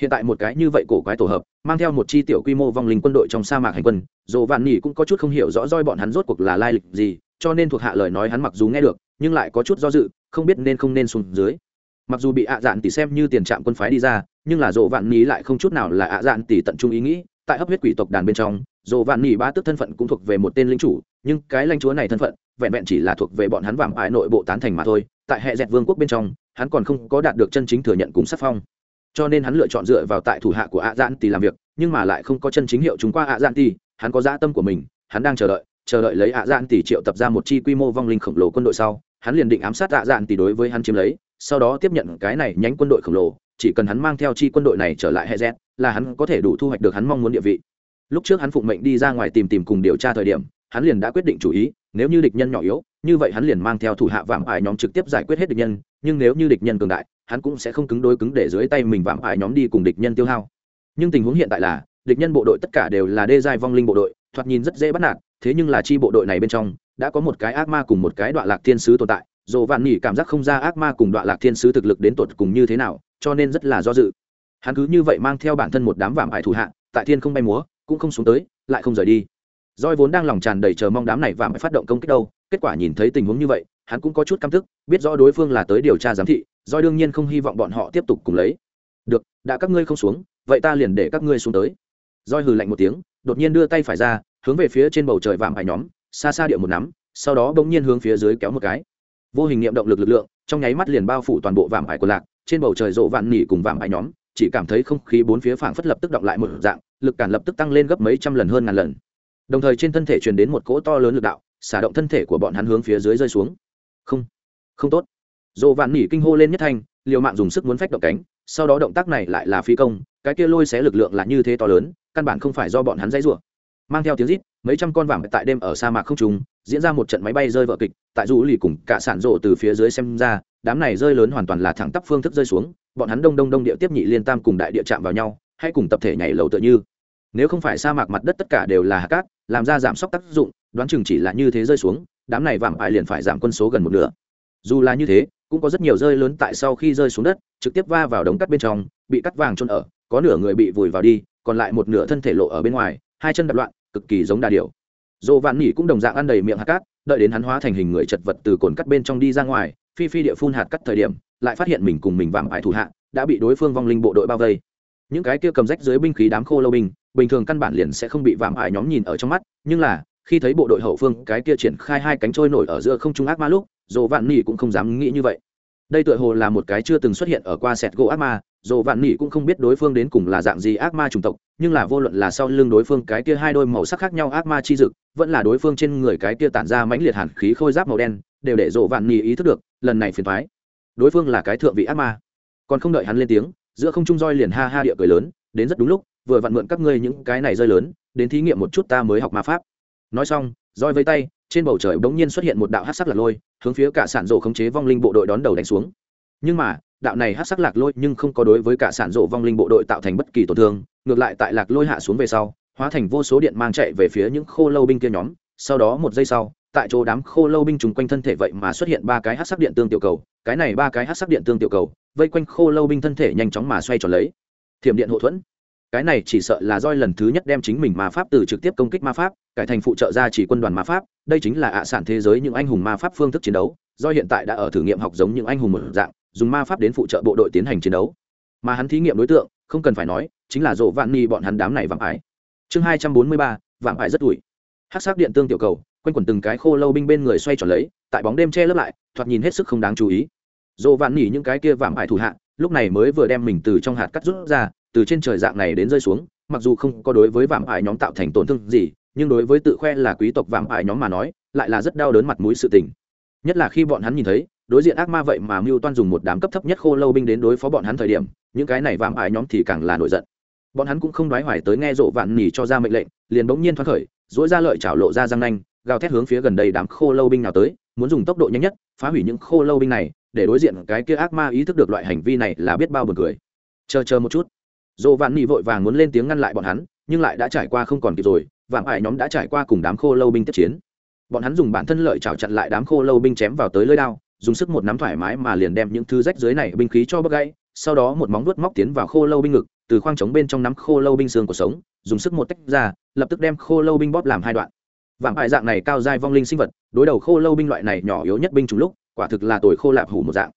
Hiện tại một cái như vậy cổ quái tổ hợp mang theo một chi tiểu quy mô vong linh quân đội trong sa mạc hành quân dồ vạn nhỉ cũng có chút không hiểu rõ roi bọn hắn rốt cuộc là lai lịch gì, cho nên thuộc hạ lời nói hắn mặc dù nghe được, nhưng lại có chút do dự, không biết nên không nên xuống dưới. Mặc dù bị ạ dạn tỷ xem như tiền trạm quân phái đi ra, nhưng là dồ vạn nhỉ lại không chút nào là ạ dạn tỷ tận trung ý nghĩ, tại hấp huyết quỷ tộc đàn bên trong dồ vạn nhỉ ba tức thân phận cũng thuộc về một tên linh chủ, nhưng cái lãnh chúa này thân phận, vẹn vẹn chỉ là thuộc về bọn hắn vàng ải nội bộ tán thành mà thôi, tại hệ dẹt vương quốc bên trong, hắn còn không có đạt được chân chính thừa nhận cùng sắc phong cho nên hắn lựa chọn dựa vào tại thủ hạ của ạ dạn tỷ làm việc, nhưng mà lại không có chân chính hiệu chúng qua ạ dạn tỷ hắn có dã tâm của mình, hắn đang chờ đợi chờ đợi lấy ạ dạn tỷ triệu tập ra một chi quy mô vong linh khổng lồ quân đội sau, hắn liền định ám sát ạ dạn tỷ đối với hắn chiếm lấy, sau đó tiếp nhận cái này nhánh quân đội khổng lồ, chỉ cần hắn mang theo chi quân đội này trở lại hệ z là hắn có thể đủ thu hoạch được hắn mong muốn địa vị. Lúc trước hắn phụng mệnh đi ra ngoài tìm tìm cùng điều tra thời điểm, hắn liền đã quyết định chủ ý, nếu như địch nhân nhỏ yếu, như vậy hắn liền mang theo thủ hạ vạm ải nhóm trực tiếp giải quyết hết địch nhân, nhưng nếu như địch nhân cường đại hắn cũng sẽ không cứng đối cứng để dưới tay mình vạm ải nhóm đi cùng địch nhân tiêu hao. Nhưng tình huống hiện tại là, địch nhân bộ đội tất cả đều là đê giai vong linh bộ đội, thoạt nhìn rất dễ bắt nạt, thế nhưng là chi bộ đội này bên trong, đã có một cái ác ma cùng một cái đoạn lạc thiên sứ tồn tại. Dồ vạn nỉ cảm giác không ra ác ma cùng đoạn lạc thiên sứ thực lực đến tột cùng như thế nào, cho nên rất là do dự. Hắn cứ như vậy mang theo bản thân một đám vạm ải thủ hạ, tại thiên không bay múa, cũng không xuống tới, lại không rời đi. Roi vốn đang lòng tràn đầy chờ mong đám này vạm hại phát động công kích đâu, kết quả nhìn thấy tình huống như vậy, hắn cũng có chút căm tức, biết rõ đối phương là tới điều tra giám thị Doi đương nhiên không hy vọng bọn họ tiếp tục cùng lấy. Được, đã các ngươi không xuống, vậy ta liền để các ngươi xuống tới. Roi hừ lạnh một tiếng, đột nhiên đưa tay phải ra, hướng về phía trên bầu trời vạm hải nhóm, xa xa địa một nắm, sau đó bỗng nhiên hướng phía dưới kéo một cái. Vô hình niệm động lực lực lượng, trong nháy mắt liền bao phủ toàn bộ vạm hải của lạc, trên bầu trời rộ vạn nỉ cùng vạm hải nhóm, chỉ cảm thấy không khí bốn phía phảng phất lập tức động lại một dạng, lực cản lập tức tăng lên gấp mấy trăm lần hơn ngàn lần. Đồng thời trên thân thể truyền đến một cỗ to lớn lực đạo, xả động thân thể của bọn hắn hướng phía dưới rơi xuống. Không không tốt dồ vạn nỉ kinh hô lên nhất thanh, liều mạng dùng sức muốn phách động cánh, sau đó động tác này lại là phi công, cái kia lôi xé lực lượng là như thế to lớn, căn bản không phải do bọn hắn dãy rủa. Mang theo tiếng rít, mấy trăm con vàng tại đêm ở sa mạc không trùng diễn ra một trận máy bay rơi vợ kịch, tại rũ lì cùng cả sản rộ từ phía dưới xem ra, đám này rơi lớn hoàn toàn là thẳng tắp phương thức rơi xuống, bọn hắn đông đông đông địa tiếp nhị liên tam cùng đại địa chạm vào nhau, hay cùng tập thể nhảy lầu tựa như. Nếu không phải sa mạc mặt đất tất cả đều là hạt cát, làm ra giảm sốc tác dụng, đoán chừng chỉ là như thế rơi xuống, đám này vàng ải liền phải giảm quân số gần một nửa dù là như thế, cũng có rất nhiều rơi lớn tại sau khi rơi xuống đất, trực tiếp va vào đống cắt bên trong, bị cắt vàng trôn ở, có nửa người bị vùi vào đi, còn lại một nửa thân thể lộ ở bên ngoài, hai chân đập loạn, cực kỳ giống đà điểu. Dồ vạn nỉ cũng đồng dạng ăn đầy miệng hạt cát, đợi đến hắn hóa thành hình người chật vật từ cồn cắt bên trong đi ra ngoài, phi phi địa phun hạt cắt thời điểm, lại phát hiện mình cùng mình vạm ải thủ hạ, đã bị đối phương vong linh bộ đội bao vây. Những cái kia cầm rách dưới binh khí đám khô lâu binh, bình thường căn bản liền sẽ không bị vạm ải nhóm nhìn ở trong mắt, nhưng là, khi thấy bộ đội hậu phương cái kia triển khai hai cánh trôi nổi ở giữa không trung ác ma lúc dồ vạn nỉ cũng không dám nghĩ như vậy. Đây tựa hồ là một cái chưa từng xuất hiện ở qua sẹt gỗ ác ma dồ vạn nỉ cũng không biết đối phương đến cùng là dạng gì ác ma chủng tộc, nhưng là vô luận là sau lưng đối phương cái kia hai đôi màu sắc khác nhau ác ma chi dực, vẫn là đối phương trên người cái kia tản ra mãnh liệt hàn khí khôi giáp màu đen, đều để dồ vạn nỉ ý thức được, lần này phiền thoái đối phương là cái thượng vị ác ma. Còn không đợi hắn lên tiếng, giữa không trung roi liền ha ha địa cười lớn, đến rất đúng lúc, vừa vặn mượn các ngươi những cái này rơi lớn, đến thí nghiệm một chút ta mới học ma pháp. Nói xong roi với tay, trên bầu trời bỗng nhiên xuất hiện một đạo hát sắc lạc lôi, hướng phía cả sản rộ khống chế vong linh bộ đội đón đầu đánh xuống. Nhưng mà, đạo này hát sắc lạc lôi nhưng không có đối với cả sản rộ vong linh bộ đội tạo thành bất kỳ tổn thương, ngược lại tại lạc lôi hạ xuống về sau, hóa thành vô số điện mang chạy về phía những khô lâu binh kia nhóm. Sau đó một giây sau, tại chỗ đám khô lâu binh trùng quanh thân thể vậy mà xuất hiện ba cái hát sắc điện tương tiểu cầu, cái này ba cái hát sắc điện tương tiểu cầu, vây quanh khô lâu binh thân thể nhanh chóng mà xoay tròn lấy. Thiểm điện hậu thuẫn cái này chỉ sợ là roi lần thứ nhất đem chính mình ma pháp từ trực tiếp công kích ma pháp, cải thành phụ trợ ra chỉ quân đoàn ma pháp, đây chính là ạ sản thế giới những anh hùng ma pháp phương thức chiến đấu do hiện tại đã ở thử nghiệm học giống những anh hùng một dạng, dùng ma pháp đến phụ trợ bộ đội tiến hành chiến đấu. Mà hắn thí nghiệm đối tượng, không cần phải nói, chính là rộ vạn ni bọn hắn đám này vạm ái. Chương hai trăm bốn mươi ba, vạm ái rất ủi. Hát sắc điện tương tiểu cầu, quanh quẩn từng cái khô lâu binh bên người xoay tròn lấy, tại bóng đêm che lấp lại, thoạt nhìn hết sức không đáng chú ý. Dồ vạn nỉ những cái kia vạm ải thủ hạ, lúc này mới vừa đem mình từ trong hạt cắt rút ra từ trên trời dạng này đến rơi xuống, mặc dù không có đối với vạm ải nhóm tạo thành tổn thương gì, nhưng đối với tự khoe là quý tộc vạm ải nhóm mà nói, lại là rất đau đớn mặt mũi sự tình. Nhất là khi bọn hắn nhìn thấy, đối diện ác ma vậy mà mưu toan dùng một đám cấp thấp nhất khô lâu binh đến đối phó bọn hắn thời điểm, những cái này vạm ải nhóm thì càng là nổi giận. Bọn hắn cũng không đoái hoài tới nghe rộ vạn nỉ cho ra mệnh lệnh, liền bỗng nhiên thoát khởi dỗi ra lợi chảo lộ ra răng nanh, gào thét hướng phía gần đây đám khô lâu binh nào tới, muốn dùng tốc độ nhanh nhất, phá hủy những khô lâu binh này, để đối diện cái kia ác ma ý thức được loại hành vi này là biết bao buồn cười. Chờ chờ một chút dồ vạn nỉ vội vàng muốn lên tiếng ngăn lại bọn hắn, nhưng lại đã trải qua không còn kịp rồi vạm ải nhóm đã trải qua cùng đám khô lâu binh tiếp chiến. Bọn hắn dùng bản thân lợi chảo chặn lại đám khô lâu binh chém vào tới lưỡi đao, dùng sức một nắm thoải mái mà liền đem những thứ rách dưới này binh khí cho bấc gãy, sau đó một móng vuốt móc tiến vào khô lâu binh ngực, từ khoang trống bên trong nắm khô lâu binh xương của sống, dùng sức một tách ra, lập tức đem khô lâu binh bóp làm hai đoạn. Vạm ải dạng này cao dai vong linh sinh vật, đối đầu khô lâu binh loại này nhỏ yếu nhất binh trùng lúc, quả thực là tồi khô lạp hủ một dạng.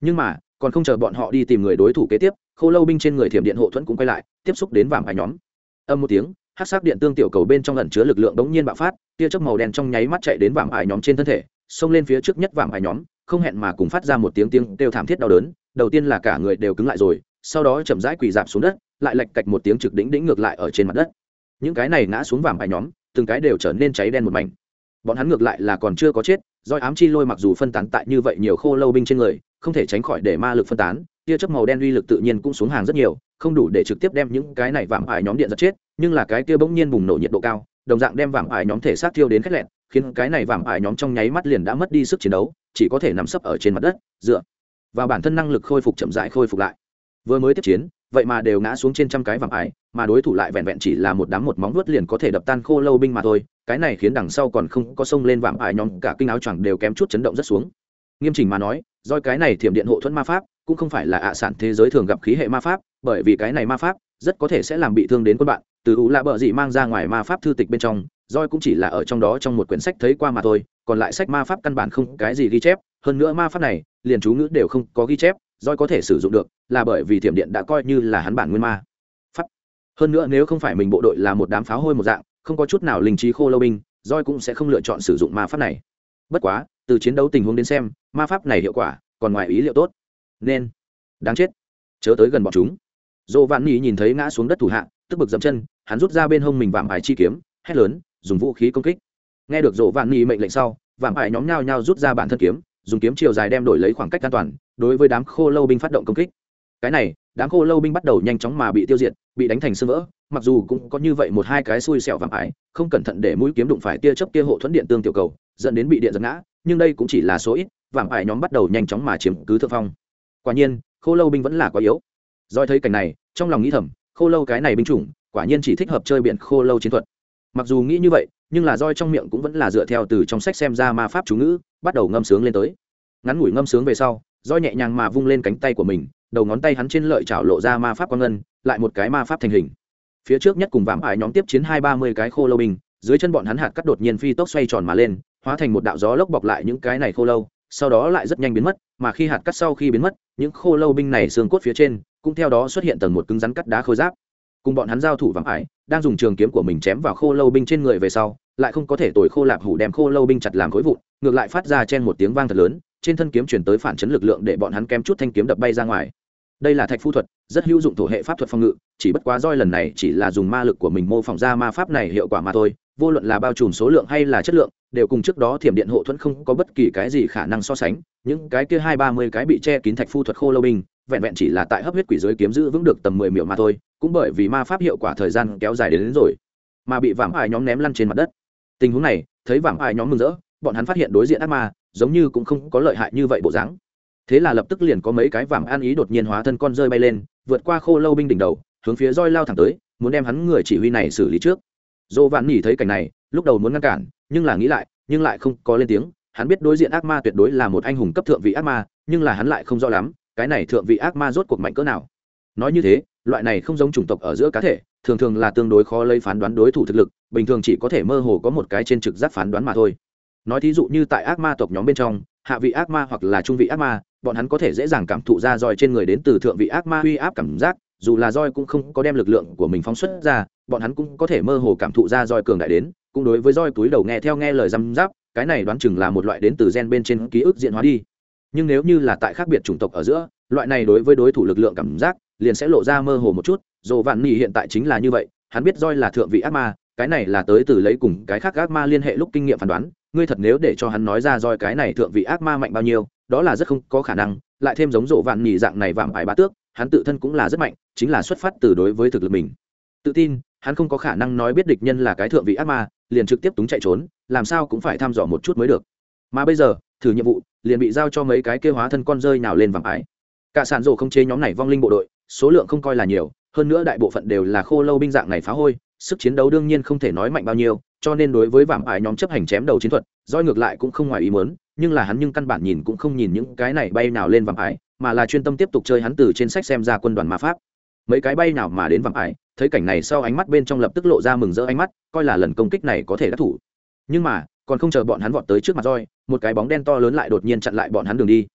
Nhưng mà, còn không chờ bọn họ đi tìm người đối thủ kế tiếp khô lâu binh trên người thiểm điện hộ thuẫn cũng quay lại, tiếp xúc đến vàng ải nhóm. Âm một tiếng hát sắc điện tương tiểu cầu bên trong ẩn chứa lực lượng đống nhiên bạo phát, tia chớp màu đen trong nháy mắt chạy đến vàng hải nhóm trên thân thể, xông lên phía trước nhất vàng hải nhóm, không hẹn mà cùng phát ra một tiếng tiếng kêu thảm thiết đau đớn, đầu tiên là cả người đều cứng lại rồi, sau đó chậm rãi quỳ dạp xuống đất, lại lạch cạch một tiếng trực đỉnh đỉnh ngược lại ở trên mặt đất. Những cái này ngã xuống vàng hải nhóm, từng cái đều trở nên cháy đen một mảnh. Bọn hắn ngược lại là còn chưa có chết doi ám chi lôi mặc dù phân tán tại như vậy nhiều khô lâu binh trên người, không thể tránh khỏi để ma lực phân tán tia chớp màu đen uy lực tự nhiên cũng xuống hàng rất nhiều, không đủ để trực tiếp đem những cái này vạm ải nhóm điện giật chết, nhưng là cái kia bỗng nhiên bùng nổ nhiệt độ cao, đồng dạng đem vạm ải nhóm thể xác thiêu đến khét lẹn, khiến cái này vạm ải nhóm trong nháy mắt liền đã mất đi sức chiến đấu, chỉ có thể nằm sấp ở trên mặt đất, dựa vào bản thân năng lực khôi phục chậm rãi khôi phục lại. Vừa mới tiếp chiến, vậy mà đều ngã xuống trên trăm cái vạm ải, mà đối thủ lại vẹn vẹn chỉ là một đám một móng vuốt liền có thể đập tan khô lâu binh mà thôi, cái này khiến đằng sau còn không có sông lên vạm ải nhóm, cả kinh áo choàng đều kém chút chấn động rất xuống. Nghiêm chỉnh mà nói, do cái này thiểm điện hộ thuẫn ma pháp cũng không phải là ạ sản thế giới thường gặp khí hệ ma pháp, bởi vì cái này ma pháp rất có thể sẽ làm bị thương đến quân bạn. Từ ủ lạ bợ dị mang ra ngoài ma pháp thư tịch bên trong, roi cũng chỉ là ở trong đó trong một quyển sách thấy qua mà thôi, còn lại sách ma pháp căn bản không cái gì ghi chép. Hơn nữa ma pháp này, liền chú ngữ đều không có ghi chép, roi có thể sử dụng được là bởi vì thiểm điện đã coi như là hắn bản nguyên ma pháp. Hơn nữa nếu không phải mình bộ đội là một đám pháo hôi một dạng, không có chút nào linh trí khô lâu binh, roi cũng sẽ không lựa chọn sử dụng ma pháp này. Bất quá, từ chiến đấu tình huống đến xem, ma pháp này hiệu quả còn ngoài ý liệu tốt nên. Đáng chết. Chớ tới gần bọn chúng. Dồ vạn nhì nhìn thấy ngã xuống đất thủ hạ, tức bực dậm chân, hắn rút ra bên hông mình vạm ải chi kiếm, hét lớn, dùng vũ khí công kích. Nghe được dồ vạn nhì mệnh lệnh sau, vạm ải nhóm nhau nhau rút ra bản thân kiếm, dùng kiếm chiều dài đem đổi lấy khoảng cách an toàn, đối với đám khô lâu binh phát động công kích. Cái này, đám khô lâu binh bắt đầu nhanh chóng mà bị tiêu diệt, bị đánh thành sơ vỡ, mặc dù cũng có như vậy một hai cái xui xẻo vạm ải, không cẩn thận để mũi kiếm đụng phải tia chớp kia hộ thuẫn điện tương tiểu cầu, dẫn đến bị điện giật ngã, nhưng đây cũng chỉ là số ít, vạm ải nhóm bắt đầu nhanh chóng mà chiếm cứ thượng phong quả nhiên, khô lâu binh vẫn là quá yếu. Doi thấy cảnh này, trong lòng nghĩ thầm, khô lâu cái này binh chủng, quả nhiên chỉ thích hợp chơi biển khô lâu chiến thuật. Mặc dù nghĩ như vậy, nhưng là roi trong miệng cũng vẫn là dựa theo từ trong sách xem ra ma pháp chú ngữ, bắt đầu ngâm sướng lên tới. Ngắn ngủi ngâm sướng về sau, roi nhẹ nhàng mà vung lên cánh tay của mình, đầu ngón tay hắn trên lợi chảo lộ ra ma pháp quang ngân, lại một cái ma pháp thành hình. Phía trước nhất cùng vạm ải nhóm tiếp chiến hai ba mươi cái khô lâu binh, dưới chân bọn hắn hạt cắt đột nhiên phi tốc xoay tròn mà lên, hóa thành một đạo gió lốc bọc lại những cái này khô lâu sau đó lại rất nhanh biến mất, mà khi hạt cắt sau khi biến mất, những khô lâu binh này xương cốt phía trên, cũng theo đó xuất hiện tầng một cứng rắn cắt đá khôi giáp. Cùng bọn hắn giao thủ vắng ải, đang dùng trường kiếm của mình chém vào khô lâu binh trên người về sau, lại không có thể tồi khô lạp hủ đem khô lâu binh chặt làm khối vụn, ngược lại phát ra chen một tiếng vang thật lớn, trên thân kiếm chuyển tới phản chấn lực lượng để bọn hắn kém chút thanh kiếm đập bay ra ngoài. Đây là thạch phu thuật, rất hữu dụng thổ hệ pháp thuật phòng ngự, chỉ bất quá roi lần này chỉ là dùng ma lực của mình mô phỏng ra ma pháp này hiệu quả mà thôi vô luận là bao trùm số lượng hay là chất lượng đều cùng trước đó thiểm điện hộ thuẫn không có bất kỳ cái gì khả năng so sánh. Những cái kia hai ba mươi cái bị che kín thạch phu thuật khô lâu binh vẹn vẹn chỉ là tại hấp huyết quỷ giới kiếm giữ vững được tầm mười miệng mà thôi cũng bởi vì ma pháp hiệu quả thời gian kéo dài đến, đến rồi mà bị vảm ải nhóm ném lăn trên mặt đất. Tình huống này thấy vảm ải nhóm mừng rỡ bọn hắn phát hiện đối diện ác ma giống như cũng không có lợi hại như vậy bộ dáng. Thế là lập tức liền có mấy cái vảm an ý đột nhiên hóa thân con rơi bay lên vượt qua khô lâu binh đỉnh đầu hướng phía roi lao thẳng tới muốn đem hắn người chỉ huy này xử lý trước dỗ vạn nỉ thấy cảnh này, lúc đầu muốn ngăn cản, nhưng là nghĩ lại, nhưng lại không có lên tiếng. Hắn biết đối diện ác ma tuyệt đối là một anh hùng cấp thượng vị ác ma, nhưng là hắn lại không rõ lắm, cái này thượng vị ác ma rốt cuộc mạnh cỡ nào. Nói như thế, loại này không giống chủng tộc ở giữa cá thể, thường thường là tương đối khó lấy phán đoán đối thủ thực lực, bình thường chỉ có thể mơ hồ có một cái trên trực giác phán đoán mà thôi. Nói thí dụ như tại ác ma tộc nhóm bên trong, hạ vị ác ma hoặc là trung vị ác ma, bọn hắn có thể dễ dàng cảm thụ ra roi trên người đến từ thượng vị ác ma uy áp cảm giác, dù là roi cũng không có đem lực lượng của mình phóng xuất ra bọn hắn cũng có thể mơ hồ cảm thụ ra roi cường đại đến, cũng đối với roi túi đầu nghe theo nghe lời răm giáp cái này đoán chừng là một loại đến từ gen bên trên ký ức diện hóa đi. Nhưng nếu như là tại khác biệt chủng tộc ở giữa, loại này đối với đối thủ lực lượng cảm giác, liền sẽ lộ ra mơ hồ một chút dồ vạn nỉ hiện tại chính là như vậy, hắn biết roi là thượng vị ác ma, cái này là tới từ lấy cùng cái khác ác ma liên hệ lúc kinh nghiệm phán đoán, ngươi thật nếu để cho hắn nói ra roi cái này thượng vị ác ma mạnh bao nhiêu, đó là rất không có khả năng, lại thêm giống rộ vạn nhì dạng này vạm ải bá tước, hắn tự thân cũng là rất mạnh, chính là xuất phát từ đối với thực lực mình. Tự tin hắn không có khả năng nói biết địch nhân là cái thượng vị ác ma, liền trực tiếp túng chạy trốn, làm sao cũng phải thăm dò một chút mới được. Mà bây giờ, thử nhiệm vụ, liền bị giao cho mấy cái kêu hóa thân con rơi nào lên vàng ái. Cả sản rổ không chế nhóm này vong linh bộ đội, số lượng không coi là nhiều, hơn nữa đại bộ phận đều là khô lâu binh dạng này phá hôi, sức chiến đấu đương nhiên không thể nói mạnh bao nhiêu, cho nên đối với vạm ải nhóm chấp hành chém đầu chiến thuật, roi ngược lại cũng không ngoài ý muốn, nhưng là hắn nhưng căn bản nhìn cũng không nhìn những cái này bay nào lên vạm ải mà là chuyên tâm tiếp tục chơi hắn từ trên sách xem ra quân đoàn ma pháp mấy cái bay nào mà đến vạm ải, thấy cảnh này sau ánh mắt bên trong lập tức lộ ra mừng rỡ ánh mắt, coi là lần công kích này có thể đắc thủ. Nhưng mà, còn không chờ bọn hắn vọt tới trước mặt roi, một cái bóng đen to lớn lại đột nhiên chặn lại bọn hắn đường đi.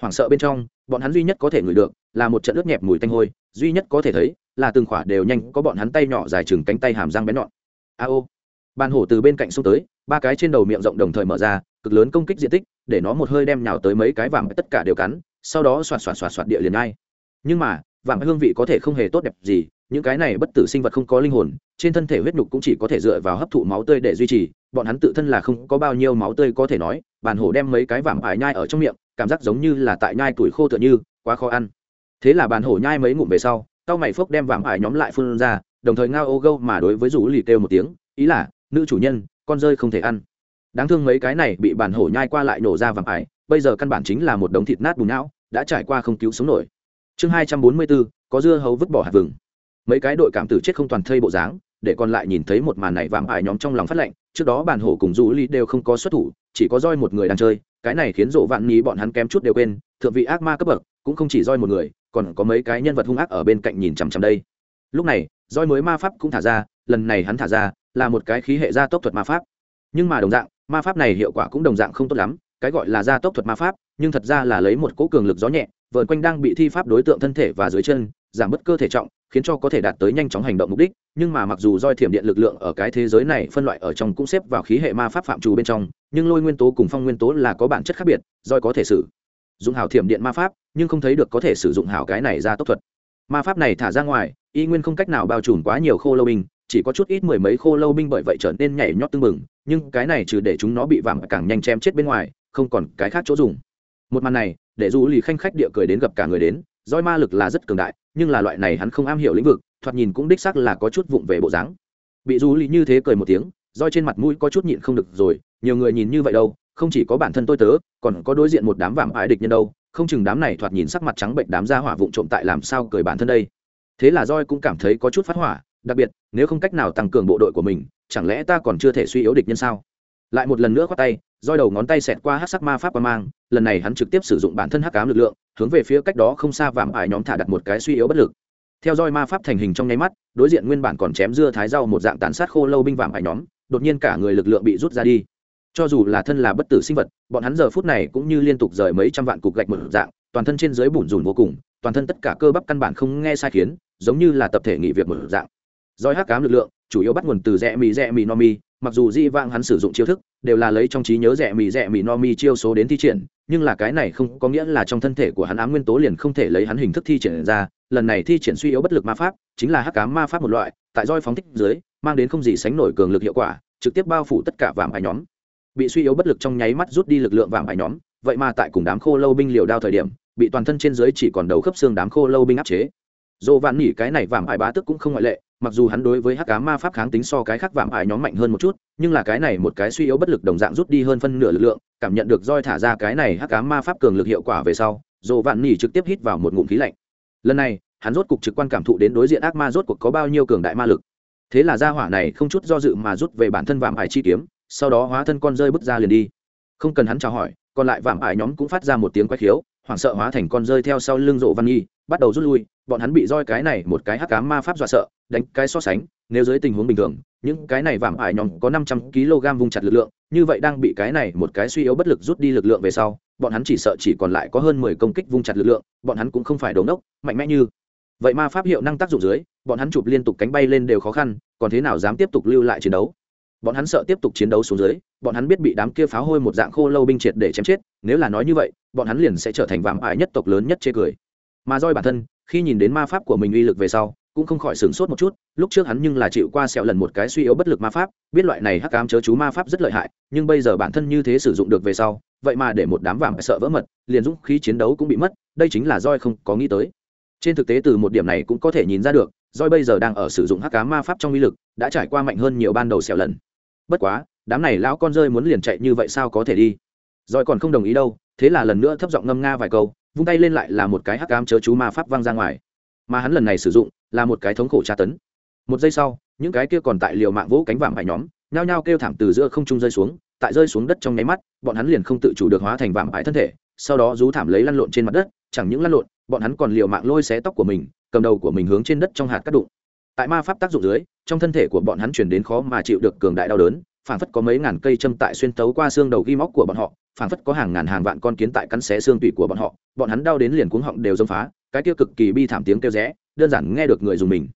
Hoảng sợ bên trong, bọn hắn duy nhất có thể ngửi được là một trận ướt nhẹp mùi tanh hôi, duy nhất có thể thấy là từng khỏa đều nhanh có bọn hắn tay nhỏ dài chừng cánh tay hàm răng bén nhọn. A ô. Bàn hổ từ bên cạnh xuống tới, ba cái trên đầu miệng rộng đồng thời mở ra, cực lớn công kích diện tích, để nó một hơi đem nhào tới mấy cái vàng tất cả đều cắn, sau đó xoạt xoạt xoạt xoạt địa liền ngay nhưng mà vàng hương vị có thể không hề tốt đẹp gì, những cái này bất tử sinh vật không có linh hồn, trên thân thể huyết nhục cũng chỉ có thể dựa vào hấp thụ máu tươi để duy trì, bọn hắn tự thân là không có bao nhiêu máu tươi có thể nói bàn hổ đem mấy cái vàng ải nhai ở trong miệng, cảm giác giống như là tại nhai tuổi khô tựa như, quá khó ăn. Thế là bàn hổ nhai mấy ngụm về sau, tao mày phốc đem vàng ải nhóm lại phun ra, đồng thời ngao ô gâu mà đối với rủ lì kêu một tiếng, ý là, nữ chủ nhân, con rơi không thể ăn. Đáng thương mấy cái này bị bàn hổ nhai qua lại nổ ra vàng ải, bây giờ căn bản chính là một đống thịt nát bùn não, đã trải qua không cứu sống nổi chương hai trăm bốn mươi bốn có dưa hấu vứt bỏ hạt vừng. Mấy cái đội cảm tử chết không toàn thây bộ dáng, để còn lại nhìn thấy một màn này vạm ải nhóm trong lòng phát lệnh trước đó bàn hổ cùng du lý đều không có xuất thủ, chỉ có roi một người đang chơi, cái này khiến rộ vạn nhí bọn hắn kém chút đều quên, thượng vị ác ma cấp bậc, cũng không chỉ roi một người, còn có mấy cái nhân vật hung ác ở bên cạnh nhìn chằm chằm đây. Lúc này, roi mới ma pháp cũng thả ra, lần này hắn thả ra, là một cái khí hệ gia tốc thuật ma pháp. Nhưng mà đồng dạng, ma pháp này hiệu quả cũng đồng dạng không tốt lắm, cái gọi là gia tốc thuật ma pháp, nhưng thật ra là lấy một cỗ cường lực gió nhẹ vợn quanh đang bị thi pháp đối tượng thân thể và dưới chân, giảm bớt cơ thể trọng, khiến cho có thể đạt tới nhanh chóng hành động mục đích. Nhưng mà mặc dù roi thiểm điện lực lượng ở cái thế giới này phân loại ở trong cũng xếp vào khí hệ ma pháp phạm trù bên trong, nhưng lôi nguyên tố cùng phong nguyên tố là có bản chất khác biệt, roi có thể sử dụng hảo thiểm điện ma pháp, nhưng không thấy được có thể sử dụng hảo cái này ra tốc thuật. Ma pháp này thả ra ngoài, y nguyên không cách nào bao trùm quá nhiều khô lâu binh, chỉ có chút ít mười mấy khô lâu binh bởi vậy trở nên nhảy nhót tưng bừng, nhưng cái này trừ để chúng nó bị vàng càng nhanh chém chết bên ngoài, không còn cái khác chỗ dùng. Một màn này để du lì khanh khách địa cười đến gặp cả người đến, roi ma lực là rất cường đại, nhưng là loại này hắn không am hiểu lĩnh vực, thoạt nhìn cũng đích xác là có chút vụng về bộ dáng. Bị du lì như thế cười một tiếng, roi trên mặt mũi có chút nhịn không được rồi, nhiều người nhìn như vậy đâu, không chỉ có bản thân tôi tớ, còn có đối diện một đám vạm ái địch nhân đâu, không chừng đám này thoạt nhìn sắc mặt trắng bệnh đám ra hỏa vụng trộm tại làm sao cười bản thân đây. Thế là roi cũng cảm thấy có chút phát hỏa, đặc biệt, nếu không cách nào tăng cường bộ đội của mình, chẳng lẽ ta còn chưa thể suy yếu địch nhân sao? Lại một lần nữa khoát tay roi đầu ngón tay xẹt qua hát sắc ma pháp qua mang, lần này hắn trực tiếp sử dụng bản thân hắc cám lực lượng, hướng về phía cách đó không xa vàm ải nhóm thả đặt một cái suy yếu bất lực. Theo roi ma pháp thành hình trong nháy mắt, đối diện nguyên bản còn chém dưa thái rau một dạng tàn sát khô lâu binh vàm ải nhóm, đột nhiên cả người lực lượng bị rút ra đi. Cho dù là thân là bất tử sinh vật, bọn hắn giờ phút này cũng như liên tục rời mấy trăm vạn cục gạch một dạng, toàn thân trên dưới bủn rủn vô cùng, toàn thân tất cả cơ bắp căn bản không nghe sai khiến, giống như là tập thể nghỉ việc một dạng. Roi hắc cám lực lượng, chủ yếu bắt nguồn từ rẽ mì rẽ mì no mi mặc dù di vang hắn sử dụng chiêu thức, đều là lấy trong trí nhớ rẻ mì rẻ mì no mi chiêu số đến thi triển, nhưng là cái này không có nghĩa là trong thân thể của hắn ám nguyên tố liền không thể lấy hắn hình thức thi triển ra. Lần này thi triển suy yếu bất lực ma pháp, chính là hắc cám ma pháp một loại, tại roi phóng thích dưới, mang đến không gì sánh nổi cường lực hiệu quả, trực tiếp bao phủ tất cả vạm ải nhóm. Bị suy yếu bất lực trong nháy mắt rút đi lực lượng vạm ải nhóm, vậy mà tại cùng đám khô lâu binh liều đao thời điểm, bị toàn thân trên dưới chỉ còn đầu khớp xương đám khô lâu binh áp chế. Dồ vạn nỉ cái này vạm ải bá tức cũng không ngoại lệ mặc dù hắn đối với hắc cá ma pháp kháng tính so cái khác vạm ải nhóm mạnh hơn một chút, nhưng là cái này một cái suy yếu bất lực đồng dạng rút đi hơn phân nửa lực lượng, cảm nhận được roi thả ra cái này hắc cá ma pháp cường lực hiệu quả về sau dồ vạn nỉ trực tiếp hít vào một ngụm khí lạnh. Lần này, hắn rốt cục trực quan cảm thụ đến đối diện ác ma rốt cuộc có bao nhiêu cường đại ma lực. Thế là gia hỏa này không chút do dự mà rút về bản thân vạm ải chi kiếm, sau đó hóa thân con rơi bước ra liền đi. Không cần hắn chào hỏi, còn lại vạm ải nhóm cũng phát ra một tiếng quay khiếu hoảng sợ hóa thành con rơi theo sau lưng rộ văn nhi, bắt đầu rút lui. Bọn hắn bị roi cái này một cái hắc cám ma pháp dọa sợ, đánh cái so sánh. Nếu dưới tình huống bình thường, những cái này vạm ải nhóm có năm trăm kg vung chặt lực lượng, như vậy đang bị cái này một cái suy yếu bất lực rút đi lực lượng về sau, bọn hắn chỉ sợ chỉ còn lại có hơn mười công kích vung chặt lực lượng, bọn hắn cũng không phải đống đốc mạnh mẽ như. Vậy ma pháp hiệu năng tác dụng dưới, bọn hắn chụp liên tục cánh bay lên đều khó khăn, còn thế nào dám tiếp tục lưu lại chiến đấu? Bọn hắn sợ tiếp tục chiến đấu xuống dưới, bọn hắn biết bị đám kia pháo hôi một dạng khô lâu binh triệt để chém chết, nếu là nói như vậy bọn hắn liền sẽ trở thành vạm ải nhất tộc lớn nhất chê cười. Mà roi bản thân, khi nhìn đến ma pháp của mình uy lực về sau, cũng không khỏi sửng sốt một chút, lúc trước hắn nhưng là chịu qua sẹo lần một cái suy yếu bất lực ma pháp, biết loại này hắc cám chớ chú ma pháp rất lợi hại, nhưng bây giờ bản thân như thế sử dụng được về sau, vậy mà để một đám vàng sợ vỡ mật, liền dũng khí chiến đấu cũng bị mất, đây chính là roi không có nghĩ tới. Trên thực tế từ một điểm này cũng có thể nhìn ra được roi bây giờ đang ở sử dụng hắc cá ma pháp trong uy lực, đã trải qua mạnh hơn nhiều ban đầu sẹo lần. Bất quá, đám này lão con rơi muốn liền chạy như vậy sao có thể đi? Roi còn không đồng ý đâu thế là lần nữa thấp giọng ngâm nga vài câu, vung tay lên lại là một cái hắc cám chớ chú ma pháp văng ra ngoài. Mà hắn lần này sử dụng là một cái thống khổ tra tấn. Một giây sau, những cái kia còn tại liều mạng vỗ cánh vàng hải nhóm, nhao nhao kêu thảm từ giữa không trung rơi xuống, tại rơi xuống đất trong nháy mắt, bọn hắn liền không tự chủ được hóa thành vàng hải thân thể, sau đó rú thảm lấy lăn lộn trên mặt đất, chẳng những lăn lộn, bọn hắn còn liều mạng lôi xé tóc của mình, cầm đầu của mình hướng trên đất trong hạt cắt đụng. Tại ma pháp tác dụng dưới, trong thân thể của bọn hắn chuyển đến khó mà chịu được cường đại đau đớn, phảng phất có mấy ngàn cây châm tại xuyên tấu qua xương đầu ghi móc của bọn họ phảng phất có hàng ngàn hàng vạn con kiến tại cắn xé xương tủy của bọn họ, bọn hắn đau đến liền cuống họng đều dông phá, cái kia cực kỳ bi thảm tiếng kêu rẽ, đơn giản nghe được người dùng mình.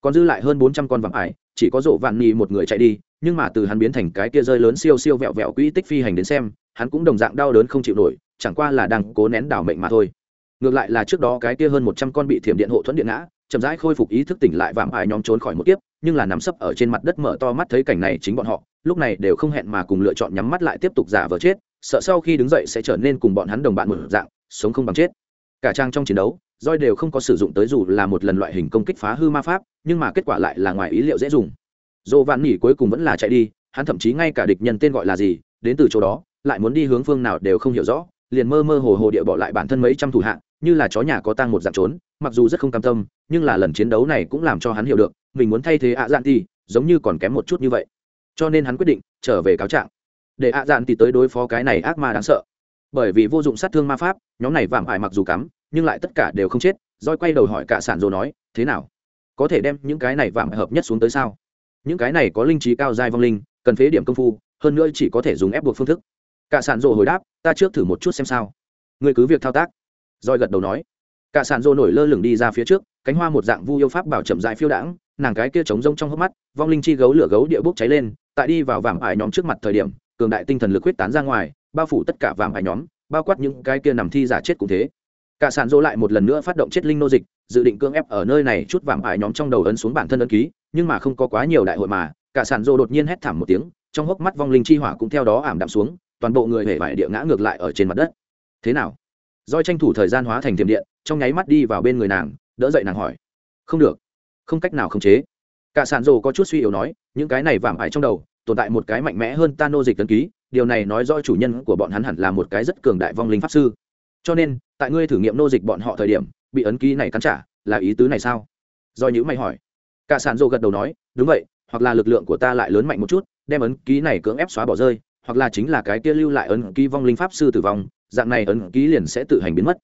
Còn dư lại hơn bốn trăm con vạm ải, chỉ có rộ vạn nhì một người chạy đi, nhưng mà từ hắn biến thành cái kia rơi lớn siêu siêu vẹo vẹo quỹ tích phi hành đến xem, hắn cũng đồng dạng đau đớn không chịu nổi, chẳng qua là đang cố nén đảo mệnh mà thôi. Ngược lại là trước đó cái kia hơn một trăm con bị thiểm điện hộ thuẫn điện ngã, chậm rãi khôi phục ý thức tỉnh lại vạm ải nhóm trốn khỏi một kiếp, nhưng là nằm sấp ở trên mặt đất mở to mắt thấy cảnh này chính bọn họ, lúc này đều không hẹn mà cùng lựa chọn nhắm mắt lại tiếp tục giả vờ chết sợ sau khi đứng dậy sẽ trở nên cùng bọn hắn đồng bạn một dạng, sống không bằng chết. Cả trang trong chiến đấu roi đều không có sử dụng tới dù là một lần loại hình công kích phá hư ma pháp, nhưng mà kết quả lại là ngoài ý liệu dễ dùng. Dồ vạn nỉ cuối cùng vẫn là chạy đi, hắn thậm chí ngay cả địch nhân tên gọi là gì, đến từ chỗ đó, lại muốn đi hướng phương nào đều không hiểu rõ, liền mơ mơ hồ hồ địa bỏ lại bản thân mấy trăm thủ hạng, như là chó nhà có tang một dạng trốn, mặc dù rất không cam tâm, nhưng là lần chiến đấu này cũng làm cho hắn hiểu được, mình muốn thay thế ạ dạn thì giống như còn kém một chút như vậy. Cho nên hắn quyết định trở về cáo trạng để ạ dạn thì tới đối phó cái này ác ma đáng sợ. Bởi vì vô dụng sát thương ma pháp, nhóm này vạm ải mặc dù cắm, nhưng lại tất cả đều không chết roi quay đầu hỏi cả sản rồi nói, thế nào? Có thể đem những cái này vạm hợp nhất xuống tới sao? Những cái này có linh trí cao giai vong linh, cần phế điểm công phu, hơn nữa chỉ có thể dùng ép buộc phương thức. Cả sản rồ hồi đáp, ta trước thử một chút xem sao. Người cứ việc thao tác. Roi gật đầu nói. Cả sản rồ nổi lơ lửng đi ra phía trước, cánh hoa một dạng vu yêu pháp bảo chậm dại phiêu đãng, nàng cái kia trống rông trong hốc mắt, vong linh chi gấu lửa gấu địa bốc cháy lên, tại đi vào vảm ải nhóm trước mặt thời điểm cường đại tinh thần lực huyết tán ra ngoài, bao phủ tất cả vàng hải nhóm, bao quát những cái kia nằm thi giả chết cũng thế. Cả sản dỗ lại một lần nữa phát động chết linh nô dịch, dự định cưỡng ép ở nơi này chút vàng hải nhóm trong đầu ấn xuống bản thân ấn ký, nhưng mà không có quá nhiều đại hội mà, cả sản dỗ đột nhiên hét thảm một tiếng, trong hốc mắt vong linh chi hỏa cũng theo đó ảm đạm xuống, toàn bộ người hề vải địa ngã ngược lại ở trên mặt đất. Thế nào? Doi tranh thủ thời gian hóa thành tiềm điện, trong nháy mắt đi vào bên người nàng, đỡ dậy nàng hỏi. Không được. Không cách nào khống chế. Cả sản rồ có chút suy yếu nói, những cái này vảm ải trong đầu tồn tại một cái mạnh mẽ hơn ta nô dịch tân ký, điều này nói do chủ nhân của bọn hắn hẳn là một cái rất cường đại vong linh pháp sư. Cho nên, tại ngươi thử nghiệm nô dịch bọn họ thời điểm, bị ấn ký này cắn trả, là ý tứ này sao? Do nhữ mày hỏi. Cả sản dô gật đầu nói, đúng vậy, hoặc là lực lượng của ta lại lớn mạnh một chút, đem ấn ký này cưỡng ép xóa bỏ rơi, hoặc là chính là cái kia lưu lại ấn ký vong linh pháp sư tử vong, dạng này ấn ký liền sẽ tự hành biến mất.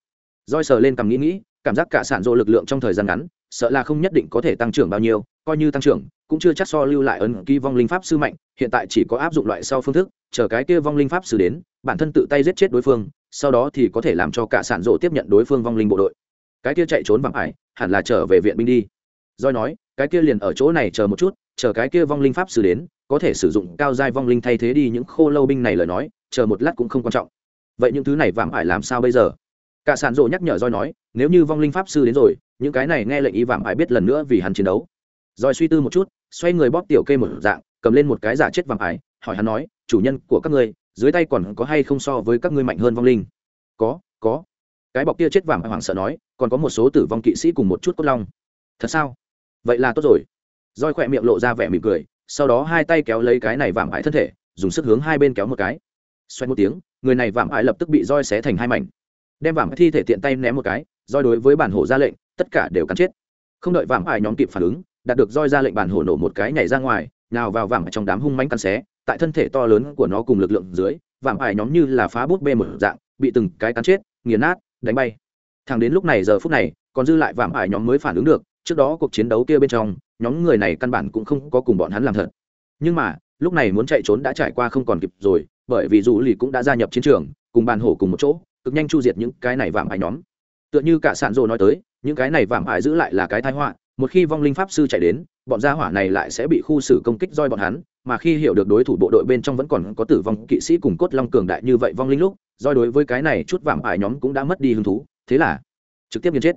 Roi sờ lên cầm nghĩ nghĩ, cảm giác cả sản dô lực lượng trong thời gian ngắn, sợ là không nhất định có thể tăng trưởng bao nhiêu coi như tăng trưởng, cũng chưa chắc so lưu lại ấn ký vong linh pháp sư mạnh, hiện tại chỉ có áp dụng loại sau phương thức, chờ cái kia vong linh pháp sư đến, bản thân tự tay giết chết đối phương, sau đó thì có thể làm cho cả sản rộ tiếp nhận đối phương vong linh bộ đội. Cái kia chạy trốn bằng ải, hẳn là trở về viện binh đi. Doi nói, cái kia liền ở chỗ này chờ một chút, chờ cái kia vong linh pháp sư đến, có thể sử dụng cao giai vong linh thay thế đi những khô lâu binh này lời nói, chờ một lát cũng không quan trọng. Vậy những thứ này vạm ải làm sao bây giờ? Cả sản rộ nhắc nhở roi nói, nếu như vong linh pháp sư đến rồi, những cái này nghe lệnh y vạm ải biết lần nữa vì hắn chiến đấu roi suy tư một chút, xoay người bóp tiểu kê một dạng, cầm lên một cái giả chết vạm ải, hỏi hắn nói, chủ nhân của các ngươi, dưới tay còn có hay không so với các ngươi mạnh hơn vong linh? Có có. Cái bọc kia chết vàng hoảng sợ nói, còn có một số tử vong kỵ sĩ cùng một chút cốt long. Thật sao? Vậy là tốt rồi. Roi khỏe miệng lộ ra vẻ mỉm cười, sau đó hai tay kéo lấy cái này vạm ải thân thể, dùng sức hướng hai bên kéo một cái. Xoay một tiếng, người này vạm ải lập tức bị roi xé thành hai mảnh. Đem vạm thi thể tiện tay ném một cái roi đối với bản hổ ra lệnh, tất cả đều cắn chết. Không đợi vạm ải nhóm kịp phản ứng đạt được roi ra lệnh bản hổ nổ một cái nhảy ra ngoài, nào vào vàng trong đám hung manh cắn xé, tại thân thể to lớn của nó cùng lực lượng dưới, vàng ải nhóm như là phá bút bê một dạng, bị từng cái cắn chết, nghiền nát, đánh bay. Thằng đến lúc này giờ phút này, còn dư lại vàng ải nhóm mới phản ứng được, trước đó cuộc chiến đấu kia bên trong, nhóm người này căn bản cũng không có cùng bọn hắn làm thật. Nhưng mà, lúc này muốn chạy trốn đã trải qua không còn kịp rồi, bởi vì dù lì cũng đã gia nhập chiến trường, cùng bàn hổ cùng một chỗ, cực nhanh chu diệt những cái này vàng ải nhóm. Tựa như cả sản rồ nói tới, những cái này vàng ải giữ lại là cái thái họa một khi vong linh pháp sư chạy đến, bọn gia hỏa này lại sẽ bị khu xử công kích roi bọn hắn, mà khi hiểu được đối thủ bộ đội bên trong vẫn còn có tử vong kỵ sĩ cùng cốt long cường đại như vậy vong linh lúc, roi đối với cái này chút vạm ải nhóm cũng đã mất đi hứng thú, thế là trực tiếp nghiền chết.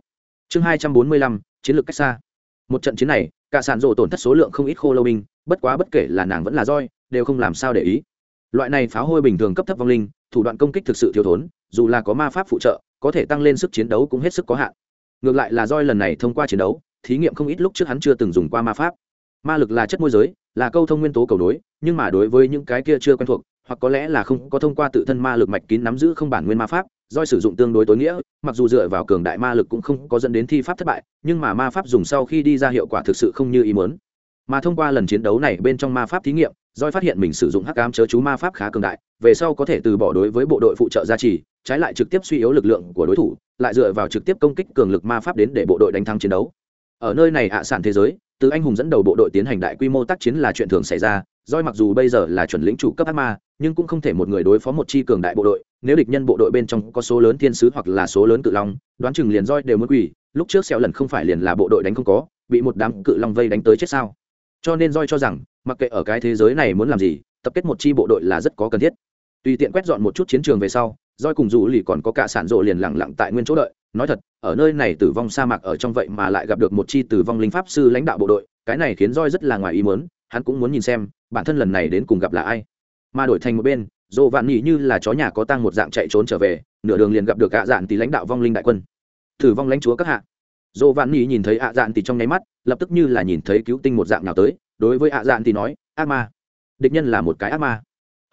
Chương hai trăm bốn mươi lăm, chiến lược cách xa. Một trận chiến này, cả sản rộ tổn thất số lượng không ít khô lâu binh, bất quá bất kể là nàng vẫn là roi, đều không làm sao để ý. Loại này pháo hôi bình thường cấp thấp vong linh, thủ đoạn công kích thực sự thiếu thốn, dù là có ma pháp phụ trợ, có thể tăng lên sức chiến đấu cũng hết sức có hạn. Ngược lại là roi lần này thông qua chiến đấu thí nghiệm không ít lúc trước hắn chưa từng dùng qua ma pháp. Ma lực là chất môi giới, là câu thông nguyên tố cầu đối nhưng mà đối với những cái kia chưa quen thuộc, hoặc có lẽ là không có thông qua tự thân ma lực mạch kín nắm giữ không bản nguyên ma pháp, do sử dụng tương đối tối nghĩa, mặc dù dựa vào cường đại ma lực cũng không có dẫn đến thi pháp thất bại, nhưng mà ma pháp dùng sau khi đi ra hiệu quả thực sự không như ý muốn. Mà thông qua lần chiến đấu này bên trong ma pháp thí nghiệm doi phát hiện mình sử dụng hắc ám chớ chú ma pháp khá cường đại, về sau có thể từ bỏ đối với bộ đội phụ trợ gia trì, trái lại trực tiếp suy yếu lực lượng của đối thủ, lại dựa vào trực tiếp công kích cường lực ma pháp đến để bộ đội đánh thắng chiến đấu ở nơi này hạ sản thế giới, từ anh hùng dẫn đầu bộ đội tiến hành đại quy mô tác chiến là chuyện thường xảy ra. Doi mặc dù bây giờ là chuẩn lĩnh chủ cấp ác ma, nhưng cũng không thể một người đối phó một chi cường đại bộ đội. Nếu địch nhân bộ đội bên trong có số lớn thiên sứ hoặc là số lớn cự long, đoán chừng liền roi đều mất quỷ lúc trước xẹo lần không phải liền là bộ đội đánh không có, bị một đám cự long vây đánh tới chết sao? Cho nên roi cho rằng, mặc kệ ở cái thế giới này muốn làm gì, tập kết một chi bộ đội là rất có cần thiết. Tùy tiện quét dọn một chút chiến trường về sau roi cùng dù lì còn có cả sản rộ liền lặng lặng tại nguyên chỗ đợi nói thật, ở nơi này tử vong sa mạc ở trong vậy mà lại gặp được một chi tử vong linh pháp sư lãnh đạo bộ đội, cái này khiến roi rất là ngoài ý muốn, hắn cũng muốn nhìn xem, bản thân lần này đến cùng gặp là ai. Mà đổi thành một bên dồ vạn nhị như là chó nhà có tang một dạng chạy trốn trở về, nửa đường liền gặp được ạ dạn tỷ lãnh đạo vong linh đại quân. Tử vong lãnh chúa các hạ. Dồ vạn nhị nhìn thấy ạ dạn tỷ trong nháy mắt, lập tức như là nhìn thấy cứu tinh một dạng nào tới, đối với ạ dạn tỷ nói, ác ma. Địch nhân là một cái ác ma.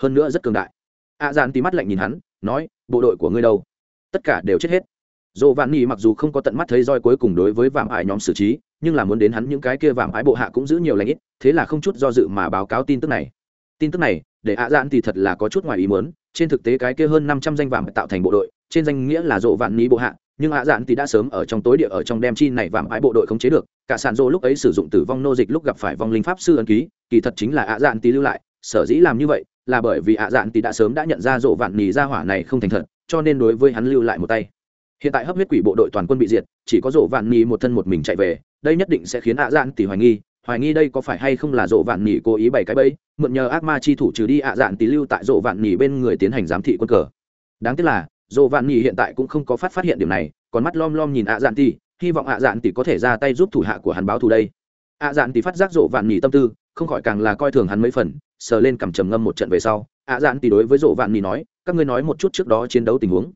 Hơn nữa rất cường đại. Ạ dạn tỷ mắt lạnh nhìn hắn, nói, bộ đội của ngươi đâu? Tất cả đều chết hết dồ vạn Nỉ mặc dù không có tận mắt thấy roi cuối cùng đối với vạm ải nhóm xử trí, nhưng là muốn đến hắn những cái kia vạm ải bộ hạ cũng giữ nhiều lãnh ít, thế là không chút do dự mà báo cáo tin tức này. Tin tức này, để ạ dạn thì thật là có chút ngoài ý muốn, trên thực tế cái kia hơn năm trăm danh vạm tạo thành bộ đội, trên danh nghĩa là dồ vạn Nỉ bộ hạ, nhưng ạ dạn thì đã sớm ở trong tối địa ở trong đem chi này vạm ải bộ đội không chế được, cả sản Dô lúc ấy sử dụng tử vong nô dịch lúc gặp phải vong linh pháp sư ấn ký, kỳ thật chính là ạ dạn thì lưu lại, sở dĩ làm như vậy, là bởi vì ạ dạn thì đã sớm đã nhận ra dồ vạn Nỉ ra hỏa này không thành thật, cho nên đối với hắn lưu lại một tay hiện tại hấp huyết quỷ bộ đội toàn quân bị diệt, chỉ có rộ vạn nhì một thân một mình chạy về, đây nhất định sẽ khiến ạ dạn tỷ hoài nghi hoài nghi đây có phải hay không là rộ vạn nhì cố ý bày cái bẫy, mượn nhờ ác ma chi thủ trừ đi ạ dạn tỷ lưu tại rộ vạn nhì bên người tiến hành giám thị quân cờ. Đáng tiếc là, rộ vạn nhì hiện tại cũng không có phát phát hiện điểm này, còn mắt lom lom nhìn ạ dạn tỷ, hy vọng ạ dạn tỷ có thể ra tay giúp thủ hạ của hắn báo thù đây. Ạ dạn tỷ phát giác rộ vạn nhì tâm tư, không khỏi càng là coi thường hắn mấy phần, sờ lên cằm trầm ngâm một trận về sau, ạ dạn tỷ đối với rộ vạn nhì nói, các ngươi nói một chút trước đó chiến đấu tình huống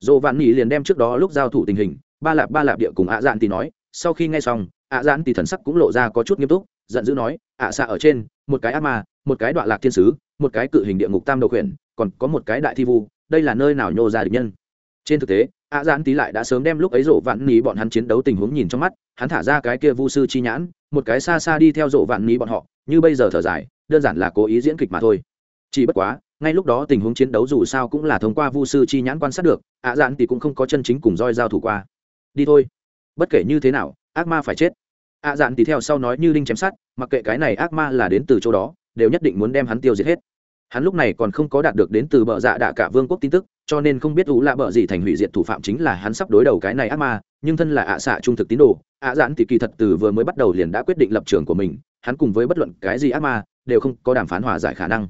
dồ vạn nỉ liền đem trước đó lúc giao thủ tình hình, ba lạp ba lạp địa cùng ạ dạn thì nói, sau khi nghe xong, ạ dạn thì thần sắc cũng lộ ra có chút nghiêm túc, giận dữ nói, ạ xạ ở trên, một cái ác ma, một cái đoạn lạc thiên sứ, một cái cự hình địa ngục tam đầu khuyển, còn có một cái đại thi vu, đây là nơi nào nhô ra địch nhân? Trên thực tế, ạ dạn tí lại đã sớm đem lúc ấy rộ vạn ní bọn hắn chiến đấu tình huống nhìn trong mắt, hắn thả ra cái kia vu sư chi nhãn, một cái xa xa đi theo rộ vạn ní bọn họ, như bây giờ thở dài, đơn giản là cố ý diễn kịch mà thôi. Chỉ bất quá ngay lúc đó tình huống chiến đấu dù sao cũng là thông qua vu sư chi nhãn quan sát được, ạ dạn thì cũng không có chân chính cùng roi giao thủ qua. Đi thôi. Bất kể như thế nào, ác ma phải chết. Ạ dạn thì theo sau nói như linh chém sát mặc kệ cái này ác ma là đến từ chỗ đó, đều nhất định muốn đem hắn tiêu diệt hết. Hắn lúc này còn không có đạt được đến từ bờ dạ đạ cả vương quốc tin tức, cho nên không biết ú lạ bờ gì thành hủy diệt thủ phạm chính là hắn sắp đối đầu cái này ác ma, nhưng thân là ạ xạ trung thực tín đồ, ạ dạn thì kỳ thật từ vừa mới bắt đầu liền đã quyết định lập trường của mình, hắn cùng với bất luận cái gì ác ma, đều không có đàm phán hòa giải khả năng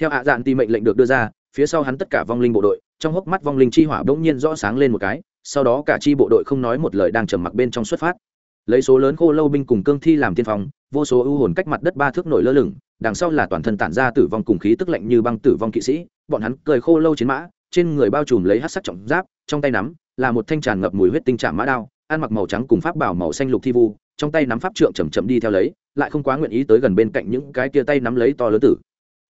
theo ạ dạn thì mệnh lệnh được đưa ra, phía sau hắn tất cả vong linh bộ đội, trong hốc mắt vong linh chi hỏa bỗng nhiên rõ sáng lên một cái, sau đó cả chi bộ đội không nói một lời đang trầm mặc bên trong xuất phát. Lấy số lớn khô lâu binh cùng cương thi làm tiên phong, vô số ưu hồn cách mặt đất ba thước nổi lơ lửng, đằng sau là toàn thân tản ra tử vong cùng khí tức lạnh như băng tử vong kỵ sĩ, bọn hắn cười khô lâu chiến mã, trên người bao trùm lấy hát sắc trọng giáp, trong tay nắm là một thanh tràn ngập mùi huyết tinh trạm mã đao, ăn mặc màu trắng cùng pháp bảo màu xanh lục thi vu, trong tay nắm pháp trượng chầm chậm đi theo lấy, lại không quá nguyện ý tới gần bên cạnh những cái kia tay nắm lấy to lớn tử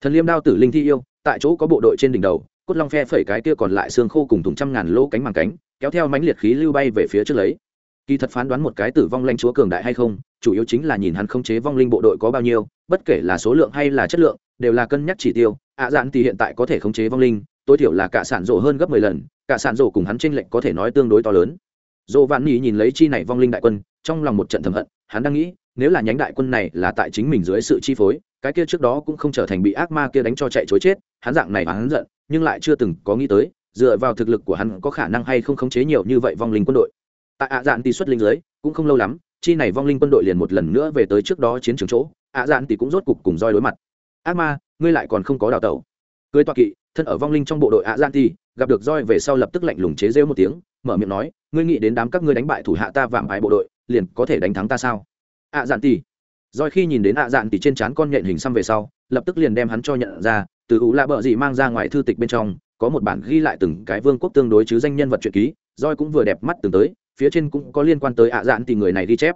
thần liêm đao tử linh thi yêu, tại chỗ có bộ đội trên đỉnh đầu, cốt long phe phẩy cái kia còn lại xương khô cùng thùng trăm ngàn lỗ cánh màng cánh, kéo theo mánh liệt khí lưu bay về phía trước lấy. Kỳ thật phán đoán một cái tử vong lanh chúa cường đại hay không, chủ yếu chính là nhìn hắn không chế vong linh bộ đội có bao nhiêu, bất kể là số lượng hay là chất lượng, đều là cân nhắc chỉ tiêu. Ạ à dạn thì hiện tại có thể khống chế vong linh, tối thiểu là cả sản rộ hơn gấp mười lần, cả sản rộ cùng hắn tranh lệnh có thể nói tương đối to lớn. Dỗ vạn nhì nhìn lấy chi này vong linh đại quân, trong lòng một trận thầm hận, hắn đang nghĩ, nếu là nhánh đại quân này là tại chính mình dưới sự chi phối cái kia trước đó cũng không trở thành bị ác ma kia đánh cho chạy chối chết, hắn dạng này hắn giận, nhưng lại chưa từng có nghĩ tới, dựa vào thực lực của hắn có khả năng hay không khống chế nhiều như vậy vong linh quân đội. Tại ạ dạn tỷ xuất linh giới cũng không lâu lắm, chi này vong linh quân đội liền một lần nữa về tới trước đó chiến trường chỗ, ạ dạn tỷ cũng rốt cục cùng roi đối mặt. Ác ma, ngươi lại còn không có đào tẩu. Cưới toa kỵ, thân ở vong linh trong bộ đội ạ dạn tỷ gặp được roi về sau lập tức lạnh lùng chế rêu một tiếng, mở miệng nói, ngươi nghĩ đến đám các ngươi đánh bại thủ hạ ta vạm ái bộ đội, liền có thể đánh thắng ta sao? ạ dạn tỷ rồi khi nhìn đến ạ dạn thì trên trán con nhện hình xăm về sau, lập tức liền đem hắn cho nhận ra, từ ủ lạ bợ gì mang ra ngoài thư tịch bên trong, có một bản ghi lại từng cái vương quốc tương đối chứ danh nhân vật truyện ký roi cũng vừa đẹp mắt từng tới, phía trên cũng có liên quan tới ạ dạn thì người này ghi chép.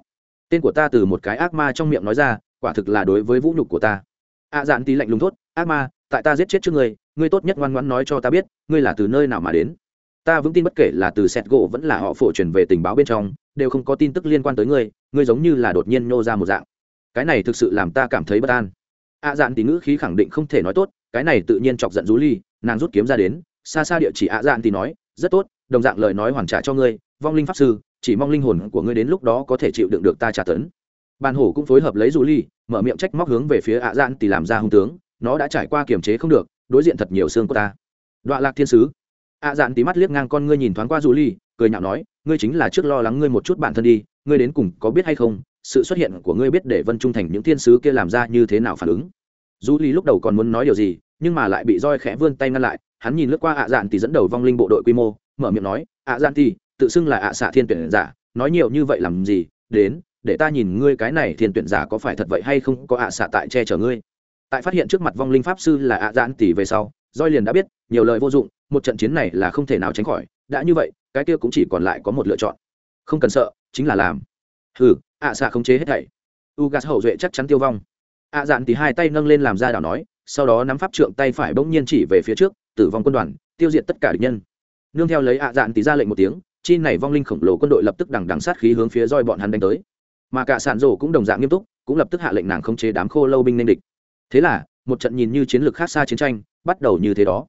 Tên của ta từ một cái ác ma trong miệng nói ra, quả thực là đối với vũ nhục của ta. Ạ dạn thì lạnh lùng thốt, ác ma, tại ta giết chết trước ngươi ngươi tốt nhất ngoan ngoãn nói cho ta biết, ngươi là từ nơi nào mà đến. Ta vững tin bất kể là từ sẹt gỗ vẫn là họ phổ truyền về tình báo bên trong, đều không có tin tức liên quan tới ngươi ngươi giống như là đột nhiên nô ra một dạng cái này thực sự làm ta cảm thấy bất an. Ạ dạn tỷ ngữ khí khẳng định không thể nói tốt, cái này tự nhiên chọc giận rú ly nàng rút kiếm ra đến, xa xa địa chỉ ạ dạn tỷ nói, rất tốt, đồng dạng lời nói hoàn trả cho ngươi, vong linh pháp sư, chỉ mong linh hồn của ngươi đến lúc đó có thể chịu đựng được ta trả tấn. Bàn hổ cũng phối hợp lấy rú ly mở miệng trách móc hướng về phía ạ dạn tỷ làm ra hung tướng, nó đã trải qua kiềm chế không được, đối diện thật nhiều xương của ta. Đoạn lạc thiên sứ. Ạ dạn tí mắt liếc ngang con ngươi nhìn thoáng qua rú ly cười nhạo nói, ngươi chính là trước lo lắng ngươi một chút bản thân đi ngươi đến cùng có biết hay không, sự xuất hiện của ngươi biết để vân trung thành những thiên sứ kia làm ra như thế nào phản ứng. Du ly lúc đầu còn muốn nói điều gì, nhưng mà lại bị roi khẽ vươn tay ngăn lại, hắn nhìn lướt qua ạ dạn thì dẫn đầu vong linh bộ đội quy mô, mở miệng nói, ạ dạn thì, tự xưng là ạ xạ thiên tuyển giả, nói nhiều như vậy làm gì, đến, để ta nhìn ngươi cái này thiên tuyển giả có phải thật vậy hay không, có ạ xạ tại che chở ngươi. Tại phát hiện trước mặt vong linh pháp sư là ạ dạn tỷ về sau, roi liền đã biết, nhiều lời vô dụng, một trận chiến này là không thể nào tránh khỏi, đã như vậy, cái kia cũng chỉ còn lại có một lựa chọn. Không cần sợ chính là làm. Hừ, ạ xạ không chế hết thảy. U gas hậu duệ chắc chắn tiêu vong. Ạ dạn thì hai tay nâng lên làm ra đảo nói, sau đó nắm pháp trượng tay phải bỗng nhiên chỉ về phía trước, tử vong quân đoàn, tiêu diệt tất cả địch nhân. Nương theo lấy ạ dạn thì ra lệnh một tiếng, chi này vong linh khổng lồ quân đội lập tức đằng đằng sát khí hướng phía roi bọn hắn đánh tới. Mà cả sản rổ cũng đồng dạng nghiêm túc, cũng lập tức hạ lệnh nàng khống chế đám khô lâu binh nên địch. Thế là, một trận nhìn như chiến lược khác xa chiến tranh, bắt đầu như thế đó.